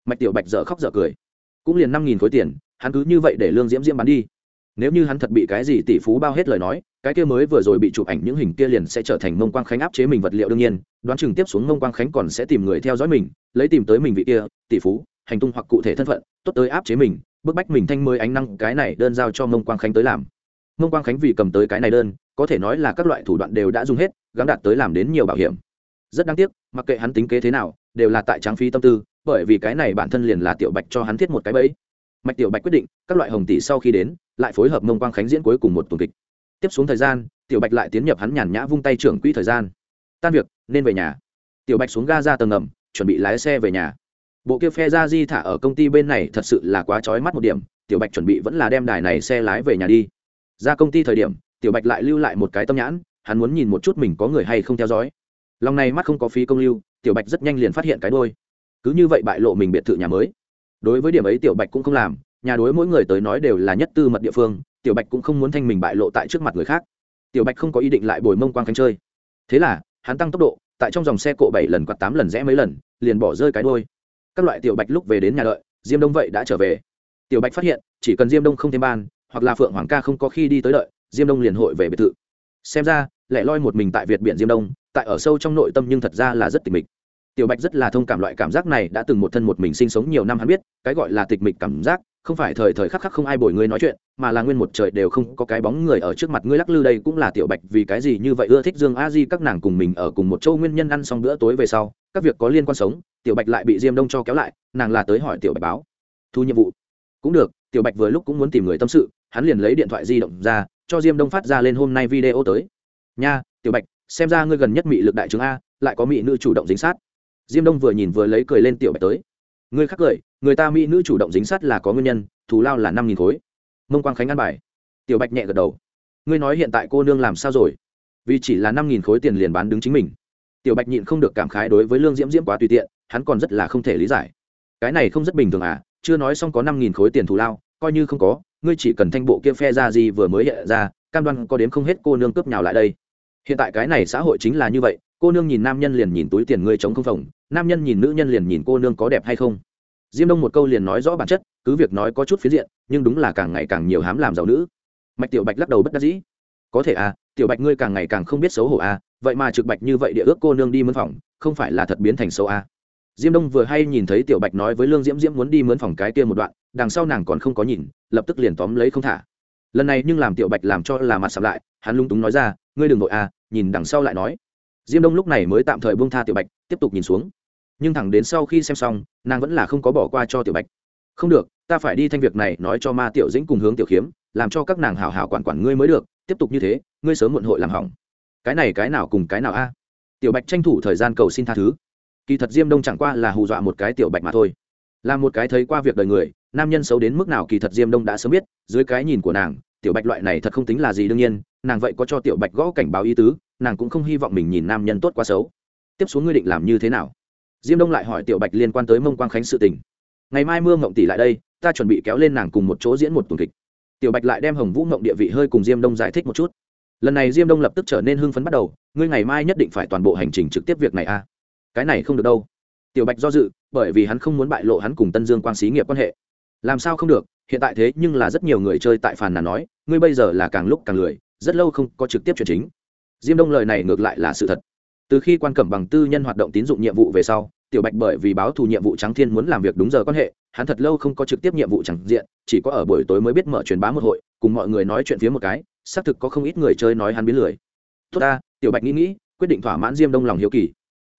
Mạch tiểu bạch dở khóc dở cười. Cũng liền năm nghìn khối tiền, hắn cứ như vậy để lương diễm diễm bán đi. Nếu như hắn thật bị cái gì tỷ phú bao hết lời nói cái kia mới vừa rồi bị chụp ảnh những hình kia liền sẽ trở thành mông quang khánh áp chế mình vật liệu đương nhiên, đoán chừng tiếp xuống mông quang khánh còn sẽ tìm người theo dõi mình, lấy tìm tới mình vị kia, tỷ phú, hành tung hoặc cụ thể thân phận, tốt tới áp chế mình, bức bách mình thanh mới ánh năng cái này đơn giao cho mông quang khánh tới làm. Mông quang khánh vì cầm tới cái này đơn, có thể nói là các loại thủ đoạn đều đã dùng hết gắn đạt tới làm đến nhiều bảo hiểm. Rất đáng tiếc, mặc kệ hắn tính kế thế nào, đều là tại tráng phí tâm tư, bởi vì cái này bản thân liền là tiểu bạch cho hắn thiết một cái bẫy. Mạch tiểu bạch quyết định, các loại hồng tỷ sau khi đến, lại phối hợp mông quang khánh diễn cuối cùng một tuần kịch tiếp xuống thời gian, tiểu bạch lại tiến nhập hắn nhàn nhã vung tay trưởng quỹ thời gian. Tan việc, nên về nhà. Tiểu bạch xuống ga ra tầng ngầm, chuẩn bị lái xe về nhà. Bộ kia phe ra di thả ở công ty bên này thật sự là quá trói mắt một điểm, tiểu bạch chuẩn bị vẫn là đem đài này xe lái về nhà đi. Ra công ty thời điểm, tiểu bạch lại lưu lại một cái tâm nhãn, hắn muốn nhìn một chút mình có người hay không theo dõi. Lòng này mắt không có phí công lưu, tiểu bạch rất nhanh liền phát hiện cái đôi cứ như vậy bại lộ mình biệt thự nhà mới. Đối với điểm ấy tiểu bạch cũng không làm, nhà đối mỗi người tới nói đều là nhất tư mật địa phương tiểu bạch cũng không muốn thanh mình bại lộ tại trước mặt người khác. Tiểu bạch không có ý định lại bồi mông quang khánh chơi. Thế là, hắn tăng tốc độ, tại trong dòng xe cộ bảy lần quạt tám lần rẽ mấy lần, liền bỏ rơi cái đôi các loại tiểu bạch lúc về đến nhà đợi, diêm đông vậy đã trở về. Tiểu bạch phát hiện, chỉ cần diêm đông không thêm ban, hoặc là phượng hoàng ca không có khi đi tới đợi, diêm đông liền hội về biệt thự. Xem ra, lẻ loi một mình tại việt biển diêm đông, tại ở sâu trong nội tâm nhưng thật ra là rất tịch mịch. Tiểu bạch rất là thông cảm loại cảm giác này đã từng một thân một mình sinh sống nhiều năm hắn biết, cái gọi là tịch mịch cảm giác không phải thời thời khắc khắc không ai bồi ngươi nói chuyện, mà là nguyên một trời đều không có cái bóng người ở trước mặt ngươi lắc lư đây cũng là tiểu bạch vì cái gì như vậy ưa thích dương a di các nàng cùng mình ở cùng một châu nguyên nhân ăn xong bữa tối về sau, các việc có liên quan sống, tiểu bạch lại bị diêm đông cho kéo lại, nàng là tới hỏi tiểu bạch báo. Thu nhiệm vụ. Cũng được, tiểu bạch vừa lúc cũng muốn tìm người tâm sự, hắn liền lấy điện thoại di động ra, cho diêm đông phát ra lên hôm nay video tới. Nha, tiểu bạch, xem ra ngươi gần nhất mị lực đại chứng a, lại có mỹ nữ chủ động dính sát. Diêm đông vừa nhìn vừa lấy cười lên tiểu bạch tới. Ngươi khác cười người ta mỹ nữ chủ động dính sát là có nguyên nhân, thù lao là năm nghìn khối. Mông quang khánh ăn bài. Tiểu bạch nhẹ gật đầu. Ngươi nói hiện tại cô nương làm sao rồi? Vì chỉ là năm nghìn khối tiền liền bán đứng chính mình. Tiểu bạch nhịn không được cảm khái đối với lương diễm diễm quá tùy tiện, hắn còn rất là không thể lý giải. Cái này không rất bình thường à chưa nói xong có năm nghìn khối tiền thù lao, coi như không có, ngươi chỉ cần thanh bộ kia phe ra gì vừa mới hiện ra, cam đoan có đến không hết cô nương cướp nhào lại đây. Hiện tại cái này xã hội chính là như vậy, cô nương nhìn nam nhân liền nhìn túi tiền ngươi chống không phòng, nam nhân nhìn nữ nhân liền nhìn cô nương có đẹp hay không diêm đông một câu liền nói rõ bản chất cứ việc nói có chút phiến diện nhưng đúng là càng ngày càng nhiều hám làm giàu nữ. Mạch tiểu bạch lắc đầu bất đắc dĩ. Có thể à tiểu bạch ngươi càng ngày càng không biết xấu hổ à vậy mà trực bạch như vậy địa ước cô nương đi mướn phòng không phải là thật biến thành xấu à. diêm đông vừa hay nhìn thấy tiểu bạch nói với lương diễm diễm muốn đi mướn phòng cái kia một đoạn đằng sau nàng còn không có nhìn lập tức liền tóm lấy không thả. Lần này nhưng làm tiểu bạch làm cho là mặt sập lại hắn lung túng nói ra ngươi đừng nội à, nhìn đằng sau lại nói. Diêm đông lúc này mới tạm thời buông tha tiểu bạch tiếp tục nhìn xuống nhưng thẳng đến sau khi xem xong, nàng vẫn là không có bỏ qua cho tiểu bạch. Không được, ta phải đi thanh việc này nói cho ma tiểu dĩnh cùng hướng tiểu khiếm làm cho các nàng hào hào quản quản ngươi mới được, tiếp tục như thế, ngươi sớm muộn hội làm hỏng. Cái này cái nào cùng cái nào a? Tiểu bạch tranh thủ thời gian cầu xin tha thứ. Kỳ thật diêm đông chẳng qua là hù dọa một cái tiểu bạch mà thôi. Là một cái thấy qua việc đời người, nam nhân xấu đến mức nào kỳ thật diêm đông đã sớm biết, dưới cái nhìn của nàng, tiểu bạch loại này thật không tính là gì đương nhiên, nàng vậy có cho tiểu bạch gõ cảnh báo ý tứ, nàng cũng không hy vọng mình nhìn nam nhân tốt quá xấu. Tiếp xuống ngươi định làm như thế nào? Diêm đông lại hỏi tiểu bạch liên quan tới mông quang khánh sự tình. Ngày mai mưa mộng tỷ lại đây, ta chuẩn bị kéo lên nàng cùng một chỗ diễn một tuần kịch. Tiểu bạch lại đem hồng vũ mộng địa vị hơi cùng diêm đông giải thích một chút. Lần này diêm đông lập tức trở nên hưng phấn bắt đầu, ngươi ngày mai nhất định phải toàn bộ hành trình trực tiếp việc này a cái này không được đâu. Tiểu bạch do dự, bởi vì hắn không muốn bại lộ hắn cùng tân dương quang xí nghiệp quan hệ. Làm sao không được, hiện tại thế nhưng là rất nhiều người chơi tại phàn nàn nói, ngươi bây giờ là càng lúc càng lười, rất lâu không có trực tiếp chuyện chính. Diêm đông lời này ngược lại là sự thật từ khi quan cẩm bằng tư nhân hoạt động tín dụng nhiệm vụ về sau, tiểu bạch bởi vì báo thù nhiệm vụ trắng thiên muốn làm việc đúng giờ quan hệ, hắn thật lâu không có trực tiếp nhiệm vụ chẳng diện, chỉ có ở buổi tối mới biết mở truyền bá một hội, cùng mọi người nói chuyện phía một cái, xác thực có không ít người chơi nói hắn biến lười. Tốt ta, tiểu bạch nghĩ nghĩ, quyết định thỏa mãn diêm đông lòng hiếu kỳ.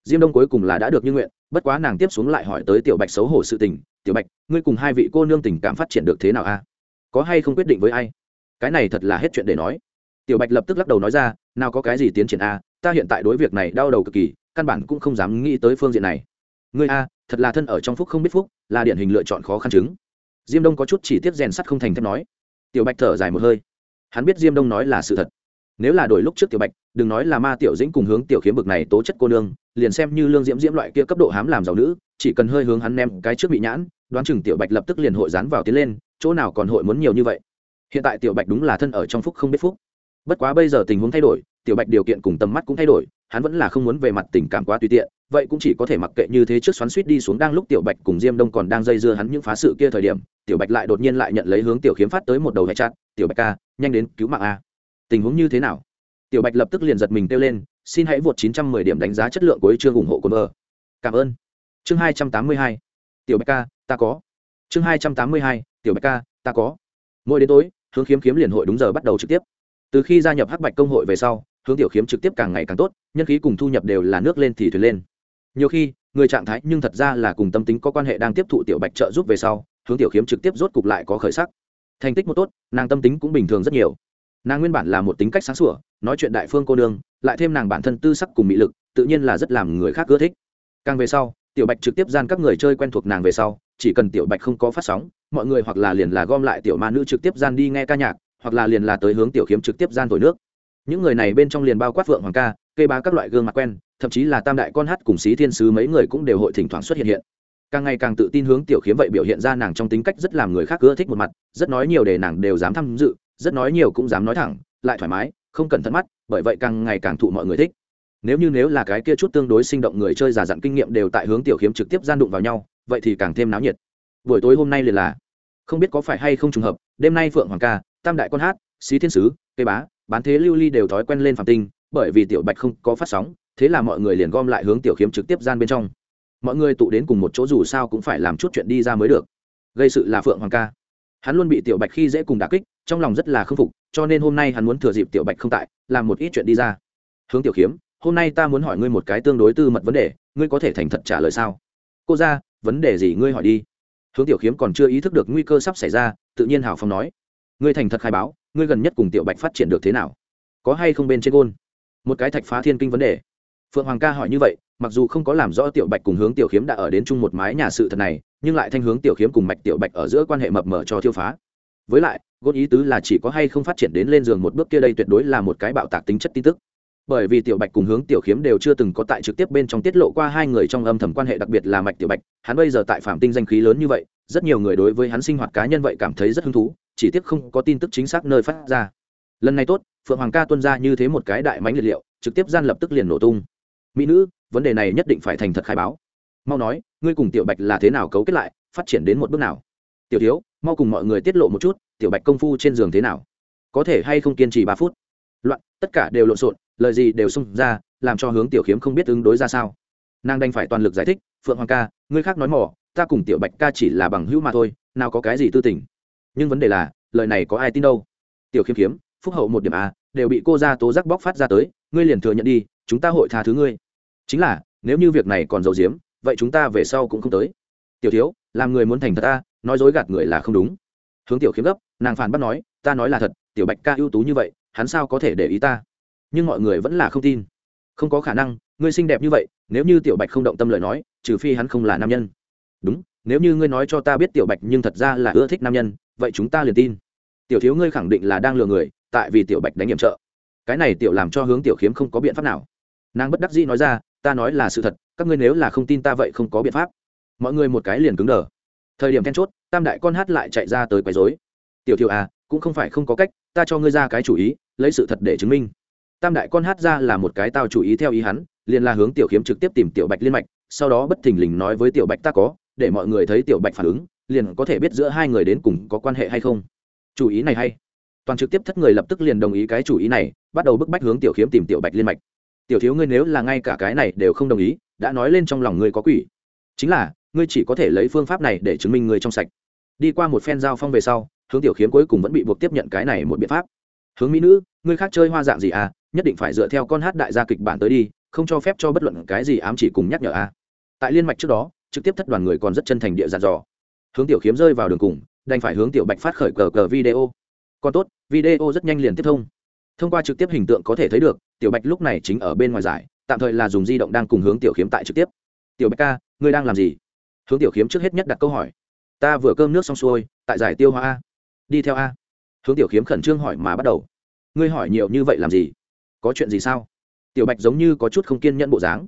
Diêm đông cuối cùng là đã được như nguyện, bất quá nàng tiếp xuống lại hỏi tới tiểu bạch xấu hổ sự tình, tiểu bạch, ngươi cùng hai vị cô nương tình cảm phát triển được thế nào a? Có hay không quyết định với ai? Cái này thật là hết chuyện để nói. Tiểu bạch lập tức lắc đầu nói ra, nào có cái gì tiến triển a ta hiện tại đối việc này đau đầu cực kỳ, căn bản cũng không dám nghĩ tới phương diện này. Ngươi a, thật là thân ở trong phúc không biết phúc, là điển hình lựa chọn khó khăn chứng. Diêm đông có chút chỉ tiết rèn sắt không thành thép nói. Tiểu bạch thở dài một hơi. Hắn biết diêm đông nói là sự thật. Nếu là đổi lúc trước tiểu bạch, đừng nói là ma tiểu dĩnh cùng hướng tiểu khiếm bực này tố chất cô nương, liền xem như lương diễm diễm loại kia cấp độ hám làm giàu nữ, chỉ cần hơi hướng hắn nem cái trước bị nhãn, đoán chừng tiểu bạch lập tức liền hội dán vào tiến lên, chỗ nào còn hội muốn nhiều như vậy. Hiện tại tiểu bạch đúng là thân ở trong phúc không biết phúc. Bất quá bây giờ tình huống thay đổi tiểu bạch điều kiện cùng tầm mắt cũng thay đổi, hắn vẫn là không muốn về mặt tình cảm quá tùy tiện, vậy cũng chỉ có thể mặc kệ như thế trước xoắn suýt đi xuống đang lúc tiểu bạch cùng diêm đông còn đang dây dưa hắn những phá sự kia thời điểm, tiểu bạch lại đột nhiên lại nhận lấy hướng tiểu khiếm phát tới một đầu hẹ chặt tiểu bạch ca, nhanh đến cứu mạng a tình huống như thế nào tiểu bạch lập tức liền giật mình kêu lên, xin hãy vượt 910 điểm đánh giá chất lượng của chương ủng hộ của vợ. cảm ơn chương 282. tiểu bạch ca, ta có chương 282. tiểu bạch ca, ta có mỗi đến tối, hướng khiếm khiếm liền hội đúng giờ bắt đầu trực tiếp từ khi gia nhập hắc bạch công hội về sau hướng tiểu khiếm trực tiếp càng ngày càng tốt, nhân khí cùng thu nhập đều là nước lên thì thuyền lên. Nhiều khi, người trạng thái nhưng thật ra là cùng tâm tính có quan hệ đang tiếp thụ tiểu bạch trợ giúp về sau, hướng tiểu khiếm trực tiếp rốt cục lại có khởi sắc. Thành tích một tốt, nàng tâm tính cũng bình thường rất nhiều. Nàng nguyên bản là một tính cách sáng sủa, nói chuyện đại phương cô đương lại thêm nàng bản thân tư sắc cùng mỹ lực, tự nhiên là rất làm người khác ưa thích. Càng về sau, tiểu bạch trực tiếp gian các người chơi quen thuộc nàng về sau, chỉ cần tiểu bạch không có phát sóng, mọi người hoặc là liền là gom lại tiểu ma nữ trực tiếp gian đi nghe ca nhạc, hoặc là liền là tới hướng tiểu khiếm trực tiếp gian thổi nước những người này bên trong liền bao quát phượng hoàng ca cây ba các loại gương mặt quen, thậm chí là tam đại con hát cùng xí thiên sứ mấy người cũng đều hội thỉnh thoảng xuất hiện hiện. Càng ngày càng tự tin hướng tiểu khiếm vậy biểu hiện ra nàng trong tính cách rất làm người khác ưa thích một mặt, rất nói nhiều để nàng đều dám tham dự, rất nói nhiều cũng dám nói thẳng, lại thoải mái, không cần thận mắt, bởi vậy càng ngày càng thụ mọi người thích. Nếu như nếu là cái kia chút tương đối sinh động người chơi giả dặn kinh nghiệm đều tại hướng tiểu khiếm trực tiếp gian đụng vào nhau, vậy thì càng thêm náo nhiệt. Buổi tối hôm nay liền là, không biết có phải hay không trùng hợp, đêm nay phượng hoàng ca, tam đại con hát, xí thiên sứ cây bá bán thế lưu ly đều thói quen lên phạm tinh, bởi vì tiểu bạch không có phát sóng, thế là mọi người liền gom lại hướng tiểu khiếm trực tiếp gian bên trong. Mọi người tụ đến cùng một chỗ dù sao cũng phải làm chút chuyện đi ra mới được. Gây sự là phượng hoàng ca. Hắn luôn bị tiểu bạch khi dễ cùng đà kích, trong lòng rất là k phục, cho nên hôm nay hắn muốn thừa dịp tiểu bạch không tại, làm một ít chuyện đi ra. Hướng tiểu khiếm, hôm nay ta muốn hỏi ngươi một cái tương đối tư mật vấn đề, ngươi có thể thành thật trả lời sao? Cô ra, vấn đề gì ngươi hỏi đi. Hướng tiểu khiếm còn chưa ý thức được nguy cơ sắp xảy ra, tự nhiên hào phong nói. Ngươi thành thật khai báo ngươi gần nhất cùng tiểu bạch phát triển được thế nào? Có hay không bên trên gôn? Một cái thạch phá thiên kinh vấn đề. Phượng hoàng ca hỏi như vậy, mặc dù không có làm rõ tiểu bạch cùng hướng tiểu khiếm đã ở đến chung một mái nhà sự thật này, nhưng lại thanh hướng tiểu khiếm cùng mạch tiểu bạch ở giữa quan hệ mập mờ cho thiêu phá. Với lại, gôn ý tứ là chỉ có hay không phát triển đến lên giường một bước kia đây tuyệt đối là một cái bạo tạc tính chất tin tức. Bởi vì tiểu bạch cùng hướng tiểu khiếm đều chưa từng có tại trực tiếp bên trong tiết lộ qua hai người trong âm thầm quan hệ đặc biệt là mạch tiểu bạch, hắn bây giờ tại phạm tinh danh khí lớn như vậy, rất nhiều người đối với hắn sinh hoạt cá nhân vậy cảm thấy rất hứng thú chỉ tiếc không có tin tức chính xác nơi phát ra. Lần này tốt, phượng hoàng ca tuân ra như thế một cái đại mánh liệt liệu, trực tiếp gian lập tức liền nổ tung. Mỹ nữ, vấn đề này nhất định phải thành thật khai báo. Mau nói, ngươi cùng tiểu bạch là thế nào cấu kết lại, phát triển đến một bước nào? Tiểu thiếu, mau cùng mọi người tiết lộ một chút, tiểu bạch công phu trên giường thế nào? Có thể hay không kiên trì ba phút? Loạn, tất cả đều lộn xộn, lời gì đều xung ra, làm cho hướng tiểu khiếm không biết ứng đối ra sao. Nàng đành phải toàn lực giải thích, phượng hoàng ca, ngươi khác nói mỏ, ta cùng tiểu bạch ca chỉ là bằng hữu mà thôi, nào có cái gì tư tình? Nhưng vấn đề là, lời này có ai tin đâu? Tiểu khiêm khiếm, phúc hậu một điểm a, đều bị cô ra tố giác bóc phát ra tới, ngươi liền thừa nhận đi, chúng ta hội tha thứ ngươi. Chính là, nếu như việc này còn giấu giếm, vậy chúng ta về sau cũng không tới. Tiểu thiếu, làm người muốn thành thật ta nói dối gạt người là không đúng. Hướng tiểu khiếm gấp, nàng phản bác nói, ta nói là thật, tiểu bạch ca ưu tú như vậy, hắn sao có thể để ý ta? Nhưng mọi người vẫn là không tin. Không có khả năng, ngươi xinh đẹp như vậy, nếu như tiểu bạch không động tâm lời nói, trừ phi hắn không là nam nhân. Đúng nếu như ngươi nói cho ta biết tiểu bạch nhưng thật ra là ưa thích nam nhân, vậy chúng ta liền tin. Tiểu thiếu ngươi khẳng định là đang lừa người, tại vì tiểu bạch đánh nhiệm trợ. Cái này tiểu làm cho hướng tiểu khiếm không có biện pháp nào. Nàng bất đắc dĩ nói ra, ta nói là sự thật, các ngươi nếu là không tin ta vậy không có biện pháp. Mọi người một cái liền cứng đờ. Thời điểm then chốt, tam đại con hát lại chạy ra tới quấy dối tiểu thiệu à cũng không phải không có cách, ta cho ngươi ra cái chủ ý, lấy sự thật để chứng minh. Tam đại con hát ra là một cái tao chủ ý theo ý hắn, liền là hướng tiểu khiếm trực tiếp tìm tiểu bạch liên mạch, sau đó bất thình lình nói với tiểu bạch ta có để mọi người thấy tiểu bạch phản ứng, liền có thể biết giữa hai người đến cùng có quan hệ hay không. Chủ ý này hay. Toàn trực tiếp thất người lập tức liền đồng ý cái chủ ý này, bắt đầu bức bách hướng tiểu khiếm tìm tiểu bạch liên mạch. Tiểu thiếu ngươi nếu là ngay cả cái này đều không đồng ý, đã nói lên trong lòng ngươi có quỷ. Chính là, ngươi chỉ có thể lấy phương pháp này để chứng minh ngươi trong sạch. Đi qua một phen giao phong về sau, hướng tiểu khiếm cuối cùng vẫn bị buộc tiếp nhận cái này một biện pháp. Hướng mỹ nữ, ngươi khác chơi hoa dạng gì à? Nhất định phải dựa theo con hát đại gia kịch bản tới đi, không cho phép cho bất luận cái gì ám chỉ cùng nhắc nhở à? tại liên mạch trước đó trực tiếp thất đoàn người còn rất chân thành địa dàn dò. Hướng tiểu khiếm rơi vào đường cùng, đành phải hướng tiểu bạch phát khởi cờ cờ video. Còn tốt, video rất nhanh liền tiếp thông. Thông qua trực tiếp hình tượng có thể thấy được, tiểu bạch lúc này chính ở bên ngoài giải, tạm thời là dùng di động đang cùng hướng tiểu khiếm tại trực tiếp. Tiểu bạch ca, ngươi đang làm gì? Hướng tiểu khiếm trước hết nhất đặt câu hỏi. Ta vừa cơm nước xong xuôi, tại giải tiêu hoa a. Đi theo a. Hướng tiểu khiếm khẩn trương hỏi mà bắt đầu. Ngươi hỏi nhiều như vậy làm gì? Có chuyện gì sao? Tiểu bạch giống như có chút không kiên nhẫn bộ dáng.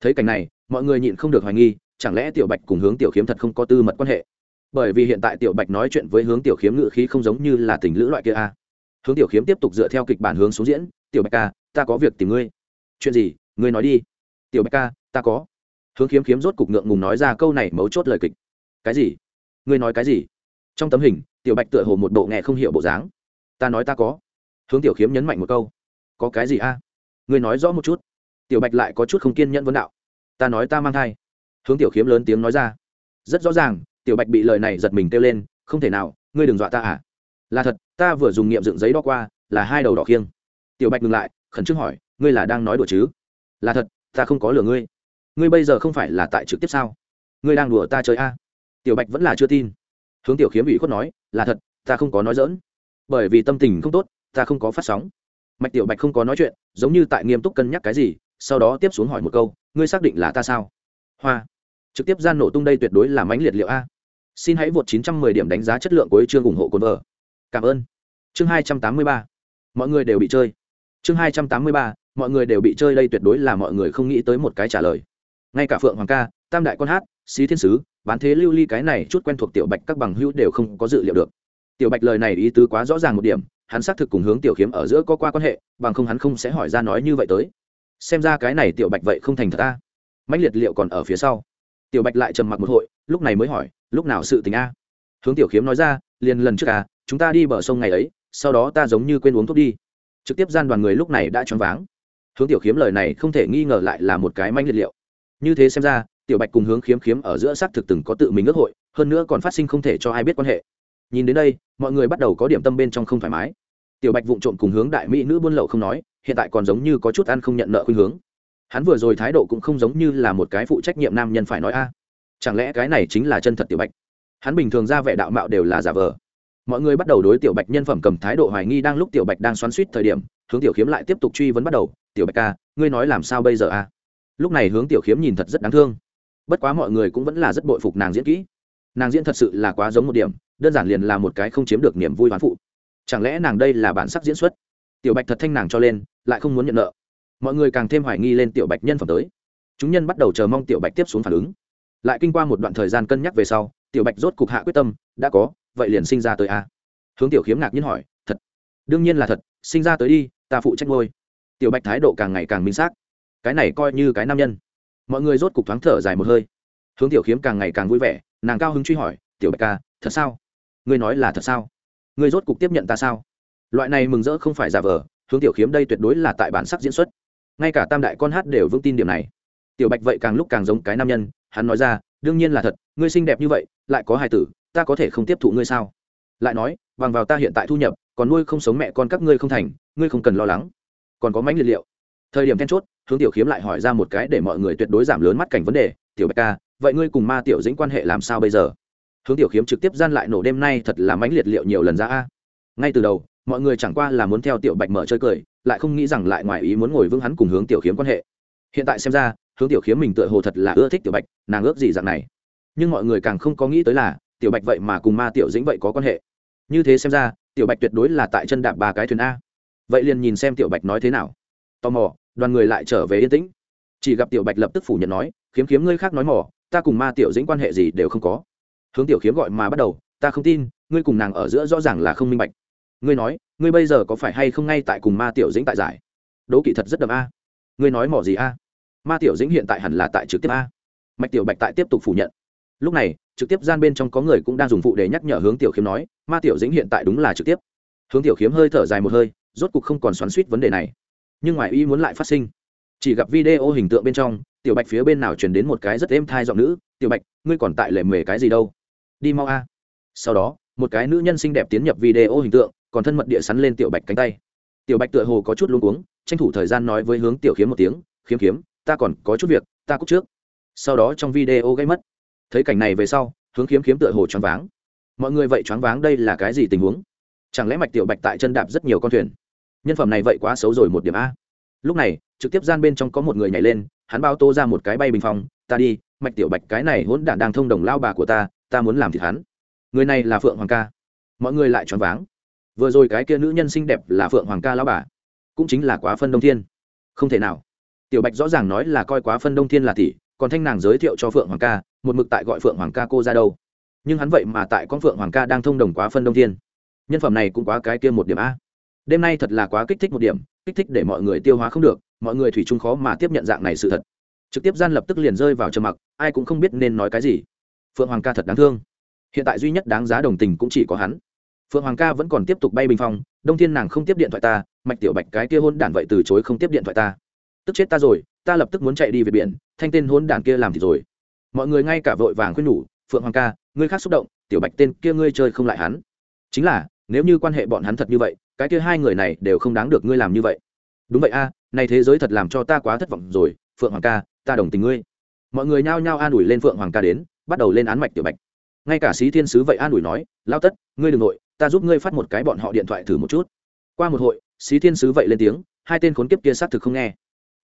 Thấy cảnh này, mọi người nhịn không được hoài nghi chẳng lẽ tiểu bạch cùng hướng tiểu khiếm thật không có tư mật quan hệ? Bởi vì hiện tại tiểu bạch nói chuyện với hướng tiểu khiếm ngự khí không giống như là tình lữ loại kia a. Hướng tiểu khiếm tiếp tục dựa theo kịch bản hướng xuống diễn, tiểu bạch ca, ta có việc tìm ngươi. Chuyện gì? Ngươi nói đi. Tiểu bạch ca, ta có. Hướng khiếm khiếm rốt cục ngượng ngùng nói ra câu này mấu chốt lời kịch. Cái gì? Ngươi nói cái gì? Trong tấm hình, tiểu bạch tựa hồ một bộ nghe không hiểu bộ dáng. Ta nói ta có. Hướng tiểu khiếm nhấn mạnh một câu. Có cái gì a? Ngươi nói rõ một chút. Tiểu bạch lại có chút không kiên nhẫn vấn đạo. Ta nói ta mang thai hướng tiểu khiếm lớn tiếng nói ra. Rất rõ ràng, tiểu bạch bị lời này giật mình kêu lên, không thể nào, ngươi đừng dọa ta à? Là thật, ta vừa dùng nghiệm dựng giấy đo qua, là hai đầu đỏ khiêng. Tiểu bạch ngừng lại, khẩn trương hỏi, ngươi là đang nói đùa chứ? Là thật, ta không có lừa ngươi. Ngươi bây giờ không phải là tại trực tiếp sao? Ngươi đang đùa ta chơi a? À? tiểu bạch vẫn là chưa tin. Hướng tiểu khiếm ủy khuất nói, là thật, ta không có nói dỡn bởi vì tâm tình không tốt, ta không có phát sóng. Mạch tiểu bạch không có nói chuyện, giống như tại nghiêm túc cân nhắc cái gì, sau đó tiếp xuống hỏi một câu, ngươi xác định là ta sao? Hoa trực tiếp gian nổ tung đây tuyệt đối là mãnh liệt liệu a. Xin hãy vượt 910 điểm đánh giá chất lượng của chương ủng hộ cồn vợ. Cảm ơn. Chương 283. mọi người đều bị chơi. Chương 283. mọi người đều bị chơi đây tuyệt đối là mọi người không nghĩ tới một cái trả lời. Ngay cả phượng hoàng ca, tam đại con hát, xí thiên sứ bán thế lưu ly cái này chút quen thuộc tiểu bạch các bằng hữu đều không có dự liệu được. Tiểu bạch lời này ý tứ quá rõ ràng một điểm, hắn xác thực cùng hướng tiểu khiếm ở giữa có qua quan hệ, bằng không hắn không sẽ hỏi ra nói như vậy tới. Xem ra cái này tiểu bạch vậy không thành thật ta mãnh liệt liệu còn ở phía sau tiểu bạch lại trầm mặc một hội, lúc này mới hỏi, lúc nào sự tình a? Hướng tiểu khiếm nói ra, liền lần trước à chúng ta đi bờ sông ngày ấy, sau đó ta giống như quên uống thuốc đi. Trực tiếp gian đoàn người lúc này đã choáng váng. Hướng tiểu khiếm lời này không thể nghi ngờ lại là một cái manh liệt liệu. Như thế xem ra, tiểu bạch cùng hướng khiếm khiếm ở giữa xác thực từng có tự mình ước hội, hơn nữa còn phát sinh không thể cho ai biết quan hệ. Nhìn đến đây, mọi người bắt đầu có điểm tâm bên trong không thoải mái. Tiểu bạch vụng trộm cùng hướng đại mỹ nữ buôn lậu không nói, hiện tại còn giống như có chút ăn không nhận nợ khuynh hướng hắn vừa rồi thái độ cũng không giống như là một cái phụ trách nhiệm nam nhân phải nói a. Chẳng lẽ cái này chính là chân thật tiểu bạch? Hắn bình thường ra vẻ đạo mạo đều là giả vờ. Mọi người bắt đầu đối tiểu bạch nhân phẩm cầm thái độ hoài nghi đang lúc tiểu bạch đang xoắn suýt thời điểm, hướng tiểu khiếm lại tiếp tục truy vấn bắt đầu, tiểu bạch ca, ngươi nói làm sao bây giờ a? Lúc này hướng tiểu khiếm nhìn thật rất đáng thương. Bất quá mọi người cũng vẫn là rất bội phục nàng diễn kỹ. Nàng diễn thật sự là quá giống một điểm, đơn giản liền là một cái không chiếm được niềm vui hoán phụ. Chẳng lẽ nàng đây là bản sắc diễn xuất? Tiểu bạch thật thanh nàng cho lên, lại không muốn nhận nợ mọi người càng thêm hoài nghi lên tiểu bạch nhân phẩm tới. Chúng nhân bắt đầu chờ mong tiểu bạch tiếp xuống phản ứng. Lại kinh qua một đoạn thời gian cân nhắc về sau, tiểu bạch rốt cục hạ quyết tâm, đã có, vậy liền sinh ra tới a. Hướng tiểu khiếm ngạc nhiên hỏi, thật? Đương nhiên là thật, sinh ra tới đi, ta phụ trách ngôi tiểu bạch thái độ càng ngày càng minh xác. Cái này coi như cái nam nhân. Mọi người rốt cục thoáng thở dài một hơi. Hướng tiểu khiếm càng ngày càng vui vẻ, nàng cao hứng truy hỏi, tiểu bạch ca, thật sao? Ngươi nói là thật sao? Ngươi rốt cục tiếp nhận ta sao? Loại này mừng rỡ không phải giả vờ, hướng tiểu khiếm đây tuyệt đối là tại bản sắc diễn xuất ngay cả tam đại con hát đều vững tin điểm này. Tiểu bạch vậy càng lúc càng giống cái nam nhân, hắn nói ra, đương nhiên là thật, ngươi xinh đẹp như vậy, lại có hài tử, ta có thể không tiếp thụ ngươi sao? Lại nói, bằng vào ta hiện tại thu nhập, còn nuôi không sống mẹ con các ngươi không thành, ngươi không cần lo lắng. Còn có mánh liệt liệu. Thời điểm then chốt, hướng tiểu khiếm lại hỏi ra một cái để mọi người tuyệt đối giảm lớn mắt cảnh vấn đề, tiểu bạch ca, vậy ngươi cùng ma tiểu dĩnh quan hệ làm sao bây giờ? Hướng tiểu khiếm trực tiếp gian lại nổ đêm nay thật là mánh liệt liệu nhiều lần ra a. Ngay từ đầu, mọi người chẳng qua là muốn theo tiểu bạch mở chơi cười lại không nghĩ rằng lại ngoài ý muốn ngồi vững hắn cùng hướng tiểu khiếm quan hệ. Hiện tại xem ra, hướng tiểu khiếm mình tựa hồ thật là ưa thích tiểu bạch, nàng ước gì dạng này. Nhưng mọi người càng không có nghĩ tới là, tiểu bạch vậy mà cùng ma tiểu dĩnh vậy có quan hệ. Như thế xem ra, tiểu bạch tuyệt đối là tại chân đạp ba cái thuyền a. Vậy liền nhìn xem tiểu bạch nói thế nào. Tò mò, đoàn người lại trở về yên tĩnh. Chỉ gặp tiểu bạch lập tức phủ nhận nói, khiếm khiếm ngươi khác nói mỏ ta cùng ma tiểu dĩnh quan hệ gì đều không có. Hướng tiểu khiếm gọi mà bắt đầu, ta không tin, ngươi cùng nàng ở giữa rõ ràng là không minh bạch ngươi nói, ngươi bây giờ có phải hay không ngay tại cùng ma tiểu dĩnh tại giải? Đố kỵ thật rất đậm a. Ngươi nói mỏ gì a? Ma tiểu dĩnh hiện tại hẳn là tại trực tiếp a. Mạch tiểu bạch tại tiếp tục phủ nhận. Lúc này, trực tiếp gian bên trong có người cũng đang dùng phụ để nhắc nhở hướng tiểu khiếm nói, ma tiểu dĩnh hiện tại đúng là trực tiếp. Hướng tiểu khiếm hơi thở dài một hơi, rốt cục không còn xoắn suýt vấn đề này. Nhưng ngoài ý muốn lại phát sinh. Chỉ gặp video hình tượng bên trong, tiểu bạch phía bên nào chuyển đến một cái rất êm thai giọng nữ, tiểu bạch, ngươi còn tại lệ mề cái gì đâu? Đi mau a. Sau đó, một cái nữ nhân xinh đẹp tiến nhập video hình tượng còn thân mật địa sắn lên tiểu bạch cánh tay. Tiểu bạch tựa hồ có chút luống cuống, tranh thủ thời gian nói với hướng tiểu khiếm một tiếng khiếm khiếm ta còn có chút việc, ta cúc trước. Sau đó trong video gây mất. Thấy cảnh này về sau, hướng khiếm khiếm tựa hồ choáng váng. Mọi người vậy choáng váng đây là cái gì tình huống? Chẳng lẽ mạch tiểu bạch tại chân đạp rất nhiều con thuyền? Nhân phẩm này vậy quá xấu rồi một điểm a. Lúc này, trực tiếp gian bên trong có một người nhảy lên, hắn bao tô ra một cái bay bình phong, ta đi, mạch tiểu bạch, cái này hỗn đản đang thông đồng lao bà của ta ta muốn làm thịt hắn. Người này là phượng hoàng ca. Mọi người lại choáng váng vừa rồi cái kia nữ nhân xinh đẹp là phượng hoàng ca lão bà, cũng chính là quá phân đông thiên. Không thể nào. Tiểu bạch rõ ràng nói là coi quá phân đông thiên là tỷ, còn thanh nàng giới thiệu cho phượng hoàng ca, một mực tại gọi phượng hoàng ca cô ra đâu. Nhưng hắn vậy mà tại con phượng hoàng ca đang thông đồng quá phân đông thiên. Nhân phẩm này cũng quá cái kia một điểm a. Đêm nay thật là quá kích thích một điểm, kích thích để mọi người tiêu hóa không được, mọi người thủy chung khó mà tiếp nhận dạng này sự thật. Trực tiếp gian lập tức liền rơi vào trầm mặc, ai cũng không biết nên nói cái gì. Phượng hoàng ca thật đáng thương. Hiện tại duy nhất đáng giá đồng tình cũng chỉ có hắn phượng hoàng ca vẫn còn tiếp tục bay bình phong, đông thiên nàng không tiếp điện thoại ta, mạch tiểu bạch cái kia hôn đản vậy từ chối không tiếp điện thoại ta. Tức chết ta rồi, ta lập tức muốn chạy đi về biển, thanh tên hôn đản kia làm thì rồi. Mọi người ngay cả vội vàng khuyên nhủ, phượng hoàng ca, ngươi khác xúc động, tiểu bạch tên kia ngươi chơi không lại hắn. Chính là, nếu như quan hệ bọn hắn thật như vậy, cái kia hai người này đều không đáng được ngươi làm như vậy. Đúng vậy a, này thế giới thật làm cho ta quá thất vọng rồi, phượng hoàng ca, ta đồng tình ngươi. Mọi người nhao nhao an ủi lên phượng hoàng ca đến, bắt đầu lên án mạch tiểu bạch. Ngay cả sĩ thiên sứ vậy an ủi nói lao tất, ngươi đ ừ n g nội ta giúp ngươi phát một cái bọn họ điện thoại thử một chút. Qua một hội, xí thiên sứ vậy lên tiếng, hai tên khốn kiếp kia xác thực không nghe.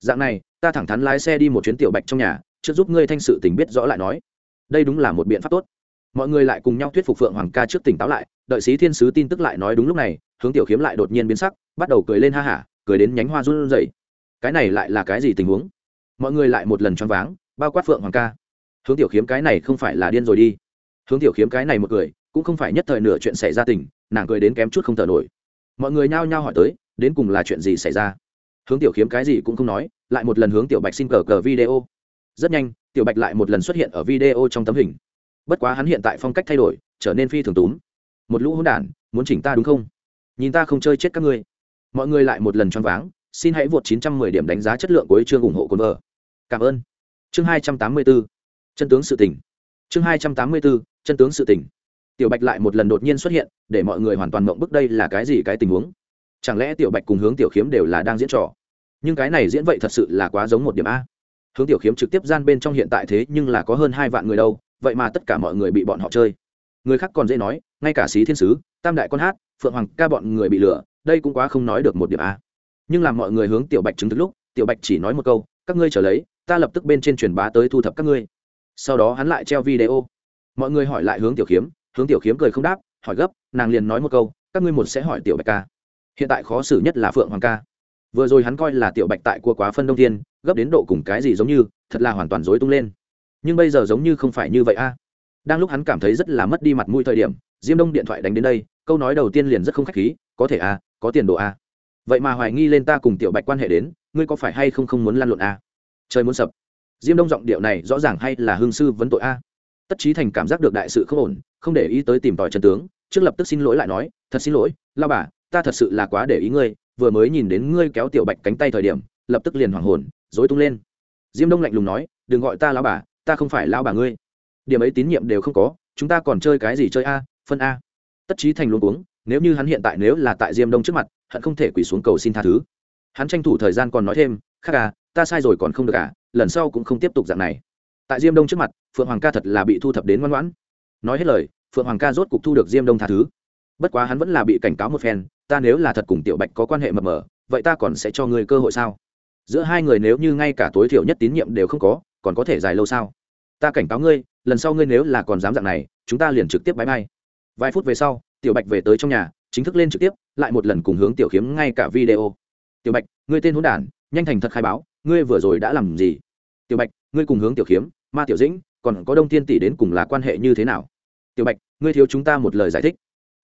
Dạng này, ta thẳng thắn lái xe đi một chuyến tiểu bạch trong nhà, trước giúp ngươi thanh sự tình biết rõ lại nói. Đây đúng là một biện pháp tốt. Mọi người lại cùng nhau thuyết phục phượng hoàng ca trước tỉnh táo lại, đợi sĩ thiên sứ tin tức lại nói đúng lúc này, hướng tiểu khiếm lại đột nhiên biến sắc, bắt đầu cười lên ha hả, cười đến nhánh hoa run rẩy. Cái này lại là cái gì tình huống? Mọi người lại một lần choáng váng, bao quát phượng hoàng ca. Hướng tiểu khiếm cái này không phải là điên rồi đi. Hướng tiểu khiếm cái này một cười cũng không phải nhất thời nửa chuyện xảy ra tình, nàng cười đến kém chút không thở nổi. Mọi người nhao nhao hỏi tới, đến cùng là chuyện gì xảy ra? Hướng tiểu khiếm cái gì cũng không nói, lại một lần hướng tiểu bạch xin cờ cờ video. Rất nhanh, tiểu bạch lại một lần xuất hiện ở video trong tấm hình. Bất quá hắn hiện tại phong cách thay đổi, trở nên phi thường túm. Một lũ hôn đản, muốn chỉnh ta đúng không? Nhìn ta không chơi chết các ngươi. Mọi người lại một lần choáng váng, xin hãy vượt 910 điểm đánh giá chất lượng của chương ủng hộ cồn vợ. Cảm ơn. Chương 284 chân tướng sự tình. Chương 284 chân tướng sự tình tiểu bạch lại một lần đột nhiên xuất hiện, để mọi người hoàn toàn mộng bức đây là cái gì cái tình huống. Chẳng lẽ tiểu bạch cùng hướng tiểu khiếm đều là đang diễn trò? Nhưng cái này diễn vậy thật sự là quá giống một điểm a. Hướng tiểu khiếm trực tiếp gian bên trong hiện tại thế nhưng là có hơn hai vạn người đâu, vậy mà tất cả mọi người bị bọn họ chơi. Người khác còn dễ nói, ngay cả sĩ thiên sứ, tam đại con hát, phượng hoàng ca bọn người bị lừa, đây cũng quá không nói được một điểm a. Nhưng làm mọi người hướng tiểu bạch chứng thực lúc, tiểu bạch chỉ nói một câu, các ngươi trở lấy, ta lập tức bên trên truyền bá tới thu thập các ngươi. Sau đó hắn lại treo video. Mọi người hỏi lại hướng tiểu khiếm hướng tiểu khiếm cười không đáp, hỏi gấp, nàng liền nói một câu, các ngươi một sẽ hỏi tiểu bạch ca. Hiện tại khó xử nhất là phượng hoàng ca. Vừa rồi hắn coi là tiểu bạch tại cua quá phân đông thiên, gấp đến độ cùng cái gì giống như, thật là hoàn toàn dối tung lên. Nhưng bây giờ giống như không phải như vậy a. Đang lúc hắn cảm thấy rất là mất đi mặt mũi thời điểm, diêm đông điện thoại đánh đến đây, câu nói đầu tiên liền rất không khách khí, có thể a, có tiền đồ a. Vậy mà hoài nghi lên ta cùng tiểu bạch quan hệ đến, ngươi có phải hay không không muốn lan lộn a? Trời muốn sập. Diêm đông giọng điệu này rõ ràng hay là hương sư vấn tội a? Tất trí thành cảm giác được đại sự không ổn không để ý tới tìm tòi chân tướng, trước lập tức xin lỗi lại nói, thật xin lỗi, lao bà, ta thật sự là quá để ý ngươi, vừa mới nhìn đến ngươi kéo tiểu bạch cánh tay thời điểm, lập tức liền hoảng hồn dối tung lên. Diêm đông lạnh lùng nói, đừng gọi ta lao bà, ta không phải lao bà ngươi. Điểm ấy tín nhiệm đều không có, chúng ta còn chơi cái gì chơi a, phân a. Tất trí thành luôn uống nếu như hắn hiện tại nếu là tại diêm đông trước mặt hắn không thể quỳ xuống cầu xin tha thứ. Hắn tranh thủ thời gian còn nói thêm khác à ta sai rồi còn không được à lần sau cũng không tiếp tục dạng này. Tại diêm đông trước mặt, phượng hoàng ca thật là bị thu thập đến ngoan ngoãn nói hết lời, phượng hoàng ca rốt cục thu được diêm đông tha thứ. Bất quá hắn vẫn là bị cảnh cáo một phen, ta nếu là thật cùng tiểu bạch có quan hệ mập mờ, vậy ta còn sẽ cho ngươi cơ hội sao? Giữa hai người nếu như ngay cả tối thiểu nhất tín nhiệm đều không có, còn có thể dài lâu sao? Ta cảnh cáo ngươi, lần sau ngươi nếu là còn dám dạng này, chúng ta liền trực tiếp bãi bay vài phút về sau, tiểu bạch về tới trong nhà, chính thức lên trực tiếp, lại một lần cùng hướng tiểu khiếm ngay cả video. Tiểu bạch, ngươi tên hôn đản, nhanh thành thật khai báo, ngươi vừa rồi đã làm gì? Tiểu bạch, ngươi cùng hướng tiểu khiếm ma tiểu dĩnh, còn có đông thiên tỷ đến cùng là quan hệ như thế nào? Tiểu bạch, ngươi thiếu chúng ta một lời giải thích.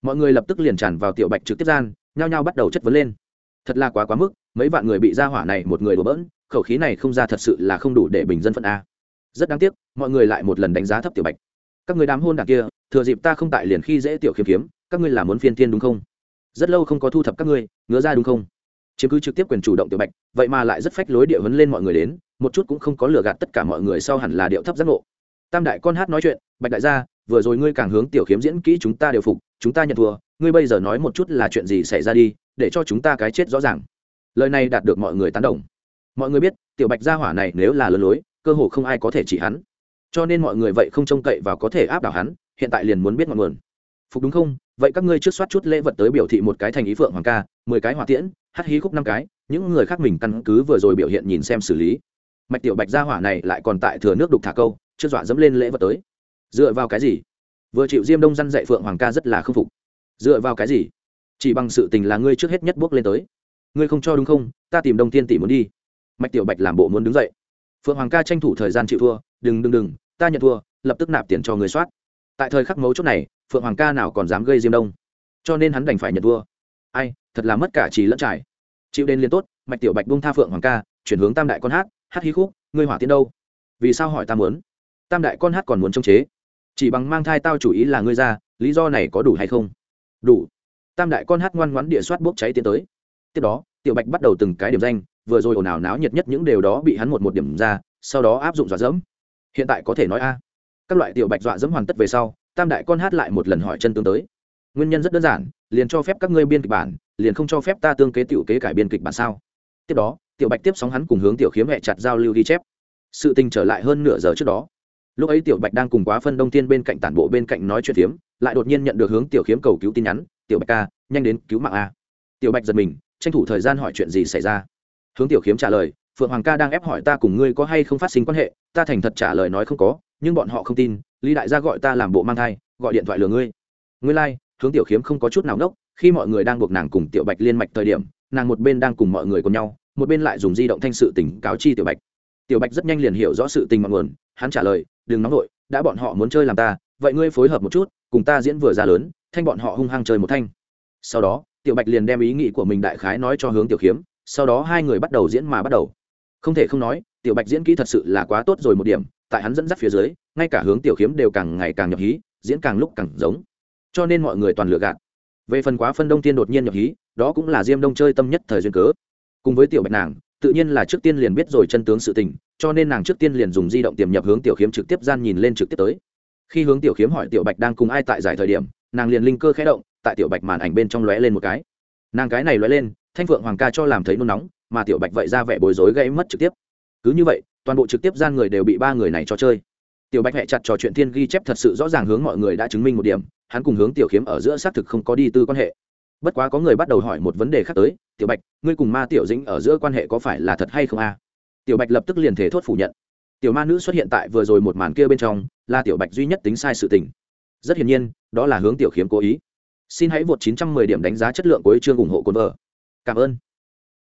Mọi người lập tức liền tràn vào tiểu bạch trực tiếp gian, nhao nhao bắt đầu chất vấn lên. Thật là quá quá mức, mấy vạn người bị ra hỏa này một người đổ bỡn, khẩu khí này không ra thật sự là không đủ để bình dân phận a. Rất đáng tiếc, mọi người lại một lần đánh giá thấp tiểu bạch. Các người đám hôn đảng kia, thừa dịp ta không tại liền khi dễ tiểu khiếm kiếm, các ngươi là muốn phiên thiên đúng không? Rất lâu không có thu thập các ngươi, ngứa ra đúng không? Chiếm cứ trực tiếp quyền chủ động tiểu bạch, vậy mà lại rất phách lối địa vấn lên mọi người đến, một chút cũng không có lừa gạt tất cả mọi người sau hẳn là điệu thấp giác ngộ. Tam đại con hát nói chuyện, bạch đại gia vừa rồi ngươi càng hướng tiểu khiếm diễn kỹ chúng ta đều phục, chúng ta nhận thua, ngươi bây giờ nói một chút là chuyện gì xảy ra đi, để cho chúng ta cái chết rõ ràng. Lời này đạt được mọi người tán đồng. Mọi người biết, tiểu bạch gia hỏa này nếu là lừa lối, cơ hồ không ai có thể chỉ hắn. Cho nên mọi người vậy không trông cậy và có thể áp đảo hắn, hiện tại liền muốn biết ngọn nguồn. Phục đúng không? Vậy các ngươi trước soát chút lễ vật tới biểu thị một cái thành ý phượng hoàng ca, mười cái hỏa tiễn, hát hí khúc năm cái, những người khác mình căn cứ vừa rồi biểu hiện nhìn xem xử lý. Mạch tiểu bạch gia hỏa này lại còn tại thừa nước đục thả câu, chưa dọa dẫm lên lễ vật tới dựa vào cái gì? Vừa chịu diêm đông dăn dạy phượng hoàng ca rất là k phục. Dựa vào cái gì? Chỉ bằng sự tình là ngươi trước hết nhất bước lên tới. Ngươi không cho đúng không? Ta tìm đông tiên tỷ muốn đi. Mạch tiểu bạch làm bộ muốn đứng dậy. Phượng hoàng ca tranh thủ thời gian chịu thua. Đừng đừng đừng. Ta nhận thua. Lập tức nạp tiền cho người soát. Tại thời khắc mấu chốt này, phượng hoàng ca nào còn dám gây diêm đông? Cho nên hắn đành phải nhận thua. Ai, thật là mất cả trí lẫn trải. Chịu đến liên tốt, mạch tiểu bạch bung tha phượng hoàng ca, chuyển hướng tam đại con hát. Hát hí khúc, ngươi hỏa tiến đâu? Vì sao hỏi ta muốn? Tam đại con hát còn muốn chống chế chỉ bằng mang thai tao chủ ý là ngươi ra, lý do này có đủ hay không? Đủ. Tam đại con hát ngoan ngoãn địa soát bốc cháy tiến tới. Tiếp đó, tiểu bạch bắt đầu từng cái điểm danh, vừa rồi ồn ào náo nhiệt nhất những điều đó bị hắn một một điểm ra, sau đó áp dụng dọa dẫm. Hiện tại có thể nói a. Các loại tiểu bạch dọa dẫm hoàn tất về sau, tam đại con hát lại một lần hỏi chân tương tới. Nguyên nhân rất đơn giản, liền cho phép các ngươi biên kịch bản, liền không cho phép ta tương kế tiểu kế cải biên kịch bản sao? Tiếp đó, tiểu bạch tiếp sóng hắn cùng hướng tiểu khiếm hẹ chặt giao lưu ghi chép. Sự tình trở lại hơn nửa giờ trước đó lúc ấy tiểu bạch đang cùng quá phân đông tiên bên cạnh tản bộ bên cạnh nói chuyện phiếm lại đột nhiên nhận được hướng tiểu khiếm cầu cứu tin nhắn tiểu bạch ca nhanh đến cứu mạng a. Tiểu bạch giật mình tranh thủ thời gian hỏi chuyện gì xảy ra. Hướng tiểu khiếm trả lời phượng hoàng ca đang ép hỏi ta cùng ngươi có hay không phát sinh quan hệ ta thành thật trả lời nói không có nhưng bọn họ không tin lý đại gia gọi ta làm bộ mang thai gọi điện thoại lừa ngươi. Ngươi lai、like, hướng tiểu khiếm không có chút nào ngốc khi mọi người đang buộc nàng cùng tiểu bạch liên mạch thời điểm nàng một bên đang cùng mọi người cùng nhau một bên lại dùng di động thanh sự tỉnh cáo chi tiểu bạch. Tiểu bạch rất nhanh liền hiểu rõ sự tình mọi nguồn hắn trả lời đừng nóng vội, đã bọn họ muốn chơi làm ta, vậy ngươi phối hợp một chút, cùng ta diễn vừa ra lớn, thanh bọn họ hung hăng chơi một thanh. Sau đó, tiểu bạch liền đem ý nghĩ của mình đại khái nói cho hướng tiểu khiếm sau đó hai người bắt đầu diễn mà bắt đầu. Không thể không nói, tiểu bạch diễn kỹ thật sự là quá tốt rồi một điểm, tại hắn dẫn dắt phía dưới, ngay cả hướng tiểu khiếm đều càng ngày càng nhập hí, diễn càng lúc càng giống. Cho nên mọi người toàn lựa gạt. Về phần quá phân đông tiên đột nhiên nhập hí, đó cũng là diêm đông chơi tâm nhất thời duyên cớ. Cùng với tiểu bạch nàng tự nhiên là trước tiên liền biết rồi chân tướng sự tình, cho nên nàng trước tiên liền dùng di động tiềm nhập hướng tiểu khiếm trực tiếp gian nhìn lên trực tiếp tới. Khi hướng tiểu khiếm hỏi tiểu bạch đang cùng ai tại giải thời điểm, nàng liền linh cơ khẽ động, tại tiểu bạch màn ảnh bên trong lóe lên một cái. Nàng cái này lóe lên, thanh phượng hoàng ca cho làm thấy nôn nóng, mà tiểu bạch vậy ra vẻ bối rối gây mất trực tiếp. Cứ như vậy, toàn bộ trực tiếp gian người đều bị ba người này cho chơi. Tiểu bạch hẹ chặt trò chuyện thiên ghi chép thật sự rõ ràng hướng mọi người đã chứng minh một điểm, hắn cùng hướng tiểu khiếm ở giữa xác thực không có đi tư quan hệ bất quá có người bắt đầu hỏi một vấn đề khác tới, tiểu bạch, ngươi cùng ma tiểu dĩnh ở giữa quan hệ có phải là thật hay không a? Tiểu bạch lập tức liền thể thốt phủ nhận. Tiểu ma nữ xuất hiện tại vừa rồi một màn kia bên trong, là tiểu bạch duy nhất tính sai sự tình. Rất hiển nhiên, đó là hướng tiểu khiếm cố ý. Xin hãy vượt 910 điểm đánh giá chất lượng của chương ủng hộ cồn vợ cảm ơn.